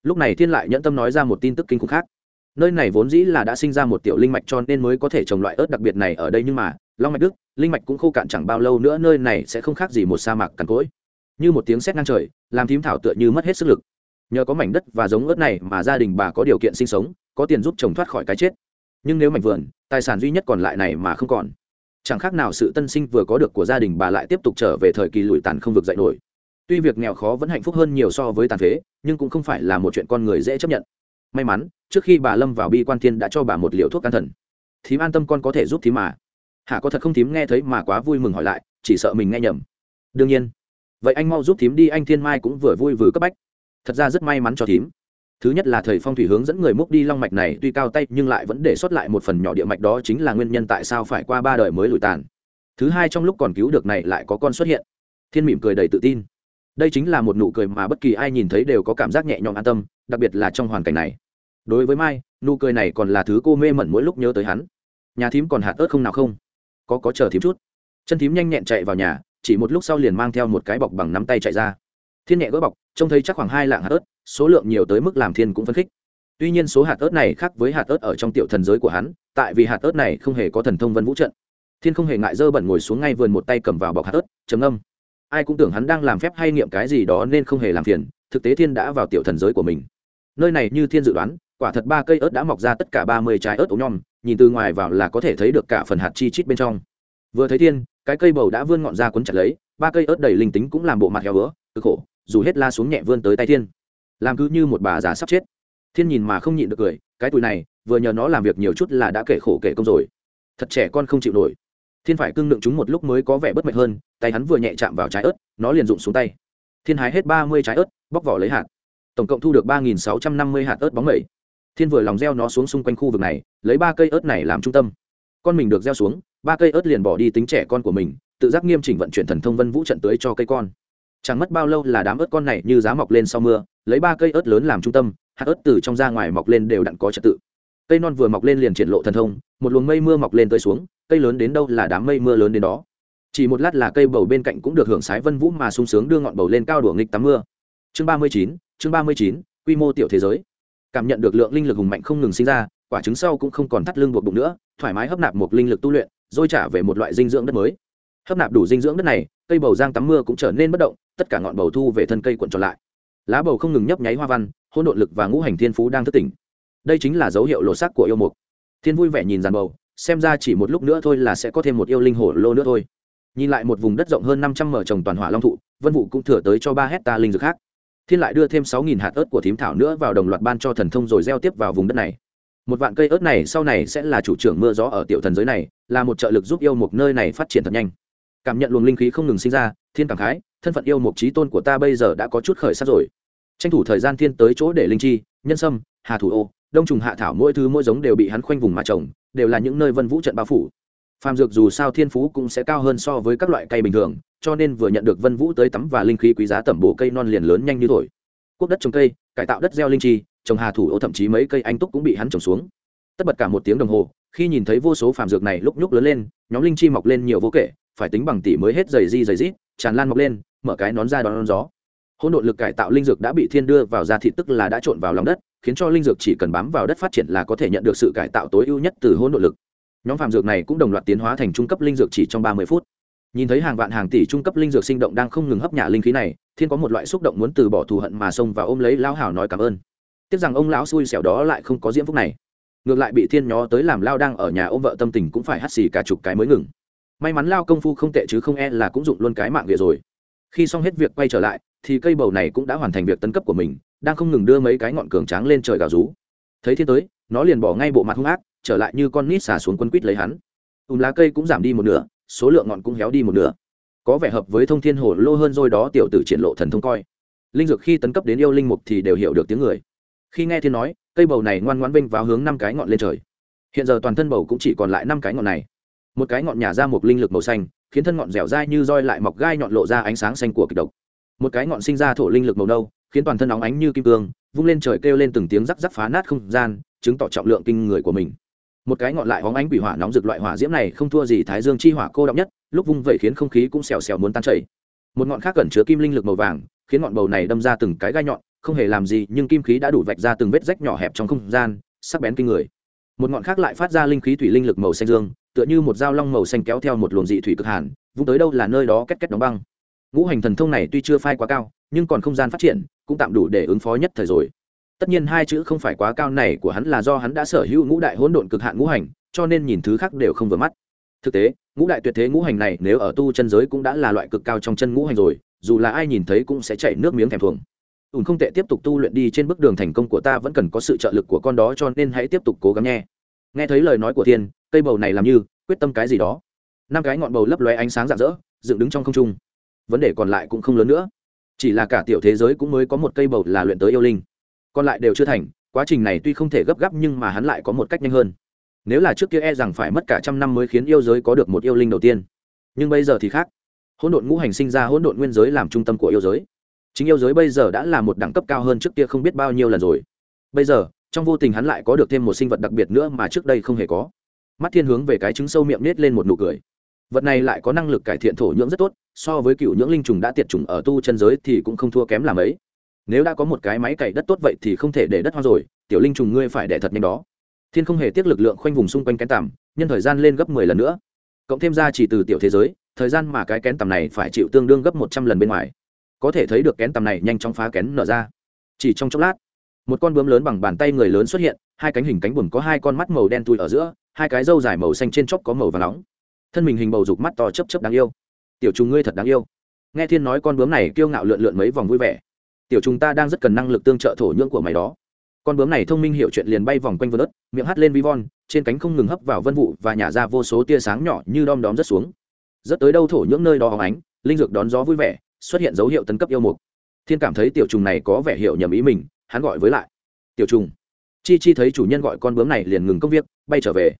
Lúc này thiên lại nhẫn tâm nói ra một tin tức kinh khủng khác. Nơi này vốn dĩ là đã sinh ra một tiểu linh mạch cho nên mới có thể trồng loại ớt đặc biệt này ở đây nhưng mà, long mạch đức, linh mạch cũng khô cạn chẳng bao lâu nữa nơi này sẽ không khác gì một sa mạc cằn cỗi. Như một tiếng sét ngang trời, làm thím thảo tựa như mất hết sức lực. Nhờ có mảnh đất và giống ớt này mà gia đình bà có điều kiện sinh sống, có tiền giúp chồng thoát khỏi cái chết nhưng nếu mảnh vườn, tài sản duy nhất còn lại này mà không còn. Chẳng khác nào sự tân sinh vừa có được của gia đình bà lại tiếp tục trở về thời kỳ lụi tàn không vực dạy nổi. Tuy việc nghèo khó vẫn hạnh phúc hơn nhiều so với tàn phế, nhưng cũng không phải là một chuyện con người dễ chấp nhận. May mắn, trước khi bà lâm vào bi quan thiên đã cho bà một liều thuốc can thần. Thím an tâm con có thể giúp thím mà. Hả có thật không thím nghe thấy mà quá vui mừng hỏi lại, chỉ sợ mình nghe nhầm. Đương nhiên. Vậy anh mau giúp thím đi, anh thiên mai cũng vừa vui vừa cấp bách. Thật ra rất may mắn cho thím thứ nhất là thầy phong thủy hướng dẫn người múc đi long mạch này, tuy cao tay, nhưng lại vẫn để sót lại một phần nhỏ địa mạch đó chính là nguyên nhân tại sao phải qua ba đời mới lùi tàn. Thứ hai, trong lúc còn cứu được này lại có con xuất hiện. Thiên mỉm cười đầy tự tin. Đây chính là một nụ cười mà bất kỳ ai nhìn thấy đều có cảm giác nhẹ nhõm an tâm, đặc biệt là trong hoàn cảnh này. Đối với mai, nụ cười này còn là thứ cô mê mẩn mỗi lúc nhớ tới hắn. Nhà thím còn hạt ớt không nào không? Có có chờ thím chút. Chân thím nhanh nhẹn chạy vào nhà, chỉ một lúc sau liền mang theo một cái bọc bằng nắm tay chạy ra. Thiên nhẹ gỡ bọc, trông thấy chắc khoảng hai lạng hạt ớt số lượng nhiều tới mức làm thiên cũng phấn khích. Tuy nhiên số hạt ớt này khác với hạt ớt ở trong tiểu thần giới của hắn, tại vì hạt ớt này không hề có thần thông vân vũ trận. Thiên không hề ngại dơ bẩn ngồi xuống ngay vườn một tay cầm vào bọc hạt ớt chấm âm ai cũng tưởng hắn đang làm phép hay nghiệm cái gì đó nên không hề làm phiền, thực tế thiên đã vào tiểu thần giới của mình. Nơi này như thiên dự đoán, quả thật ba cây ớt đã mọc ra tất cả ba mươi trái ớt ống nhom nhìn từ ngoài vào là có thể thấy được cả phần hạt chi chít bên trong. Vừa thấy thiên, cái cây bầu đã vươn ngọn ra quấn chặt lấy, ba cây ớt đầy linh tính cũng làm bộ mặt heo bữa cực khổ, dù hết la xuống nhẹ vươn tới tay thiên làm cứ như một bà già sắp chết. Thiên nhìn mà không nhịn được cười, cái tuổi này, vừa nhờ nó làm việc nhiều chút là đã kể khổ kể công rồi. Thật trẻ con không chịu nổi. Thiên phải cưng nựng chúng một lúc mới có vẻ bất mệt hơn, tay hắn vừa nhẹ chạm vào trái ớt, nó liền rụng xuống tay. Thiên hái hết ba mươi trái ớt, bóc vỏ lấy hạt. Tổng cộng thu được ba nghìn sáu trăm năm mươi hạt ớt bóng mẩy. Thiên vừa lòng gieo nó xuống xung quanh khu vực này, lấy ba cây ớt này làm trung tâm. Con mình được gieo xuống, ba cây ớt liền bỏ đi tính trẻ con của mình, tự giác nghiêm chỉnh vận chuyển thần thông vân vũ trận tưới cho cây con chẳng mất bao lâu là đám ớt con này như giá mọc lên sau mưa, lấy ba cây ớt lớn làm trung tâm, hạt ớt từ trong ra ngoài mọc lên đều đặn có trật tự. Cây non vừa mọc lên liền triển lộ thần thông, một luồng mây mưa mọc lên tới xuống, cây lớn đến đâu là đám mây mưa lớn đến đó. Chỉ một lát là cây bầu bên cạnh cũng được hưởng sái vân vũ mà sung sướng đưa ngọn bầu lên cao đuổi nghịch tắm mưa. Chương ba mươi chín, chương ba mươi chín, quy mô tiểu thế giới. Cảm nhận được lượng linh lực hùng mạnh không ngừng sinh ra, quả trứng sau cũng không còn thắt lưng buộc bụng nữa, thoải mái hấp nạp một linh lực tu luyện, rồi trả về một loại dinh dưỡng đất mới. Hấp nạp đủ dinh dưỡng đất này, cây bầu giang tắm mưa cũng trở nên bất động tất cả ngọn bầu thu về thân cây cuộn tròn lại. Lá bầu không ngừng nhấp nháy hoa văn hôn độn lực và ngũ hành thiên phú đang thức tỉnh. Đây chính là dấu hiệu lộ sắc của yêu mục. Thiên vui vẻ nhìn dàn bầu, xem ra chỉ một lúc nữa thôi là sẽ có thêm một yêu linh hổ lô nữa thôi. Nhìn lại một vùng đất rộng hơn năm trăm mở trồng toàn hỏa long thụ, vân vụ cũng thừa tới cho ba hecta linh dược khác. Thiên lại đưa thêm sáu nghìn hạt ớt của thím thảo nữa vào đồng loạt ban cho thần thông rồi gieo tiếp vào vùng đất này. Một vạn cây ớt này sau này sẽ là chủ trưởng mưa gió ở tiểu thần giới này, là một trợ lực giúp yêu mục nơi này phát triển thật nhanh. Cảm nhận luồng linh khí không ngừng sinh ra, thiên cảm khái thân phận yêu mục trí tôn của ta bây giờ đã có chút khởi sắc rồi. Tranh thủ thời gian thiên tới chỗ để linh chi, nhân sâm, hà thủ ô, đông trùng hạ thảo mỗi thứ mỗi giống đều bị hắn khoanh vùng mà trồng, đều là những nơi vân vũ trận bao phủ. Phàm dược dù sao thiên phú cũng sẽ cao hơn so với các loại cây bình thường, cho nên vừa nhận được vân vũ tới tắm và linh khí quý giá tẩm bổ cây non liền lớn nhanh như thổi. Quốc đất trồng cây, cải tạo đất gieo linh chi, trồng hà thủ ô thậm chí mấy cây anh túc cũng bị hắn trồng xuống. Tất bật cả một tiếng đồng hồ, khi nhìn thấy vô số phàm dược này lúc nhúc lớn lên, nhóm linh chi mọc lên nhiều vô kể, phải tính bằng tỷ mới hết giày di giày rít tràn lan mọc lên mở cái nón ra đón, gió. Hỗn độn lực cải tạo linh dược đã bị thiên đưa vào da thị tức là đã trộn vào lòng đất khiến cho linh dược chỉ cần bám vào đất phát triển là có thể nhận được sự cải tạo tối ưu nhất từ hỗn độn lực. Nhóm phàm dược này cũng đồng loạt tiến hóa thành trung cấp linh dược chỉ trong ba mươi phút. Nhìn thấy hàng vạn hàng tỷ trung cấp linh dược sinh động đang không ngừng hấp nhả linh khí này thiên có một loại xúc động muốn từ bỏ thù hận mà xông và ôm lấy lão hảo nói cảm ơn. Tiếc rằng ông lão xui xẻo đó lại không có diễm phúc này. Ngược lại bị thiên nhó tới làm lao đang ở nhà ôm vợ tâm tình cũng phải hắt xì cả chục cái mới ngừng. May mắn lao công phu không tệ chứ không e là cũng dụng luôn cái mạng địa rồi khi xong hết việc quay trở lại, thì cây bầu này cũng đã hoàn thành việc tấn cấp của mình, đang không ngừng đưa mấy cái ngọn cường tráng lên trời gào rú. Thấy thiên tới, nó liền bỏ ngay bộ mặt hung ác, trở lại như con nít xả xuống quân quýt lấy hắn. Ùm lá cây cũng giảm đi một nửa, số lượng ngọn cũng héo đi một nửa. Có vẻ hợp với thông thiên hồ lô hơn rồi đó, tiểu tử triển lộ thần thông coi. Linh dược khi tấn cấp đến yêu linh mục thì đều hiểu được tiếng người. Khi nghe thiên nói, cây bầu này ngoan ngoãn vinh vào hướng năm cái ngọn lên trời. Hiện giờ toàn thân bầu cũng chỉ còn lại năm cái ngọn này. Một cái ngọn nhả ra một linh lực màu xanh khiến thân ngọn dẻo dai như roi lại mọc gai nhọn lộ ra ánh sáng xanh của kịch độc. Một cái ngọn sinh ra thổ linh lực màu nâu, khiến toàn thân óng ánh như kim cương, vung lên trời kêu lên từng tiếng rắc rắc phá nát không gian, chứng tỏ trọng lượng kinh người của mình. Một cái ngọn lại hóng ánh quỷ hỏa nóng rực loại hỏa diễm này không thua gì thái dương chi hỏa cô động nhất, lúc vung vẩy khiến không khí cũng xèo xèo muốn tan chảy. Một ngọn khác cẩn chứa kim linh lực màu vàng, khiến ngọn bầu này đâm ra từng cái gai nhọn, không hề làm gì nhưng kim khí đã đủ vạch ra từng vết rách nhỏ hẹp trong không gian, sắc bén kinh người. Một ngọn khác lại phát ra linh khí thủy linh lực màu xanh dương tựa như một dao long màu xanh kéo theo một luồng dị thủy cực hàn, vung tới đâu là nơi đó két két đóng băng. Ngũ hành thần thông này tuy chưa phai quá cao, nhưng còn không gian phát triển, cũng tạm đủ để ứng phó nhất thời rồi. Tất nhiên hai chữ không phải quá cao này của hắn là do hắn đã sở hữu ngũ đại hỗn độn cực hạn ngũ hành, cho nên nhìn thứ khác đều không vừa mắt. Thực tế, ngũ đại tuyệt thế ngũ hành này nếu ở tu chân giới cũng đã là loại cực cao trong chân ngũ hành rồi, dù là ai nhìn thấy cũng sẽ chảy nước miếng thèm thuồng. Ùn không tệ tiếp tục tu luyện đi trên bước đường thành công của ta vẫn cần có sự trợ lực của con đó cho nên hãy tiếp tục cố gắng nghe nghe thấy lời nói của thiên, cây bầu này làm như quyết tâm cái gì đó. Năm cái ngọn bầu lấp lóe ánh sáng rạng rỡ, dựng đứng trong không trung. Vấn đề còn lại cũng không lớn nữa. Chỉ là cả tiểu thế giới cũng mới có một cây bầu là luyện tới yêu linh. Còn lại đều chưa thành, quá trình này tuy không thể gấp gáp nhưng mà hắn lại có một cách nhanh hơn. Nếu là trước kia e rằng phải mất cả trăm năm mới khiến yêu giới có được một yêu linh đầu tiên. Nhưng bây giờ thì khác. Hỗn độn ngũ hành sinh ra hỗn độn nguyên giới làm trung tâm của yêu giới. Chính yêu giới bây giờ đã là một đẳng cấp cao hơn trước kia không biết bao nhiêu lần rồi. Bây giờ trong vô tình hắn lại có được thêm một sinh vật đặc biệt nữa mà trước đây không hề có. Mắt thiên hướng về cái trứng sâu miệng nết lên một nụ cười. Vật này lại có năng lực cải thiện thổ nhưỡng rất tốt, so với cựu nhưỡng linh trùng đã tiệt trùng ở tu chân giới thì cũng không thua kém làm ấy. Nếu đã có một cái máy cày đất tốt vậy thì không thể để đất hoang rồi, tiểu linh trùng ngươi phải để thật nhanh đó. Thiên không hề tiếc lực lượng khoanh vùng xung quanh kén tằm, nhân thời gian lên gấp mười lần nữa. Cộng thêm ra chỉ từ tiểu thế giới, thời gian mà cái kén tằm này phải chịu tương đương gấp một trăm lần bên ngoài. Có thể thấy được kén tằm này nhanh chóng phá kén nở ra. Chỉ trong chốc lát một con bướm lớn bằng bàn tay người lớn xuất hiện, hai cánh hình cánh buồm có hai con mắt màu đen tui ở giữa, hai cái râu dài màu xanh trên chóp có màu và nóng. Thân mình hình bầu dục mắt to chấp chấp đáng yêu. Tiểu chúng ngươi thật đáng yêu. Nghe thiên nói con bướm này kiêu ngạo lượn lượn mấy vòng vui vẻ. Tiểu chúng ta đang rất cần năng lực tương trợ thổ nhưỡng của mày đó. Con bướm này thông minh hiểu chuyện liền bay vòng quanh vườn đất, miệng hắt lên vi von, trên cánh không ngừng hấp vào vân vụ và nhả ra vô số tia sáng nhỏ như đom đóm rất xuống. Rất tới đâu thổ nhưỡng nơi đó hóng ánh, linh dược đón gió vui vẻ, xuất hiện dấu hiệu tấn cấp yêu mục. Thiên cảm thấy tiểu trùng này có vẻ hiểu nhầm ý mình hắn gọi với lại. Tiểu trùng. Chi chi thấy chủ nhân gọi con bướm này liền ngừng công việc, bay trở về.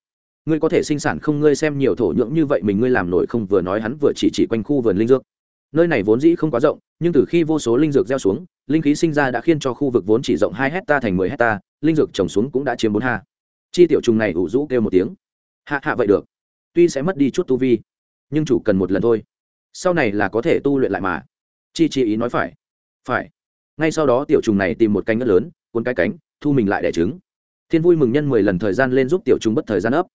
Ngươi có thể sinh sản không? Ngươi xem nhiều thổ nhưỡng như vậy mình ngươi làm nổi không? Vừa nói hắn vừa chỉ chỉ quanh khu vườn linh dược. Nơi này vốn dĩ không quá rộng, nhưng từ khi vô số linh dược gieo xuống, linh khí sinh ra đã khiến cho khu vực vốn chỉ rộng hai hecta thành mười hecta, linh dược trồng xuống cũng đã chiếm bốn ha. Chi tiểu trùng này ủ rũ kêu một tiếng. Hạ hạ vậy được. Tuy sẽ mất đi chút tu vi, nhưng chủ cần một lần thôi. Sau này là có thể tu luyện lại mà. Chi chi ý nói phải. Phải ngay sau đó tiểu trùng này tìm một cánh ngất lớn, cuốn cái cánh, thu mình lại đẻ trứng. Thiên vui mừng nhân mười lần thời gian lên giúp tiểu trùng bất thời gian ấp.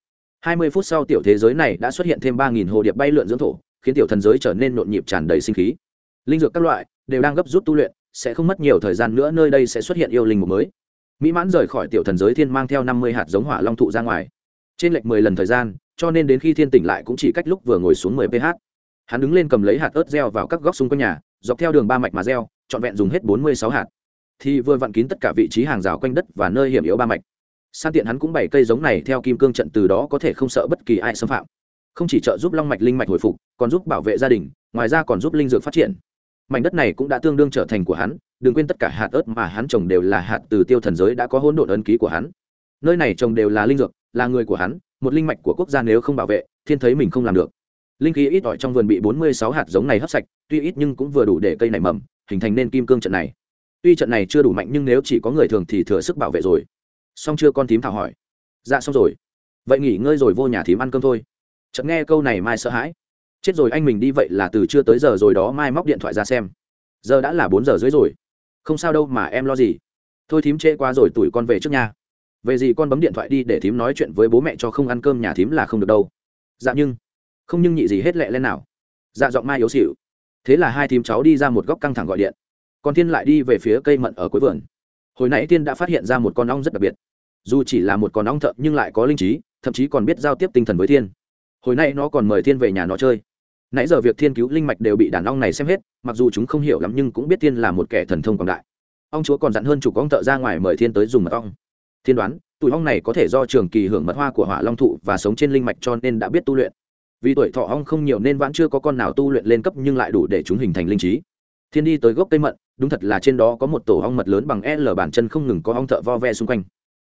Hai mươi phút sau tiểu thế giới này đã xuất hiện thêm ba nghìn hồ điệp bay lượn dưỡng thổ, khiến tiểu thần giới trở nên nhộn nhịp tràn đầy sinh khí. Linh dược các loại đều đang gấp rút tu luyện, sẽ không mất nhiều thời gian nữa nơi đây sẽ xuất hiện yêu linh mục mới. Mỹ mãn rời khỏi tiểu thần giới thiên mang theo năm mươi hạt giống hỏa long thụ ra ngoài. Trên lệch mười lần thời gian, cho nên đến khi thiên tỉnh lại cũng chỉ cách lúc vừa ngồi xuống mười ph hắn đứng lên cầm lấy hạt ớt gieo vào các góc xung quanh nhà, dọc theo đường ba mạch mà gieo trọn vẹn dùng hết bốn mươi sáu hạt. Thì vừa vặn kín tất cả vị trí hàng rào quanh đất và nơi hiểm yếu ba mạch. San tiện hắn cũng bày cây giống này theo kim cương trận từ đó có thể không sợ bất kỳ ai xâm phạm. Không chỉ trợ giúp long mạch linh mạch hồi phục, còn giúp bảo vệ gia đình, ngoài ra còn giúp linh dược phát triển. Mảnh đất này cũng đã tương đương trở thành của hắn, đừng quên tất cả hạt ớt mà hắn trồng đều là hạt từ tiêu thần giới đã có hỗn độn ấn ký của hắn. Nơi này trồng đều là linh dược, là người của hắn, một linh mạch của quốc gia nếu không bảo vệ, thiên thấy mình không làm được. Linh khí ít ỏi trong vườn bị bốn mươi sáu hạt giống này hấp sạch, tuy ít nhưng cũng vừa đủ để cây này mầm hình thành nên kim cương trận này. Tuy trận này chưa đủ mạnh nhưng nếu chỉ có người thường thì thừa sức bảo vệ rồi. Xong chưa con thím thảo hỏi. Dạ xong rồi. Vậy nghỉ ngơi rồi vô nhà thím ăn cơm thôi. Chợt nghe câu này mai sợ hãi. Chết rồi anh mình đi vậy là từ chưa tới giờ rồi đó, mai móc điện thoại ra xem. Giờ đã là bốn giờ rưỡi rồi. Không sao đâu mà em lo gì. Thôi thím trễ qua rồi tuổi con về trước nhà. Về gì con bấm điện thoại đi để thím nói chuyện với bố mẹ cho không ăn cơm nhà thím là không được đâu. Dạ nhưng, không nhưng nhị gì hết lẹ lên nào. Dạ giọng mai yếu xịu thế là hai thím cháu đi ra một góc căng thẳng gọi điện. Còn thiên lại đi về phía cây mận ở cuối vườn. Hồi nãy thiên đã phát hiện ra một con ong rất đặc biệt. Dù chỉ là một con ong thợ nhưng lại có linh trí, thậm chí còn biết giao tiếp tinh thần với thiên. Hồi nay nó còn mời thiên về nhà nó chơi. Nãy giờ việc thiên cứu linh mạch đều bị đàn ong này xem hết, mặc dù chúng không hiểu lắm nhưng cũng biết thiên là một kẻ thần thông quảng đại. Ông chúa còn dặn hơn chủ con thợ ra ngoài mời thiên tới dùng mật ong. Thiên đoán, tụi ong này có thể do trường kỳ hưởng mật hoa của hỏa long thụ và sống trên linh mạch cho nên đã biết tu luyện vì tuổi thọ ong không nhiều nên vẫn chưa có con nào tu luyện lên cấp nhưng lại đủ để chúng hình thành linh trí. Thiên đi tới gốc cây mận, đúng thật là trên đó có một tổ ong mật lớn bằng l bản chân không ngừng có ong thợ vo ve xung quanh.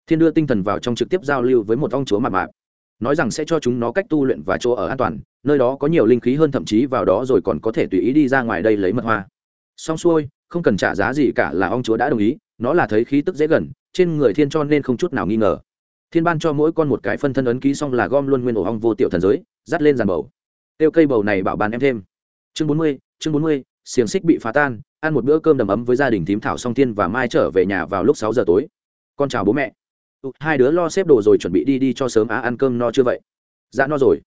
Thiên đưa tinh thần vào trong trực tiếp giao lưu với một ong chúa mạp mạp nói rằng sẽ cho chúng nó cách tu luyện và chỗ ở an toàn, nơi đó có nhiều linh khí hơn thậm chí vào đó rồi còn có thể tùy ý đi ra ngoài đây lấy mật hoa. Xong xuôi, không cần trả giá gì cả là ong chúa đã đồng ý, nó là thấy khí tức dễ gần, trên người thiên cho nên không chút nào nghi ngờ thiên ban cho mỗi con một cái phân thân ấn ký xong là gom luôn nguyên ổ ong vô tiểu thần giới, dắt lên giàn bầu. Tiêu cây bầu này bảo bàn em thêm. Chương bốn mươi, chương bốn mươi, xiềng xích bị phá tan, ăn một bữa cơm đầm ấm với gia đình thím thảo song thiên và mai trở về nhà vào lúc sáu giờ tối. Con chào bố mẹ. Ừ, hai đứa lo xếp đồ rồi chuẩn bị đi đi cho sớm á, ăn cơm no chưa vậy? Dạ no rồi.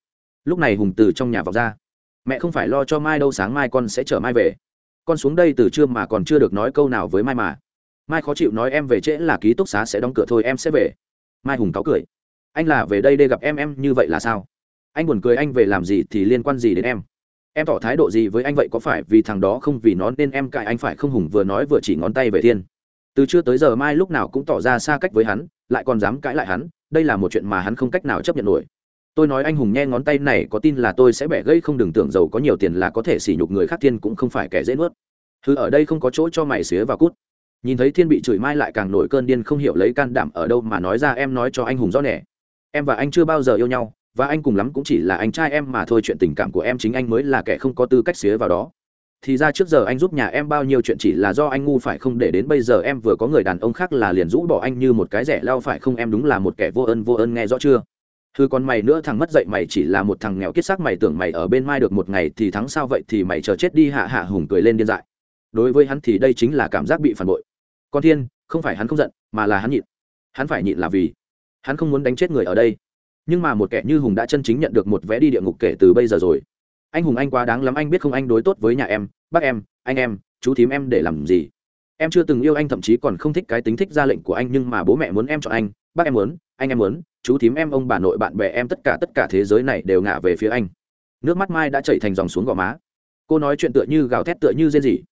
Lúc này hùng từ trong nhà vọng ra. Mẹ không phải lo cho mai đâu, sáng mai con sẽ chở mai về. Con xuống đây từ trưa mà còn chưa được nói câu nào với mai mà. Mai khó chịu nói em về trễ là ký túc xá sẽ đóng cửa thôi, em sẽ về mai hùng cáo cười. Anh là về đây để gặp em em như vậy là sao? Anh buồn cười anh về làm gì thì liên quan gì đến em? Em tỏ thái độ gì với anh vậy? Có phải vì thằng đó không vì nó nên em cãi anh phải không hùng vừa nói vừa chỉ ngón tay về thiên? Từ trưa tới giờ mai lúc nào cũng tỏ ra xa cách với hắn, lại còn dám cãi lại hắn, đây là một chuyện mà hắn không cách nào chấp nhận nổi. Tôi nói anh hùng nghe ngón tay này có tin là tôi sẽ bẻ gây không đừng tưởng giàu có nhiều tiền là có thể sỉ nhục người khác thiên cũng không phải kẻ dễ nuốt. Thứ ở đây không có chỗ cho mày xía và cút nhìn thấy thiên bị chửi mai lại càng nổi cơn điên không hiểu lấy can đảm ở đâu mà nói ra em nói cho anh hùng rõ nẻ. Em và anh chưa bao giờ yêu nhau, và anh cùng lắm cũng chỉ là anh trai em mà thôi, chuyện tình cảm của em chính anh mới là kẻ không có tư cách xía vào đó. Thì ra trước giờ anh giúp nhà em bao nhiêu chuyện chỉ là do anh ngu phải không, để đến bây giờ em vừa có người đàn ông khác là liền rũ bỏ anh như một cái rẻ lao phải không, em đúng là một kẻ vô ơn vô ơn nghe rõ chưa? Thư con mày nữa, thằng mất dậy mày chỉ là một thằng nghèo kiết xác, mày tưởng mày ở bên mai được một ngày thì thắng sao vậy, thì mày chờ chết đi, hạ hạ hùng cười lên điên dại. Đối với hắn thì đây chính là cảm giác bị phản bội con thiên, không phải hắn không giận, mà là hắn nhịn. Hắn phải nhịn là vì hắn không muốn đánh chết người ở đây. Nhưng mà một kẻ như hùng đã chân chính nhận được một vé đi địa ngục kể từ bây giờ rồi. Anh hùng anh quá đáng lắm, anh biết không anh đối tốt với nhà em, bác em, anh em, chú thím em để làm gì. Em chưa từng yêu anh, thậm chí còn không thích cái tính thích ra lệnh của anh, nhưng mà bố mẹ muốn em chọn anh, bác em muốn, anh em muốn, chú thím em, ông bà nội bạn bè em, tất cả tất cả thế giới này đều ngả về phía anh. Nước mắt mai đã chảy thành dòng xuống gò má. Cô nói chuyện tựa như gào thét tựa như rên gì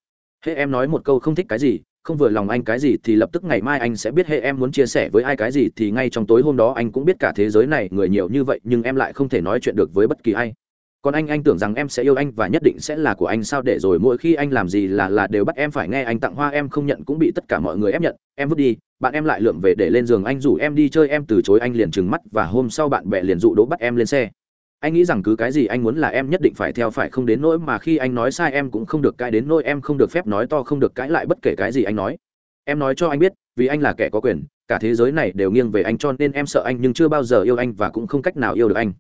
Hễ em nói một câu không thích cái gì không vừa lòng anh cái gì thì lập tức ngày mai anh sẽ biết hệ em muốn chia sẻ với ai cái gì thì ngay trong tối hôm đó anh cũng biết cả thế giới này, người nhiều như vậy nhưng em lại không thể nói chuyện được với bất kỳ ai. Còn anh anh tưởng rằng em sẽ yêu anh và nhất định sẽ là của anh, sao để rồi mỗi khi anh làm gì là là đều bắt em phải nghe anh tặng hoa, em không nhận cũng bị tất cả mọi người ép nhận. Em vứt đi, bạn em lại lượm về để lên giường, anh rủ em đi chơi, em từ chối anh liền trừng mắt và hôm sau bạn bè liền dụ đỗ bắt em lên xe anh nghĩ rằng cứ cái gì anh muốn là em nhất định phải theo phải không đến nỗi mà khi anh nói sai em cũng không được cãi đến nỗi em không được phép nói to không được cãi lại bất kể cái gì anh nói. Em nói cho anh biết, vì anh là kẻ có quyền, cả thế giới này đều nghiêng về anh cho nên em sợ anh nhưng chưa bao giờ yêu anh và cũng không cách nào yêu được anh.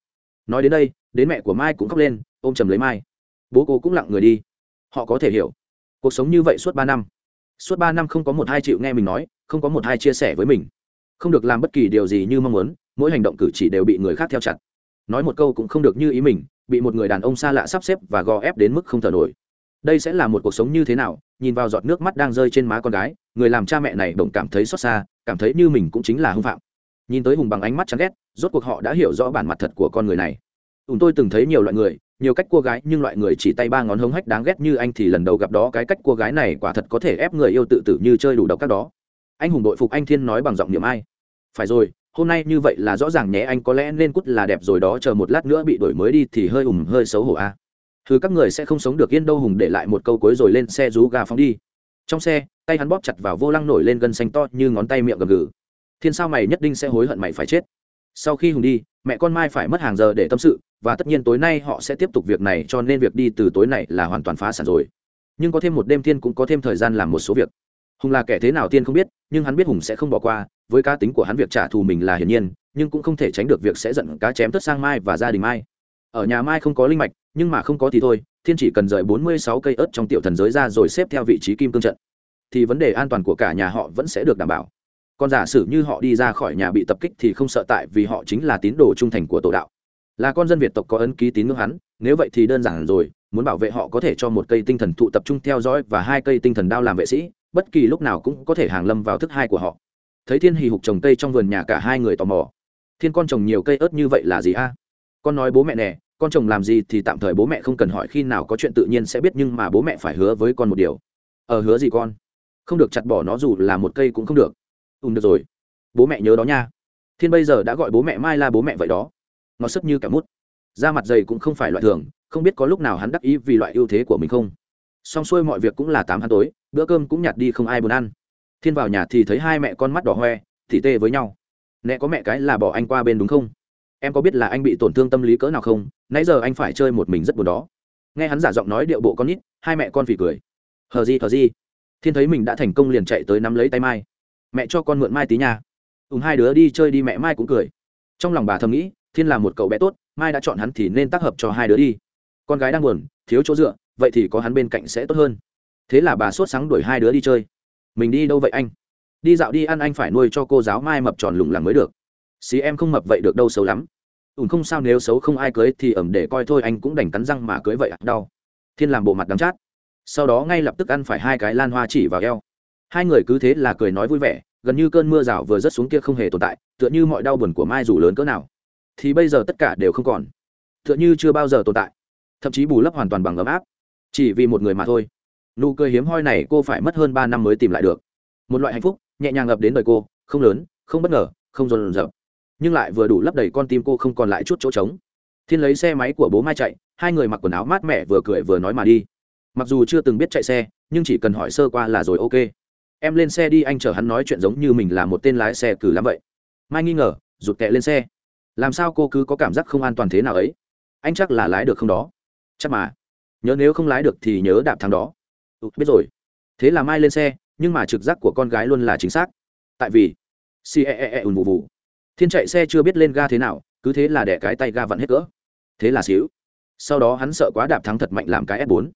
Nói đến đây, đến mẹ của mai cũng khóc lên, ôm chầm lấy mai. Bố cô cũng lặng người đi. Họ có thể hiểu. Cuộc sống như vậy suốt ba năm. Suốt ba năm không có một hai chịu nghe mình nói, không có một hai chia sẻ với mình. Không được làm bất kỳ điều gì như mong muốn, mỗi hành động cử chỉ đều bị người khác theo chặt nói một câu cũng không được như ý mình, bị một người đàn ông xa lạ sắp xếp và gò ép đến mức không thở nổi. Đây sẽ là một cuộc sống như thế nào? Nhìn vào giọt nước mắt đang rơi trên má con gái, người làm cha mẹ này bỗng cảm thấy xót xa, cảm thấy như mình cũng chính là hưng phạm. Nhìn tới hùng bằng ánh mắt chán ghét, rốt cuộc họ đã hiểu rõ bản mặt thật của con người này. Chúng tôi từng thấy nhiều loại người, nhiều cách cua gái, nhưng loại người chỉ tay ba ngón hống hách đáng ghét như anh thì lần đầu gặp đó cái cách cua gái này quả thật có thể ép người yêu tự tử như chơi đủ độc các đó. Anh hùng đội phục anh thiên nói bằng giọng niệm ai? Phải rồi hôm nay như vậy là rõ ràng nhé, anh có lẽ nên cút là đẹp rồi đó, chờ một lát nữa bị đổi mới đi thì hơi ủng hơi xấu hổ a à. thứ các người sẽ không sống được, yên đâu, hùng để lại một câu cuối rồi lên xe rú gà phóng đi. Trong xe, tay hắn bóp chặt vào vô lăng nổi lên gân xanh to như ngón tay miệng gầm gừ. Thiên sao mày nhất định sẽ hối hận mày phải chết. Sau khi hùng đi, mẹ con mai phải mất hàng giờ để tâm sự, và tất nhiên tối nay họ sẽ tiếp tục việc này, cho nên việc đi từ tối này là hoàn toàn phá sản rồi. Nhưng có thêm một đêm thiên cũng có thêm thời gian làm một số việc hùng là kẻ thế nào tiên không biết, nhưng hắn biết hùng sẽ không bỏ qua, với cá tính của hắn việc trả thù mình là hiển nhiên, nhưng cũng không thể tránh được việc sẽ giận cá chém tất sang mai và gia đình mai. Ở nhà mai không có linh mạch, nhưng mà không có thì thôi, thiên chỉ cần rời bốn mươi sáu cây ớt trong tiểu thần giới ra rồi xếp theo vị trí kim cương trận. Thì vấn đề an toàn của cả nhà họ vẫn sẽ được đảm bảo. Còn giả sử như họ đi ra khỏi nhà bị tập kích thì không sợ tại vì họ chính là tín đồ trung thành của tổ đạo. Là con dân việt tộc có ấn ký tín ngưỡng hắn, nếu vậy thì đơn giản rồi, muốn bảo vệ họ có thể cho một cây tinh thần thụ tập trung theo dõi và hai cây tinh thần đao làm vệ sĩ bất kỳ lúc nào cũng có thể hàng lâm vào thức hai của họ. Thấy thiên hì hục trồng cây trong vườn nhà cả hai người tò mò. Thiên con trồng nhiều cây ớt như vậy là gì a? Con nói bố mẹ nè, con chồng làm gì thì tạm thời bố mẹ không cần hỏi khi nào có chuyện tự nhiên sẽ biết nhưng mà bố mẹ phải hứa với con một điều. Ờ hứa gì con? Không được chặt bỏ nó dù là một cây cũng không được. Ùm được rồi. Bố mẹ nhớ đó nha. Thiên bây giờ đã gọi bố mẹ mai là bố mẹ vậy đó. Nó sức như cả mút. Da mặt dày cũng không phải loại thường, không biết có lúc nào hắn đắc ý vì loại ưu thế của mình không. Xong xuôi mọi việc cũng là tám hắn tối bữa cơm cũng nhạt đi không ai buồn ăn. Thiên vào nhà thì thấy hai mẹ con mắt đỏ hoe thì tê với nhau. Nè có mẹ cái là bỏ anh qua bên đúng không? Em có biết là anh bị tổn thương tâm lý cỡ nào không? Nãy giờ anh phải chơi một mình rất buồn đó. Nghe hắn giả giọng nói điệu bộ con nít, hai mẹ con phì cười. Hờ gì hờ gì thiên thấy mình đã thành công liền chạy tới nắm lấy tay mai. Mẹ cho con mượn mai tí nhà ùm hai đứa đi chơi đi, mẹ mai cũng cười. Trong lòng bà thầm nghĩ, thiên là một cậu bé tốt, mai đã chọn hắn thì nên tác hợp cho hai đứa đi. Con gái đang buồn, thiếu chỗ dựa, vậy thì có hắn bên cạnh sẽ tốt hơn thế là bà sốt sáng đuổi hai đứa đi chơi. Mình đi đâu vậy anh? Đi dạo đi ăn anh phải nuôi cho cô giáo mai mập tròn lủng lẳng mới được. Xí em không mập vậy được đâu xấu lắm. Ùn không sao nếu xấu không ai cưới thì ẩm để coi thôi anh cũng đành cắn răng mà cưới vậy đau. Thiên làm bộ mặt đắng chát. Sau đó ngay lập tức ăn phải hai cái lan hoa chỉ vào eo. Hai người cứ thế là cười nói vui vẻ, gần như cơn mưa rào vừa rớt xuống kia không hề tồn tại, tựa như mọi đau buồn của mai dù lớn cỡ nào. Thì bây giờ tất cả đều không còn. Tựa như chưa bao giờ tồn tại. Thậm chí bù lấp hoàn toàn bằng ấm áp. Chỉ vì một người mà thôi nụ cười hiếm hoi này cô phải mất hơn ba năm mới tìm lại được. Một loại hạnh phúc, nhẹ nhàng ngập đến đời cô, không lớn, không bất ngờ, không dồn dập nhưng lại vừa đủ lấp đầy con tim cô không còn lại chút chỗ trống. Thiên lấy xe máy của bố mai chạy, hai người mặc quần áo mát mẻ vừa cười vừa nói mà đi. Mặc dù chưa từng biết chạy xe, nhưng chỉ cần hỏi sơ qua là rồi ok. Em lên xe đi, anh chở hắn nói chuyện giống như mình là một tên lái xe cử lắm vậy. Mai nghi ngờ, rụt tệ lên xe. Làm sao cô cứ có cảm giác không an toàn thế nào ấy? Anh chắc là lái được không đó. Chắc mà. Nhớ nếu không lái được thì nhớ đạp thằng đó ừ, biết rồi. Thế là mai lên xe nhưng mà trực giác của con gái luôn là chính xác. Tại vì xì e e e ùn vụ vụ thiên chạy xe chưa biết lên ga thế nào cứ thế là đẻ cái tay ga vặn hết cỡ. Thế là xíu. Sau đó hắn sợ quá đạp thắng thật mạnh làm cái f 4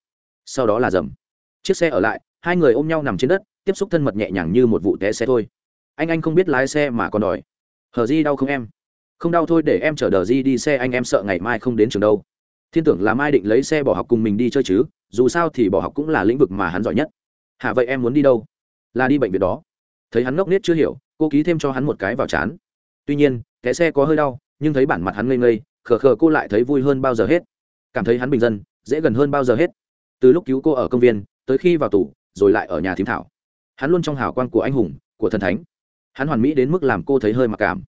sau đó là dầm. Chiếc xe ở lại hai người ôm nhau nằm trên đất tiếp xúc thân mật nhẹ nhàng như một vụ té xe thôi. Anh anh không biết lái xe mà còn đòi. Hờ di đau không em? Không đau thôi để em chở đờ di đi xe anh em sợ ngày mai không đến trường đâu thiên tưởng là mai định lấy xe bỏ học cùng mình đi chơi chứ, dù sao thì bỏ học cũng là lĩnh vực mà hắn giỏi nhất. Hả vậy em muốn đi đâu? Là đi bệnh viện đó. Thấy hắn ngốc nết chưa hiểu, cô ký thêm cho hắn một cái vào chán. Tuy nhiên, cái xe có hơi đau, nhưng thấy bản mặt hắn ngây ngây, khờ khờ cô lại thấy vui hơn bao giờ hết. Cảm thấy hắn bình dân, dễ gần hơn bao giờ hết. Từ lúc cứu cô ở công viên, tới khi vào tủ rồi lại ở nhà thím thảo. Hắn luôn trong hào quang của anh hùng, của thần thánh. Hắn hoàn mỹ đến mức làm cô thấy hơi mặc cảm.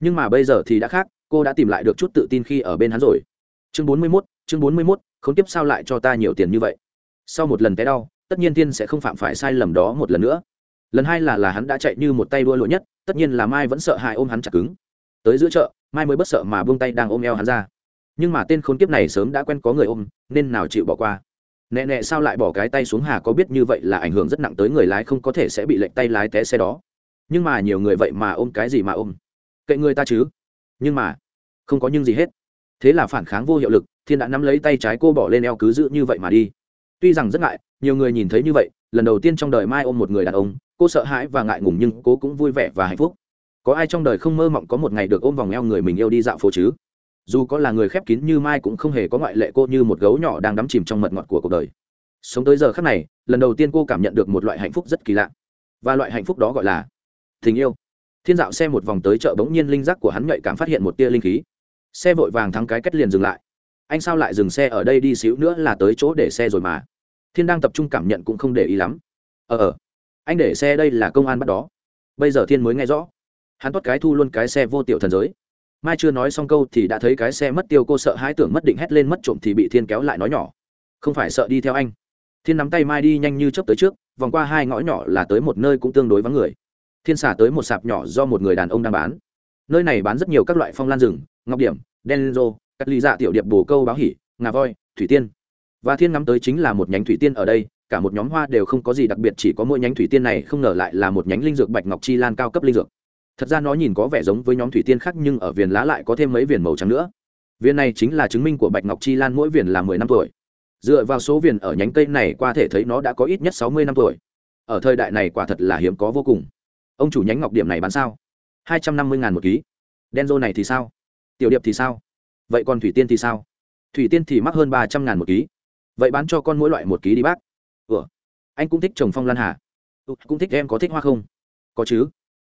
Nhưng mà bây giờ thì đã khác, cô đã tìm lại được chút tự tin khi ở bên hắn rồi chương bốn mươi 41, chương bốn mươi 41, không tiếp sao lại cho ta nhiều tiền như vậy? Sau một lần té đau tất nhiên tiên sẽ không phạm phải sai lầm đó một lần nữa. Lần hai là là hắn đã chạy như một tay đua lụa nhất tất nhiên là mai vẫn sợ hãi ôm hắn chặt cứng. Tới giữa chợ mai mới bất sợ mà buông tay đang ôm eo hắn ra. Nhưng mà tên khốn kiếp này sớm đã quen có người ôm nên nào chịu bỏ qua? Nẹ nẹ sao lại bỏ cái tay xuống hà có biết như vậy là ảnh hưởng rất nặng tới người lái không có thể sẽ bị lệnh tay lái té xe đó. Nhưng mà nhiều người vậy mà ôm cái gì mà ôm? Kệ người ta chứ. Nhưng mà không có nhưng gì hết thế là phản kháng vô hiệu lực, thiên đã nắm lấy tay trái cô bỏ lên eo cứ giữ như vậy mà đi. Tuy rằng rất ngại, nhiều người nhìn thấy như vậy, lần đầu tiên trong đời mai ôm một người đàn ông, cô sợ hãi và ngại ngùng nhưng cô cũng vui vẻ và hạnh phúc. Có ai trong đời không mơ mộng có một ngày được ôm vòng eo người mình yêu đi dạo phố chứ? Dù có là người khép kín như mai cũng không hề có ngoại lệ cô như một gấu nhỏ đang đắm chìm trong mật ngọt của cuộc đời. Sống tới giờ khắc này, lần đầu tiên cô cảm nhận được một loại hạnh phúc rất kỳ lạ. Và loại hạnh phúc đó gọi là tình yêu. Thiên dạo xe một vòng tới chợ bỗng nhiên linh giác của hắn nhạy cảm phát hiện một tia linh khí xe vội vàng thắng cái kết liền dừng lại. Anh sao lại dừng xe ở đây đi xíu nữa là tới chỗ để xe rồi mà. Thiên đang tập trung cảm nhận cũng không để ý lắm. Ờ ờ. Anh để xe đây là công an bắt đó. Bây giờ thiên mới nghe rõ. Hắn toát cái thu luôn cái xe vô tiểu thần giới. Mai chưa nói xong câu thì đã thấy cái xe mất tiêu cô sợ hãi tưởng mất định hét lên mất trộm thì bị thiên kéo lại nói nhỏ. Không phải sợ đi theo anh. Thiên nắm tay mai đi nhanh như chớp tới trước, vòng qua hai ngõ nhỏ là tới một nơi cũng tương đối vắng người. Thiên xả tới một sạp nhỏ do một người đàn ông đang bán. Nơi này bán rất nhiều các loại phong lan rừng ngọc điểm, đen rô, cắt ly dạ tiểu điệp bồ câu báo hỉ, ngà voi, thủy tiên. Và thiên ngắm tới chính là một nhánh thủy tiên ở đây, cả một nhóm hoa đều không có gì đặc biệt, chỉ có mỗi nhánh thủy tiên này không ngờ lại là một nhánh linh dược bạch ngọc chi lan cao cấp linh dược. Thật ra nó nhìn có vẻ giống với nhóm thủy tiên khác nhưng ở viền lá lại có thêm mấy viền màu trắng nữa. Viên này chính là chứng minh của bạch ngọc chi lan mỗi viền là mười năm tuổi. Dựa vào số viền ở nhánh cây này qua thể thấy nó đã có ít nhất sáu mươi năm tuổi. Ở thời đại này quả thật là hiếm có vô cùng. Ông chủ nhánh ngọc điểm này bán sao? Hai trăm năm mươi ngàn một ký. Đen rô này thì sao? Tiểu điệp thì sao? Vậy còn thủy tiên thì sao? Thủy tiên thì mắc hơn ba trăm ngàn một ký. Vậy bán cho con mỗi loại một ký đi bác. Ủa anh cũng thích trồng phong lan hà ừ, cũng thích em có thích hoa không? Có chứ.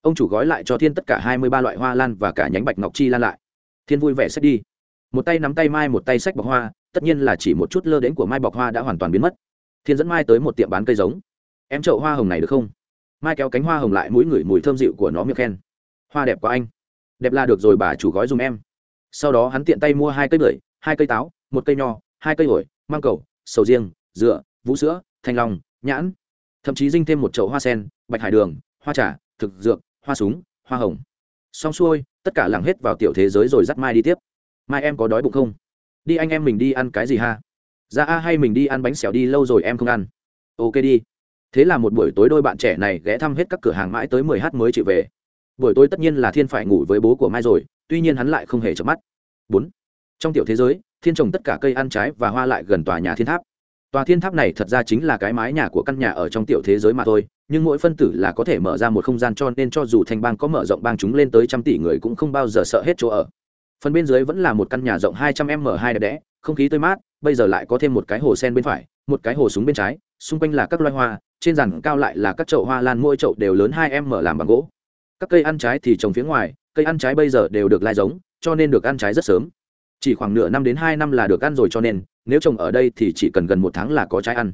Ông chủ gói lại cho thiên tất cả hai mươi ba loại hoa lan và cả nhánh bạch ngọc chi lan lại. Thiên vui vẻ xét đi. Một tay nắm tay mai một tay sách bọc hoa tất nhiên là chỉ một chút lơ đến của mai bọc hoa đã hoàn toàn biến mất. Thiên dẫn mai tới một tiệm bán cây giống. Em chậu hoa hồng này được không? Mai kéo cánh hoa hồng lại mũi ngửi mùi thơm dịu của nó miệng khen. Hoa đẹp quá anh. Đẹp là được rồi bà chủ gói dùm em sau đó hắn tiện tay mua hai cây bưởi, hai cây táo, một cây nho, hai cây ổi mang cầu, sầu riêng dựa vũ sữa, thanh long, nhãn. Thậm chí dinh thêm một chậu hoa sen, bạch hải đường, hoa trà, thực dược, hoa súng, hoa hồng. Xong xuôi, tất cả làng hết vào tiểu thế giới rồi dắt mai đi tiếp. Mai, em có đói bụng không? Đi anh em mình đi ăn cái gì ha? Ra a, hay mình đi ăn bánh xẻo đi, lâu rồi em không ăn. Ok đi. Thế là một buổi tối đôi bạn trẻ này ghé thăm hết các cửa hàng mãi tới mười h mới chịu về. Buổi tối tất nhiên là thiên phải ngủ với bố của mai rồi tuy nhiên hắn lại không hề chợp mắt. Bốn, trong tiểu thế giới, thiên trồng tất cả cây ăn trái và hoa lại gần tòa nhà thiên tháp. Tòa thiên tháp này thật ra chính là cái mái nhà của căn nhà ở trong tiểu thế giới mà thôi, nhưng mỗi phân tử là có thể mở ra một không gian cho nên cho dù thành bang có mở rộng bang chúng lên tới trăm tỷ người cũng không bao giờ sợ hết chỗ ở. Phần bên dưới vẫn là một căn nhà rộng hai trăm m hai đẹp đẽ, không khí tươi mát, bây giờ lại có thêm một cái hồ sen bên phải, một cái hồ súng bên trái, xung quanh là các loài hoa, trên giàn cao lại là các chậu hoa lan, mỗi chậu đều lớn hai m làm bằng gỗ. Các cây ăn trái thì trồng phía ngoài cây ăn trái bây giờ đều được lai giống, cho nên được ăn trái rất sớm. Chỉ khoảng nửa năm đến hai năm là được ăn rồi cho nên, nếu trồng ở đây thì chỉ cần gần một tháng là có trái ăn.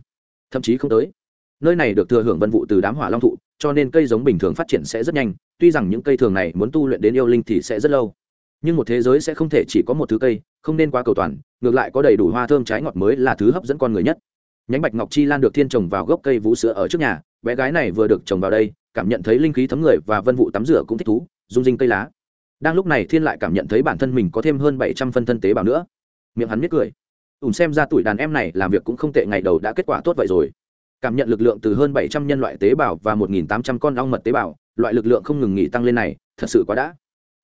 Thậm chí không tới. Nơi này được thừa hưởng vân vụ từ đám hỏa long thụ, cho nên cây giống bình thường phát triển sẽ rất nhanh. Tuy rằng những cây thường này muốn tu luyện đến yêu linh thì sẽ rất lâu. Nhưng một thế giới sẽ không thể chỉ có một thứ cây, không nên quá cầu toàn, ngược lại có đầy đủ hoa thơm trái ngọt mới là thứ hấp dẫn con người nhất. Nhánh bạch ngọc chi lan được thiên trồng vào gốc cây vũ sữa ở trước nhà, bé gái này vừa được trồng vào đây, cảm nhận thấy linh khí thấm người và vân vụ tắm rửa cũng thích thú, rung rinh cây lá đang lúc này thiên lại cảm nhận thấy bản thân mình có thêm hơn bảy trăm phân thân tế bào nữa. Miệng hắn biết cười. Ùm xem ra tuổi đàn em này làm việc cũng không tệ, ngày đầu đã kết quả tốt vậy rồi. Cảm nhận lực lượng từ hơn bảy trăm nhân loại tế bào và một nghìn tám trăm con ong mật tế bào, loại lực lượng không ngừng nghỉ tăng lên này, thật sự quá đã.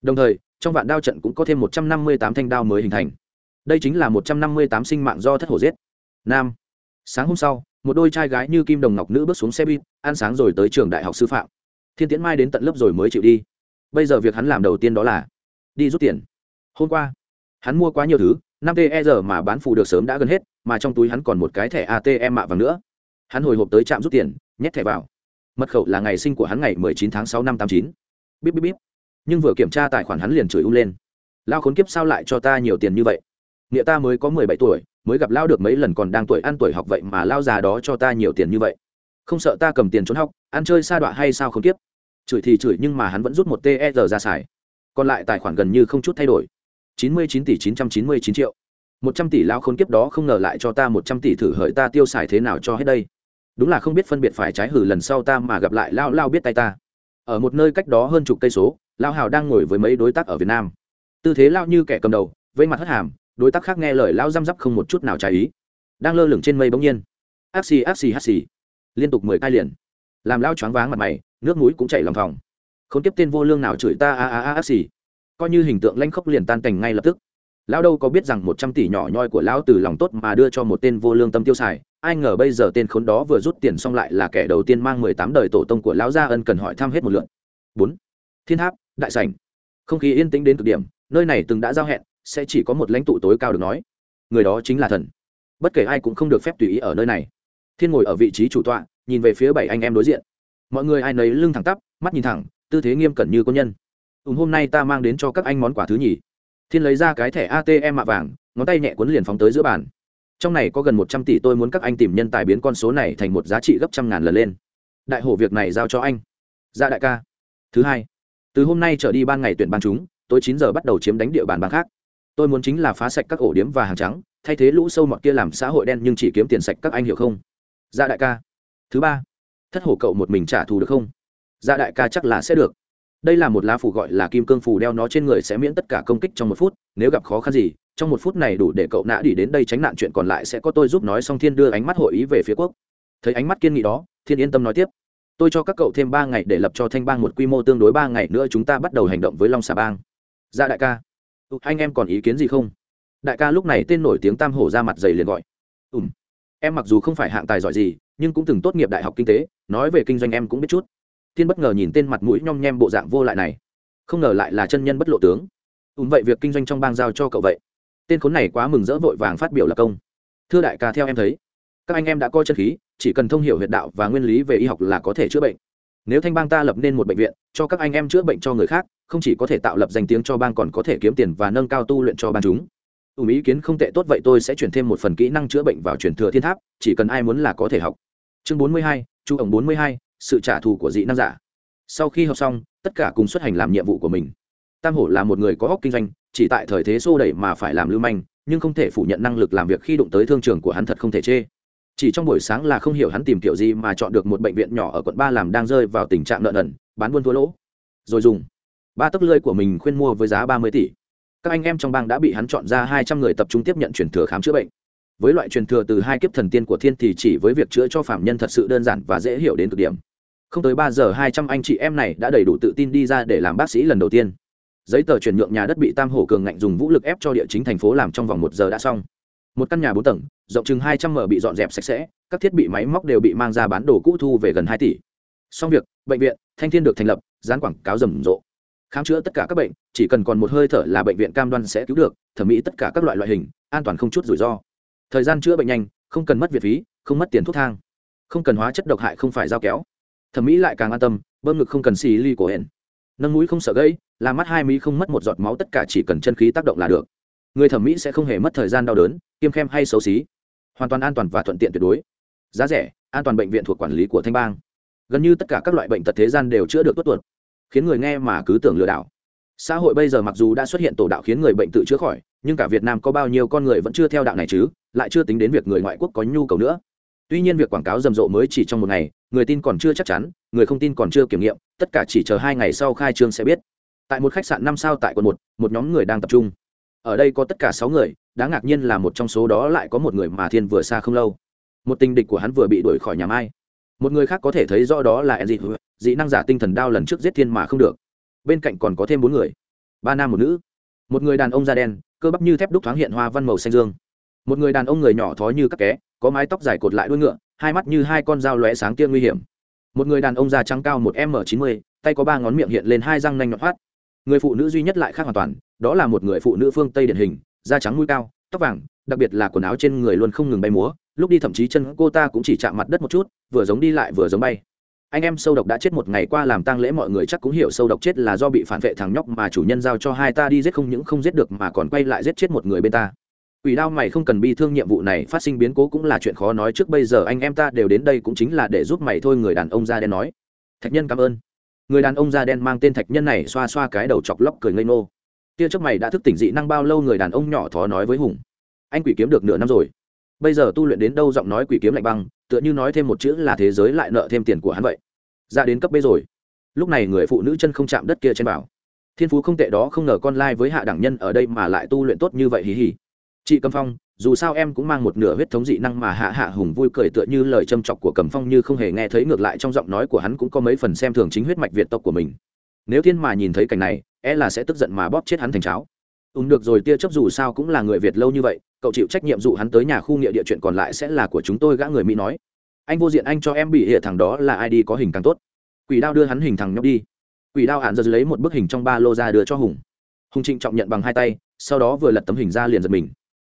Đồng thời, trong vạn đao trận cũng có thêm một trăm năm mươi tám thanh đao mới hình thành. Đây chính là một trăm năm mươi tám sinh mạng do thất hổ giết. Nam. Sáng hôm sau, một đôi trai gái như kim đồng ngọc nữ bước xuống xe buýt, ăn sáng rồi tới trường đại học sư phạm. Thiên tiễn mai đến tận lớp rồi mới chịu đi bây giờ việc hắn làm đầu tiên đó là đi rút tiền. Hôm qua, hắn mua quá nhiều thứ, năm te giờ mà bán phù được sớm đã gần hết, mà trong túi hắn còn một cái thẻ atm mạ vàng nữa. Hắn hồi hộp tới trạm rút tiền, nhét thẻ vào. Mật khẩu là ngày sinh của hắn ngày mười chín tháng 6 năm tám chín. Bíp bíp bíp. Nhưng vừa kiểm tra tài khoản hắn liền chửi u lên. Lao khốn kiếp sao lại cho ta nhiều tiền như vậy? Nghĩa ta mới có mười bảy tuổi, mới gặp lao được mấy lần còn đang tuổi ăn tuổi học vậy mà lao già đó cho ta nhiều tiền như vậy. Không sợ ta cầm tiền trốn học, ăn chơi xa đọa hay sao không tiếp chửi thì chửi nhưng mà hắn vẫn rút một ter ra xài. Còn lại tài khoản gần như không chút thay đổi. Chín mươi chín tỷ chín trăm chín mươi chín triệu. Một trăm tỷ lao khốn kiếp đó không ngờ lại cho ta một trăm tỷ thử hợi ta tiêu xài thế nào cho hết đây. Đúng là không biết phân biệt phải trái hử lần sau ta mà gặp lại lao lao biết tay ta. Ở một nơi cách đó hơn chục cây số, lao hào đang ngồi với mấy đối tác ở việt nam. Tư thế lao như kẻ cầm đầu, vây mặt hất hàm, đối tác khác nghe lời lao răm rắp không một chút nào trái ý. Đang lơ lửng trên mây bỗng nhiên. Ác xì ác xì, hát xì. Liên tục mười cai liền. Làm lao choáng váng mặt mày nước mũi cũng chảy lòng vòng. Không tiếp tên vô lương nào chửi ta a a a a xì. Coi như hình tượng lanh khốc liền tan cảnh ngay lập tức. Lão đâu có biết rằng một trăm tỷ nhỏ nhoi của lão từ lòng tốt mà đưa cho một tên vô lương tâm tiêu xài. Ai ngờ bây giờ tên khốn đó vừa rút tiền xong lại là kẻ đầu tiên mang mười tám đời tổ tông của lão gia ân cần hỏi thăm hết một lượt. Bốn. Thiên tháp, đại sảnh. Không khí yên tĩnh đến cực điểm, nơi này từng đã giao hẹn, sẽ chỉ có một lãnh tụ tối cao được nói. Người đó chính là thần. Bất kể ai cũng không được phép tùy ý ở nơi này. Thiên ngồi ở vị trí chủ tọa, nhìn về phía bảy anh em đối diện mọi người ai nấy lưng thẳng tắp, mắt nhìn thẳng, tư thế nghiêm cẩn như quân nhân. Ủng hôm nay ta mang đến cho các anh món quà thứ nhì. Thiên lấy ra cái thẻ atm mạ vàng, ngón tay nhẹ cuốn liền phóng tới giữa bàn. Trong này có gần một trăm tỷ, tôi muốn các anh tìm nhân tài biến con số này thành một giá trị gấp trăm ngàn lần lên. Đại hổ việc này giao cho anh. Ra đại ca. Thứ hai, từ hôm nay trở đi ban ngày tuyển ban chúng, tối chín giờ bắt đầu chiếm đánh địa bàn bang khác. Tôi muốn chính là phá sạch các ổ điếm và hàng trắng, thay thế lũ sâu mọt kia làm xã hội đen nhưng chỉ kiếm tiền sạch các anh hiểu không? Ra đại ca. Thứ ba thất hổ cậu một mình trả thù được không? Dạ đại ca chắc là sẽ được. Đây là một lá phủ gọi là kim cương phù đeo nó trên người sẽ miễn tất cả công kích trong một phút, nếu gặp khó khăn gì, trong một phút này đủ để cậu nã đi đến đây tránh nạn chuyện còn lại sẽ có tôi giúp nói xong thiên đưa ánh mắt hội ý về phía quốc. Thấy ánh mắt kiên nghị đó, thiên yên tâm nói tiếp. Tôi cho các cậu thêm ba ngày để lập cho thanh bang một quy mô tương đối ba ngày nữa chúng ta bắt đầu hành động với long xà bang. Dạ đại ca. Anh em còn ý kiến gì không? Đại ca lúc này tên nổi tiếng tam hổ ra mặt dày liền gọi. Ùm em mặc dù không phải hạng tài giỏi gì, nhưng cũng từng tốt nghiệp đại học kinh tế, nói về kinh doanh em cũng biết chút. Thiên bất ngờ nhìn tên mặt mũi nhom nhem bộ dạng vô lại này. Không ngờ lại là chân nhân bất lộ tướng. Ùn vậy việc kinh doanh trong bang giao cho cậu vậy. Tên khốn này quá mừng rỡ vội vàng phát biểu là công. Thưa đại ca, theo em thấy, các anh em đã coi chân khí, chỉ cần thông hiểu huyệt đạo và nguyên lý về y học là có thể chữa bệnh. Nếu thanh bang ta lập nên một bệnh viện, cho các anh em chữa bệnh cho người khác, không chỉ có thể tạo lập danh tiếng cho bang còn có thể kiếm tiền và nâng cao tu luyện cho bang chúng ủng ý kiến không tệ tốt vậy tôi sẽ chuyển thêm một phần kỹ năng chữa bệnh vào truyền thừa thiên tháp, chỉ cần ai muốn là có thể học. Chương bốn mươi hai chu ổng bốn mươi hai, sự trả thù của dị năng giả. Sau khi học xong, tất cả cùng xuất hành làm nhiệm vụ của mình. Tam hổ là một người có óc kinh doanh, chỉ tại thời thế xô đẩy mà phải làm lưu manh, nhưng không thể phủ nhận năng lực làm việc khi đụng tới thương trường của hắn thật không thể chê. Chỉ trong buổi sáng là không hiểu hắn tìm kiểu gì mà chọn được một bệnh viện nhỏ ở quận ba làm đang rơi vào tình trạng nợ nần, bán buôn thua lỗ. Rồi dùng. Ba tấc lưới của mình khuyên mua với giá ba mươi tỷ các anh em trong bang đã bị hắn chọn ra hai trăm người tập trung tiếp nhận truyền thừa khám chữa bệnh. Với loại truyền thừa từ hai kiếp thần tiên của thiên thì chỉ với việc chữa cho phạm nhân thật sự đơn giản và dễ hiểu đến cực điểm. Không tới ba giờ hai trăm anh chị em này đã đầy đủ tự tin đi ra để làm bác sĩ lần đầu tiên. Giấy tờ chuyển nhượng nhà đất bị tam hổ cường ngạnh dùng vũ lực ép cho địa chính thành phố làm trong vòng một giờ đã xong. Một căn nhà bốn tầng, rộng chừng hai trăm m bị dọn dẹp sạch sẽ, các thiết bị máy móc đều bị mang ra bán đồ cũ thu về gần hai tỷ. Xong việc, bệnh viện, thanh thiên được thành lập dán quảng cáo rầm rộ khám chữa tất cả các bệnh, chỉ cần còn một hơi thở là bệnh viện cam đoan sẽ cứu được, thẩm mỹ tất cả các loại loại hình, an toàn không chút rủi ro. Thời gian chữa bệnh nhanh, không cần mất viện phí, không mất tiền thuốc thang. Không cần hóa chất độc hại không phải dao kéo. Thẩm mỹ lại càng an tâm, bơm ngực không cần xì ly cổ hển. Nâng mũi không sợ gãy làm mắt hai mỹ không mất một giọt máu tất cả chỉ cần chân khí tác động là được. Người thẩm mỹ sẽ không hề mất thời gian đau đớn, kiêm khem hay xấu xí. Hoàn toàn an toàn và thuận tiện tuyệt đối. Giá rẻ, an toàn bệnh viện thuộc quản lý của thanh bang. Gần như tất cả các loại bệnh tật thế gian đều chữa được tốt tuột khiến người nghe mà cứ tưởng lừa đảo. Xã hội bây giờ mặc dù đã xuất hiện tổ đạo khiến người bệnh tự chữa khỏi, nhưng cả việt nam có bao nhiêu con người vẫn chưa theo đạo này chứ, lại chưa tính đến việc người ngoại quốc có nhu cầu nữa. Tuy nhiên việc quảng cáo rầm rộ mới chỉ trong một ngày, người tin còn chưa chắc chắn, người không tin còn chưa kiểm nghiệm, tất cả chỉ chờ hai ngày sau khai trương sẽ biết. Tại một khách sạn năm sao tại quận một một nhóm người đang tập trung. Ở đây có tất cả sáu người, đáng ngạc nhiên là một trong số đó lại có một người mà thiên vừa xa không lâu. Một tình địch của hắn vừa bị đuổi khỏi nhà mai một người khác có thể thấy rõ đó là dị dị năng giả tinh thần đao lần trước giết thiên mà không được. Bên cạnh còn có thêm bốn người. Ba nam một nữ. Một người đàn ông da đen, cơ bắp như thép đúc thoáng hiện hoa văn màu xanh dương. Một người đàn ông người nhỏ thói như các ké, có mái tóc dài cột lại đuôi ngựa, hai mắt như hai con dao lóe sáng kia nguy hiểm. Một người đàn ông da trắng cao một m chín mươi, tay có ba ngón miệng hiện lên hai răng nanh nhọn hoắt. Người phụ nữ duy nhất lại khác hoàn toàn, đó là một người phụ nữ phương tây điển hình, da trắng mũi cao, tóc vàng, đặc biệt là quần áo trên người luôn không ngừng bay múa lúc đi thậm chí chân cô ta cũng chỉ chạm mặt đất một chút, vừa giống đi lại vừa giống bay anh em sâu độc đã chết một ngày qua làm tang lễ mọi người chắc cũng hiểu sâu độc chết là do bị phản vệ thằng nhóc mà chủ nhân giao cho hai ta đi giết không những không giết được mà còn quay lại giết chết một người bên ta Quỷ đao mày không cần bi thương nhiệm vụ này, phát sinh biến cố cũng là chuyện khó nói trước bây giờ anh em ta đều đến đây cũng chính là để giúp mày thôi, người đàn ông da đen nói. Thạch nhân cảm ơn. Người đàn ông da đen mang tên thạch nhân này xoa xoa cái đầu chọc lóc cười ngây ngô. Tia trước mày đã thức tỉnh dị năng bao lâu, người đàn ông nhỏ thó nói với Hùng. Anh quỷ kiếm được nửa năm rồi. Bây giờ tu luyện đến đâu giọng nói quỷ kiếm lạnh băng, tựa như nói thêm một chữ là thế giới lại nợ thêm tiền của hắn vậy. Ra đến cấp B rồi. Lúc này người phụ nữ chân không chạm đất kia trên bảo. Thiên phú không tệ đó không ngờ con lai với hạ đẳng nhân ở đây mà lại tu luyện tốt như vậy hí hí chị cầm phong dù sao em cũng mang một nửa huyết thống dị năng mà hạ hạ hùng vui cười tựa như lời châm chọc của cầm phong như không hề nghe thấy ngược lại trong giọng nói của hắn cũng có mấy phần xem thường chính huyết mạch việt tộc của mình nếu thiên mà nhìn thấy cảnh này e là sẽ tức giận mà bóp chết hắn thành cháo ùm được rồi, tia chấp dù sao cũng là người việt lâu như vậy, cậu chịu trách nhiệm dụ hắn tới nhà khu nghĩa địa chuyện còn lại sẽ là của chúng tôi, gã người mỹ nói. Anh vô diện, anh cho em bị hệ thằng đó là ai đi, có hình càng tốt. Quỷ đao đưa hắn hình thằng nhóc đi. Quỷ đao hạn giật lấy một bức hình trong ba lô ra đưa cho hùng. Hùng trịnh trọng nhận bằng hai tay, sau đó vừa lật tấm hình ra liền giật mình.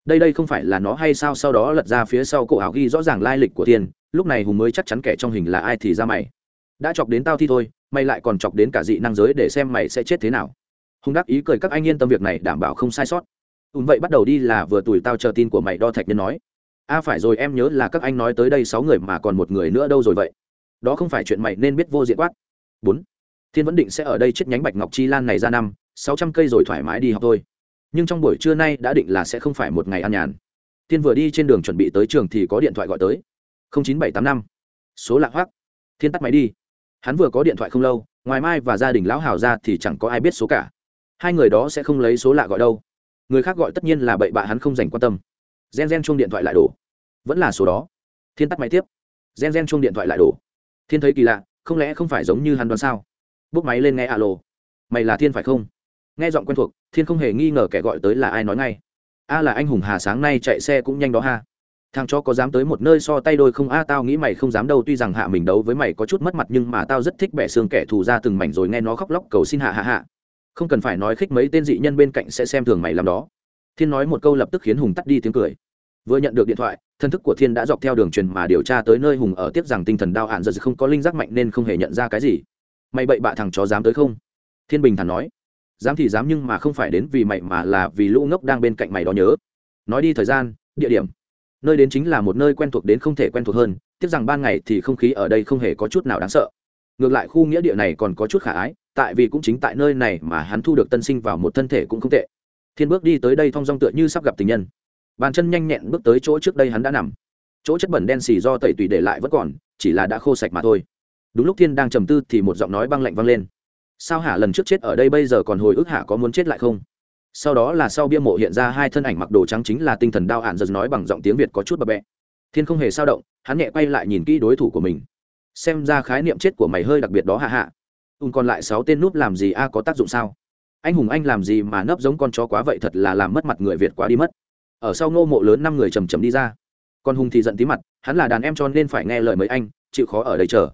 Đây đây không phải là nó hay sao? Sau đó lật ra phía sau cổ áo ghi rõ ràng lai lịch của tiền. lúc này hùng mới chắc chắn kẻ trong hình là ai thì ra mày. Đã chọc đến tao thì thôi, mày lại còn chọc đến cả dị năng giới để xem mày sẽ chết thế nào hùng đáp ý cười các anh yên tâm việc này đảm bảo không sai sót. Ùn vậy bắt đầu đi là vừa tuổi tao chờ tin của mày đo thạch nhân nói. A à phải rồi, em nhớ là các anh nói tới đây sáu người mà còn một người nữa đâu rồi vậy? Đó không phải chuyện mày nên biết vô diện quát. Bốn. Thiên vẫn định sẽ ở đây chết nhánh bạch ngọc chi lan này ra năm, sáu trăm cây rồi thoải mái đi học thôi. Nhưng trong buổi trưa nay đã định là sẽ không phải một ngày an nhàn. Thiên vừa đi trên đường chuẩn bị tới trường thì có điện thoại gọi tới. Chín bảy tám năm. Số lạ hoác thiên tắt máy đi. Hắn vừa có điện thoại không lâu, ngoài mai và gia đình lão hào ra thì chẳng có ai biết số cả hai người đó sẽ không lấy số lạ gọi đâu. Người khác gọi tất nhiên là bậy bạ hắn không dành quan tâm. Gen gen chuông điện thoại lại đổ. Vẫn là số đó. Thiên tắt máy tiếp. Gen gen chuông điện thoại lại đổ. Thiên thấy kỳ lạ, không lẽ không phải giống như hắn đoán sao? Bốc máy lên nghe alo. Mày là thiên phải không? Nghe giọng quen thuộc, thiên không hề nghi ngờ kẻ gọi tới là ai nói ngay. A là anh hùng hà sáng nay chạy xe cũng nhanh đó ha. Thằng cho có dám tới một nơi so tay đôi không? A tao nghĩ mày không dám đâu, tuy rằng hạ mình đấu với mày có chút mất mặt nhưng mà tao rất thích bẻ xương kẻ thù ra từng mảnh rồi nghe nó khóc lóc cầu xin hạ hạ hạ không cần phải nói khích mấy tên dị nhân bên cạnh sẽ xem thường mày làm đó. Thiên nói một câu lập tức khiến hùng tắt đi tiếng cười. Vừa nhận được điện thoại, thân thức của thiên đã dọc theo đường truyền mà điều tra tới nơi hùng ở tiếp rằng tinh thần đao hạn giật không có linh giác mạnh nên không hề nhận ra cái gì. Mày bậy bạ thằng chó dám tới không? Thiên bình thản nói. Dám thì dám nhưng mà không phải đến vì mày mà là vì lũ ngốc đang bên cạnh mày đó nhớ. Nói đi thời gian, địa điểm. Nơi đến chính là một nơi quen thuộc đến không thể quen thuộc hơn, tiếc rằng ban ngày thì không khí ở đây không hề có chút nào đáng sợ. Ngược lại khu nghĩa địa này còn có chút khả ái tại vì cũng chính tại nơi này mà hắn thu được tân sinh vào một thân thể cũng không tệ. Thiên bước đi tới đây thong dong tựa như sắp gặp tình nhân. Bàn chân nhanh nhẹn bước tới chỗ trước đây hắn đã nằm. Chỗ chất bẩn đen xì do tẩy tùy để lại vẫn còn, chỉ là đã khô sạch mà thôi. Đúng lúc thiên đang trầm tư thì một giọng nói băng lạnh vang lên. Sao hả lần trước chết ở đây bây giờ còn hồi ức hả có muốn chết lại không? Sau đó là sau bia mộ hiện ra hai thân ảnh mặc đồ trắng chính là tinh thần đao hạn giật nói bằng giọng tiếng việt có chút bập bẹ. Thiên không hề sao động, hắn nhẹ quay lại nhìn kỹ đối thủ của mình. Xem ra khái niệm chết của mày hơi đặc biệt đó hạ hạ ùn còn lại sáu tên núp làm gì a, có tác dụng sao? Anh hùng anh làm gì mà nấp giống con chó quá vậy thật là làm mất mặt người việt quá đi mất. Ở sau ngô mộ lớn năm người chầm chầm đi ra. Con hùng thì giận tí mặt, hắn là đàn em cho nên phải nghe lời mấy anh, chịu khó ở đây chờ.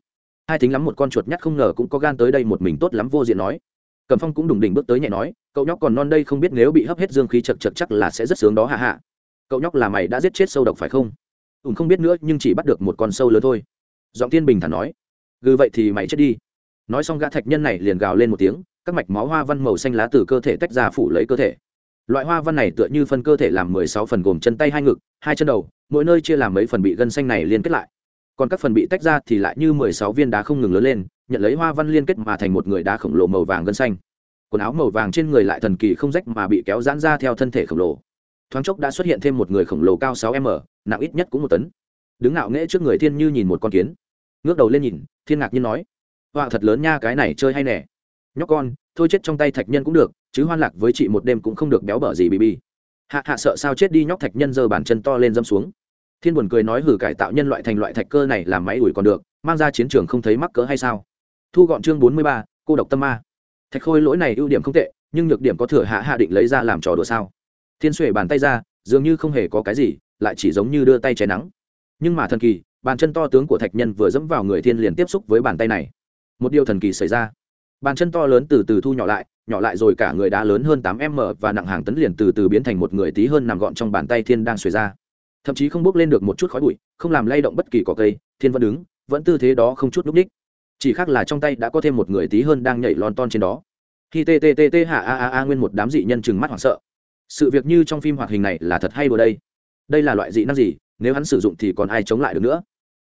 Hai thính lắm một con chuột nhắt không ngờ cũng có gan tới đây một mình tốt lắm vô diện nói. Cẩm phong cũng đùng đỉnh bước tới nhẹ nói, cậu nhóc còn non đây không biết nếu bị hấp hết dương khí chật chật chắc là sẽ rất sướng đó hạ hạ cậu nhóc là mày đã giết chết sâu độc phải không? Ùn không biết nữa nhưng chỉ bắt được một con sâu lớn thôi. Giọng tiên bình thản nói, gừ vậy thì mày chết đi nói xong gã thạch nhân này liền gào lên một tiếng, các mạch máu hoa văn màu xanh lá từ cơ thể tách ra phủ lấy cơ thể. Loại hoa văn này tựa như phân cơ thể làm mười sáu phần gồm chân tay hai ngực, hai chân đầu, mỗi nơi chia làm mấy phần bị gân xanh này liên kết lại. Còn các phần bị tách ra thì lại như mười sáu viên đá không ngừng lớn lên, nhận lấy hoa văn liên kết mà thành một người đá khổng lồ màu vàng gân xanh. Quần áo màu vàng trên người lại thần kỳ không rách mà bị kéo giãn ra theo thân thể khổng lồ. Thoáng chốc đã xuất hiện thêm một người khổng lồ cao sáu m, nặng ít nhất cũng một tấn. Đứng ngạo nghễ trước người thiên như nhìn một con kiến. Ngước đầu lên nhìn, thiên ngạc nhiên nói họa thật lớn nha, cái này chơi hay nè. Nhóc con, thôi chết trong tay thạch nhân cũng được, chứ hoan lạc với chị một đêm cũng không được béo bở gì bì bi hạ hạ sợ sao chết đi, nhóc thạch nhân giơ bàn chân to lên dâm xuống. Thiên buồn cười nói hử cải tạo nhân loại thành loại thạch cơ này làm máy ủi còn được, mang ra chiến trường không thấy mắc cỡ hay sao? Thu gọn chương bốn mươi ba, cô độc tâm ma. Thạch khôi lỗi này ưu điểm không tệ, nhưng nhược điểm có thừa hạ hạ định lấy ra làm trò đùa sao? Thiên xuể bàn tay ra, dường như không hề có cái gì, lại chỉ giống như đưa tay cháy nắng. Nhưng mà thần kỳ, bàn chân to tướng của thạch nhân vừa dẫm vào người thiên liền tiếp xúc với bàn tay này một điều thần kỳ xảy ra. Bàn chân to lớn từ từ thu nhỏ lại nhỏ lại rồi cả người đá lớn hơn tám m và nặng hàng tấn liền từ từ biến thành một người tí hơn nằm gọn trong bàn tay thiên đang xuề ra. Thậm chí không bước lên được một chút khói bụi, không làm lay động bất kỳ cỏ cây, thiên vẫn đứng, vẫn tư thế đó không chút núp đích. Chỉ khác là trong tay đã có thêm một người tí hơn đang nhảy lon ton trên đó. Khi tttt hạ a a a nguyên một đám dị nhân chừng mắt hoảng sợ. Sự việc như trong phim hoạt hình này là thật hay vừa đây? Đây là loại dị năng gì? Nếu hắn sử dụng thì còn ai chống lại được nữa?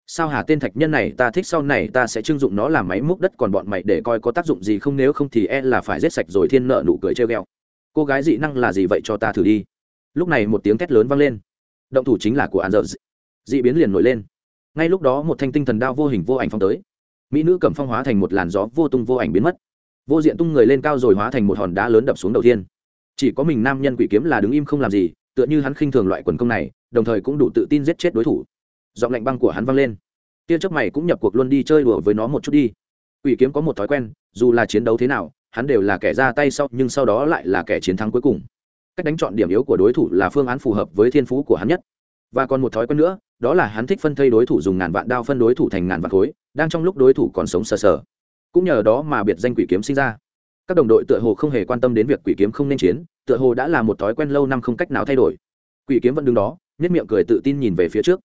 Sao hà tên thạch nhân này ta thích sau này ta sẽ trưng dụng nó làm máy múc đất, còn bọn mày để coi có tác dụng gì không, nếu không thì e là phải rết sạch rồi thiên nợ nụ cười treo ghẹo. Cô gái dị năng là gì vậy cho ta thử đi. Lúc này một tiếng thét lớn vang lên. Động thủ chính là của an dợ dị biến liền nổi lên. Ngay lúc đó một thanh tinh thần đao vô hình vô ảnh phong tới. Mỹ nữ cầm phong hóa thành một làn gió vô tung vô ảnh biến mất. Vô diện tung người lên cao rồi hóa thành một hòn đá lớn đập xuống đầu tiên chỉ có mình nam nhân quỷ kiếm là đứng im không làm gì, tựa như hắn khinh thường loại quần công này, đồng thời cũng đủ tự tin giết chết đối thủ giọng lạnh băng của hắn vang lên. Tia chớp mày cũng nhập cuộc luôn đi chơi đùa với nó một chút đi. Quỷ kiếm có một thói quen, dù là chiến đấu thế nào, hắn đều là kẻ ra tay sau, nhưng sau đó lại là kẻ chiến thắng cuối cùng. Cách đánh chọn điểm yếu của đối thủ là phương án phù hợp với thiên phú của hắn nhất. Và còn một thói quen nữa, đó là hắn thích phân thây đối thủ dùng ngàn vạn đao phân đối thủ thành ngàn vạn khối, đang trong lúc đối thủ còn sống sờ sờ. Cũng nhờ đó mà biệt danh quỷ kiếm sinh ra. Các đồng đội tựa hồ không hề quan tâm đến việc quỷ kiếm không nên chiến, tựa hồ đã là một thói quen lâu năm không cách nào thay đổi. Quỷ kiếm vẫn đứng đó nhất miệng cười tự tin nhìn về phía trước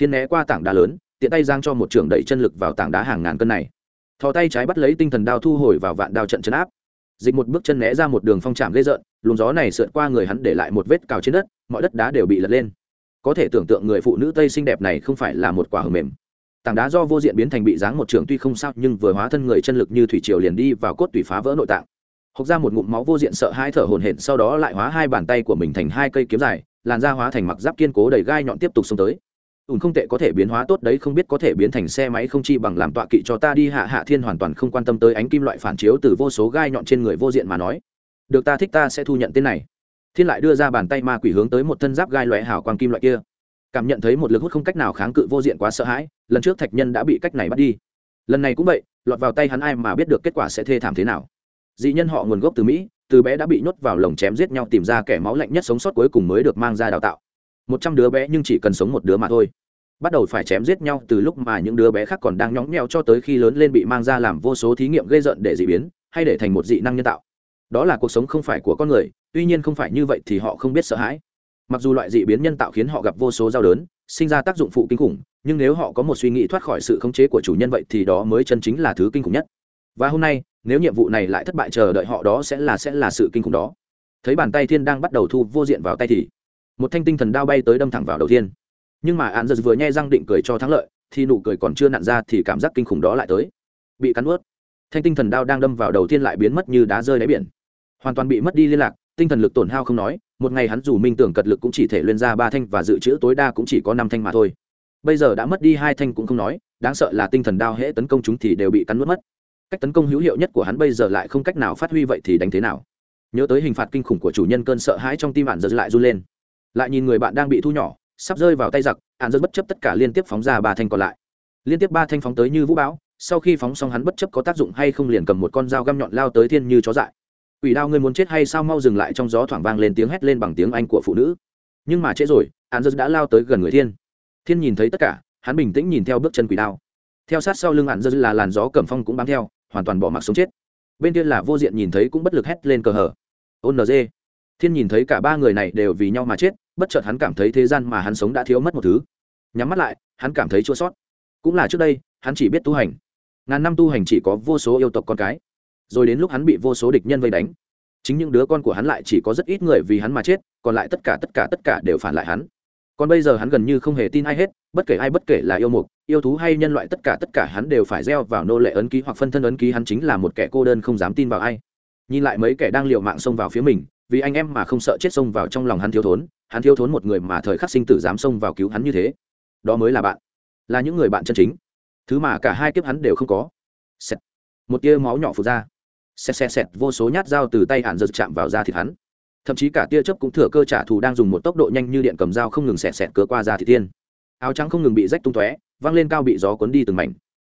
thiên né qua tảng đá lớn, tiện tay giang cho một trường đẩy chân lực vào tảng đá hàng ngàn cân này. Thò tay trái bắt lấy tinh thần đao thu hồi vào vạn đao trận chấn áp. Dịch một bước chân né ra một đường phong trạm gây rợn, luồng gió này sượt qua người hắn để lại một vết cào trên đất, mọi đất đá đều bị lật lên. Có thể tưởng tượng người phụ nữ tây xinh đẹp này không phải là một quả hờ mềm. Tảng đá do vô diện biến thành bị dáng một trường tuy không sao, nhưng vừa hóa thân người chân lực như thủy triều liền đi vào cốt tủy phá vỡ nội tạng. Hộc ra một ngụm máu vô diện sợ hai thở hồn hển, sau đó lại hóa hai bàn tay của mình thành hai cây kiếm dài, làn da hóa thành mặc giáp kiên cố đầy gai nhọn tiếp tục xông tới ùn không tệ có thể biến hóa tốt đấy, không biết có thể biến thành xe máy không chi bằng làm tọa kỵ cho ta đi, hạ hạ thiên hoàn toàn không quan tâm tới ánh kim loại phản chiếu từ vô số gai nhọn trên người vô diện mà nói. Được ta thích ta sẽ thu nhận tên này. Thiên lại đưa ra bàn tay ma quỷ hướng tới một thân giáp gai loại hào quang kim loại kia. Cảm nhận thấy một lực hút không cách nào kháng cự vô diện quá sợ hãi, lần trước thạch nhân đã bị cách này bắt đi. Lần này cũng vậy, lọt vào tay hắn ai mà biết được kết quả sẽ thê thảm thế nào. Dị nhân họ nguồn gốc từ mỹ, từ bé đã bị nhốt vào lồng chém giết nhau tìm ra kẻ máu lạnh nhất sống sót cuối cùng mới được mang ra đào tạo. Một trăm đứa bé nhưng chỉ cần sống một đứa mà thôi bắt đầu phải chém giết nhau từ lúc mà những đứa bé khác còn đang nhóng nhẽo cho tới khi lớn lên bị mang ra làm vô số thí nghiệm gây rợn để dị biến, hay để thành một dị năng nhân tạo. Đó là cuộc sống không phải của con người, tuy nhiên không phải như vậy thì họ không biết sợ hãi. Mặc dù loại dị biến nhân tạo khiến họ gặp vô số đau đớn, sinh ra tác dụng phụ kinh khủng, nhưng nếu họ có một suy nghĩ thoát khỏi sự khống chế của chủ nhân vậy thì đó mới chân chính là thứ kinh khủng nhất. Và hôm nay, nếu nhiệm vụ này lại thất bại chờ đợi họ đó sẽ là sẽ là sự kinh khủng đó. Thấy bàn tay thiên đang bắt đầu thu vô diện vào tay thì, một thanh tinh thần đao bay tới đâm thẳng vào đầu tiên nhưng mà an giật vừa nhai răng định cười cho thắng lợi, thì nụ cười còn chưa nặn ra thì cảm giác kinh khủng đó lại tới. Bị cắn ướt thanh tinh thần đao đang đâm vào đầu tiên lại biến mất như đá rơi đáy biển. Hoàn toàn bị mất đi liên lạc, tinh thần lực tổn hao không nói, một ngày hắn dù minh tưởng cật lực cũng chỉ thể lên ra ba thanh và dự trữ tối đa cũng chỉ có năm thanh mà thôi. Bây giờ đã mất đi hai thanh cũng không nói, đáng sợ là tinh thần đao hễ tấn công chúng thì đều bị cắn nuốt mất. Cách tấn công hữu hiệu nhất của hắn bây giờ lại không cách nào phát huy vậy thì đánh thế nào? Nhớ tới hình phạt kinh khủng của chủ nhân cơn sợ hãi trong tim bạn giật lại run lên. Lại nhìn người bạn đang bị thu nhỏ sắp rơi vào tay giặc hạn giật bất chấp tất cả liên tiếp phóng ra ba thanh còn lại. Liên tiếp ba thanh phóng tới như vũ bão, sau khi phóng xong hắn bất chấp có tác dụng hay không liền cầm một con dao găm nhọn lao tới thiên như chó dại. Quỷ đao ngươi muốn chết hay sao mau dừng lại trong gió thoảng vang lên tiếng hét lên bằng tiếng anh của phụ nữ. Nhưng mà trễ rồi hắn rất đã lao tới gần người thiên. Thiên nhìn thấy tất cả, hắn bình tĩnh nhìn theo bước chân quỷ đao. Theo sát sau lưng hắn rất là làn gió cẩm phong cũng bám theo, hoàn toàn bỏ mặc sống chết. Bên kia là vô diện nhìn thấy cũng bất lực hét lên cờ hở. Ôn nd thiên nhìn thấy cả ba người này đều vì nhau mà chết bất chợt hắn cảm thấy thế gian mà hắn sống đã thiếu mất một thứ. Nhắm mắt lại, hắn cảm thấy chua sót. Cũng là trước đây, hắn chỉ biết tu hành. Ngàn năm tu hành chỉ có vô số yêu tộc con cái. Rồi đến lúc hắn bị vô số địch nhân vây đánh, chính những đứa con của hắn lại chỉ có rất ít người vì hắn mà chết, còn lại tất cả tất cả tất cả đều phản lại hắn. Còn bây giờ hắn gần như không hề tin ai hết, bất kể ai bất kể là yêu mục, yêu thú hay nhân loại tất cả tất cả hắn đều phải gieo vào nô lệ ấn ký hoặc phân thân ấn ký hắn chính là một kẻ cô đơn không dám tin vào ai. Nhìn lại mấy kẻ đang liều mạng xông vào phía mình vì anh em mà không sợ chết xông vào trong lòng hắn thiếu thốn, hắn thiếu thốn một người mà thời khắc sinh tử dám xông vào cứu hắn như thế. Đó mới là bạn, là những người bạn chân chính. Thứ mà cả hai kiếp hắn đều không có. Xẹt. một tia máu nhỏ phụt ra. Xẹt xẹt xẹt, vô số nhát dao từ tay hạn giật chạm vào da thịt hắn. Thậm chí cả tia chớp cũng thừa cơ trả thù đang dùng một tốc độ nhanh như điện cầm dao không ngừng xẹt xẹt cớ qua da thịt tiên. Áo trắng không ngừng bị rách tung tóe, văng lên cao bị gió cuốn đi từng mảnh.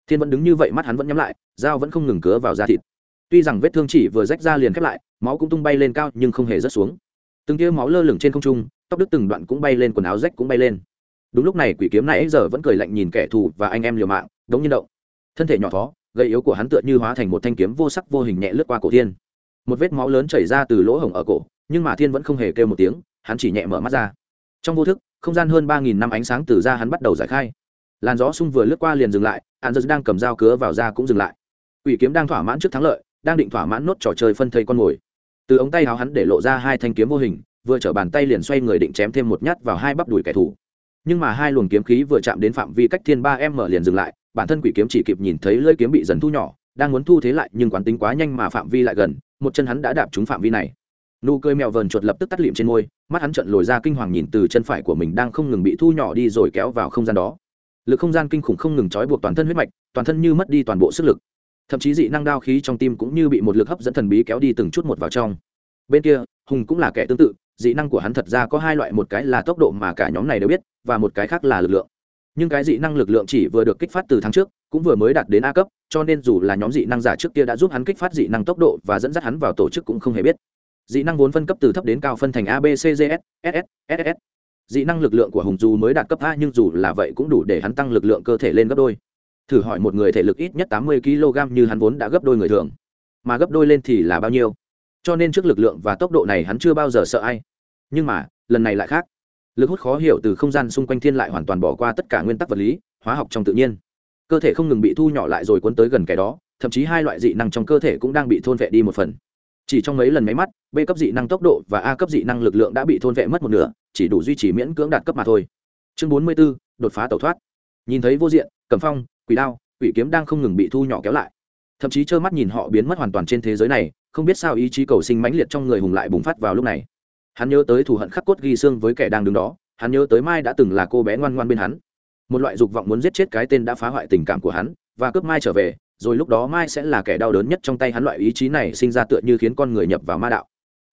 Thiên vẫn đứng như vậy, mắt hắn vẫn nhắm lại, dao vẫn không ngừng cứa vào da thịt tuy rằng vết thương chỉ vừa rách ra liền khép lại, máu cũng tung bay lên cao nhưng không hề rớt xuống. Từng tia máu lơ lửng trên không trung, tóc đứt từng đoạn cũng bay lên, quần áo rách cũng bay lên. Đúng lúc này quỷ kiếm nãy giờ vẫn cười lạnh nhìn kẻ thù và anh em liều mạng, đống nhiên động. Thân thể nhỏ thó gây yếu của hắn tựa như hóa thành một thanh kiếm vô sắc vô hình nhẹ lướt qua cổ thiên. Một vết máu lớn chảy ra từ lỗ hổng ở cổ, nhưng mà thiên vẫn không hề kêu một tiếng, hắn chỉ nhẹ mở mắt ra. Trong vô thức, không gian hơn ba nghìn năm ánh sáng từ ra hắn bắt đầu giải khai. Làn gió sung vừa lướt qua liền dừng lại hắn đang cầm dao cứa vào da cũng dừng lại. Quỷ kiếm đang thỏa mãn trước thắng lợi đang định thỏa mãn nốt trò chơi phân thây con mồi. Từ ống tay áo hắn để lộ ra hai thanh kiếm vô hình, vừa chở bàn tay liền xoay người định chém thêm một nhát vào hai bắp đùi kẻ thù. Nhưng mà hai luồng kiếm khí vừa chạm đến phạm vi cách thiên ba m liền dừng lại, bản thân quỷ kiếm chỉ kịp nhìn thấy lưỡi kiếm bị dần thu nhỏ, đang muốn thu thế lại nhưng quán tính quá nhanh mà phạm vi lại gần, một chân hắn đã đạp trúng phạm vi này. Nụ cười mèo vờn chuột lập tức tắt liệm trên môi, mắt hắn trận lồi ra kinh hoàng nhìn từ chân phải của mình đang không ngừng bị thu nhỏ đi rồi kéo vào không gian đó. Lực không gian kinh khủng không ngừng trói buộc toàn thân huyết mạch, toàn thân như mất đi toàn bộ sức lực thậm chí dị năng đao khí trong tim cũng như bị một lực hấp dẫn thần bí kéo đi từng chút một vào trong. Bên kia, hùng cũng là kẻ tương tự, dị năng của hắn thật ra có hai loại, một cái là tốc độ mà cả nhóm này đều biết, và một cái khác là lực lượng. Nhưng cái dị năng lực lượng chỉ vừa được kích phát từ tháng trước, cũng vừa mới đạt đến a cấp, cho nên dù là nhóm dị năng giả trước kia đã giúp hắn kích phát dị năng tốc độ và dẫn dắt hắn vào tổ chức cũng không hề biết. Dị năng vốn phân cấp từ thấp đến cao phân thành a, b, c g s ss ss dị năng lực lượng của hùng dù mới đạt cấp a nhưng dù là vậy cũng đủ để hắn tăng lực lượng cơ thể lên gấp đôi thử hỏi một người thể lực ít nhất tám mươi kg như hắn vốn đã gấp đôi người thường mà gấp đôi lên thì là bao nhiêu? Cho nên trước lực lượng và tốc độ này hắn chưa bao giờ sợ ai. Nhưng mà lần này lại khác. Lực hút khó hiểu từ không gian xung quanh thiên lại hoàn toàn bỏ qua tất cả nguyên tắc vật lý hóa học trong tự nhiên. Cơ thể không ngừng bị thu nhỏ lại rồi cuốn tới gần cái đó thậm chí hai loại dị năng trong cơ thể cũng đang bị thôn vệ đi một phần. Chỉ trong mấy lần máy mắt b cấp dị năng tốc độ và a cấp dị năng lực lượng đã bị thôn vệ mất một nửa chỉ đủ duy trì miễn cưỡng đạt cấp mà thôi. Chương bốn mươi 44, đột phá tẩu thoát. Nhìn thấy vô diện cầm phong quỷ đao, quỷ kiếm đang không ngừng bị thu nhỏ kéo lại. Thậm chí trơ mắt nhìn họ biến mất hoàn toàn trên thế giới này, không biết sao ý chí cầu sinh mãnh liệt trong người hùng lại bùng phát vào lúc này. Hắn nhớ tới thù hận khắc cốt ghi xương với kẻ đang đứng đó, hắn nhớ tới mai đã từng là cô bé ngoan ngoan bên hắn. Một loại dục vọng muốn giết chết cái tên đã phá hoại tình cảm của hắn, và cướp mai trở về, rồi lúc đó mai sẽ là kẻ đau đớn nhất trong tay hắn. Loại ý chí này sinh ra tựa như khiến con người nhập vào ma đạo.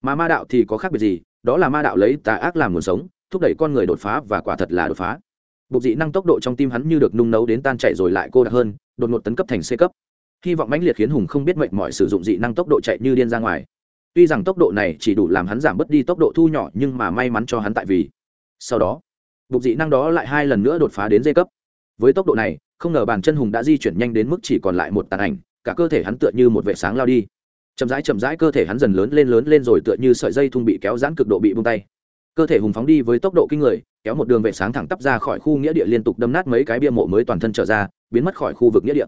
Mà ma đạo thì có khác biệt gì? Đó là ma đạo lấy tà ác làm nguồn sống, thúc đẩy con người đột phá và quả thật là đột phá bục dị năng tốc độ trong tim hắn như được nung nấu đến tan chạy rồi lại cô đặc hơn, đột ngột tấn cấp thành c cấp. Hy vọng mãnh liệt khiến hùng không biết mệnh mọi sử dụng dị năng tốc độ chạy như điên ra ngoài. Tuy rằng tốc độ này chỉ đủ làm hắn giảm bớt đi tốc độ thu nhỏ, nhưng mà may mắn cho hắn tại vì sau đó, bục dị năng đó lại hai lần nữa đột phá đến dây cấp. Với tốc độ này, không ngờ bàn chân hùng đã di chuyển nhanh đến mức chỉ còn lại một tàn ảnh, cả cơ thể hắn tựa như một vệ sáng lao đi. Chậm rãi chậm rãi cơ thể hắn dần lớn lên lớn lên rồi tựa như sợi dây thung bị kéo giãn cực độ bị bung tay cơ thể hùng phóng đi với tốc độ kinh người, kéo một đường vệ sáng thẳng tắp ra khỏi khu nghĩa địa liên tục đâm nát mấy cái bia mộ mới toàn thân trở ra, biến mất khỏi khu vực nghĩa địa.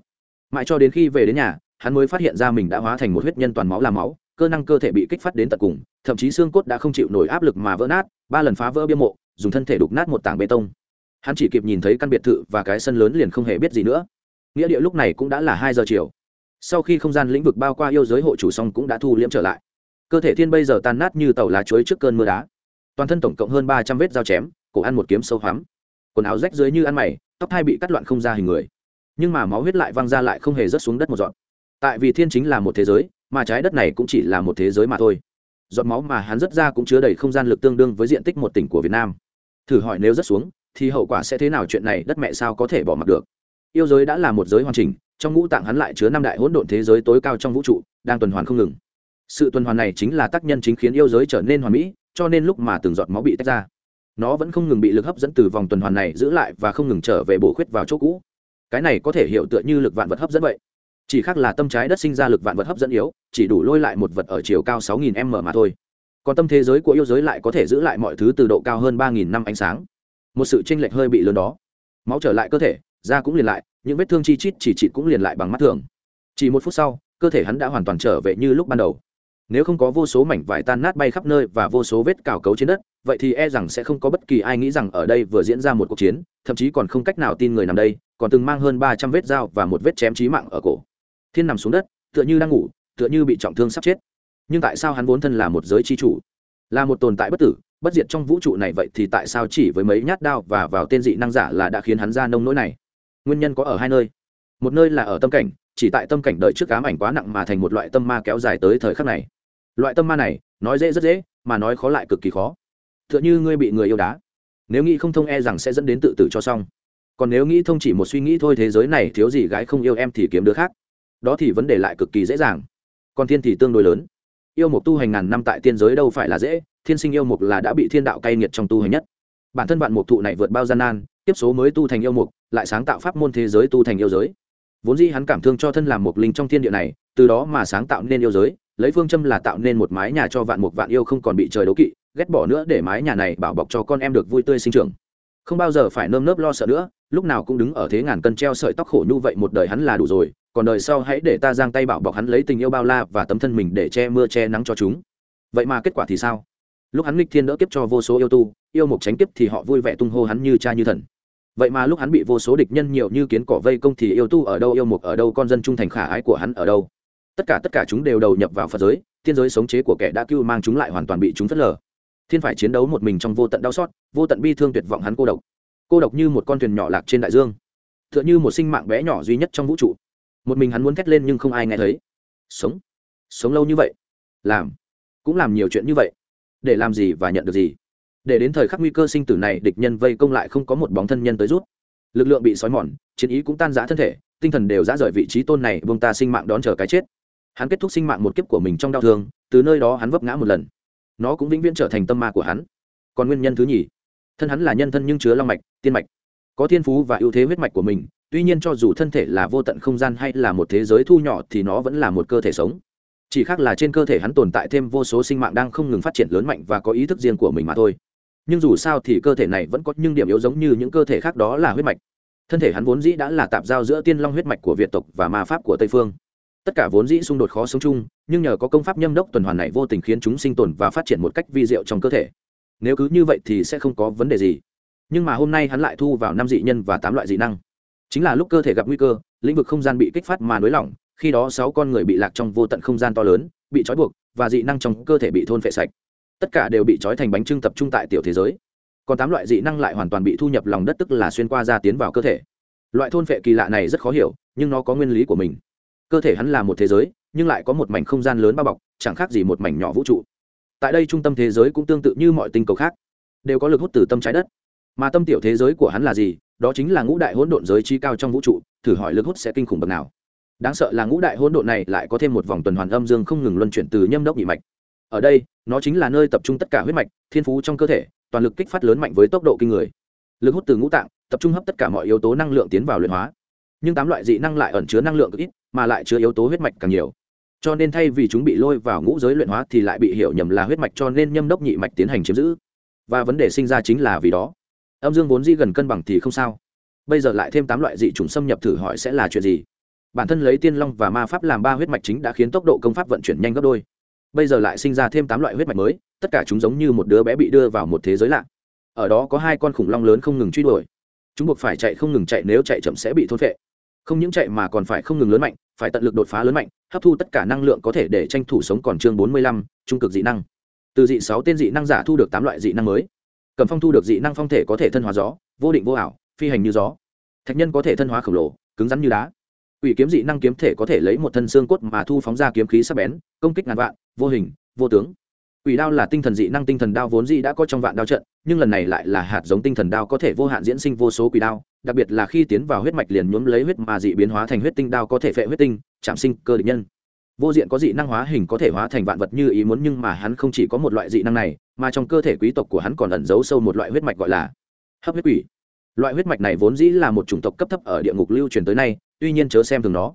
Mãi cho đến khi về đến nhà, hắn mới phát hiện ra mình đã hóa thành một huyết nhân toàn máu làm máu, cơ năng cơ thể bị kích phát đến tận cùng, thậm chí xương cốt đã không chịu nổi áp lực mà vỡ nát, ba lần phá vỡ bia mộ, dùng thân thể đục nát một tảng bê tông. Hắn chỉ kịp nhìn thấy căn biệt thự và cái sân lớn liền không hề biết gì nữa. Nghĩa địa lúc này cũng đã là hai giờ chiều. Sau khi không gian lĩnh vực bao qua yêu giới hộ chủ xong cũng đã thu liễm trở lại. Cơ thể thiên bây giờ tan nát như tàu lá chuối trước cơn mưa đá toàn thân tổng cộng hơn ba trăm vết dao chém, cổ ăn một kiếm sâu hoắm. Quần áo rách dưới như ăn mày, tóc hai bị cắt loạn không ra hình người. Nhưng mà máu huyết lại văng ra lại không hề rớt xuống đất một dọn tại vì thiên chính là một thế giới, mà trái đất này cũng chỉ là một thế giới mà thôi. Giọt máu mà hắn rớt ra cũng chứa đầy không gian lực tương đương với diện tích một tỉnh của việt nam. Thử hỏi nếu rớt xuống, thì hậu quả sẽ thế nào chuyện này đất mẹ sao có thể bỏ mặc được. Yêu giới đã là một giới hoàn chỉnh, trong ngũ tạng hắn lại chứa năm đại hỗn độn thế giới tối cao trong vũ trụ, đang tuần hoàn không ngừng. Sự tuần hoàn này chính là tác nhân chính khiến yêu giới trở nên hoàn mỹ cho nên lúc mà từng giọt máu bị tách ra, nó vẫn không ngừng bị lực hấp dẫn từ vòng tuần hoàn này giữ lại và không ngừng trở về bổ khuyết vào chỗ cũ. Cái này có thể hiểu tựa như lực vạn vật hấp dẫn vậy. Chỉ khác là tâm trái đất sinh ra lực vạn vật hấp dẫn yếu, chỉ đủ lôi lại một vật ở chiều cao 6.000 m mà thôi. Còn tâm thế giới của yêu giới lại có thể giữ lại mọi thứ từ độ cao hơn 3.000 năm ánh sáng. Một sự chênh lệch hơi bị lớn đó. Máu trở lại cơ thể, da cũng liền lại, những vết thương chi chít chỉ chị cũng liền lại bằng mắt thường. Chỉ một phút sau, cơ thể hắn đã hoàn toàn trở về như lúc ban đầu nếu không có vô số mảnh vải tan nát bay khắp nơi và vô số vết cào cấu trên đất, vậy thì e rằng sẽ không có bất kỳ ai nghĩ rằng ở đây vừa diễn ra một cuộc chiến, thậm chí còn không cách nào tin người nằm đây, còn từng mang hơn ba trăm vết dao và một vết chém chí mạng ở cổ. Thiên nằm xuống đất, tựa như đang ngủ, tựa như bị trọng thương sắp chết. Nhưng tại sao hắn vốn thân là một giới chi chủ? Là một tồn tại bất tử, bất diệt trong vũ trụ này vậy thì tại sao chỉ với mấy nhát đao và vào tên dị năng giả là đã khiến hắn ra nông nỗi này? Nguyên nhân có ở hai nơi. Một nơi là ở tâm cảnh, chỉ tại tâm cảnh đợi trước ám ảnh quá nặng mà thành một loại tâm ma kéo dài tới thời khắc này loại tâm ma này, nói dễ rất dễ, mà nói khó lại cực kỳ khó. T h ư ợ n h ư ngươi bị người yêu đá. Nếu nghĩ không thông e rằng sẽ dẫn đến tự tử cho xong. Còn nếu nghĩ thông chỉ một suy nghĩ thôi thế giới này thiếu gì gái không yêu em thì kiếm đứa khác. Đó thì vấn đề lại cực kỳ dễ dàng. Còn thiên thì tương đối lớn. Yêu mục tu hành ngàn năm tại tiên giới đâu phải là dễ, thiên sinh yêu mục là đã bị thiên đạo cay nghiệt trong tu hành nhất. Bản thân vạn mục thụ này vượt bao gian nan tiếp số mới tu thành yêu mục, lại sáng tạo pháp môn thế giới tu thành yêu giới. Vốn dĩ hắn cảm thương cho thân làm mục linh trong thiên địa này, từ đó mà sáng tạo nên yêu giới lấy phương châm là tạo nên một mái nhà cho vạn mục vạn yêu không còn bị trời đố kỵ, ghét bỏ nữa để mái nhà này bảo bọc cho con em được vui tươi sinh trưởng. Không bao giờ phải nơm nớp lo sợ nữa, lúc nào cũng đứng ở thế ngàn cân treo sợi tóc khổ nhu vậy một đời hắn là đủ rồi, còn đời sau hãy để ta giang tay bảo bọc hắn lấy tình yêu bao la và tấm thân mình để che mưa che nắng cho chúng. Vậy mà kết quả thì sao? Lúc hắn nghịch thiên đỡ kiếp cho vô số yêu tu, yêu mục tránh kiếp thì họ vui vẻ tung hô hắn như cha như thần. Vậy mà lúc hắn bị vô số địch nhân nhiều như kiến cỏ vây công thì yêu tu ở đâu, yêu mục ở đâu, con dân trung thành khả ái của hắn ở đâu? Tất cả tất cả chúng đều đầu nhập vào phật giới, thiên giới sống chế của kẻ đã cưu mang chúng lại hoàn toàn bị chúng phớt lờ. Thiên phải chiến đấu một mình trong vô tận đau xót, vô tận bi thương tuyệt vọng hắn cô độc. Cô độc như một con thuyền nhỏ lạc trên đại dương t h ư ợ n h ư một sinh mạng bé nhỏ duy nhất trong vũ trụ. Một mình hắn muốn thét lên nhưng không ai nghe thấy. Sống. Sống lâu như vậy. Làm. Cũng làm nhiều chuyện như vậy. Để làm gì và nhận được gì. Để đến thời khắc nguy cơ sinh tử này, địch nhân vây công lại không có một bóng thân nhân tới rút. Lực lượng bị xói mòn, chiến ý cũng tan giã thân thể, tinh thần đều giã rời vị trí tôn này bông ta sinh mạng đón chờ cái chết hắn kết thúc sinh mạng một kiếp của mình trong đau thương, từ nơi đó hắn vấp ngã một lần. Nó cũng vĩnh viễn trở thành tâm ma của hắn. Còn nguyên nhân thứ nhì, thân hắn là nhân thân nhưng chứa long mạch, tiên mạch. Có thiên phú và ưu thế huyết mạch của mình, tuy nhiên cho dù thân thể là vô tận không gian hay là một thế giới thu nhỏ thì nó vẫn là một cơ thể sống. Chỉ khác là trên cơ thể hắn tồn tại thêm vô số sinh mạng đang không ngừng phát triển lớn mạnh và có ý thức riêng của mình mà thôi. Nhưng dù sao thì cơ thể này vẫn có những điểm yếu giống như những cơ thể khác đó là huyết mạch. Thân thể hắn vốn dĩ đã là tạp giao giữa tiên long huyết mạch của việt tộc và ma pháp của tây phương tất cả vốn dĩ xung đột khó sống chung, nhưng nhờ có công pháp nhâm đốc tuần hoàn này vô tình khiến chúng sinh tồn và phát triển một cách vi diệu trong cơ thể. Nếu cứ như vậy thì sẽ không có vấn đề gì. Nhưng mà hôm nay hắn lại thu vào năm dị nhân và tám loại dị năng. Chính là lúc cơ thể gặp nguy cơ, lĩnh vực không gian bị kích phát mà nới lỏng, khi đó sáu con người bị lạc trong vô tận không gian to lớn, bị trói buộc, và dị năng trong cơ thể bị thôn phệ sạch. Tất cả đều bị trói thành bánh trưng tập trung tại tiểu thế giới. Còn tám loại dị năng lại hoàn toàn bị thu nhập lòng đất tức là xuyên qua ra tiến vào cơ thể. Loại thôn phệ kỳ lạ này rất khó hiểu, nhưng nó có nguyên lý của mình cơ thể hắn là một thế giới, nhưng lại có một mảnh không gian lớn bao bọc, chẳng khác gì một mảnh nhỏ vũ trụ. Tại đây trung tâm thế giới cũng tương tự như mọi tinh cầu khác, đều có lực hút từ tâm trái đất. Mà tâm tiểu thế giới của hắn là gì? Đó chính là ngũ đại hỗn độn giới chi cao trong vũ trụ, thử hỏi lực hút sẽ kinh khủng bậc nào. Đáng sợ là ngũ đại hỗn độn này lại có thêm một vòng tuần hoàn âm dương không ngừng luân chuyển từ nhâm đốc nhị mạch. Ở đây, nó chính là nơi tập trung tất cả huyết mạch, thiên phú trong cơ thể, toàn lực kích phát lớn mạnh với tốc độ kinh người. Lực hút từ ngũ tạng, tập trung hấp tất cả mọi yếu tố năng lượng tiến vào luyện hóa. Nhưng tám loại dị năng lại ẩn chứa năng lượng cực ít mà lại chứa yếu tố huyết mạch càng nhiều. Cho nên thay vì chúng bị lôi vào ngũ giới luyện hóa thì lại bị hiểu nhầm là huyết mạch cho nên nhâm đốc nhị mạch tiến hành chiếm giữ. Và vấn đề sinh ra chính là vì đó. Âm dương vốn di gần cân bằng thì không sao. Bây giờ lại thêm tám loại dị chủng xâm nhập thử hỏi sẽ là chuyện gì? Bản thân lấy tiên long và ma pháp làm ba huyết mạch chính đã khiến tốc độ công pháp vận chuyển nhanh gấp đôi. Bây giờ lại sinh ra thêm tám loại huyết mạch mới, tất cả chúng giống như một đứa bé bị đưa vào một thế giới lạ. Ở đó có hai con khủng long lớn không ngừng truy đuổi. Chúng buộc phải chạy không ngừng chạy, nếu chạy chậm sẽ bị thôn vệ không những chạy mà còn phải không ngừng lớn mạnh, phải tận lực đột phá lớn mạnh, hấp thu tất cả năng lượng có thể để tranh thủ sống còn chương bốn mươi lăm, trung cực dị năng. Từ dị sáu tên dị năng giả thu được tám loại dị năng mới. Cầm phong thu được dị năng phong thể có thể thân hóa gió, vô định vô ảo, phi hành như gió. Thạch nhân có thể thân hóa khổng lồ, cứng rắn như đá. Ủy kiếm dị năng kiếm thể có thể lấy một thân xương cốt mà thu phóng ra kiếm khí sắc bén, công kích ngàn vạn, vô hình, vô tướng. Quỷ đao là tinh thần dị năng tinh thần đao vốn dị đã có trong vạn đao trận, nhưng lần này lại là hạt giống tinh thần đao có thể vô hạn diễn sinh vô số quỷ đao, đặc biệt là khi tiến vào huyết mạch liền nhuốm lấy huyết mà dị biến hóa thành huyết tinh đao có thể phệ huyết tinh, chạm sinh cơ địch nhân. Vô diện có dị năng hóa hình có thể hóa thành vạn vật như ý muốn nhưng mà hắn không chỉ có một loại dị năng này, mà trong cơ thể quý tộc của hắn còn ẩn giấu sâu một loại huyết mạch gọi là hấp huyết quỷ loại huyết mạch này vốn dĩ là một chủng tộc cấp thấp ở địa ngục lưu truyền tới nay tuy nhiên chớ xem thường nó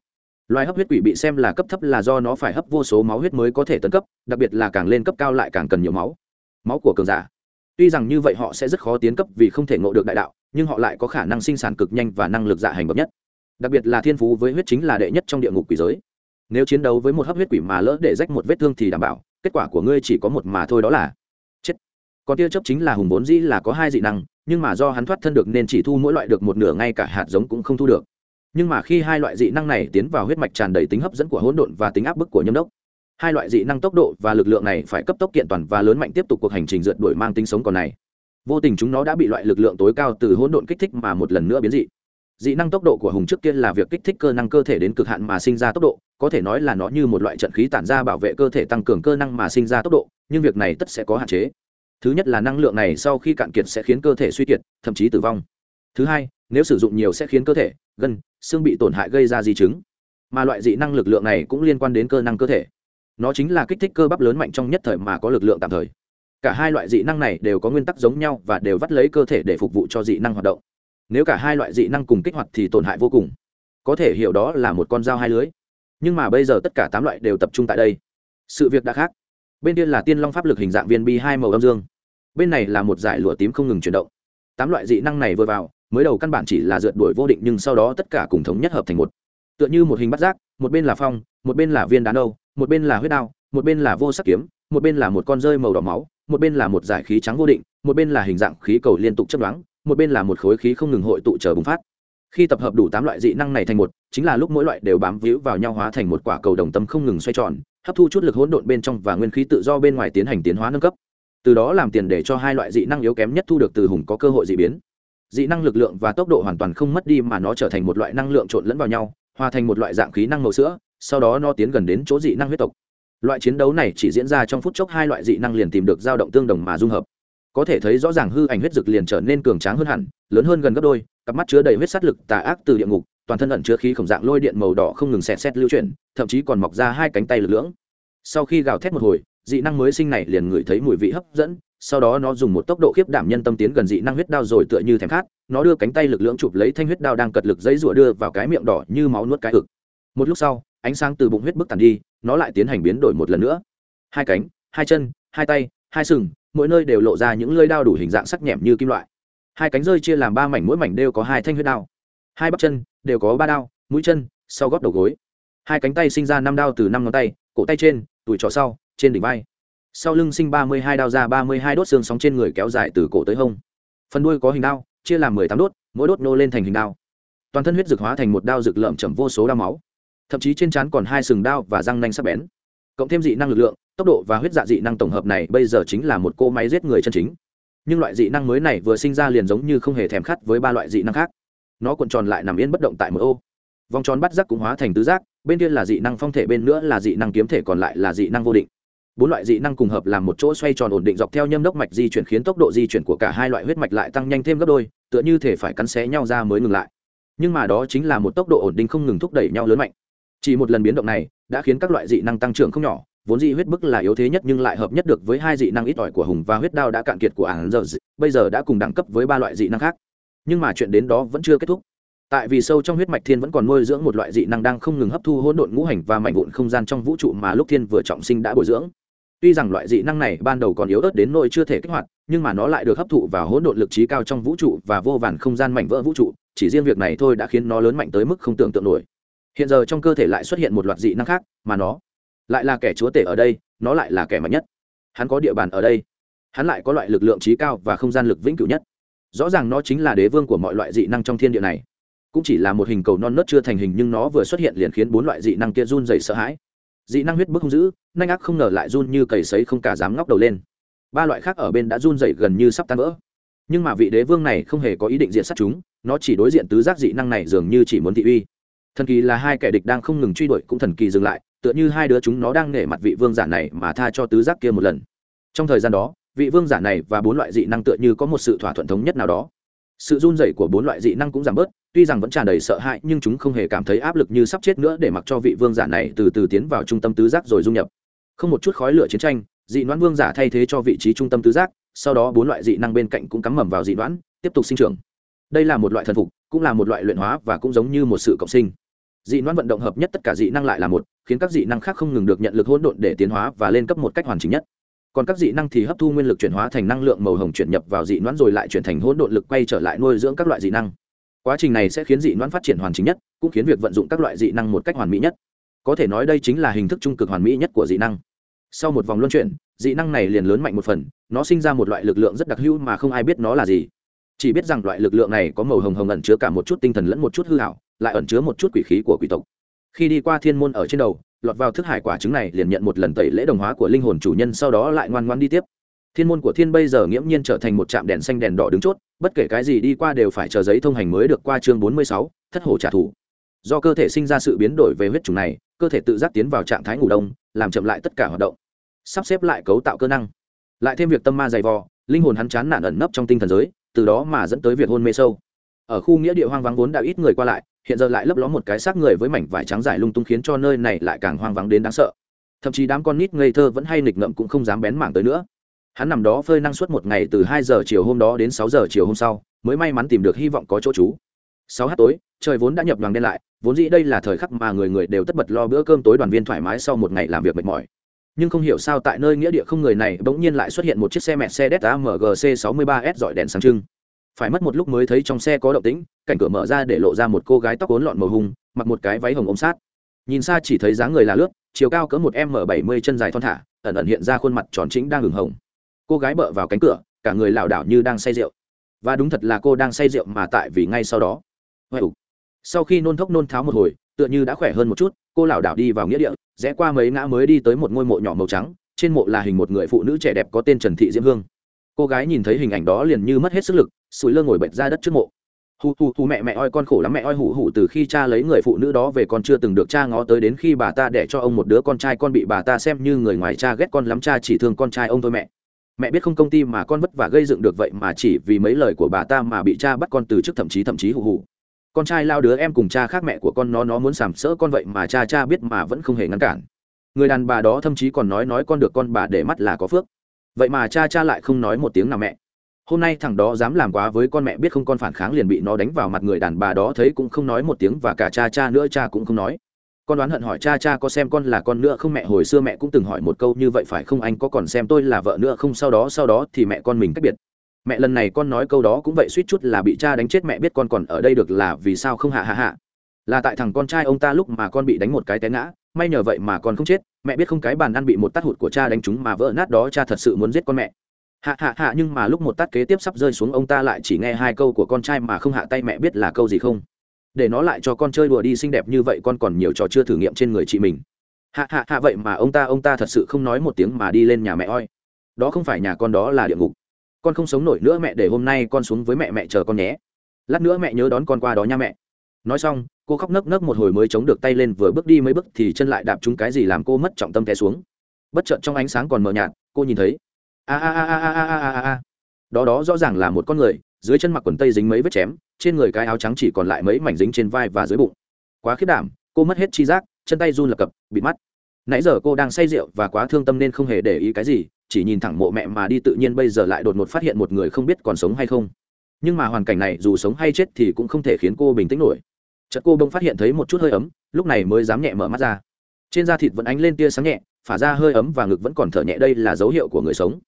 loài hấp huyết quỷ bị xem là cấp thấp là do nó phải hấp vô số máu huyết mới có thể tấn cấp, đặc biệt là càng lên cấp cao lại càng cần nhiều máu. Máu của cường giả. Tuy rằng như vậy họ sẽ rất khó tiến cấp vì không thể ngộ được đại đạo, nhưng họ lại có khả năng sinh sản cực nhanh và năng lực dạ hành bậc nhất. Đặc biệt là thiên phú với huyết chính là đệ nhất trong địa ngục quỷ giới. Nếu chiến đấu với một hấp huyết quỷ mà lỡ để rách một vết thương thì đảm bảo, kết quả của ngươi chỉ có một mà thôi đó là chết. Còn tia chấp chính là hùng vốn dĩ là có hai dị năng, nhưng mà do hắn thoát thân được nên chỉ thu mỗi loại được một nửa, ngay cả hạt giống cũng không thu được nhưng mà khi hai loại dị năng này tiến vào huyết mạch tràn đầy tính hấp dẫn của hỗn độn và tính áp bức của nhâm đốc, hai loại dị năng tốc độ và lực lượng này phải cấp tốc kiện toàn và lớn mạnh tiếp tục cuộc hành trình rượt đuổi mang tính sống còn này. Vô tình chúng nó đã bị loại lực lượng tối cao từ hỗn độn kích thích mà một lần nữa biến dị. Dị năng tốc độ của hùng trước kia là việc kích thích cơ năng cơ thể đến cực hạn mà sinh ra tốc độ, có thể nói là nó như một loại trận khí tản ra bảo vệ cơ thể tăng cường cơ năng mà sinh ra tốc độ, nhưng việc này tất sẽ có hạn chế. Thứ nhất là năng lượng này sau khi cạn kiệt sẽ khiến cơ thể suy kiệt, thậm chí tử vong. Thứ hai nếu sử dụng nhiều sẽ khiến cơ thể, gân, xương bị tổn hại gây ra di chứng. Mà loại dị năng lực lượng này cũng liên quan đến cơ năng cơ thể. Nó chính là kích thích cơ bắp lớn mạnh trong nhất thời mà có lực lượng tạm thời. Cả hai loại dị năng này đều có nguyên tắc giống nhau và đều vắt lấy cơ thể để phục vụ cho dị năng hoạt động. Nếu cả hai loại dị năng cùng kích hoạt thì tổn hại vô cùng. Có thể hiểu đó là một con dao hai lưới. Nhưng mà bây giờ tất cả tám loại đều tập trung tại đây. Sự việc đã khác. Bên kia là tiên long pháp lực hình dạng viên bi hai màu âm dương. Bên này là một giải lụa tím không ngừng chuyển động. Tám loại dị năng này vừa vào mới đầu căn bản chỉ là rượt đuổi vô định nhưng sau đó tất cả cùng thống nhất hợp thành một. Tựa như một hình bắt giác, một bên là phong, một bên là viên đá nâu, một bên là huyết đao, một bên là vô sắc kiếm, một bên là một con rơi màu đỏ máu, một bên là một giải khí trắng vô định, một bên là hình dạng khí cầu liên tục chấp đoán một bên là một khối khí không ngừng hội tụ chờ bùng phát. Khi tập hợp đủ tám loại dị năng này thành một, chính là lúc mỗi loại đều bám víu vào nhau hóa thành một quả cầu đồng tâm không ngừng xoay tròn, hấp thu chút lực hỗn độn bên trong và nguyên khí tự do bên ngoài tiến hành tiến hóa nâng cấp. Từ đó làm tiền để cho hai loại dị năng yếu kém nhất thu được từ hùng có cơ hội dị biến dị năng lực lượng và tốc độ hoàn toàn không mất đi mà nó trở thành một loại năng lượng trộn lẫn vào nhau, hòa thành một loại dạng khí năng màu sữa, sau đó nó tiến gần đến chỗ dị năng huyết tộc. Loại chiến đấu này chỉ diễn ra trong phút chốc hai loại dị năng liền tìm được dao động tương đồng mà dung hợp. Có thể thấy rõ ràng hư ảnh huyết dực liền trở nên cường tráng hơn hẳn, lớn hơn gần gấp đôi, cặp mắt chứa đầy huyết sát lực, tà ác từ địa ngục, toàn thân ẩn chứa khí khổng dạng lôi điện màu đỏ không ngừng xẹt xét lưu chuyển, thậm chí còn mọc ra hai cánh tay lực lưỡng sau khi gào thét một hồi, dị năng mới sinh này liền ngửi thấy mùi vị hấp dẫn sau đó nó dùng một tốc độ khiếp đảm nhân tâm tiến gần dị năng huyết đao rồi tựa như thèm khát, nó đưa cánh tay lực lưỡng chụp lấy thanh huyết đao đang cật lực dãy rủa đưa vào cái miệng đỏ như máu nuốt cái ực. Một lúc sau, ánh sáng từ bụng huyết bức tàn đi, nó lại tiến hành biến đổi một lần nữa. Hai cánh, hai chân, hai tay, hai sừng, mỗi nơi đều lộ ra những lưỡi đao đủ hình dạng sắc nhẹm như kim loại. Hai cánh rơi chia làm ba mảnh, mỗi mảnh đều có hai thanh huyết đao. Hai bắp chân đều có ba đao, mũi chân, sau gót đầu gối. Hai cánh tay sinh ra năm đao từ năm ngón tay, cổ tay trên đùi trỏ sau, trên đỉnh vai sau lưng sinh ba mươi hai đao ra, ba mươi hai đốt xương sóng trên người kéo dài từ cổ tới hông. Phần đuôi có hình đao, chia làm mười tám đốt, mỗi đốt nô lên thành hình đao. Toàn thân huyết dược hóa thành một đao rực lợm chầm vô số đao máu. Thậm chí trên trán còn hai sừng đao và răng nanh sắc bén. Cộng thêm dị năng lực lượng, tốc độ và huyết dạ dị năng tổng hợp này bây giờ chính là một cô máy giết người chân chính. Nhưng loại dị năng mới này vừa sinh ra liền giống như không hề thèm khát với ba loại dị năng khác. Nó cuộn tròn lại nằm yên bất động tại một ô. Vòng tròn bắt giác cũng hóa thành tứ giác bên kia là dị năng phong thể, bên nữa là dị năng kiếm thể, còn lại là dị năng vô định bốn loại dị năng cùng hợp làm một chỗ xoay tròn ổn định dọc theo nhâm đốc mạch di chuyển khiến tốc độ di chuyển của cả hai loại huyết mạch lại tăng nhanh thêm gấp đôi, tựa như thể phải cắn xé nhau ra mới ngừng lại. Nhưng mà đó chính là một tốc độ ổn định không ngừng thúc đẩy nhau lớn mạnh. Chỉ một lần biến động này đã khiến các loại dị năng tăng trưởng không nhỏ, vốn dị huyết bức là yếu thế nhất nhưng lại hợp nhất được với hai dị năng ít ỏi của hùng và huyết đao đã cạn kiệt của ảng giờ bây giờ đã cùng đẳng cấp với ba loại dị năng khác. Nhưng mà chuyện đến đó vẫn chưa kết thúc. Tại vì sâu trong huyết mạch thiên vẫn còn nuôi dưỡng một loại dị năng đang không ngừng hấp thu hỗn độn ngũ hành và mạnh vụn không gian trong vũ trụ mà lúc thiên vừa trọng sinh đã bồi dưỡng tuy rằng loại dị năng này ban đầu còn yếu ớt đến nỗi chưa thể kích hoạt, nhưng mà nó lại được hấp thụ vào hỗn độn lực trí cao trong vũ trụ và vô vàn không gian mảnh vỡ vũ trụ, chỉ riêng việc này thôi đã khiến nó lớn mạnh tới mức không tưởng tượng nổi. Hiện giờ trong cơ thể lại xuất hiện một loạt dị năng khác, mà nó lại là kẻ chúa tể ở đây, nó lại là kẻ mạnh nhất. Hắn có địa bàn ở đây. Hắn lại có loại lực lượng trí cao và không gian lực vĩnh cửu nhất. Rõ ràng nó chính là đế vương của mọi loại dị năng trong thiên địa này. Cũng chỉ là một hình cầu non nớt chưa thành hình nhưng nó vừa xuất hiện liền khiến bốn loại dị năng kia run dày sợ hãi dị năng huyết bức không giữ nanh ác không ngờ lại run như cầy sấy không cả dám ngóc đầu lên. Ba loại khác ở bên đã run dậy gần như sắp tan vỡ. Nhưng mà vị đế vương này không hề có ý định diện sát chúng, nó chỉ đối diện tứ giác dị năng này dường như chỉ muốn thị uy. Thần kỳ là hai kẻ địch đang không ngừng truy đuổi cũng thần kỳ dừng lại, tựa như hai đứa chúng nó đang nể mặt vị vương giả này mà tha cho tứ giác kia một lần. Trong thời gian đó, vị vương giả này và bốn loại dị năng tựa như có một sự thỏa thuận thống nhất nào đó. Sự run rẩy của bốn loại dị năng cũng giảm bớt tuy rằng vẫn tràn đầy sợ hãi, nhưng chúng không hề cảm thấy áp lực như sắp chết nữa để mặc cho vị vương giả này từ từ tiến vào trung tâm tứ giác rồi dung nhập. Không một chút khói lửa chiến tranh, dị đoán vương giả thay thế cho vị trí trung tâm tứ giác, sau đó bốn loại dị năng bên cạnh cũng cắm mầm vào dị đoán tiếp tục sinh trưởng. Đây là một loại thần phục, cũng là một loại luyện hóa và cũng giống như một sự cộng sinh. Dị đoán vận động hợp nhất tất cả dị năng lại là một, khiến các dị năng khác không ngừng được nhận lực hỗn độn để tiến hóa và lên cấp một cách hoàn chỉnh nhất. Còn các dị năng thì hấp thu nguyên lực chuyển hóa thành năng lượng màu hồng chuyển nhập vào dị đoán rồi lại chuyển thành hỗn độn lực quay trở lại nuôi dưỡng các loại dị năng quá trình này sẽ khiến dị đoán phát triển hoàn chỉnh nhất, cũng khiến việc vận dụng các loại dị năng một cách hoàn mỹ nhất. Có thể nói đây chính là hình thức trung cực hoàn mỹ nhất của dị năng. Sau một vòng luân chuyển, dị năng này liền lớn mạnh một phần, nó sinh ra một loại lực lượng rất đặc hữu mà không ai biết nó là gì. Chỉ biết rằng loại lực lượng này có màu hồng hồng ẩn chứa cả một chút tinh thần lẫn một chút hư hảo, lại ẩn chứa một chút quỷ khí của quỷ tộc. Khi đi qua thiên môn ở trên đầu, lọt vào thức hải quả trứng này liền nhận một lần tẩy lễ đồng hóa của linh hồn chủ nhân, sau đó lại ngoan ngoan đi tiếp. Thiên môn của thiên bây giờ nghiễm nhiên trở thành một trạm đèn xanh đèn đỏ đứng chốt bất kể cái gì đi qua đều phải chờ giấy thông hành mới được qua chương bốn mươi sáu, thất hổ trả thù. Do cơ thể sinh ra sự biến đổi về huyết trùng này, cơ thể tự giác tiến vào trạng thái ngủ đông, làm chậm lại tất cả hoạt động. Sắp xếp lại cấu tạo cơ năng. Lại thêm việc tâm ma dày vò, linh hồn hắn chán nản ẩn nấp trong tinh thần giới, từ đó mà dẫn tới việc hôn mê sâu. Ở khu nghĩa địa hoang vắng vốn đã ít người qua lại, hiện giờ lại lấp ló một cái xác người với mảnh vải trắng dài lung tung khiến cho nơi này lại càng hoang vắng đến đáng sợ. Thậm chí đám con nít ngây thơ vẫn hay nghịch ngợm cũng không dám bén mảng tới nữa hắn nằm đó phơi năng suốt một ngày từ hai giờ chiều hôm đó đến sáu giờ chiều hôm sau, mới may mắn tìm được hy vọng có chỗ trú. Sáu h tối, trời vốn đã nhập đoàn đen lại, vốn dĩ đây là thời khắc mà người người đều tất bật lo bữa cơm tối đoàn viên thoải mái sau một ngày làm việc mệt mỏi. Nhưng không hiểu sao tại nơi nghĩa địa không người này bỗng nhiên lại xuất hiện một chiếc xe mẹ xe Delta AMG C63S dọi đèn sáng trưng. Phải mất một lúc mới thấy trong xe có động tĩnh, cảnh cửa mở ra để lộ ra một cô gái tóc ốn lọn màu hung, mặc một cái váy hồng ôm sát. Nhìn xa chỉ thấy dáng người là lướt, chiều cao cỡ một m bảy mươi chân dài thon thả, ẩn ẩn hiện ra khuôn mặt tròn chính đang hừng hồng cô gái bợ vào cánh cửa, cả người lảo đảo như đang say rượu. Và đúng thật là cô đang say rượu mà tại vì ngay sau đó. Sau khi nôn thốc nôn tháo một hồi, tựa như đã khỏe hơn một chút, cô lảo đảo đi vào nghĩa địa, rẽ qua mấy ngã mới đi tới một ngôi mộ nhỏ màu trắng, trên mộ là hình một người phụ nữ trẻ đẹp có tên trần thị diễm hương. Cô gái nhìn thấy hình ảnh đó liền như mất hết sức lực, sủi lơ ngồi bệnh ra đất trước mộ. Hù hù hù mẹ mẹ oi con khổ lắm, mẹ oi hù hù, từ khi cha lấy người phụ nữ đó về con chưa từng được cha ngó tới đến khi bà ta đẻ cho ông một đứa con trai, con bị bà ta xem như người ngoài cha ghét con lắm, cha chỉ thương con trai ông thôi mẹ mẹ biết không công ty mà con vất vả gây dựng được vậy mà chỉ vì mấy lời của bà ta mà bị cha bắt con từ chức thậm chí thậm chí hù hù. Con trai lao đứa em cùng cha khác mẹ của con nó nó muốn sàm sỡ con vậy mà cha cha biết mà vẫn không hề ngăn cản. Người đàn bà đó thậm chí còn nói nói con được con bà để mắt là có phước. Vậy mà cha cha lại không nói một tiếng nào mẹ. Hôm nay thằng đó dám làm quá với con mẹ biết không con phản kháng liền bị nó đánh vào mặt người đàn bà đó thấy cũng không nói một tiếng và cả cha cha nữa cha cũng không nói con đoán hận hỏi, cha cha có xem con là con nữa không? Mẹ hồi xưa mẹ cũng từng hỏi một câu như vậy, phải không anh có còn xem tôi là vợ nữa không? Sau đó sau đó thì mẹ con mình cách biệt. Mẹ lần này con nói câu đó cũng vậy, suýt chút là bị cha đánh chết, mẹ biết con còn ở đây được là vì sao không? Hạ hạ hạ. Là tại thằng con trai ông ta lúc mà con bị đánh một cái té ngã, may nhờ vậy mà con không chết, mẹ biết không cái bàn ăn bị một tát hụt của cha đánh chúng mà vỡ nát đó, cha thật sự muốn giết con mẹ. Hạ hạ hạ, nhưng mà lúc một tát kế tiếp sắp rơi xuống, ông ta lại chỉ nghe hai câu của con trai mà không hạ tay, mẹ biết là câu gì không? Để nó lại cho con chơi đùa đi xinh đẹp như vậy con còn nhiều trò chưa thử nghiệm trên người chị mình. Hạ hạ hạ vậy mà ông ta ông ta thật sự không nói một tiếng mà đi lên nhà mẹ oi. Đó không phải nhà con đó là địa ngục. Con không sống nổi nữa mẹ, để hôm nay con xuống với mẹ mẹ chờ con nhé. Lát nữa mẹ nhớ đón con qua đó nha mẹ. Nói xong, cô khóc nấc nấc một hồi mới chống được tay lên, vừa bước đi mấy bước thì chân lại đạp trúng cái gì làm cô mất trọng tâm té xuống. Bất chợt trong ánh sáng còn mờ nhạt, cô nhìn thấy. A a a a a a a a a. Đó đó rõ ràng là một con người dưới chân mặc quần tây dính mấy vết chém, trên người cái áo trắng chỉ còn lại mấy mảnh dính trên vai và dưới bụng. Quá khiết đảm, cô mất hết chi giác, chân tay run lập cập bị mắt. Nãy giờ cô đang say rượu và quá thương tâm nên không hề để ý cái gì, chỉ nhìn thẳng mộ mẹ mà đi tự nhiên bây giờ lại đột ngột phát hiện một người không biết còn sống hay không. Nhưng mà hoàn cảnh này dù sống hay chết thì cũng không thể khiến cô bình tĩnh nổi. Chợt cô bỗng phát hiện thấy một chút hơi ấm, lúc này mới dám nhẹ mở mắt ra. Trên da thịt vẫn ánh lên tia sáng nhẹ, phả ra hơi ấm và ngực vẫn còn thở nhẹ, đây là dấu hiệu của người sống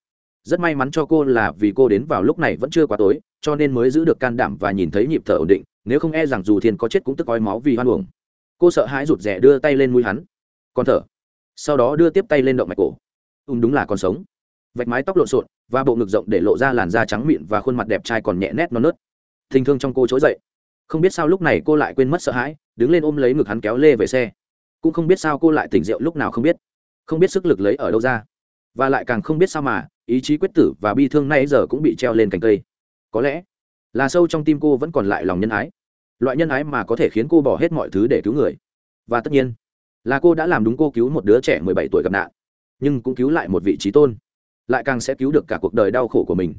rất may mắn cho cô là vì cô đến vào lúc này vẫn chưa quá tối, cho nên mới giữ được can đảm và nhìn thấy nhịp thở ổn định, nếu không e rằng dù thiên có chết cũng tức ói máu vì hoan uổng. Cô sợ hãi rụt rè đưa tay lên mũi hắn. Còn thở. Sau đó đưa tiếp tay lên động mạch cổ. Ùm đúng là còn sống. Vạch mái tóc lộn xộn và bộ ngực rộng để lộ ra làn da trắng mịn và khuôn mặt đẹp trai còn nhẹ nét non nớt. Thình thương trong cô trỗi dậy. Không biết sao lúc này cô lại quên mất sợ hãi, đứng lên ôm lấy ngực hắn kéo lê về xe. Cũng không biết sao cô lại tỉnh rượu lúc nào không biết. Không biết sức lực lấy ở đâu ra. Và lại càng không biết sao mà ý chí quyết tử và bi thương nay giờ cũng bị treo lên cành cây. Có lẽ là sâu trong tim cô vẫn còn lại lòng nhân ái. Loại nhân ái mà có thể khiến cô bỏ hết mọi thứ để cứu người. Và tất nhiên là cô đã làm đúng cô cứu một đứa trẻ mười bảy tuổi gặp nạn, nhưng cũng cứu lại một vị trí tôn, lại càng sẽ cứu được cả cuộc đời đau khổ của mình.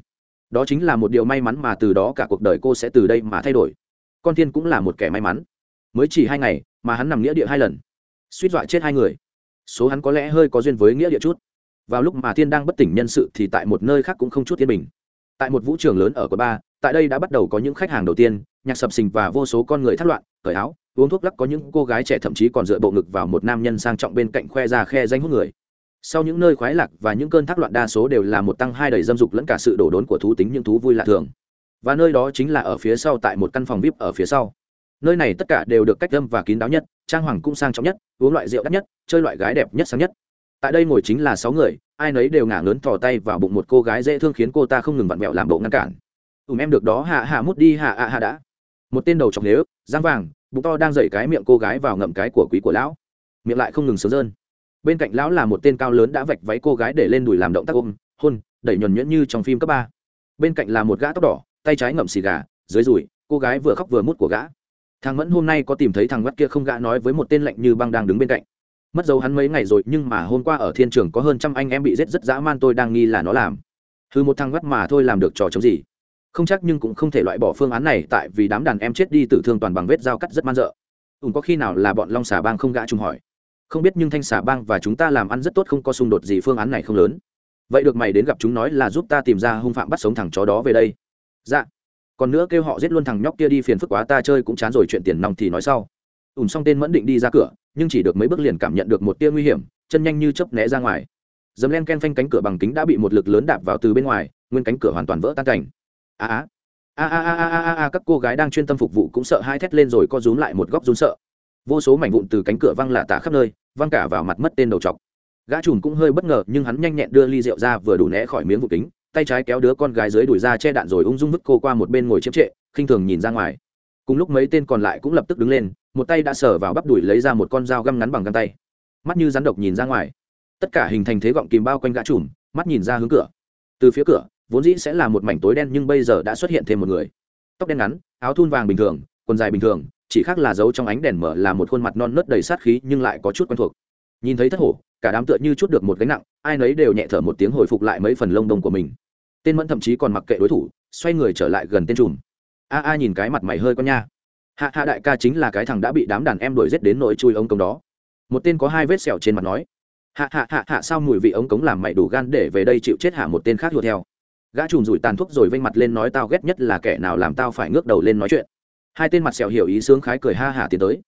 Đó chính là một điều may mắn mà từ đó cả cuộc đời cô sẽ từ đây mà thay đổi. Con thiên cũng là một kẻ may mắn. Mới chỉ hai ngày mà hắn nằm nghĩa địa hai lần, suýt dọa chết hai người. Số hắn có lẽ hơi có duyên với nghĩa địa chút vào lúc mà thiên đang bất tỉnh nhân sự thì tại một nơi khác cũng không chút yên bình. Tại một vũ trường lớn ở quận ba, tại đây đã bắt đầu có những khách hàng đầu tiên, nhạc sập sình và vô số con người thắt loạn, cởi áo, uống thuốc lắc có những cô gái trẻ thậm chí còn dựa bộ ngực vào một nam nhân sang trọng bên cạnh khoe ra khe danh hút người. Sau những nơi khoái lạc và những cơn thác loạn đa số đều là một tăng hai đầy dâm dục lẫn cả sự đổ đốn của thú tính những thú vui lạ thường. Và nơi đó chính là ở phía sau tại một căn phòng vip ở phía sau. Nơi này tất cả đều được cách âm và kín đáo nhất, trang hoàng cũng sang trọng nhất, uống loại rượu đắt nhất, chơi loại gái đẹp nhất, sáng nhất tại đây ngồi chính là sáu người, ai nấy đều ngả lớn thò tay vào bụng một cô gái dễ thương khiến cô ta không ngừng vặn vẹo làm bộ ngăn cản. Ùm em được đó, hạ hạ, mút đi, hạ hạ hạ đã. Một tên đầu chọc nếu giang vàng, bụng to đang dậy cái miệng cô gái vào ngậm cái của quý của lão. Miệng lại không ngừng sướng rơn. Bên cạnh lão là một tên cao lớn đã vạch váy cô gái để lên đùi làm động tác ôm, hôn, đẩy nhuần nhuyễn như trong phim cấp ba. Bên cạnh là một gã tóc đỏ, tay trái ngậm xì gà, dưới rùi, cô gái vừa khóc vừa mút của gã. Thằng mẫn hôm nay có tìm thấy thằng mắt kia không gã nói với một tên lạnh như băng đang đứng bên cạnh mất dấu hắn mấy ngày rồi, nhưng mà hôm qua ở thiên trường có hơn trăm anh em bị giết rất dã man, tôi đang nghi là nó làm. Hư một thằng vắt mà thôi làm được trò chống gì. Không chắc nhưng cũng không thể loại bỏ phương án này, tại vì đám đàn em chết đi tử thương toàn bằng vết dao cắt rất man dợ. Ùn có khi nào là bọn long xà bang không gã chúng hỏi. Không biết nhưng thanh xà bang và chúng ta làm ăn rất tốt không có xung đột gì, phương án này không lớn. Vậy được mày đến gặp chúng nói là giúp ta tìm ra hung phạm bắt sống thằng chó đó về đây. Dạ. Còn nữa kêu họ giết luôn thằng nhóc kia đi, phiền phức quá, ta chơi cũng chán rồi, chuyện tiền nòng thì nói sau ùn xong tên mẫn định đi ra cửa, nhưng chỉ được mấy bước liền cảm nhận được một tia nguy hiểm, chân nhanh như chớp né ra ngoài. Dấm len ken phanh cánh cửa bằng kính đã bị một lực lớn đạp vào từ bên ngoài, nguyên cánh cửa hoàn toàn vỡ tan cảnh. A a. A a a a a a các cô gái đang chuyên tâm phục vụ cũng sợ hai thét lên rồi co rúm lại một góc rún sợ. Vô số mảnh vụn từ cánh cửa văng lạ tả khắp nơi, văng cả vào mặt mất tên đầu chọc gã trùn cũng hơi bất ngờ, nhưng hắn nhanh nhẹn đưa ly rượu ra vừa đủ né khỏi miếng vụ kính, tay trái kéo đứa con gái dưới đùi ra che đạn rồi ung dung vứt cô qua một bên ngồi chiếm trệ, khinh thường nhìn ra ngoài cùng lúc mấy tên còn lại cũng lập tức đứng lên, một tay đã sờ vào bắp đùi lấy ra một con dao găm ngắn bằng găng tay. Mắt như rắn độc nhìn ra ngoài. Tất cả hình thành thế gọng kìm bao quanh gã trùm, mắt nhìn ra hướng cửa. Từ phía cửa, vốn dĩ sẽ là một mảnh tối đen nhưng bây giờ đã xuất hiện thêm một người. Tóc đen ngắn, áo thun vàng bình thường, quần dài bình thường, chỉ khác là dấu trong ánh đèn mở là một khuôn mặt non nớt đầy sát khí nhưng lại có chút quen thuộc. Nhìn thấy thất hổ, cả đám tựa như chút được một gánh nặng, ai nấy đều nhẹ thở một tiếng hồi phục lại mấy phần lông đông của mình. Tên mẫn thậm chí còn mặc kệ đối thủ, xoay người trở lại gần tên trùm a a nhìn cái mặt mày hơi con nha. Hạ hạ đại ca chính là cái thằng đã bị đám đàn em đuổi giết đến nỗi chui ống cống đó. Một tên có hai vết sẹo trên mặt nói. Hạ hạ hạ hạ sao mùi vị ống cống làm mày đủ gan để về đây chịu chết hạ một tên khác đùa theo. Gã chùm rủi tàn thuốc rồi vênh mặt lên nói tao ghét nhất là kẻ nào làm tao phải ngước đầu lên nói chuyện. Hai tên mặt sẹo hiểu ý sướng khái cười ha hả tiến tới.